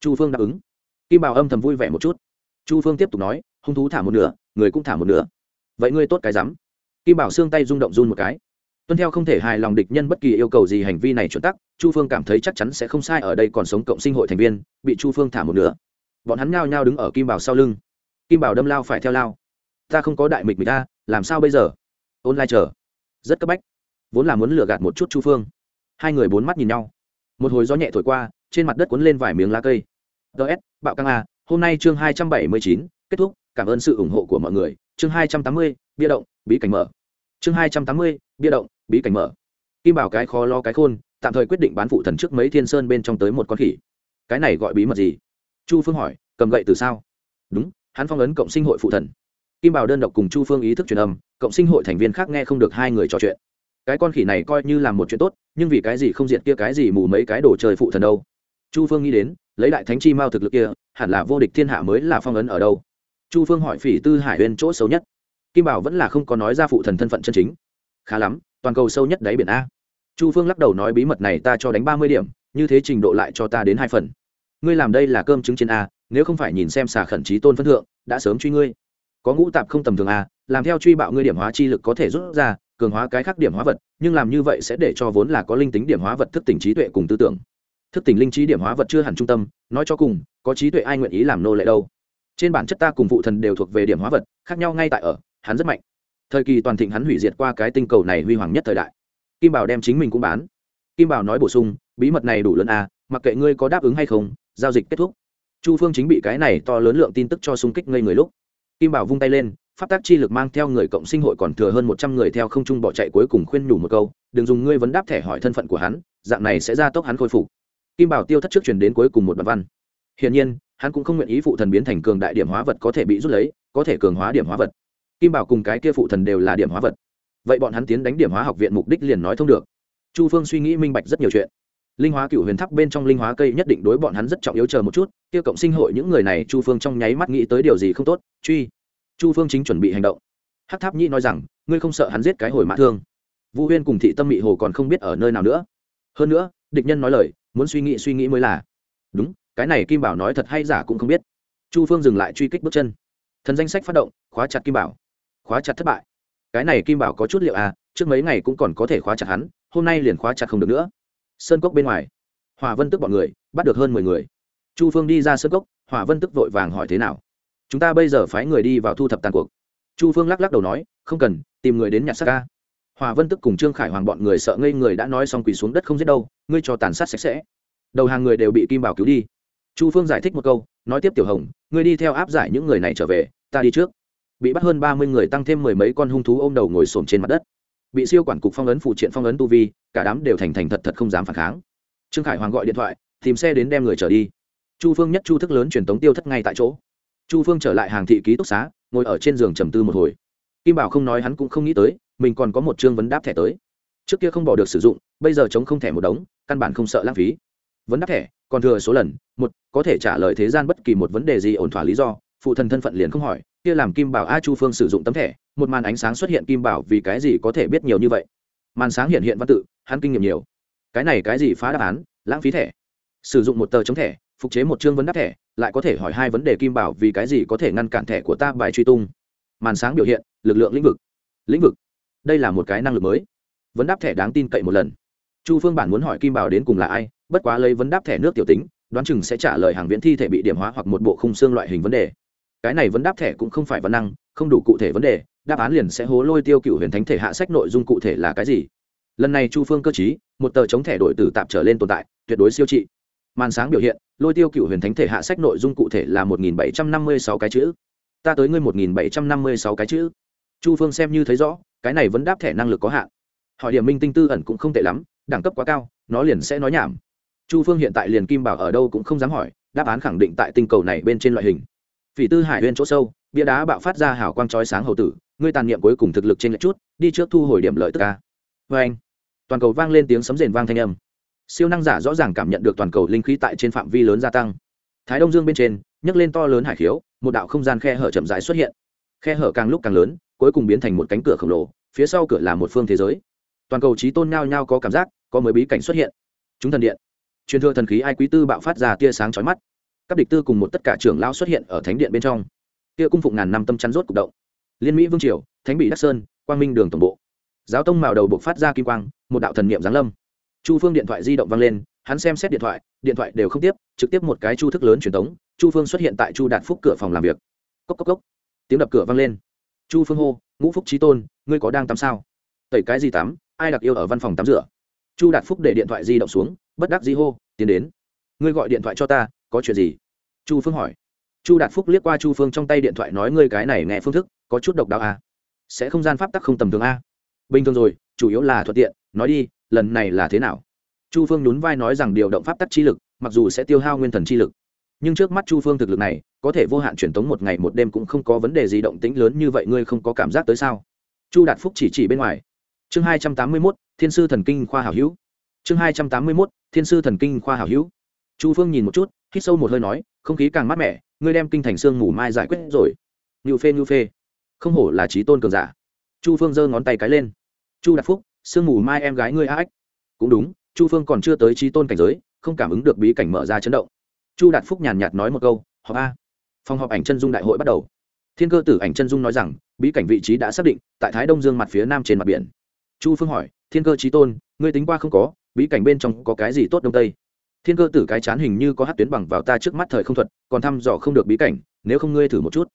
Chu phương đáp ứng. Kim bảo âm thầm vui vẻ một chút. Chu phương tiếp tục nói, hung thú thả một nửa, người cũng thả một nửa. Vậy ngươi tốt cái rắm. Kim bảo xương tay rung động run một cái. Tuân theo không thể hài lòng địch nhân bất kỳ yêu cầu gì hành vi này chuẩn tắc, chu phương cảm thấy chắc chắn sẽ không sai ở đây còn sống cộng sinh hội thành viên, bị chu phương thả một nửa. Bọn hắn nhao nhao đứng ở kim bảo sau lưng. Kim bảo đâm lao phải theo lao. Ta không có đại mịch mịch ta, làm sao bây giờ? Online chờ. Rất cấp bách. Vốn là muốn lừa gạt một chút chu phương. Hai người bốn mắt nhìn nhau. Một hồi gió nhẹ thổi qua, trên mặt đất cuốn lên vài miếng lá cây. Ts bạo căng a, hôm nay chương hai trăm bảy mươi chín, kết thúc. Cảm ơn sự ủng hộ của mọi người. Chương hai trăm tám mươi, bia động, bí cảnh mở. Chương hai trăm tám mươi, bia động, bí cảnh mở. Kim bảo cái khó lo cái khôn, tạm thời quyết định bán phụ thần trước mấy thiên sơn bên trong tới một con khỉ. Cái này gọi bí mật gì? Chu phương hỏi, cầm gậy từ sao? Đúng, hắn phong ấn cộng sinh hội phụ thần kim bảo đơn độc cùng chu phương ý thức truyền âm, cộng sinh hội thành viên khác nghe không được hai người trò chuyện. Cái con khỉ này coi như là một chuyện tốt, nhưng vì cái gì không diện kia cái gì mù mấy cái đồ chơi phụ thần đâu? Chu phương nghĩ đến, lấy đại thánh chi mao thực lực kia, hẳn là vô địch thiên hạ mới là phong ấn ở đâu? Chu phương hỏi phỉ tư hải bên chỗ xấu nhất. Kim bảo vẫn là không có nói ra phụ thần thân phận chân chính. Khá lắm, toàn cầu sâu nhất đáy biển a. Chu phương lắc đầu nói bí mật này ta cho đánh ba mươi điểm, như thế trình độ lại cho ta đến hai phần. Ngươi làm đây là cơm trứng trên a, nếu không phải nhìn xem xà khẩn trí tôn phân thượng, đã sớm truy ngươi có ngũ tạp không tầm thường à? làm theo truy bạo ngươi điểm hóa chi lực có thể rút ra, cường hóa cái khác điểm hóa vật, nhưng làm như vậy sẽ để cho vốn là có linh tính điểm hóa vật thức tỉnh trí tuệ cùng tư tưởng. Thức tỉnh linh trí điểm hóa vật chưa hẳn trung tâm, nói cho cùng, có trí tuệ ai nguyện ý làm nô lệ đâu. Trên bản chất ta cùng phụ thần đều thuộc về điểm hóa vật, khác nhau ngay tại ở, hắn rất mạnh. Thời kỳ toàn thịnh hắn hủy diệt qua cái tinh cầu này huy hoàng nhất thời đại. Kim bảo đem chính mình cũng bán. Kim bảo nói bổ sung, bí mật này đủ lớn à mặc kệ ngươi có đáp ứng hay không, giao dịch kết thúc. Chu phương chính bị cái này to lớn lượng tin tức cho xung kích ngây người lúc kim bảo vung tay lên, pháp tác chi lực mang theo người cộng sinh hội còn thừa hơn một trăm người theo không trung bỏ chạy cuối cùng khuyên nhủ một câu, đừng dùng ngươi vấn đáp thẻ hỏi thân phận của hắn, dạng này sẽ ra tốc hắn khôi phục. Kim bảo tiêu thất trước chuyển đến cuối cùng một đoạn văn. Hiển nhiên, hắn cũng không nguyện ý phụ thần biến thành cường đại điểm hóa vật có thể bị rút lấy, có thể cường hóa điểm hóa vật. Kim bảo cùng cái kia phụ thần đều là điểm hóa vật. Vậy bọn hắn tiến đánh điểm hóa học viện mục đích liền nói thông được. Chu phương suy nghĩ minh bạch rất nhiều chuyện linh hóa cựu huyền tháp bên trong linh hóa cây nhất định đối bọn hắn rất trọng yếu, chờ một chút, kia cộng sinh hội những người này, chu phương trong nháy mắt nghĩ tới điều gì không tốt, truy. Chu phương chính chuẩn bị hành động. Hắc tháp nhĩ nói rằng, ngươi không sợ hắn giết cái hồi mã thương. Vũ huyên cùng thị tâm mị hồ còn không biết ở nơi nào nữa. Hơn nữa, địch nhân nói lời, muốn suy nghĩ suy nghĩ mới là. Đúng, cái này kim bảo nói thật hay giả cũng không biết. Chu phương dừng lại truy kích bước chân. Thần danh sách phát động, khóa chặt kim bảo. Khóa chặt thất bại. Cái này kim bảo có chút liệu à trước mấy ngày cũng còn có thể khóa chặt hắn, hôm nay liền khóa chặt không được nữa sơn cốc bên ngoài. Hòa vân tức bọn người, bắt được hơn mười người. Chu phương đi ra sơn cốc hòa vân tức vội vàng hỏi thế nào? Chúng ta bây giờ phái người đi vào thu thập tàn cuộc. Chu phương lắc lắc đầu nói, không cần, tìm người đến nhặt xác ca. Hòa vân tức cùng trương khải hoàng bọn người sợ ngây người đã nói xong quỳ xuống đất không giết đâu, ngươi cho tàn sát sạch sẽ. Đầu hàng người đều bị kim bảo cứu đi. Chu phương giải thích một câu, nói tiếp tiểu hồng, ngươi đi theo áp giải những người này trở về, ta đi trước. Bị bắt hơn ba mươi người tăng thêm mười mấy con hung thú ôm đầu ngồi xổm trên mặt đất bị siêu quản cục phong ấn phụ triện phong ấn tu vi, cả đám đều thành thành thật thật không dám phản kháng. Trương khải hoàng gọi điện thoại, tìm xe đến đem người trở đi. Chu phương nhất chu thức lớn truyền tống tiêu thất ngay tại chỗ. Chu phương trở lại hàng thị ký túc xá, ngồi ở trên giường trầm tư một hồi. Kim bảo không nói hắn cũng không nghĩ tới, mình còn có một chương vấn đáp thẻ tới. Trước kia không bỏ được sử dụng, bây giờ chống không thẻ một đống, căn bản không sợ lãng phí. Vấn đáp thẻ, còn thừa số lần, một, có thể trả lời thế gian bất kỳ một vấn đề gì ổn thỏa lý do, phụ thần thân phận liền không hỏi kia làm kim bảo a chu phương sử dụng tấm thẻ, một màn ánh sáng xuất hiện kim bảo vì cái gì có thể biết nhiều như vậy? Màn sáng hiện hiện văn tự, hắn kinh nghiệm nhiều. Cái này cái gì phá đáp án, lãng phí thẻ. Sử dụng một tờ chống thẻ, phục chế một chương vấn đáp thẻ, lại có thể hỏi hai vấn đề kim bảo vì cái gì có thể ngăn cản thẻ của ta bài truy tung. Màn sáng biểu hiện, lực lượng lĩnh vực. Lĩnh vực. Đây là một cái năng lực mới. Vấn đáp thẻ đáng tin cậy một lần. Chu phương bản muốn hỏi kim bảo đến cùng là ai, bất quá lấy vấn đáp thẻ nước tiểu tính, đoán chừng sẽ trả lời hàng viễn thi thể bị điểm hóa hoặc một bộ khung xương loại hình vấn đề cái này vấn đáp thẻ cũng không phải vấn năng, không đủ cụ thể vấn đề, đáp án liền sẽ hố lôi tiêu cựu huyền thánh thể hạ sách nội dung cụ thể là cái gì. Lần này chu phương cơ chí một tờ chống thẻ đổi từ tạp trở lên tồn tại, tuyệt đối siêu trị. Màn sáng biểu hiện, lôi tiêu cựu huyền thánh thể hạ sách nội dung cụ thể là một nghìn bảy trăm năm mươi sáu cái chữ. Ta tới ngươi một nghìn bảy trăm năm mươi sáu cái chữ. Chu phương xem như thấy rõ, cái này vẫn đáp thẻ năng lực có hạn. Hỏi điểm minh tinh tư ẩn cũng không tệ lắm, đẳng cấp quá cao, nó liền sẽ nói nhảm. Chu phương hiện tại liền kim bảo ở đâu cũng không dám hỏi, đáp án khẳng định tại tinh cầu này bên trên loại hình phỉ tư hải huyên chỗ sâu, bia đá bạo phát ra hào quang trói sáng hầu tử, ngươi tàn niệm cuối cùng thực lực trên lệch chút, đi trước thu hồi điểm lợi tức ca vê anh, toàn cầu vang lên tiếng sấm rền vang thanh âm. Siêu năng giả rõ ràng cảm nhận được toàn cầu linh khí tại trên phạm vi lớn gia tăng. Thái đông dương bên trên, nhấc lên to lớn hải khiếu, một đạo không gian khe hở chậm rãi xuất hiện. Khe hở càng lúc càng lớn, cuối cùng biến thành một cánh cửa khổng lồ, phía sau cửa là một phương thế giới. Toàn cầu trí tôn nhao nhao có cảm giác, có mới bí cảnh xuất hiện. Chúng thần điện. Truyền thừa thần khí ai quý tư bạo phát ra tia sáng chói mắt các địch tư cùng một tất cả trưởng lao xuất hiện ở thánh điện bên trong. Kia cung phụng ngàn năm tâm chắn rốt cục động. Liên mỹ vương triều, thánh bị đắc sơn, quang minh đường tổng bộ. Giáo tông màu đầu buộc phát ra kim quang, một đạo thần niệm giáng lâm. Chu phương điện thoại di động vang lên, hắn xem xét điện thoại điện thoại đều không tiếp, trực tiếp một cái chu thức lớn truyền thống chu phương xuất hiện tại chu đạt phúc cửa phòng làm việc. Cốc cốc cốc. Tiếng đập cửa vang lên. Chu phương hô, ngũ phúc trí tôn, ngươi có đang tắm sao? Tẩy cái gì tắm? Ai đặc yêu ở văn phòng tắm rửa? Chu đạt phúc để điện thoại di động xuống, bất đắc di hô, tiến đến. Ngươi gọi điện thoại cho ta có chuyện gì? Chu phương hỏi. Chu đạt phúc liếc qua chu phương trong tay điện thoại nói ngươi cái này nghe phương thức, có chút độc đáo à? sẽ không gian pháp tắc không tầm thường a à? bình thường rồi, chủ yếu là thuận tiện, nói đi, lần này là thế nào? Chu phương nhún vai nói rằng điều động pháp tắc chi lực, mặc dù sẽ tiêu hao nguyên thần chi lực. Nhưng trước mắt chu phương thực lực này, có thể vô hạn truyền tống một ngày một đêm cũng không có vấn đề gì động tĩnh lớn như vậy, ngươi không có cảm giác tới sao? Chu đạt phúc chỉ chỉ bên ngoài. Chương hai trăm tám mươi mốt, thiên sư thần kinh khoa hảo hữu. Chương hai trăm tám mươi mốt, thiên sư thần kinh khoa hảo hữu. Chu phương nhìn một chút hít sâu một hơi nói, không khí càng mát mẻ, ngươi đem kinh thành sương mù mai giải quyết rồi. Ngưu phê ngưu phê. Không hổ là trí tôn cường giả. Chu phương giơ ngón tay cái lên. Chu đạt phúc, sương mù mai em gái ngươi a ách cũng đúng, chu phương còn chưa tới trí tôn cảnh giới, không cảm ứng được bí cảnh mở ra chấn động. Chu đạt phúc nhàn nhạt nói một câu, họp a. Phòng họp ảnh chân dung đại hội bắt đầu. Thiên cơ tử ảnh chân dung nói rằng, bí cảnh vị trí đã xác định, tại thái đông dương mặt phía nam trên mặt biển. Chu phương hỏi, thiên cơ trí tôn, ngươi tính qua không có, bí cảnh bên trong có cái gì tốt đông tây? Thiên cơ tử cái chán hình như có hát tuyến bằng vào ta trước mắt thời không thuật, còn thăm dò không được bí cảnh, nếu không ngươi thử một chút.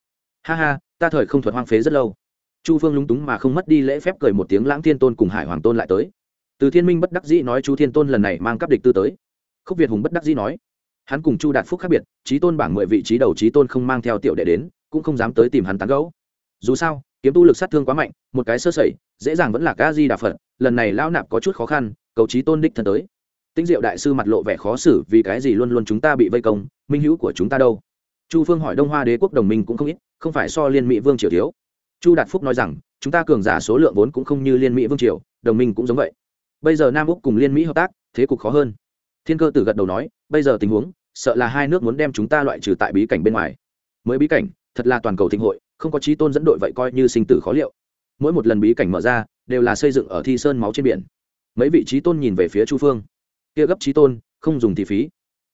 Ha ha, ta thời không thuật hoang phế rất lâu. Chu phương lúng túng mà không mất đi lễ phép cười một tiếng lãng thiên tôn cùng hải hoàng tôn lại tới. Từ thiên minh bất đắc dĩ nói chu thiên tôn lần này mang cắp địch tư tới. Khúc việt hùng bất đắc dĩ nói, hắn cùng chu đạt phúc khác biệt trí tôn bảng mười vị trí đầu trí tôn không mang theo tiểu đệ đến, cũng không dám tới tìm hắn tán gẫu. Dù sao, kiếm tu lực sát thương quá mạnh, một cái sơ sẩy, dễ dàng vẫn là ca di đà phật, lần này lao nạp có chút khó khăn, cầu trí tôn đích thân tới. Tĩnh diệu đại sư mặt lộ vẻ khó xử, vì cái gì luôn luôn chúng ta bị vây công, minh hữu của chúng ta đâu? Chu phương hỏi đông hoa đế quốc đồng minh cũng không ít, không phải so liên mỹ vương triều thiếu. Chu đạt phúc nói rằng, chúng ta cường giả số lượng vốn cũng không như liên mỹ vương triều, đồng minh cũng giống vậy. Bây giờ nam úc cùng liên mỹ hợp tác, thế cục khó hơn. Thiên cơ tử gật đầu nói, bây giờ tình huống, sợ là hai nước muốn đem chúng ta loại trừ tại bí cảnh bên ngoài. Mới bí cảnh, thật là toàn cầu thịnh hội, không có chí tôn dẫn đội vậy coi như sinh tử khó liệu. Mỗi một lần bí cảnh mở ra, đều là xây dựng ở thi sơn máu trên biển. Mấy vị trí tôn nhìn về phía chu phương kia gấp trí tôn, không dùng thì phí.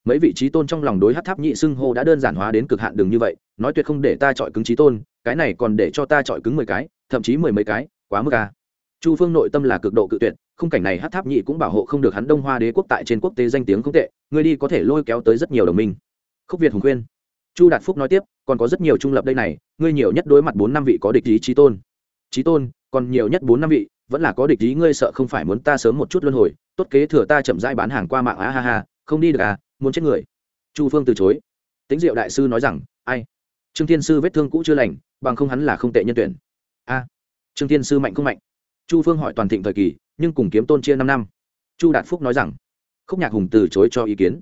Mấy vị trí tôn trong lòng đối hát tháp nhị xưng hô đã đơn giản hóa đến cực hạn đường như vậy, nói tuyệt không để ta chọi cứng trí tôn, cái này còn để cho ta chọi cứng mười cái, thậm chí mười mấy cái, quá mức à. chu phương nội tâm là cực độ cự tuyệt khung cảnh này hát tháp nhị cũng bảo hộ không được hắn đông hoa đế quốc tại trên quốc tế danh tiếng không tệ, người đi có thể lôi kéo tới rất nhiều đồng minh. Khúc việt hùng khuyên. Chu đạt phúc nói tiếp, còn có rất nhiều trung lập đây này, ngươi nhiều nhất đối mặt bốn năm vị có địch ý trí tôn. Trí tôn, còn nhiều nhất bốn năm vị vẫn là có địch ý, ngươi sợ không phải muốn ta sớm một chút luân hồi, tốt kế thừa ta chậm rãi bán hàng qua mạng, á ha ha, không đi được à muốn chết người. Chu phương từ chối. Tính diệu đại sư nói rằng, ai? Trương thiên sư vết thương cũ chưa lành, bằng không hắn là không tệ nhân tuyển. A, trương thiên sư mạnh không mạnh? Chu phương hỏi toàn thịnh thời kỳ, nhưng cùng kiếm tôn chia năm năm. Chu đạt phúc nói rằng, khúc nhạc hùng từ chối cho ý kiến.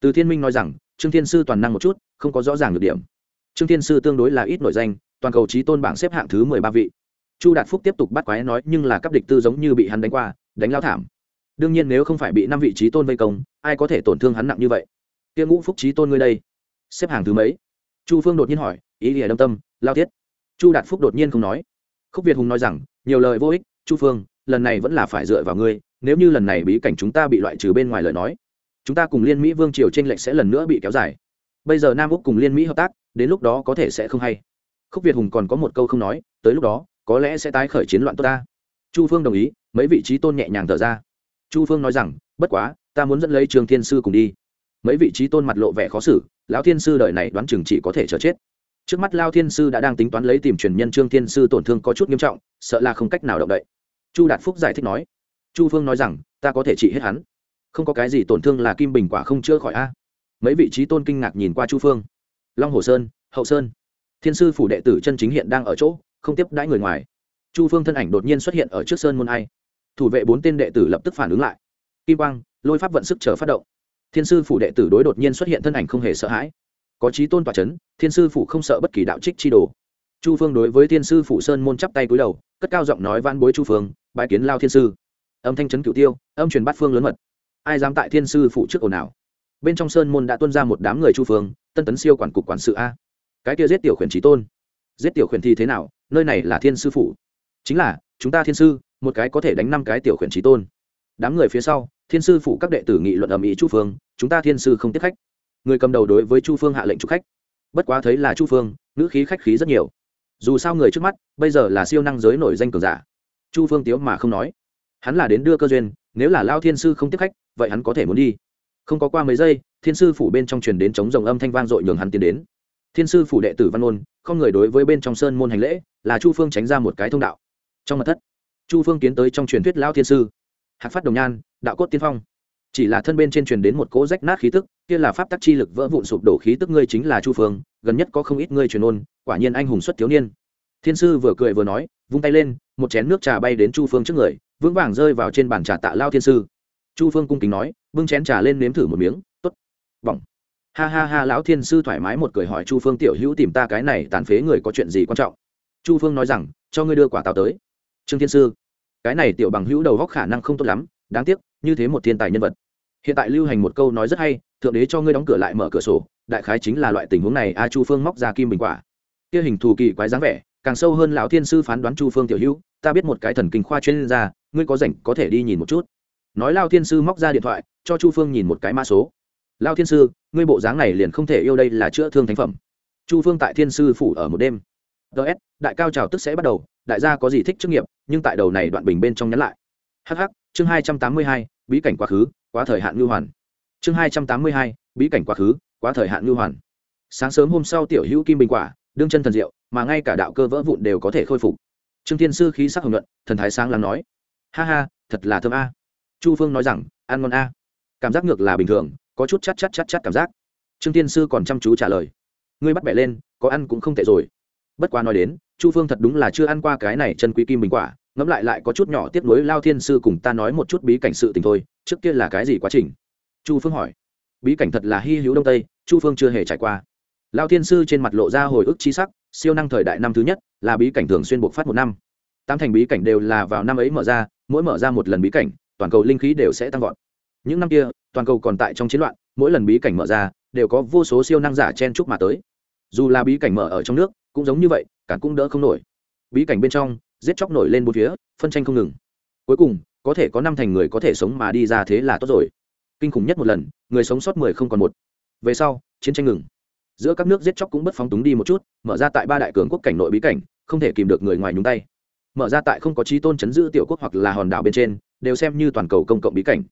Từ thiên minh nói rằng, trương thiên sư toàn năng một chút, không có rõ ràng được điểm. Trương thiên sư tương đối là ít nổi danh, toàn cầu trí tôn bảng xếp hạng thứ mười ba vị chu đạt phúc tiếp tục bắt quái nói nhưng là cấp địch tư giống như bị hắn đánh qua, đánh lao thảm. Đương nhiên nếu không phải bị năm vị trí tôn vây công, ai có thể tổn thương hắn nặng như vậy? Tiêu ngũ phúc trí tôn ngươi đây, xếp hàng thứ mấy? Chu phương đột nhiên hỏi, ý nghĩa đâm tâm, lao thiết. Chu đạt phúc đột nhiên không nói. Khúc việt hùng nói rằng, nhiều lời vô ích, chu phương, lần này vẫn là phải dựa vào ngươi, nếu như lần này bí cảnh chúng ta bị loại trừ bên ngoài lời nói, chúng ta cùng liên mỹ vương triều tranh lệch sẽ lần nữa bị kéo dài. Bây giờ nam úc cùng liên mỹ hợp tác, đến lúc đó có thể sẽ không hay. Khúc việt hùng còn có một câu không nói, tới lúc đó có lẽ sẽ tái khởi chiến loạn tốt ta. Chu phương đồng ý, mấy vị trí tôn nhẹ nhàng thở ra. Chu phương nói rằng, bất quá, ta muốn dẫn lấy trường thiên sư cùng đi. Mấy vị trí tôn mặt lộ vẻ khó xử, lão thiên sư đợi này đoán chừng chỉ có thể chờ chết. Trước mắt lao thiên sư đã đang tính toán lấy tìm truyền nhân trương thiên sư tổn thương có chút nghiêm trọng, sợ là không cách nào động đậy. Chu đạt phúc giải thích nói, chu phương nói rằng, ta có thể trị hết hắn. Không có cái gì tổn thương là kim bình quả không chữa khỏi a. Mấy vị trí tôn kinh ngạc nhìn qua chu phương. Long hồ sơn, hậu sơn. Thiên sư phủ đệ tử chân chính hiện đang ở chỗ không tiếp đãi người ngoài. Chu phương thân ảnh đột nhiên xuất hiện ở trước sơn môn ai. Thủ vệ bốn tên đệ tử lập tức phản ứng lại. Kim quang, lôi pháp vận sức chờ phát động. Thiên sư phủ đệ tử đối đột nhiên xuất hiện thân ảnh không hề sợ hãi. Có trí tôn tòa c h ấ n thiên sư phủ không sợ bất kỳ đạo trích chi đồ. Chu phương đối với thiên sư phủ sơn môn chắp tay cúi đầu, cất cao giọng nói van bối chu phương bãi kiến lao thiên sư. Âm thanh trấn cửu tiêu, âm truyền bát phương lớn mật. Ai dám tại thiên sư phủ trước ồn nào bên trong sơn môn đã tuân ra một đám người chu phương, tân tấn siêu quản cục quản sự a. Cái kia giết tiểu khuyển trí tôn. Giết tiểu khuyển thì thế nào? Nơi này là thiên sư phủ. Chính là, chúng ta thiên sư, một cái có thể đánh năm cái tiểu khuyển trí tôn. Đám người phía sau, thiên sư phủ các đệ tử nghị luận ầm ĩ chu phương, chúng ta thiên sư không tiếp khách. Người cầm đầu đối với chu phương hạ lệnh chụp khách. Bất quá thấy là chu phương nữ khí khách khí rất nhiều. Dù sao người trước mắt, bây giờ là siêu năng giới nổi danh cường giả. Chu phương tiếu mà không nói. Hắn là đến đưa cơ duyên, nếu là lao thiên sư không tiếp khách, vậy hắn có thể muốn đi. Không có qua mấy giây, thiên sư phủ bên trong truyền đến chống rồng âm thanh vang dội nhường hắn tiến đến thiên sư phủ đệ tử văn ôn không người đối với bên trong sơn môn hành lễ, là chu phương tránh ra một cái thông đạo. Trong mặt thất, chu phương tiến tới trong truyền thuyết lão thiên sư. Hạc phát đồng nhan, đạo cốt tiên phong. Chỉ là thân bên trên truyền đến một cỗ rách nát khí tức, kia là pháp tắc chi lực vỡ vụn sụp đổ khí tức ngươi chính là chu phương, gần nhất có không ít ngươi truyền ôn, quả nhiên anh hùng xuất thiếu niên. Thiên sư vừa cười vừa nói, vung tay lên, một chén nước trà bay đến chu phương trước người, vững vàng rơi vào trên bàn trà tạ lao thiên sư. Chu phương cung kính nói, bưng chén trà lên nếm thử một miếng t ố t bỏng ha ha ha, lão thiên sư thoải mái một cười hỏi chu phương tiểu hữu tìm ta cái này tàn phế người có chuyện gì quan trọng? Chu phương nói rằng, cho ngươi đưa quả táo tới. Trương thiên sư, cái này tiểu bằng hữu đầu góc khả năng không tốt lắm, đáng tiếc, như thế một thiên tài nhân vật. Hiện tại lưu hành một câu nói rất hay, thượng đế cho ngươi đóng cửa lại mở cửa sổ, đại khái chính là loại tình huống này, a, chu phương móc ra kim bình quả. Kia hình thù kỳ quái dáng vẻ, càng sâu hơn lão thiên sư phán đoán chu phương tiểu hữu, ta biết một cái thần kinh khoa chuyên gia, ngươi có rảnh có thể đi nhìn một chút. Nói lao thiên sư móc ra điện thoại, cho chu phương nhìn một cái mã số lao thiên sư, ngươi bộ dáng này liền không thể yêu đây là chữa thương thánh phẩm. Chu phương tại thiên sư phủ ở một đêm. Ts đại cao trào tức sẽ bắt đầu, đại gia có gì thích chức nghiệp, nhưng tại đầu này đoạn bình bên trong nhắn lại. Hh chương hai trăm tám mươi hai, bí cảnh quá khứ, quá thời hạn ngư hoàn. Chương hai trăm tám mươi hai, bí cảnh quá khứ, quá thời hạn ngư hoàn. Sáng sớm hôm sau tiểu hữu kim bình quả, đương chân thần diệu, mà ngay cả đạo cơ vỡ vụn đều có thể khôi phục. Trương thiên sư khí sắc hồng nhuận, thần thái sáng lắng nói, ha ha, thật là thơm a. Chu phương nói rằng, ăn ngon a. Cảm giác ngược là bình thường có chút chát chát chát chát cảm giác. Trương thiên sư còn chăm chú trả lời. Ngươi bắt bẻ lên, có ăn cũng không tệ rồi. Bất quá nói đến, chu phương thật đúng là chưa ăn qua cái này chân quý kim bình quả, ngẫm lại lại có chút nhỏ tiếp nối lao thiên sư cùng ta nói một chút bí cảnh sự tình thôi, trước kia là cái gì quá trình? Chu phương hỏi. Bí cảnh thật là hy hữu đông tây, chu phương chưa hề trải qua. Lao thiên sư trên mặt lộ ra hồi ức c h i sắc, siêu năng thời đại năm thứ nhất, là bí cảnh thường xuyên buộc phát một năm. Tám thành bí cảnh đều là vào năm ấy mở ra, mỗi mở ra một lần bí cảnh, toàn cầu linh khí đều sẽ tăng vọt những năm kia, toàn cầu còn tại trong chiến loạn, mỗi lần bí cảnh mở ra, đều có vô số siêu năng giả chen chúc mà tới. Dù là bí cảnh mở ở trong nước, cũng giống như vậy cả cũng đỡ không nổi. Bí cảnh bên trong, giết chóc nổi lên bốn phía, phân tranh không ngừng. Cuối cùng, có thể có năm thành người có thể sống mà đi ra thế là tốt rồi. Kinh khủng nhất một lần, người sống sót mười không còn một. Về sau, chiến tranh ngừng. Giữa các nước giết chóc cũng bất phóng túng đi một chút, mở ra tại ba đại cường quốc cảnh nội bí cảnh, không thể kìm được người ngoài nhúng tay. Mở ra tại không có trí tôn chấn giữ tiểu quốc hoặc là hòn đảo bên trên, đều xem như toàn cầu công cộng bí cảnh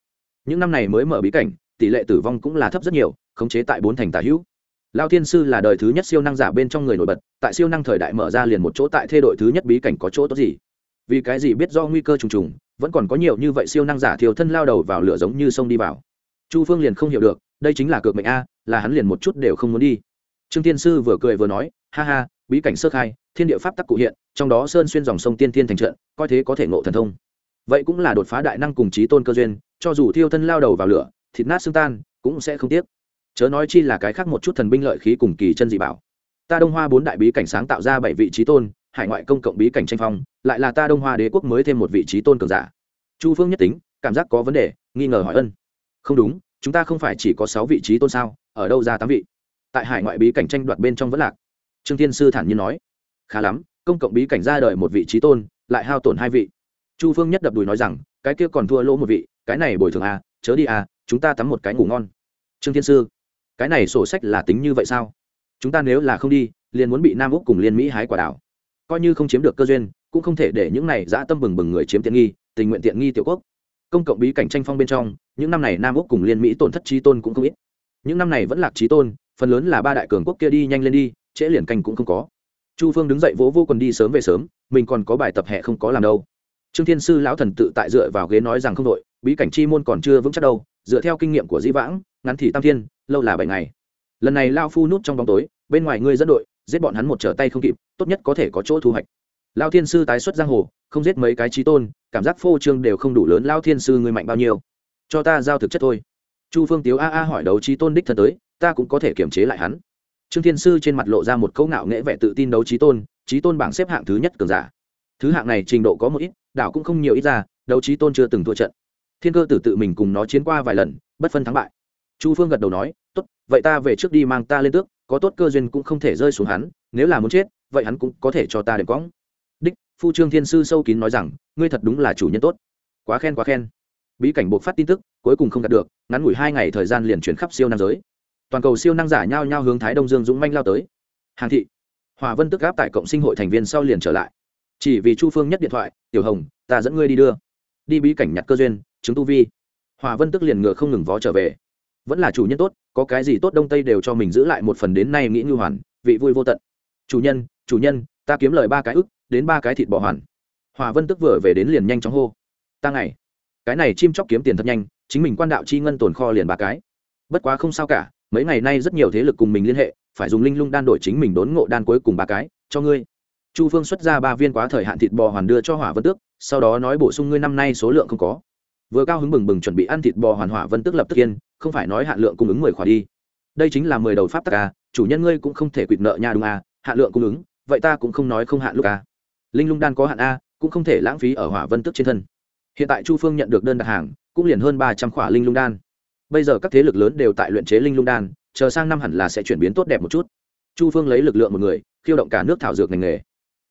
những năm này mới mở bí cảnh, tỷ lệ tử vong cũng là thấp rất nhiều, khống chế tại bốn thành tả hữu. Lao thiên sư là đời thứ nhất siêu năng giả bên trong người nổi bật, tại siêu năng thời đại mở ra liền một chỗ tại thê đội thứ nhất bí cảnh có chỗ tốt gì? Vì cái gì biết do nguy cơ trùng trùng, vẫn còn có nhiều như vậy siêu năng giả thiều thân lao đầu vào lửa giống như sông đi vào. Chu phương liền không hiểu được, đây chính là cược mệnh a, là hắn liền một chút đều không muốn đi. Trương tiên sư vừa cười vừa nói, ha ha, bí cảnh sơ khai, thiên địa pháp tắc cụ hiện, trong đó sơn xuyên dòng sông tiên thiên thành trận, coi thế có thể ngộ thần thông vậy cũng là đột phá đại năng cùng trí tôn cơ duyên, cho dù thiêu thân lao đầu vào lửa, thịt nát xương tan, cũng sẽ không tiếc. Chớ nói chi là cái khác một chút thần binh lợi khí cùng kỳ chân dị bảo. Ta đông hoa bốn đại bí cảnh sáng tạo ra bảy vị trí tôn, hải ngoại công cộng bí cảnh tranh phong, lại là ta đông hoa đế quốc mới thêm một vị trí tôn cường giả. Chu phương nhất tính, cảm giác có vấn đề, nghi ngờ hỏi ân. Không đúng, chúng ta không phải chỉ có sáu vị trí tôn sao, ở đâu ra tám vị? Tại hải ngoại bí cảnh tranh đoạt bên trong vẫn lạc. Trương thiên sư thản nhiên nói. Khá lắm, công cộng bí cảnh ra đời một vị trí tôn, lại hao tổn hai vị chu phương nhất đập đùi nói rằng, cái kia còn thua lỗ một vị, cái này bồi thường à chớ đi à chúng ta tắm một cái ngủ ngon. Trương thiên sư, cái này sổ sách là tính như vậy sao? Chúng ta nếu là không đi, liền muốn bị nam úc cùng liên mỹ hái quả đảo. Coi như không chiếm được cơ duyên, cũng không thể để những này dã tâm bừng bừng người chiếm tiện nghi, tình nguyện tiện nghi tiểu quốc. Công cộng bí cảnh tranh phong bên trong, những năm này nam úc cùng liên mỹ tổn thất trí tôn cũng không ít. Những năm này vẫn lạc trí tôn, phần lớn là ba đại cường quốc kia đi nhanh lên đi, trễ liền canh cũng không có. Chu phương đứng dậy vỗ vô quần đi sớm về sớm, mình còn có bài tập hẹ không có làm đâu trương thiên sư lão thần tự tại dựa vào ghế nói rằng không đội, bí cảnh chi môn còn chưa vững chắc đâu, dựa theo kinh nghiệm của dĩ vãng, ngắn thì tam thiên, lâu là bảy ngày. Lần này lao phu nút trong bóng tối, bên ngoài ngươi dẫn đội, giết bọn hắn một trở tay không kịp, tốt nhất có thể có chỗ thu hoạch. Lao thiên sư tái xuất giang hồ, không giết mấy cái trí tôn, cảm giác phô trương đều không đủ lớn, lao thiên sư ngươi mạnh bao nhiêu? Cho ta giao thực chất thôi. Chu phương tiếu a a hỏi đấu trí tôn đích thân tới, ta cũng có thể kiểm chế lại hắn. Trương thiên sư trên mặt lộ ra một câu ngạo nghễ vẻ tự tin đấu trí tôn trí tôn bảng xếp hạng thứ nhất cường giả. Thứ hạng này trình độ có một ít đảo cũng không nhiều ít ra, đấu trí tôn chưa từng thua trận. Thiên cơ tử tự mình cùng nó chiến qua vài lần, bất phân thắng bại. Chu phương gật đầu nói, tốt, vậy ta về trước đi mang ta lên tước, có tốt cơ duyên cũng không thể rơi xuống hắn, nếu là muốn chết, vậy hắn cũng có thể cho ta đệm quõng. Đích, phu trương thiên sư sâu kín nói rằng, ngươi thật đúng là chủ nhân tốt. Quá khen quá khen. Bí cảnh buộc phát tin tức, cuối cùng không đạt được, ngắn ngủi hai ngày thời gian liền chuyển khắp siêu nam giới. Toàn cầu siêu năng giả nhao nhao hướng thái đông dương dũng manh lao tới. Hàng thị, hòa vân tức gáp tại cộng sinh hội thành viên sau liền trở lại chỉ vì chu phương nhất điện thoại, tiểu hồng, ta dẫn ngươi đi đưa. Đi bí cảnh nhặt cơ duyên, chứng tu vi. Hòa vân tức liền ngựa không ngừng vó trở về. Vẫn là chủ nhân tốt, có cái gì tốt đông tây đều cho mình giữ lại một phần đến nay nghĩ ngư hoàn, vị vui vô tận. Chủ nhân chủ nhân, ta kiếm lời ba cái ức, đến ba cái thịt bò hoàn. Hòa vân tức vừa về đến liền nhanh chóng hô, ta ngày, cái này chim chóc kiếm tiền thật nhanh, chính mình quan đạo chi ngân tồn kho liền ba cái. Bất quá không sao cả, mấy ngày nay rất nhiều thế lực cùng mình liên hệ, phải dùng linh lung đan đổi chính mình đốn ngộ đan cuối cùng ba cái, cho ngươi chu phương xuất ra ba viên quá thời hạn thịt bò hoàn đưa cho hỏa vân tước, sau đó nói bổ sung ngươi năm nay số lượng không có. Vừa cao hứng bừng bừng chuẩn bị ăn thịt bò hoàn, hỏa vân tước lập tức yên, không phải nói hạn lượng cung ứng mười khỏa đi. Đây chính là mười đầu pháp tắc a chủ nhân ngươi cũng không thể quỵt nợ nhà đúng a hạn lượng cung ứng, vậy ta cũng không nói không hạn lúc a linh lung đan có hạn a cũng không thể lãng phí ở hỏa vân tước trên thân. Hiện tại chu phương nhận được đơn đặt hàng, cũng liền hơn ba trăm khỏa linh lung đan. Bây giờ các thế lực lớn đều tại luyện chế linh lung đan, chờ sang năm hẳn là sẽ chuyển biến tốt đẹp một chút. Chu phương lấy lực lượng một người, khiêu động cả nước thảo dược ngành nghề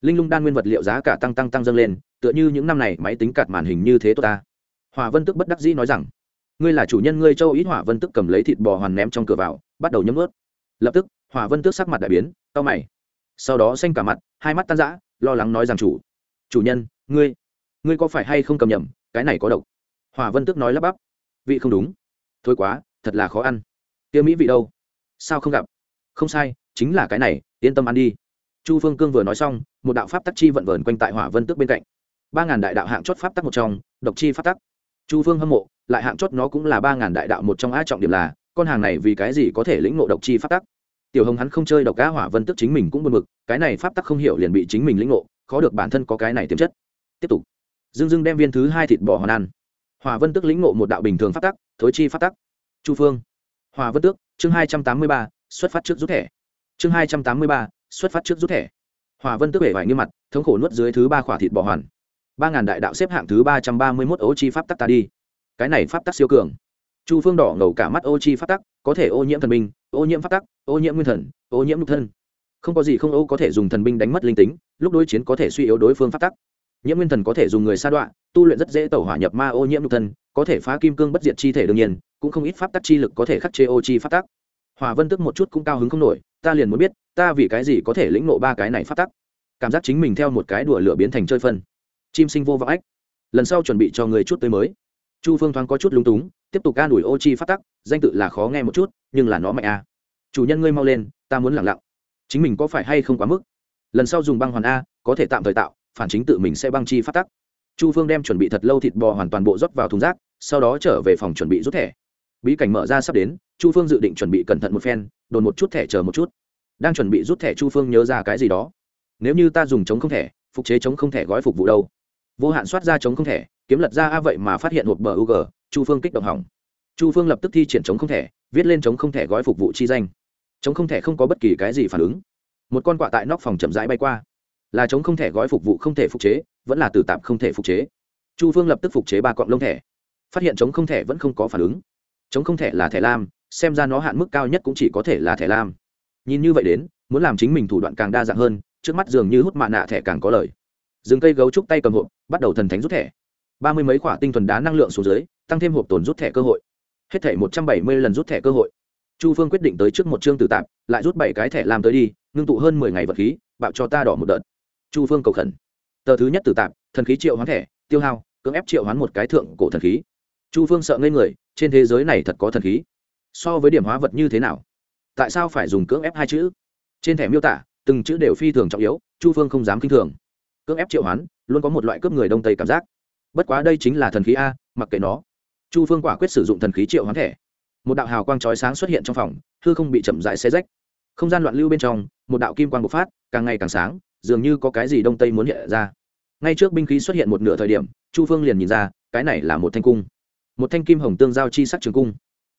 linh lung đan nguyên vật liệu giá cả tăng tăng tăng dâng lên, tựa như những năm này máy tính cạt màn hình như thế tốt ta. Hòa vân tức bất đắc dĩ nói rằng, ngươi là chủ nhân, ngươi châu ít hỏa vân tức cầm lấy thịt bò hoàn ném trong cửa vào, bắt đầu nhấm ướt. Lập tức, hỏa vân tước sắc mặt đại biến tao mày. Sau đó xanh cả mặt, hai mắt tan rã, lo lắng nói rằng, chủ chủ nhân, ngươi ngươi có phải hay không cầm nhầm? Cái này có độc. Hỏa vân tước nói lắp bắp, vị không đúng. Thôi quá, thật là khó ăn. Tiêu mỹ vị đâu? Sao không gặp? Không sai, chính là cái này, yên tâm ăn đi chu phương cương vừa nói xong, một đạo pháp tắc chi vận vờn quanh tại hỏa vân tước bên cạnh. Ba ngàn đại đạo hạng chót pháp tắc một trong, độc chi pháp tắc. Chu phương hâm mộ, lại hạng chót nó cũng là ba ngàn đại đạo một trong á trọng điểm là, con hàng này vì cái gì có thể lĩnh ngộ độc chi pháp tắc? Tiểu hồng hắn không chơi độc cá hỏa vân tức chính mình cũng buồn mực cái này pháp tắc không hiểu liền bị chính mình lĩnh ngộ, khó được bản thân có cái này tiềm chất. Tiếp tục. Dưng dưng đem viên thứ hai thịt bò hoàn ăn. Hỏa vân tức lĩnh ngộ một đạo bình thường pháp tắc, thối chi pháp tắc. Chu phương. Hòa vân tước, chương hai trăm tám mươi ba, xuất phát trước rút thẻ. Chương hai trăm tám mươi ba xuất phát trước rút thẻ. Hòa vân tước bể vải nghiêm mặt, thống khổ nuốt dưới thứ ba khỏa thịt bò hoàn. Ba ngàn đại đạo xếp hạng thứ ba trăm ba mươi mốt ô chi pháp tắc ta đi. Cái này pháp tắc siêu cường. Chu phương đỏ ngầu cả mắt ô chi pháp tắc, có thể ô nhiễm thần binh, ô nhiễm pháp tắc, ô nhiễm nguyên thần, ô nhiễm nhục thân. Không có gì không ô có thể dùng thần binh đánh mất linh tính, lúc đối chiến có thể suy yếu đối phương pháp tắc. Nhiễm nguyên thần có thể dùng người sa đoạn tu luyện rất dễ tẩu hỏa nhập ma ô nhiễm nhục thân, có thể phá kim cương bất diệt chi thể đương nhiên, cũng không ít pháp tắc chi lực có thể khắc chế ô chi pháp tắc. Hòa vân tức một chút cũng cao hứng không nổi ta liền muốn biết, ta vì cái gì có thể lĩnh nộ ba cái này phát tắc? Cảm giác chính mình theo một cái đùa lửa biến thành chơi phân. Chim sinh vô vọng ách. Lần sau chuẩn bị cho người chút tới mới. Chu phương thoáng có chút lúng túng, tiếp tục ca đuổi ô chi phát tắc, danh tự là khó nghe một chút, nhưng là nó mạnh a chủ nhân ngươi mau lên, ta muốn lẳng lặng. Chính mình có phải hay không quá mức? Lần sau dùng băng hoàn a, có thể tạm thời tạo, phản chính tự mình sẽ băng chi phát tắc. Chu phương đem chuẩn bị thật lâu thịt bò hoàn toàn bộ rót vào thùng rác, sau đó trở về phòng chuẩn bị rút thẻ. Bí cảnh mở ra sắp đến chu phương dự định chuẩn bị cẩn thận một phen, đồn một chút thẻ chờ một chút. Đang chuẩn bị rút thẻ chu phương nhớ ra cái gì đó. Nếu như ta dùng chống không thẻ, phục chế chống không thẻ gói phục vụ đâu? Vô hạn soát ra chống không thẻ, kiếm lật ra, a, vậy mà phát hiện hộp bờ u g chu phương kích động hỏng. Chu phương lập tức thi triển chống không thẻ, viết lên chống không thẻ gói phục vụ chi danh. Chống không thẻ không có bất kỳ cái gì phản ứng. Một con quạ tại nóc phòng chậm rãi bay qua. Là chống không thẻ gói phục vụ không thể phục chế, vẫn là từ tạm không thể phục chế. Chu phương lập tức phục chế ba cọng lông thẻ. Phát hiện chống không thẻ vẫn không có phản ứng. Chống không thẻ là thẻ lam xem ra nó hạn mức cao nhất cũng chỉ có thể là thẻ lam. Nhìn như vậy đến, muốn làm chính mình thủ đoạn càng đa dạng hơn, trước mắt dường như hút mạ nạ thẻ càng có lời dừng cây gấu trúc tay cầm hộp, bắt đầu thần thánh rút thẻ. Ba mươi mấy khoả tinh thuần đá năng lượng xuống dưới, tăng thêm hộp tồn rút thẻ cơ hội. Hết thẻ một trăm bảy mươi lần rút thẻ cơ hội. Chu phương quyết định tới trước một chương tử tạp, lại rút bảy cái thẻ làm tới đi, ngưng tụ hơn mười ngày vật khí, bạo cho ta đỏ một đợt. Chu phương cầu khẩn. Tờ thứ nhất tử tạp, thần khí triệu hoán thẻ, tiêu hao, cưỡng ép triệu hoán một cái thượng cổ thần khí. Chu phương sợ ngây người, trên thế giới này thật có thần khí so với điểm hóa vật như thế nào? Tại sao phải dùng cưỡng ép hai chữ? Trên thẻ miêu tả, từng chữ đều phi thường trọng yếu, chu phương không dám k i n h thường. Cưỡng ép triệu hoán, luôn có một loại cướp người đông tây cảm giác. Bất quá đây chính là thần khí a, mặc kệ nó. Chu phương quả quyết sử dụng thần khí triệu hoán thẻ. Một đạo hào quang trói sáng xuất hiện trong phòng, hư không bị chậm dại xe rách. Không gian loạn lưu bên trong, một đạo kim quang bộc phát, càng ngày càng sáng, dường như có cái gì đông tây muốn hiện ra. Ngay trước binh khí xuất hiện một nửa thời điểm, chu phương liền nhìn ra, cái này là một thanh cung. Một thanh kim hồng tương giao chi sắc trường cung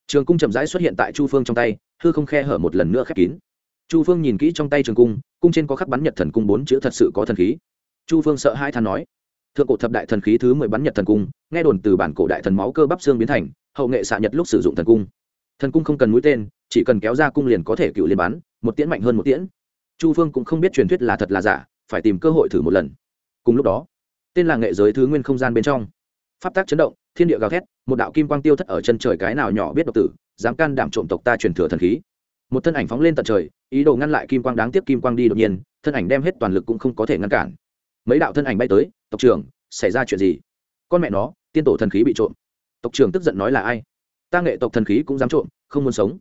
trường cung chậm rãi xuất hiện tại chu phương trong tay, hư không khe hở một lần nữa khép kín. Chu phương nhìn kỹ trong tay trường cung cung trên có khắc bắn nhật thần cung bốn chữ thật sự có thần khí. Chu phương sợ hai than nói, thượng cổ thập đại thần khí thứ mười bắn nhật thần cung, nghe đồn từ bản cổ đại thần máu cơ bắp xương biến thành, hậu nghệ xạ nhật lúc sử dụng thần cung. Thần cung không cần mũi tên, chỉ cần kéo ra cung liền có thể cựu liền bắn, một tiễn mạnh hơn một tiễn. Chu phương cũng không biết truyền thuyết là thật là giả, phải tìm cơ hội thử một lần. Cùng lúc đó, tên là nghệ giới thứ nguyên không gian bên trong, pháp tác chấn động, thiên địa gào thét một đạo kim quang tiêu thất ở chân trời cái nào nhỏ biết độc tử, dám can đảm trộm tộc ta truyền thừa thần khí. Một thân ảnh phóng lên tận trời, ý đồ ngăn lại kim quang đáng tiếc kim quang đi đột nhiên, thân ảnh đem hết toàn lực cũng không có thể ngăn cản. Mấy đạo thân ảnh bay tới, tộc trưởng, xảy ra chuyện gì? Con mẹ nó, tiên tổ thần khí bị trộm. Tộc trưởng tức giận nói là ai? Ta nghệ tộc thần khí cũng dám trộm, không muốn sống.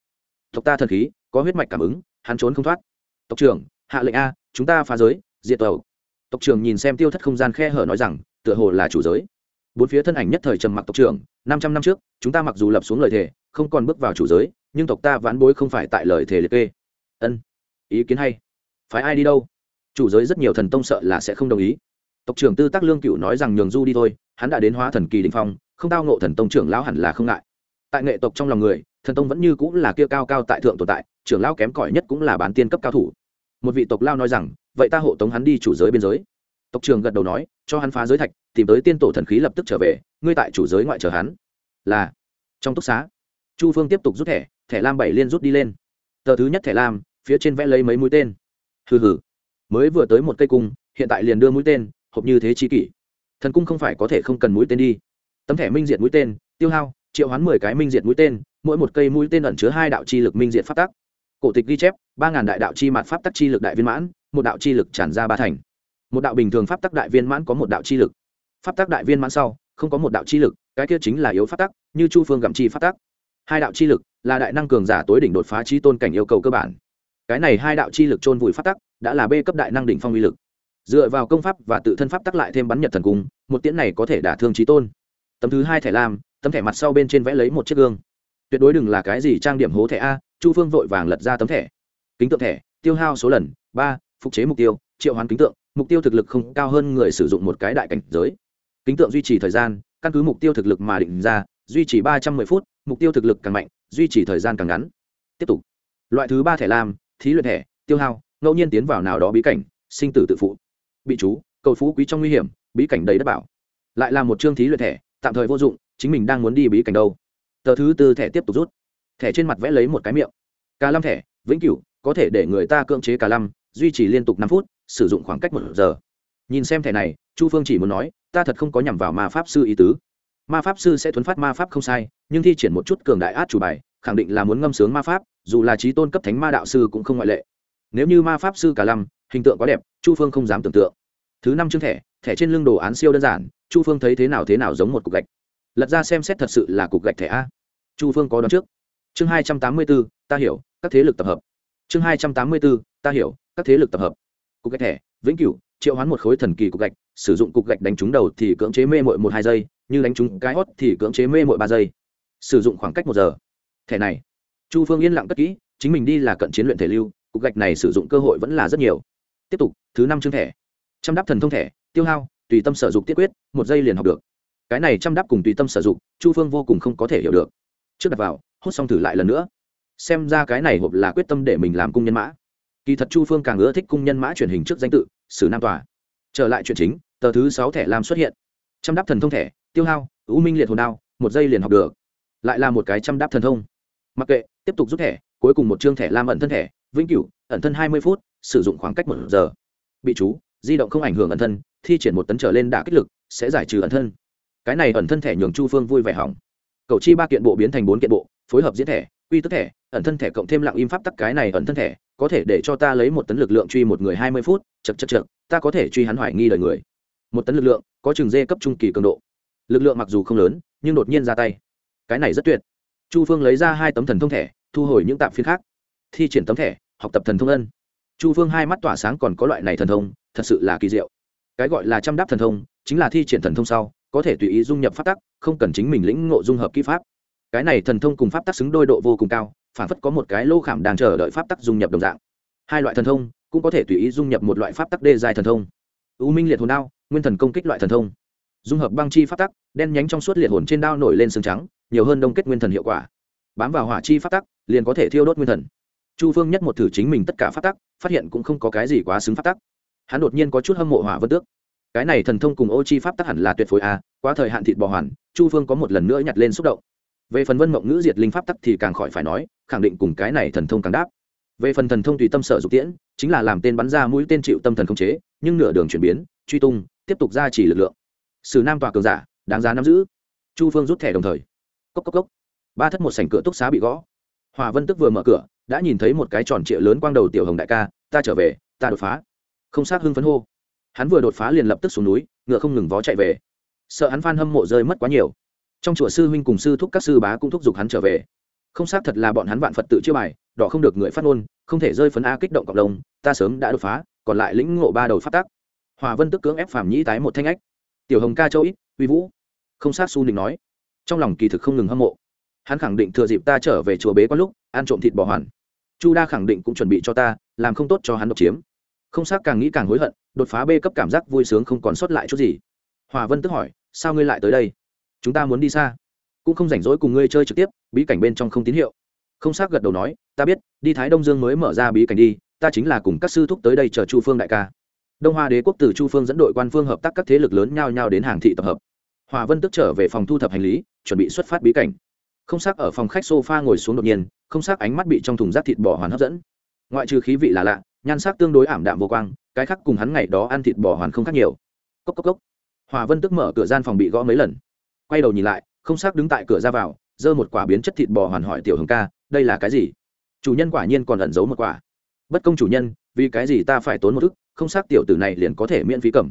Tộc ta thần khí, có huyết mạch cảm ứng, hắn trốn không thoát. Tộc trưởng, hạ lệnh a, chúng ta phá giới, diệt tàu tộc trưởng nhìn xem tiêu thất không gian khe hở nói rằng, tựa hồ là chủ giới bốn phía thân ảnh nhất thời trầm mặc tộc trưởng, năm trăm năm trước, chúng ta mặc dù lập xuống lời thề, không còn bước vào chủ giới, nhưng tộc ta vãn bối không phải tại lời thề liệt kê. Ân, ý kiến hay. Phái ai đi đâu? Chủ giới rất nhiều thần tông sợ là sẽ không đồng ý. Tộc trưởng tư tác lương cựu nói rằng nhường du đi thôi, hắn đã đến hóa thần kỳ đình phong, không tao ngộ thần tông trưởng lão hẳn là không ngại. Tại nghệ tộc trong lòng người, thần tông vẫn như cũng là kia cao cao tại thượng tồn tại, trưởng lão kém cỏi nhất cũng là bán tiên cấp cao thủ. Một vị tộc lao nói rằng, vậy ta hộ tống hắn đi chủ giới biên giới. Tộc trưởng gật đầu nói, cho hắn phá giới thạch tìm tới tiên tổ thần khí lập tức trở về, ngươi tại chủ giới ngoại chờ hắn. Là. Trong túc xá, chu phương tiếp tục rút thẻ thẻ lam bảy liên rút đi lên. Tờ thứ nhất thẻ lam, phía trên vẽ lấy mấy mũi tên. Hừ hừ. Mới vừa tới một cây cung, hiện tại liền đưa mũi tên hộp như thế chi kỷ. Thần cung không phải có thể không cần mũi tên đi. Tấm thẻ minh diệt mũi tên, tiêu hao, triệu hoán mười cái minh diệt mũi tên, mỗi một cây mũi tên ẩn chứa hai đạo chi lực minh diệt pháp tắc. Cổ tịch ghi chép, ba ngàn đại đạo chi mặt pháp tắc chi lực đại viên mãn, một đạo chi lực tràn ra ba thành. Một đạo bình thường pháp tắc đại viên mãn có một đạo chi lực pháp tắc đại viên mãn sau, không có một đạo chi lực, cái kia chính là yếu pháp tắc, như chu phương gặm chi pháp tắc. Hai đạo chi lực là đại năng cường giả tối đỉnh đột phá trí tôn cảnh yêu cầu cơ bản. Cái này hai đạo chi lực chôn vùi pháp tắc đã là b cấp đại năng đỉnh phong uy lực. Dựa vào công pháp và tự thân pháp tắc lại thêm bắn nhật thần cung một tiễn này có thể đả thương trí tôn. Tấm thứ hai thẻ lam, tấm thẻ mặt sau bên trên vẽ lấy một chiếc gương. Tuyệt đối đừng là cái gì trang điểm hố thẻ a, chu phương vội vàng lật ra tấm thẻ. Kính tượng thẻ, tiêu hao số lần, ba, phục chế mục tiêu, triệu hoán kính tượng, mục tiêu thực lực không cao hơn người sử dụng một cái đại cảnh giới kính tượng duy trì thời gian, căn cứ mục tiêu thực lực mà định ra, duy trì ba trăm m ư ơ i phút, mục tiêu thực lực càng mạnh, duy trì thời gian càng ngắn. Tiếp tục. Loại thứ ba thẻ lam, thí luyện thẻ, tiêu hao, ngẫu nhiên tiến vào nào đó bí cảnh, sinh tử tự phụ. Bị chú, cầu phú quý trong nguy hiểm, bí cảnh đầy đất bảo. Lại là một chương thí luyện thẻ, tạm thời vô dụng, chính mình đang muốn đi bí cảnh đâu. Tờ thứ tư thẻ tiếp tục rút. Thẻ trên mặt vẽ lấy một cái miệng. Cả năm thẻ, vĩnh cửu, có thể để người ta cưỡng chế cả năm duy trì liên tục năm phút, sử dụng khoảng cách một giờ. Nhìn xem thẻ này, chu phương chỉ muốn nói ta thật không có nhằm vào ma pháp sư ý tứ. Ma pháp sư sẽ thuấn phát ma pháp không sai, nhưng thi triển một chút cường đại át chủ bài, khẳng định là muốn ngâm sướng ma pháp, dù là trí tôn cấp thánh ma đạo sư cũng không ngoại lệ. Nếu như ma pháp sư cả lâm hình tượng quá đẹp, chu phương không dám tưởng tượng. Thứ năm chương thẻ thẻ trên lưng đồ án siêu đơn giản, chu phương thấy thế nào thế nào giống một cục gạch. Lật ra xem xét thật sự là cục gạch thẻ a. Chu phương có đón trước. Chương hai trăm tám mươi bốn, ta hiểu, các thế lực tập hợp. Chương hai trăm tám mươi bốn, ta hiểu, các thế lực tập hợp. Cục gạch thẻ, vĩnh cửu, triệu hoán một khối thần kỳ cục gạch sử dụng cục gạch đánh trúng đầu thì cưỡng chế mê mội một hai giây, như đánh trúng cái hót thì cưỡng chế mê mội ba giây. Sử dụng khoảng cách một giờ. Thẻ này, chu phương yên lặng cất kỹ, chính mình đi là cận chiến luyện thể lưu, cục gạch này sử dụng cơ hội vẫn là rất nhiều. Tiếp tục, thứ năm chương thẻ. Trăm đáp thần thông thẻ, tiêu hao, tùy tâm sở dụng tiết quyết, một giây liền học được. Cái này trăm đáp cùng tùy tâm sử dụng chu phương vô cùng không có thể hiểu được. Trước đặt vào, hốt xong thử lại lần nữa. Xem ra cái này hộp là quyết tâm để mình làm cung nhân mã. Kỳ thật chu phương càng ưa thích cung nhân mã truyền hình trước danh tự, sử nam tòa trở lại chuyện chính, tờ thứ sáu thẻ lam xuất hiện. Trăm đáp thần thông thẻ, tiêu hao, ưu minh liệt hồn đao, một giây liền học được. Lại là một cái trăm đáp thần thông. Mặc kệ, tiếp tục rút thẻ, cuối cùng một chương thẻ lam ẩn thân thẻ, vĩnh cửu, ẩn thân hai mươi phút, sử dụng khoảng cách một giờ. Bị chú, di động không ảnh hưởng ẩn thân, thi triển một tấn trở lên đả kích lực, sẽ giải trừ ẩn thân. Cái này ẩn thân thẻ nhường chu phương vui vẻ hỏng. Cầu chi ba kiện bộ biến thành bốn kiện bộ, phối hợp diễn thẻ quy tức thẻ, ẩn thân thẻ cộng thêm lặng im pháp tắc cái này ẩn thân thẻ, có thể để cho ta lấy một tấn lực lượng truy một người hai mươi phút chật chật chật ta có thể truy hắn hoài nghi đời người. Một tấn lực lượng, có chừng dê cấp trung kỳ cường độ. Lực lượng mặc dù không lớn, nhưng đột nhiên ra tay. Cái này rất tuyệt. Chu phương lấy ra hai tấm thần thông thẻ, thu hồi những tạp phiên khác. Thi triển tấm thẻ, học tập thần thông ân. Chu phương hai mắt tỏa sáng còn có loại này thần thông, thật sự là kỳ diệu. Cái gọi là trăm đáp thần thông, chính là thi triển thần thông sau, có thể tùy ý dung nhập phát tắc, không cần chính mình lĩnh ngộ dung hợp kỹ pháp cái này thần thông cùng pháp tắc xứng đôi độ vô cùng cao, phản phất có một cái lô khảm đang chờ đợi pháp tắc dung nhập đồng dạng. Hai loại thần thông cũng có thể tùy ý dung nhập một loại pháp tắc đê dài thần thông. U minh liệt hồn đao, nguyên thần công kích loại thần thông. Dung hợp băng chi pháp tắc, đen nhánh trong suốt liệt hồn trên đao nổi lên sương trắng, nhiều hơn đông kết nguyên thần hiệu quả. Bám vào hỏa chi pháp tắc, liền có thể thiêu đốt nguyên thần. Chu phương nhất một thử chính mình tất cả pháp tắc, phát hiện cũng không có cái gì quá xứng pháp tắc. Hắn đột nhiên có chút hâm mộ hỏa vân tước. Cái này thần thông cùng ô chi pháp tắc hẳn là tuyệt phối a, quá thời hạn thịt bò hoàn, chu phương có một lần nữa nhặt lên xúc động về phần vân mộng ngữ diệt linh pháp tắc thì càng khỏi phải nói, khẳng định cùng cái này thần thông càng đáp. Về phần thần thông tùy tâm sở dục tiễn, chính là làm tên bắn ra mũi tên chịu tâm thần không chế, nhưng nửa đường chuyển biến, truy tung, tiếp tục ra chỉ lực lượng. Sử nam tòa cường giả, đáng giá nắm giữ. Chu phương rút thẻ đồng thời. Cốc cốc cốc. Ba thất một sảnh cửa túc xá bị gõ. Hòa vân tức vừa mở cửa, đã nhìn thấy một cái tròn trịa lớn quang đầu tiểu hồng đại ca, ta trở về, ta đột phá. Không sát hưng phấn hô. Hắn vừa đột phá liền lập tức xuống núi, ngựa không ngừng vó chạy về. Sợ hắn phan hâm mộ rơi mất quá nhiều trong chùa sư huynh cùng sư thúc các sư bá cũng thúc giục hắn trở về. Không xác thật là bọn hắn vạn phật tự chưa bài, đỏ không được người phát ngôn, không thể rơi phấn a kích động cộng đồng ta sớm đã đột phá, còn lại lĩnh ngộ ba đầu phát tác hòa vân tức cưỡng ép phàm nhĩ tái một thanh ách. Tiểu hồng ca châu ít, uy vũ. Không sát su định nói. Trong lòng kỳ thực không ngừng hâm mộ. Hắn khẳng định thừa dịp ta trở về chùa bế có lúc, ăn trộm thịt bò hoàn. Chu đa khẳng định cũng chuẩn bị cho ta, làm không tốt cho hắn độc chiếm. Không xác càng nghĩ càng hối hận, đột phá bê cấp cảm giác vui sướng không còn sót lại chút gì. Hòa vân tức hỏi, sao ngươi lại tới đây? Chúng ta muốn đi xa. Cũng không rảnh rỗi cùng ngươi chơi trực tiếp, bí cảnh bên trong không tín hiệu. Không xác gật đầu nói, ta biết, đi thái đông dương mới mở ra bí cảnh đi, ta chính là cùng các sư thúc tới đây chờ chu phương đại ca. Đông hoa đế quốc từ chu phương dẫn đội quan phương hợp tác các thế lực lớn nhao nhao đến hàng thị tập hợp. Hòa vân tức trở về phòng thu thập hành lý, chuẩn bị xuất phát bí cảnh. Không xác ở phòng khách sofa ngồi xuống đột nhiên, không xác ánh mắt bị trong thùng rác thịt bò hoàn hấp dẫn. Ngoại trừ khí vị là lạ, nhan sắc tương đối ảm đạm vô quang, cái khác cùng hắn ngày đó ăn thịt bò hoàn không khác nhiều. Cốc cốc cốc. Hòa vân tức mở cửa gian phòng bị gõ mấy lần quay đầu nhìn lại, không xác đứng tại cửa ra vào, giơ một quả biến chất thịt bò hoàn hỏi tiểu hồng ca, đây là cái gì? Chủ nhân quả nhiên còn ẩn giấu một quả. Bất công chủ nhân, vì cái gì ta phải tốn một ức không xác tiểu tử này liền có thể miễn phí cầm?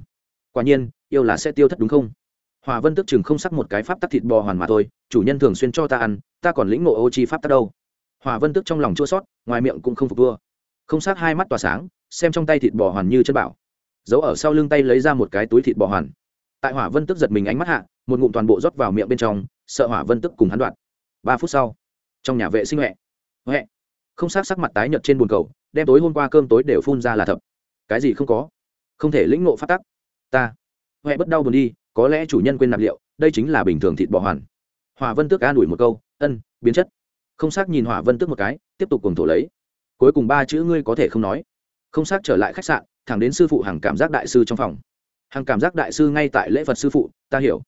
Quả nhiên, yêu là sẽ tiêu thất đúng không? Hòa vân tức chừng không sắc một cái pháp tắc thịt bò hoàn mà thôi, chủ nhân thường xuyên cho ta ăn, ta còn lĩnh ngộ ô chi pháp tắc đâu. Hòa vân tức trong lòng chua sót, ngoài miệng cũng không phục vua. Không sát hai mắt tỏa sáng, xem trong tay thịt bò hoàn như chân bảo. Giấu ở sau lưng tay lấy ra một cái túi thịt bò hoàn tại hỏa vân tức giật mình ánh mắt hạ, một ngụm toàn bộ rót vào miệng bên trong, sợ hỏa vân tức cùng hắn đoạn ba phút sau, trong nhà vệ sinh huệ huệ, không sát sắc mặt tái nhợt trên bồn cầu đem tối hôm qua cơm tối đều phun ra là thập. Cái gì không có? Không thể lĩnh nộ phát tắc. Ta, huệ bất đau buồn đi, có lẽ chủ nhân quên nạp liệu, đây chính là bình thường thịt bò hoàn. Hỏa vân tước an ủi một câu, ân, biến chất. Không xác nhìn hỏa vân tước một cái, tiếp tục cùng thổ lấy. Cuối cùng ba chữ ngươi có thể không nói. Không xác trở lại khách sạn, thẳng đến sư phụ hàng cảm giác đại sư trong phòng hàng cảm giác đại sư ngay tại lễ phật sư phụ, ta hiểu.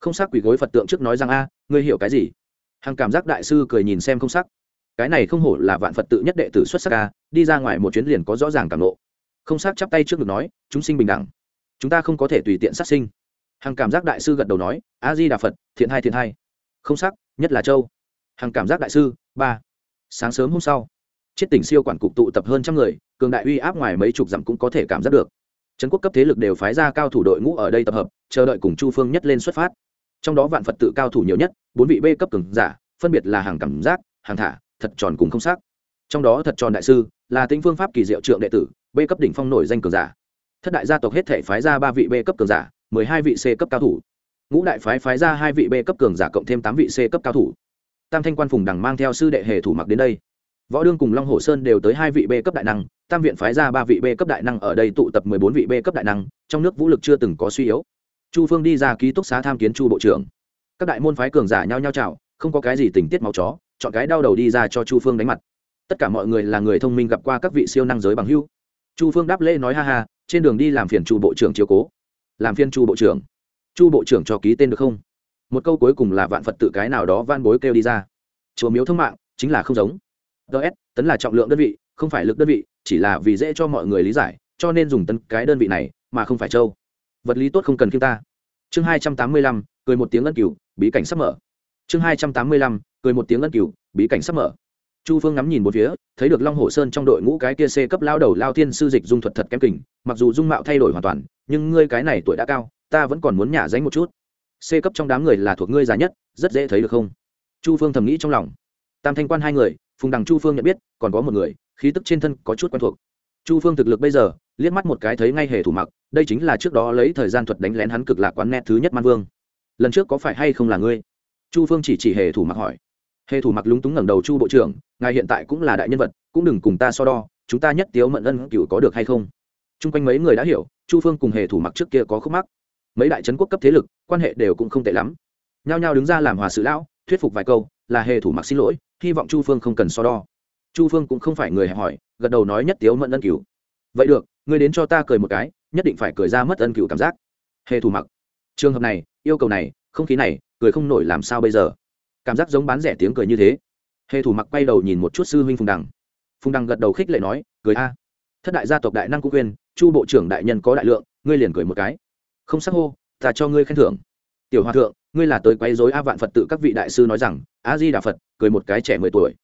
Không sắc quỳ gối phật tượng trước nói rằng, a, ngươi hiểu cái gì? Hàng cảm giác đại sư cười nhìn xem không sắc cái này không hổ là vạn phật tự nhất đệ tử xuất sắc a, đi ra ngoài một chuyến liền có rõ ràng cảm lộ không sắc chắp tay trước ngực nói, chúng sinh bình đẳng. Chúng ta không có thể tùy tiện sát sinh. Hàng cảm giác đại sư gật đầu nói, a di đà phật, thiện hai thiện hai không sắc nhất là châu. Hàng cảm giác đại sư, ba, sáng sớm hôm sau, chiết tỉnh siêu quản cục tụ tập hơn trăm người, cường đại uy áp ngoài mấy chục dặm cũng có thể cảm giác được trấn quốc cấp thế lực đều phái ra cao thủ đội ngũ ở đây tập hợp, chờ đợi cùng chu phương nhất lên xuất phát. Trong đó vạn phật tự cao thủ nhiều nhất, bốn vị b cấp cường giả, phân biệt là hàng cảm giác, hàng thả, thật tròn cùng không xác. Trong đó thật tròn đại sư, là tính phương pháp kỳ diệu trượng đệ tử, b cấp đỉnh phong nổi danh cường giả. Thất đại gia tộc hết thể phái ra ba vị b cấp cường giả, mười hai vị c cấp cao thủ. Ngũ đại phái phái ra hai vị b cấp cường giả cộng thêm tám vị c cấp cao thủ. Tam thanh quan phùng đằng mang theo sư đệ hề thủ mặc đến đây. Võ đương cùng long hồ sơn đều tới hai vị b cấp đại năng tam viện phái ra ba vị b cấp đại năng ở đây tụ tập mười bốn vị b cấp đại năng, trong nước vũ lực chưa từng có suy yếu. Chu phương đi ra ký túc xá tham kiến chu bộ trưởng. Các đại môn phái cường giả nhao nhao chào, không có cái gì tình tiết máu chó, chọn cái đau đầu đi ra cho chu phương đánh mặt. Tất cả mọi người là người thông minh gặp qua các vị siêu năng giới bằng hưu chu phương đáp lễ nói ha ha, trên đường đi làm phiền chu bộ trưởng chiếu cố. Làm phiên chu bộ trưởng. Chu bộ trưởng cho ký tên được không? Một câu cuối cùng là vạn phật tự cái nào đó van bối kêu đi ra. Chùa miếu thông mạng, chính là không giống. Ts tấn là trọng lượng đơn vị, không phải lực đơn vị chỉ là vì dễ cho mọi người lý giải, cho nên dùng tân cái đơn vị này mà không phải châu. Vật lý tốt không cần khiêm ta. Chương hai trăm tám mươi lăm, cười một tiếng ân cửu, bí cảnh sắp mở. Chương hai trăm tám mươi lăm, cười một tiếng ân cửu, bí cảnh sắp mở. Chu phương ngắm nhìn một phía, thấy được long hồ sơn trong đội ngũ cái kia c cấp lao đầu lao thiên sư dịch dung thuật thật kém kình, mặc dù dung mạo thay đổi hoàn toàn, nhưng ngươi cái này tuổi đã cao, ta vẫn còn muốn nhả dánh một chút. C cấp trong đám người là thuộc ngươi già nhất, rất dễ thấy được không? Chu phương thầm nghĩ trong lòng. Tam thanh quan hai người, phùng đằng chu phương nhận biết, còn có một người khí tức trên thân có chút quen thuộc. Chu phương thực lực bây giờ, liếc mắt một cái thấy ngay hề thủ mặc, đây chính là trước đó lấy thời gian thuật đánh lén hắn cực lạc quán nét thứ nhất man vương. Lần trước có phải hay không là ngươi? Chu phương chỉ chỉ hề thủ mặc hỏi. Hề thủ mặc lúng túng ngẩng đầu chu bộ trưởng, ngài hiện tại cũng là đại nhân vật, cũng đừng cùng ta so đo, chúng ta nhất tiếu mận ân cựu có được hay không? T r u n g quanh mấy người đã hiểu, chu phương cùng hề thủ mặc trước kia có khúc mắc. Mấy đại trấn quốc cấp thế lực, quan hệ đều cũng không tệ lắm. Nhao nhao đứng ra làm hòa sự lão, thuyết phục vài câu, là hề thủ mặc xin lỗi, hy vọng chu phương không cần so đo chu phương cũng không phải người hẹp hỏi, gật đầu nói nhất tiếu mẫn ân cửu. Vậy được, ngươi đến cho ta cười một cái, nhất định phải cười ra mất ân cửu cảm giác. Hề thủ mặc. Trường hợp này, yêu cầu này, không khí này, cười không nổi làm sao bây giờ? Cảm giác giống bán rẻ tiếng cười như thế. Hề thủ mặc quay đầu nhìn một chút sư huynh phùng đằng. Phùng đằng gật đầu khích lệ nói, cười a. Thất đại gia tộc đại năng cũng khuyên, chu bộ trưởng đại nhân có đại lượng, ngươi liền cười một cái. Không sắc hô, ta cho ngươi khen thưởng. Tiểu hòa thượng, ngươi là tới quấy dối a vạn phật tự các vị đại sư nói rằng, a di đà phật, cười một cái trẻ mười tuổi.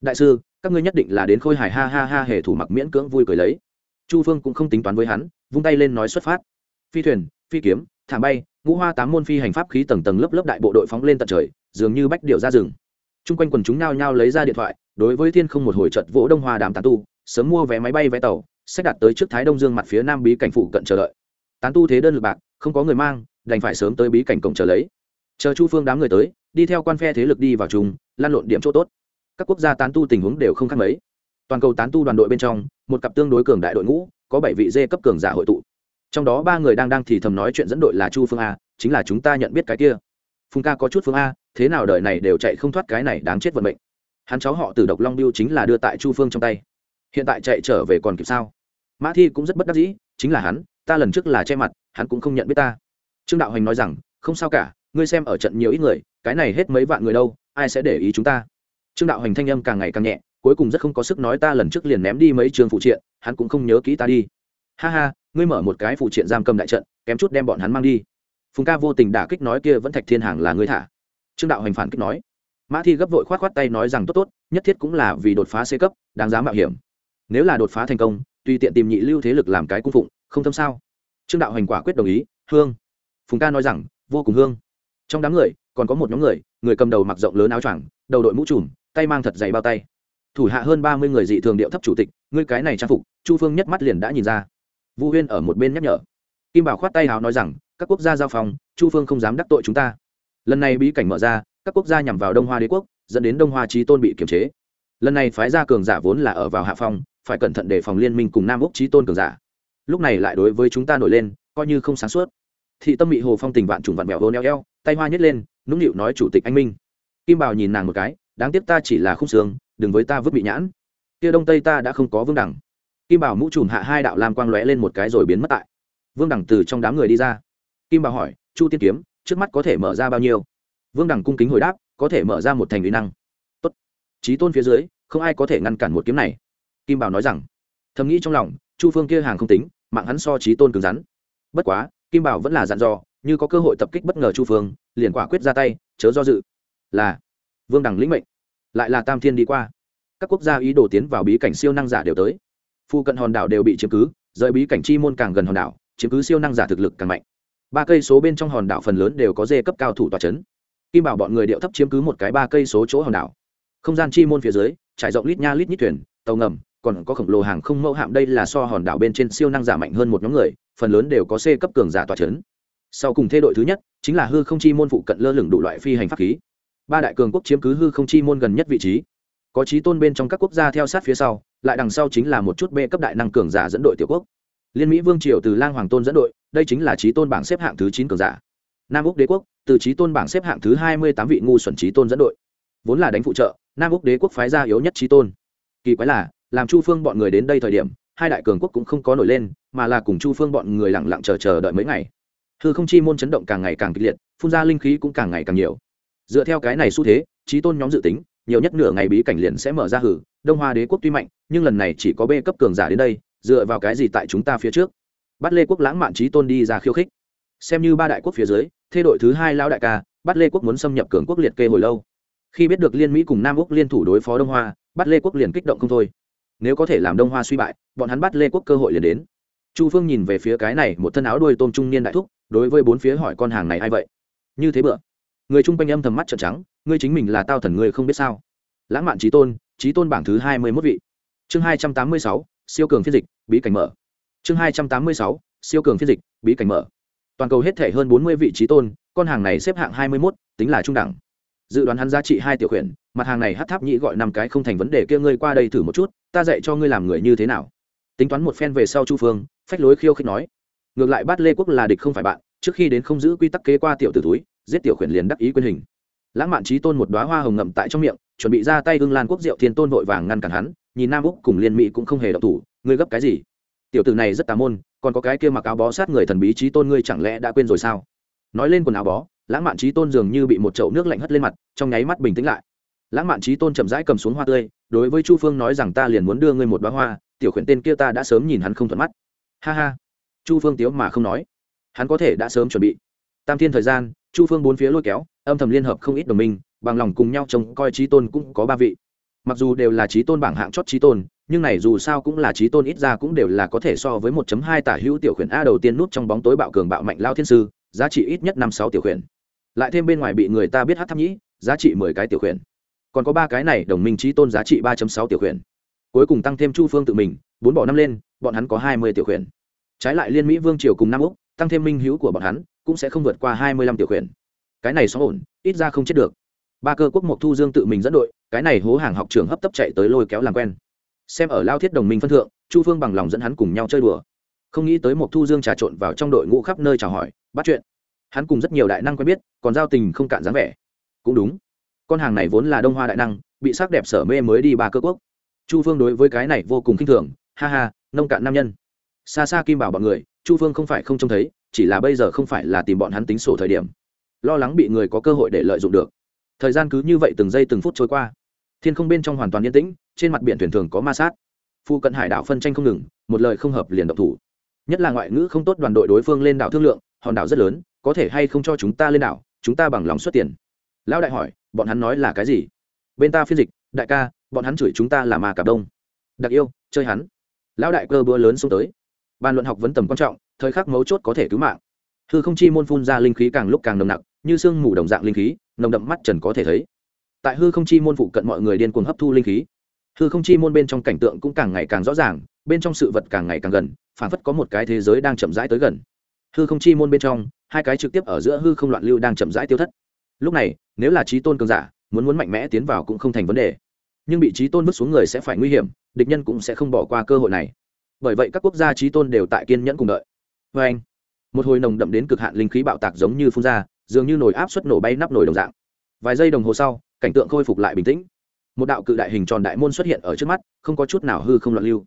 Đại sư các ngươi nhất định là đến khôi hài, ha ha ha, hề thủ mặc miễn cưỡng vui cười lấy. Chu phương cũng không tính toán với hắn, vung tay lên nói xuất phát. Phi thuyền, phi kiếm, thảm bay, ngũ hoa tám môn phi hành pháp khí tầng tầng lớp lớp đại bộ đội phóng lên tận trời, dường như bách điệu ra rừng. Chung quanh quần chúng nao nhao lấy ra điện thoại, đối với thiên không một hồi trận vỗ đông hoa đàm tán tu, sớm mua vé máy bay vé tàu xét đặt tới trước thái đông dương mặt phía nam bí cảnh phụ cận chờ đợi. Tán tu thế đơn lực bạc, không có người mang, đành phải sớm tới bí cảnh cổng chờ lấy. Chờ chu phương đám người tới, đi theo quan phe thế lực đi vào chung lan lộn điểm chỗ tốt các quốc gia tán tu tình huống đều không khác mấy. Toàn cầu tán tu đoàn đội bên trong, một cặp tương đối cường đại đội ngũ, có bảy vị dê cấp cường giả hội tụ. Trong đó ba người đang đang thì thầm nói chuyện dẫn đội là chu phương a, chính là chúng ta nhận biết cái kia. Phùng ca có chút phương a, thế nào đời này đều chạy không thoát cái này đáng chết vận mệnh. Hắn cháu họ từ độc long biêu chính là đưa tại chu phương trong tay. Hiện tại chạy trở về còn kịp sao? Mã thi cũng rất bất đắc dĩ, chính là hắn, ta lần trước là che mặt, hắn cũng không nhận biết ta. Trương đạo hành nói rằng, không sao cả, ngươi xem ở trận nhiều ít người, cái này hết mấy vạn người đâu, ai sẽ để ý chúng ta? Trương đạo hành thanh âm càng ngày càng nhẹ, cuối cùng rất không có sức nói ta lần trước liền ném đi mấy trường phụ triện, hắn cũng không nhớ kỹ ta đi. Ha ha, ngươi mở một cái phụ triện giam cầm đại trận, kém chút đem bọn hắn mang đi. Phùng ca vô tình đả kích nói kia vẫn thạch thiên hàng là ngươi thả. Trương đạo hành phản kích nói. Mã thi gấp vội k h o á t k h o á t tay nói rằng tốt tốt, nhất thiết cũng là vì đột phá c cấp, đáng giá mạo hiểm. Nếu là đột phá thành công, tùy tiện tìm nhị lưu thế lực làm cái cung phụng, không thâm sao? Trương đạo hành quả quyết đồng ý, hương. Phùng ca nói rằng, vô cùng hương. Trong đám người, còn có một nhóm người người cầm đầu mặc rộng lớn áo choàng, đầu đội mũ trùm tay mang thật dày bao tay. Thủ hạ hơn ba mươi người dị thường điệu thấp chủ tịch, ngươi cái này trang phục, chu phương nhất mắt liền đã nhìn ra. Vu huyên ở một bên nhắc nhở. Kim bảo khoát tay hào nói rằng, các quốc gia giao phòng chu phương không dám đắc tội chúng ta. Lần này bí cảnh mở ra, các quốc gia nhằm vào đông hoa đế quốc, dẫn đến đông hoa trí tôn bị kiềm chế. Lần này phái gia cường giả vốn là ở vào hạ phong, phải cẩn thận để phòng liên minh cùng nam úc trí tôn cường giả. Lúc này lại đối với chúng ta nổi lên, coi như không sáng suốt. Thị tâm bị hồ phong tình vạn trùng vạn mèo hô neo eo, tay hoa nhét lên, nũng nịu nói chủ tịch anh minh. Kim bảo nhìn nàng một cái đáng tiếc ta chỉ là khung xương, đừng với ta vứt bị nhãn. Kia đông tây ta đã không có vương đẳng. Kim bảo mũ trùm hạ hai đạo lam quang lóe lên một cái rồi biến mất tại. Vương đẳng từ trong đám người đi ra. Kim bảo hỏi, chu tiên kiếm, trước mắt có thể mở ra bao nhiêu? Vương đẳng cung kính hồi đáp, có thể mở ra một thành lý năng. Tốt. Trí tôn phía dưới, không ai có thể ngăn cản một kiếm này. Kim bảo nói rằng, thầm nghĩ trong lòng, chu phương kia hàng không tính, mạng hắn so trí tôn cứng rắn. Bất quá, kim bảo vẫn là dặn dò, như có cơ hội tập kích bất ngờ chu phương, liền quả quyết ra tay, chớ do dự. Là vương đẳng lĩnh mệnh. Lại là tam thiên đi qua. Các quốc gia ý đồ tiến vào bí cảnh siêu năng giả đều tới. Phu cận hòn đảo đều bị chiếm cứ, rời bí cảnh chi môn càng gần hòn đảo, chiếm cứ siêu năng giả thực lực càng mạnh. Ba cây số bên trong hòn đảo phần lớn đều có dê cấp cao thủ tòa c h ấ n kim bảo bọn người điệu thấp chiếm cứ một cái ba cây số chỗ hòn đảo. Không gian chi môn phía dưới, trải rộng lít nha lít nhít thuyền, tàu ngầm, còn có khổng lồ hàng không mẫu hạm đây là so hòn đảo bên trên siêu năng giả mạnh hơn một nhóm người, phần lớn đều có c cấp cường giả tòa c h ấ n sau cùng thế đội thứ nhất, chính là hư không chi môn phụ cận lơ lửng đủ loại phi hành pháp khí ba đại cường quốc chiếm cứ hư không chi môn gần nhất vị trí. Có trí tôn bên trong các quốc gia theo sát phía sau, lại đằng sau chính là một chút bê cấp đại năng cường giả dẫn đội tiểu quốc. Liên mỹ vương triều từ lang hoàng tôn dẫn đội, đây chính là trí tôn bảng xếp hạng thứ chín cường giả. Nam úc đế quốc, từ trí tôn bảng xếp hạng thứ hai mươi tám vị ngu xuẩn trí tôn dẫn đội. Vốn là đánh phụ trợ, nam úc đế quốc phái gia yếu nhất trí tôn. Kỳ quái là, làm chu phương bọn người đến đây thời điểm, hai đại cường quốc cũng không có nổi lên, mà là cùng chu phương bọn người lẳng lặng chờ chờ đợi mấy ngày. Hư không chi môn chấn động càng ngày càng kịch liệt, phun ra linh khí cũng càng ngày càng nhiều dựa theo cái này xu thế, trí tôn nhóm dự tính, nhiều nhất nửa ngày bí cảnh liền sẽ mở ra hử, đông hoa đế quốc tuy mạnh, nhưng lần này chỉ có b cấp cường giả đến đây, dựa vào cái gì tại chúng ta phía trước? Bắt lê quốc lãng mạn trí tôn đi ra khiêu khích. Xem như ba đại quốc phía dưới thê đội thứ hai lao đại ca bắt lê quốc muốn xâm nhập cường quốc liệt kê hồi lâu. Khi biết được liên mỹ cùng nam úc liên thủ đối phó đông hoa bắt lê quốc liền kích động không thôi. Nếu có thể làm đông hoa suy bại, bọn hắn bắt lê quốc cơ hội liền đến. Chu phương nhìn về phía cái này một thân áo đuôi tôm trung niên đại thúc, đối với bốn phía hỏi con hàng này a i vậy? Như thế bựa người chung quanh âm thầm mắt trợn trắng, ngươi chính mình là tao thần ngươi không biết sao. Lãng mạn trí tôn trí tôn bảng thứ hai mươi mốt vị. Chương hai trăm tám mươi sáu, siêu cường phiên dịch, bí cảnh mở. Chương hai trăm tám mươi sáu, siêu cường phiên dịch, bí cảnh mở. Toàn cầu hết thể hơn bốn mươi vị trí tôn, con hàng này xếp hạng hai mươi mốt, tính là trung đẳng. Dự đoán hắn giá trị hai tiểu khuyển, mặt hàng này hát tháp nhĩ gọi năm cái không thành vấn đề kia ngươi qua đây thử một chút, ta dạy cho ngươi làm người như thế nào. Tính toán một phen về sau chu phương, phách lối khiêu khích nói, ngược lại bắt lê quốc là địch không phải bạn, trước khi đến không giữ quy tắc kế qua tiểu tử túi giết tiểu khuyển liền đắc ý quyền hình. Lãng mạn trí tôn một đoá hoa hồng ngậm tại trong miệng, chuẩn bị ra tay hưng lan quốc diệu thiên tôn vội vàng ngăn cản hắn, nhìn nam úc cùng liên mỹ cũng không hề độc thủ, ngươi gấp cái gì? Tiểu tử này rất tà môn, còn có cái kia mặc áo bó sát người thần bí trí tôn ngươi chẳng lẽ đã quên rồi sao? Nói lên quần áo bó, lãng mạn trí tôn dường như bị một chậu nước lạnh hất lên mặt, trong nháy mắt bình tĩnh lại. Lãng mạn trí tôn chậm rãi cầm xuống hoa tươi, đối với chu phương nói rằng ta liền muốn đưa ngươi một đoá hoa, tiểu khuyển tên kia ta đã sớm nhìn hắn không thuận mắt. Ha ha. Chu phương tiếu mà không nói. Hắn có thể đã sớm chuẩn bị tam thiên thời gian, chu phương bốn phía lôi kéo, âm thầm liên hợp không ít đồng minh, bằng lòng cùng nhau trông coi trí tôn cũng có ba vị. Mặc dù đều là trí tôn bảng hạng chót trí tôn, nhưng này dù sao cũng là trí tôn ít ra cũng đều là có thể so với 1 hai tả hữu tiểu khuyển a đầu tiên nút trong bóng tối bạo cường bạo mạnh lao thiên sư, giá trị ít nhất năm sáu tiểu khuyển. Lại thêm bên ngoài bị người ta biết hát tháp nhĩ, giá trị mười cái tiểu khuyển. Còn có ba cái này, đồng minh trí tôn giá trị ba sáu tiểu khuyển. Cuối cùng tăng thêm chu phương tự mình, bốn bỏ năm lên, bọn hắn có hai mươi tiểu khuyển. Trái lại liên mỹ vương triều cùng nam úc, tăng thêm minh hữu của bọn hắn cũng sẽ không vượt qua hai mươi lăm tiểu khuyển. Cái này xóa ổn, ít ra không chết được. Ba cơ quốc mộc thu dương tự mình dẫn đội, cái này hố hàng học trường hấp tấp chạy tới lôi kéo làm quen. Xem ở lao thiết đồng minh phân thượng, chu phương bằng lòng dẫn hắn cùng nhau chơi đùa. Không nghĩ tới mộc thu dương trà trộn vào trong đội ngũ khắp nơi chào hỏi, bắt chuyện. Hắn cùng rất nhiều đại năng quen biết, còn giao tình không cạn dáng vẻ. Cũng đúng. Con hàng này vốn là đông hoa đại năng, bị sắc đẹp sở mê mới đi ba cơ quốc. Chu phương đối với cái này vô cùng khinh thường, ha ha, nông cạn nam nhân. Xa xa kim bảo bọn người, chu phương không phải không trông thấy chỉ là bây giờ không phải là tìm bọn hắn tính sổ thời điểm. Lo lắng bị người có cơ hội để lợi dụng được. Thời gian cứ như vậy từng giây từng phút trôi qua. Thiên không bên trong hoàn toàn yên tĩnh, trên mặt biển thuyền thường có ma sát. Phu cận hải đảo phân tranh không ngừng, một lời không hợp liền độc thủ. Nhất là ngoại ngữ không tốt đoàn đội đối phương lên đảo thương lượng, hòn đảo rất lớn, có thể hay không cho chúng ta lên đảo, chúng ta bằng lòng xuất tiền. Lão đại hỏi, bọn hắn nói là cái gì? Bên ta phiên dịch, đại ca, bọn hắn chửi chúng ta là ma cạp đông. Đặc yêu, chơi hắn. Lão đại cơ búa lớn xuống tới. Bàn luận học vấn tầm quan trọng thời khắc mấu chốt có thể cứu mạng. Hư không chi môn phun ra linh khí càng lúc càng nồng nặc, như sương mù đồng dạng linh khí, nồng đậm mắt trần có thể thấy. Tại hư không chi môn phụ cận mọi người điên cuồng hấp thu linh khí. Hư không chi môn bên trong cảnh tượng cũng càng ngày càng rõ ràng, bên trong sự vật càng ngày càng gần phản phất có một cái thế giới đang chậm rãi tới gần. Hư không chi môn bên trong, hai cái trực tiếp ở giữa hư không loạn lưu đang chậm rãi tiêu thất. Lúc này, nếu là trí tôn cường giả, muốn muốn mạnh mẽ tiến vào cũng không thành vấn đề. Nhưng bị trí tôn bước xuống người sẽ phải nguy hiểm, địch nhân cũng sẽ không bỏ qua cơ hội này. Bởi vậy các quốc gia trí tôn đều tại kiên nhẫn cùng đợi vê anh. Một hồi nồng đậm đến cực hạn linh khí bạo tạc giống như phun ra, dường như nồi áp suất nổ bay nắp nồi đồng dạng. Vài giây đồng hồ sau, cảnh tượng khôi phục lại bình tĩnh. Một đạo cự đại hình tròn đại môn xuất hiện ở trước mắt, không có chút nào hư không loạn lưu.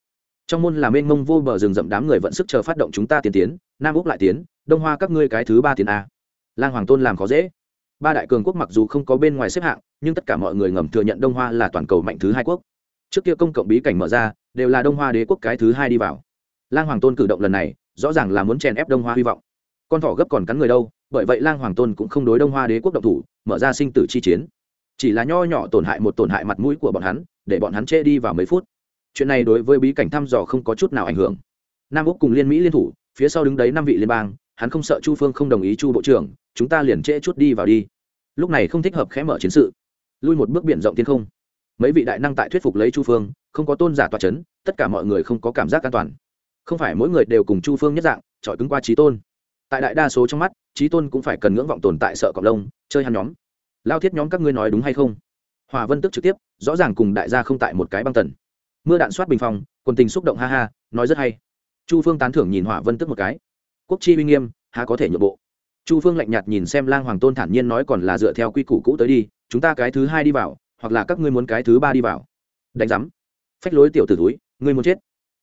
Trong môn là mênh mông vô bờ rừng rậm đám người vận sức chờ phát động chúng ta tiến tiến, nam úc lại tiến, đông hoa các ngươi cái thứ ba tiến a. Lang hoàng tôn làm khó dễ. Ba đại cường quốc mặc dù không có bên ngoài xếp hạng, nhưng tất cả mọi người ngầm thừa nhận đông hoa là toàn cầu mạnh thứ hai quốc. Trước kia công cộng bí cảnh mở ra, đều là đông hoa đế quốc cái thứ hai đi vào. Lang hoàng tôn cử động lần này rõ ràng là muốn chèn ép đông hoa hy vọng. Con thỏ gấp còn cắn người đâu, bởi vậy lang hoàng tôn cũng không đối đông hoa đế quốc động thủ, mở ra sinh tử chi chiến. Chỉ là nho nhỏ tổn hại một tổn hại mặt mũi của bọn hắn, để bọn hắn chê đi vào mấy phút. Chuyện này đối với bí cảnh thăm dò không có chút nào ảnh hưởng. Nam úc cùng liên mỹ liên thủ, phía sau đứng đấy năm vị liên bang, hắn không sợ chu phương không đồng ý chu bộ trưởng, chúng ta liền trễ chút đi vào đi. Lúc này không thích hợp khẽ mở chiến sự. Lui một bước biển rộng thiên không. Mấy vị đại năng tại thuyết phục lấy chu phương, không có tôn giả tòa c h ấ n tất cả mọi người không có cảm giác an toàn không phải mỗi người đều cùng chu phương nhất dạng trọi cứng qua trí tôn. Tại đại đa số trong mắt, trí tôn cũng phải cần ngưỡng vọng tồn tại sợ cộng lông, chơi hắn nhóm. Lao thiết nhóm các ngươi nói đúng hay không? Hòa vân tức trực tiếp, rõ ràng cùng đại gia không tại một cái băng tần. Mưa đạn soát bình phong quần tình xúc động ha ha, nói rất hay. Chu phương tán thưởng nhìn hỏa vân tức một cái. Quốc chi uy nghiêm, há có thể nhượng bộ? Chu phương lạnh nhạt nhìn xem lang hoàng tôn thản nhiên nói còn là dựa theo quy củ cũ tới đi, chúng ta cái thứ hai đi vào, hoặc là các ngươi muốn cái thứ ba đi vào. Đánh giám. Phách lối tiểu t ử túi ngươi muốn chết.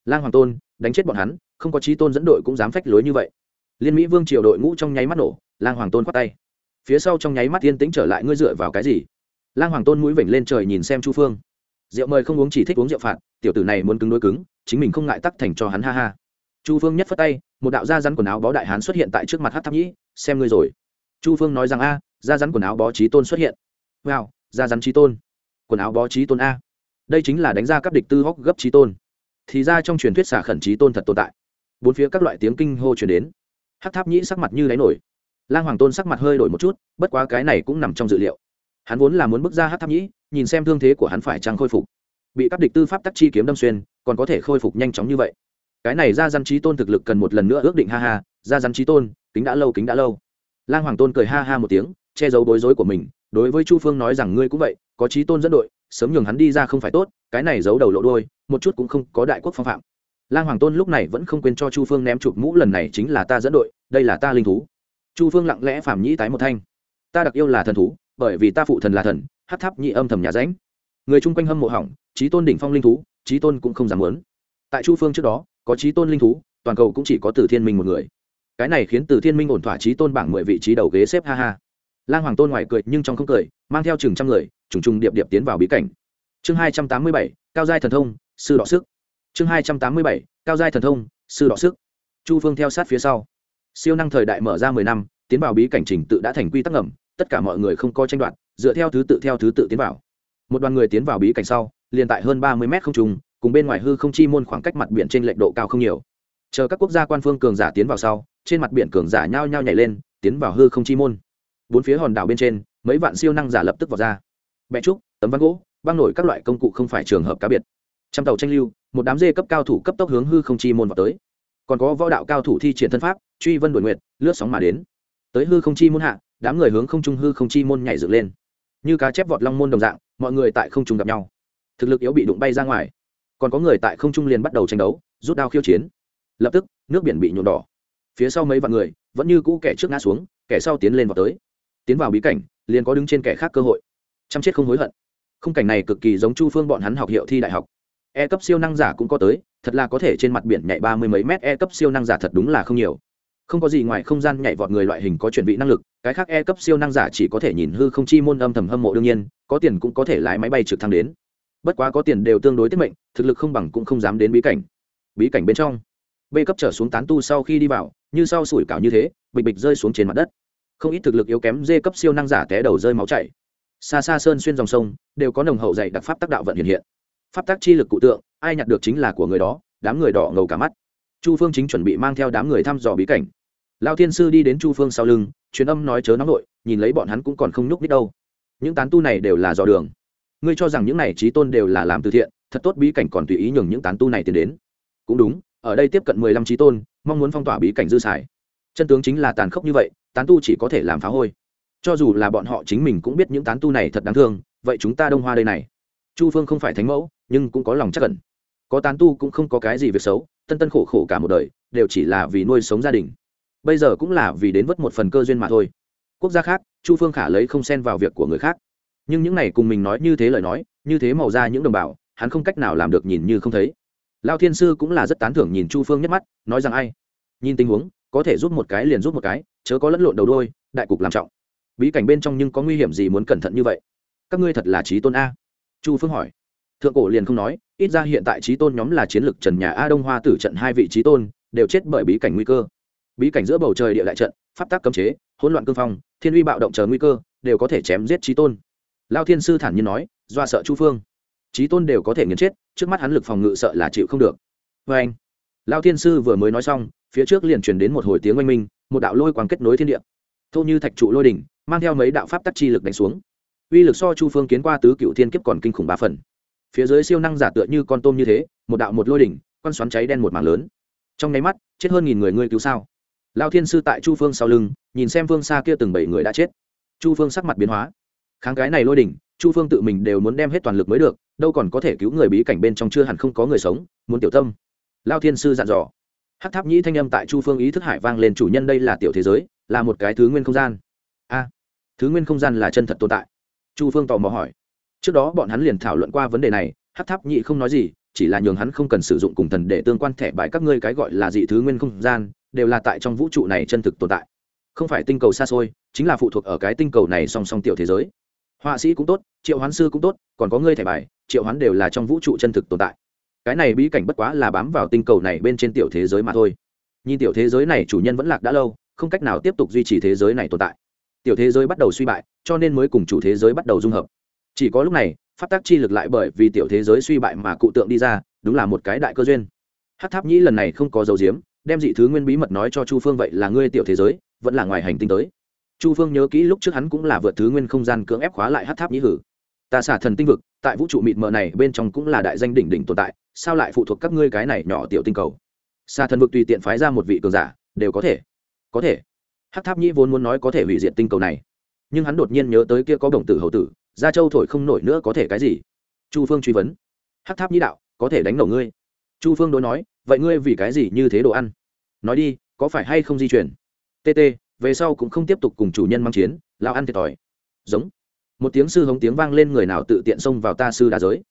Lang hoàng tôn đánh chết bọn hắn, không có trí tôn dẫn đội cũng dám phách lối như vậy. Liên mỹ vương triều đội ngũ trong nháy mắt nổ, lang hoàng tôn khoát tay. Phía sau trong nháy mắt yên tĩnh trở lại, ngươi dựa vào cái gì? Lang hoàng tôn mũi vểnh lên trời nhìn xem chu phương. Rượu mời không uống chỉ thích uống rượu phạt, tiểu tử này muốn cứng đối cứng, chính mình không ngại tắc thành cho hắn ha ha. Chu phương nhất phất tay, một đạo da rắn quần áo bó đại hán xuất hiện tại trước mặt hát tháp nhĩ, xem ngươi rồi. Chu phương nói rằng a, da rắn quần áo bó trí tôn xuất hiện. Wow, da rắn trí tôn. Quần áo bó trí tôn a. Đây chính là đánh ra các địch tư hóc gấp trí tôn thì ra trong truyền thuyết xà khẩn trí tôn thật tồn tại. Bốn phía các loại tiếng kinh hô truyền đến. Hát tháp nhĩ sắc mặt như đáy nổi. Lang hoàng tôn sắc mặt hơi đổi một chút, bất quá cái này cũng nằm trong dự liệu. Hắn vốn là muốn bước ra hát tháp nhĩ, nhìn xem thương thế của hắn phải trăng khôi phục. Bị các địch tư pháp tắc chi kiếm đâm xuyên, còn có thể khôi phục nhanh chóng như vậy. Cái này ra răn trí tôn thực lực cần một lần nữa ước định ha ha, ra răn trí tôn, kính đã lâu, kính đã lâu. Lang hoàng tôn cười ha ha một tiếng, che giấu bối rối của mình, đối với chu phương nói rằng ngươi cũng vậy, có trí tôn dẫn đội sớm nhường hắn đi ra không phải tốt, cái này giấu đầu lộ đôi một chút cũng không có đại quốc phong phạm. Lang hoàng tôn lúc này vẫn không quên cho chu phương ném chụp mũ, lần này chính là ta dẫn đội, đây là ta linh thú. Chu phương lặng lẽ phàm nhĩ tái một thanh. Ta đặc yêu là thần thú, bởi vì ta phụ thần là thần, hát tháp nhị âm thầm nhà ránh người chung quanh hâm mộ hỏng, trí tôn đỉnh phong linh thú, trí tôn cũng không dám muốn. Tại chu phương trước đó, có trí tôn linh thú, toàn cầu cũng chỉ có từ thiên minh một người. Cái này khiến từ thiên minh ổn thỏa trí tôn bảng mười vị trí đầu ghế xếp, ha ha. Lang hoàng tôn ngoài cười nhưng trong không cười, mang theo chừng trăm người trùng trùng điệp điệp tiến vào bí cảnh. Chương hai trăm tám mươi bảy, cao giai thần thông, sư đọ sức. Chương hai trăm tám mươi bảy, cao giai thần thông, sư đọ sức. Chu phương theo sát phía sau. Siêu năng thời đại mở ra mười năm, tiến vào bí cảnh trình tự đã thành quy tắc ngầm, tất cả mọi người không có tranh đoạt, dựa theo thứ tự theo thứ tự tiến vào. Một đoàn người tiến vào bí cảnh sau, liền tại hơn ba mươi mét không trùng cùng bên ngoài hư không chi môn khoảng cách mặt biển trên lệch độ cao không nhiều. Chờ các quốc gia quan phương cường giả tiến vào sau, trên mặt biển cường giả nhao nhao nhảy lên, tiến vào hư không chi môn. Bốn phía hòn đảo bên trên, mấy vạn siêu năng giả lập tức vào ra bẹ trúc, tấm ván gỗ, băng nổi các loại công cụ không phải trường hợp cá biệt. Trăm tàu tranh lưu, một đám dê cấp cao thủ cấp tốc hướng hư không chi môn vào tới. Còn có võ đạo cao thủ thi triển thân pháp, truy vân đổi nguyệt, lướt sóng mà đến. Tới hư không chi môn hạ, đám người hướng không trung hư không chi môn nhảy dựng lên. Như cá chép vọt long môn đồng dạng, mọi người tại không trung gặp nhau. Thực lực yếu bị đụng bay ra ngoài. Còn có người tại không trung liền bắt đầu tranh đấu, rút đao khiêu chiến. Lập tức, nước biển bị nhuộm đỏ. Phía sau mấy vạn người, vẫn như cũ kẻ trước ngã xuống, kẻ sau tiến lên vào tới. Tiến vào bí cảnh, liền có đứng trên kẻ khác cơ hội chăm chết không hối hận. Khung cảnh này cực kỳ giống chu phương bọn hắn học hiệu thi đại học. E cấp siêu năng giả cũng có tới, thật là có thể trên mặt biển nhảy ba mươi mấy mét e cấp siêu năng giả thật đúng là không nhiều. Không có gì ngoài không gian nhảy vọt người loại hình có chuẩn bị năng lực, cái khác e cấp siêu năng giả chỉ có thể nhìn hư không chi môn âm thầm hâm mộ đương nhiên, có tiền cũng có thể lái máy bay trực thăng đến. Bất quá có tiền đều tương đối tiết mệnh, thực lực không bằng cũng không dám đến bí cảnh. Bí cảnh bên trong, b cấp trở xuống tán tu sau khi đi vào, như sau sủi cảo như thế, bịch bịch rơi xuống trên mặt đất. Không ít thực lực yếu kém d cấp siêu năng giả té đầu rơi máu chảy xa xa sơn xuyên dòng sông, đều có nồng hậu dày đặc pháp tác đạo vận hiện hiện. Pháp tác chi lực cụ tượng, ai nhặt được chính là của người đó, đám người đỏ ngầu cả mắt. Chu phương chính chuẩn bị mang theo đám người thăm dò bí cảnh. Lao thiên sư đi đến chu phương sau lưng, truyền âm nói chớ nóng nội, nhìn lấy bọn hắn cũng còn không nhúc nít đâu. Những tán tu này đều là dò đường. Ngươi cho rằng những này trí tôn đều là làm từ thiện, thật tốt bí cảnh còn tùy ý nhường những tán tu này tiến đến. Cũng đúng, ở đây tiếp cận mười lăm trí tôn, mong muốn phong tỏa bí cảnh dư xài. Chân tướng chính là tàn khốc như vậy, tán tu chỉ có thể làm phá hôi cho dù là bọn họ chính mình cũng biết những tán tu này thật đáng thương, vậy chúng ta đông hoa đây này. Chu phương không phải thánh mẫu, nhưng cũng có lòng chắc cẩn có tán tu cũng không có cái gì việc xấu, tân tân khổ khổ cả một đời, đều chỉ là vì nuôi sống gia đình. Bây giờ cũng là vì đến vớt một phần cơ duyên mà thôi. Quốc gia khác, chu phương khả lấy không xen vào việc của người khác. Nhưng những này cùng mình nói như thế lời nói, như thế màu ra những đồng bào, hắn không cách nào làm được nhìn như không thấy. Lao thiên sư cũng là rất tán thưởng nhìn chu phương nhất mắt, nói rằng ai? Nhìn tình huống, có thể giúp một cái liền giúp một cái, chớ có lẫn lộn đầu đôi, đại cục làm trọng bí cảnh bên trong nhưng có nguy hiểm gì muốn cẩn thận như vậy? Các ngươi thật là trí tôn a. Chu phương hỏi. Thượng cổ liền không nói, ít ra hiện tại trí tôn nhóm là chiến lược trần nhà a đông hoa tử trận hai vị trí tôn, đều chết bởi bí cảnh nguy cơ. Bí cảnh giữa bầu trời địa đại trận, pháp tác cấm chế, hỗn loạn cương phong, thiên uy bạo động chờ nguy cơ, đều có thể chém giết trí tôn. Lao thiên sư thản nhiên nói do sợ chu phương. Trí tôn đều có thể nghiền chết, trước mắt hắn lực phòng ngự sợ là chịu không được. Vê anh, lao thiên sư vừa mới nói xong, phía trước liền truyền đến một hồi tiếng oanh minh, một đạo lôi quang kết nối thiên địa thô như thạch trụ lôi đỉnh, mang theo mấy đạo pháp tắc chi lực đánh xuống. Uy lực so chu phương kiến qua tứ cựu thiên kiếp còn kinh khủng ba phần. Phía dưới siêu năng giả tựa như con tôm như thế, một đạo một lôi đỉnh quan xoắn cháy đen một mảng lớn. Trong nháy mắt, chết hơn nghìn người ngươi cứu sao? Lao thiên sư tại chu phương sau lưng, nhìn xem phương xa kia từng bảy người đã chết. Chu phương sắc mặt biến hóa. Kháng cái này lôi đỉnh, chu phương tự mình đều muốn đem hết toàn lực mới được, đâu còn có thể cứu người bí cảnh bên trong chưa hẳn không có người sống, muốn tiểu tâm. Lao thiên sư dặn dò. Hát tháp nhĩ thanh âm tại chu phương ý thức hải vang lên chủ nhân đây là tiểu thế giới là một cái thứ nguyên không gian. A, thứ nguyên không gian là chân thật tồn tại. Chu phương tò mò hỏi. Trước đó bọn hắn liền thảo luận qua vấn đề này hát tháp nhị không nói gì, chỉ là nhường hắn không cần sử dụng cùng thần để tương quan thẻ bài các ngươi cái gọi là dị thứ nguyên không gian, đều là tại trong vũ trụ này chân thực tồn tại. Không phải tinh cầu xa xôi, chính là phụ thuộc ở cái tinh cầu này song song tiểu thế giới. Họa sĩ cũng tốt, triệu hoán sư cũng tốt, còn có ngươi thẻ bài, triệu hoán đều là trong vũ trụ chân thực tồn tại. Cái này bí cảnh bất quá là bám vào tinh cầu này bên trên tiểu thế giới mà thôi. Nhìn tiểu thế giới này chủ nhân vẫn lạc đã lâu không cách nào tiếp tục duy trì thế giới này tồn tại. Tiểu thế giới bắt đầu suy bại, cho nên mới cùng chủ thế giới bắt đầu dung hợp. Chỉ có lúc này, pháp tác chi lực lại bởi vì tiểu thế giới suy bại mà cụ tượng đi ra, đúng là một cái đại cơ duyên. Hát tháp nhĩ lần này không có dấu diếm, đem dị thứ nguyên bí mật nói cho chu phương vậy là ngươi tiểu thế giới, vẫn là ngoài hành tinh tới. Chu phương nhớ kỹ lúc trước hắn cũng là vượt thứ nguyên không gian cưỡng ép khóa lại hát tháp nhĩ hử. Ta xả thần tinh vực, tại vũ trụ mịt mờ này bên trong cũng là đại danh đỉnh đỉnh tồn tại, sao lại phụ thuộc các ngươi cái này nhỏ tiểu tinh cầu? Xa thần vực tùy tiện phái ra một vị cường giả, đều có thể có thể. Hát tháp nhĩ vốn muốn nói có thể hủy diệt tinh cầu này. Nhưng hắn đột nhiên nhớ tới kia có đồng tử hậu tử, gia châu thổi không nổi nữa có thể cái gì? Chu phương truy vấn. Hát tháp nhĩ đạo, có thể đánh nổ ngươi. Chu phương đối nói, vậy ngươi vì cái gì như thế đồ ăn? Nói đi, có phải hay không di chuyển? Tt về sau cũng không tiếp tục cùng chủ nhân mang chiến lao ăn thiệt thòi. Giống. Một tiếng sư hống tiếng vang lên người nào tự tiện xông vào ta sư đà giới.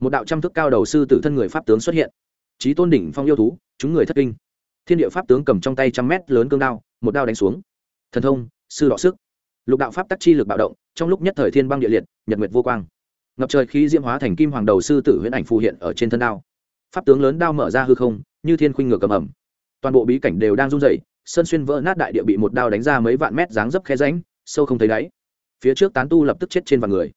Một đạo trăm thức cao đầu sư tử thân người pháp tướng xuất hiện. Trí tôn đỉnh phong yêu thú, chúng người thất kinh thiên địa pháp tướng cầm trong tay trăm mét lớn cương đao một đao đánh xuống. Thần thông sư đọ sức. Lục đạo pháp tắc chi lực bạo động trong lúc nhất thời thiên băng địa liệt nhật nguyệt vô quang. Ngập trời khí diễm hóa thành kim hoàng đầu sư tử huyễn ảnh phù hiện ở trên thân đao. Pháp tướng lớn đao mở ra hư không như thiên khuynh ngược cầm ẩm. Toàn bộ bí cảnh đều đang run rẩy, sơn xuyên vỡ nát đại địa bị một đao đánh ra mấy vạn mét dáng dấp khe ránh sâu không thấy đáy. Phía trước tán tu lập tức chết trên vạn người.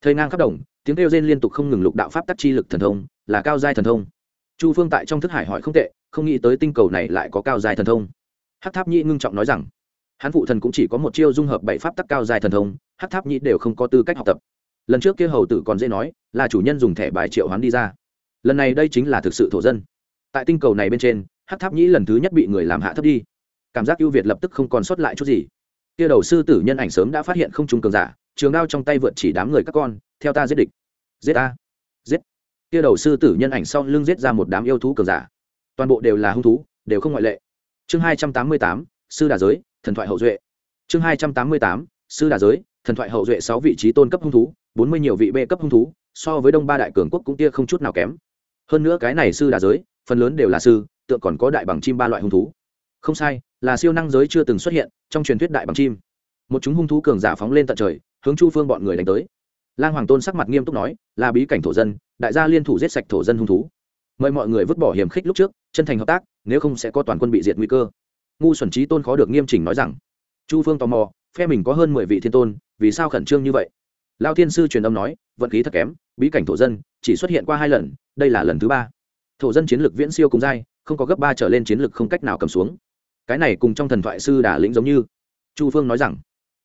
Thời ngang khắp đồng tiếng kêu rên liên tục không ngừng lục đạo pháp tắc chi lực thần thông là cao giai thần thông chu phương tại trong thức hải hỏi không tệ, không nghĩ tới tinh cầu này lại có cao dài thần thông. Hát tháp nhĩ ngưng trọng nói rằng, hắn phụ thần cũng chỉ có một chiêu dung hợp bảy pháp tắc cao dài thần thông hát tháp nhĩ đều không có tư cách học tập. Lần trước kia hầu tử còn dễ nói, là chủ nhân dùng thẻ bài triệu hắn đi ra. Lần này đây chính là thực sự thổ dân. Tại tinh cầu này bên trên hát tháp nhĩ lần thứ nhất bị người làm hạ thấp đi. Cảm giác ưu việt lập tức không còn sót lại chút gì. Kia đầu sư tử nhân ảnh sớm đã phát hiện không trung cường giả, trường đao trong tay vượt chỉ đám người các con, theo ta giết địch. Giết ta kia đầu sư tử nhân ảnh sau lưng giết ra một đám yêu thú cường giả. Toàn bộ đều là hung thú, đều không ngoại lệ. Chương hai trăm tám mươi tám, sư đà giới, thần thoại hậu duệ. Chương hai trăm tám mươi tám, sư đà giới, thần thoại hậu duệ sáu vị trí tôn cấp hung thú, bốn mươi nhiều vị bê cấp hung thú, so với đông ba đại cường quốc cũng tia không chút nào kém. Hơn nữa cái này sư đà giới, phần lớn đều là sư tượng còn có đại bằng chim ba loại hung thú. Không sai, là siêu năng giới chưa từng xuất hiện trong truyền thuyết đại bằng chim. Một chúng hung thú cường giả phóng lên tận trời, hướng chu phương bọn người đánh tới lang hoàng tôn sắc mặt nghiêm túc nói, là bí cảnh thổ dân, đại gia liên thủ giết sạch thổ dân hung thú. Mời mọi người vứt bỏ hiểm khích lúc trước, chân thành hợp tác, nếu không sẽ có toàn quân bị diệt nguy cơ. Ngu xuẩn trí tôn khó được nghiêm chỉnh nói rằng, chu phương tò mò, phe mình có hơn mười vị thiên tôn, vì sao khẩn trương như vậy? Lao thiên sư truyền âm nói, vận khí thật kém, bí cảnh thổ dân chỉ xuất hiện qua hai lần, đây là lần thứ ba. Thổ dân chiến lược viễn siêu cùng dai không có gấp ba trở lên chiến lược không cách nào cầm xuống. Cái này cùng trong thần thoại sư đà lĩnh giống như. Chu phương nói rằng,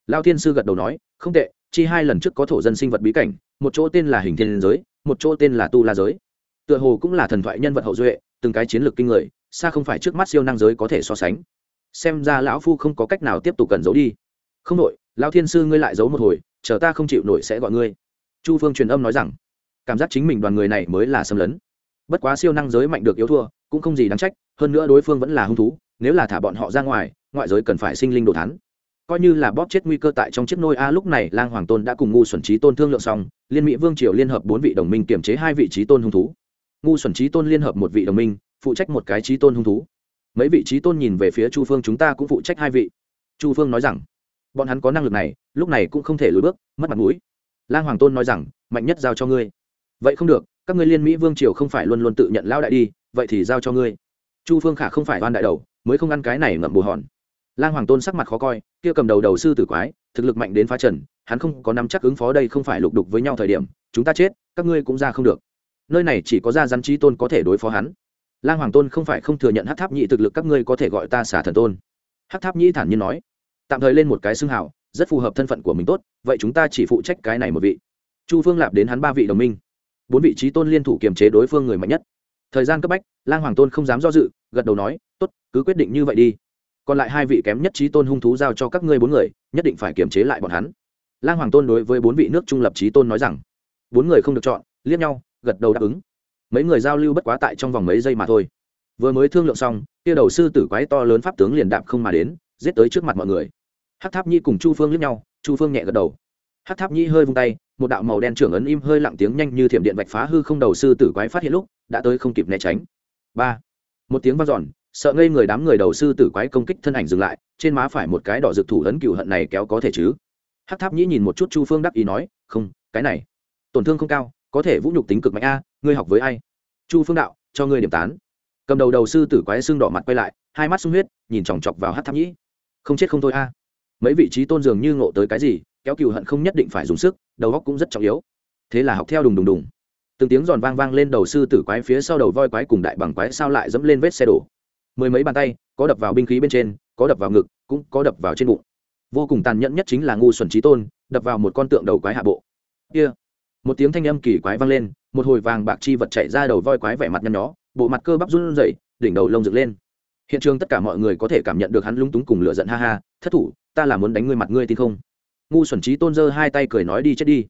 lao thiên sư gật đầu nói, không tệ chi hai lần trước có thổ dân sinh vật bí cảnh, một chỗ tên là hình thiên giới, một chỗ tên là tu la giới. Tựa hồ cũng là thần thoại nhân vật hậu duệ, từng cái chiến lược kinh người, xa không phải trước mắt siêu năng giới có thể so sánh. Xem ra lão phu không có cách nào tiếp tục cần giấu đi. Không nội lão thiên sư ngươi lại giấu một hồi, chờ ta không chịu nổi sẽ gọi ngươi. Chu phương truyền âm nói rằng, cảm giác chính mình đoàn người này mới là xâm lấn. Bất quá siêu năng giới mạnh được yếu thua, cũng không gì đáng trách, hơn nữa đối phương vẫn là hung thú, nếu là thả bọn họ ra ngoài, ngoại giới cần phải sinh linh đồ thắn coi như là bóp chết nguy cơ tại trong chiếc nôi a, lúc này lang hoàng tôn đã cùng ngu xuẩn trí tôn thương lượng xong, liên mỹ vương triều liên hợp bốn vị đồng minh kiểm chế hai vị trí tôn hung thú. Ngu xuẩn trí tôn liên hợp một vị đồng minh, phụ trách một cái trí tôn hung thú. Mấy vị trí tôn nhìn về phía chu phương chúng ta cũng phụ trách hai vị. Chu phương nói rằng, bọn hắn có năng lực này, lúc này cũng không thể lùi bước, mất mặt mũi. Lang hoàng tôn nói rằng, mạnh nhất giao cho ngươi. Vậy không được, các ngươi liên mỹ vương triều không phải luôn luôn tự nhận lao đại đi, vậy thì giao cho ngươi. Chu phương khả không phải oan đại đầu, mới không ăn cái này ngậm bù hòn lang hoàng tôn sắc mặt khó coi, kia cầm đầu đầu sư tử quái, thực lực mạnh đến phá trần, hắn không có nắm chắc ứng phó đây không phải lục đục với nhau thời điểm, chúng ta chết, các ngươi cũng ra không được. Nơi này chỉ có gia rắn trí tôn có thể đối phó hắn. Lang hoàng tôn không phải không thừa nhận hát tháp nhị thực lực các ngươi có thể gọi ta xả thần tôn. Hát tháp nhị thản nhiên nói, tạm thời lên một cái xưng hào, rất phù hợp thân phận của mình tốt, vậy chúng ta chỉ phụ trách cái này một vị. Chu phương lạp đến hắn ba vị đồng minh. Bốn vị trí tôn liên thủ kiềm chế đối phương người mạnh nhất. Thời gian cấp bách, lang hoàng tôn không dám do dự, gật đầu nói, tốt, cứ quyết định như vậy đi còn lại hai vị kém nhất trí tôn hung thú giao cho các ngươi bốn người, nhất định phải kiềm chế lại bọn hắn. Lang hoàng tôn đối với bốn vị nước trung lập trí tôn nói rằng, bốn người không được chọn, liếc nhau, gật đầu đáp ứng. Mấy người giao lưu bất quá tại trong vòng mấy giây mà thôi. Vừa mới thương lượng xong, kia đầu sư tử quái to lớn pháp tướng liền đạp không mà đến, giết tới trước mặt mọi người. Hát tháp nhi cùng chu phương liếc nhau, chu phương nhẹ gật đầu. Hát tháp nhi hơi vung tay, một đạo màu đen trưởng ấn im hơi lặng tiếng nhanh như thiểm điện vạch phá hư không đầu sư tử quái phát hiện lúc, đã tới không kịp né tránh. Ba. Một tiếng vang dọn sợ ngây người đám người đầu sư tử quái công kích thân ảnh dừng lại, trên má phải một cái đỏ rực thủ ấn cựu hận này kéo có thể chứ? Hát tháp nhĩ nhìn một chút chu phương đắc ý nói, không, cái này, tổn thương không cao, có thể vũ nhục tính cực mạnh a, ngươi học với ai? Chu phương đạo, cho ngươi điểm tán. Cầm đầu đầu sư tử quái xương đỏ mặt quay lại, hai mắt sung huyết, nhìn chòng chọc vào hát tháp nhĩ. Không chết không thôi a. Mấy vị trí tôn dường như ngộ tới cái gì, kéo cựu hận không nhất định phải dùng sức, đầu góc cũng rất trọng yếu. Thế là học theo đùng đùng đùng. Từng tiếng giòn vang vang lên đầu sư tử quái phía sau đầu voi quái cùng đại bằng quái sao lại dẫm lên vết xe đổ mười mấy bàn tay, có đập vào binh khí bên trên, có đập vào ngực, cũng có đập vào trên bụng. Vô cùng tàn nhẫn nhất chính là ngu xuẩn trí tôn, đập vào một con tượng đầu quái hạ bộ. Kia、yeah. một tiếng thanh âm kỳ quái vang lên, một hồi vàng bạc chi vật chạy ra đầu voi quái vẻ mặt nhăn nhó, bộ mặt cơ bắp run rẩy, đỉnh đầu lông dựng lên. Hiện trường tất cả mọi người có thể cảm nhận được hắn lung túng cùng lửa giận ha ha, thất thủ, ta là muốn đánh ngươi mặt ngươi tin không? Ngu xuẩn trí tôn giơ hai tay cười nói, đi chết đi.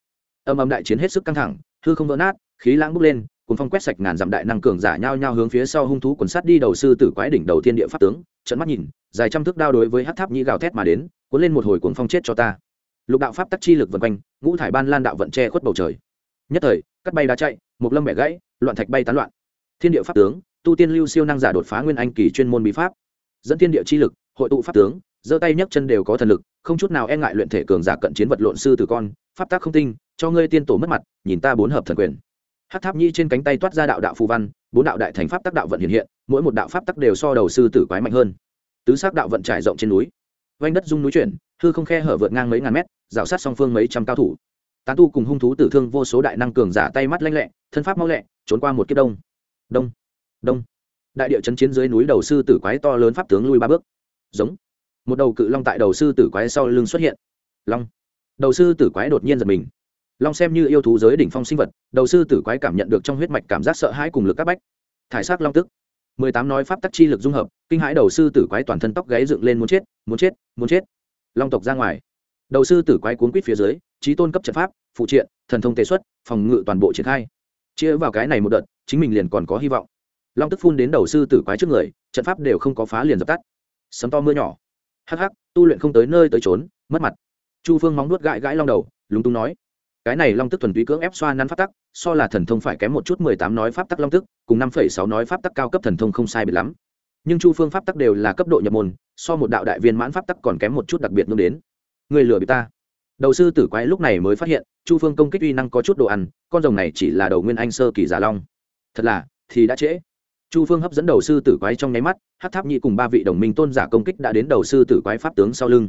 Âm âm đại chiến hết sức căng thẳng, hư không vỡ nát, khí lãng bốc lên cùng phong quét sạch ngàn dặm đại năng cường giả nhau nhau hướng phía sau hung thú quần sát đi đầu sư tử quái đỉnh đầu thiên địa pháp tướng trận mắt nhìn, dài trăm thước đao đối với hát tháp nhĩ gào thét mà đến, cuốn lên một hồi cuồng phong chết cho ta. Lục đạo pháp tắc chi lực vần quanh, ngũ thải ban lan đạo vận che khuất bầu trời. Nhất thời, cắt bay đá chạy, một lâm bẻ gãy, loạn thạch bay tán loạn. Thiên địa pháp tướng, tu tiên lưu siêu năng giả đột phá nguyên anh kỳ chuyên môn bí pháp. Dẫn thiên địa chi lực, hội tụ pháp tướng, giơ tay nhấc chân đều có thần lực, không chút nào e ngại luyện thể cường giả cận chiến vật lộn sư từ con, pháp tác không tinh, cho ngươi tiên tổ mất mặt, nhìn ta bốn hợp thần quyền hát tháp nhi trên cánh tay toát ra đạo đạo phù văn, bốn đạo đại thành pháp tác đạo vận hiện hiện, mỗi một đạo pháp tắc đều so đầu sư tử quái mạnh hơn. Tứ sắc đạo vận trải rộng trên núi vanh đất dung núi chuyển, hư không khe hở vượt ngang mấy ngàn mét, rào sát song phương mấy trăm cao thủ. Tán tu cùng hung thú tử thương vô số đại năng cường giả tay mắt lanh lẹ, thân pháp mau lẹ, trốn qua một kiếp đông. Đông đông. Đại địa chấn chiến dưới núi đầu sư tử quái to lớn pháp tướng lui ba bước. Giống. Một đầu cự long tại đầu sư tử quái sau lưng xuất hiện. Long. Đầu sư tử quái đột nhiên giật mình long xem như yêu thú giới đỉnh phong sinh vật, đầu sư tử quái cảm nhận được trong huyết mạch cảm giác sợ hãi cùng lực các bách. Thải s long tức. Mười tám nói pháp tắc chi lực dung hợp, kinh hãi đầu sư tử quái toàn thân tóc gáy dựng lên muốn chết muốn chết muốn chết. Long tộc ra ngoài. Đầu sư tử quái cuốn quýt phía dưới trí tôn cấp trận pháp, phụ triện, thần thông tề xuất, phòng ngự toàn bộ triển khai. Chia vào cái này một đợt, chính mình liền còn có hy vọng. Long tức phun đến đầu sư tử quái trước người, trận pháp đều không có phá liền dập tắt. Sấm to mưa nhỏ. Hắc hắc, tu luyện không tới nơi tới trốn mất mặt. Chu phương móng nuốt gãi gãi long đầu, lúng túng nói cái này long tức thuần túy cưỡng ép xoa nắn pháp tắc, so là thần thông phải kém một chút mười tám nói pháp tắc long tức, cùng năm phẩy sáu nói pháp tắc cao cấp thần thông không sai biệt lắm. Nhưng chu phương pháp tắc đều là cấp độ nhập môn, so một đạo đại viên mãn pháp tắc còn kém một chút đặc biệt ngưng đến. Người lừa bị ta. Đầu sư tử quái lúc này mới phát hiện, chu phương công kích uy năng có chút đồ ăn, con rồng này chỉ là đầu nguyên anh sơ kỳ giả long. Thật là, thì đã trễ. Chu phương hấp dẫn đầu sư tử quái trong nháy mắt hát tháp nhị cùng ba vị đồng minh tôn giả công kích đã đến đầu sư tử quái pháp tướng sau lưng.